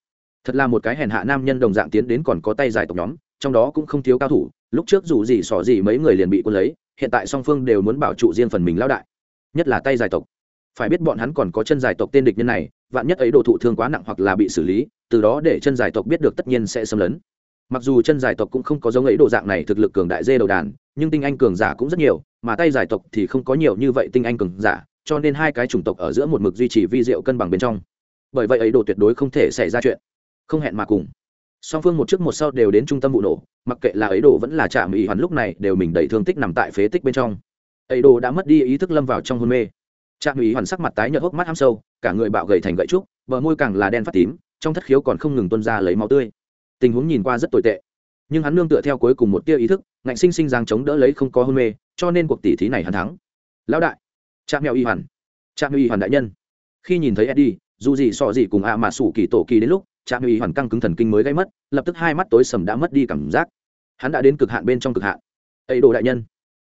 Thật là một cái hèn hạ nam nhân đồng dạng tiến đến còn có tay dài tộc nhóm, trong đó cũng không thiếu cao thủ, lúc trước dù gì xỏ gì mấy người liền bị quân lấy, hiện tại song phương đều muốn bảo trụ riêng phần mình lao đại, nhất là tay dài tộc. Phải biết bọn hắn còn có chân dài tộc tên địch nhân này vạn nhất ấy đồ thụ thương quá nặng hoặc là bị xử lý, từ đó để chân giải tộc biết được tất nhiên sẽ xâm lấn. Mặc dù chân giải tộc cũng không có giống ấy đồ dạng này thực lực cường đại dê đầu đàn, nhưng tinh anh cường giả cũng rất nhiều, mà tay giải tộc thì không có nhiều như vậy tinh anh cường giả, cho nên hai cái chủng tộc ở giữa một mực duy trì vi diệu cân bằng bên trong. Bởi vậy ấy đồ tuyệt đối không thể xảy ra chuyện. Không hẹn mà cùng. Song phương một trước một sau đều đến trung tâm vụ nổ, mặc kệ là ấy đồ vẫn là trạm ý hoàn lúc này đều mình đầy thương tích nằm tại phế tích bên trong. Ấy đồ đã mất đi ý thức lâm vào trong hôn mê trạm ý hoàn sắc mặt tái nhợt hốc mắt ham sâu, cả người bạo gầy thành gậy trúc, bờ môi càng là đen phát tím, trong thất khiếu còn không ngừng tuân ra lấy máu tươi. Tình huống nhìn qua rất tồi tệ. Nhưng hắn nương tựa theo cuối cùng một tia ý thức, ngạnh sinh sinh giang chống đỡ lấy không có hôn mê, cho nên cuộc tỷ thí này hắn thắng. Lão đại. Trạm mèo y hoàn. Trạm mèo y hoàn đại nhân. Khi nhìn thấy eddie, dù gì so gì cùng a mà sủ kỳ tổ kỳ đến lúc, trạm mèo y hoàn căng cứng thần kinh mới gây mất, lập tức hai mắt tối sầm đã mất đi cảm giác. Hắn đã đến cực hạn bên trong cực hạn. Ấy đồ đại nhân.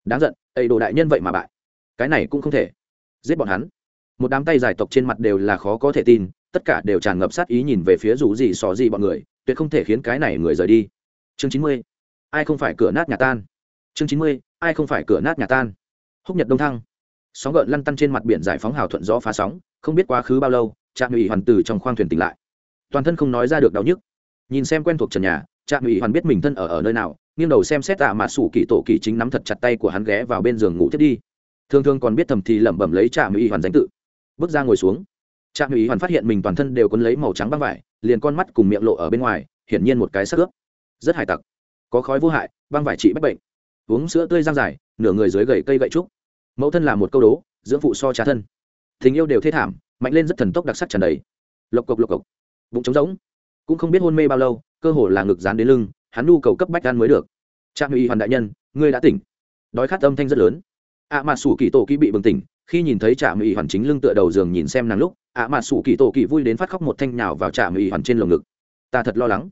Đáng giận, Ấy đồ đại nhân vậy mà bại. Cái này cũng không thể giết bọn hắn. Một đám tay giải tộc trên mặt đều là khó có thể tin, tất cả đều tràn ngập sát ý nhìn về phía rủ gì xò gì bọn người, tuyệt không thể khiến cái này người rời đi. Chương chín mươi, ai không phải cửa nát nhà tan? Chương chín mươi, ai không phải cửa nát nhà tan? Húc nhật đông thăng. Sóng gợn lăn tăn trên mặt biển giải phóng hào thuận gió phá sóng, không biết quá khứ bao lâu, trạm ủy hoàn từ trong khoang thuyền tỉnh lại. Toàn thân không nói ra được đau nhức. Nhìn xem quen thuộc trần nhà, trạm ủy hoàn biết mình thân ở ở nơi nào, nghiêng đầu xem xét tạ mà sủ kỳ tổ kỳ chính nắm thật chặt tay của hắn ghé vào bên giường ngủ thiết đi thường thường còn biết thầm thì lẩm bẩm lấy trạm y hoàn danh tự. Bước ra ngồi xuống. Trạm y hoàn phát hiện mình toàn thân đều quấn lấy màu trắng băng vải, liền con mắt cùng miệng lộ ở bên ngoài, hiển nhiên một cái sắc ướp. Rất hài tặc. Có khói vô hại, băng vải trị bách bệnh. Uống sữa tươi răng dài, nửa người dưới gầy cây gậy trúc. Mẫu thân là một câu đố, dưỡng phụ so trá thân. Tình yêu đều thê thảm, mạnh lên rất thần tốc đặc sắc tràn đầy. Lộc cộc lộc cộc. Bụng trống rỗng. Cũng không biết hôn mê bao lâu, cơ hồ là ngực dán đến lưng, hắn nhu cầu cấp bách gan mới được. Trạm y hoàn đại nhân, ngươi đã tỉnh. Đói khát âm thanh rất lớn ạ à mà sủ kỳ tổ kỳ bị bừng tỉnh, khi nhìn thấy trạm ủy hoàn chính lưng tựa đầu giường nhìn xem nàng lúc, ạ à mà sủ kỳ tổ kỳ vui đến phát khóc một thanh nhào vào trạm ủy hoàn trên lồng ngực. Ta thật lo lắng.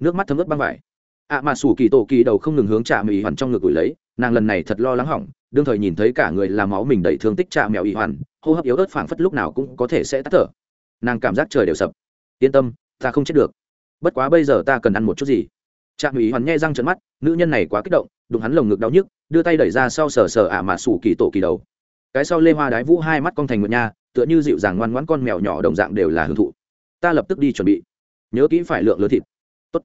Nước mắt thấm ướt băng vải. ạ à mà sủ kỳ tổ kỳ đầu không ngừng hướng trạm ủy hoàn trong ngực gửi lấy, nàng lần này thật lo lắng hỏng, đương thời nhìn thấy cả người làm máu mình đầy thương tích trạm mèo ủy hoàn, hô hấp yếu ớt phảng phất lúc nào cũng có thể sẽ tắt thở. Nàng cảm giác trời đều sập. Yên tâm, ta không chết được. Bất quá bây giờ ta cần ăn một chút gì. Trạm ủy hoàn nghe răng trợn mắt, nữ nhân này quá kích động, đụng hắn lồng ngực đau nhức đưa tay đẩy ra sau sờ sờ ả mà sủ kỳ tổ kỳ đầu. Cái sau lê hoa đái vũ hai mắt con thành một nha, tựa như dịu dàng ngoan ngoãn con mèo nhỏ đồng dạng đều là hưởng thụ. Ta lập tức đi chuẩn bị. Nhớ kỹ phải lượng lớn thịt. Tốt.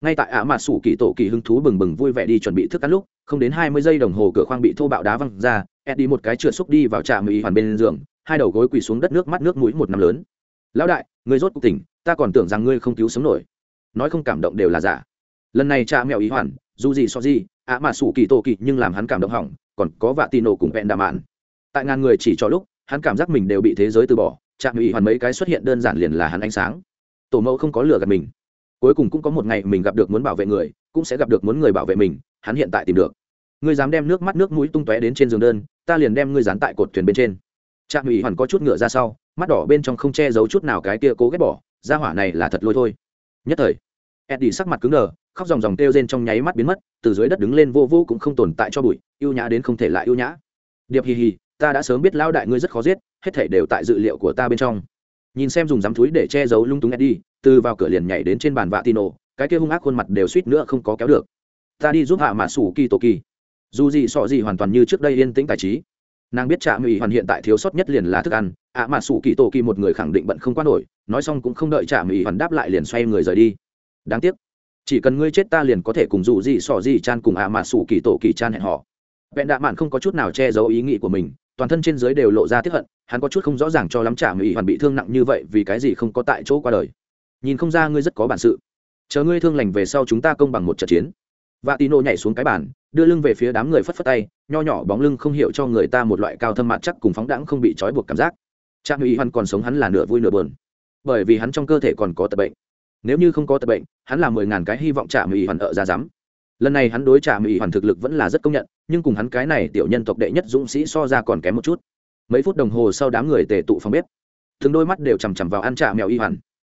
ngay tại ả mà sủ kỳ tổ kỳ hứng thú bừng bừng vui vẻ đi chuẩn bị thức ăn lúc, không đến hai mươi giây đồng hồ cửa khoang bị thô bạo đá văng ra ed đi một cái trượt xúc đi vào trạm ủy hoàn bên giường, hai đầu gối quỳ xuống đất nước mắt nước mũi một năm lớn. Lão đại, người rốt cuộc tỉnh, ta còn tưởng rằng ngươi không cứu sống nổi. Nói không cảm động đều là giả lần này cha mèo ý hoàn, dù gì so gì, ạ mà sủ kỳ tô kỳ nhưng làm hắn cảm động hỏng, còn có vạ tì nổ cùng vẹn đà mạn. Tại ngàn người chỉ cho lúc, hắn cảm giác mình đều bị thế giới từ bỏ, cha mèo ý hoàn mấy cái xuất hiện đơn giản liền là hắn ánh sáng. Tổ mẫu không có lừa gạt mình. Cuối cùng cũng có một ngày mình gặp được muốn bảo vệ người, cũng sẽ gặp được muốn người bảo vệ mình, hắn hiện tại tìm được. Ngươi dám đem nước mắt nước mũi tung tóe đến trên giường đơn, ta liền đem ngươi dán tại cột thuyền bên trên. Trạm ủy hoàn có chút ngựa ra sau, mắt đỏ bên trong không che giấu chút nào cái kia cố ghét bỏ ra hỏa này là thật lôi thôi. Nhất thời, eddie sắc mặt cứng đờ khóc dòng dòng kêu rên trong nháy mắt biến mất, từ dưới đất đứng lên vô vô cũng không tồn tại cho bụi yêu nhã đến không thể lại yêu nhã. Điệp hì hì, ta đã sớm biết lao đại ngươi rất khó giết, hết thể đều tại dự liệu của ta bên trong. Nhìn xem dùng dám túi để che giấu lung túng eddie, từ vào cửa liền nhảy đến trên bàn vạ tino cái kia hung ác khuôn mặt đều suýt nữa không có kéo được. Ta đi giúp hạ mà sủ kỳ tổ kỳ. Dù gì sọ gì hoàn toàn như trước đây yên tĩnh tài trí. Nàng biết trạm ủy hoàn hiện tại thiếu sót nhất liền là thức ăn ạ mà sủ kỳ tổ kỳ một người khẳng định bận không qua nổi, nói xong cũng không đợi trạm ủy hoàn đáp lại liền xoay người rời đi. Đáng tiếc chỉ cần ngươi chết ta liền có thể cùng dù gì sỏ gì chan cùng ạ mà sủ kỳ tổ kỳ chan hẹn họ vẹn đạ mạn không có chút nào che giấu ý nghĩ của mình, toàn thân trên dưới đều lộ ra tiếp hận, hắn có chút không rõ ràng cho lắm trạm mỹ hoàn bị thương nặng như vậy vì cái gì không có tại chỗ qua đời. Nhìn không ra ngươi rất có bản sự. Chờ ngươi thương lành về sau chúng ta công bằng một trận chiến. Và tino nhảy xuống cái bàn, đưa lưng về phía đám người phất phất tay, nho nhỏ bóng lưng không hiểu cho người ta một loại cao thâm mặt chắc cùng phóng đãng không bị trói buộc cảm giác. Trạm mỹ hoàn còn sống hắn là nửa vui nửa buồn. Bởi vì hắn trong cơ thể còn có tật bệnh nếu như không có tật bệnh, hắn là mười ngàn cái hy vọng trả mỹ hoàn ở ra dám lần này hắn đối trả mỹ hoàn thực lực vẫn là rất công nhận, nhưng cùng hắn cái này tiểu nhân tộc đệ nhất dũng sĩ so ra còn kém một chút. Mấy phút đồng hồ sau đám người tề tụ phòng bếp. Thường đôi mắt đều chằm chằm vào ăn trà mèo y hoàn.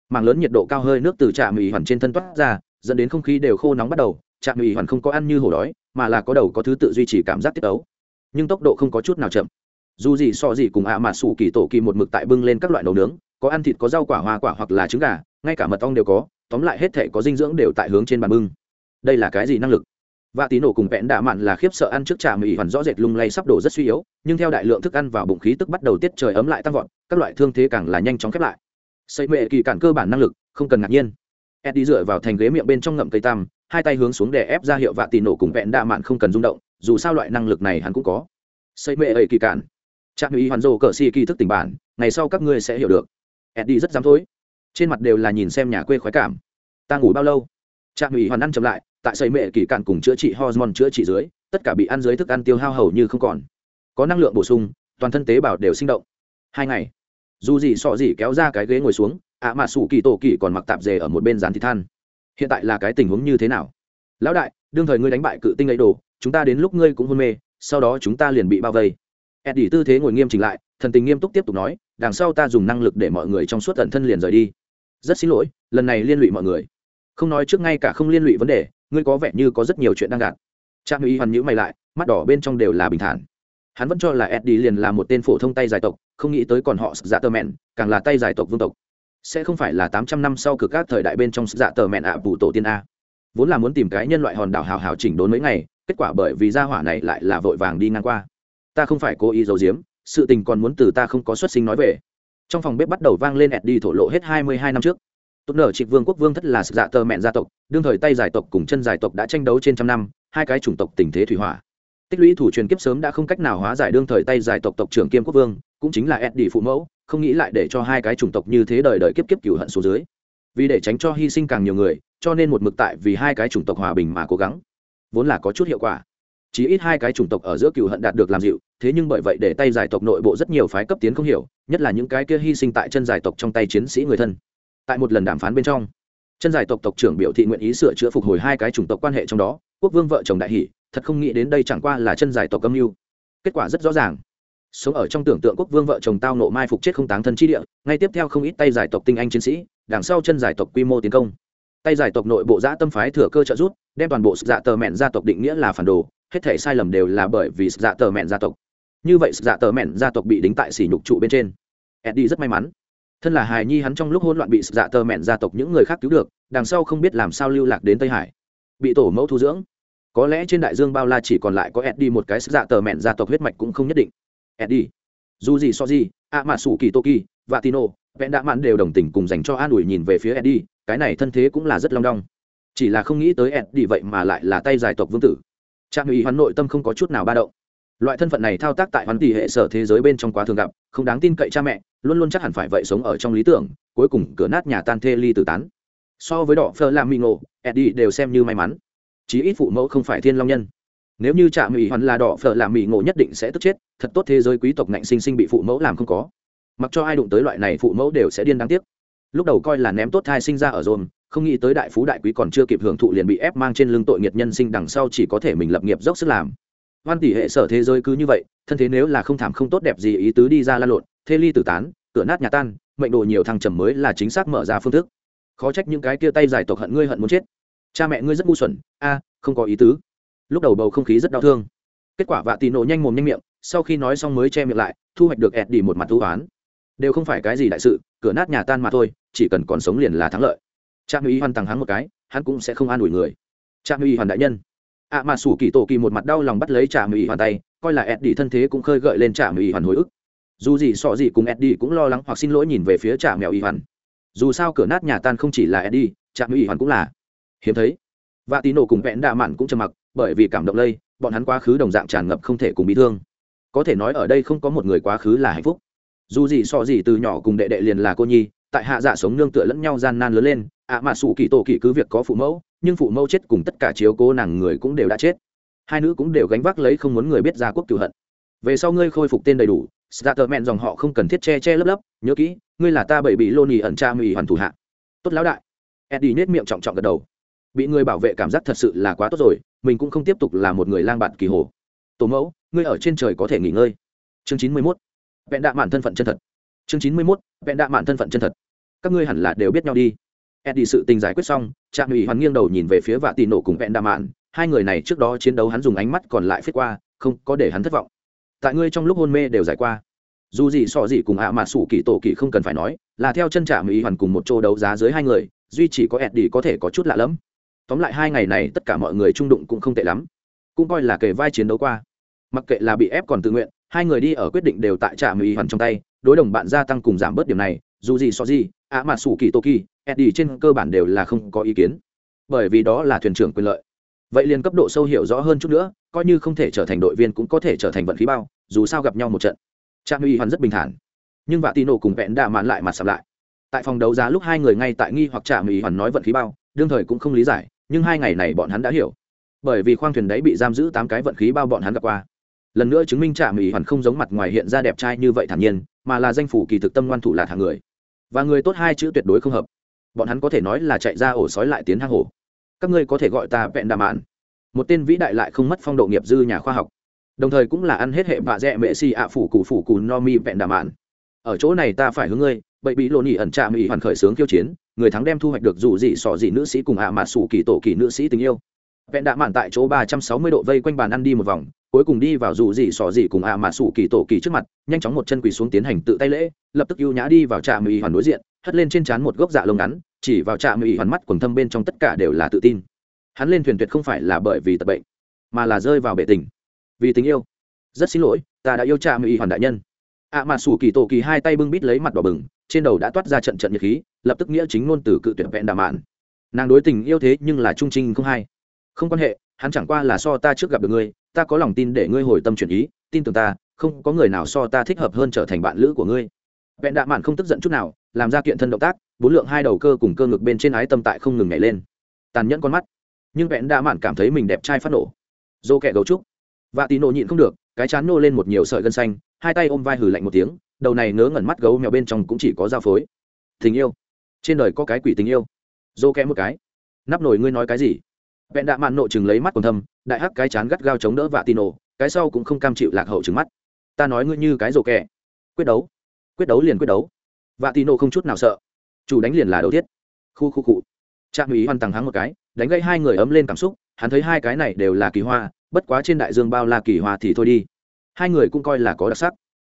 Màng lớn nhiệt độ cao hơi nước từ trà mì hoàn trên thân toát ra, dẫn đến không khí đều khô nóng bắt đầu. Trả mì hoàn không có ăn như hổ đói, mà là có đầu có thứ tự duy trì cảm giác tiết ấu. Nhưng tốc độ không có chút nào chậm. Dù gì so gì cùng ạ mà sủ kỳ tổ kỳ một mực tại bưng lên các loại nấu nướng có ăn thịt, có rau, quả hoa, quả hoặc là trứng gà, ngay cả mật ong đều có, tóm lại hết thể có dinh dưỡng đều tại hướng trên bàn bưng. Đây là cái gì năng lực? Và tí nổ cùng vẽn đạ mặn là khiếp sợ ăn trước trà mỹ hoàn rõ rệt lung lay sắp đổ rất suy yếu, nhưng theo đại lượng thức ăn vào bụng khí tức bắt đầu tiết trời ấm lại tăng vọt, các loại thương thế càng là nhanh chóng khép lại. Xây mệ kỳ cản cơ bản năng lực, không cần ngạc nhiên. Eddie dựa vào thành ghế miệng bên trong ngậm cây tam hai tay hướng xuống để ép ra hiệu vạ tì nổ cùng vẹn đạ mạn không cần rung động, dù sao loại năng lực này hắn cũng có. Xây mệ ấy kỳ cản. Trạm mỹ hoàn rồ cờ si kỳ thức tình bản, ngày sau các ngươi sẽ hiểu được eddie rất dám thối. Trên mặt đều là nhìn xem nhà quê khoái cảm. Ta ngủ bao lâu? Trạm ủy hoàn ăn chậm lại, tại xây mệ kỳ cản cùng chữa trị hormone chữa trị dưới, tất cả bị ăn dưới thức ăn tiêu hao hầu như không còn. Có năng lượng bổ sung, toàn thân tế bào đều sinh động. Hai ngày, dù gì sọ gì kéo ra cái ghế ngồi xuống, ạ mà sủ kỳ tổ kỳ còn mặc tạp dề ở một bên dán thịt than. Hiện tại là cái tình huống như thế nào? Lão đại, đương thời ngươi đánh bại cự tinh ấy đồ, chúng ta đến lúc ngươi cũng hôn mê, sau đó chúng ta liền bị bao vây. Eddie tư thế ngồi nghiêm chỉnh lại, thần tình nghiêm túc tiếp tục nói đằng sau ta dùng năng lực để mọi người trong suốt tận thân liền rời đi. Rất xin lỗi, lần này liên lụy mọi người. Không nói trước ngay cả không liên lụy vấn đề, ngươi có vẻ như có rất nhiều chuyện đang gạt. Trang uy hoàn nhữ mày lại, mắt đỏ bên trong đều là bình thản. Hắn vẫn cho là eddie liền là một tên phổ thông tay giải tộc, không nghĩ tới còn họ dạ tơ mẹn, càng là tay giải tộc vương tộc. Sẽ không phải là tám trăm năm sau cực các thời đại bên trong dạ tờ mẹn ạ à tổ tiên a. Vốn là muốn tìm cái nhân loại hòn đảo hào hào chỉnh đốn mấy ngày, kết quả bởi vì gia hỏa này lại là vội vàng đi ngang qua. Ta không phải cố ý giấu giếm sự tình còn muốn từ ta không có xuất sinh nói về. Trong phòng bếp bắt đầu vang lên ẹt đi thổ lộ hết hai mươi hai năm trước. Tốt nở trịnh vương quốc vương thất là sự dạ tờ mẹn gia tộc, đương thời tay giải tộc cùng chân giải tộc đã tranh đấu trên trăm năm, hai cái chủng tộc tình thế thủy hỏa. Tích lũy thủ truyền kiếp sớm đã không cách nào hóa giải đương thời tay giải tộc tộc trưởng kiêm quốc vương, cũng chính là ẹt đi phụ mẫu, không nghĩ lại để cho hai cái chủng tộc như thế đời đời kiếp kiếp cửu hận số dưới. Vì để tránh cho hy sinh càng nhiều người, cho nên một mực tại vì hai cái chủng tộc hòa bình mà cố gắng. Vốn là có chút hiệu quả chỉ ít hai cái chủng tộc ở giữa cựu hận đạt được làm dịu, thế nhưng bởi vậy để tay giải tộc nội bộ rất nhiều phái cấp tiến không hiểu, nhất là những cái kia hy sinh tại chân giải tộc trong tay chiến sĩ người thân. Tại một lần đàm phán bên trong, chân giải tộc tộc trưởng biểu thị nguyện ý sửa chữa phục hồi hai cái chủng tộc quan hệ trong đó, quốc vương vợ chồng đại hỷ, thật không nghĩ đến đây chẳng qua là chân giải tộc âm mưu. Kết quả rất rõ ràng. Sống ở trong tưởng tượng quốc vương vợ chồng tao nộ mai phục chết không táng thân chi địa, ngay tiếp theo không ít tay giải tộc tinh anh chiến sĩ, đằng sau chân giải tộc quy mô tiến công. Tay giải tộc nội bộ giã tâm phái thừa cơ trợ rút đem toàn bộ dạ tờ mẹn gia tộc định nghĩa là phản đồ hết thể sai lầm đều là bởi vì dạ tờ mẹn gia tộc. Như vậy dạ tờ mẹn gia tộc bị đính tại sỉ nhục trụ bên trên. Eddie rất may mắn. Thân là hài nhi hắn trong lúc hỗn loạn bị dạ tờ mẹn gia tộc những người khác cứu được, đằng sau không biết làm sao lưu lạc đến tây hải. Bị tổ mẫu thu dưỡng. Có lẽ trên đại dương bao la chỉ còn lại có eddie một cái dạ tờ mẹn gia tộc huyết mạch cũng không nhất định. Eddie, dù gì so gì a mà sủ kỳ toki và tino vẹn đã mạn đều đồng tình cùng dành cho an ủi nhìn về phía eddie, cái này thân thế cũng là rất long đong. Chỉ là không nghĩ tới eddie vậy mà lại là tay giải tộc vương tử trạm ủy hoán nội tâm không có chút nào ba động. Loại thân phận này thao tác tại hoán tỷ hệ sở thế giới bên trong quá thường gặp, không đáng tin cậy cha mẹ, luôn luôn chắc hẳn phải vậy sống ở trong lý tưởng, cuối cùng cửa nát nhà tan thê ly tử tán. So với đỏ phơ làm mi ngộ, eddie đều xem như may mắn. Chí ít phụ mẫu không phải thiên long nhân. Nếu như trạm ủy hoàn là đỏ phở làm mỹ ngộ nhất định sẽ tức chết, thật tốt thế giới quý tộc ngạnh sinh sinh bị phụ mẫu làm không có. Mặc cho ai đụng tới loại này, phụ mẫu đều sẽ điên đáng tiếc. Lúc đầu coi là ném tốt thai sinh ra ở dồn không nghĩ tới đại phú đại quý còn chưa kịp hưởng thụ liền bị ép mang trên lưng tội nghiệt nhân sinh đằng sau chỉ có thể mình lập nghiệp dốc sức làm. Hoan tỷ hệ sở thế giới cứ như vậy, thân thế nếu là không thảm không tốt đẹp gì ý tứ đi ra la lộn, thê ly tử tán, cửa nát nhà tan, mệnh đồ nhiều thăng trầm mới là chính xác mở ra phương thức. Khó trách những cái kia tay dài tộc hận ngươi hận muốn chết. Cha mẹ ngươi rất ngu xuẩn, a, không có ý tứ. Lúc đầu bầu không khí rất đau thương. Kết quả vạ tì nổ nhanh mồm nhanh miệng, sau khi nói xong mới che miệng lại, thu hoạch được ẹt đi một mặt thú oán. Đều không phải cái gì đại sự, cửa nát nhà tan mà thôi, chỉ cần còn sống liền là thắng lợi trạm y hoàn tàng hắn một cái, hắn cũng sẽ không an ủi người. Trạm y hoàn đại nhân. Ạ à mà sủ kỳ tổ kỳ một mặt đau lòng bắt lấy trạm y hoàn tay, coi là ẹt đi thân thế cũng khơi gợi lên trạm y hoàn hồi ức. Dù gì sọ gì cùng ẹt đi cũng lo lắng hoặc xin lỗi nhìn về phía trạm mèo y hoàn. Dù sao cửa nát nhà tan không chỉ là ẹt đi trạm y hoàn cũng là. Hiếm thấy và tí nổ cùng vẹn đạ mạn cũng trầm mặc, bởi vì cảm động lây, bọn hắn quá khứ đồng dạng tràn ngập không thể cùng bị thương. Có thể nói ở đây không có một người quá khứ là hạnh phúc. Dù gì so gì từ nhỏ cùng đệ đệ liền là cô nhi tại hạ dạ sống nương tựa lẫn nhau gian nan lớn lên, ạ mà sủ kỳ tổ kỳ cứ việc có phụ mẫu, nhưng phụ mẫu chết cùng tất cả chiếu cố nàng người cũng đều đã chết. Hai nữ cũng đều gánh vác lấy không muốn người biết ra quốc cửu hận. Về sau ngươi khôi phục tên đầy đủ mẹn dòng họ không cần thiết che che lấp lấp, nhớ kỹ, ngươi là ta bảy bị lô nì ẩn cha mì hoàn thủ hạ. Tốt lão đại. Eddie nết miệng trọng trọng gật đầu. Bị người bảo vệ cảm giác thật sự là quá tốt rồi, mình cũng không tiếp tục là một người lang bạn kỳ hồ. Tổ mẫu, ngươi ở trên trời có thể nghỉ ngơi. Chương chín mươi mốt. Vẹn đạ mạn thân phận chân thật. Chương chín mươi mốt. Vẹn đạ mạn thân phận chân thật các ngươi hẳn là đều biết nhau đi. Eddie sự tình giải quyết xong, trạm ủy hoàn nghiêng đầu nhìn về phía vạ tì nổ cùng vẹn Đa mạn. Hai người này trước đó chiến đấu hắn dùng ánh mắt còn lại phết qua, không có để hắn thất vọng. Tại ngươi trong lúc hôn mê đều giải qua. Dù gì so gì cùng ạ mà sủ kỳ tổ kỳ không cần phải nói, là theo chân trạm ủy hoàn cùng một chỗ đấu giá dưới hai người, duy chỉ có eddie có thể có chút lạ lẫm. Tóm lại hai ngày này tất cả mọi người trung đụng cũng không tệ lắm. Cũng coi là kề vai chiến đấu qua. Mặc kệ là bị ép còn tự nguyện, hai người đi ở quyết định đều tại trạm ủy hoàn trong tay, đối đồng bạn gia tăng cùng giảm bớt điểm này dù gì so gì, ạ mà sủ kỳ tô kỳ eddie trên cơ bản đều là không có ý kiến. Bởi vì đó là thuyền trưởng quyền lợi. Vậy liền cấp độ sâu hiểu rõ hơn chút nữa, coi như không thể trở thành đội viên cũng có thể trở thành vận khí bao, dù sao gặp nhau một trận. Trạm ủy hoàn rất bình thản. Nhưng vạ tino cùng vẹn đạ mạn lại mặt sập lại. Tại phòng đấu giá lúc hai người ngay tại nghi hoặc trạm mỹ hoàn nói vận khí bao, đương thời cũng không lý giải, nhưng hai ngày này bọn hắn đã hiểu. Bởi vì khoang thuyền đấy bị giam giữ tám cái vận khí bao bọn hắn gặp qua. Lần nữa chứng minh trả mỹ hoàn không giống mặt ngoài hiện ra đẹp trai như vậy thản nhiên, mà là danh phủ kỳ thực tâm ngoan thủ là hàng người và người tốt hai chữ tuyệt đối không hợp. Bọn hắn có thể nói là chạy ra ổ sói lại tiến hang hổ. Các ngươi có thể gọi ta vẹn đà mạn. Một tên vĩ đại lại không mất phong độ nghiệp dư nhà khoa học. Đồng thời cũng là ăn hết hệ vạ dẹ mệ si ạ phủ cụ phủ cù no mi vẹn đà mạn. Ở chỗ này ta phải hướng ngươi, bậy bị lộn ỉ ẩn trạm ỉ hoàn khởi sướng kiêu chiến, người thắng đem thu hoạch được dù gì sỏ gì nữ sĩ cùng ạ à mà sủ kỳ tổ kỳ nữ sĩ tình yêu. Vẹn đạ mạn tại chỗ ba trăm sáu mươi độ vây quanh bàn ăn đi một vòng cuối cùng đi vào dù gì sỏ gì cùng ạ à mà sủ kỳ tổ kỳ trước mặt, nhanh chóng một chân quỳ xuống tiến hành tự tay lễ, lập tức ưu nhã đi vào trạm mỹ hoàn đối diện, hất lên trên trán một gốc dạ lông ngắn, chỉ vào trạm mỹ hoàn mắt quần thâm bên trong tất cả đều là tự tin. Hắn lên thuyền tuyệt không phải là bởi vì tật bệnh, mà là rơi vào bể tình. Vì tình yêu. Rất xin lỗi, ta đã yêu trạm mỹ hoàn đại nhân. Ạ mà sủ kỳ tổ kỳ hai tay bưng bít lấy mặt đỏ bừng, trên đầu đã toát ra trận trận nhiệt khí, lập tức nghĩa chính ngôn từ cự tuyển vẹn đà mạn. Nàng đối tình yêu thế nhưng là trung trinh không hay. Không quan hệ hắn chẳng qua là so ta trước gặp được ngươi, ta có lòng tin để ngươi hồi tâm chuyển ý, tin tưởng ta, không có người nào so ta thích hợp hơn trở thành bạn lữ của ngươi. Vẹn đạ mạn không tức giận chút nào, làm ra kiện thân động tác, bốn lượng hai đầu cơ cùng cơ ngực bên trên ái tâm tại không ngừng nhảy lên. Tàn nhẫn con mắt. Nhưng vẹn đạ mạn cảm thấy mình đẹp trai phát nổ. Dô kẹ gấu trúc. Và tí nổ nhịn không được, cái chán nô lên một nhiều sợi gân xanh, hai tay ôm vai hử lạnh một tiếng, đầu này ngớ ngẩn mắt gấu mèo bên trong cũng chỉ có dao phối. Tình yêu. Trên đời có cái quỷ tình yêu. Dô kẽ một cái. Nắp nổi ngươi nói cái gì? Vẹn đạ mạn nộ chừng lấy mắt còn thâm, đại hắc cái chán gắt gao chống đỡ vạ tì nổ, cái sau cũng không cam chịu lạc hậu trừng mắt. Ta nói ngươi như cái rổ kẹ. Quyết đấu. Quyết đấu liền quyết đấu. Vạ tì nổ không chút nào sợ. Chủ đánh liền là đầu thiết khu khu cụ trạm ý hoàn tàng hắng một cái, đánh gây hai người ấm lên cảm xúc, hắn thấy hai cái này đều là kỳ hoa, bất quá trên đại dương bao la kỳ hoa thì thôi đi. Hai người cũng coi là có đặc sắc.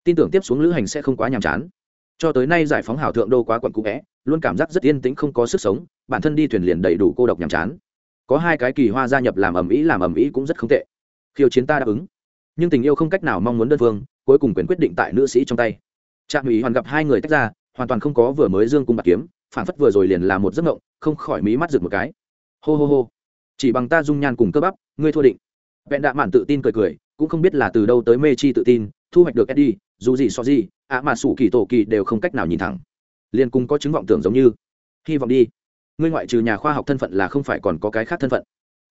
Tin tưởng tiếp xuống lữ hành sẽ không quá nhàm chán. Cho tới nay giải phóng hảo thượng đô quá quận cũ vẽ luôn cảm giác rất yên tĩnh không có sức sống, bản thân đi thuyền liền đầy đủ cô độc nhàm chán có hai cái kỳ hoa gia nhập làm ầm ĩ, làm ầm ĩ cũng rất không tệ. Khiêu chiến ta đáp ứng. Nhưng tình yêu không cách nào mong muốn đơn phương, cuối cùng quyền quyết định tại nữ sĩ trong tay. Trạm ủy hoàn gặp hai người tách ra, hoàn toàn không có vừa mới dương cung bạc kiếm, phản phất vừa rồi liền là một giấc mộng, không khỏi mí mắt rực một cái. Hô hô hô. Chỉ bằng ta dung nhan cùng cơ bắp, ngươi thua định. Vẹn đạ mạn tự tin cười cười, cũng không biết là từ đâu tới mê chi tự tin, thu hoạch được eddie, dù gì so gì, ạ mà sủ kỳ tổ kỳ đều không cách nào nhìn thẳng. Liền cùng có chứng vọng tưởng giống như. Hy vọng đi ngươi ngoại trừ nhà khoa học thân phận là không phải còn có cái khác thân phận.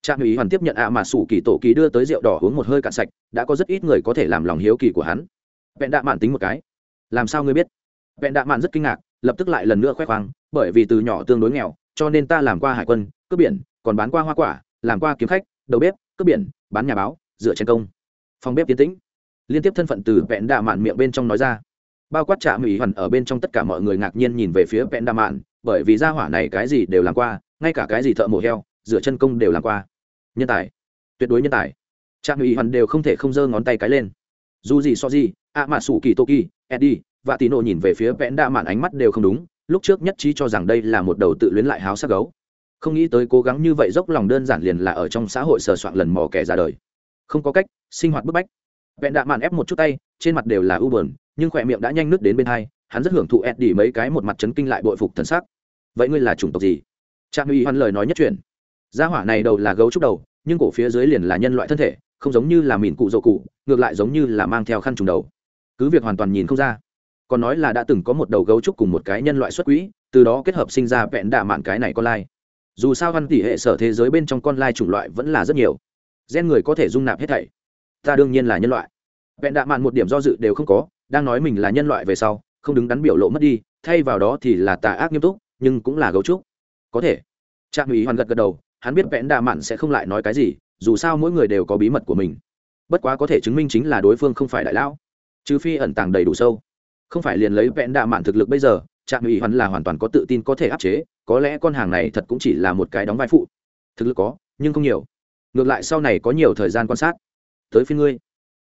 Trạm ý hoàn tiếp nhận ạ mà sủ kỳ tổ kỳ đưa tới rượu đỏ uống một hơi cạn sạch, đã có rất ít người có thể làm lòng hiếu kỳ của hắn. Vẹn đạ mạn tính một cái. Làm sao ngươi biết? Vẹn đạ mạn rất kinh ngạc, lập tức lại lần nữa khoe khoang, bởi vì từ nhỏ tương đối nghèo, cho nên ta làm qua hải quân, cướp biển, còn bán qua hoa quả, làm qua kiếm khách, đầu bếp, cướp biển, bán nhà báo, dựa trên công. Phòng bếp tiến tĩnh. Liên tiếp thân phận từ vẹn đạ mạn miệng bên trong nói ra. Bao quát trạm ý hoàn ở bên trong tất cả mọi người ngạc nhiên nhìn về phía vẹn đạ mạn bởi vì gia hỏa này cái gì đều làm qua, ngay cả cái gì thợ mổ heo, rửa chân công đều làm qua. Nhân tài. Tuyệt đối nhân tài. Trạm ủy hoàn đều không thể không giơ ngón tay cái lên. Dù gì so gì ạ mà sủ kỳ toki, eddie và tì nộ nhìn về phía vẽn đa mạn ánh mắt đều không đúng, lúc trước nhất trí cho rằng đây là một đầu tự luyến lại háo sắc gấu. Không nghĩ tới cố gắng như vậy dốc lòng đơn giản liền là ở trong xã hội sờ soạn lần mò kẻ ra đời. Không có cách, sinh hoạt bức bách. Vẹn đạ mạn ép một chút tay, trên mặt đều là u bờn nhưng khỏe miệng đã nhanh nước đến bên hai, hắn rất hưởng thụ ed đi mấy cái một mặt chấn kinh lại bội phục thần sắc vậy ngươi là chủng tộc gì? Trạm uy hoan lời nói nhất truyền gia hỏa này đầu là gấu trúc đầu, nhưng cổ phía dưới liền là nhân loại thân thể, không giống như là mìn cụ dầu cụ, ngược lại giống như là mang theo khăn trùng đầu. Cứ việc hoàn toàn nhìn không ra, còn nói là đã từng có một đầu gấu trúc cùng một cái nhân loại xuất quỹ, từ đó kết hợp sinh ra vẹn đạ mạn cái này con lai. Dù sao văn tỷ hệ sở thế giới bên trong con lai chủng loại vẫn là rất nhiều. Gen người có thể dung nạp hết thảy. Ta đương nhiên là nhân loại. Vẹn đạ mạn một điểm do dự đều không có, đang nói mình là nhân loại về sau, không đứng đắn biểu lộ mất đi, thay vào đó thì là tà ác nghiêm túc nhưng cũng là gấu trúc. Có thể. Trạm ủy hoàn gật gật đầu, hắn biết vẹn đạ mạn sẽ không lại nói cái gì, dù sao mỗi người đều có bí mật của mình. Bất quá có thể chứng minh chính là đối phương không phải đại lão. Trừ phi ẩn tàng đầy đủ sâu. Không phải liền lấy vẹn đạ mạn thực lực bây giờ, trạm ủy hoàn là hoàn toàn có tự tin có thể áp chế, có lẽ con hàng này thật cũng chỉ là một cái đóng vai phụ. Thực lực có, nhưng không nhiều. Ngược lại sau này có nhiều thời gian quan sát. Tới phía ngươi.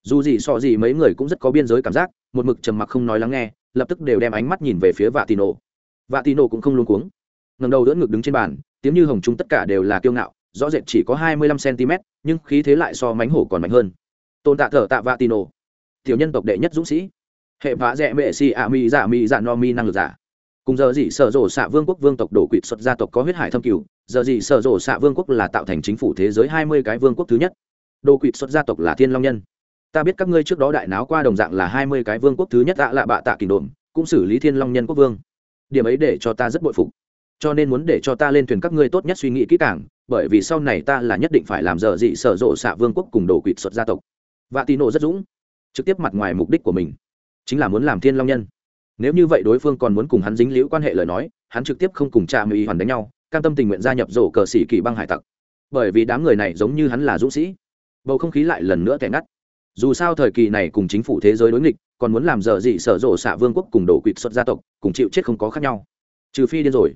Dù gì so gì mấy người cũng rất có biên giới cảm giác, một mực trầm mặc không nói lắng nghe, lập tức đều đem ánh mắt nhìn về phía vạ tì nổ vạ tì nổ cũng không luôn cuống. Ngầm đầu đỡ ngực đứng trên bàn, tiếng như hồng trung tất cả đều là kiêu ngạo, rõ rệt chỉ có hai mươi lăm cm nhưng khí thế lại so mánh hổ còn mạnh hơn. Tôn tạ thở tạ vạ tì nổ. Tiểu nhân tộc đệ nhất dũng sĩ. Hệ vã dẹ mệ si ạ mi giả mi giả no mi năng lực giả. Cùng giờ gì sở rổ xạ vương quốc vương tộc đổ quỵt xuất gia tộc có huyết hải thâm cửu, giờ gì sở rổ xạ vương quốc là tạo thành chính phủ thế giới hai mươi cái vương quốc thứ nhất. Đồ quỵt xuất gia tộc là thiên long nhân. Ta biết các ngươi trước đó đại náo qua đồng dạng là hai mươi cái vương quốc thứ nhất tạ lạ bạ tạ kỳ đồn cũng xử lý thiên long nhân quốc vương điểm ấy để cho ta rất bội phục. Cho nên muốn để cho ta lên thuyền các ngươi tốt nhất suy nghĩ kỹ càng, bởi vì sau này ta là nhất định phải làm dở dị sở rộ xạ vương quốc cùng đổ quỵt xuất gia tộc. Và tì nộ rất dũng, trực tiếp mặt ngoài mục đích của mình, chính là muốn làm thiên long nhân. Nếu như vậy đối phương còn muốn cùng hắn dính liễu quan hệ lời nói, hắn trực tiếp không cùng cha mỹ hoàn đánh nhau, cam tâm tình nguyện gia nhập rổ cờ sĩ kỳ băng hải tặc. Bởi vì đám người này giống như hắn là dũng sĩ, bầu không khí lại lần nữa tẻ ngắt. Dù sao thời kỳ này cùng chính phủ thế giới đối nghịch còn muốn làm giờ dị sở rộ xạ vương quốc cùng đổ quỵt xuất gia tộc, cùng chịu chết không có khác nhau. Trừ phi điên rồi.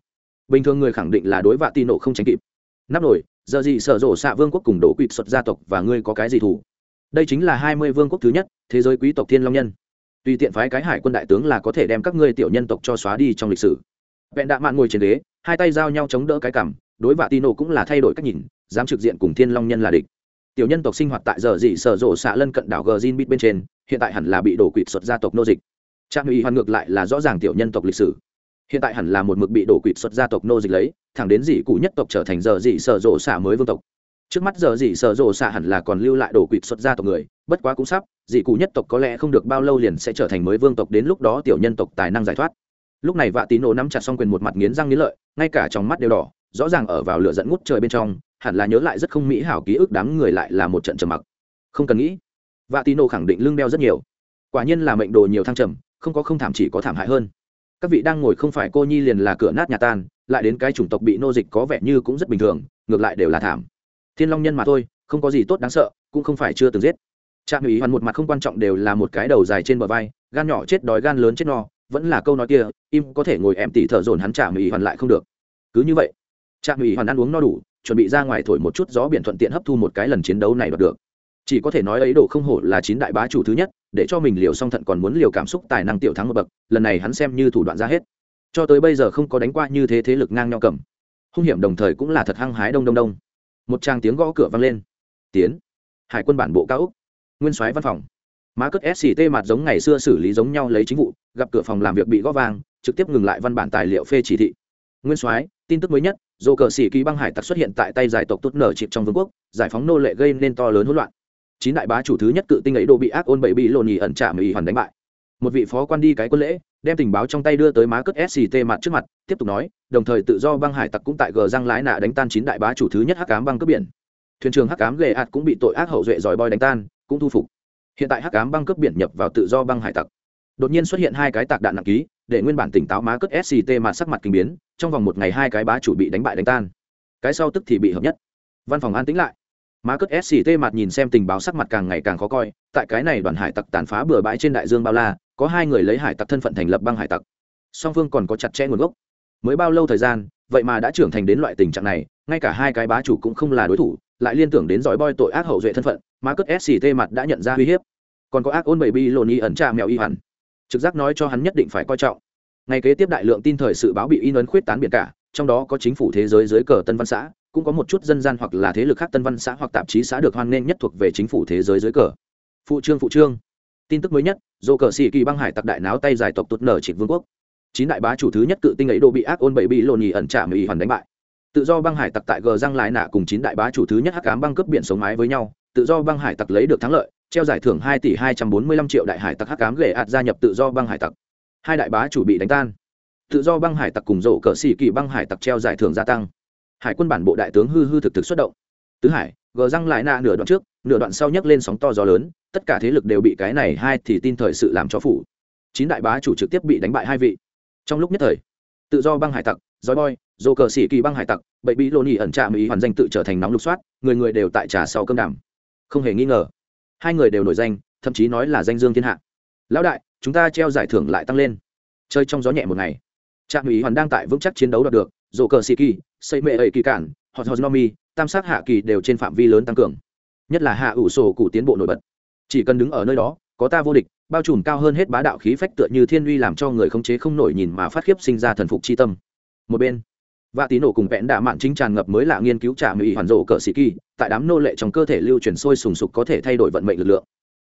Bình thường người khẳng định là đối vạ tin nộ không tránh kịp. Nắp nổi giờ gì sở rộ xạ vương quốc cùng đổ quỵt xuất gia tộc và ngươi có cái gì thủ đây chính là hai mươi vương quốc thứ nhất, thế giới quý tộc thiên long nhân. Tùy tiện phái cái hải quân đại tướng là có thể đem các ngươi tiểu nhân tộc cho xóa đi trong lịch sử. Vẹn đạ mạn ngồi trên đế hai tay giao nhau chống đỡ cái cằm, đối vạ tino cũng là thay đổi cách nhìn, dám trực diện cùng thiên long nhân là địch tiểu nhân tộc sinh hoạt tại giờ dị sở rộ xạ lân cận đảo gờ zin bít bên trên, hiện tại hẳn là bị đổ quỵt xuất gia tộc nô dịch. Trang ủy hoàn ngược lại là rõ ràng tiểu nhân tộc lịch sử. Hiện tại hẳn là một mực bị đổ quỵt xuất gia tộc nô dịch lấy, thẳng đến dị cụ nhất tộc trở thành giờ dị sở rộ xạ mới vương tộc. Trước mắt giờ dị sở rộ xạ hẳn là còn lưu lại đổ quỵt xuất gia tộc người, bất quá cũng sắp, dị cụ nhất tộc có lẽ không được bao lâu liền sẽ trở thành mới vương tộc đến lúc đó tiểu nhân tộc tài năng giải thoát. Lúc này vạ tín nổ nắm chặt xong quyền một mặt nghiến răng nghiến lợi, ngay cả trong mắt đều đỏ, rõ ràng ở vào lửa dẫn ngút trời bên trong hẳn là nhớ lại rất không mỹ hảo ký ức đám người lại là một trận trầm mặc. Không cần nghĩ. Vạ tín nổ khẳng định lưng đeo rất nhiều. Quả nhiên là mệnh đồ nhiều thăng trầm, không có không thảm chỉ có thảm hại hơn. Các vị đang ngồi không phải cô nhi liền là cửa nát nhà tan, lại đến cái chủng tộc bị nô dịch có vẻ như cũng rất bình thường, ngược lại đều là thảm. Thiên long nhân mà thôi, không có gì tốt đáng sợ, cũng không phải chưa từng giết. Trạm ủy hoàn một mặt không quan trọng đều là một cái đầu dài trên bờ vai, gan nhỏ chết đói gan lớn chết no, vẫn là câu nói kia, im có thể ngồi em tỉ thở dồn hắn trạm ủy hoàn lại không được. Cứ như vậy, trạm ủy hoàn ăn uống no đủ chuẩn bị ra ngoài thổi một chút gió biển thuận tiện hấp thu một cái lần chiến đấu này đoạt được. Chỉ có thể nói ấy đồ không hổ là chín đại bá chủ thứ nhất, để cho mình liều song thận còn muốn liều cảm xúc tài năng tiểu thắng một bậc, lần này hắn xem như thủ đoạn ra hết. Cho tới bây giờ không có đánh qua như thế thế lực ngang nhau cầm. Hung hiểm đồng thời cũng là thật hăng hái đông đông đông. Một tràng tiếng gõ cửa vang lên. Tiến. Hải quân bản bộ cao úc nguyên soái văn phòng. Má cất sct mặt giống ngày xưa xử lý giống nhau lấy chính vụ, gặp cửa phòng làm việc bị gõ vang, trực tiếp ngừng lại văn bản tài liệu phê chỉ thị nguyên soái, tin tức mới nhất dồ cờ sĩ kỳ băng hải tặc xuất hiện tại tay giải tộc tốt nở chịp trong vương quốc, giải phóng nô lệ gây nên to lớn hỗn loạn. Chín đại bá chủ thứ nhất cự tinh ấy đồ bị ác ôn bảy bị lộn nhì ẩn trả mỹ hoàn đánh bại. Một vị phó quan đi cái quân lễ, đem tình báo trong tay đưa tới má cất sct mặt trước mặt, tiếp tục nói, đồng thời tự do băng hải tặc cũng tại gờ răng lái nạ đánh tan chín đại bá chủ thứ nhất hắc cám băng cướp biển. Thuyền trưởng hắc cám ghề ạt cũng bị tội ác hậu duệ giỏi boy đánh tan, cũng thu phục. Hiện tại hắc cám băng cướp biển nhập vào tự do băng hải tặc. Đột nhiên xuất hiện hai cái tạc đạn nặng ký để nguyên bản tỉnh táo má cất sct mà sắc mặt kinh biến, trong vòng một ngày hai cái bá chủ bị đánh bại đánh tan. Cái sau tức thì bị hợp nhất. Văn phòng an tĩnh lại. Má cất sct mặt nhìn xem tình báo sắc mặt càng ngày càng khó coi, tại cái này đoàn hải tặc tàn phá bừa bãi trên đại dương bao la, có hai người lấy hải tặc thân phận thành lập băng hải tặc. Song phương còn có chặt chẽ nguồn gốc. Mới bao lâu thời gian, vậy mà đã trưởng thành đến loại tình trạng này, ngay cả hai cái bá chủ cũng không là đối thủ, lại liên tưởng đến giỏi boy tội ác hậu duệ thân phận, má cất sct mặt đã nhận ra uy hiếp. Còn có ác ôn bảy bi lộn y ẩn trà mèo y hẳn trực giác nói cho hắn nhất định phải coi trọng. Ngày kế tiếp đại lượng tin thời sự báo bị in ấn khuyết tán biển cả, trong đó có chính phủ thế giới dưới cờ tân văn xã, cũng có một chút dân gian hoặc là thế lực khác tân văn xã hoặc tạp chí xã được hoan nghênh nhất thuộc về chính phủ thế giới dưới cờ. Phụ trương phụ trương. Tin tức mới nhất dồ cờ xì kỳ băng hải tặc đại náo tay giải tộc tốt nở trịnh vương quốc. Chín đại bá chủ thứ nhất cự tinh ấy đô bị ác ôn bảy bị lộn nhì ẩn trả mỹ hoàn đánh bại. Tự do băng hải tặc tại gờ răng lại nạ cùng chín đại bá chủ thứ nhất hắc cám băng cướp biển sống mái với nhau, tự do băng hải tặc lấy được thắng lợi treo giải thưởng hai tỷ hai trăm bốn mươi lăm triệu đại hải tặc hắc cám ghệ ạt gia nhập tự do băng hải tặc. Hai đại bá chủ bị đánh tan. Tự do băng hải tặc cùng rổ cờ xì kỳ băng hải tặc treo giải thưởng gia tăng. Hải quân bản bộ đại tướng hư hư thực thực xuất động. Tứ hải gờ răng lại nạ nửa đoạn trước, nửa đoạn sau nhấc lên sóng to gió lớn, tất cả thế lực đều bị cái này hai thì tin thời sự làm cho phủ. Chín đại bá chủ trực tiếp bị đánh bại hai vị. Trong lúc nhất thời, tự do băng hải tặc dói boy dồ cờ xỉ kỳ băng hải tặc bậy bị lô nỉ ẩn trạm ý hoàn danh tự trở thành nóng lục soát, người người đều tại trà sau cơm đàm. Không hề nghi ngờ hai người đều nổi danh, thậm chí nói là danh dương thiên hạ. Lão đại, chúng ta treo giải thưởng lại tăng lên. Chơi trong gió nhẹ một ngày. Trạm ủy hoàn đang tại vững chắc chiến đấu đạt được dồ cờ sĩ kỳ, xây mệ ẩy kỳ cản hoặc hot nomi tam sát hạ kỳ đều trên phạm vi lớn tăng cường. Nhất là hạ ủ sổ cụ tiến bộ nổi bật. Chỉ cần đứng ở nơi đó, có ta vô địch, bao trùm cao hơn hết bá đạo khí phách tựa như thiên uy làm cho người khống chế không nổi nhìn mà phát khiếp sinh ra thần phục chi tâm. Một bên và tí nổ cùng vẽn đạ mạn chính tràn ngập mới lạ nghiên cứu trả mỹ hoàn rổ cờ sĩ kỳ, tại đám nô lệ trong cơ thể lưu chuyển sôi sùng sục có thể thay đổi vận mệnh lực lượng.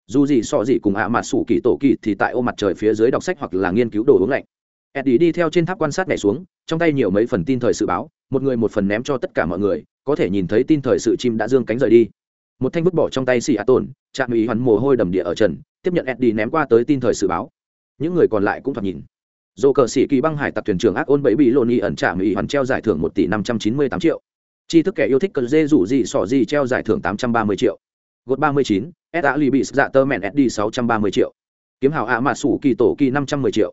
Dù gì so gì cùng ạ à mặt sủ kỳ tổ kỳ thì tại ô mặt trời phía dưới đọc sách hoặc là nghiên cứu đồ uống lạnh. Eddie đi theo trên tháp quan sát nhảy xuống, trong tay nhiều mấy phần tin thời sự báo, một người một phần ném cho tất cả mọi người, có thể nhìn thấy tin thời sự chim đã dương cánh rời đi. Một thanh vứt bỏ trong tay xì ạ tổn trạm ý hoắn mồ hôi đầm địa ở trần, tiếp nhận eddie ném qua tới tin thời sự báo. Những người còn lại cũng thoạt nhìn dồ cờ sĩ kỳ băng hải tặc thuyền trưởng ác ôn bẫy bị lộn y ẩn trả mỹ hoàn treo giải thưởng một tỷ năm trăm chín mươi tám triệu. Chi thức kẻ yêu thích cờ dê rủ gì sỏ gì treo giải thưởng tám trăm ba mươi triệu. Gột ba mươi chín, s đã lì bị dạ tơ mẹn sd sáu trăm ba mươi triệu. Kiếm hào ạ mạ sủ kỳ tổ kỳ năm trăm mười triệu.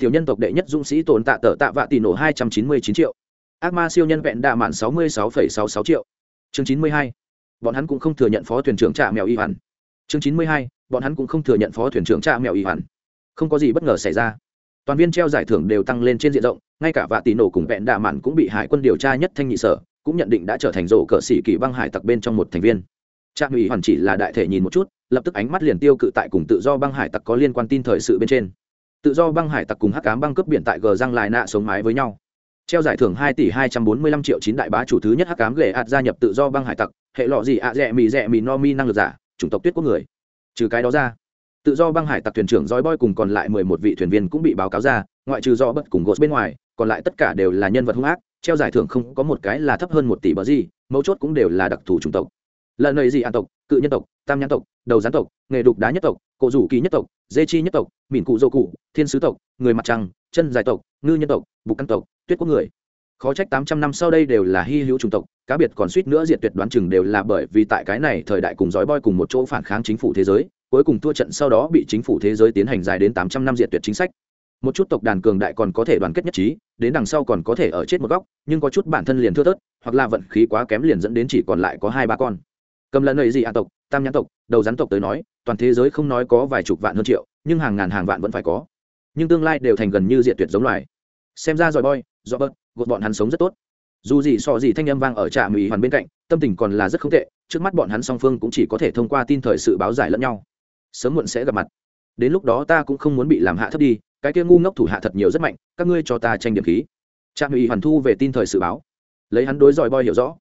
Tiểu nhân tộc đệ nhất dũng sĩ tồn tạ tờ tạ vạ tỷ nổ hai trăm chín mươi chín triệu. Ác ma siêu nhân vẹn đạ mạn sáu mươi sáu phẩy sáu sáu triệu. Chương chín mươi hai, bọn hắn cũng không thừa nhận phó thuyền trưởng trạ mèo y hoàn. Chương chín mươi hai, bọn hắn cũng không thừa nhận phó thuyền trưởng trạ mèo y hoàn. Không có gì bất ngờ xảy ra toàn viên treo giải thưởng đều tăng lên trên diện rộng, ngay cả vạ tỷ nổ cùng vẹn đạ mạn cũng bị hải quân điều tra nhất thanh nhị sở, cũng nhận định đã trở thành rổ cờ xỉ kỳ băng hải tặc bên trong một thành viên. Trạm ủy hoàn chỉ là đại thể nhìn một chút, lập tức ánh mắt liền tiêu cự tại cùng tự do băng hải tặc có liên quan tin thời sự bên trên. Tự do băng hải tặc cùng hắc cám băng cướp biển tại gờ răng lại nạ sống mái với nhau. Treo giải thưởng hai tỷ hai trăm bốn mươi lăm triệu chín đại bá chủ thứ nhất hắc cám ghệ ạt gia nhập tự do băng hải tặc, hệ lọ gì ạ à rẽ mì rẽ mì no mi năng lực giả, chủng tộc tuyết quốc người. Trừ cái đó ra tự do băng hải tặc thuyền trưởng roi boy cùng còn lại mười một vị thuyền viên cũng bị báo cáo ra, ngoại trừ do bất cùng gos bên ngoài, còn lại tất cả đều là nhân vật hung ác, treo giải thưởng không có một cái là thấp hơn một tỷ bờ gì, mấu chốt cũng đều là đặc thù chủng tộc. Lợn nầy gì an tộc, cự nhân tộc, tam nhãn tộc, đầu gián tộc, nghề đục đá nhất tộc, cổ rủ kỳ nhất tộc, dê chi nhất tộc mìn cụ dô cụ, thiên sứ tộc, người mặt trăng, chân dài tộc, ngư nhân tộc, bục căn tộc, tuyết quốc người. Khó trách tám trăm năm sau đây đều là hy hữu chủng tộc, cá biệt còn suýt nữa diệt tuyệt đoán chừng đều là bởi vì tại cái này thời đại cùng dõi boy cùng một chỗ phản kháng chính phủ thế giới cuối cùng thua trận sau đó bị chính phủ thế giới tiến hành dài đến tám trăm năm diệt tuyệt chính sách. Một chút tộc đàn cường đại còn có thể đoàn kết nhất trí đến đằng sau còn có thể ở chết một góc nhưng có chút bản thân liền thưa tớt, hoặc là vận khí quá kém liền dẫn đến chỉ còn lại có hai ba con. Cầm lần ấy gì à tộc tam nhãn tộc đầu rắn tộc tới nói toàn thế giới không nói có vài chục vạn hơn triệu nhưng hàng ngàn hàng vạn vẫn phải có. Nhưng tương lai đều thành gần như diệt tuyệt giống loài. Xem ra giỏi boy do bớt gột bọn hắn sống rất tốt. Dù gì so gì thanh âm vang ở trạm ủy hoàn bên cạnh tâm tình còn là rất không tệ trước mắt bọn hắn song phương cũng chỉ có thể thông qua tin thời sự báo giải lẫn nhau sớm muộn sẽ gặp mặt. Đến lúc đó ta cũng không muốn bị làm hạ thấp đi, cái kia ngu ngốc thủ hạ thật nhiều rất mạnh, các ngươi cho ta tranh điểm khí. Trạm ủy hoàn thu về tin thời sự báo. Lấy hắn đối dòi boy hiểu rõ.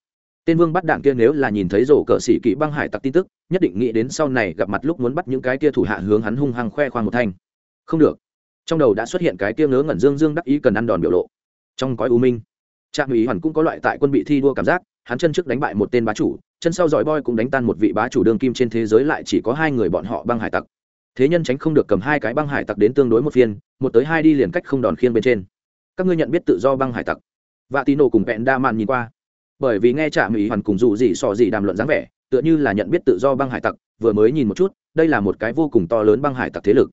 Tên vương bắt đạn kia nếu là nhìn thấy rổ cờ sĩ kỵ băng hải tặc tin tức, nhất định nghĩ đến sau này gặp mặt lúc muốn bắt những cái kia thủ hạ hướng hắn hung hăng khoe khoang một thanh. Không được. Trong đầu đã xuất hiện cái kia ngớ ngẩn dương dương đắc ý cần ăn đòn biểu lộ. Trong cõi u minh, trạm ủy hoàn cũng có loại tại quân bị thi đua cảm giác, hắn chân trước đánh bại một tên bá chủ chân sau giỏi boy cũng đánh tan một vị bá chủ đương kim trên thế giới lại chỉ có hai người bọn họ băng hải tặc. Thế nhân tránh không được cầm hai cái băng hải tặc đến tương đối một phiên, một tới hai đi liền cách không đòn khiên bên trên. Các ngươi nhận biết tự do băng hải tặc? Và tì cùng vẹn đa mạn nhìn qua. Bởi vì nghe trạm ý hoàn cùng dù gì sò gì đàm luận dáng vẻ, tựa như là nhận biết tự do băng hải tặc, vừa mới nhìn một chút, đây là một cái vô cùng to lớn băng hải tặc thế lực.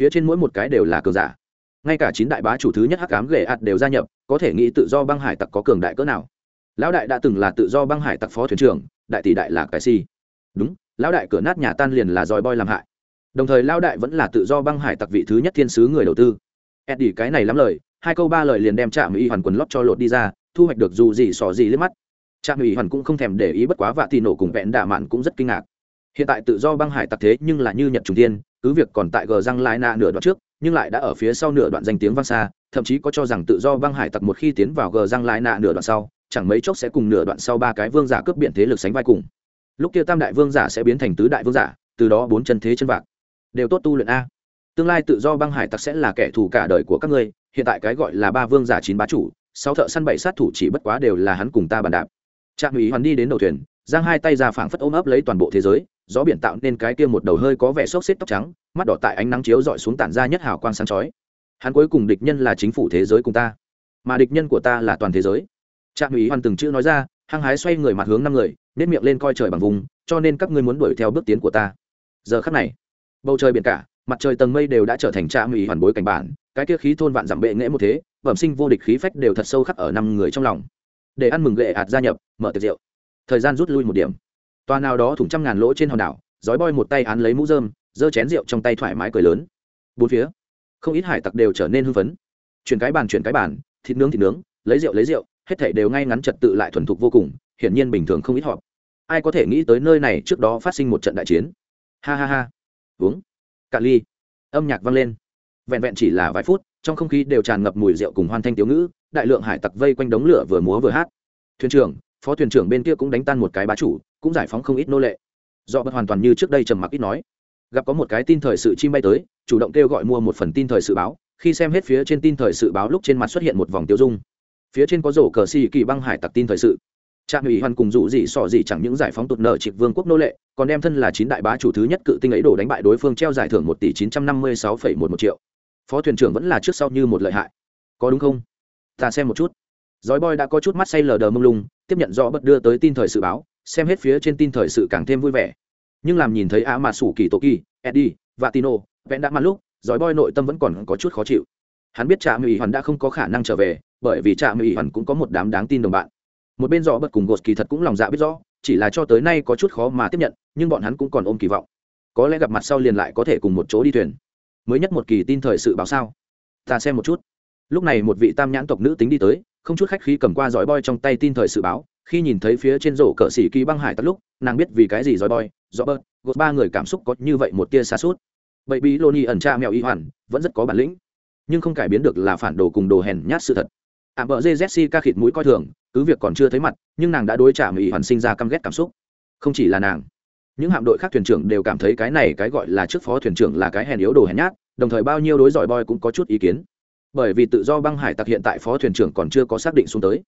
Phía trên mỗi một cái đều là cường giả. Ngay cả chín đại bá chủ thứ nhất hắc ám ghệ ạt đều gia nhập, có thể nghĩ tự do băng hải tặc có cường đại cỡ nào. Lão đại đã từng là tự do băng hải tặc phó thuyền trưởng đại tỷ đại là cái si. Đúng, lão đại cửa nát nhà tan liền là dòi boy làm hại. Đồng thời lão đại vẫn là tự do băng hải tặc vị thứ nhất thiên sứ người đầu tư. Eddie cái này lắm lời, hai câu ba lời liền đem trạm y hoàn quần lót cho lột đi ra, thu hoạch được dù gì xỏ gì liếc mắt. Trạm y hoàn cũng không thèm để ý bất quá vạ tì nổ cùng vẹn đạ mạn cũng rất kinh ngạc. Hiện tại tự do băng hải tặc thế nhưng là như nhật trung tiên cứ việc còn tại gờ răng lai na nửa đoạn trước, nhưng lại đã ở phía sau nửa đoạn danh tiếng vang xa, thậm chí có cho rằng tự do băng hải tặc một khi tiến vào gờ răng lai nạ nửa đoạn sau chẳng mấy chốc sẽ cùng nửa đoạn sau ba cái vương giả cướp biện thế lực sánh vai cùng. Lúc kia tam đại vương giả sẽ biến thành tứ đại vương giả, từ đó bốn chân thế chân vạc. Đều tốt tu luyện a. Tương lai tự do băng hải tặc sẽ là kẻ thù cả đời của các ngươi, hiện tại cái gọi là ba vương giả chín bá chủ, sáu thợ săn bảy sát thủ chỉ bất quá đều là hắn cùng ta bàn đạp. Trạm ý hoàn đi đến đầu thuyền, giang hai tay ra phảng phất ôm ấp lấy toàn bộ thế giới, gió biển tạo nên cái kia một đầu hơi có vẻ xốc xếp tóc trắng, mắt đỏ tại ánh nắng chiếu dọi xuống tản ra nhất hào quang sáng chói. Hắn cuối cùng địch nhân là chính phủ thế giới cùng ta, mà địch nhân của ta là toàn thế giới trạm ủy hoàn từng chữ nói ra, hăng hái xoay người mặt hướng năm người nếp miệng lên coi trời bằng vùng, cho nên các ngươi muốn đuổi theo bước tiến của ta. Giờ khắc này, bầu trời biển cả, mặt trời tầng mây đều đã trở thành trạm ủy hoàn bối cảnh bản, cái kia khí thôn vạn dặm bệ nghễ một thế, bẩm sinh vô địch khí phách đều thật sâu khắc ở năm người trong lòng. Để ăn mừng gệ ạt gia nhập, mở tiệc rượu. Thời gian rút lui một điểm. Toa nào đó thủng trăm ngàn lỗ trên hòn đảo, giói boi một tay án lấy mũ dơm giơ chén rượu trong tay thoải mái cười lớn. Bốn phía, không ít hải tặc đều trở nên hưng phấn. Chuyển cái bàn, chuyển cái bàn, thịt nướng thịt nướng, lấy rượu lấy rượu hết thảy đều ngay ngắn trật tự lại thuần thục vô cùng, hiển nhiên bình thường không ít họp. Ai có thể nghĩ tới nơi này trước đó phát sinh một trận đại chiến? Ha ha ha. Uống. Cạn ly. Âm nhạc vang lên. Vẹn vẹn chỉ là vài phút, trong không khí đều tràn ngập mùi rượu cùng hoan thanh tiếu ngữ, đại lượng hải tặc vây quanh đống lửa vừa múa vừa hát. Thuyền trưởng, phó thuyền trưởng bên kia cũng đánh tan một cái bá chủ, cũng giải phóng không ít nô lệ. Do bất hoàn toàn như trước đây trầm mặc ít nói. Gặp có một cái tin thời sự chim bay tới, chủ động kêu gọi mua một phần tin thời sự báo, khi xem hết phía trên tin thời sự báo lúc trên mặt xuất hiện một vòng tiêu dung phía trên có rổ cờ xì kỳ băng hải tặc tin thời sự. Trạm ủy hoàn cùng dụ gì sọ gì chẳng những giải phóng tụt nợ trịch vương quốc nô lệ, còn đem thân là chín đại bá chủ thứ nhất cự tinh ấy đổ đánh bại đối phương treo giải thưởng một tỷ chín trăm năm mươi sáu phẩy một một triệu. Phó thuyền trưởng vẫn là trước sau như một lợi hại. Có đúng không? Ta xem một chút. Giói boy đã có chút mắt say lờ đờ mông lung, tiếp nhận rõ bất đưa tới tin thời sự báo, xem hết phía trên tin thời sự càng thêm vui vẻ. Nhưng làm nhìn thấy á mà sủ kỳ tổ kỳ eddie và tino vẽn đã mặt lúc giói boy nội tâm vẫn còn có chút khó chịu. Hắn biết trạm ủy hoàn đã không có khả năng trở về bởi vì trạm ủy hoàn cũng có một đám đáng tin đồng bạn. Một bên rõ bật cùng gột kỳ thật cũng lòng dạ biết rõ, chỉ là cho tới nay có chút khó mà tiếp nhận, nhưng bọn hắn cũng còn ôm kỳ vọng. Có lẽ gặp mặt sau liền lại có thể cùng một chỗ đi thuyền. Mới nhất một kỳ tin thời sự báo sao. Ta xem một chút. Lúc này một vị tam nhãn tộc nữ tính đi tới, không chút khách khí cầm qua dõi boy trong tay tin thời sự báo, khi nhìn thấy phía trên rổ cờ xỉ kỳ băng hải tắt lúc, nàng biết vì cái gì dõi boy dõi bớt, gột ba người cảm xúc có như vậy một tia xa suốt. Vậy bí lô ni ẩn cha mèo y hoàn, vẫn rất có bản lĩnh, nhưng không cải biến được là phản đồ cùng đồ hèn nhát sự thật ảm vợ dê Jessica khịt mũi coi thường, cứ việc còn chưa thấy mặt, nhưng nàng đã đối trả mỹ hoàn sinh ra căm ghét cảm xúc. Không chỉ là nàng, những hạm đội khác thuyền trưởng đều cảm thấy cái này cái gọi là trước phó thuyền trưởng là cái hèn yếu đồ hèn nhát, đồng thời bao nhiêu đối giỏi boy cũng có chút ý kiến. Bởi vì tự do băng hải tặc hiện tại phó thuyền trưởng còn chưa có xác định xuống tới.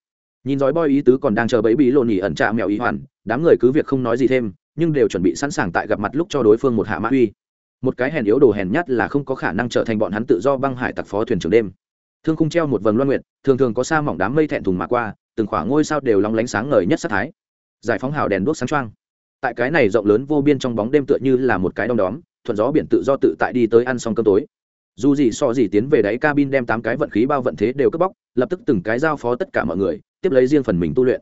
Nhìn giỏi boy ý tứ còn đang chờ bẫy bí lộn nhỉ ẩn trạ mèo ý hoàn, đám người cứ việc không nói gì thêm, nhưng đều chuẩn bị sẵn sàng tại gặp mặt lúc cho đối phương một hạ mã uy. Một cái hèn yếu đồ hèn nhát là không có khả năng trở thành bọn hắn tự do băng hải tặc phó thuyền trưởng đêm thương khung treo một vầng loan nguyệt, thường thường có sa mỏng đám mây thẹn thùng mà qua, từng khoảng ngôi sao đều lóng lánh sáng ngời nhất sát thái. Giải phóng hào đèn đuốc sáng trăng tại cái này rộng lớn vô biên trong bóng đêm tựa như là một cái đom đóm, thuận gió biển tự do tự tại đi tới ăn xong cơm tối. Dù gì so gì tiến về đáy cabin đem tám cái vận khí bao vận thế đều cướp bóc, lập tức từng cái giao phó tất cả mọi người, tiếp lấy riêng phần mình tu luyện.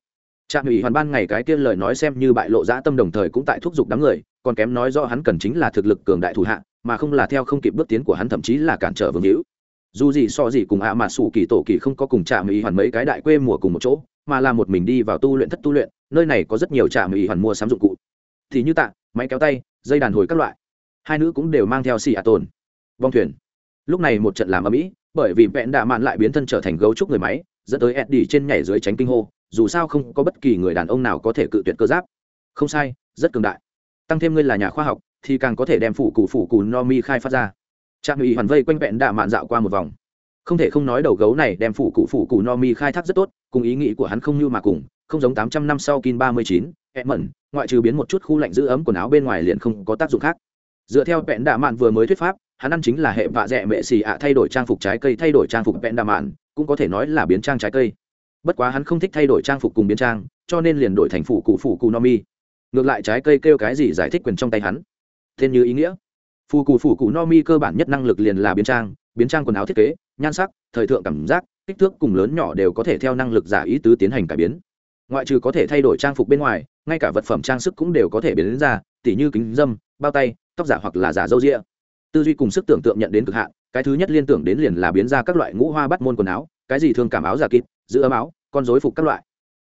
Trạm ủy hoàn ban ngày cái kia lời nói xem như bại lộ dã tâm đồng thời cũng tại thúc giục đám người, còn kém nói rõ hắn cần chính là thực lực cường đại thủ hạ, mà không là theo không kịp bước tiến của hắn thậm chí là cản trở vương hữu dù gì so gì cùng ạ mà sủ kỳ tổ kỳ không có cùng trạm ý hoàn mấy cái đại quê mùa cùng một chỗ, mà là một mình đi vào tu luyện thất tu luyện, nơi này có rất nhiều trạm ý hoàn mua sắm dụng cụ. Thì như tạ, máy kéo tay, dây đàn hồi các loại. Hai nữ cũng đều mang theo xì ạ tồn. Bong thuyền. Lúc này một trận làm âm mỹ bởi vì vẹn đạ mạn lại biến thân trở thành gấu trúc người máy, dẫn tới eddie trên nhảy dưới tránh kinh hô, dù sao không có bất kỳ người đàn ông nào có thể cự tuyệt cơ giáp. Không sai, rất cường đại. Tăng thêm ngươi là nhà khoa học, thì càng có thể đem phủ cụ phủ cụ no mi khai phát ra trạm ủy hoàn vây quanh vẹn đạ mạn dạo qua một vòng. Không thể không nói đầu gấu này đem phủ cụ phủ cụ no mi khai thác rất tốt, cùng ý nghĩ của hắn không như mà cùng, không giống tám trăm năm sau kin ba mươi chín e mẩn ngoại trừ biến một chút khu lạnh giữ ấm quần áo bên ngoài liền không có tác dụng khác. Dựa theo vẹn đạ mạn vừa mới thuyết pháp, hắn ăn chính là hệ vạ dẹ mệ xì ạ thay đổi trang phục trái cây thay đổi trang phục vẹn đạ mạn, cũng có thể nói là biến trang trái cây. Bất quá hắn không thích thay đổi trang phục cùng biến trang, cho nên liền đổi thành phủ cụ phủ cụ no mi. Ngược lại trái cây kêu cái gì giải thích quyền trong tay hắn. Tên như ý nghĩa phù cụ phủ cụ no mi cơ bản nhất năng lực liền là biến trang biến trang quần áo thiết kế, nhan sắc, thời thượng cảm giác, kích thước cùng lớn nhỏ đều có thể theo năng lực giả ý tứ tiến hành cải biến. Ngoại trừ có thể thay đổi trang phục bên ngoài, ngay cả vật phẩm trang sức cũng đều có thể biến đến ra, tỉ như kính dâm, bao tay, tóc giả hoặc là giả dâu ria. tư duy cùng sức tưởng tượng nhận đến cực hạn, cái thứ nhất liên tưởng đến liền là biến ra các loại ngũ hoa bắt môn quần áo, cái gì thường cảm áo giả kịp, giữ ấm áo, con dối phục các loại.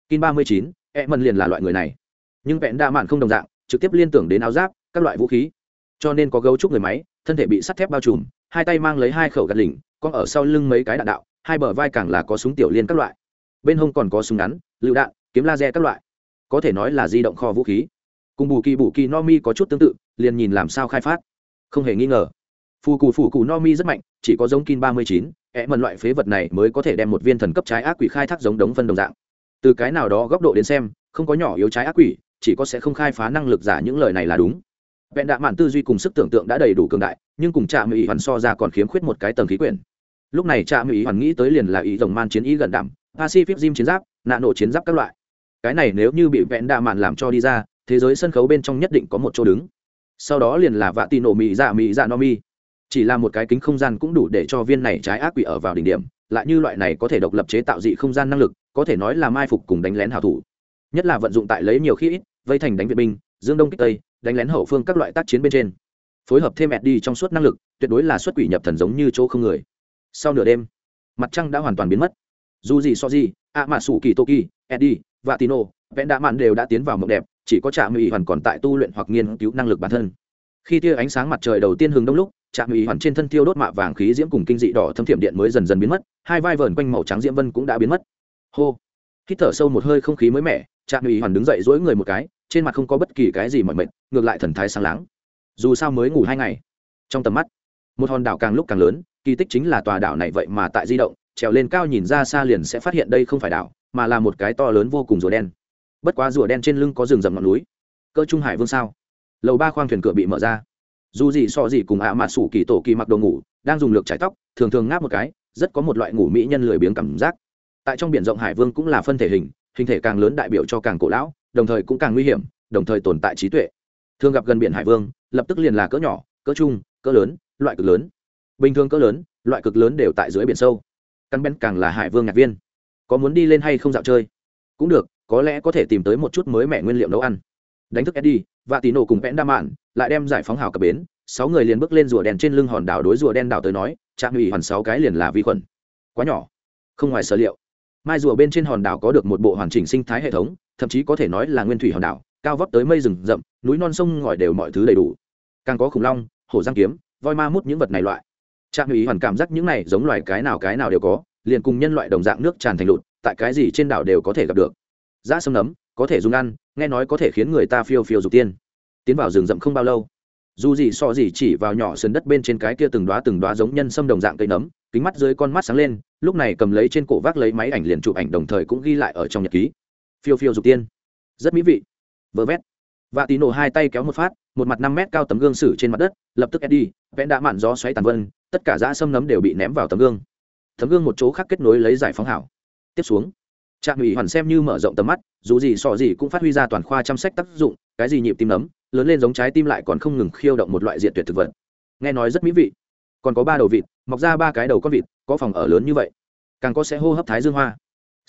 Kin ba mươi chín e mần liền là loại người này. Nhưng vẹn đa mạn không đồng dạng, trực tiếp liên tưởng đến áo giáp, các loại vũ khí cho nên có gấu trúc người máy, thân thể bị sắt thép bao trùm, hai tay mang lấy hai khẩu gạt lỉnh, con ở sau lưng mấy cái đạn đạo, hai bờ vai càng là có súng tiểu liên các loại. Bên hông còn có súng ngắn, lựu đạn, kiếm laser các loại. Có thể nói là di động kho vũ khí. Cùng bù kỳ bù kỳ no mi có chút tương tự, liền nhìn làm sao khai phát. Không hề nghi ngờ. Phù cù phù cù no mi rất mạnh, chỉ có giống kin ba mươi chín ẹ mần loại phế vật này mới có thể đem một viên thần cấp trái ác quỷ khai thác giống đống phân đồng dạng. Từ cái nào đó góc độ đến xem, không có nhỏ yếu trái ác quỷ, chỉ có sẽ không khai phá năng lực giả những lời này là đúng vẹn đạ mạn tư duy cùng sức tưởng tượng đã đầy đủ cường đại, nhưng cùng trạm ý hoàn so ra còn khiếm khuyết một cái tầng khí quyển. Lúc này trạm ý hoàn nghĩ tới liền là ý rồng man chiến ý gần đảm pacific gym chiến giáp, nạ nổ chiến giáp các loại. Cái này nếu như bị vẹn đạ mạn làm cho đi ra, thế giới sân khấu bên trong nhất định có một chỗ đứng. Sau đó liền là vạ tì nổ mỹ dạ mỹ dạ no mi. Chỉ là một cái kính không gian cũng đủ để cho viên này trái ác quỷ ở vào đỉnh điểm, lại như loại này có thể độc lập chế tạo dị không gian năng lực, có thể nói là mai phục cùng đánh lén hảo thủ. Nhất là vận dụng tại lấy nhiều khi ít, vây thành đánh viện binh, dương đông kích tây đánh lén hậu phương các loại tác chiến bên trên. Phối hợp thêm đi trong suốt năng lực, tuyệt đối là xuất quỷ nhập thần giống như chỗ không người. Sau nửa đêm, mặt trăng đã hoàn toàn biến mất. Dù gì so gì ạ mạ sủ kỳ toki eddie và tino vẽn đã mạn đều đã tiến vào mộng đẹp, chỉ có trạm mỹ hoàn còn tại tu luyện hoặc nghiên cứu năng lực bản thân. Khi tia ánh sáng mặt trời đầu tiên hừng đông lúc, trạm mỹ hoàn trên thân tiêu đốt mạ vàng khí diễm cùng kinh dị đỏ thâm thiểm điện mới dần dần biến mất, hai vai vờn quanh màu trắng diễm vân cũng đã biến mất. Hô. Hít thở sâu một hơi không khí mới mẻ, trạm mỹ hoàn đứng dậy dỗi người một cái trên mặt không có bất kỳ cái gì mọi mệt ngược lại thần thái sáng láng. Dù sao mới ngủ hai ngày. Trong tầm mắt, một hòn đảo càng lúc càng lớn, kỳ tích chính là tòa đảo này vậy mà tại di động, trèo lên cao nhìn ra xa liền sẽ phát hiện đây không phải đảo, mà là một cái to lớn vô cùng rùa đen. Bất quá rùa đen trên lưng có rừng rậm ngọn núi. Cơ trung hải vương sao? Lầu ba khoang thuyền cửa bị mở ra. Dù gì so gì cùng ạ à mà sủ kỳ tổ kỳ mặc đồ ngủ, đang dùng lược trái tóc, thường thường ngáp một cái, rất có một loại ngủ mỹ nhân lười biếng cảm giác. Tại trong biển rộng hải vương cũng là phân thể hình hình thể càng lớn đại biểu cho càng cổ lão đồng thời cũng càng nguy hiểm, đồng thời tồn tại trí tuệ. Thường gặp gần biển hải vương, lập tức liền là cỡ nhỏ, cỡ trung, cỡ lớn, loại cực lớn. Bình thường cỡ lớn, loại cực lớn đều tại dưới biển sâu. Căn bên càng là hải vương nhạc viên. Có muốn đi lên hay không dạo chơi? Cũng được, có lẽ có thể tìm tới một chút mới mẻ nguyên liệu nấu ăn. Đánh thức eddie và tí nổ cùng vẽn đa mạn lại đem giải phóng hào cập bến, sáu người liền bước lên rùa đen trên lưng hòn đảo đối rùa đen đảo tới nói, trạm ủy hoàn sáu cái liền là vi khuẩn. Quá nhỏ, không ngoài sở liệu. Mai rùa bên trên hòn đảo có được một bộ hoàn chỉnh sinh thái hệ thống thậm chí có thể nói là nguyên thủy hòn đảo, cao vấp tới mây rừng rậm, núi non sông ngòi đều mọi thứ đầy đủ. Càng có khủng long, hổ giang kiếm, voi ma mút những vật này loại. Trạm ủy hoàn cảm giác những này giống loài cái nào cái nào đều có, liền cùng nhân loại đồng dạng nước tràn thành lụt, tại cái gì trên đảo đều có thể gặp được. Giá sâm nấm, có thể dùng ăn, nghe nói có thể khiến người ta phiêu phiêu dục tiên. Tiến vào rừng rậm không bao lâu, dù gì so gì chỉ vào nhỏ sườn đất bên trên cái kia từng đoá từng đoá giống nhân sâm đồng dạng cây nấm, kính mắt dưới con mắt sáng lên, lúc này cầm lấy trên cổ vác lấy máy ảnh liền chụp ảnh đồng thời cũng ghi lại ở trong nhật ký phiêu phiêu dục tiên. Rất mỹ vị. Vơ vét. Và tí nổ hai tay kéo một phát, một mặt năm mét cao tấm gương sử trên mặt đất, lập tức eddie, vẽ đã mạn gió xoáy tàn vân, tất cả dã sâm nấm đều bị ném vào tấm gương. Tấm gương một chỗ khác kết nối lấy giải phóng hảo. Tiếp xuống trạm ủy hoàn xem như mở rộng tầm mắt, dù gì sọ gì cũng phát huy ra toàn khoa chăm sách tác dụng, cái gì nhịp tim nấm, lớn lên giống trái tim lại còn không ngừng khiêu động một loại diện tuyệt thực vật. Nghe nói rất mỹ vị. Còn có ba đầu vịt, mọc ra ba cái đầu con vịt, có phòng ở lớn như vậy. Càng có sẽ hô hấp thái dương hoa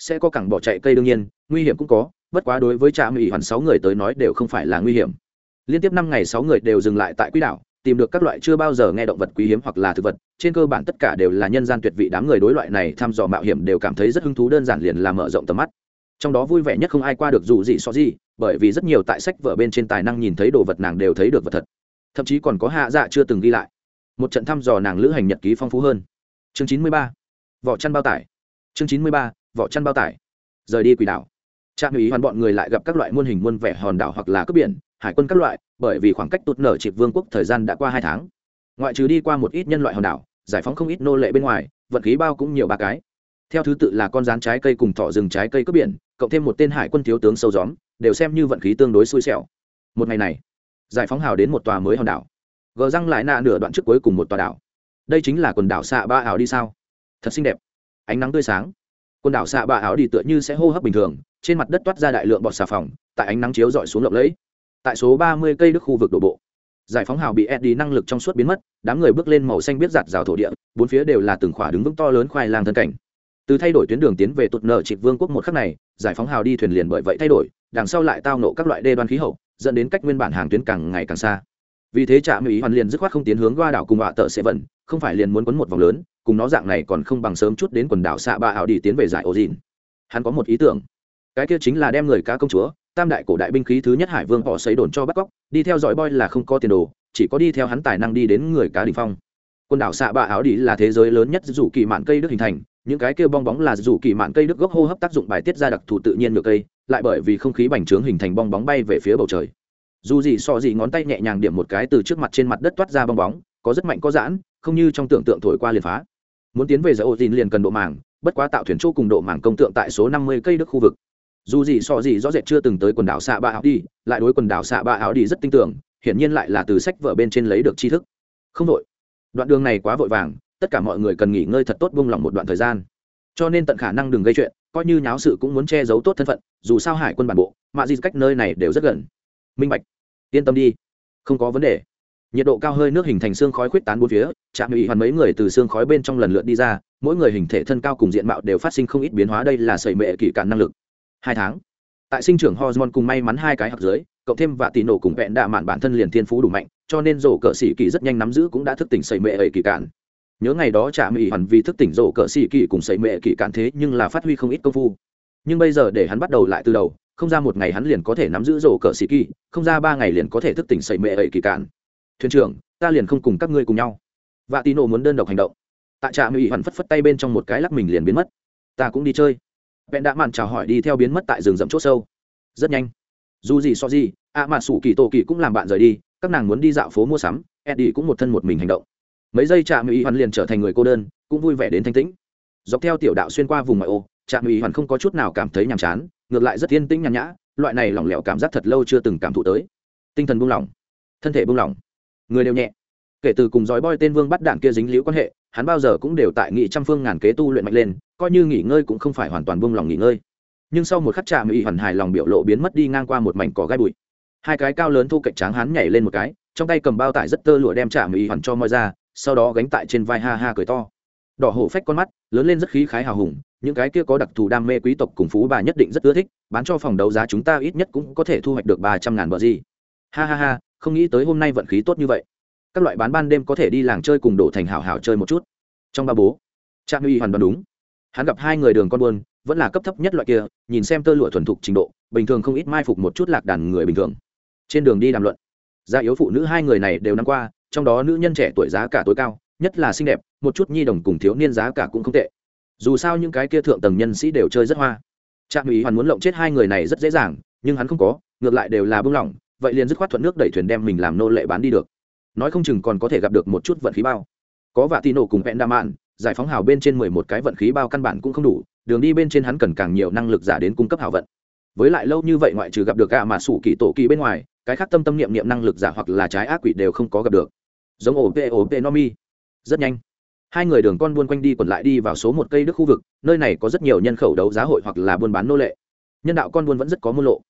sẽ có cẳng bỏ chạy cây đương nhiên, nguy hiểm cũng có, bất quá đối với trạm ủy hoàn sáu người tới nói đều không phải là nguy hiểm. Liên tiếp năm ngày sáu người đều dừng lại tại quỹ đảo, tìm được các loại chưa bao giờ nghe động vật quý hiếm hoặc là thực vật, trên cơ bản tất cả đều là nhân gian tuyệt vị đám người đối loại này thăm dò mạo hiểm đều cảm thấy rất hứng thú, đơn giản liền là mở rộng tầm mắt. Trong đó vui vẻ nhất không ai qua được dù gì so gì, bởi vì rất nhiều tại sách vở bên trên tài năng nhìn thấy đồ vật nàng đều thấy được vật thật. Thậm chí còn có hạ dạ chưa từng ghi lại. Một trận thăm dò nàng lữ hành nhật ký phong phú hơn. Chương chín mươi ba. Vỏ chăn bao tải. Chương chín mươi ba vỏ chăn bao tải, rời đi quỷ đảo. Trạm ý hoàn bọn người lại gặp các loại muôn hình muôn vẻ hòn đảo hoặc là cướp biển, hải quân các loại, bởi vì khoảng cách tụt nở chịp vương quốc thời gian đã qua hai tháng. Ngoại trừ đi qua một ít nhân loại hòn đảo, giải phóng không ít nô lệ bên ngoài, vận khí bao cũng nhiều ba cái. Theo thứ tự là con rán trái cây cùng thỏ rừng trái cây cướp biển, cộng thêm một tên hải quân thiếu tướng sâu gióm, đều xem như vận khí tương đối xui xẻo. Một ngày này, giải phóng hào đến một tòa mới hòn đảo. Gờ răng lại nạ nửa đoạn trước cuối cùng một tòa đảo. Đây chính là quần đảo xạ ba ảo đi sao? Thật xinh đẹp. Ánh nắng tươi sáng quần đảo xạ bạ áo đi tựa như sẽ hô hấp bình thường, trên mặt đất toát ra đại lượng bọt xà phòng, tại ánh nắng chiếu dọi xuống lộng lẫy. Tại số ba mươi cây đức khu vực đổ bộ, giải phóng hào bị eddie năng lực trong suốt biến mất, đám người bước lên màu xanh biết giặt rào thổ địa, bốn phía đều là từng khỏa đứng vững to lớn khoai lang thân cảnh. Từ thay đổi tuyến đường tiến về tụt nợ trịch vương quốc một khắc này, giải phóng hào đi thuyền liền bởi vậy thay đổi, đằng sau lại tao nộ các loại đê đoan khí hậu, dẫn đến cách nguyên bản hàng tuyến càng ngày càng xa vì thế trạm ý hoàn liền dứt khoát không tiến hướng qua đảo cùng họa tợ sẽ vận không phải liền muốn quấn một vòng lớn, cùng nó dạng này còn không bằng sớm chút đến quần đảo xạ ba ảo đi tiến về giải ổ dìn hắn có một ý tưởng. Cái kia chính là đem người cá công chúa, tam đại cổ đại binh khí thứ nhất hải vương họ xấy đồn cho bắt cóc, đi theo dõi boy là không có tiền đồ, chỉ có đi theo hắn tài năng đi đến người cá đỉnh phong. Quần đảo xạ ba áo đi là thế giới lớn nhất dù kỳ mạn cây đức hình thành, những cái kia bong bóng là dù kỳ mạn cây đức gốc hô hấp tác dụng bài tiết ra đặc thù tự nhiên ngược cây, lại bởi vì không khí bành trướng hình thành bong bóng bay về phía bầu trời dù gì so gì ngón tay nhẹ nhàng điểm một cái từ trước mặt trên mặt đất toát ra bong bóng, có rất mạnh có giãn, không như trong tưởng tượng thổi qua liền phá. Muốn tiến về giải ô tin liền cần độ màng bất quá tạo thuyền chỗ cùng độ màng công tượng tại số năm mươi cây đức khu vực. Dù gì so gì rõ rệt chưa từng tới quần đảo xạ ba áo đi lại đối quần đảo xạ ba áo đi rất tin tưởng, hiển nhiên lại là từ sách vở bên trên lấy được tri thức. Không vội. Đoạn đường này quá vội vàng, tất cả mọi người cần nghỉ ngơi thật tốt buông lỏng một đoạn thời gian. Cho nên tận khả năng đừng gây chuyện, coi như nháo sự cũng muốn che giấu tốt thân phận, dù sao hải quân bản bộ mạ di cách nơi này đều rất gần. Minh bạch yên tâm đi. Không có vấn đề. Nhiệt độ cao hơi nước hình thành xương khói khuyết tán bốn phía, trạm ủy hoàn mấy người từ xương khói bên trong lần lượt đi ra, mỗi người hình thể thân cao cùng diện mạo đều phát sinh không ít biến hóa, đây là sẩy mệ kỳ cản năng lực. Hai tháng. Tại sinh trưởng hormone cùng may mắn hai cái hạt dưới, cộng thêm và tỷ nổ cùng vẹn đạ mạn bản thân liền thiên phú đủ mạnh, cho nên rổ cờ sĩ kỳ rất nhanh nắm giữ cũng đã thức tỉnh sẩy mệ ẩy kỳ cản nhớ ngày đó trạm ủy hoàn vì thức tỉnh rổ cờ sĩ kỳ cùng sẩy mệ kỳ cản thế nhưng là phát huy không ít công phu. Nhưng bây giờ để hắn bắt đầu lại từ đầu không ra một ngày hắn liền có thể nắm giữ rổ cờ sĩ kỳ, không ra ba ngày liền có thể thức tỉnh sẩy mệ ẩy kỳ cạn. thuyền trưởng, ta liền không cùng các ngươi cùng nhau. Và tỷ nổ muốn đơn độc hành động. Tại trạm ủy hoàn phất phất tay bên trong một cái lắc mình liền biến mất. Ta cũng đi chơi. Vẹn đã màn chào hỏi đi theo biến mất tại rừng rậm c h ỗ sâu. Rất nhanh. Dù gì so gì, ạ mà sủ kỳ tổ kỳ cũng làm bạn rời đi, các nàng muốn đi dạo phố mua sắm, eddie cũng một thân một mình hành động. Mấy giây trạm mỹ hoàn liền trở thành người cô đơn, cũng vui vẻ đến thanh tĩnh. Dọc theo tiểu đạo xuyên qua vùng ngoại ô trạm ủy hoàn không có chút nào cảm thấy nhàm chán, ngược lại rất yên tĩnh nhàn nhã, loại này lỏng lẻo cảm giác thật lâu chưa từng cảm thụ tới. Tinh thần buông lỏng, thân thể buông lỏng, người đều nhẹ. Kể từ cùng dõi boy tên vương bắt đạn kia dính liễu quan hệ, hắn bao giờ cũng đều tại nghị trăm phương ngàn kế tu luyện mạnh lên, coi như nghỉ ngơi cũng không phải hoàn toàn buông lỏng nghỉ ngơi. Nhưng sau một khắc trạm ủy hoàn hài lòng biểu lộ biến mất đi ngang qua một mảnh cỏ gai bụi. Hai cái cao lớn thu cạnh tráng hắn nhảy lên một cái, trong tay cầm bao tải rất tơ lụa đem trạm ủy hoàn cho moi ra, sau đó gánh tại trên vai ha ha cười to. Đỏ hổ phách con mắt, lớn lên rất khí khái hào hùng những cái kia có đặc thù đam mê quý tộc cùng phú bà nhất định rất ưa thích, bán cho phòng đấu giá chúng ta ít nhất cũng có thể thu hoạch được ba trăm ngàn bờ gì. Ha ha ha, không nghĩ tới hôm nay vận khí tốt như vậy. Các loại bán ban đêm có thể đi làng chơi cùng đổ thành hảo hảo chơi một chút. Trong ba bố Trang uy hoàn toàn đúng. Hắn gặp hai người đường con buôn, vẫn là cấp thấp nhất loại kia, nhìn xem tơ lụa thuần thục trình độ, bình thường không ít mai phục một chút lạc đàn người bình thường. Trên đường đi đàm luận, gia yếu phụ nữ hai người này đều năm qua, trong đó nữ nhân trẻ tuổi giá cả tối cao, nhất là xinh đẹp, một chút nhi đồng cùng thiếu niên giá cả cũng không tệ dù sao những cái kia thượng tầng nhân sĩ đều chơi rất hoa. Trạm Ý hoàn muốn lộng chết hai người này rất dễ dàng, nhưng hắn không có, ngược lại đều là bưng lỏng, vậy liền dứt khoát thuận nước đẩy thuyền đem mình làm nô lệ bán đi được. Nói không chừng còn có thể gặp được một chút vận khí bao. Có vạ tì nổ cùng vẹn đa mạn, giải phóng hào bên trên mười một cái vận khí bao căn bản cũng không đủ, đường đi bên trên hắn cần càng nhiều năng lực giả đến cung cấp hào vận. Với lại lâu như vậy ngoại trừ gặp được gạ mà sủ kỳ tổ kỳ bên ngoài, cái khác tâm tâm niệm niệm năng lực giả hoặc là trái ác quỷ đều không có gặp được. Giống ổ p ổ p nomi rất nhanh hai người đường con buôn quanh đi còn lại đi vào số một cây đức khu vực, nơi này có rất nhiều nhân khẩu đấu giá hội hoặc là buôn bán nô lệ. Nhân đạo con buôn vẫn rất có môn lộ.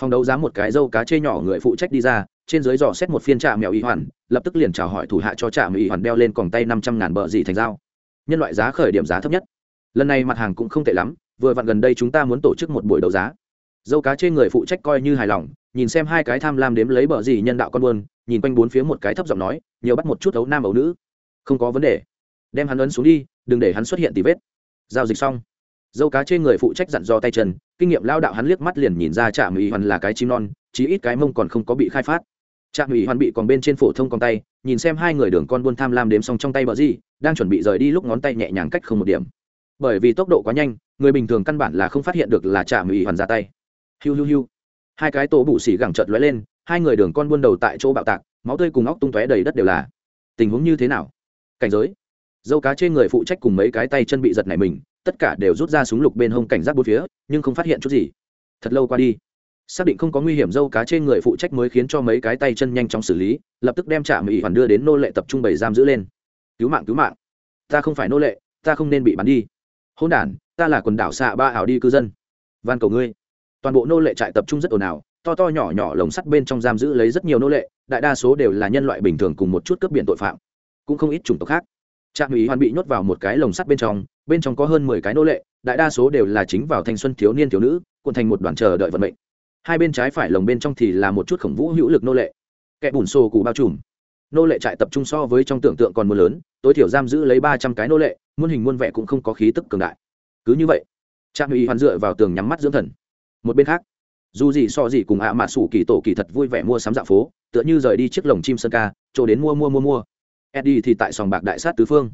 Phòng đấu giá một cái dâu cá chê nhỏ người phụ trách đi ra, trên dưới dò xét một phiên trà mèo y hoàn, lập tức liền chào hỏi thủ hạ cho trà mèo y hoàn đeo lên còng tay năm trăm ngàn bờ gì thành dao. Nhân loại giá khởi điểm giá thấp nhất. Lần này mặt hàng cũng không tệ lắm, vừa vặn gần đây chúng ta muốn tổ chức một buổi đấu giá. Dâu cá trên người phụ trách coi như hài lòng, nhìn xem hai cái tham lam đếm lấy bờ gì nhân đạo con buôn, nhìn quanh bốn phía một cái thấp giọng nói, nhiều bắt một chút ấu nam ấu nữ. Không có vấn đề đem hắn ấn xuống đi, đừng để hắn xuất hiện tì vết. Giao dịch xong, dâu cá trên người phụ trách dặn do tay chân, kinh nghiệm lao đạo hắn liếc mắt liền nhìn ra trạm ủy hoàn là cái chim non, chí ít cái mông còn không có bị khai phát. Trạm ủy hoàn bị còn bên trên phổ thông con tay, nhìn xem hai người đường con buôn tham lam đếm xong trong tay bờ gì, đang chuẩn bị rời đi lúc ngón tay nhẹ nhàng cách không một điểm. Bởi vì tốc độ quá nhanh, người bình thường căn bản là không phát hiện được là trạm ủy hoàn ra tay. Hiu hiu hiu. Hai cái tổ bụ xỉ gẳng trợt lóe lên, hai người đường con buôn đầu tại chỗ bạo tạc, máu tươi cùng óc tung tóe đầy đất đều là. Tình huống như thế nào? Cảnh giới? Dâu cá trên người phụ trách cùng mấy cái tay chân bị giật này mình, tất cả đều rút ra súng lục bên hông cảnh giác bốn phía, nhưng không phát hiện chút gì. Thật lâu qua đi, xác định không có nguy hiểm, dâu cá trên người phụ trách mới khiến cho mấy cái tay chân nhanh chóng xử lý, lập tức đem trạm ủy hoàn đưa đến nô lệ tập trung bày giam giữ lên. Cứu mạng cứu mạng. Ta không phải nô lệ, ta không nên bị bắn đi. Hôn đản, ta là quần đảo xạ ba ảo đi cư dân. Van cầu ngươi. Toàn bộ nô lệ trại tập trung rất ồn ào, to to nhỏ nhỏ lồng sắt bên trong giam giữ lấy rất nhiều nô lệ, đại đa số đều là nhân loại bình thường cùng một chút cướp biển tội phạm, cũng không ít chủng tộc khác trạm ủy hoàn bị nhốt vào một cái lồng sắt bên trong bên trong có hơn mười cái nô lệ, đại đa số đều là chính vào thanh xuân thiếu niên thiếu nữ, cuộn thành một đoàn chờ đợi vận mệnh. Hai bên trái phải lồng bên trong thì là một chút khổng vũ hữu lực nô lệ. Kẻ bùn xô cụ bao trùm. Nô lệ trại tập trung so với trong tưởng tượng còn mưa lớn, tối thiểu giam giữ lấy ba trăm cái nô lệ, muôn hình muôn vẻ cũng không có khí tức cường đại. Cứ như vậy, trạm ủy hoàn dựa vào tường nhắm mắt dưỡng thần. Một bên khác, dù gì so gì cùng ạ mà sủ kỳ tổ kỳ thật vui vẻ mua sắm dạ phố, tựa như rời đi chiếc lồng chim sơn ca, chỗ đến mua mua mua mua eddie thì tại sòng bạc đại sát tứ phương.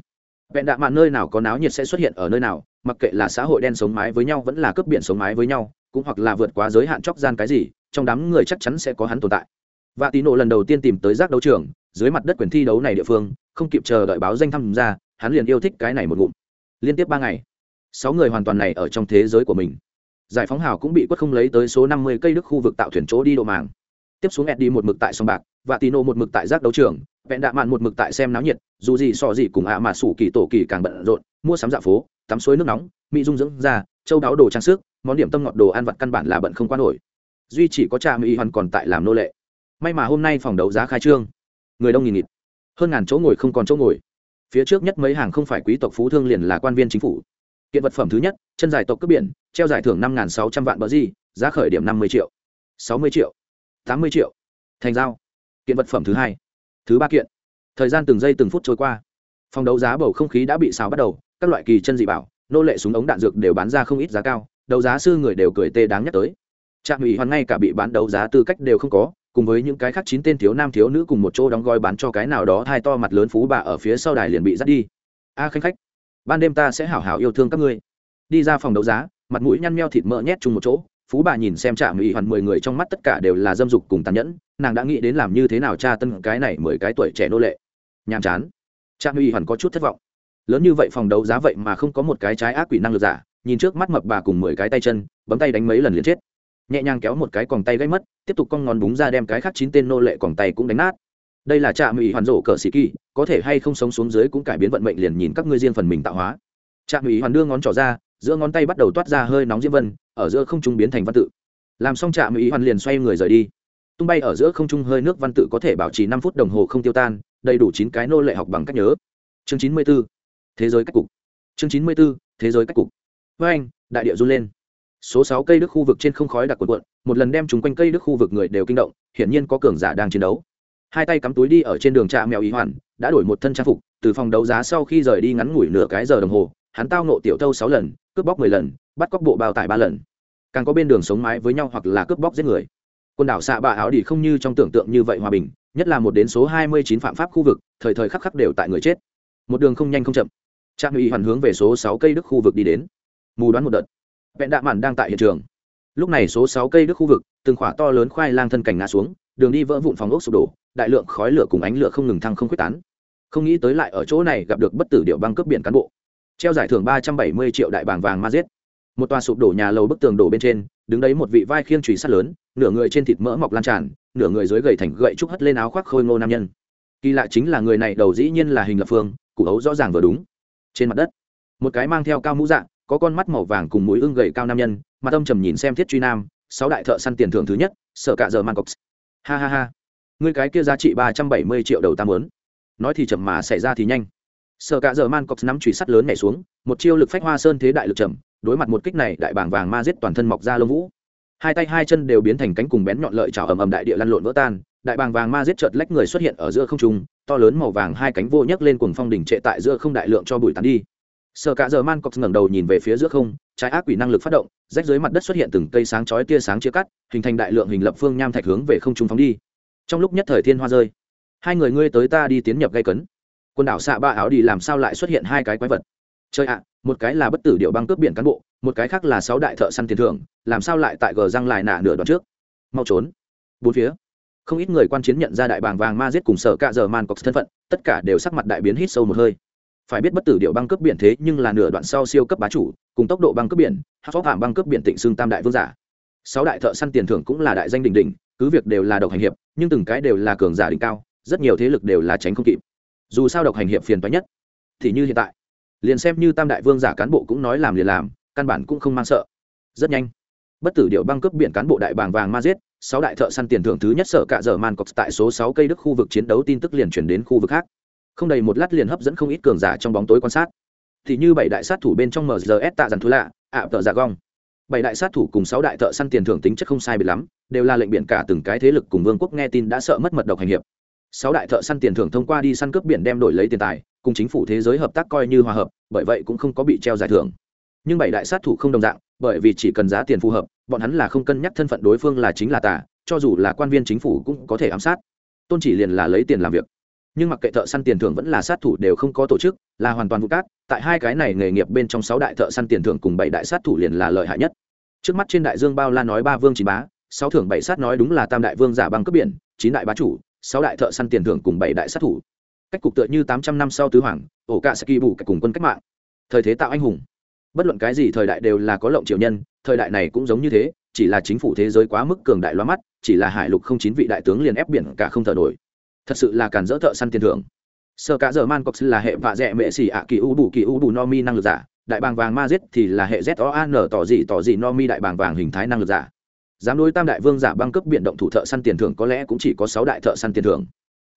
Vẹn đạ mạn nơi nào có náo nhiệt sẽ xuất hiện ở nơi nào, mặc kệ là xã hội đen sống mái với nhau vẫn là cướp biển sống mái với nhau, cũng hoặc là vượt quá giới hạn chóc gian cái gì, trong đám người chắc chắn sẽ có hắn tồn tại. Và tín nộ lần đầu tiên tìm tới giác đấu trường, dưới mặt đất quyền thi đấu này địa phương, không kịp chờ đợi báo danh tham gia, hắn liền yêu thích cái này một ngụm. Liên tiếp ba ngày, sáu người hoàn toàn này ở trong thế giới của mình. Giải phóng hào cũng bị quất không lấy tới số năm mươi cây đức khu vực tạo thuyền chỗ đi độ màng tiếp xuống eddie một mực tại sông bạc, và tino một mực tại giác đấu trường, vẹn đạ mạn một mực tại xem náo nhiệt, dù gì so gì cùng ạ mà sủ kỳ tổ kỳ càng bận rộn, mua sắm dạ phố, tắm suối nước nóng, mỹ dung dưỡng da, châu đáo đồ trang sức, món điểm tâm ngọt đồ ăn vặt căn bản là bận không qua nổi. Duy chỉ có cha mỹ hoàn còn tại làm nô lệ. May mà hôm nay phòng đấu giá khai trương. Người đông nghìn nghịt. Hơn ngàn chỗ ngồi không còn chỗ ngồi. Phía trước nhất mấy hàng không phải quý tộc phú thương liền là quan viên chính phủ. Kiện vật phẩm thứ nhất, chân dài tộc cướp biển, treo giải thưởng năm sáu trăm vạn bờ di giá khởi điểm năm mươi triệu. sáu mươi triệu tám mươi triệu. Thành giao. Kiện vật phẩm thứ hai. Thứ ba kiện. Thời gian từng giây từng phút trôi qua. Phòng đấu giá bầu không khí đã bị xào bắt đầu, các loại kỳ chân dị bảo, nô lệ súng ống đạn dược đều bán ra không ít giá cao, đấu giá sư người đều cười tê đáng nhắc tới. Trạm ủy hoàn ngay cả bị bán đấu giá tư cách đều không có, cùng với những cái khác chín tên thiếu nam thiếu nữ cùng một chỗ đóng gói bán cho cái nào đó thai to mặt lớn phú bà ở phía sau đài liền bị dắt đi. A khanh khách, ban đêm ta sẽ hảo hảo yêu thương các ngươi. Đi ra phòng đấu giá, mặt mũi nhăn meo thịt mỡ nhét chung một chỗ phú bà nhìn xem trạm ủy hoàn mười người trong mắt tất cả đều là dâm dục cùng tàn nhẫn, nàng đã nghĩ đến làm như thế nào tra tân cái này mười cái tuổi trẻ nô lệ. Nhàm chán. Trạm ủy hoàn có chút thất vọng. Lớn như vậy phòng đấu giá vậy mà không có một cái trái ác quỷ năng lực giả, nhìn trước mắt mập bà cùng mười cái tay chân, bấm tay đánh mấy lần liền chết. Nhẹ nhàng kéo một cái còng tay gãy mất, tiếp tục con ngón búng ra đem cái khác chín tên nô lệ còng tay cũng đánh nát. Đây là trạm ủy hoàn rổ cờ sĩ kỳ, có thể hay không sống xuống dưới cũng cải biến vận mệnh liền nhìn các ngươi riêng phần mình tạo hóa. Trạm ủy hoàn đưa ngón trỏ ra giữa ngón tay bắt đầu toát ra hơi nóng diễm vân, ở giữa không trung biến thành văn tự. Làm xong trạm ý hoàn liền xoay người rời đi. Tung bay ở giữa không trung hơi nước văn tự có thể bảo trì năm phút đồng hồ không tiêu tan, đầy đủ chín cái nô lệ học bằng cách nhớ. Chương chín mươi b ố thế giới cách cục. Chương chín mươi b ố thế giới cách cục. Với anh, đại địa run lên. Số sáu cây đức khu vực trên không khói đặc quần quận một lần đem chúng quanh cây đức khu vực người đều kinh động, hiển nhiên có cường giả đang chiến đấu. Hai tay cắm túi đi ở trên đường trạm mèo ý hoàn, đã đổi một thân trang phục, từ phòng đấu giá sau khi rời đi ngắn ngủi nửa cái giờ đồng hồ, hắn tao nộ tiểu thâu sáu lần cướp bóc mười lần, bắt cóc bộ bao tải ba lần. Càng có bên đường sống mái với nhau hoặc là cướp bóc giết người. Quần đảo xạ bạ áo đi không như trong tưởng tượng như vậy hòa bình, nhất là một đến số hai mươi chín phạm pháp khu vực, thời thời khắc khắc đều tại người chết. Một đường không nhanh không chậm. Trạm ủy hoàn hướng về số sáu cây đức khu vực đi đến. Mù đoán một đợt. Vẹn đạ mạn đang tại hiện trường. Lúc này số sáu cây đức khu vực, từng khỏa to lớn khoai lang thân cảnh ngã xuống, đường đi vỡ vụn phòng ốc sụp đổ, đại lượng khói lửa cùng ánh lửa không ngừng thăng không quyết tán. Không nghĩ tới lại ở chỗ này gặp được bất tử điệu băng cấp biển cán bộ treo giải thưởng ba trăm bảy mươi triệu đại bảng vàng ma giết một tòa sụp đổ nhà lầu bức tường đổ bên trên, đứng đấy một vị vai khiêng trùy sắt lớn, nửa người trên thịt mỡ mọc lan tràn, nửa người dưới gầy thành gậy trúc hất lên áo khoác khôi ngô nam nhân. Kỳ lạ chính là người này đầu dĩ nhiên là hình lập phương, củ hấu rõ ràng vừa đúng. Trên mặt đất, một cái mang theo cao mũ dạng, có con mắt màu vàng cùng mũi ưng gầy cao nam nhân mà tâm trầm nhìn xem thiết truy nam, sáu đại thợ săn tiền thưởng thứ nhất sợ cả giờ mang cọc. Ha ha ha. Người cái kia giá trị ba trăm bảy mươi triệu đầu tam lớn nói thì chậm mà xảy ra thì nhanh sợ cả giờ man cọc nắm chùy sắt lớn nhảy xuống, một chiêu lực phách hoa sơn thế đại lực chậm đối mặt một kích này đại bảng vàng ma giết toàn thân mọc ra lông vũ. Hai tay hai chân đều biến thành cánh cùng bén nhọn lợi trào ầm ầm đại địa lăn lộn vỡ tan, đại bàng vàng ma giết chợt lách người xuất hiện ở giữa không trung, to lớn màu vàng hai cánh vô nhấc lên cuồng phong đỉnh trệ tại giữa không đại lượng cho bụi tán đi. Sợ cả giờ man cọc ngẩng đầu nhìn về phía giữa không, trái ác quỷ năng lực phát động, rách dưới mặt đất xuất hiện từng cây sáng chói tia sáng chia cắt, hình thành đại lượng hình lập phương nham thạch hướng về không trung phóng đi. Trong lúc nhất thời thiên hoa rơi, hai người ngươi tới ta đi tiến nhập gây cấn quần đảo xạ ba áo đi làm sao lại xuất hiện hai cái quái vật? Chơi ạ, một cái là bất tử điệu băng cướp biển cán bộ, một cái khác là sáu đại thợ săn tiền thưởng, làm sao lại tại gờ răng lại nạ nửa đoạn trước? Mau trốn. Bốn phía, không ít người quan chiến nhận ra đại bàng vàng ma giết cùng sở cạ giờ man cox thân phận, tất cả đều sắc mặt đại biến hít sâu một hơi. Phải biết bất tử điệu băng cướp biển thế nhưng là nửa đoạn sau siêu cấp bá chủ, cùng tốc độ băng cướp biển hát phó phạm băng cướp biển tịnh xương tam đại vương giả. Sáu đại thợ săn tiền thưởng cũng là đại danh đỉnh đỉnh, cứ việc đều là độc hành hiệp, nhưng từng cái đều là cường giả đỉnh cao, rất nhiều thế lực đều là tránh không kịp dù sao độc hành hiệp phiền toái nhất, thì như hiện tại. Liền xem như tam đại vương giả cán bộ cũng nói làm liền làm, căn bản cũng không mang sợ. Rất nhanh, bất tử điệu băng cướp biển cán bộ đại bàng vàng ma giết, sáu đại thợ săn tiền thưởng thứ nhất sở cạ dở man cọc tại số sáu cây đức khu vực chiến đấu tin tức liền chuyển đến khu vực khác. Không đầy một lát liền hấp dẫn không ít cường giả trong bóng tối quan sát. Thì như bảy đại sát thủ bên trong mrs tạ dàn thú lạ, ạ tợ giả gong. Bảy đại sát thủ cùng sáu đại thợ săn tiền thưởng tính chất không sai biệt lắm, đều là lệnh biển cả từng cái thế lực cùng vương quốc nghe tin đã sợ mất mật độc hành hiệp sáu đại thợ săn tiền thưởng thông qua đi săn cướp biển đem đổi lấy tiền tài, cùng chính phủ thế giới hợp tác coi như hòa hợp, bởi vậy cũng không có bị treo giải thưởng. Nhưng bảy đại sát thủ không đồng dạng, bởi vì chỉ cần giá tiền phù hợp, bọn hắn là không cân nhắc thân phận đối phương là chính là tà, cho dù là quan viên chính phủ cũng có thể ám sát. Tôn chỉ liền là lấy tiền làm việc. Nhưng mặc kệ thợ săn tiền thưởng vẫn là sát thủ đều không có tổ chức, là hoàn toàn vụ cát, tại hai cái này nghề nghiệp bên trong sáu đại thợ săn tiền thưởng cùng bảy đại sát thủ liền là lợi hại nhất. Trước mắt trên đại dương bao la nói ba vương chín bá, sáu thưởng bảy sát nói đúng là tam đại vương giả băng cướp biển, chín đại bá chủ sáu đại thợ săn tiền thưởng cùng bảy đại sát thủ. Cách cục tựa như tám trăm năm sau tứ hoàng, ổ cạ sẽ kỳ bù cùng quân cách mạng. Thời thế tạo anh hùng. Bất luận cái gì thời đại đều là có lộng triệu nhân, thời đại này cũng giống như thế, chỉ là chính phủ thế giới quá mức cường đại loa mắt, chỉ là hải lục không chín vị đại tướng liền ép biển cả không thở nổi. Thật sự là cản dỡ thợ săn tiền thưởng. Sơ cả giờ man cox là hệ vạ dẹ mệ xỉ ạ kỳ u bù kỳ u bù no mi năng lực giả, đại bàng vàng ma giết thì là hệ z o an tỏ dị tỏ dị no mi đại bàng vàng hình thái năng lực giả dám đối tam đại vương giả băng cấp biện động thủ thợ săn tiền thưởng có lẽ cũng chỉ có sáu đại thợ săn tiền thưởng.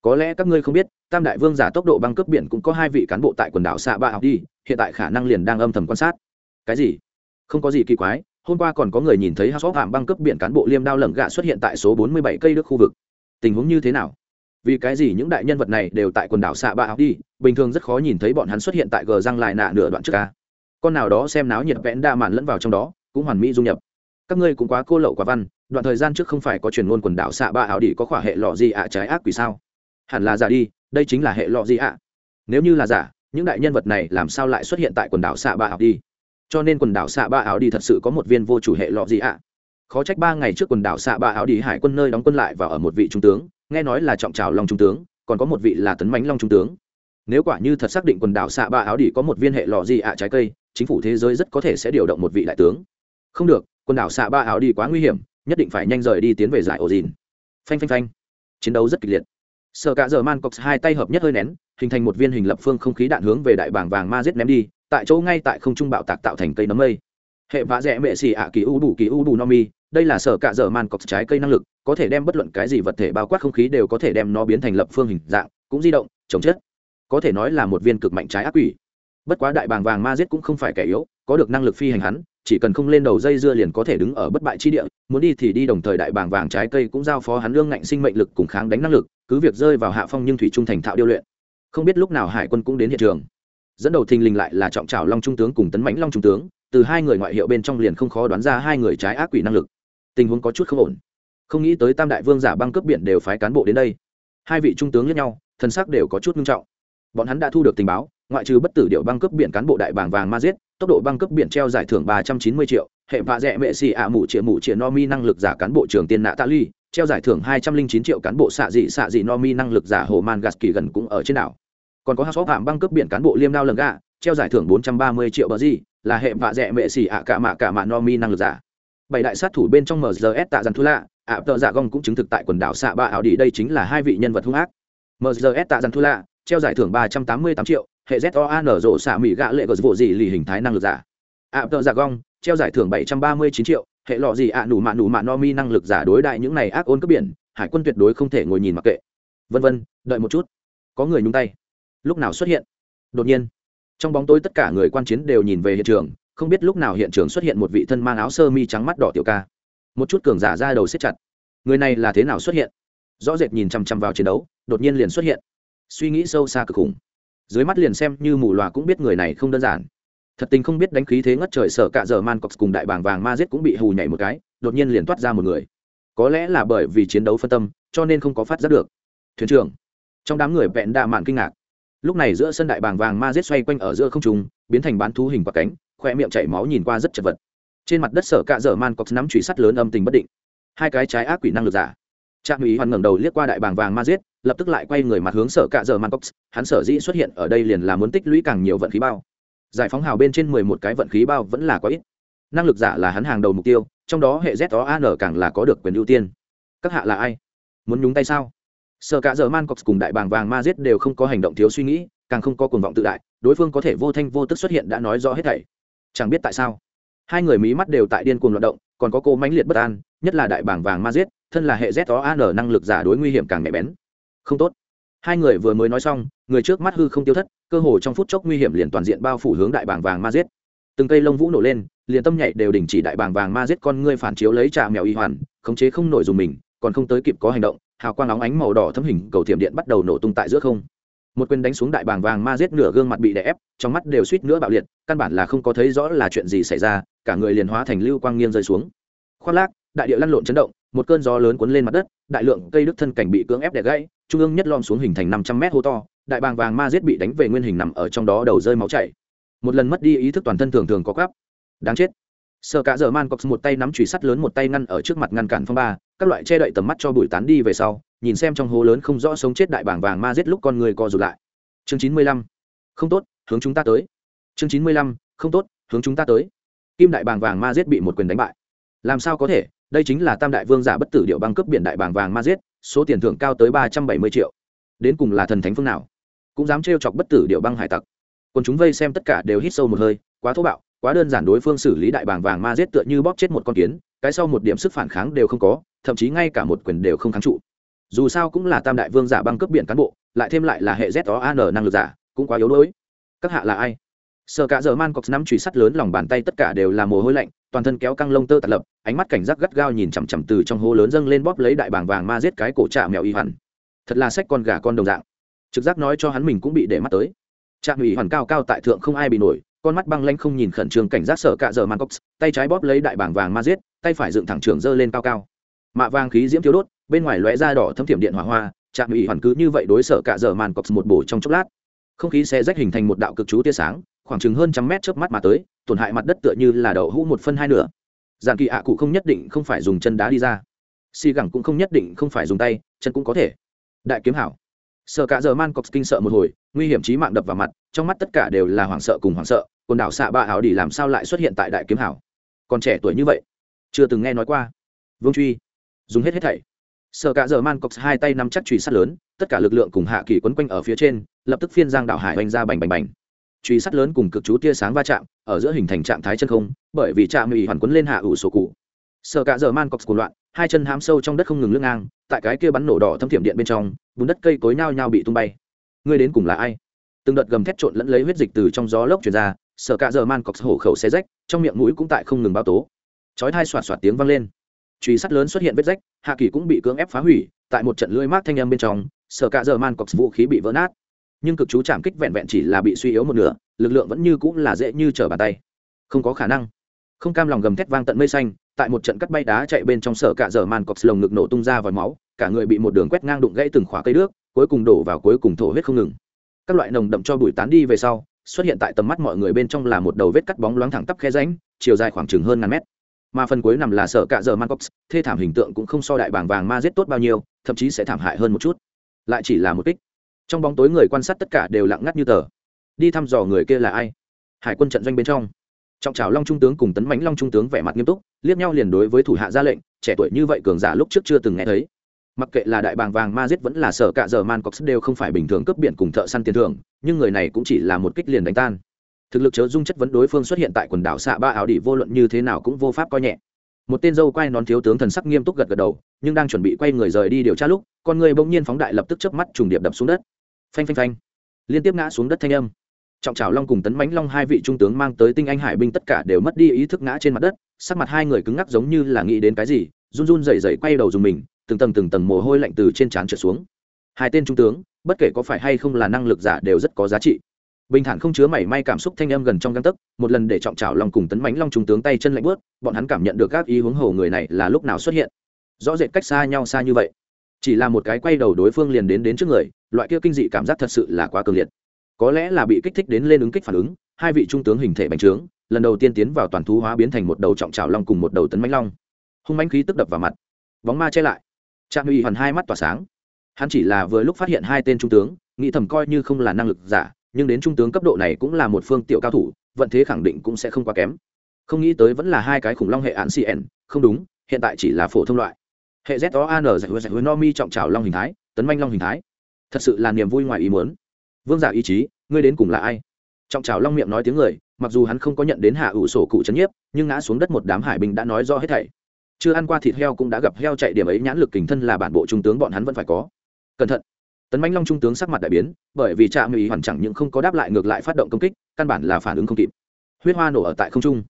Có lẽ các ngươi không biết, tam đại vương giả tốc độ băng cấp biển cũng có hai vị cán bộ tại quần đảo xạ ba học đi, hiện tại khả năng liền đang âm thầm quan sát. Cái gì? Không có gì kỳ quái, hôm qua còn có người nhìn thấy hao hàm băng cấp biển cán bộ liêm đao lẩm gạ xuất hiện tại số bốn mươi bảy cây nước khu vực. Tình huống như thế nào? Vì cái gì những đại nhân vật này đều tại quần đảo xạ ba học đi, bình thường rất khó nhìn thấy bọn hắn xuất hiện tại gờ răng lại nạ nửa đoạn trước ca. Con nào đó xem náo nhiệt vẽn đa màn lẫn vào trong đó, cũng hoàn mỹ du nhập các ngươi cũng quá cô lậu quá văn, đoạn thời gian trước không phải có truyền ngôn quần đảo xạ ba ảo đi có khỏa hệ lọ gì ạ trái ác quỷ sao? Hẳn là giả đi, đây chính là hệ lọ gì ạ? Nếu như là giả, những đại nhân vật này làm sao lại xuất hiện tại quần đảo xạ ba ảo đi cho nên quần đảo xạ ba ảo đi thật sự có một viên vô chủ hệ lọ gì ạ? Khó trách ba ngày trước quần đảo xạ ba ảo đi hải quân nơi đóng quân lại và ở một vị trung tướng, nghe nói là trọng trào long trung tướng, còn có một vị là tấn mánh long trung tướng. Nếu quả như thật xác định quần đảo xạ ba áo đi có một viên hệ lọ gì ạ trái cây, chính phủ thế giới rất có thể sẽ điều động một vị đại tướng. Không được quần đảo xạ ba áo đi quá nguy hiểm, nhất định phải nhanh rời đi tiến về giải ổ dìn. Phanh phanh phanh. Chiến đấu rất kịch liệt. Sợ cả giờ man cox hai tay hợp nhất hơi nén, hình thành một viên hình lập phương không khí đạn hướng về đại bảng vàng ma giết ném đi, tại chỗ ngay tại không trung bạo tạc tạo thành cây nấm mây. Hệ vã rẽ mệ xì ạ kỳ u đủ kỳ u đủ no mi, đây là sở cả giờ man cọc trái cây năng lực, có thể đem bất luận cái gì vật thể bao quát không khí đều có thể đem nó biến thành lập phương hình dạng, cũng di động, chống chết. Có thể nói là một viên cực mạnh trái ác quỷ. Bất quá đại bàng vàng ma giết cũng không phải kẻ yếu, có được năng lực phi hành hắn chỉ cần không lên đầu dây dưa liền có thể đứng ở bất bại chi địa, muốn đi thì đi đồng thời đại bảng vàng trái cây cũng giao phó hắn lương ngạnh sinh mệnh lực cùng kháng đánh năng lực, cứ việc rơi vào hạ phong nhưng thủy trung thành thạo điêu luyện. Không biết lúc nào hải quân cũng đến hiện trường. Dẫn đầu thình lình lại là trọng trào long trung tướng cùng tấn mãnh long trung tướng, từ hai người ngoại hiệu bên trong liền không khó đoán ra hai người trái ác quỷ năng lực. Tình huống có chút không ổn. Không nghĩ tới tam đại vương giả băng cướp biển đều phái cán bộ đến đây. Hai vị trung tướng lẫn nhau, thân xác đều có chút nghiêm trọng. Bọn hắn đã thu được tình báo, ngoại trừ bất tử điệu băng cướp biển cán bộ đại bảng vàng ma giết tốc độ băng cướp biển treo giải thưởng ba trăm chín mươi triệu, hệ vạ dẹ mệ xì ạ mụ chĩa mụ chĩa no mi năng lực giả cán bộ trường tiên nạ tạ ly treo giải thưởng hai trăm linh chín triệu cán bộ xạ dị xạ dị no mi năng lực giả hồ man gas kỳ gần cũng ở trên đảo. Còn có hát xóp hạm băng cướp biển cán bộ liêm đao lần gà treo giải thưởng bốn trăm ba mươi triệu bờ gì, là hệ vạ dẹ mệ xì ạ cả mạ cả mạ no mi năng lực giả. Bảy đại sát thủ bên trong mrs tạ dàn thu lạ, ạ tợ dạ gong cũng chứng thực tại quần đảo xạ ba ảo đi đây chính là hai vị nhân vật hung ác. Mrs tạ dàn thu lạ, treo giải thưởng ba trăm tám mươi tám triệu hệ zon rộ xạ mỹ gạ lệ gờ vụ gì lì hình thái năng lực giả. Ạ tợ giả gong, treo giải thưởng bảy trăm ba mươi chín triệu, hệ lọ gì ạ à nủ mạ nủ mạ no mi năng lực giả đối đại những này ác ôn cướp biển, hải quân tuyệt đối không thể ngồi nhìn mặc kệ. Vân vân, đợi một chút. Có người nhung tay. Lúc nào xuất hiện? Đột nhiên. Trong bóng tối tất cả người quan chiến đều nhìn về hiện trường, không biết lúc nào hiện trường xuất hiện một vị thân mang áo sơ mi trắng mắt đỏ tiểu ca. Một chút cường giả ra đầu xếp chặt. Người này là thế nào xuất hiện? Rõ rệt nhìn chằm chằm vào chiến đấu, đột nhiên liền xuất hiện. Suy nghĩ sâu xa cực khủng dưới mắt liền xem như mù loà cũng biết người này không đơn giản. Thật tình không biết đánh khí thế ngất trời sở cạ giờ man cox cùng đại bàng vàng ma giết cũng bị hù nhảy một cái, đột nhiên liền toát ra một người. Có lẽ là bởi vì chiến đấu phân tâm, cho nên không có phát giác được. Thuyền trưởng. Trong đám người vẹn đạ mạn kinh ngạc. Lúc này giữa sân đại bàng vàng ma giết xoay quanh ở giữa không trung, biến thành bán thú hình quả cánh, khoe miệng chảy máu nhìn qua rất chật vật. Trên mặt đất sở cạ dở man cọc nắm trụy sắt lớn âm tình bất định. Hai cái trái ác quỷ năng lực giả. Trạm ủy hoàn ngẩng đầu liếc qua đại bàng vàng ma giết lập tức lại quay người mặt hướng sở cạ dở man cọc hắn sở dĩ xuất hiện ở đây liền là muốn tích lũy càng nhiều vận khí bao. Giải phóng hào bên trên mười một cái vận khí bao vẫn là quá ít. Năng lực giả là hắn hàng đầu mục tiêu, trong đó hệ z đó an càng là có được quyền ưu tiên. Các hạ là ai? Muốn nhúng tay sao? Sở cạ giờ man cox cùng đại bàng vàng ma giết đều không có hành động thiếu suy nghĩ, càng không có cuồng vọng tự đại, đối phương có thể vô thanh vô tức xuất hiện đã nói rõ hết thảy. Chẳng biết tại sao, hai người mí mắt đều tại điên cuồng loạt động, còn có cô mãnh liệt bất an, nhất là đại bàng vàng ma giết thân là hệ z đó an năng lực giả đối nguy hiểm càng nhạy bén không tốt. Hai người vừa mới nói xong, người trước mắt hư không tiêu thất, cơ hồ trong phút chốc nguy hiểm liền toàn diện bao phủ hướng đại bảng vàng ma giết. Từng cây lông vũ nổ lên, liền tâm nhảy đều đình chỉ đại bảng vàng ma giết con ngươi phản chiếu lấy trà mèo y hoàn, khống chế không nổi dùng mình, còn không tới kịp có hành động, hào quang óng ánh màu đỏ thấm hình cầu thiểm điện bắt đầu nổ tung tại giữa không. Một quyền đánh xuống đại bảng vàng ma giết nửa gương mặt bị đè ép, trong mắt đều suýt nữa bạo liệt, căn bản là không có thấy rõ là chuyện gì xảy ra, cả người liền hóa thành lưu quang nghiêng rơi xuống. Khoác lác, đại địa lăn lộn chấn động một cơn gió lớn cuốn lên mặt đất, đại lượng cây đức thân cảnh bị cưỡng ép đẻ gãy, trung ương nhất lom xuống hình thành năm trăm mét hô to, đại bàng vàng ma giết bị đánh về nguyên hình nằm ở trong đó đầu rơi máu chảy. Một lần mất đi ý thức toàn thân thường thường có gắp đáng chết. Sợ cả giờ man cox một tay nắm chùy sắt lớn một tay ngăn ở trước mặt ngăn cản phong ba, các loại che đậy tầm mắt cho bụi tán đi về sau, nhìn xem trong hố lớn không rõ sống chết đại bàng vàng ma giết lúc con người co rụt lại. Chương chín mươi lăm. Không tốt, hướng chúng ta tới. Chương chín mươi lăm. Không tốt, hướng chúng ta tới. Kim đại bàng vàng ma giết bị một quyền đánh bại. Làm sao có thể? Đây chính là tam đại vương giả bất tử điệu băng cướp biển đại bàng vàng ma giết, số tiền thưởng cao tới ba trăm bảy mươi triệu. Đến cùng là thần thánh phương nào? Cũng dám trêu chọc bất tử điệu băng hải tặc. Còn chúng vây xem tất cả đều hít sâu một hơi, quá thô bạo, quá đơn giản đối phương xử lý đại bàng vàng ma giết tựa như bóp chết một con kiến, cái sau một điểm sức phản kháng đều không có, thậm chí ngay cả một quyền đều không kháng trụ. Dù sao cũng là tam đại vương giả băng cướp biển cán bộ, lại thêm lại là hệ z o an năng lực giả, cũng quá yếu đuối. Các hạ là ai? Sợ cả giờ man cọc nắm chùy sắt lớn lòng bàn tay tất cả đều là mồ hôi lạnh, toàn thân kéo căng lông tơ tạt lập, ánh mắt cảnh giác gắt gao nhìn chằm chằm từ trong hố lớn dâng lên bóp lấy đại bàng vàng ma giết cái cổ trạ mèo y hoàn. Thật là sách con gà con đồng dạng. Trực giác nói cho hắn mình cũng bị để mắt tới. Trạm ủy hoàn cao cao tại thượng không ai bị nổi, con mắt băng lanh không nhìn khẩn trương cảnh giác sợ cạ giờ man cox, tay trái bóp lấy đại bảng vàng ma giết, tay phải dựng thẳng trường dơ lên cao cao. Mạ vàng khí diễm thiếu đốt, bên ngoài lóe da đỏ thâm thiểm điện hỏa hoa, trạm ủy hoàn cứ như vậy đối sợ cạ giờ man cox một bổ trong chốc lát. Không khí xe rách hình thành một đạo cực chú tia sáng khoảng chừng hơn trăm mét trước mắt mà tới, tổn hại mặt đất tựa như là đậu hũ một phân hai nửa. Giàn kỳ ạ cụ không nhất định không phải dùng chân đá đi ra. Xì gẳng cũng không nhất định không phải dùng tay, chân cũng có thể. Đại kiếm hảo. Sợ cả giờ man cọc kinh sợ một hồi, nguy hiểm trí mạng đập vào mặt, trong mắt tất cả đều là hoảng sợ cùng hoảng sợ, quần đảo xạ ba áo đi làm sao lại xuất hiện tại đại kiếm hảo? Còn trẻ tuổi như vậy, chưa từng nghe nói qua. Vương truy, dùng hết hết thảy. Sợ cả giờ man cọc hai tay nắm chắc trùy sắt lớn, tất cả lực lượng cùng hạ kỳ quấn quanh ở phía trên, lập tức phiên giang đảo hải oanh ra bành bành bành truy sắt lớn cùng cực chú tia sáng va chạm, ở giữa hình thành trạng thái chân không, bởi vì chạm ủy hoàn quấn lên hạ ủ sổ cụ. Sợ cả giờ man cọc của loạn, hai chân hám sâu trong đất không ngừng lưng ngang, tại cái kia bắn nổ đỏ thâm thiểm điện bên trong, bùn đất cây cối nhao nhao bị tung bay. Ngươi đến cùng là ai? Từng đợt gầm thét trộn lẫn lấy huyết dịch từ trong gió lốc truyền ra sợ cả giờ man cọc hổ khẩu xe rách, trong miệng mũi cũng tại không ngừng bao tố. Chói thai xoạt xoạt tiếng vang lên. Truy sắt lớn xuất hiện vết rách, hạ kỳ cũng bị cưỡng ép phá hủy, tại một trận lưỡi mát thanh âm bên trong sợ cả giờ man cọc vũ khí bị vỡ nát nhưng cực chú chạm kích vẹn vẹn chỉ là bị suy yếu một nửa, lực lượng vẫn như cũng là dễ như trở bàn tay. Không có khả năng. Không cam lòng gầm thét vang tận mây xanh, tại một trận cắt bay đá chạy bên trong sở cả giờ màn cọc lồng ngực nổ tung ra vòi máu, cả người bị một đường quét ngang đụng gãy từng khóa cây nước cuối cùng đổ vào cuối cùng thổ huyết không ngừng. Các loại nồng đậm cho bụi tán đi về sau, xuất hiện tại tầm mắt mọi người bên trong là một đầu vết cắt bóng loáng thẳng tắp khe ránh chiều dài khoảng chừng hơn ngàn mét. Mà phần cuối nằm là sở cạ dở man cox thê thảm hình tượng cũng không so đại bảng vàng ma giết tốt bao nhiêu, thậm chí sẽ thảm hại hơn một chút. Lại chỉ là một kích trong bóng tối người quan sát tất cả đều lặng ngắt như tờ. Đi thăm dò người kia là ai? Hải quân trận doanh bên trong. Trọng trào long trung tướng cùng tấn mãnh long trung tướng vẻ mặt nghiêm túc, liếc nhau liền đối với thủ hạ ra lệnh, trẻ tuổi như vậy cường giả lúc trước chưa từng nghe thấy. Mặc kệ là đại bàng vàng ma giết vẫn là sở cạ giờ man cox đều không phải bình thường cướp biển cùng thợ săn tiền thưởng, nhưng người này cũng chỉ là một kích liền đánh tan. Thực lực chớ dung chất vấn đối phương xuất hiện tại quần đảo xạ ba áo đỉ vô luận như thế nào cũng vô pháp coi nhẹ. Một tên dâu quay nón thiếu tướng thần sắc nghiêm túc gật gật đầu, nhưng đang chuẩn bị quay người rời đi điều tra lúc, con người bỗng nhiên phóng đại lập tức chớp mắt trùng điệp đập xuống đất phanh phanh phanh. Liên tiếp ngã xuống đất thanh âm. Trọng trào long cùng tấn mãnh long hai vị trung tướng mang tới tinh anh hải binh tất cả đều mất đi ý thức ngã trên mặt đất, sắc mặt hai người cứng ngắc giống như là nghĩ đến cái gì, run run rẩy rẩy quay đầu dùng mình, từng tầng từng tầng mồ hôi lạnh từ trên trán trượt xuống. Hai tên trung tướng, bất kể có phải hay không là năng lực giả đều rất có giá trị. Bình thản không chứa mảy may cảm xúc thanh âm gần trong găng tấc, một lần để trọng trào long cùng tấn mãnh long trung tướng tay chân lạnh bớt bọn hắn cảm nhận được các ý hướng hồ người này là lúc nào xuất hiện. Rõ rệt cách xa nhau xa như vậy chỉ là một cái quay đầu đối phương liền đến đến trước người, loại kia kinh dị cảm giác thật sự là quá cường liệt. Có lẽ là bị kích thích đến lên ứng kích phản ứng, hai vị trung tướng hình thể bành trướng, lần đầu tiên tiến vào toàn thú hóa biến thành một đầu trọng trào long cùng một đầu tấn mánh long. Hung mãnh khí tức đập vào mặt. Bóng ma che lại. Trạm uy hoàn hai mắt tỏa sáng. Hắn chỉ là vừa lúc phát hiện hai tên trung tướng, nghĩ thầm coi như không là năng lực giả, nhưng đến trung tướng cấp độ này cũng là một phương tiểu cao thủ, vận thế khẳng định cũng sẽ không quá kém. Không nghĩ tới vẫn là hai cái khủng long hệ án cn không đúng, hiện tại chỉ là phổ thông loại hệ z o an giải hứa giải hứa no mi trọng trào long hình thái, tấn manh long hình thái. Thật sự là niềm vui ngoài ý muốn. Vương giả ý chí, ngươi đến cùng là ai? Trọng trào long miệng nói tiếng người, mặc dù hắn không có nhận đến hạ ủ sổ cụ c nhiếp, nhưng ngã xuống đất một đám hải binh đã nói rõ hết thảy. Chưa ăn qua thịt heo cũng đã gặp heo chạy điểm ấy nhãn lực kình thân là bản bộ trung tướng bọn hắn vẫn phải có. Cẩn thận. Tấn Manh long trung tướng sắc mặt đại biến, bởi vì trạm mỹ hoàn chẳng những không có đáp lại ngược lại phát động công kích, căn bản là phản ứng không kịp. Huyết hoa nổ ở tại không trung.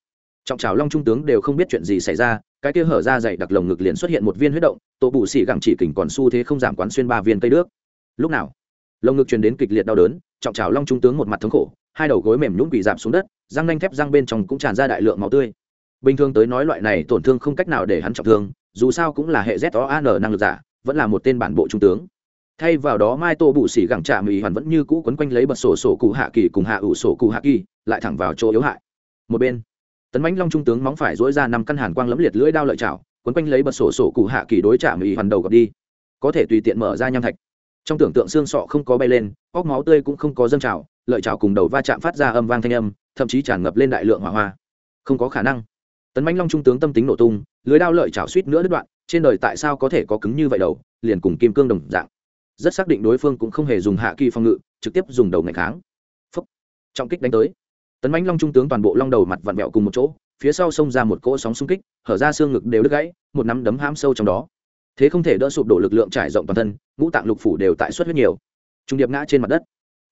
Trọng trào long trung tướng đều không biết chuyện gì xảy ra cái kia hở ra dày đặc lồng ngực liền xuất hiện một viên huyết động, tổ bù xỉ gẳng chỉ kình còn xu thế không giảm quán xuyên ba viên cây đước. Lúc nào, lồng ngực truyền đến kịch liệt đau đớn, trọng trào long trung tướng một mặt thống khổ, hai đầu gối mềm nhũng quỳ giảm xuống đất, răng nanh thép răng bên trong cũng tràn ra đại lượng máu tươi. Bình thường tới nói loại này tổn thương không cách nào để hắn trọng thương, dù sao cũng là hệ z o an năng lực giả, vẫn là một tên bản bộ trung tướng. Thay vào đó mai tô bụ xỉ gẳng trạ mỹ hoàn vẫn như cũ quấn quanh lấy bật sổ sổ cụ hạ kỳ cùng hạ ủ sổ cụ hạ kỳ, lại thẳng vào chỗ yếu hại. Một bên tấn mãnh long trung tướng móng phải dỗi ra năm căn hàn quang lẫm liệt lưỡi đao lợi chảo, quấn quanh lấy bật sổ sổ cụ hạ kỳ đối trả mỹ hoàn đầu gọt đi. Có thể tùy tiện mở ra nham thạch. Trong tưởng tượng xương sọ không có bay lên, óc máu tươi cũng không có dâng trào, lợi chảo cùng đầu va chạm phát ra âm vang thanh âm, thậm chí tràn ngập lên đại lượng hỏa hoa. Không có khả năng. Tấn mãnh long trung tướng tâm tính nổ tung, lưới đao lợi chảo suýt nữa đứt đoạn, trên đời tại sao có thể có cứng như vậy đầu, liền cùng kim cương đồng dạng. Rất xác định đối phương cũng không hề dùng hạ kỳ phòng ngự, trực tiếp dùng đầu ngày kháng. Phúc. Trọng kích đánh tới tấn bánh long trung tướng toàn bộ long đầu mặt vặn vẹo cùng một chỗ, phía sau xông ra một cỗ sóng xung kích, hở ra xương ngực đều đứt gãy, một nắm đấm hãm sâu trong đó. Thế không thể đỡ sụp đổ lực lượng trải rộng toàn thân, ngũ tạng lục phủ đều tại suất huyết nhiều. Trung điệp ngã trên mặt đất.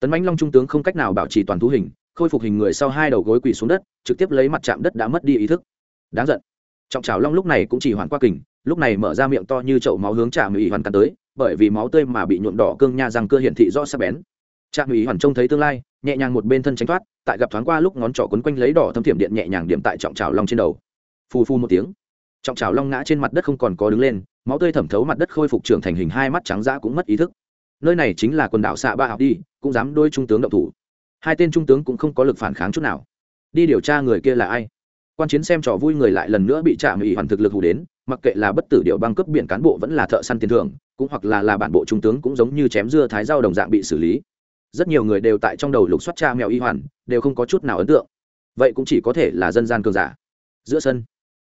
Tấn bánh long trung tướng không cách nào bảo trì toàn thú hình, khôi phục hình người sau hai đầu gối quỳ xuống đất, trực tiếp lấy mặt chạm đất đã mất đi ý thức. Đáng giận. Trọng trào long lúc này cũng chỉ hoàn qua kình, lúc này mở ra miệng to như chậu máu hướng trạm mỹ hoàn cắn tới, bởi vì máu tươi mà bị nhuộm đỏ cương nha răng cơ hiển thị rõ sắc bén trạm ủy hoàn trông thấy tương lai, nhẹ nhàng một bên thân tránh thoát, tại gặp thoáng qua lúc ngón trỏ quấn quanh lấy đỏ thâm thiểm điện nhẹ nhàng điểm tại trọng trào long trên đầu. Phù phu một tiếng, trọng trào long ngã trên mặt đất không còn có đứng lên, máu tươi thẩm thấu mặt đất khôi phục trưởng thành hình hai mắt trắng dã cũng mất ý thức. Nơi này chính là quần đảo xạ ba học đi, cũng dám đôi trung tướng động thủ. Hai tên trung tướng cũng không có lực phản kháng chút nào. Đi điều tra người kia là ai? Quan chiến xem trò vui người lại lần nữa bị trạm ủy hoàn thực lực hủ đến, mặc kệ là bất tử điệu băng cướp biển cán bộ vẫn là thợ săn tiền thưởng, cũng hoặc là là bản bộ trung tướng cũng giống như chém dưa thái dao đồng dạng bị xử lý rất nhiều người đều tại trong đầu lục soát cha mèo y hoàn, đều không có chút nào ấn tượng. Vậy cũng chỉ có thể là dân gian cường giả. Giữa sân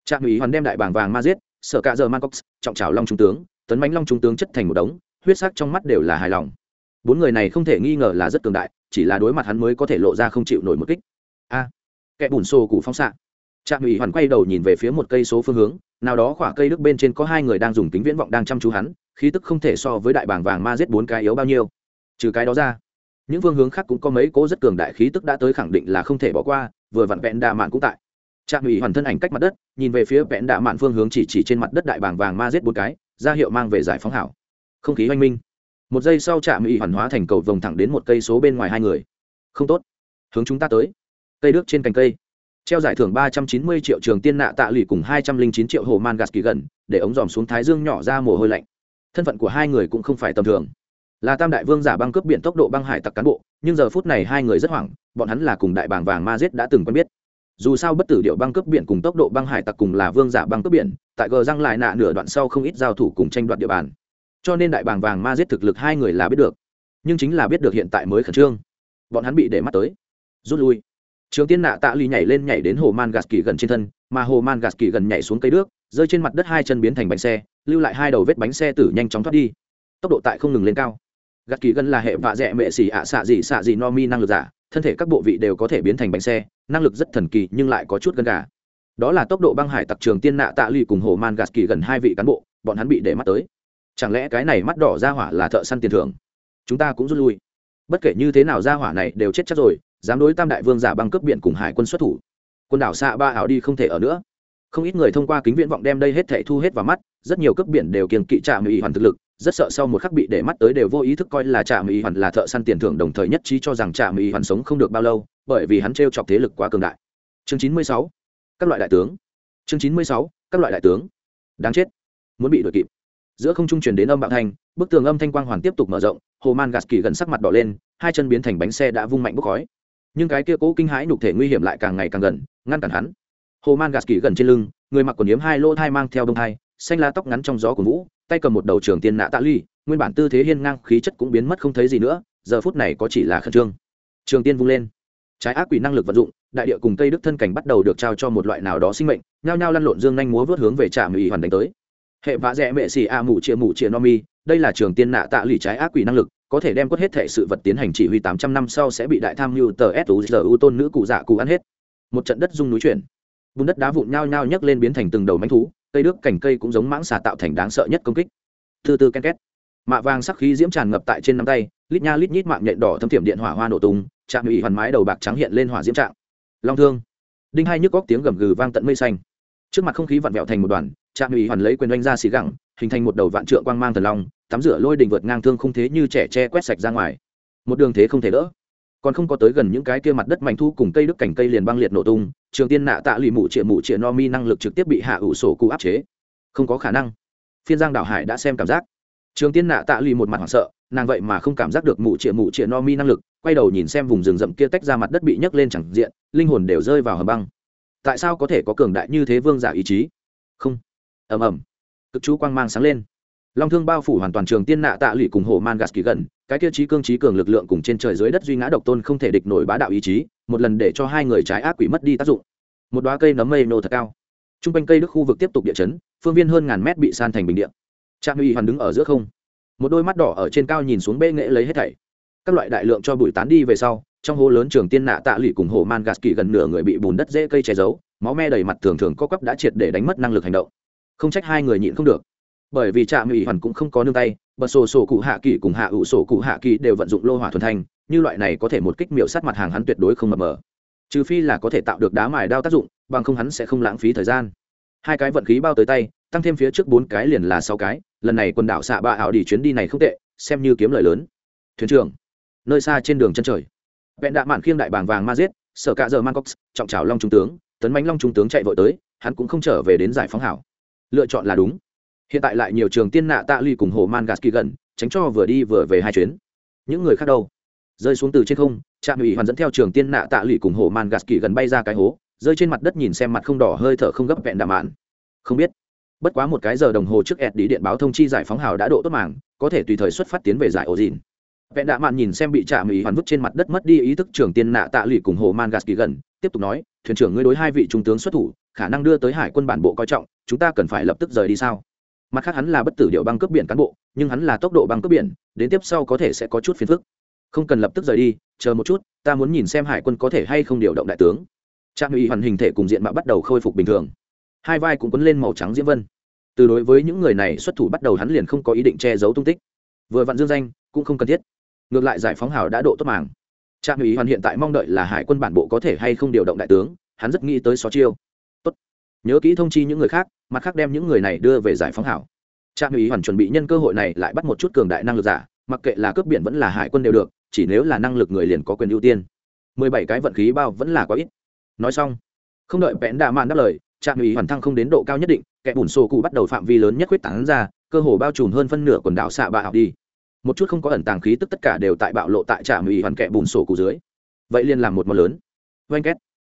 trạm ủy hoàn đem đại bảng vàng ma giết sợ cả giờ man cox trọng trào long trung tướng, tấn bánh long trung tướng chất thành một đống, huyết sắc trong mắt đều là hài lòng. Bốn người này không thể nghi ngờ là rất cường đại, chỉ là đối mặt hắn mới có thể lộ ra không chịu nổi một kích. A, kẻ bùn xô cụ phóng xạ. Trạm ủy hoàn quay đầu nhìn về phía một cây số phương hướng, nào đó khỏa cây đức bên trên có hai người đang dùng kính viễn vọng đang chăm chú hắn, khí tức không thể so với đại bảng vàng ma giết bốn cái yếu bao nhiêu. Trừ cái đó ra những phương hướng khác cũng có mấy cố rất cường đại khí tức đã tới khẳng định là không thể bỏ qua, vừa vặn vẹn đạ mạn cũng tại. Trạm ủy hoàn thân ảnh cách mặt đất, nhìn về phía vẹn đạ mạn phương hướng chỉ chỉ trên mặt đất đại bảng vàng ma giết một cái, ra hiệu mang về giải phóng hảo. Không khí oanh minh. Một giây sau trạm ủy hoàn hóa thành cầu vồng thẳng đến một cây số bên ngoài hai người. Không tốt. Hướng chúng ta tới. Cây đước trên cành cây. Treo giải thưởng ba trăm chín mươi triệu trường tiên nạ tạ lụy cùng hai trăm linh chín triệu hồ man gas kỳ gần, để ống dòm xuống thái dương nhỏ ra mồ hôi lạnh. Thân phận của hai người cũng không phải tầm thường là tam đại vương giả băng cướp biển tốc độ băng hải tặc cán bộ, nhưng giờ phút này hai người rất hoảng, bọn hắn là cùng đại bảng vàng ma giết đã từng quen biết. Dù sao bất tử điệu băng cướp biển cùng tốc độ băng hải tặc cùng là vương giả băng cướp biển, tại gờ răng lại nạ nửa đoạn sau không ít giao thủ cùng tranh đoạt địa bàn. Cho nên đại bảng vàng ma giết thực lực hai người là biết được. Nhưng chính là biết được hiện tại mới khẩn trương. Bọn hắn bị để mắt tới. Rút lui. Trường tiên nạ tạ ly nhảy lên nhảy đến hồ man gạt kỳ gần trên thân, mà hồ man gạt kỳ gần nhảy xuống cây đước, rơi trên mặt đất hai chân biến thành bánh xe, lưu lại hai đầu vết bánh xe tử nhanh chóng thoát đi. Tốc độ tại không ngừng lên cao gạt kỳ gần là hệ vạ dẹ mệ xỉ ạ xạ gì xạ gì no mi năng lực giả, thân thể các bộ vị đều có thể biến thành bánh xe, năng lực rất thần kỳ nhưng lại có chút gần gà. Đó là tốc độ băng hải tặc trường tiên nạ tạ lụy cùng hồ man gạt kỳ gần hai vị cán bộ, bọn hắn bị để mắt tới. Chẳng lẽ cái này mắt đỏ ra hỏa là thợ săn tiền thưởng? Chúng ta cũng rút lui. Bất kể như thế nào ra hỏa này đều chết chắc rồi, dám đối tam đại vương giả băng cướp biển cùng hải quân xuất thủ. Quần đảo xạ ba ảo đi không thể ở nữa. Không ít người thông qua kính viễn vọng đem đây hết thể thu hết vào mắt, rất nhiều cướp biển đều kiềng kỵ trạm ủy hoàn thực lực rất sợ sau một khắc bị để mắt tới đều vô ý thức coi là trà mỹ hoàn là thợ săn tiền thưởng đồng thời nhất trí cho rằng trà mỹ hoàn sống không được bao lâu, bởi vì hắn t r e o chọc thế lực quá cường đại. Chương chín mươi sáu, các loại đại tướng. Chương chín mươi sáu, các loại đại tướng. Đáng chết. Muốn bị đuổi kịp. Giữa không trung truyền đến âm bạo thanh, bức tường âm thanh quang hoàn tiếp tục mở rộng, hồ man gạt kỳ gần sắc mặt đỏ lên, hai chân biến thành bánh xe đã vung mạnh bốc khói. Nhưng cái kia cố kinh hãi nhục thể nguy hiểm lại càng ngày càng gần, ngăn cản hắn. Hồ man gạt kỳ gần trên lưng, người mặc quần yếm hai lỗ thai mang theo đông thai, xanh lá tóc ngắn trong gió của vũ tay cầm một đầu trường tiên nạ tạ ly, nguyên bản tư thế hiên ngang, khí chất cũng biến mất không thấy gì nữa, giờ phút này có chỉ là khẩn trương. Trường tiên vung lên. Trái ác quỷ năng lực vận dụng, đại địa cùng cây đức thân cảnh bắt đầu được trao cho một loại nào đó sinh mệnh, nhao nhao lăn lộn dương nhanh múa vớt hướng về trạm ủy hoàn đánh tới. Hệ vã rẽ mệ xì a mù chia mù chia no mi, đây là trường tiên nạ tạ lì trái ác quỷ năng lực, có thể đem quất hết thể sự vật tiến hành chỉ huy tám trăm năm sau sẽ bị đại tham mưu tờ s u tôn nữ cụ dạ cụ ăn hết. Một trận đất dung núi chuyển. Bùn đất đá vụn nhao nhao nhấc lên biến thành từng đầu mánh thú cây đước cành cây cũng giống mãng xà tạo thành đáng sợ nhất công kích. Từ từ ken két. Mạ vàng sắc khí diễm tràn ngập tại trên nắm tay, lít nha lít nhít mạng nhện đỏ thâm thiểm điện hỏa hoa nổ tung, trạm ủy hoàn mái đầu bạc trắng hiện lên hỏa diễm trạng. Long thương. Đinh hai nhức góc tiếng gầm gừ vang tận mây xanh. Trước mặt không khí vặn vẹo thành một đoàn, trạm ủy hoàn lấy quyền oanh ra xì gẳng, hình thành một đầu vạn trượng quang mang thần long, tắm rửa lôi đình vượt ngang thương không thế như trẻ che quét sạch ra ngoài. Một đường thế không thể đỡ. Còn không có tới gần những cái kia mặt đất mảnh thu cùng cây đức cảnh cây liền băng liệt nổ tung trường tiên nạ tạ lụy mụ trịa mụ trịa no mi năng lực trực tiếp bị hạ ủ sổ cụ áp chế. Không có khả năng. Phiên giang đảo hải đã xem cảm giác. Trường tiên nạ tạ lụy một mặt hoảng sợ, nàng vậy mà không cảm giác được mụ trịa mụ trịa no mi năng lực, quay đầu nhìn xem vùng rừng rậm kia tách ra mặt đất bị nhấc lên chẳng diện, linh hồn đều rơi vào hầm băng. Tại sao có thể có cường đại như thế vương giả ý chí? Không. Ầm ầm. Cực chú quang mang sáng lên. Long thương bao phủ hoàn toàn trường tiên nạ tạ lụy cùng hồ man gas kỳ gần cái kia trí cương trí cường lực lượng cùng trên trời dưới đất duy ngã độc tôn không thể địch nổi bá đạo ý chí, một lần để cho hai người trái ác quỷ mất đi tác dụng. Một đoá cây nấm mây nô thật cao. T r u n g quanh cây đức khu vực tiếp tục địa chấn, phương viên hơn ngàn mét bị san thành bình điện trạm uy hoàn đứng ở giữa không. Một đôi mắt đỏ ở trên cao nhìn xuống bê nghệ lấy hết thảy. Các loại đại lượng cho bụi tán đi về sau, trong hố lớn trường tiên nạ tạ lụy cùng hồ man gas kỳ gần nửa người bị bùn đất dễ cây che giấu, máu me đầy mặt thường thường có cắp đã triệt để đánh mất năng lực hành động. Không trách hai người nhịn không được bởi vì trạm ủy hoàn cũng không có nương tay, bật sổ sổ cụ hạ kỳ cùng hạ ủ sổ cụ hạ kỳ đều vận dụng lô hỏa thuần thanh, như loại này có thể một kích miệu sát mặt hàng hắn tuyệt đối không mập mờ. Trừ phi là có thể tạo được đá mài đao tác dụng, bằng không hắn sẽ không lãng phí thời gian. Hai cái vận khí bao tới tay, tăng thêm phía trước bốn cái liền là sáu cái, lần này quần đảo xạ ba ảo đi chuyến đi này không tệ, xem như kiếm lời lớn. Thuyền trưởng, nơi xa trên đường chân trời. Vẹn đạ mạn khiêng đại bàng vàng ma giết, sở cạ giờ man cox trọng trào long trung tướng, tấn mánh long trung tướng chạy vội tới, hắn cũng không trở về đến giải phóng hảo. Lựa chọn là đúng hiện tại lại nhiều trường tiên nạ tạ ly cùng hồ man gas kỳ gần, tránh cho vừa đi vừa về hai chuyến. Những người khác đâu? Rơi xuống từ trên không, trạm ủy hoàn dẫn theo trường tiên nạ tạ lụy cùng hồ man gas kỳ gần bay ra cái hố, rơi trên mặt đất nhìn xem mặt không đỏ hơi thở không gấp vẹn đạm mạn. Không biết. Bất quá một cái giờ đồng hồ trước ẹt đi điện báo thông chi giải phóng hào đã độ tốt màng, có thể tùy thời xuất phát tiến về giải ổ dìn vẹn đạm mạn nhìn xem bị trạm ủy hoàn vứt trên mặt đất mất đi ý thức trường tiên nạ tạ lụy cùng hồ man gas kỳ gần, tiếp tục nói, thuyền trưởng ngươi đối hai vị trung tướng xuất thủ, khả năng đưa tới hải quân bản bộ coi trọng, chúng ta cần phải lập tức rời đi sao? Mặt khác hắn là bất tử điệu băng cướp biển cán bộ, nhưng hắn là tốc độ băng cướp biển, đến tiếp sau có thể sẽ có chút phiền phức. Không cần lập tức rời đi, chờ một chút, ta muốn nhìn xem hải quân có thể hay không điều động đại tướng. Trạm ủy hoàn hình thể cùng diện mạo bắt đầu khôi phục bình thường. Hai vai cũng quấn lên màu trắng diễm vân. Từ đối với những người này xuất thủ bắt đầu hắn liền không có ý định che giấu tung tích. Vừa vặn dương danh, cũng không cần thiết. Ngược lại giải phóng hào đã độ tốt màng. Trạm ủy hoàn hiện tại mong đợi là hải quân bản bộ có thể hay không điều động đại tướng, hắn rất nghĩ tới xó chiêu nhớ kỹ thông chi những người khác, mặt khác đem những người này đưa về giải phóng hảo. Trạm ủy hoàn chuẩn bị nhân cơ hội này lại bắt một chút cường đại năng lực giả, mặc kệ là cướp biển vẫn là hải quân đều được, chỉ nếu là năng lực người liền có quyền ưu tiên. Mười bảy cái vận khí bao vẫn là quá ít. Nói xong, không đợi vẽn đạ mạn đáp lời, trạm ủy hoàn thăng không đến độ cao nhất định, kẻ bùn sổ cụ bắt đầu phạm vi lớn nhất quyết tán ra, cơ hồ bao trùm hơn phân nửa quần đảo xạ bạ học đi. Một chút không có ẩn tàng khí tức tất cả đều tại bạo lộ tại trạm ủy hoàn kẻ bùn sổ cụ dưới. Vậy liền làm một món lớn. Oanh két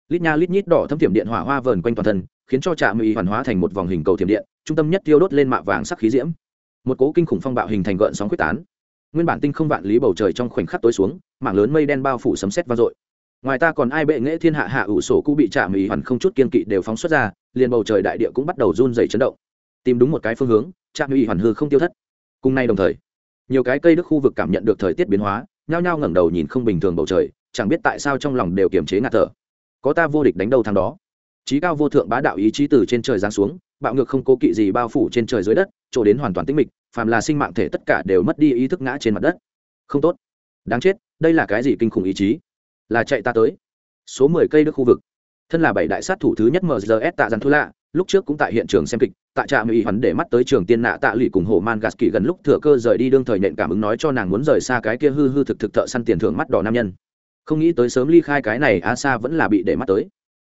lít nha lít nhít đỏ thâm thiểm điện hỏa hoa vờn quanh toàn thân, khiến cho trạm y hoàn hóa thành một vòng hình cầu thiểm điện, trung tâm nhất tiêu đốt lên mạ vàng sắc khí diễm. Một cố kinh khủng phong bạo hình thành gợn sóng quyết tán. Nguyên bản tinh không vạn lý bầu trời trong khoảnh khắc tối xuống, mảng lớn mây đen bao phủ sấm sét vang dội. Ngoài ta còn ai bệ nghệ thiên hạ hạ ủ sổ cũ bị trạm y hoàn không chút kiên kỵ đều phóng xuất ra, liền bầu trời đại địa cũng bắt đầu run dày chấn động. Tìm đúng một cái phương hướng trạm y hoàn hư không tiêu thất. Cùng nay đồng thời, nhiều cái cây đức khu vực cảm nhận được thời tiết biến hóa, nhao nhao ngẩng đầu nhìn không bình thường bầu trời, chẳng biết tại sao trong lòng đều kiềm chế ngạt thở có ta vô địch đánh đầu thằng đó. Trí cao vô thượng bá đạo ý chí từ trên trời giáng xuống, bạo ngược không cố kỵ gì bao phủ trên trời dưới đất, chỗ đến hoàn toàn tĩnh mịch, phàm là sinh mạng thể tất cả đều mất đi ý thức ngã trên mặt đất. Không tốt. Đáng chết, đây là cái gì kinh khủng ý chí? Là chạy ta tới. Số mười cây đức khu vực. Thân là bảy đại sát thủ thứ nhất mgs tạ giàn thu lạ, lúc trước cũng tại hiện trường xem kịch tại trạm ủy hắn để mắt tới trường tiên nạ tạ lụy cùng hồ man gạt kỳ gần lúc thừa cơ rời đi đương thời nện cảm ứng nói cho nàng muốn rời xa cái kia hư hư thực thực thợ săn tiền thưởng mắt đỏ nam nhân không nghĩ tới sớm ly khai cái này a sa vẫn là bị để mắt tới.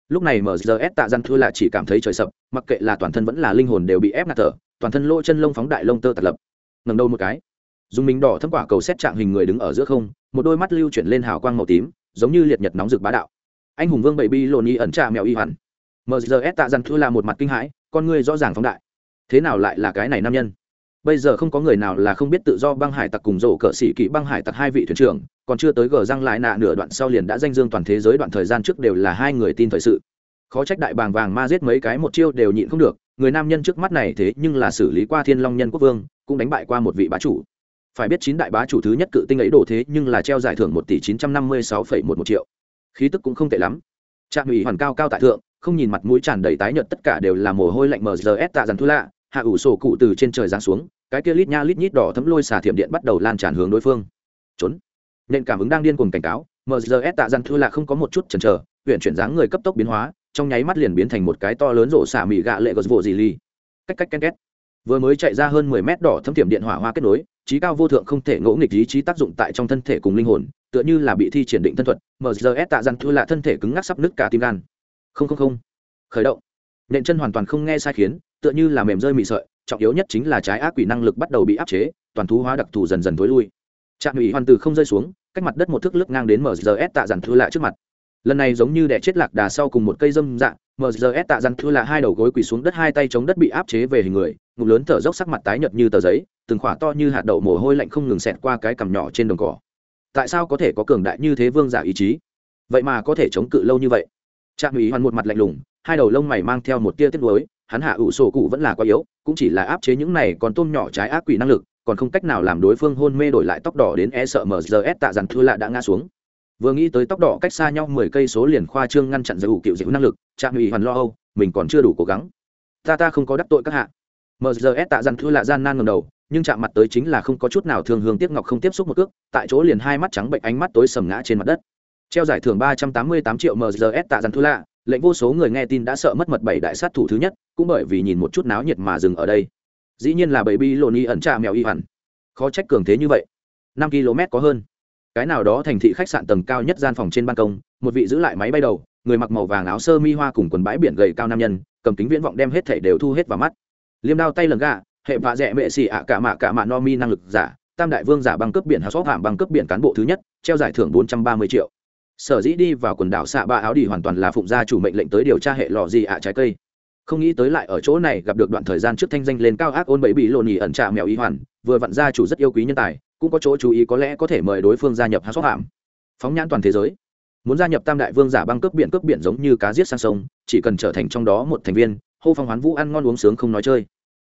Lúc này mrs tạ răn thua là chỉ cảm thấy trời sập, mặc kệ là toàn thân vẫn là linh hồn đều bị ép ngạt thở, toàn thân lỗ chân lông phóng đại lông tơ tạt lập. Ngầm đầu một cái, dùng mình đỏ thấm quả cầu xét trạng hình người đứng ở giữa không, một đôi mắt lưu chuyển lên hào quang màu tím, giống như liệt nhật nóng rực bá đạo. Anh hùng vương bậy bi lộn y ẩn trà mèo y hoàn. Mrs tạ răn thua là một mặt kinh hãi, con ngươi rõ ràng phóng đại. Thế nào lại là cái này nam nhân? Bây giờ không có người nào là không biết tự do băng hải tặc cùng rổ cỡ sĩ kỵ băng hải tặc hai vị thuyền trưởng, còn chưa tới gờ răng lại nạ nửa đoạn sau liền đã danh dương toàn thế giới đoạn thời gian trước đều là hai người tin thời sự. Khó trách đại bàng vàng ma giết mấy cái một chiêu đều nhịn không được, người nam nhân trước mắt này thế nhưng là xử lý qua thiên long nhân quốc vương, cũng đánh bại qua một vị bá chủ. Phải biết chín đại bá chủ thứ nhất cự tinh ấy đổ thế nhưng là treo giải thưởng một tỷ chín trăm năm mươi sáu phẩy một một triệu. Khí tức cũng không tệ lắm. Trạm ủy hoàn cao cao tại thượng, không nhìn mặt mũi tràn đầy tái nhợt tất cả đều là mồ hôi lạnh mờ giờ ép tạ dằn thu lạ hạ ủ sổ cụ từ trên trời giáng xuống, cái kia lít nha lít nhít đỏ thấm lôi xà thiểm điện bắt đầu lan tràn hướng đối phương. Trốn. Nên cảm ứng đang điên cuồng cảnh cáo mrs tạ dằn thua là không có một chút chần chờ, huyện chuyển dáng người cấp tốc biến hóa, trong nháy mắt liền biến thành một cái to lớn rổ xả mị gạ lệ gật vộ dì ly cách cách ken két. Vừa mới chạy ra hơn mười mét đỏ thấm thiểm điện hỏa hoa kết nối, trí cao vô thượng không thể ngỗ nghịch ý chí tác dụng tại trong thân thể cùng linh hồn, tựa như là bị thi triển định thân thuật mrs tạ dằn thua là thân thể cứng ngắc sắp nứt cả tim gan. Không không không. Khởi động. Nện chân hoàn toàn không nghe sai khiến tựa như là mềm rơi mị sợi, trọng yếu nhất chính là trái ác quỷ năng lực bắt đầu bị áp chế, toàn thú hóa đặc thù dần dần thối lui. Trạm ủy hoàn từ không rơi xuống, cách mặt đất một thước lướt ngang đến mrs tạ dằn thư lại trước mặt. Lần này giống như đẻ chết lạc đà sau cùng một cây dâm dạng mrs tạ dằn thư là hai đầu gối quỳ xuống đất, hai tay chống đất bị áp chế về hình người ngục lớn thở dốc sắc mặt tái nhợt như tờ giấy, từng khỏa to như hạt đậu mồ hôi lạnh không ngừng xẹt qua cái cằm nhỏ trên đồng cỏ. Tại sao có thể có cường đại như thế vương giả ý chí? Vậy mà có thể chống cự lâu như vậy? Trạm ủy hoàn một mặt lạnh lùng, hai đầu lông mày mang theo một tia tiết lối hắn hạ ủ sổ cụ vẫn là quá yếu, cũng chỉ là áp chế những này còn tôm nhỏ trái ác quỷ năng lực, còn không cách nào làm đối phương hôn mê đổi lại tóc đỏ đến e sợ mrs tạ dằn thua lạ đã ngã xuống. Vừa nghĩ tới tóc đỏ cách xa nhau mười cây số liền khoa trương ngăn chặn giải ủ cựu dịu năng lực, trạm ủy hoàn lo âu, mình còn chưa đủ cố gắng. Ta ta không có đắc tội các hạ. Mrs tạ dằn thua lạ gian nan ngầm đầu, nhưng chạm mặt tới chính là không có chút nào thường hương tiếc ngọc không tiếp xúc một cước, tại chỗ liền hai mắt trắng bệnh ánh mắt tối sầm ngã trên mặt đất. Treo giải thưởng ba trăm tám mươi tám triệu mrs tạ dằn thua lạ lệnh vô số người nghe tin đã sợ mất mật bảy đại sát thủ thứ nhất, cũng bởi vì nhìn một chút náo nhiệt mà dừng ở đây. Dĩ nhiên là bảy bi lộn y ẩn trà mèo y hẳn. Khó trách cường thế như vậy. Năm km có hơn. Cái nào đó thành thị khách sạn tầng cao nhất gian phòng trên ban công, một vị giữ lại máy bay đầu, người mặc màu vàng áo sơ mi hoa cùng quần bãi biển gầy cao nam nhân, cầm kính viễn vọng đem hết thảy đều thu hết vào mắt. Liêm đao tay lần gà hệ vạ dẹ mệ xì ạ cả mạ cả mạ no mi năng lực giả, tam đại vương giả băng cướp biển hào xót hạm băng cướp biển cán bộ thứ nhất, treo giải thưởng bốn trăm ba mươi triệu sở dĩ đi vào quần đảo xạ ba áo đi hoàn toàn là phụng gia chủ mệnh lệnh tới điều tra hệ lò gì ạ trái cây. Không nghĩ tới lại ở chỗ này gặp được đoạn thời gian trước thanh danh lên cao ác ôn bẫy bị lộn nhì ẩn trà mèo y hoàn, vừa vặn gia chủ rất yêu quý nhân tài, cũng có chỗ chú ý có lẽ có thể mời đối phương gia nhập hát xót hàm phóng nhãn toàn thế giới. Muốn gia nhập tam đại vương giả băng cướp biển cướp biển giống như cá giết sang sông, chỉ cần trở thành trong đó một thành viên, hô phong hoán vũ ăn ngon uống sướng không nói chơi.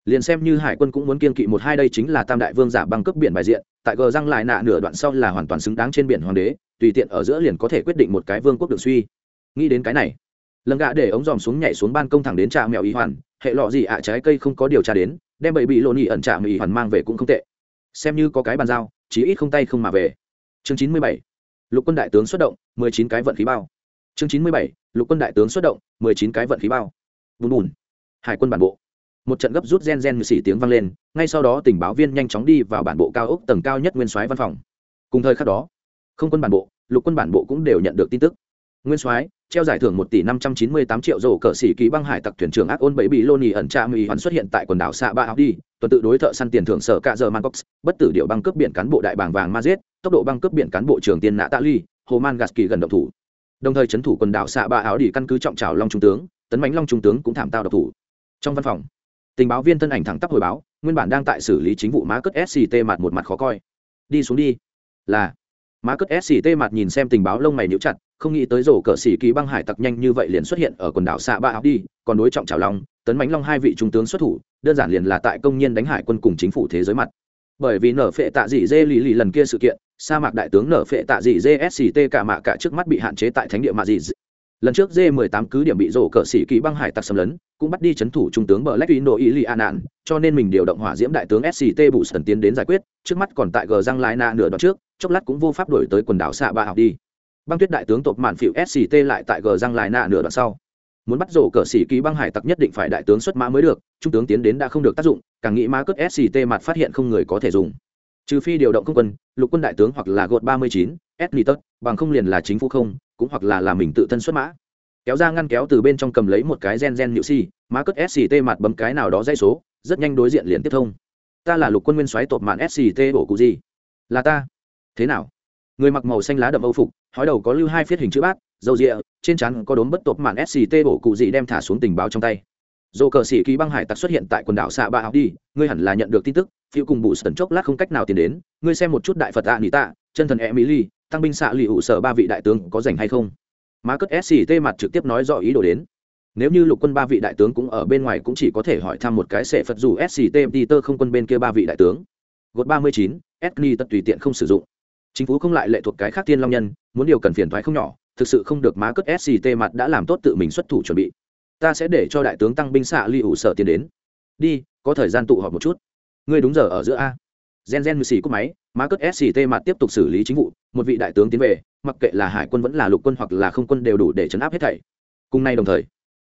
Liền xem như hải quân cũng muốn kiên kỵ một hai đây chính là tam đại vương giả băng cướp biển bài diện, tại gờ răng lại nạ nửa đoạn sau là hoàn toàn xứng đáng trên biển hoàng đế tùy tiện ở giữa liền có thể quyết định một cái vương quốc được suy. Nghĩ đến cái này lần gạ để ống dòm xuống nhảy xuống ban công thẳng đến trà mèo ý hoàn, hệ lọ gì ạ, trái cây không có điều tra đến, đem bậy bị lộ nhị ẩn trà mèo y hoàn mang về cũng không tệ. Xem như có cái bàn giao, chí ít không tay không mà về. Chương chín mươi bảy, lục quân đại tướng xuất động, mười chín cái vận khí bao. Chương chín mươi bảy, lục quân đại tướng xuất động, mười chín cái vận khí bao. Bùn bùn. Hải quân bản bộ. Một trận gấp rút gen gen xỉ tiếng vang lên, ngay sau đó tình báo viên nhanh chóng đi vào bản bộ cao ốc tầng cao nhất nguyên soái văn phòng. Cùng thời khắc đó không quân bản bộ, lục quân bản bộ cũng đều nhận được tin tức. Nguyên soái, treo giải thưởng một tỷ năm trăm chín mươi tám triệu rổ cờ sĩ ký băng hải tặc thuyền trưởng ác ôn bảy bị lô nì ẩn tra mỹ hoàn xuất hiện tại quần đảo xạ ba áo đi tuần tự đối thợ săn tiền thưởng sở cạ giờ mancox bất tử điệu băng cướp biển cán bộ đại bàng vàng ma giết tốc độ băng cướp biển cán bộ trưởng tiền nạ tạ ly hồ man gạt kỳ gần động thủ. Đồng thời trấn thủ quần đảo xạ ba áo đi căn cứ trọng trào long trung tướng, tấn bánh long trung tướng cũng thảm tao độc thủ. Trong văn phòng, tình báo viên thân ảnh thẳng tắp hồi báo, nguyên bản đang tại xử lý chính vụ má cất sct mặt một mặt khó coi. Đi xuống đi. Là má cất sct mặt nhìn xem tình báo lông mày níu chặt, không nghĩ tới rổ cờ xỉ kỳ băng hải tặc nhanh như vậy liền xuất hiện ở quần đảo xạ ba áo đi, còn đối trọng trào long, tấn mãnh long hai vị trung tướng xuất thủ, đơn giản liền là tại công nhân đánh hải quân cùng chính phủ thế giới mặt. Bởi vì nở phệ tạ dị dê lì lì lần kia sự kiện, sa mạc đại tướng nở phệ tạ dị dê sct cả mạ cả trước mắt bị hạn chế tại thánh địa mạ dị lần trước d 18 cứ điểm bị rổ cờ sĩ kỳ băng hải tặc xâm lấn, cũng bắt đi chấn thủ trung tướng bờ lách ý nổ ý li an nạn, cho nên mình điều động hỏa diễm đại tướng sct bù sần tiến đến giải quyết, trước mắt còn tại gờ răng lai na nửa đoạn trước chốc lát cũng vô pháp đổi tới quần đảo xạ ba học đi. Băng tuyết đại tướng tộc mạn phịu sct lại tại gờ răng lại nạ nửa đoạn sau. Muốn bắt rổ cờ sĩ kỳ băng hải tặc nhất định phải đại tướng xuất mã mới được, trung tướng tiến đến đã không được tác dụng, càng nghĩ mã cất sct mặt phát hiện không người có thể dùng. Trừ phi điều động không quân, lục quân đại tướng hoặc là gột ba mươi chín, s bằng không liền là chính phủ không, cũng hoặc là là mình tự thân xuất mã. Kéo ra ngăn kéo từ bên trong cầm lấy một cái gen gen nhự si mã cất sct mặt bấm cái nào đó dây số, rất nhanh đối diện liền tiếp thông. Ta là lục quân nguyên soái tột mạn sct bổ cụ gì? Là ta thế nào? Người mặc màu xanh lá đậm âu phục, hói đầu có lưu hai phiết hình chữ bát dầu rịa, trên trán có đốm bất tột mạn sct bổ cụ gì đem thả xuống tình báo trong tay. Dồ cờ sĩ ký băng hải tặc xuất hiện tại quần đảo xạ ba học đi ngươi hẳn là nhận được tin tức, phiêu cùng bụ sần chốc lát không cách nào tiến đến, ngươi xem một chút đại phật tạ nị tạ chân thần emily, tăng binh xạ lì ủ sở ba vị đại tướng có rảnh hay không? Má cất sct mặt trực tiếp nói rõ ý đồ đến. Nếu như lục quân ba vị đại tướng cũng ở bên ngoài cũng chỉ có thể hỏi thăm một cái sệ phật dù sct peter không quân bên kia ba vị đại tướng. Gột ba mươi chín etni tật tùy tiện không sử dụng chính phủ không lại lệ thuộc cái khác tiên long nhân, muốn điều cần phiền thoái không nhỏ, thực sự không được má cất sct mặt đã làm tốt tự mình xuất thủ chuẩn bị. Ta sẽ để cho đại tướng tăng binh xạ ly ủ sở tiến đến. Đi, có thời gian tụ họp một chút. Ngươi đúng giờ ở giữa a. Gen gen mười xì cúp máy, má cất sct mặt tiếp tục xử lý chính vụ, một vị đại tướng tiến về, mặc kệ là hải quân vẫn là lục quân hoặc là không quân đều đủ để chấn áp hết thảy. Cùng nay đồng thời,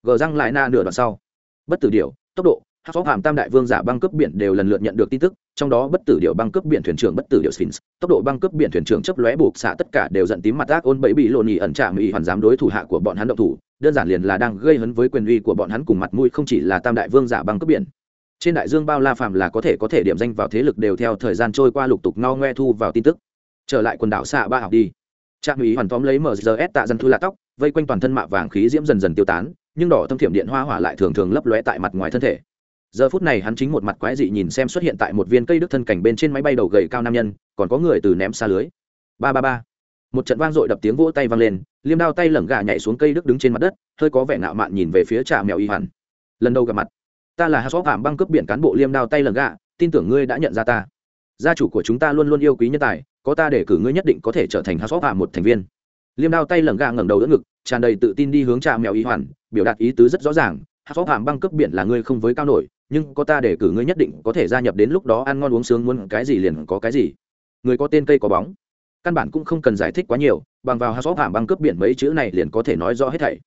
gờ răng lại na nửa đoạn sau. Bất tử điều tốc độ hát phó hàm tam đại vương giả băng cướp biển đều lần lượt nhận được tin tức, trong đó bất tử điệu băng cướp biển thuyền trưởng bất tử điệu sphinx, tốc độ băng cướp biển thuyền trưởng chấp lóe buộc xạ tất cả đều giận tím mặt ác ôn bẫy bị lộn nhì ẩn trả mỹ hoàn dám đối thủ hạ của bọn hắn động thủ, đơn giản liền là đang gây hấn với quyền uy của bọn hắn cùng mặt mũi không chỉ là tam đại vương giả băng cướp biển. Trên đại dương bao la phàm là có thể có thể điểm danh vào thế lực đều theo thời gian trôi qua lục tục no ngoe thu vào tin tức. Trở lại quần đảo xạ ba học đi. Trạm mỹ hoàn tóm lấy mrs tạ dân thu là tóc, vây quanh toàn thân mạ vàng khí diễm dần dần tiêu tán, nhưng đỏ thâm thiểm điện hoa hỏa lại thường thường lấp lóe tại mặt ngoài thân thể giờ phút này hắn chính một mặt quái dị nhìn xem xuất hiện tại một viên cây đức thân cảnh bên trên máy bay đầu gầy cao nam nhân, còn có người từ ném xa lưới. Ba ba ba. Một trận vang dội đập tiếng vỗ tay vang lên, liêm đao tay lởng gà nhảy xuống cây đức đứng trên mặt đất, hơi có vẻ ngạo mạn nhìn về phía trà mèo y hoàn lần đầu gặp mặt, ta là hát xóp hàm băng cướp biển cán bộ liêm đao tay lởng gà, tin tưởng ngươi đã nhận ra ta. Gia chủ của chúng ta luôn luôn yêu quý nhân tài, có ta để cử ngươi nhất định có thể trở thành hát xóp hàm một thành viên. Liêm đao tay lởng gà ngẩng đầu đỡ ngực, tràn đầy tự tin đi hướng trà mèo y hoàn biểu đạt ý tứ rất rõ ràng hát xóp hàm băng cướp biển là ngươi không với cao nổi nhưng có ta để cử ngươi nhất định có thể gia nhập đến lúc đó ăn ngon uống sướng muốn cái gì liền có cái gì. Người có tên cây có bóng. Căn bản cũng không cần giải thích quá nhiều, bằng vào hào xóp hàm băng cướp biển mấy chữ này liền có thể nói rõ hết thảy.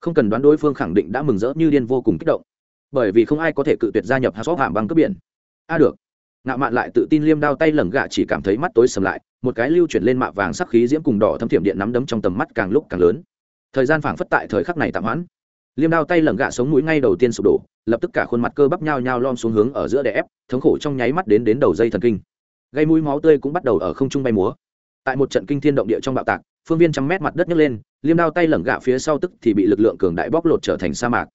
Không cần đoán đối phương khẳng định đã mừng rỡ như điên vô cùng kích động. Bởi vì không ai có thể cự tuyệt gia nhập hào xóp hàm băng cướp biển. A được. Ngạo mạn lại tự tin liêm đao tay lởng gạ chỉ cảm thấy mắt tối sầm lại, một cái lưu chuyển lên mạ vàng sắc khí diễm cùng đỏ thâm thiểm điện nắm đấm trong tầm mắt càng lúc càng lớn. Thời gian phảng phất tại thời khắc này tạm hoãn liêm đao tay lởng gạ sống mũi ngay đầu tiên sụp đổ lập tức cả khuôn mặt cơ bắp nhao nhao lom xuống hướng ở giữa đè ép thống khổ trong nháy mắt đến đến đầu dây thần kinh. Gây mũi máu tươi cũng bắt đầu ở không trung bay múa. Tại một trận kinh thiên động địa trong bạo tạc phương viên trăm mét mặt đất nhấc lên liêm đao tay lởng gạ phía sau tức thì bị lực lượng cường đại bóc lột trở thành sa mạc.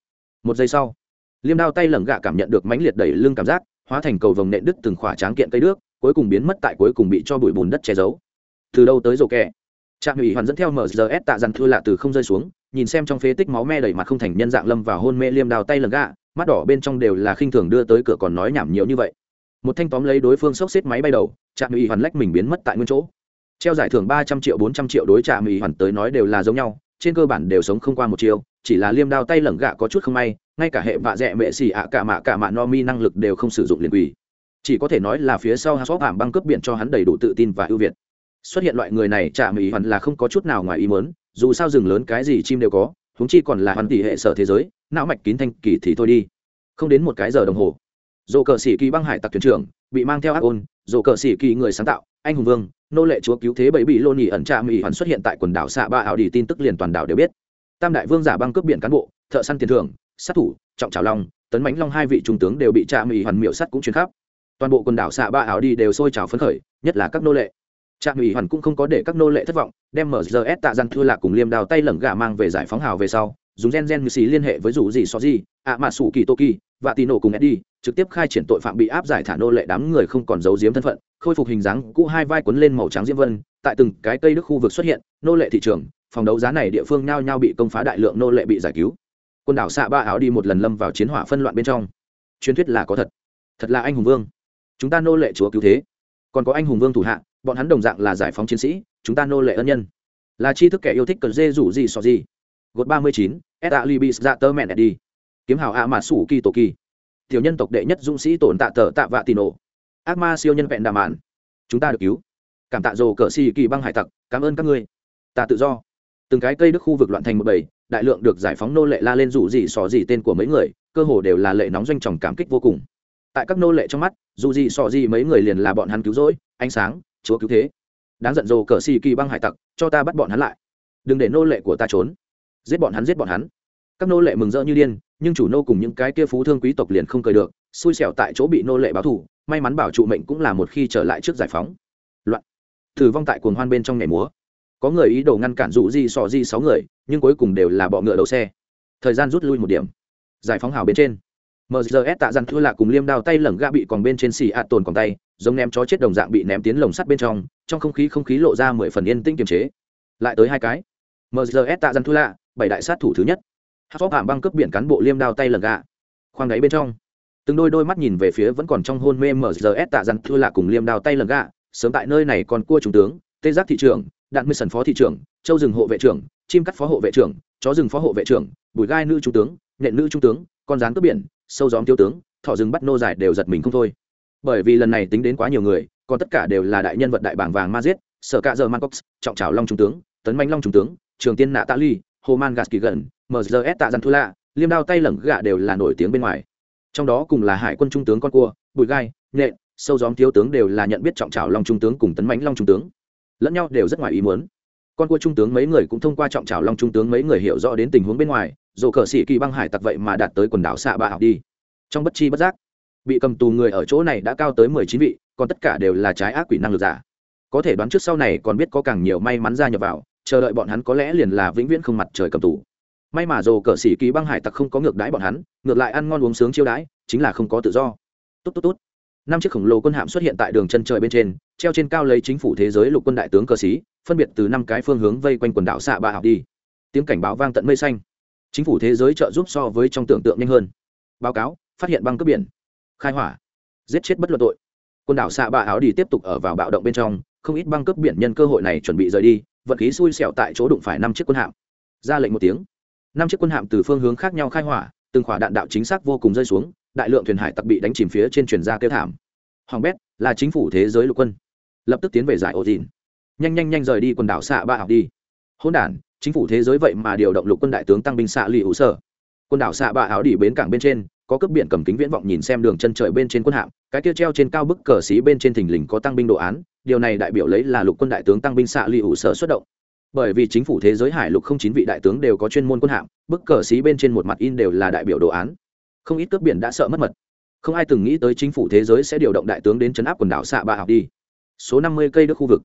Một giây sau liêm đao tay lởng gạ cảm nhận được mãnh liệt đẩy lưng cảm giác hóa thành cầu vồng nện đứt từng khỏa tráng kiện cây đước, cuối cùng biến mất tại cuối cùng bị cho bụi bùn đất che giấu. Từ đâu tới rổ kẹ? Trạm ủy hoàn dẫn theo mrs tạ dằn thư lạ từ không rơi xuống, nhìn xem trong phế tích máu me đầy mặt không thành nhân dạng lâm vào hôn mê liêm đào tay lởng gạ, mắt đỏ bên trong đều là khinh thường đưa tới cửa còn nói nhảm nhiều như vậy. Một thanh tóm lấy đối phương sốc xếp máy bay đầu, trạm ủy hoàn lách mình biến mất tại nguyên chỗ. Treo giải thưởng ba trăm triệu, bốn trăm triệu đối trạm ủy hoàn tới nói đều là giống nhau, trên cơ bản đều sống không qua một chiều chỉ là liêm đao tay lởng gạ có chút không may, ngay cả hệ vạ dẹ mệ xì ạ cả mạ cả mạ no mi năng lực đều không sử dụng liền quỷ chỉ có thể nói là phía sau hát xóp hàm băng cướp biển cho hắn đầy đủ tự tin và ưu việt xuất hiện loại người này chạm mỹ hoàn là không có chút nào ngoài ý mớn dù sao rừng lớn cái gì chim đều có húng chi còn là hoàn tỷ hệ sở thế giới, não mạch kín thanh kỳ thì thôi đi. Không đến một cái giờ đồng hồ dồ cờ sĩ kỳ băng hải tặc thuyền trưởng bị mang theo ác ôn dồ cờ sĩ kỳ người sáng tạo, anh hùng vương, nô lệ chúa cứu thế bảy bị lô nỉ ẩn trạm ỉ hoàn xuất hiện tại quần đảo xạ ba ảo đi tin tức liền toàn đảo đều biết. Tam đại vương giả băng cướp biển cán bộ, thợ săn tiền thưởng, sát thủ, trọng trào long, tấn mãnh long hai vị trung tướng đều bị trạm ỉ hoàn miệu sắt cũng chuyến khắp. Toàn bộ quần đảo xạ ba ảo đi đều sôi trào phấn khởi, nhất là các nô lệ trạm ủy hoàn cũng không có để các nô lệ thất vọng, đem mrs tạ giang thua lạc cùng liêm đào tay lẩm gà mang về giải phóng hào về sau, dùng gen gen như xì liên hệ với rủ gì so gì, ạ mà sủ kỳ toki, và tì nổ cùng eddie, trực tiếp khai triển tội phạm bị áp giải thả nô lệ đám người không còn giấu giếm thân phận, khôi phục hình dáng cũ hai vai quấn lên màu trắng diễm vân, tại từng cái cây đức khu vực xuất hiện, nô lệ thị trường, phòng đấu giá này địa phương nhao nhao bị công phá đại lượng nô lệ bị giải cứu. Quần đảo xạ ba áo đi một lần lâm vào chiến hỏa phân loạn bên trong. Truyền thuyết là có thật. Thật là anh hùng vương. Chúng ta nô lệ chúa cứu thế. Còn có anh hùng vương thủ hạ bọn hắn đồng dạng là giải phóng chiến sĩ, chúng ta nô lệ ân nhân. Là chi thức kẻ yêu thích cần dê rủ gì so gì. Gột ba mươi chín s a libis dạ tơ mẹn đi kiếm hào a mà sủ kỳ tổ kỳ. Tiểu nhân tộc đệ nhất dũng sĩ tổn tạ tờ tạ vạ tì nổ. Ác ma siêu nhân vẹn đà mạn. Chúng ta được cứu. Cảm tạ rồ cờ xì kỳ băng hải tặc, cảm ơn các ngươi. Ta tự do. Từng cái cây đức khu vực loạn thành một bầy, đại lượng được giải phóng nô lệ la lên rủ gì xò gì tên của mấy người, cơ hồ đều là lệ nóng doanh tròng cảm kích vô cùng. Tại các nô lệ trong mắt, dù gì xò gì mấy người liền là bọn hắn cứu rỗi, ánh sáng chúa cứu thế. Đáng giận dồ cờ xì kỳ băng hải tặc, cho ta bắt bọn hắn lại. Đừng để nô lệ của ta trốn. Giết bọn hắn, giết bọn hắn. Các nô lệ mừng rỡ như điên, nhưng chủ nô cùng những cái kia phú thương quý tộc liền không cười được, xui xẻo tại chỗ bị nô lệ báo thù, may mắn bảo trụ mệnh cũng là một khi trở lại trước giải phóng. Loạn. Thử vong tại cuồng hoan bên trong nhảy múa. Có người ý đồ ngăn cản dụ di sò di sáu người, nhưng cuối cùng đều là bọ ngựa đầu xe. Thời gian rút lui một điểm. Giải phóng hào bên trên. Mgs tạ dằn thua lạ cùng liêm đao tay lởng ga bị còn bên trên xì ạ tồn còn tay giống ném chó chết đồng dạng bị ném tiến lồng sắt bên trong trong không khí không khí lộ ra mười phần yên tĩnh kiềm chế. Lại tới hai cái. Mgs tạ dân thu lạ, bảy đại sát thủ thứ nhất. Hát phóp hạm băng cướp biển cán bộ liêm đao tay lần gạ. Khoang đáy bên trong, từng đôi đôi mắt nhìn về phía vẫn còn trong hôn mê mgs tạ dân thu lạ cùng liêm đao tay lần gạ, sớm tại nơi này còn cua trung tướng, tê giác thị trưởng, đạn mươi sần phó thị trưởng, châu rừng hộ vệ trưởng, chim cắt phó hộ vệ trưởng, chó rừng phó hộ vệ trưởng, bùi gai nữ trung tướng, nện nữ trung tướng, con rán cướp biển, sâu gióm thiếu tướng thọ rừng bắt nô giải đều giật mình không thôi bởi vì lần này tính đến quá nhiều người còn tất cả đều là đại nhân vật đại bảng vàng ma giết sở cạ giờ Mancox, trọng trào long trung tướng tấn manh long trung tướng trường tiên nạ tạ ly hồ man gas kỳ gần mrs tạ dân thu lạ liêm đao tay Lẩm gạ đều là nổi tiếng bên ngoài. Trong đó cùng là hải quân trung tướng con cua bùi gai nhện sâu gióm thiếu tướng đều là nhận biết trọng trào long trung tướng cùng tấn mãnh long trung tướng. Lẫn nhau đều rất ngoài ý muốn. Con cua trung tướng mấy người cũng thông qua trọng trào long trung tướng mấy người hiểu rõ đến tình huống bên ngoài dù cờ sĩ kỳ băng hải tặc vậy mà đạt tới quần đảo xạ ba học đi. Trong bất chi bất giác bị cầm tù người ở chỗ này đã cao tới mười chín vị, còn tất cả đều là trái ác quỷ năng lực giả. Có thể đoán trước sau này còn biết có càng nhiều may mắn ra nhập vào, chờ đợi bọn hắn có lẽ liền là vĩnh viễn không mặt trời cầm tù. May mà dù cờ sĩ ký băng hải tặc không có ngược đãi bọn hắn, ngược lại ăn ngon uống sướng chiêu đãi, chính là không có tự do. Tốt tốt tốt. Năm chiếc khổng lồ quân hạm xuất hiện tại đường chân trời bên trên, treo trên cao lấy chính phủ thế giới lục quân đại tướng cờ sĩ, phân biệt từ năm cái phương hướng vây quanh quần đảo xạ ba học đi. Tiếng cảnh báo vang tận mây xanh. Chính phủ thế giới trợ giúp so với trong tưởng tượng nhanh hơn. Báo cáo, phát hiện băng cướp biển khai hỏa, giết chết bất luận tội. Quần đảo xạ ba áo đi tiếp tục ở vào bạo động bên trong, không ít băng cướp biển nhân cơ hội này chuẩn bị rời đi, vận khí xui xẻo tại chỗ đụng phải năm chiếc quân hạm. Ra lệnh một tiếng. Năm chiếc quân hạm từ phương hướng khác nhau khai hỏa, từng khỏa đạn đạo chính xác vô cùng rơi xuống, đại lượng thuyền hải tặc bị đánh chìm phía trên truyền ra kêu thảm. Hoàng bét là chính phủ thế giới lục quân, lập tức tiến về giải ổ dìn nhanh nhanh nhanh rời đi quần đảo xạ ba học đi hôn đản, chính phủ thế giới vậy mà điều động lục quân đại tướng tăng binh xạ lì hữu sở. Quần đảo xạ ba áo đi bến cảng bên trên có cấp biển cầm kính viễn vọng nhìn xem đường chân trời bên trên quân hạm, cái kia treo trên cao bức cờ xí bên trên thình lình có tăng binh đồ án, điều này đại biểu lấy là lục quân đại tướng tăng binh xạ lì ủ sở xuất động. Bởi vì chính phủ thế giới hải lục không chín vị đại tướng đều có chuyên môn quân hạm, bức cờ xí bên trên một mặt in đều là đại biểu đồ án. Không ít cướp biển đã sợ mất mật. Không ai từng nghĩ tới chính phủ thế giới sẽ điều động đại tướng đến chấn áp quần đảo xạ ba học đi. Số năm mươi cây đất khu vực.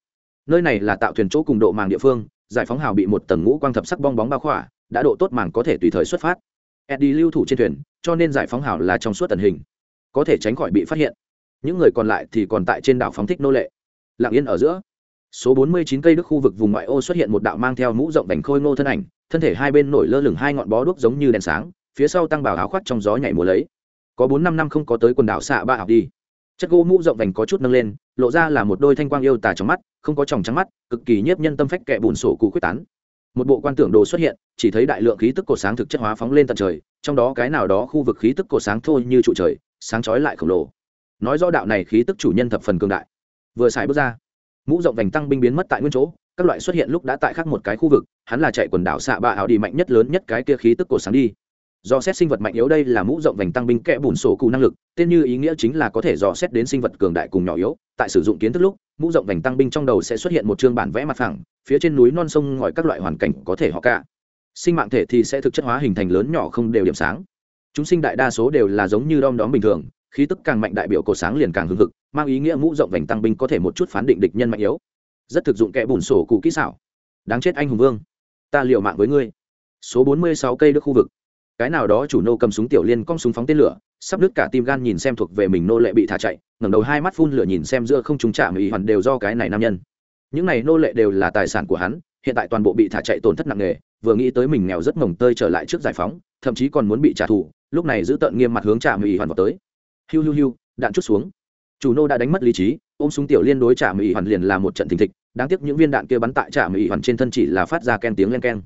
Nơi này là tạo thuyền chỗ cùng độ màng địa phương, giải phóng hào bị một tầng ngũ quang thập sắc bong bóng bao khỏa, đã độ tốt màng có thể tùy thời xuất phát. Eddie lưu thủ trên thuyền cho nên giải phóng hào là trong suốt tần hình. Có thể tránh khỏi bị phát hiện. Những người còn lại thì còn tại trên đảo phóng thích nô lệ. Lạng yên ở giữa. Số 49 cây đức khu vực vùng ngoại ô xuất hiện một đạo mang theo mũ rộng vành khôi ngô thân ảnh, thân thể hai bên nổi lơ lửng hai ngọn bó đuốc giống như đèn sáng, phía sau tăng bảo áo khoác trong gió nhảy múa lấy. Có bốn năm năm không có tới quần đảo xạ ba học đi. Chất gỗ mũ rộng vành có chút nâng lên, lộ ra là một đôi thanh quang yêu tà trong mắt, không có tròng trắng mắt, cực kỳ nhiếp nhân tâm phách kẹ bùn sổ cụ quyết tán một bộ quan tưởng đồ xuất hiện, chỉ thấy đại lượng khí tức cột sáng thực chất hóa phóng lên tận trời, trong đó cái nào đó khu vực khí tức cột sáng thôi như trụ trời, sáng chói lại khổng lồ. Nói rõ đạo này khí tức chủ nhân thập phần cường đại. Vừa xài bước ra, mũ rộng vành tăng binh biến mất tại nguyên chỗ, các loại xuất hiện lúc đã tại khác một cái khu vực, hắn là chạy quần đảo xạ bạ ảo đi mạnh nhất lớn nhất cái kia khí tức cột sáng đi. Do xét sinh vật mạnh yếu đây là mũ rộng vành tăng binh kẽ bùn sổ cụ năng lực, tên như ý nghĩa chính là có thể dò xét đến sinh vật cường đại cùng nhỏ yếu, tại sử dụng kiến thức lúc mũ rộng vành tăng binh trong đầu sẽ xuất hiện một chương bản vẽ mặt phẳng, phía trên núi non sông ngòi các loại hoàn cảnh có thể họ cả. Sinh mạng thể thì sẽ thực chất hóa hình thành lớn nhỏ không đều điểm sáng. Chúng sinh đại đa số đều là giống như đom đóm bình thường, khí tức càng mạnh đại biểu cổ sáng liền càng hưng hực, mang ý nghĩa mũ rộng vành tăng binh có thể một chút phán định địch nhân mạnh yếu. Rất thực dụng kẻ bùn sổ cụ kỹ xảo. Đáng chết anh hùng vương. Ta liệu mạng với ngươi. Số bốn mươi sáu cây đức khu vực cái nào đó chủ nô cầm súng tiểu liên cong súng phóng tên lửa, sắp đứt cả tim gan nhìn xem thuộc về mình nô lệ bị thả chạy, ngẩng đầu hai mắt phun lửa nhìn xem giữa không chúng chạm ý hoàn đều do cái này nam nhân. Những này nô lệ đều là tài sản của hắn, hiện tại toàn bộ bị thả chạy tổn thất nặng nề, vừa nghĩ tới mình nghèo rất mồng tơi trở lại trước giải phóng, thậm chí còn muốn bị trả thù, lúc này giữ tận nghiêm mặt hướng chạm ý hoàn vào tới. Hiu hiu hiu, đạn chút xuống. Chủ nô đã đánh mất lý trí, ôm súng tiểu liên đối chạm ý hoàn liền là một trận thình thịch, đáng tiếc những viên đạn kia bắn tại chạm ý hoàn trên thân chỉ là phát ra ken tiếng len keng.